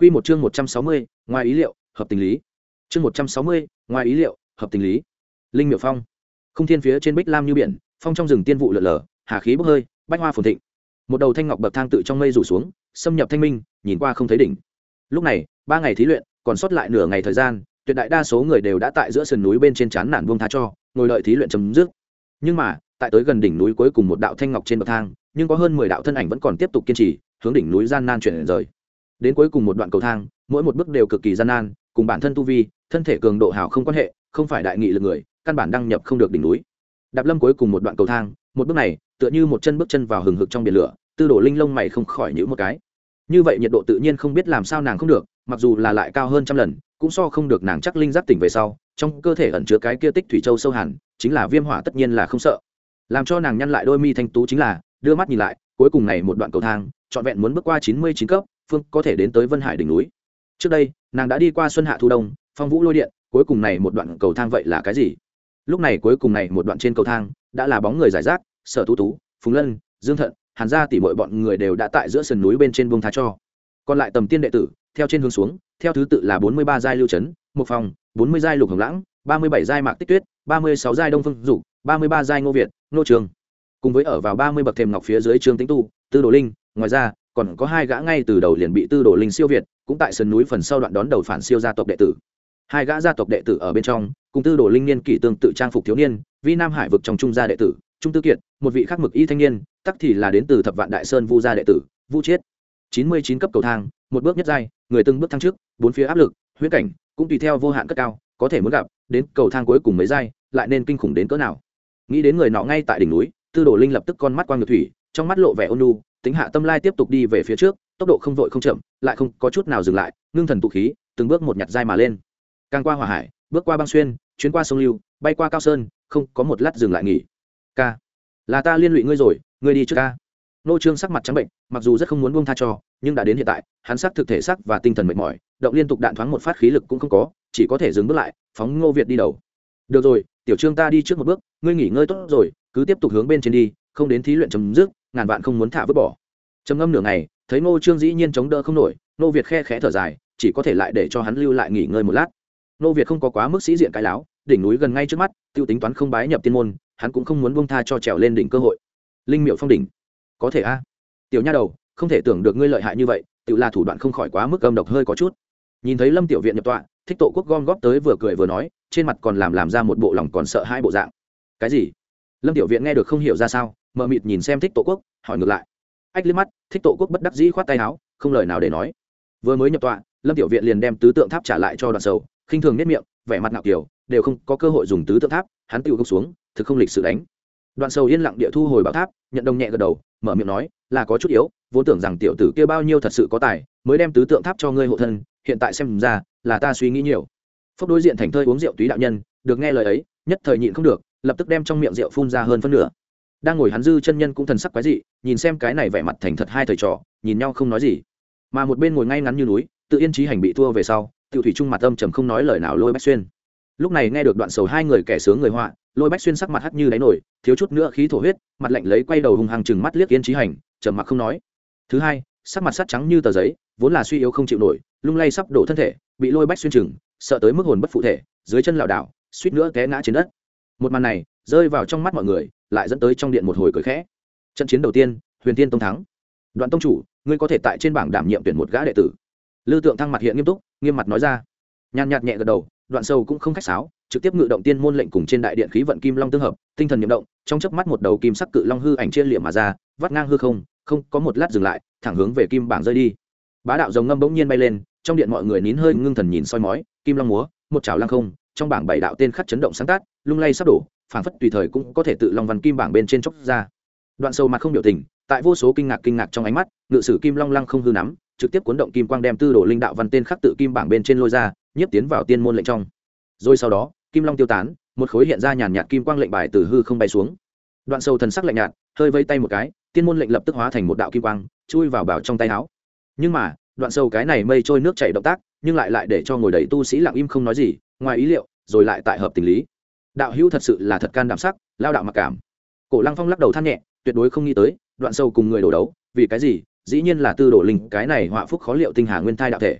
Quy một chương một trăm sáu mươi, ngoài ý liệu, hợp tình lý. Chương một trăm sáu mươi, ngoài ý liệu, hợp tình lý. Linh Miểu Phong. Không thiên phía trên bích lam như biển, phong trong rừng tiên vụ lượn lờ, hà khí bốc hơi, bách hoa phồn thịnh. Một đầu thanh ngọc bậc thang tự trong mây rủ xuống, xâm nhập thanh minh, nhìn qua không thấy đỉnh. Lúc này, ba ngày thí luyện, còn sót lại nửa ngày thời gian tuyệt đại đa số người đều đã tại giữa sườn núi bên trên chán nản buông tha cho ngồi đợi thí luyện chấm dứt nhưng mà tại tới gần đỉnh núi cuối cùng một đạo thanh ngọc trên bậc thang nhưng có hơn mười đạo thân ảnh vẫn còn tiếp tục kiên trì hướng đỉnh núi gian nan chuyển rời đến cuối cùng một đoạn cầu thang, mỗi một bước đều cực kỳ gian nan, cùng bản thân tu vi, thân thể cường độ hảo không quan hệ, không phải đại nghị lực người, căn bản đăng nhập không được đỉnh núi. Đạp lâm cuối cùng một đoạn cầu thang, một bước này, tựa như một chân bước chân vào hừng hực trong biển lửa, tư đổ linh lông mày không khỏi nhữ một cái. Như vậy nhiệt độ tự nhiên không biết làm sao nàng không được, mặc dù là lại cao hơn trăm lần, cũng so không được nàng chắc linh giáp tỉnh về sau, trong cơ thể ẩn chứa cái kia tích thủy châu sâu hẳn, chính là viêm hỏa tất nhiên là không sợ. Làm cho nàng nhăn lại đôi mi thanh tú chính là, đưa mắt nhìn lại, cuối cùng này một đoạn cầu thang, trọn vẹn muốn bước qua chín mươi chín cấp phương có thể đến tới vân hải đỉnh núi trước đây nàng đã đi qua xuân hạ thu đông phong vũ lôi điện cuối cùng này một đoạn cầu thang vậy là cái gì lúc này cuối cùng này một đoạn trên cầu thang đã là bóng người giải rác sở tú tú phùng lân dương thận hàn gia tỉ mọi bọn người đều đã tại giữa sườn núi bên trên buông tha cho còn lại tầm tiên đệ tử theo trên hướng xuống theo thứ tự là bốn mươi ba giai lưu trấn một phòng bốn mươi giai lục hồng lãng ba mươi bảy giai mạc tích tuyết ba mươi sáu giai đông phương dục ba mươi ba giai ngô việt ngô trường cùng với ở vào ba mươi bậc thềm ngọc phía dưới trường tĩnh tu tư đồ linh ngoài ra còn có hai gã ngay từ đầu liền bị tư đồ linh siêu việt, cũng tại sườn núi phần sau đoạn đón đầu phản siêu gia tộc đệ tử. Hai gã gia tộc đệ tử ở bên trong, cùng tư đồ linh niên kỷ tương tự trang phục thiếu niên, vi nam hải vực trong trung gia đệ tử, trung tư kiệt, một vị khắc mực y thanh niên, tắc thì là đến từ thập vạn đại sơn vu gia đệ tử, vu chiết. Chín mươi chín cấp cầu thang, một bước nhất giai, người từng bước thăng trước, bốn phía áp lực, huyễn cảnh, cũng tùy theo vô hạn cất cao, có thể muốn gặp, đến cầu thang cuối cùng mấy giai, lại nên kinh khủng đến cỡ nào. Nghĩ đến người nọ ngay tại đỉnh núi, tư đồ linh lập tức con mắt quang ngược thủy, trong mắt lộ vẻ ôn nu tính hạ tâm lai tiếp tục đi về phía trước, tốc độ không vội không chậm, lại không có chút nào dừng lại, ngưng thần tụ khí, từng bước một nhặt dai mà lên. Càng qua hỏa hải, bước qua băng xuyên, chuyến qua sông lưu, bay qua cao sơn, không có một lát dừng lại nghỉ. K là ta liên lụy ngươi rồi, ngươi đi trước ca. Nô trương sắc mặt trắng bệnh, mặc dù rất không muốn buông tha cho, nhưng đã đến hiện tại, hắn sắc thực thể sắc và tinh thần mệt mỏi, động liên tục đạn thoáng một phát khí lực cũng không có, chỉ có thể dừng bước lại, phóng ngô việt đi đầu. Được rồi, tiểu trương ta đi trước một bước, ngươi nghỉ ngơi tốt rồi, cứ tiếp tục hướng bên trên đi không đến thí luyện chấm dứt, ngàn vạn không muốn thả vứt bỏ. Trầm ngâm nửa ngày, thấy ngô trương dĩ nhiên chống đỡ không nổi nô việt khe khẽ thở dài, chỉ có thể lại để cho hắn lưu lại nghỉ ngơi một lát. Nô việt không có quá mức sĩ diện cái láo, đỉnh núi gần ngay trước mắt, tiêu tính toán không bái nhập tiên môn, hắn cũng không muốn buông tha cho trèo lên đỉnh cơ hội. Linh miệu phong đỉnh. Có thể a. Tiểu nha đầu, không thể tưởng được ngươi lợi hại như vậy tự là thủ đoạn không khỏi quá mức âm độc hơi có chút. Nhìn thấy lâm tiểu viện nhập tọa, thích tổ quốc gom góp tới vừa cười vừa nói, trên mặt còn làm làm ra một bộ lòng còn sợ hai bộ dạng. Cái gì? Lâm tiểu viện nghe được không hiểu ra sao mờ mịt nhìn xem thích tổ quốc, hỏi ngược lại. Ách liếc mắt, thích tổ quốc bất đắc dĩ khoát tay áo, không lời nào để nói. Vừa mới nhập tọa, lâm tiểu viện liền đem tứ tượng tháp trả lại cho đoạn sầu, khinh thường nếp miệng, vẻ mặt ngạo kiểu đều không có cơ hội dùng tứ tượng tháp, hắn tự gục xuống, thực không lịch sự đánh. Đoạn sầu yên lặng địa thu hồi bảo tháp, nhận đồng nhẹ gật đầu, mở miệng nói, là có chút yếu, vốn tưởng rằng tiểu tử kia bao nhiêu thật sự có tài, mới đem tứ tượng tháp cho ngươi hộ thân, hiện tại xem ra, là ta suy nghĩ nhiều. Phúc đối diện thành thơi uống rượu túy đạo nhân, được nghe lời ấy, nhất thời nhịn không được, lập tức đem trong miệng rượu phun ra hơn phân nửa đang ngồi hắn dư chân nhân cũng thần sắc quái dị, nhìn xem cái này vẻ mặt thành thật hai thầy trò, nhìn nhau không nói gì. Mà một bên ngồi ngay ngắn như núi, tự yên trí hành bị thua về sau, tiểu thủy trung mặt âm trầm không nói lời nào lôi bách xuyên. Lúc này nghe được đoạn sầu hai người kẻ sướng người họa, lôi bách xuyên sắc mặt hắt như đáy nổi, thiếu chút nữa khí thổ huyết, mặt lạnh lấy quay đầu hùng hàng chừng mắt liếc yên trí hành, trầm mặc không nói. Thứ hai, sắc mặt sắt trắng như tờ giấy, vốn là suy yếu không chịu nổi, lung lay sắp đổ thân thể, bị lôi bách xuyên chừng sợ tới mức hồn bất phụ thể, dưới chân lảo đảo, suýt nữa té ngã trên đất. Một màn này, rơi vào trong mắt mọi người lại dẫn tới trong điện một hồi cười khẽ. Trận chiến đầu tiên, huyền tiên tông thắng. Đoạn tông chủ, ngươi có thể tại trên bảng đảm nhiệm tuyển một gã đệ tử. Lư tượng thăng mặt hiện nghiêm túc, nghiêm mặt nói ra. Nhàn nhạt nhẹ gật đầu, đoạn sâu cũng không khách sáo, trực tiếp ngự động tiên môn lệnh cùng trên đại điện khí vận kim long tương hợp, tinh thần nhiệm động, trong chớp mắt một đầu kim sắc cự long hư ảnh chia liệm mà ra, vắt ngang hư không không, có một lát dừng lại, thẳng hướng về kim bảng rơi đi. Bá đạo rồng ngâm bỗng nhiên bay lên, trong điện mọi người nín hơi ngưng thần nhìn soi mói, kim long múa, một chảo lăng không, trong bảng bảy đạo tên khắc chấn động sáng tác, lung lay sắp đổ phảng phất tùy thời cũng có thể tự long văn kim bảng bên trên chốc ra. Đoạn sâu mặt không biểu tình, tại vô số kinh ngạc kinh ngạc trong ánh mắt, ngự sử kim long lăng không hư nắm, trực tiếp cuốn động kim quang đem tư đồ linh đạo văn tên khắc tự kim bảng bên trên lôi ra, nhiếp tiến vào tiên môn lệnh trong. Rồi sau đó, kim long tiêu tán, một khối hiện ra nhàn nhạt kim quang lệnh bài từ hư không bay xuống. Đoạn sâu thần sắc lạnh nhạt, hơi vây tay một cái, tiên môn lệnh lập tức hóa thành một đạo kim quang, chui vào bảo trong tay áo. Nhưng mà, đoạn sâu cái này mây trôi nước chảy động tác, nhưng lại lại để cho ngồi đầy tu sĩ lặng im không nói gì, ngoài ý liệu, rồi lại tại hợp tình lý đạo hữu thật sự là thật can đảm sắc, lao đạo mặc cảm. Cổ lăng phong lắc đầu than nhẹ, tuyệt đối không nghĩ tới, đoạn sâu cùng người đổ đấu, vì cái gì? Dĩ nhiên là tư đồ linh, cái này họa phúc khó liệu tinh hà nguyên thai đạo thể.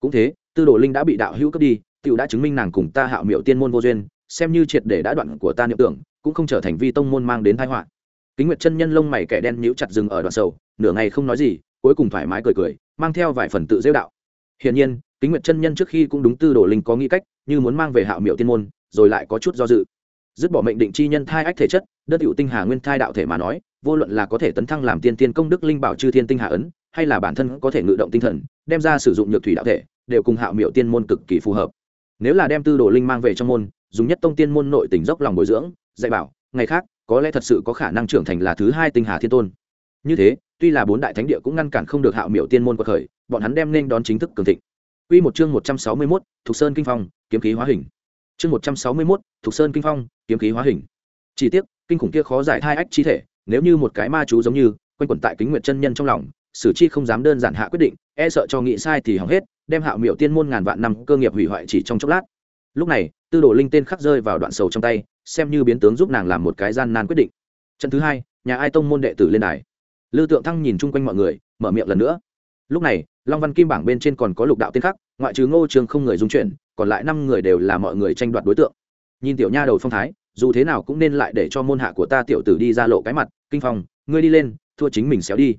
Cũng thế, tư đồ linh đã bị đạo hữu cướp đi tựu đã chứng minh nàng cùng ta hạo miệu tiên môn vô duyên, xem như triệt để đã đoạn của ta niệm tưởng, cũng không trở thành vi tông môn mang đến thái họa. Kính nguyệt chân nhân lông mày kẻ đen nhíu chặt rừng ở đoạn sầu nửa ngày không nói gì, cuối cùng thoải mái cười cười, mang theo vài phần tự dễu đạo. Hiển nhiên, kính nguyệt chân nhân trước khi cũng đúng tư đồ linh có nghĩ cách, như muốn mang về hạo miệu tiên môn rồi lại có chút do dự. Dứt bỏ mệnh định chi nhân thai ách thể chất đơn hữu tinh hà nguyên thai đạo thể mà nói vô luận là có thể tấn thăng làm tiên tiên công đức linh bảo chư thiên tinh hà ấn hay là bản thân có thể ngự động tinh thần đem ra sử dụng nhược thủy đạo thể đều cùng hạo miệu tiên môn cực kỳ phù hợp. Nếu là đem tư đồ linh mang về trong môn dùng nhất tông tiên môn nội tỉnh dốc lòng bồi dưỡng dạy bảo ngày khác có lẽ thật sự có khả năng trưởng thành là thứ hai tinh hà thiên tôn. Như thế tuy là bốn đại thánh địa cũng ngăn cản không được hạo miệu tiên môn qua khởi bọn hắn đem nên đón chính thức cường thịnh. Quy một chương 161, Thục Sơn Kinh Phong, kiếm khí hóa hình. Chương 161, Thục Sơn Kinh Phong, kiếm khí hóa hình. Chỉ tiếc, kinh khủng kia khó giải thai ách chi thể, nếu như một cái ma chú giống như, quanh quẩn tại Kính Nguyệt chân nhân trong lòng, Sử Chi không dám đơn giản hạ quyết định, e sợ cho nghĩ sai thì hỏng hết, đem Hạo Miểu Tiên môn ngàn vạn năm cơ nghiệp hủy hoại chỉ trong chốc lát. Lúc này, Tư Đồ Linh tên khắc rơi vào đoạn sầu trong tay, xem như biến tướng giúp nàng làm một cái gian nan quyết định. Trận thứ hai, nhà ai tông môn đệ tử lên đài. Lư Tượng Thăng nhìn chung quanh mọi người, mở miệng lần nữa. Lúc này, Long Văn Kim bảng bên trên còn có lục đạo tiên khắc, ngoại trừ Ngô Trường không người dung chuyển, còn lại năm người đều là mọi người tranh đoạt đối tượng. Nhìn tiểu nha đầu phong thái, dù thế nào cũng nên lại để cho môn hạ của ta tiểu tử đi ra lộ cái mặt, kinh phong, ngươi đi lên, thua chính mình xéo đi.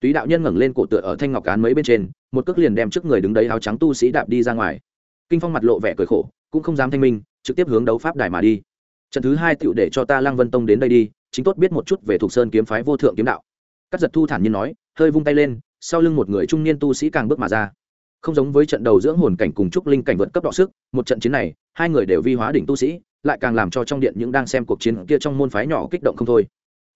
Túy đạo nhân ngẩng lên cổ tựa ở thanh ngọc cán mấy bên trên một cước liền đem trước người đứng đấy áo trắng tu sĩ đạp đi ra ngoài. Kinh phong mặt lộ vẻ cười khổ cũng không dám thanh minh trực tiếp hướng đấu pháp đài mà đi. Trận thứ hai tựu để cho ta lăng vân tông đến đây đi chính tốt biết một chút về thuộc sơn kiếm phái vô thượng kiếm đạo. Cắt giật thu thản nhiên nói hơi vung tay lên sau lưng một người trung niên tu sĩ càng bước mà ra không giống với trận đầu dưỡng hồn cảnh cùng trúc linh cảnh vượt cấp đọ sức, một trận chiến này, hai người đều vi hóa đỉnh tu sĩ, lại càng làm cho trong điện những đang xem cuộc chiến kia trong môn phái nhỏ kích động không thôi.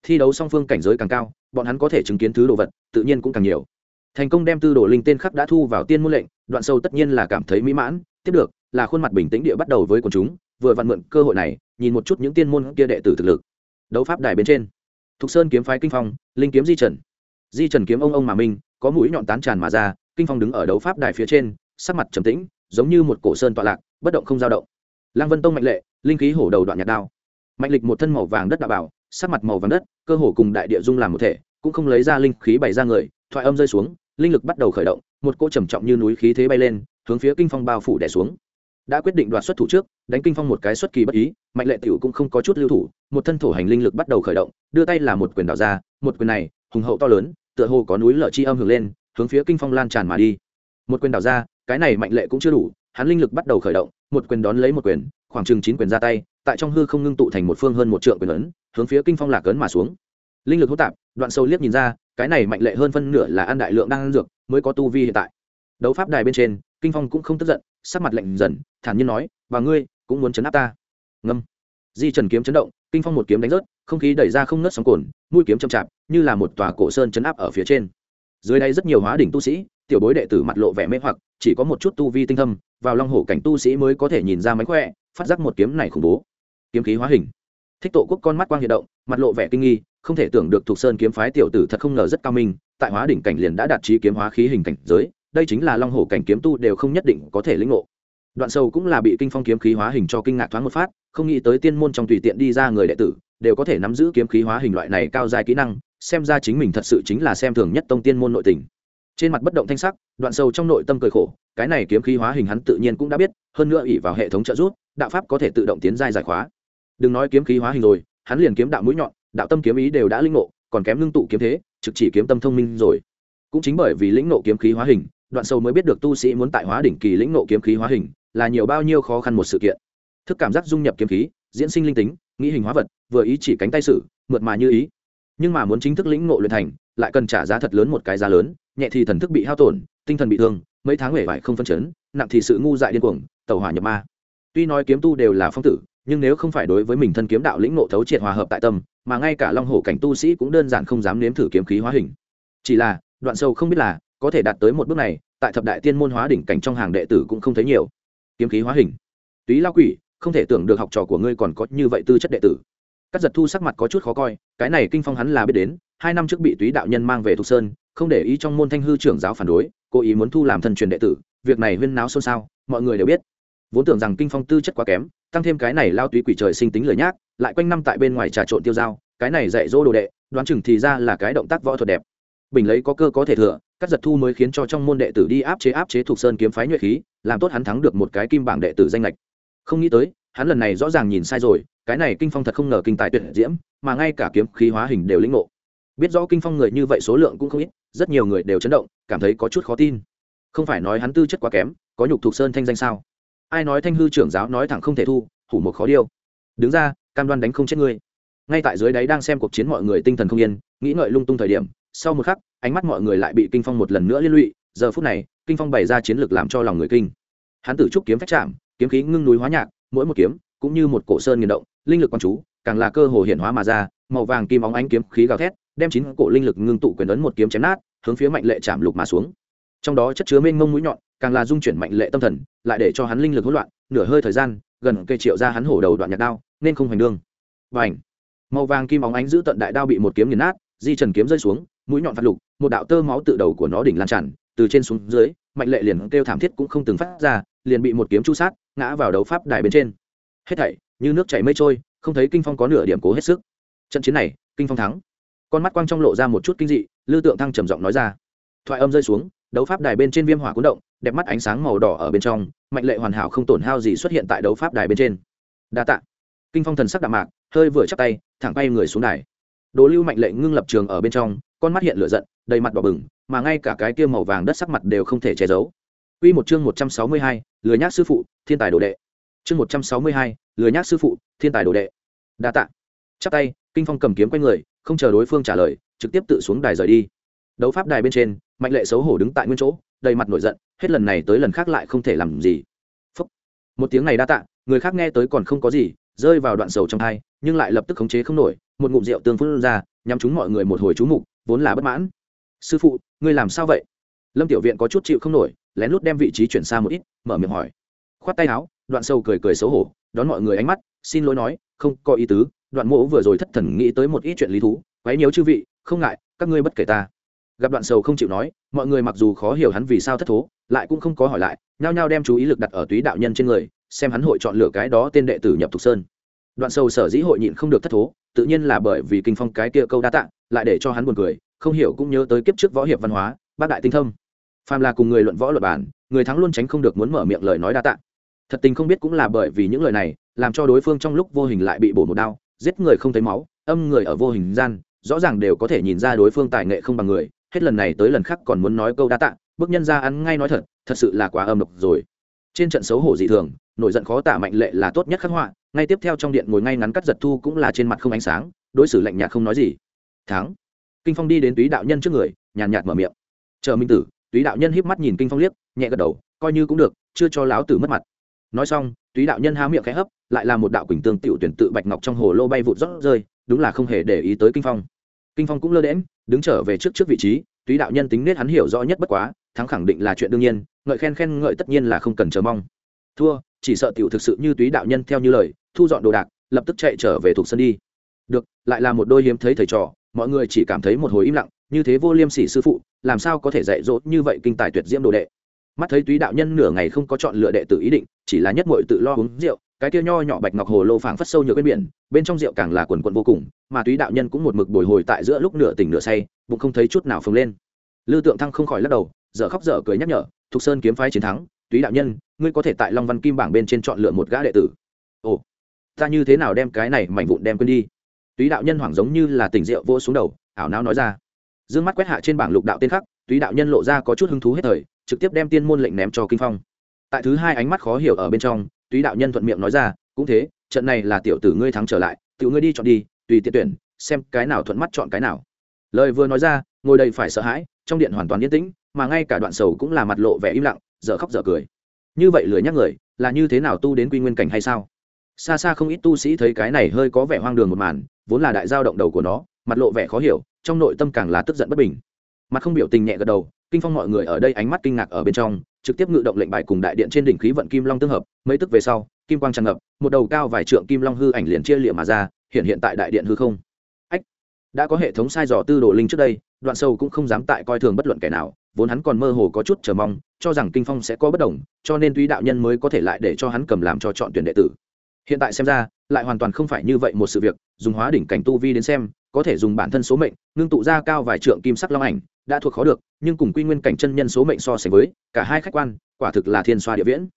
Thi đấu song phương cảnh giới càng cao, bọn hắn có thể chứng kiến thứ đồ vật, tự nhiên cũng càng nhiều. Thành công đem tư đồ linh tên khắc đã thu vào tiên môn lệnh, đoạn sâu tất nhiên là cảm thấy mỹ mãn, tiếp được, là khuôn mặt bình tĩnh địa bắt đầu với quần chúng, vừa vặn mượn cơ hội này, nhìn một chút những tiên môn kia đệ tử thực lực. Đấu pháp đài bên trên. Thục sơn kiếm phái kinh phong, linh kiếm di trần. Di trần kiếm ông ông mà minh có mũi nhọn tán tràn mà ra kinh phong đứng ở đấu pháp đài phía trên, sắc mặt trầm tĩnh, giống như một cổ sơn tọa lạc, bất động không dao động. Lăng vân tông mạnh lệ, linh khí hổ đầu đoạn nhạt đao. Mạnh lịch một thân màu vàng đất đạo bảo, sắc mặt màu vàng đất, cơ hồ cùng đại địa dung làm một thể, cũng không lấy ra linh khí bày ra người, thoại âm rơi xuống, linh lực bắt đầu khởi động, một cỗ trầm trọng như núi khí thế bay lên, hướng phía kinh phong bao phủ đẻ xuống. Đã quyết định đoạt xuất thủ trước, đánh kinh phong một cái xuất kỳ bất ý, mạnh lệ tiểu cũng không có chút lưu thủ, một thân thổ hành linh lực bắt đầu khởi động, đưa tay là một quyền đảo ra, một quyền này, hùng hậu to lớn, tựa hồ có núi lở chi âm hưởng lên hướng phía kinh phong lan tràn mà đi. Một quyền đảo ra, cái này mạnh lệ cũng chưa đủ, hắn linh lực bắt đầu khởi động, một quyền đón lấy một quyền, khoảng chừng chín quyền ra tay, tại trong hư không ngưng tụ thành một phương hơn một trượng quyền lớn hướng phía kinh phong lạc ấn mà xuống. Linh lực hỗn tạp, đoạn sâu liếc nhìn ra, cái này mạnh lệ hơn phân nửa là ăn đại lượng đang ăn dược, mới có tu vi hiện tại. Đấu pháp đài bên trên, kinh phong cũng không tức giận, sắc mặt lạnh dần, thản nhiên nói, và ngươi, cũng muốn chấn áp ta. Ngâm. Di trần kiếm chấn động, kinh phong một kiếm đánh rớt, không khí đẩy ra không ngớt sóng cồn mũi kiếm chậm chạp, như là một tòa cổ sơn chấn áp ở phía trên dưới đây rất nhiều hóa đỉnh tu sĩ, tiểu bối đệ tử mặt lộ vẻ mê hoặc, chỉ có một chút tu vi tinh thâm, vào long hổ cảnh tu sĩ mới có thể nhìn ra mánh khỏe, phát giác một kiếm này khủng bố. Kiếm khí hóa hình. Thích tổ quốc con mắt quang hiện động, mặt lộ vẻ kinh nghi, không thể tưởng được thuộc sơn kiếm phái tiểu tử thật không ngờ rất cao minh, tại hóa đỉnh cảnh liền đã đạt trí kiếm hóa khí hình cảnh giới, đây chính là long hổ cảnh kiếm tu đều không nhất định có thể lĩnh ngộ. Đoạn sâu cũng là bị kinh phong kiếm khí hóa hình cho kinh ngạc thoáng một phát, không nghĩ tới tiên môn trong tùy tiện đi ra người đệ tử, đều có thể nắm giữ kiếm khí hóa hình loại này cao dài kỹ năng xem ra chính mình thật sự chính là xem thường nhất tông tiên môn nội tình. Trên mặt bất động thanh sắc, đoạn sâu trong nội tâm cười khổ, cái này kiếm khí hóa hình hắn tự nhiên cũng đã biết, hơn nữa ỉ vào hệ thống trợ giúp, đạo pháp có thể tự động tiến giai giải khóa. Đừng nói kiếm khí hóa hình rồi, hắn liền kiếm đạo mũi nhọn, đạo tâm kiếm ý đều đã linh ngộ, còn kém ngưng tụ kiếm thế, trực chỉ kiếm tâm thông minh rồi. Cũng chính bởi vì lĩnh ngộ kiếm khí hóa hình, đoạn sâu mới biết được tu sĩ muốn tại hóa đỉnh kỳ lĩnh ngộ kiếm khí hóa hình, là nhiều bao nhiêu khó khăn một sự kiện. Thức cảm giác dung nhập kiếm khí, diễn sinh linh tính, nghĩ hình hóa vật, vừa ý chỉ cánh tay sử mượt mà như ý nhưng mà muốn chính thức lĩnh ngộ luyện thành, lại cần trả giá thật lớn một cái giá lớn, nhẹ thì thần thức bị hao tổn, tinh thần bị thương, mấy tháng huệ vải không phân chấn, nặng thì sự ngu dại điên cuồng tàu hỏa nhập ma. Tuy nói kiếm tu đều là phong tử, nhưng nếu không phải đối với mình thân kiếm đạo lĩnh ngộ thấu triệt hòa hợp tại tâm, mà ngay cả long hổ cảnh tu sĩ cũng đơn giản không dám nếm thử kiếm khí hóa hình. Chỉ là, đoạn sâu không biết là, có thể đạt tới một bước này, tại thập đại tiên môn hóa đỉnh cảnh trong hàng đệ tử cũng không thấy nhiều. Kiếm khí hóa hình. Túy lao quỷ, không thể tưởng được học trò của ngươi còn có như vậy tư chất đệ tử các giật thu sắc mặt có chút khó coi, cái này kinh phong hắn là biết đến, hai năm trước bị túy đạo nhân mang về thục sơn, không để ý trong môn thanh hư trưởng giáo phản đối, cố ý muốn thu làm thân truyền đệ tử, việc này huyên náo xôn xao, mọi người đều biết. Vốn tưởng rằng kinh phong tư chất quá kém, tăng thêm cái này lao túy quỷ trời sinh tính lười nhác, lại quanh năm tại bên ngoài trà trộn tiêu dao, cái này dạy dỗ đồ đệ, đoán chừng thì ra là cái động tác võ thuật đẹp. Bình lấy có cơ có thể thừa các giật thu mới khiến cho trong môn đệ tử đi áp chế áp chế thuộc sơn kiếm phái nhuệ khí, làm tốt hắn thắng được một cái kim bảng đệ tử danh lệch. Không nghĩ tới hắn lần này rõ ràng nhìn sai rồi, cái này kinh phong thật không ngờ kinh tài tuyệt diễm, mà ngay cả kiếm khí hóa hình đều lĩnh ngộ. Biết rõ kinh phong người như vậy số lượng cũng không ít, rất nhiều người đều chấn động, cảm thấy có chút khó tin. Không phải nói hắn tư chất quá kém, có nhục thục sơn thanh danh sao? Ai nói thanh hư trưởng giáo nói thẳng không thể thu, hủ một khó điêu. Đứng ra, cam đoan đánh không chết ngươi. Ngay tại dưới đáy đang xem cuộc chiến mọi người tinh thần không yên, nghĩ ngợi lung tung thời điểm, sau một khắc, ánh mắt mọi người lại bị kinh phong một lần nữa liên lụy, giờ phút này, kinh phong bày ra chiến lược làm cho lòng người kinh. Hắn tử trúc kiếm phách chạm kiếm khí ngưng núi hóa nhạc mỗi một kiếm, cũng như một cổ sơn nghiền động, linh lực quan chú, càng là cơ hồ hiển hóa mà ra, màu vàng kim óng ánh kiếm khí gào thét, đem chín cổ linh lực ngưng tụ quyền ấn một kiếm chém nát, hướng phía mạnh lệ chạm lục mà xuống. Trong đó chất chứa mênh mông mũi nhọn, càng là dung chuyển mạnh lệ tâm thần, lại để cho hắn linh lực hỗn loạn, nửa hơi thời gian, gần cây triệu ra hắn hổ đầu đoạn nhạc đao, nên không hành đương và ảnh màu vàng kim óng ánh giữ tận đại đao bị một kiếm nghiền nát, di trần kiếm rơi xuống, mũi nhọn phát lục, một đạo tơ máu tự đầu của nó đỉnh lan tràn, từ trên xuống dưới, mạnh lệ liền kêu thảm thiết cũng không từng phát ra, liền bị một kiếm chu sát ngã vào đấu pháp đài bên trên. Hết thảy, như nước chảy mây trôi, không thấy kinh phong có nửa điểm cố hết sức. Trận chiến này, kinh phong thắng. Con mắt quang trong lộ ra một chút kinh dị, lư tượng thăng trầm giọng nói ra. Thoại âm rơi xuống, đấu pháp đài bên trên viêm hỏa cuốn động, đẹp mắt ánh sáng màu đỏ ở bên trong, mạnh lệ hoàn hảo không tổn hao gì xuất hiện tại đấu pháp đài bên trên. Đa tạ. Kinh phong thần sắc đạm mạc, hơi vừa chắc tay, thẳng bay người xuống đài. Đồ lưu mạnh lệ ngưng lập trường ở bên trong, con mắt hiện lửa giận, đầy mặt đỏ bừng, mà ngay cả cái kia màu vàng đất sắc mặt đều không thể che giấu. Quy một chương 162, lừa nhác sư phụ, thiên tài đồ đệ. Chương 162, lừa nhác sư phụ, thiên tài đồ đệ. Đa tạ. Chắp tay, Kinh Phong cầm kiếm quay người, không chờ đối phương trả lời, trực tiếp tự xuống đài rời đi. Đấu pháp đài bên trên, Mạnh Lệ xấu hổ đứng tại nguyên chỗ, đầy mặt nổi giận, hết lần này tới lần khác lại không thể làm gì. Phốc. Một tiếng này đa tạ, người khác nghe tới còn không có gì, rơi vào đoạn sầu trong hai, nhưng lại lập tức khống chế không nổi, một ngụm rượu tương phun ra, nhắm chúng mọi người một hồi chú mục, vốn là bất mãn. Sư phụ, ngươi làm sao vậy? Lâm Tiểu Viện có chút chịu không nổi, lén lút đem vị trí chuyển xa một ít, mở miệng hỏi. Khoát tay áo, đoạn sâu cười cười xấu hổ, đón mọi người ánh mắt, xin lỗi nói, không có ý tứ, đoạn mộ vừa rồi thất thần nghĩ tới một ít chuyện lý thú, quấy nhiều chư vị, không ngại, các ngươi bất kể ta. Gặp đoạn sầu không chịu nói, mọi người mặc dù khó hiểu hắn vì sao thất thố, lại cũng không có hỏi lại, nhao nhao đem chú ý lực đặt ở túy đạo nhân trên người, xem hắn hội chọn lựa cái đó tên đệ tử nhập thục sơn. Đoạn sầu sở dĩ hội nhịn không được thất thố, tự nhiên là bởi vì kinh phong cái kia câu đa tạng lại để cho hắn buồn cười, không hiểu cũng nhớ tới kiếp trước võ hiệp văn hóa, bác đại tinh thông phàm là cùng người luận võ luật bản, người thắng luôn tránh không được muốn mở miệng lời nói đa tạ. Thật tình không biết cũng là bởi vì những lời này, làm cho đối phương trong lúc vô hình lại bị bổ một đao, giết người không thấy máu, âm người ở vô hình gian, rõ ràng đều có thể nhìn ra đối phương tài nghệ không bằng người, hết lần này tới lần khác còn muốn nói câu đa tạ, bước nhân ra ăn ngay nói thật thật sự là quá âm độc rồi. Trên trận xấu hổ dị thường, nổi giận khó tả mạnh lệ là tốt nhất khắc họa, ngay tiếp theo trong điện ngồi ngay ngắn cắt giật thu cũng là trên mặt không ánh sáng, đối xử lạnh nhạt không nói gì. Thắng. Kinh phong đi đến túy đạo nhân trước người, nhàn nhạt mở miệng. Chờ minh tử túy đạo nhân híp mắt nhìn kinh phong liếc, nhẹ gật đầu, coi như cũng được, chưa cho láo tử mất mặt. Nói xong, túy đạo nhân há miệng khẽ hấp, lại là một đạo quỳnh tương tiểu tuyển tự bạch ngọc trong hồ lô bay vụt rót rơi, đúng là không hề để ý tới kinh phong. Kinh phong cũng lơ đễm đứng trở về trước trước vị trí, túy đạo nhân tính nết hắn hiểu rõ nhất bất quá, thắng khẳng định là chuyện đương nhiên, ngợi khen khen ngợi tất nhiên là không cần chờ mong. Thua, chỉ sợ tiểu thực sự như túy đạo nhân theo như lời, thu dọn đồ đạc, lập tức chạy trở về thuộc sân đi. Được, lại là một đôi hiếm thấy thầy trò, mọi người chỉ cảm thấy một hồi im lặng như thế vô liêm sỉ sư phụ, làm sao có thể dạy dỗ như vậy kinh tài tuyệt diễm đồ đệ? Mắt thấy túy đạo nhân nửa ngày không có chọn lựa đệ tử ý định, chỉ là nhất mội tự lo uống rượu, cái kia nho nhỏ bạch ngọc hồ lô phảng phất sâu nhược bên biển, bên trong rượu càng là quần quận vô cùng, mà túy đạo nhân cũng một mực bồi hồi tại giữa lúc nửa tỉnh nửa say, bụng không thấy chút nào phồng lên. Lư tượng thăng không khỏi lắc đầu, dở khóc dở cười nhắc nhở, thục sơn kiếm phái chiến thắng, túy đạo nhân, ngươi có thể tại long văn kim bảng bên trên chọn lựa một gã đệ tử. Ồ, ta như thế nào đem cái này mảnh vụn đem quên đi? Túy đạo nhân hoảng giống như là tỉnh rượu vô xuống đầu, ảo não nói ra dương mắt quét hạ trên bảng lục đạo tên khắc túy đạo nhân lộ ra có chút hứng thú hết thời, trực tiếp đem tiên môn lệnh ném cho kinh phong. Tại thứ hai ánh mắt khó hiểu ở bên trong túy đạo nhân thuận miệng nói ra, cũng thế, trận này là tiểu tử ngươi thắng trở lại, tiểu ngươi đi chọn đi, tùy tiện tuyển, xem cái nào thuận mắt chọn cái nào. Lời vừa nói ra, ngồi đây phải sợ hãi, trong điện hoàn toàn yên tĩnh, mà ngay cả đoạn sầu cũng là mặt lộ vẻ im lặng, dở khóc dở cười. Như vậy lười nhắc người, là như thế nào tu đến quy nguyên cảnh hay sao? Xa xa không ít tu sĩ thấy cái này hơi có vẻ hoang đường một màn, vốn là đại giao động đầu của nó, mặt lộ vẻ khó hiểu trong nội tâm càng là tức giận bất bình. Mặt không biểu tình nhẹ gật đầu, kinh phong mọi người ở đây ánh mắt kinh ngạc ở bên trong, trực tiếp ngự động lệnh bài cùng đại điện trên đỉnh khí vận kim long tương hợp, mấy tức về sau, kim quang tràn ngập, một đầu cao vài trượng kim long hư ảnh liền chia liệm mà ra, hiện hiện tại đại điện hư không. Ách, đã có hệ thống sai dò tư đồ linh trước đây, đoạn sâu cũng không dám tại coi thường bất luận kẻ nào, vốn hắn còn mơ hồ có chút chờ mong, cho rằng kinh phong sẽ có bất đồng, cho nên tuy đạo nhân mới có thể lại để cho hắn cầm làm cho chọn tuyển đệ tử hiện tại xem ra, lại hoàn toàn không phải như vậy một sự việc, dùng hóa đỉnh cảnh tu vi đến xem, có thể dùng bản thân số mệnh, ngưng tụ ra cao vài trượng kim sắc long ảnh, đã thuộc khó được, nhưng cùng quy nguyên cảnh chân nhân số mệnh so sánh với, cả hai khách quan, quả thực là thiên xoa địa viễn.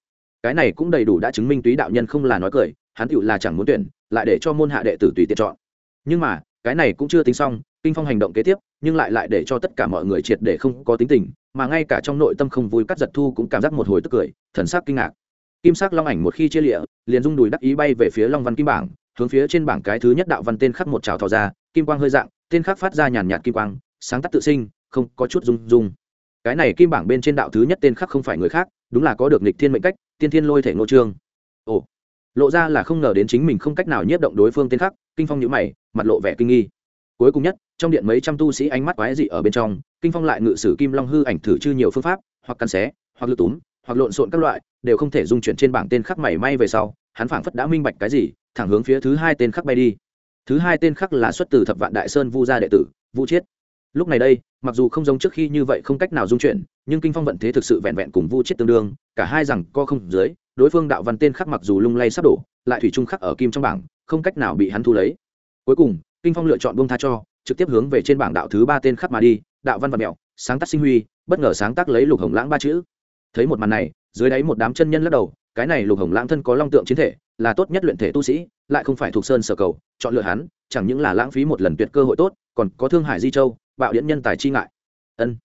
Cái này cũng đầy đủ đã chứng minh túy đạo nhân không là nói cười, hắn tựu là chẳng muốn tuyển, lại để cho môn hạ đệ tử tùy tiện chọn. Nhưng mà, cái này cũng chưa tính xong, kinh phong hành động kế tiếp, nhưng lại lại để cho tất cả mọi người triệt để không có tính tình, mà ngay cả trong nội tâm không vui cắt giật thu cũng cảm giác một hồi tức cười, thần sắc kinh ngạc kim sắc long ảnh một khi chia lịa, liền rung đùi đắc ý bay về phía long văn kim bảng, hướng phía trên bảng cái thứ nhất đạo văn tên khắc một trào thò ra, kim quang hơi dạng, tên khắc phát ra nhàn nhạt kim quang, sáng tắt tự sinh, không có chút rung rung. Cái này kim bảng bên trên đạo thứ nhất tên khắc không phải người khác, đúng là có được nịch thiên mệnh cách, tiên thiên lôi thể ngô trương. Ồ, lộ ra là không ngờ đến chính mình không cách nào nhiếp động đối phương tên khắc, kinh phong nhữ mày, mặt lộ vẻ kinh nghi. Cuối cùng nhất, trong điện mấy trăm tu sĩ ánh mắt quái dị ở bên trong, kinh phong lại ngự sử kim long hư ảnh thử chư nhiều phương pháp, hoặc cắn xé, hoặc lựa túm hoặc lộn xộn các loại, đều không thể dung chuyển trên bảng tên khắc mảy may về sau, hắn phảng phất đã minh bạch cái gì, thẳng hướng phía thứ hai tên khắc bay đi. Thứ hai tên khắc là xuất từ thập vạn đại sơn vu gia đệ tử, vu chiết. Lúc này đây, mặc dù không giống trước khi như vậy không cách nào dung chuyển, nhưng kinh phong vận thế thực sự vẹn vẹn cùng vu chiết tương đương, cả hai rằng co không dưới, đối phương đạo văn tên khắc mặc dù lung lay sắp đổ, lại thủy trung khắc ở kim trong bảng, không cách nào bị hắn thu lấy. Cuối cùng, kinh phong lựa chọn bông tha cho, trực tiếp hướng về trên bảng đạo thứ ba tên khắc mà đi, đạo văn và mẹo, sáng tác sinh huy, bất ngờ sáng tác lấy lục hồng lãng ba chữ thấy một màn này, dưới đáy một đám chân nhân lắc đầu, cái này lục hồng lãng thân có long tượng chiến thể, là tốt nhất luyện thể tu sĩ, lại không phải thuộc sơn sở cầu, chọn lựa hắn, chẳng những là lãng phí một lần tuyệt cơ hội tốt, còn có thương hải di châu, bạo điện nhân tài chi ngại. Ân.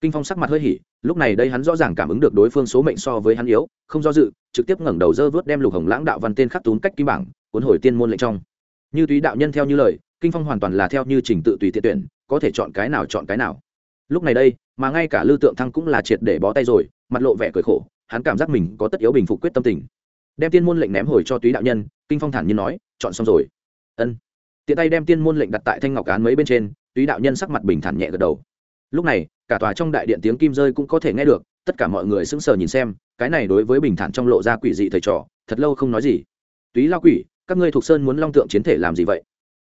Kinh phong sắc mặt hơi hỉ, lúc này đây hắn rõ ràng cảm ứng được đối phương số mệnh so với hắn yếu, không do dự, trực tiếp ngẩng đầu dơ vớt đem lục hồng lãng đạo văn tên khắc tún cách kim bảng, cuốn hồi tiên môn lệnh trong. Như túy đạo nhân theo như lời, kinh phong hoàn toàn là theo như trình tự tùy tiện tuyển, có thể chọn cái nào chọn cái nào. Lúc này đây mà ngay cả lưu tượng thăng cũng là triệt để bó tay rồi, mặt lộ vẻ cười khổ, hắn cảm giác mình có tất yếu bình phục quyết tâm tình. Đem tiên môn lệnh ném hồi cho túy đạo nhân, kinh phong thản nhiên nói, chọn xong rồi. Ân. Tiện tay đem tiên môn lệnh đặt tại thanh ngọc án mấy bên trên, túy đạo nhân sắc mặt bình thản nhẹ gật đầu. Lúc này, cả tòa trong đại điện tiếng kim rơi cũng có thể nghe được, tất cả mọi người sững sờ nhìn xem, cái này đối với bình thản trong lộ ra quỷ dị thầy trò, thật lâu không nói gì. Túy lao quỷ, các ngươi thuộc sơn muốn long tượng chiến thể làm gì vậy?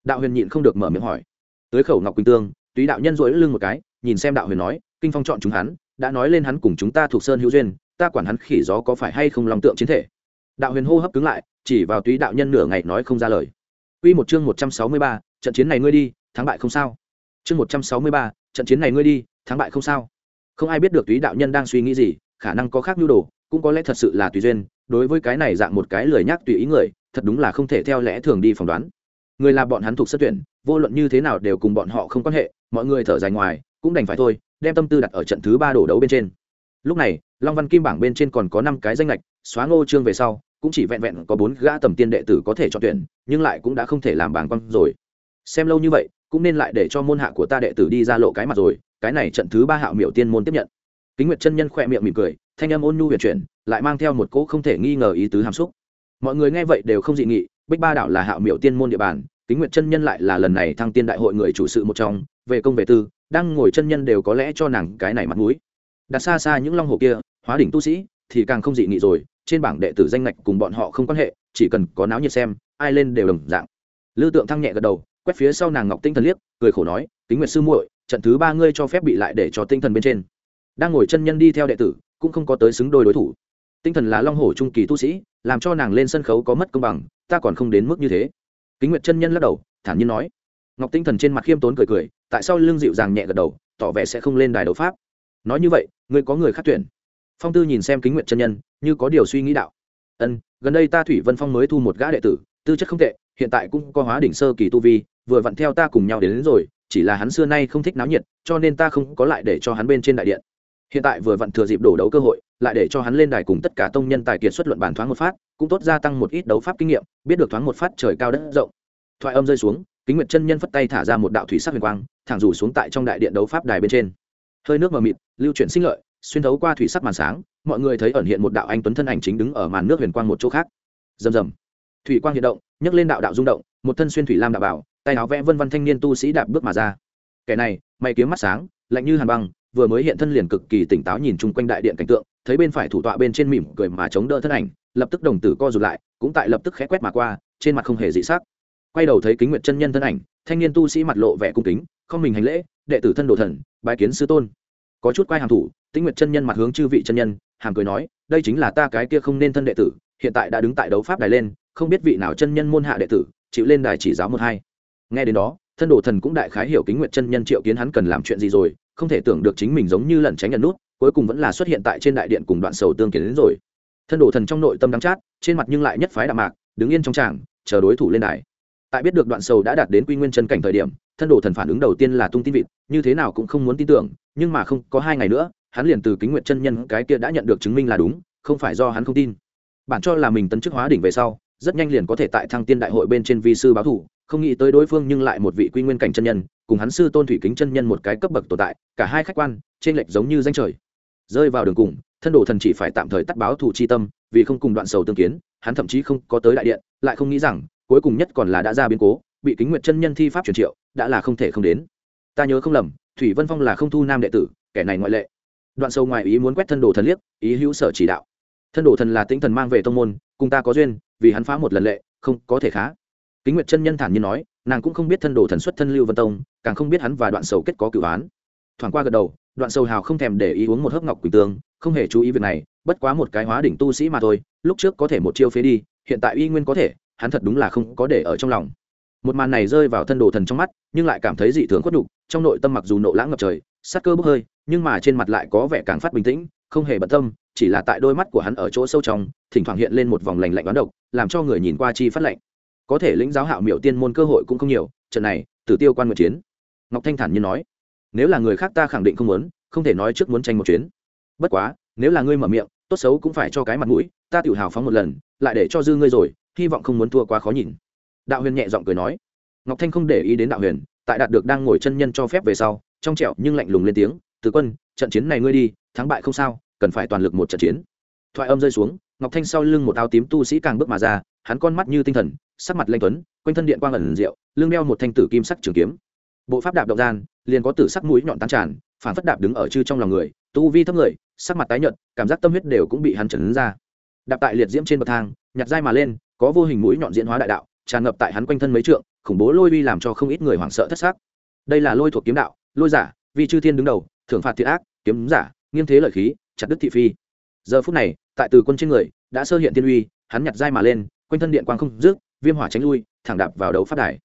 Đạo huyền nhịn không được mở miệng hỏi. Tới khẩu ngọc quỳnh tương, túy đạo nhân rỗi lưng một cái, nhìn xem đạo huyền nói kinh phong chọn chúng hắn đã nói lên hắn cùng chúng ta thuộc sơn hữu duyên ta quản hắn khỉ gió có phải hay không lòng tượng chiến thể đạo huyền hô hấp cứng lại chỉ vào túy đạo nhân nửa ngày nói không ra lời Quy một chương một trăm sáu mươi ba, trận chiến này ngươi đi, thắng bại không sao. Chương một trăm sáu mươi ba, trận chiến này ngươi đi, thắng bại không sao. Không ai biết được túy đạo nhân đang suy nghĩ gì, khả năng có khác nhu đồ, cũng có lẽ thật sự là tùy duyên, đối với cái này dạng một cái lười nhắc tùy ý người, thật đúng là không thể theo lẽ thường đi phỏng đoán người là bọn hắn thuộc sất tuyển vô luận như thế nào đều cùng bọn họ không quan hệ mọi người thở dài ngoài cũng đành phải thôi đem tâm tư đặt ở trận thứ ba đổ đấu bên trên. Lúc này, long văn kim bảng bên trên còn có năm cái danh lệch xóa ngô trương về sau, cũng chỉ vẹn vẹn có bốn gã tầm tiên đệ tử có thể chọn tuyển, nhưng lại cũng đã không thể làm bảng quan rồi. Xem lâu như vậy, cũng nên lại để cho môn hạ của ta đệ tử đi ra lộ cái mặt rồi, cái này trận thứ ba hạo miểu tiên môn tiếp nhận. Kính nguyệt chân nhân khỏe miệng mỉm cười, thanh âm ôn nhu huyền chuyển, lại mang theo một cỗ không thể nghi ngờ ý tứ hàm xúc. Mọi người nghe vậy đều không dị nghị, bích ba đảo là hạo miểu tiên môn địa bàn, kính Nguyệt chân nhân lại là lần này thăng tiên đại hội người chủ sự một trong, về công về tư đang ngồi chân nhân đều có lẽ cho nàng cái này mặt mũi. Đặt xa xa những long hồ kia, hóa đỉnh tu sĩ, thì càng không dị nghị rồi, trên bảng đệ tử danh ngạch cùng bọn họ không quan hệ, chỉ cần có náo nhiệt xem, ai lên đều đồng dạng. Lư tượng thăng nhẹ gật đầu, quét phía sau nàng ngọc tinh thần liếc, cười khổ nói, kính nguyện sư muội, trận thứ ba ngươi cho phép bị lại để cho tinh thần bên trên. Đang ngồi chân nhân đi theo đệ tử, cũng không có tới xứng đôi đối thủ. Tinh thần là long hổ trung kỳ tu sĩ, làm cho nàng lên sân khấu có mất công bằng, ta còn không đến mức như thế. Kính nguyệt chân nhân lắc đầu, thản nhiên nói ngọc tinh thần trên mặt khiêm tốn cười cười tại sao lương dịu dàng nhẹ gật đầu tỏ vẻ sẽ không lên đài đấu pháp? Nói như vậy ngươi có người khác tuyển. Phong tư nhìn xem kính nguyện chân nhân như có điều suy nghĩ đạo. Ân gần đây ta thủy vân phong mới thu một gã đệ tử tư chất không tệ hiện tại cũng có hóa đỉnh sơ kỳ tu vi vừa vặn theo ta cùng nhau đến, đến rồi chỉ là hắn xưa nay không thích náo nhiệt cho nên ta không có lại để cho hắn bên trên đại điện. Hiện tại vừa vặn thừa dịp đổ đấu cơ hội lại để cho hắn lên đài cùng tất cả tông nhân tài kiệt xuất luận bản thoáng một phát cũng tốt gia tăng một ít đấu pháp kinh nghiệm biết được thoáng một phát trời cao đất rộng. Thoại âm rơi xuống kính nguyệt chân nhân phất tay thả ra một đạo thủy sắc huyền quang, thẳng rủ xuống tại trong đại điện đấu pháp đài bên trên. Hơi nước mờ mịt, lưu chuyển sinh lợi, xuyên thấu qua thủy sắc màn sáng, mọi người thấy ẩn hiện một đạo anh tuấn thân ảnh chính đứng ở màn nước huyền quang một chỗ khác. Rầm rầm. Thủy quang hiện động, nhấc lên đạo đạo rung động, một thân xuyên thủy lam đạo bảo, tay áo vẽ vân văn thanh niên tu sĩ đạp bước mà ra. Kẻ này mày kiếm mắt sáng, lạnh như hàn băng, vừa mới hiện thân liền cực kỳ tỉnh táo nhìn chung quanh đại điện cảnh tượng, thấy bên phải thủ tọa bên trên mỉm cười mà chống đỡ thân ảnh, lập tức đồng tử co rụt lại, cũng tại lập tức khẽ quét mà qua, trên mặt không hề dị sắc quay đầu thấy kính nguyệt chân nhân thân ảnh, thanh niên tu sĩ mặt lộ vẻ cung kính, không mình hành lễ, đệ tử thân đồ thần, bái kiến sư tôn. Có chút quay hàm thủ, tĩnh nguyệt chân nhân mặt hướng chư vị chân nhân, hàm cười nói, đây chính là ta cái kia không nên thân đệ tử, hiện tại đã đứng tại đấu pháp đài lên, không biết vị nào chân nhân môn hạ đệ tử, chịu lên đài chỉ giáo một hai. Nghe đến đó, thân đồ thần cũng đại khái hiểu kính nguyệt chân nhân triệu kiến hắn cần làm chuyện gì rồi, không thể tưởng được chính mình giống như lẩn tránh nhận nút, cuối cùng vẫn là xuất hiện tại trên đại điện cùng đoạn sầu tương kiến đến rồi. Thân đồ thần trong nội tâm đắng chát, trên mặt nhưng lại nhất phái đạm mạc, đứng yên trong tràng, chờ đối thủ lên đài tại biết được đoạn sầu đã đạt đến quy nguyên chân cảnh thời điểm, thân đồ thần phản ứng đầu tiên là tung tin vịt, như thế nào cũng không muốn tin tưởng, nhưng mà không có hai ngày nữa, hắn liền từ kính nguyện chân nhân cái kia đã nhận được chứng minh là đúng, không phải do hắn không tin. Bản cho là mình tấn chức hóa đỉnh về sau, rất nhanh liền có thể tại thăng tiên đại hội bên trên vi sư báo thủ, không nghĩ tới đối phương nhưng lại một vị quy nguyên cảnh chân nhân, cùng hắn sư tôn thủy kính chân nhân một cái cấp bậc tồn tại, cả hai khách quan trên lệch giống như danh trời. Rơi vào đường cùng, thân đồ thần chỉ phải tạm thời tắt báo thủ chi tâm, vì không cùng đoạn sầu tương kiến, hắn thậm chí không có tới đại điện, lại không nghĩ rằng cuối cùng nhất còn là đã ra biến cố, bị kính nguyệt chân nhân thi pháp truyền triệu, đã là không thể không đến. Ta nhớ không lầm, thủy vân phong là không thu nam đệ tử, kẻ này ngoại lệ. Đoạn sâu ngoài ý muốn quét thân đồ thần liếc, ý hữu sở chỉ đạo. Thân đồ thần là tinh thần mang về tông môn, cùng ta có duyên, vì hắn phá một lần lệ, không có thể khá. Kính nguyệt chân nhân thản nhiên nói, nàng cũng không biết thân đồ thần xuất thân lưu vân tông, càng không biết hắn và đoạn sầu kết có cửu án. Thoảng qua gật đầu, đoạn sầu hào không thèm để ý uống một hớp ngọc quỳnh tương, không hề chú ý việc này, bất quá một cái hóa đỉnh tu sĩ mà thôi, lúc trước có thể một chiêu phế đi, hiện tại uy nguyên có thể hắn thật đúng là không có để ở trong lòng. Một màn này rơi vào thân đồ thần trong mắt, nhưng lại cảm thấy dị thường khuất đục trong nội tâm mặc dù nộ lãng ngập trời, sắc cơ bốc hơi, nhưng mà trên mặt lại có vẻ càng phát bình tĩnh, không hề bận tâm, chỉ là tại đôi mắt của hắn ở chỗ sâu trong, thỉnh thoảng hiện lên một vòng lành lạnh đoán độc, làm cho người nhìn qua chi phát lạnh. Có thể lĩnh giáo hạo miểu tiên môn cơ hội cũng không nhiều, trận này, tử tiêu quan nguyện chiến. Ngọc thanh thản như nói, nếu là người khác ta khẳng định không muốn, không thể nói trước muốn tranh một chuyến. Bất quá, nếu là ngươi mở miệng, tốt xấu cũng phải cho cái mặt mũi, ta tự hào phóng một lần, lại để cho dư ngươi rồi hy vọng không muốn thua quá khó nhìn. Đạo huyền nhẹ giọng cười nói. Ngọc thanh không để ý đến đạo huyền, tại đạt được đang ngồi chân nhân cho phép về sau, trong trẻo nhưng lạnh lùng lên tiếng, từ quân, trận chiến này ngươi đi, thắng bại không sao, cần phải toàn lực một trận chiến. Thoại âm rơi xuống, ngọc thanh sau lưng một áo tím tu sĩ càng bước mà ra, hắn con mắt như tinh thần, sắc mặt lanh tuấn, quanh thân điện quang ẩn rượu lưng đeo một thanh tử kim sắc trường kiếm. Bộ pháp đạp động gian, liền có tử sắc mũi nhọn tán tràn, phản phất đạp đứng ở chư trong lòng người, tu vi thấp người, sắc mặt tái nhợt, cảm giác tâm huyết đều cũng bị hắn trần ra. Đạp tại liệt diễm trên bậc thang nhặt dai mà lên, có vô hình mũi nhọn diễn hóa đại đạo, tràn ngập tại hắn quanh thân mấy trượng, khủng bố lôi uy làm cho không ít người hoảng sợ thất xác đây là lôi thuộc kiếm đạo, lôi giả vì chư thiên đứng đầu, thưởng phạt thiệt ác, kiếm giả, nghiêng thế lợi khí, chặt đứt thị phi. Giờ phút này, tại từ quân trên người, đã sơ hiện tiên uy, hắn nhặt dai mà lên, quanh thân điện quang không rước, viêm hỏa tránh lui, thẳng đạp vào đấu phát đài.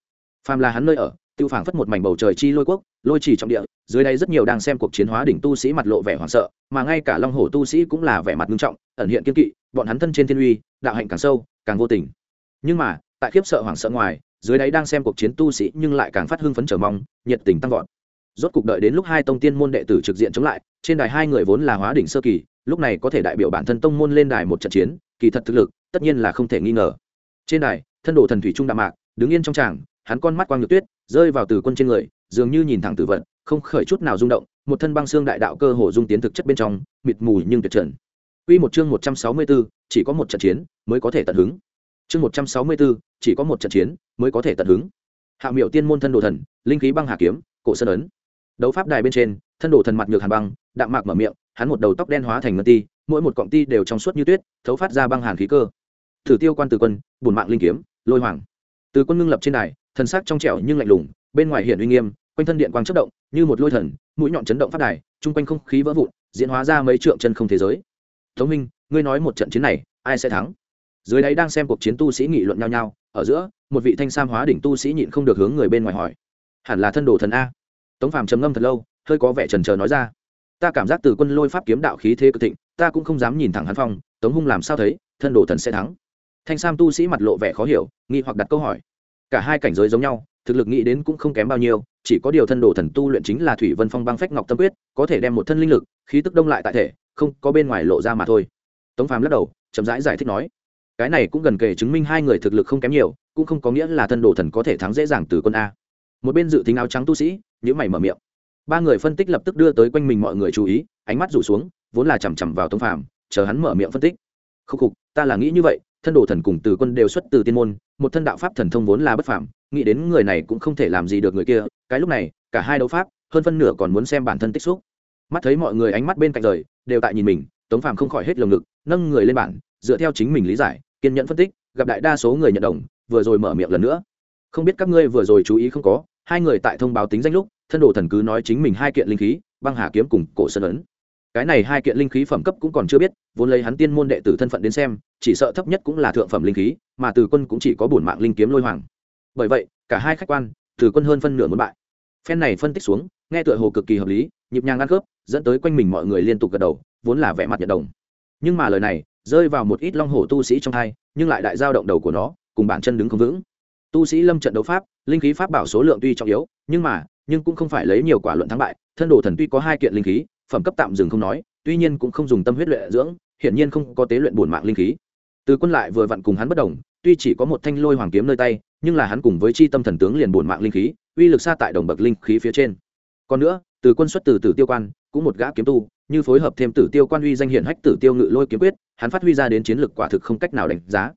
Phàm là hắn nơi ở tiêu phảng phất một mảnh bầu trời chi lôi quốc, lôi chỉ trọng địa, dưới đây rất nhiều đang xem cuộc chiến hóa đỉnh tu sĩ mặt lộ vẻ hoảng sợ, mà ngay cả long hổ tu sĩ cũng là vẻ mặt nghiêm trọng, ẩn hiện kiên kỵ, bọn hắn thân trên thiên uy, đạo hạnh càng sâu, càng vô tình. Nhưng mà, tại khiếp sợ hoảng sợ ngoài, dưới đáy đang xem cuộc chiến tu sĩ nhưng lại càng phát hưng phấn chờ mong, nhiệt tình tăng vọt. Rốt cục đợi đến lúc hai tông tiên môn đệ tử trực diện chống lại, trên đài hai người vốn là hóa đỉnh sơ kỳ, lúc này có thể đại biểu bản thân tông môn lên đài một trận chiến, kỳ thật thực lực, tất nhiên là không thể nghi ngờ. Trên đài, thân đồ thần thủy trung đạm mạc, đứng yên trong tràng, hắn con mắt quang nhược tuyết rơi vào từ quân trên người dường như nhìn thẳng tử vận không khởi chút nào rung động một thân băng xương đại đạo cơ hồ dung tiến thực chất bên trong mịt mù nhưng tuyệt trần Quy một chương 164, chỉ có một trận chiến mới có thể tận hứng. Chương 164, chỉ có một trận chiến mới có thể tận hứng. Hạ Miểu Tiên môn thân đồ thần, linh khí băng hà kiếm, cổ sơn ấn. Đấu pháp đài bên trên, thân đồ thần mặt nhược hàn băng, đạm mạc mở miệng, hắn một đầu tóc đen hóa thành ngân ti, mỗi một cọng ti đều trong suốt như tuyết, thấu phát ra băng hàn khí cơ. Thử Tiêu quan từ quân, bùn mạng linh kiếm, lôi hoàng. Từ quân ngưng lập trên đài, thần sắc trong trẻo nhưng lạnh lùng, bên ngoài hiển uy nghiêm, quanh thân điện quang chớp động, như một lôi thần, mũi nhọn chấn động phát đài, trung quanh không khí vỡ vụn, diễn hóa ra mấy trượng chân không thế giới. Tống minh ngươi nói một trận chiến này ai sẽ thắng? Dưới đáy đang xem cuộc chiến tu sĩ nghị luận nhau nhau ở giữa một vị thanh sam hóa đỉnh tu sĩ nhịn không được hướng người bên ngoài hỏi. Hẳn là thân đồ thần a. Tống phàm trầm ngâm thật lâu hơi có vẻ trần trờ nói ra. Ta cảm giác từ quân lôi pháp kiếm đạo khí thế cực thịnh ta cũng không dám nhìn thẳng hắn phong tống hung làm sao thấy thân đồ thần sẽ thắng? Thanh sam tu sĩ mặt lộ vẻ khó hiểu nghi hoặc đặt câu hỏi cả hai cảnh giới giống nhau thực lực nghĩ đến cũng không kém bao nhiêu chỉ có điều thân đồ thần tu luyện chính là thủy vân phong băng phách ngọc tâm quyết có thể đem một thân linh lực khí tức đông lại tại thể không có bên ngoài lộ ra mà thôi. Tống phàm lắc đầu chậm rãi giải, giải thích nói cái này cũng gần kề chứng minh hai người thực lực không kém nhiều cũng không có nghĩa là thân đồ thần có thể thắng dễ dàng từ quân a. Một bên dự tính áo trắng tu sĩ nhữ mày mở miệng. Ba người phân tích lập tức đưa tới quanh mình mọi người chú ý ánh mắt rủ xuống vốn là chằm chằm vào tống phàm chờ hắn mở miệng phân tích. Khúc khục ta là nghĩ như vậy thân đồ thần cùng từ quân đều xuất từ tiên môn, một thân đạo pháp thần thông vốn là bất phàm, nghĩ đến người này cũng không thể làm gì được người kia, cái lúc này, cả hai đấu pháp, hơn phân nửa còn muốn xem bản thân tích xúc. Mắt thấy mọi người ánh mắt bên cạnh rời, đều tại nhìn mình, tống phàm không khỏi hết lồng ngực, nâng người lên bản, dựa theo chính mình lý giải, kiên nhẫn phân tích, gặp đại đa số người nhận đồng, vừa rồi mở miệng lần nữa. Không biết các ngươi vừa rồi chú ý không có, hai người tại thông báo tính danh lúc, thân đồ thần cứ nói chính mình hai kiện linh khí, băng hà kiếm cùng cổ sơn ấn cái này hai kiện linh khí phẩm cấp cũng còn chưa biết, vốn lấy hắn tiên môn đệ tử thân phận đến xem, chỉ sợ thấp nhất cũng là thượng phẩm linh khí, mà từ quân cũng chỉ có bổn mạng linh kiếm lôi hoàng. Bởi vậy, cả hai khách quan, từ quân hơn phân nửa muốn bại. Phen này phân tích xuống, nghe tựa hồ cực kỳ hợp lý, nhịp nhàng ăn khớp, dẫn tới quanh mình mọi người liên tục gật đầu, vốn là vẻ mặt nhận đồng. Nhưng mà lời này, rơi vào một ít long hồ tu sĩ trong hai, nhưng lại đại giao động đầu của nó, cùng bản chân đứng không vững. Tu sĩ lâm trận đấu pháp, linh khí pháp bảo số lượng tuy trọng yếu, nhưng mà, nhưng cũng không phải lấy nhiều quả luận thắng bại, thân đồ thần tuy có hai kiện linh khí phẩm cấp tạm dừng không nói, tuy nhiên cũng không dùng tâm huyết luyện dưỡng, hiển nhiên không có tế luyện bổn mạng linh khí. Từ quân lại vừa vặn cùng hắn bất đồng, tuy chỉ có một thanh lôi hoàng kiếm nơi tay, nhưng là hắn cùng với chi tâm thần tướng liền bổn mạng linh khí, uy lực xa tại đồng bậc linh khí phía trên. Còn nữa, từ quân xuất từ tử tiêu quan, cũng một gã kiếm tu, như phối hợp thêm tử tiêu quan uy danh hiển hách tử tiêu ngự lôi kiếm quyết, hắn phát huy ra đến chiến lược quả thực không cách nào đánh giá.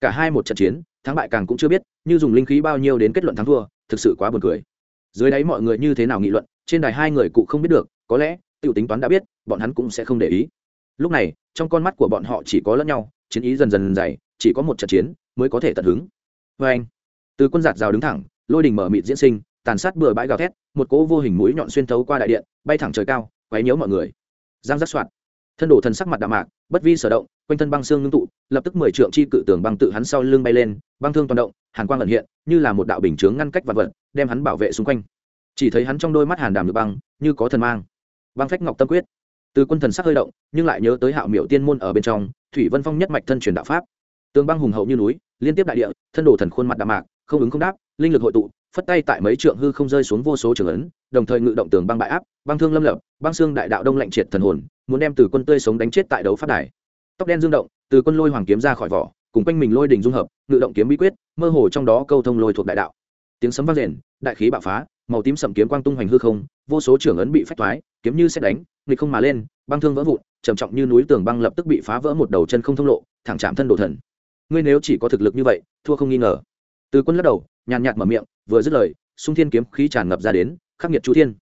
Cả hai một trận chiến, thắng bại càng cũng chưa biết, như dùng linh khí bao nhiêu đến kết luận thắng thua, thực sự quá buồn cười. Dưới đáy mọi người như thế nào nghị luận, trên đài hai người cụ không biết được, có lẽ tiểu tính toán đã biết, bọn hắn cũng sẽ không để ý. Lúc này, trong con mắt của bọn họ chỉ có lẫn nhau, chiến ý dần dần dày, chỉ có một trận chiến mới có thể tận hứng. Vê anh, từ quân giạt rào đứng thẳng, lôi đình mở mịt diễn sinh, tàn sát bừa bãi gào thét, một cỗ vô hình mũi nhọn xuyên thấu qua đại điện, bay thẳng trời cao, quấy nhiễu mọi người. Giang giác soạn thân đổ thần sắc mặt đạm mạc, bất vi sở động, quanh thân băng xương ngưng tụ, lập tức mười trượng chi cự tường băng tự hắn sau lưng bay lên, băng thương toàn động, hàn quang ẩn hiện, như là một đạo bình chướng ngăn cách vật vật, đem hắn bảo vệ xung quanh. Chỉ thấy hắn trong đôi mắt hàn đàm được băng, như có thần mang băng phách ngọc tâm quyết. Từ quân thần sắc hơi động, nhưng lại nhớ tới hạo miểu tiên môn ở bên trong, thủy vân phong nhất mạch thân truyền đạo pháp. Tường băng hùng hậu như núi, liên tiếp đại địa, thân đồ thần khuôn mặt đạm mạc, không ứng không đáp, linh lực hội tụ, phất tay tại mấy trượng hư không rơi xuống vô số trường ấn, đồng thời ngự động tường băng bại áp, băng thương lâm lập, băng xương đại đạo đông lạnh triệt thần hồn, muốn đem từ quân tươi sống đánh chết tại đấu phát đài. Tóc đen dương động, từ quân lôi hoàng kiếm ra khỏi vỏ, cùng quanh mình lôi đình dung hợp, ngự động kiếm bí quyết, mơ hồ trong đó câu thông lôi thuộc đại đạo tiếng sấm vang rền, đại khí bạo phá, màu tím sầm kiếm quang tung hoành hư không, vô số trưởng ấn bị phách thoái kiếm như xét đánh, nghịch không mà lên, băng thương vỡ vụn, trầm trọng như núi tường băng lập tức bị phá vỡ một đầu chân không thông lộ, thẳng chạm thân đồ thần. Ngươi nếu chỉ có thực lực như vậy, thua không nghi ngờ. Từ quân lắc đầu, nhàn nhạt mở miệng, vừa dứt lời xung thiên kiếm khí tràn ngập ra đến, khắc nghiệt chú thiên.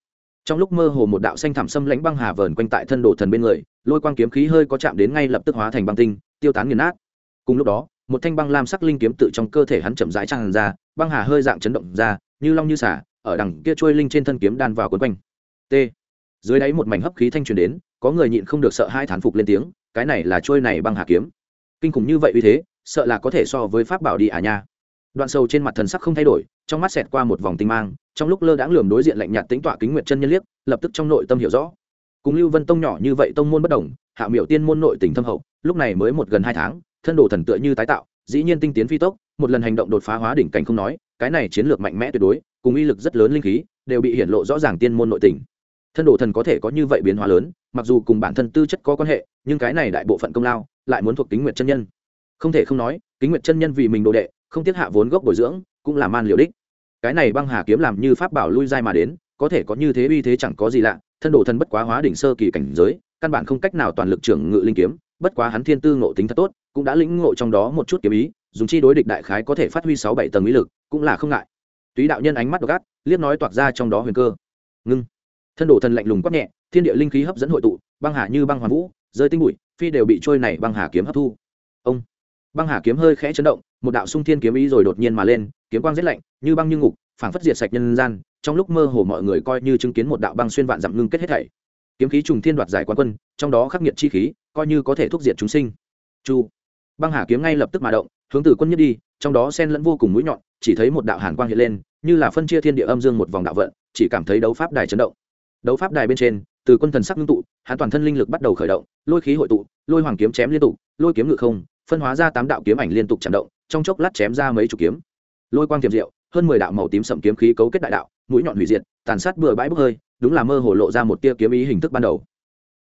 Trong lúc mơ hồ một đạo xanh thảm xâm lãnh băng hà vờn quanh tại thân đồ thần bên người, lôi quang kiếm khí hơi có chạm đến ngay lập tức hóa thành băng tinh, tiêu tán nghiền nát. Cùng lúc đó, một thanh băng lam sắc linh kiếm tự trong cơ thể hắn chậm rãi tràn ra băng hà hơi dạng chấn động ra, như long như xả ở đằng kia trôi linh trên thân kiếm đan vào quấn quanh. T. Dưới đáy một mảnh hấp khí thanh truyền đến, có người nhịn không được sợ hai thán phục lên tiếng, cái này là trôi này băng hà kiếm. Kinh khủng như vậy uy thế, sợ là có thể so với pháp bảo đi à nha. Đoạn sâu trên mặt thần sắc không thay đổi, trong mắt xẹt qua một vòng tinh mang, trong lúc lơ đãng lườm đối diện lạnh nhạt tính tọa kính nguyệt chân nhân liếc, lập tức trong nội tâm hiểu rõ. Cùng lưu vân tông nhỏ như vậy tông môn bất đồng, hạ miểu tiên môn nội tình thâm hậu, lúc này mới một gần hai tháng, thân đồ thần tựa như tái tạo, dĩ nhiên tinh tiến phi tốc một lần hành động đột phá hóa đỉnh cảnh không nói, cái này chiến lược mạnh mẽ tuyệt đối, cùng uy lực rất lớn linh khí, đều bị hiển lộ rõ ràng tiên môn nội tình. Thân đồ thần có thể có như vậy biến hóa lớn, mặc dù cùng bản thân tư chất có quan hệ, nhưng cái này đại bộ phận công lao, lại muốn thuộc kính nguyệt chân nhân. Không thể không nói, kính nguyệt chân nhân vì mình đồ đệ, không tiếc hạ vốn gốc bồi dưỡng, cũng là man liều đích. Cái này băng hà kiếm làm như pháp bảo lui dai mà đến, có thể có như thế uy thế chẳng có gì lạ, thân đồ thần bất quá hóa đỉnh sơ kỳ cảnh giới, căn bản không cách nào toàn lực trưởng ngự linh kiếm, bất quá hắn thiên tư ngộ tính thật tốt, cũng đã lĩnh ngộ trong đó một chút kiếm ý dùng chi đối địch đại khái có thể phát huy sáu bảy tầng ý lực, cũng là không ngại. Túy đạo nhân ánh mắt gắt liếc nói toạc ra trong đó huyền cơ. Ngưng. Thân đồ thần lạnh lùng quát nhẹ, thiên địa linh khí hấp dẫn hội tụ, băng hà như băng hoàn vũ, rơi tinh bụi, phi đều bị trôi này băng hà kiếm hấp thu. Ông. Băng hà kiếm hơi khẽ chấn động, một đạo sung thiên kiếm ý rồi đột nhiên mà lên, kiếm quang rét lạnh, như băng như ngục, phảng phất diệt sạch nhân gian, trong lúc mơ hồ mọi người coi như chứng kiến một đạo băng xuyên vạn dặm ngưng kết hết thảy. Kiếm khí trùng thiên đoạt giải quán quân, trong đó khắc nghiệt chi khí, coi như có thể thúc diệt chúng sinh. Chu. Băng hà kiếm ngay lập tức mà động hướng từ quân nhất đi, trong đó sen lẫn vô cùng mũi nhọn, chỉ thấy một đạo hàn quang hiện lên, như là phân chia thiên địa âm dương một vòng đạo vận, chỉ cảm thấy đấu pháp đài chấn động. Đấu pháp đài bên trên, từ quân thần sắc ngưng tụ, hắn toàn thân linh lực bắt đầu khởi động, lôi khí hội tụ, lôi hoàng kiếm chém liên tục, lôi kiếm ngự không, phân hóa ra tám đạo kiếm ảnh liên tục chạm động, trong chốc lát chém ra mấy chục kiếm. Lôi quang tiềm diệu, hơn mười đạo màu tím sậm kiếm khí cấu kết đại đạo, mũi nhọn hủy diệt, tàn sát bừa bãi bốc hơi, đúng là mơ hồ lộ ra một tia kiếm ý hình thức ban đầu.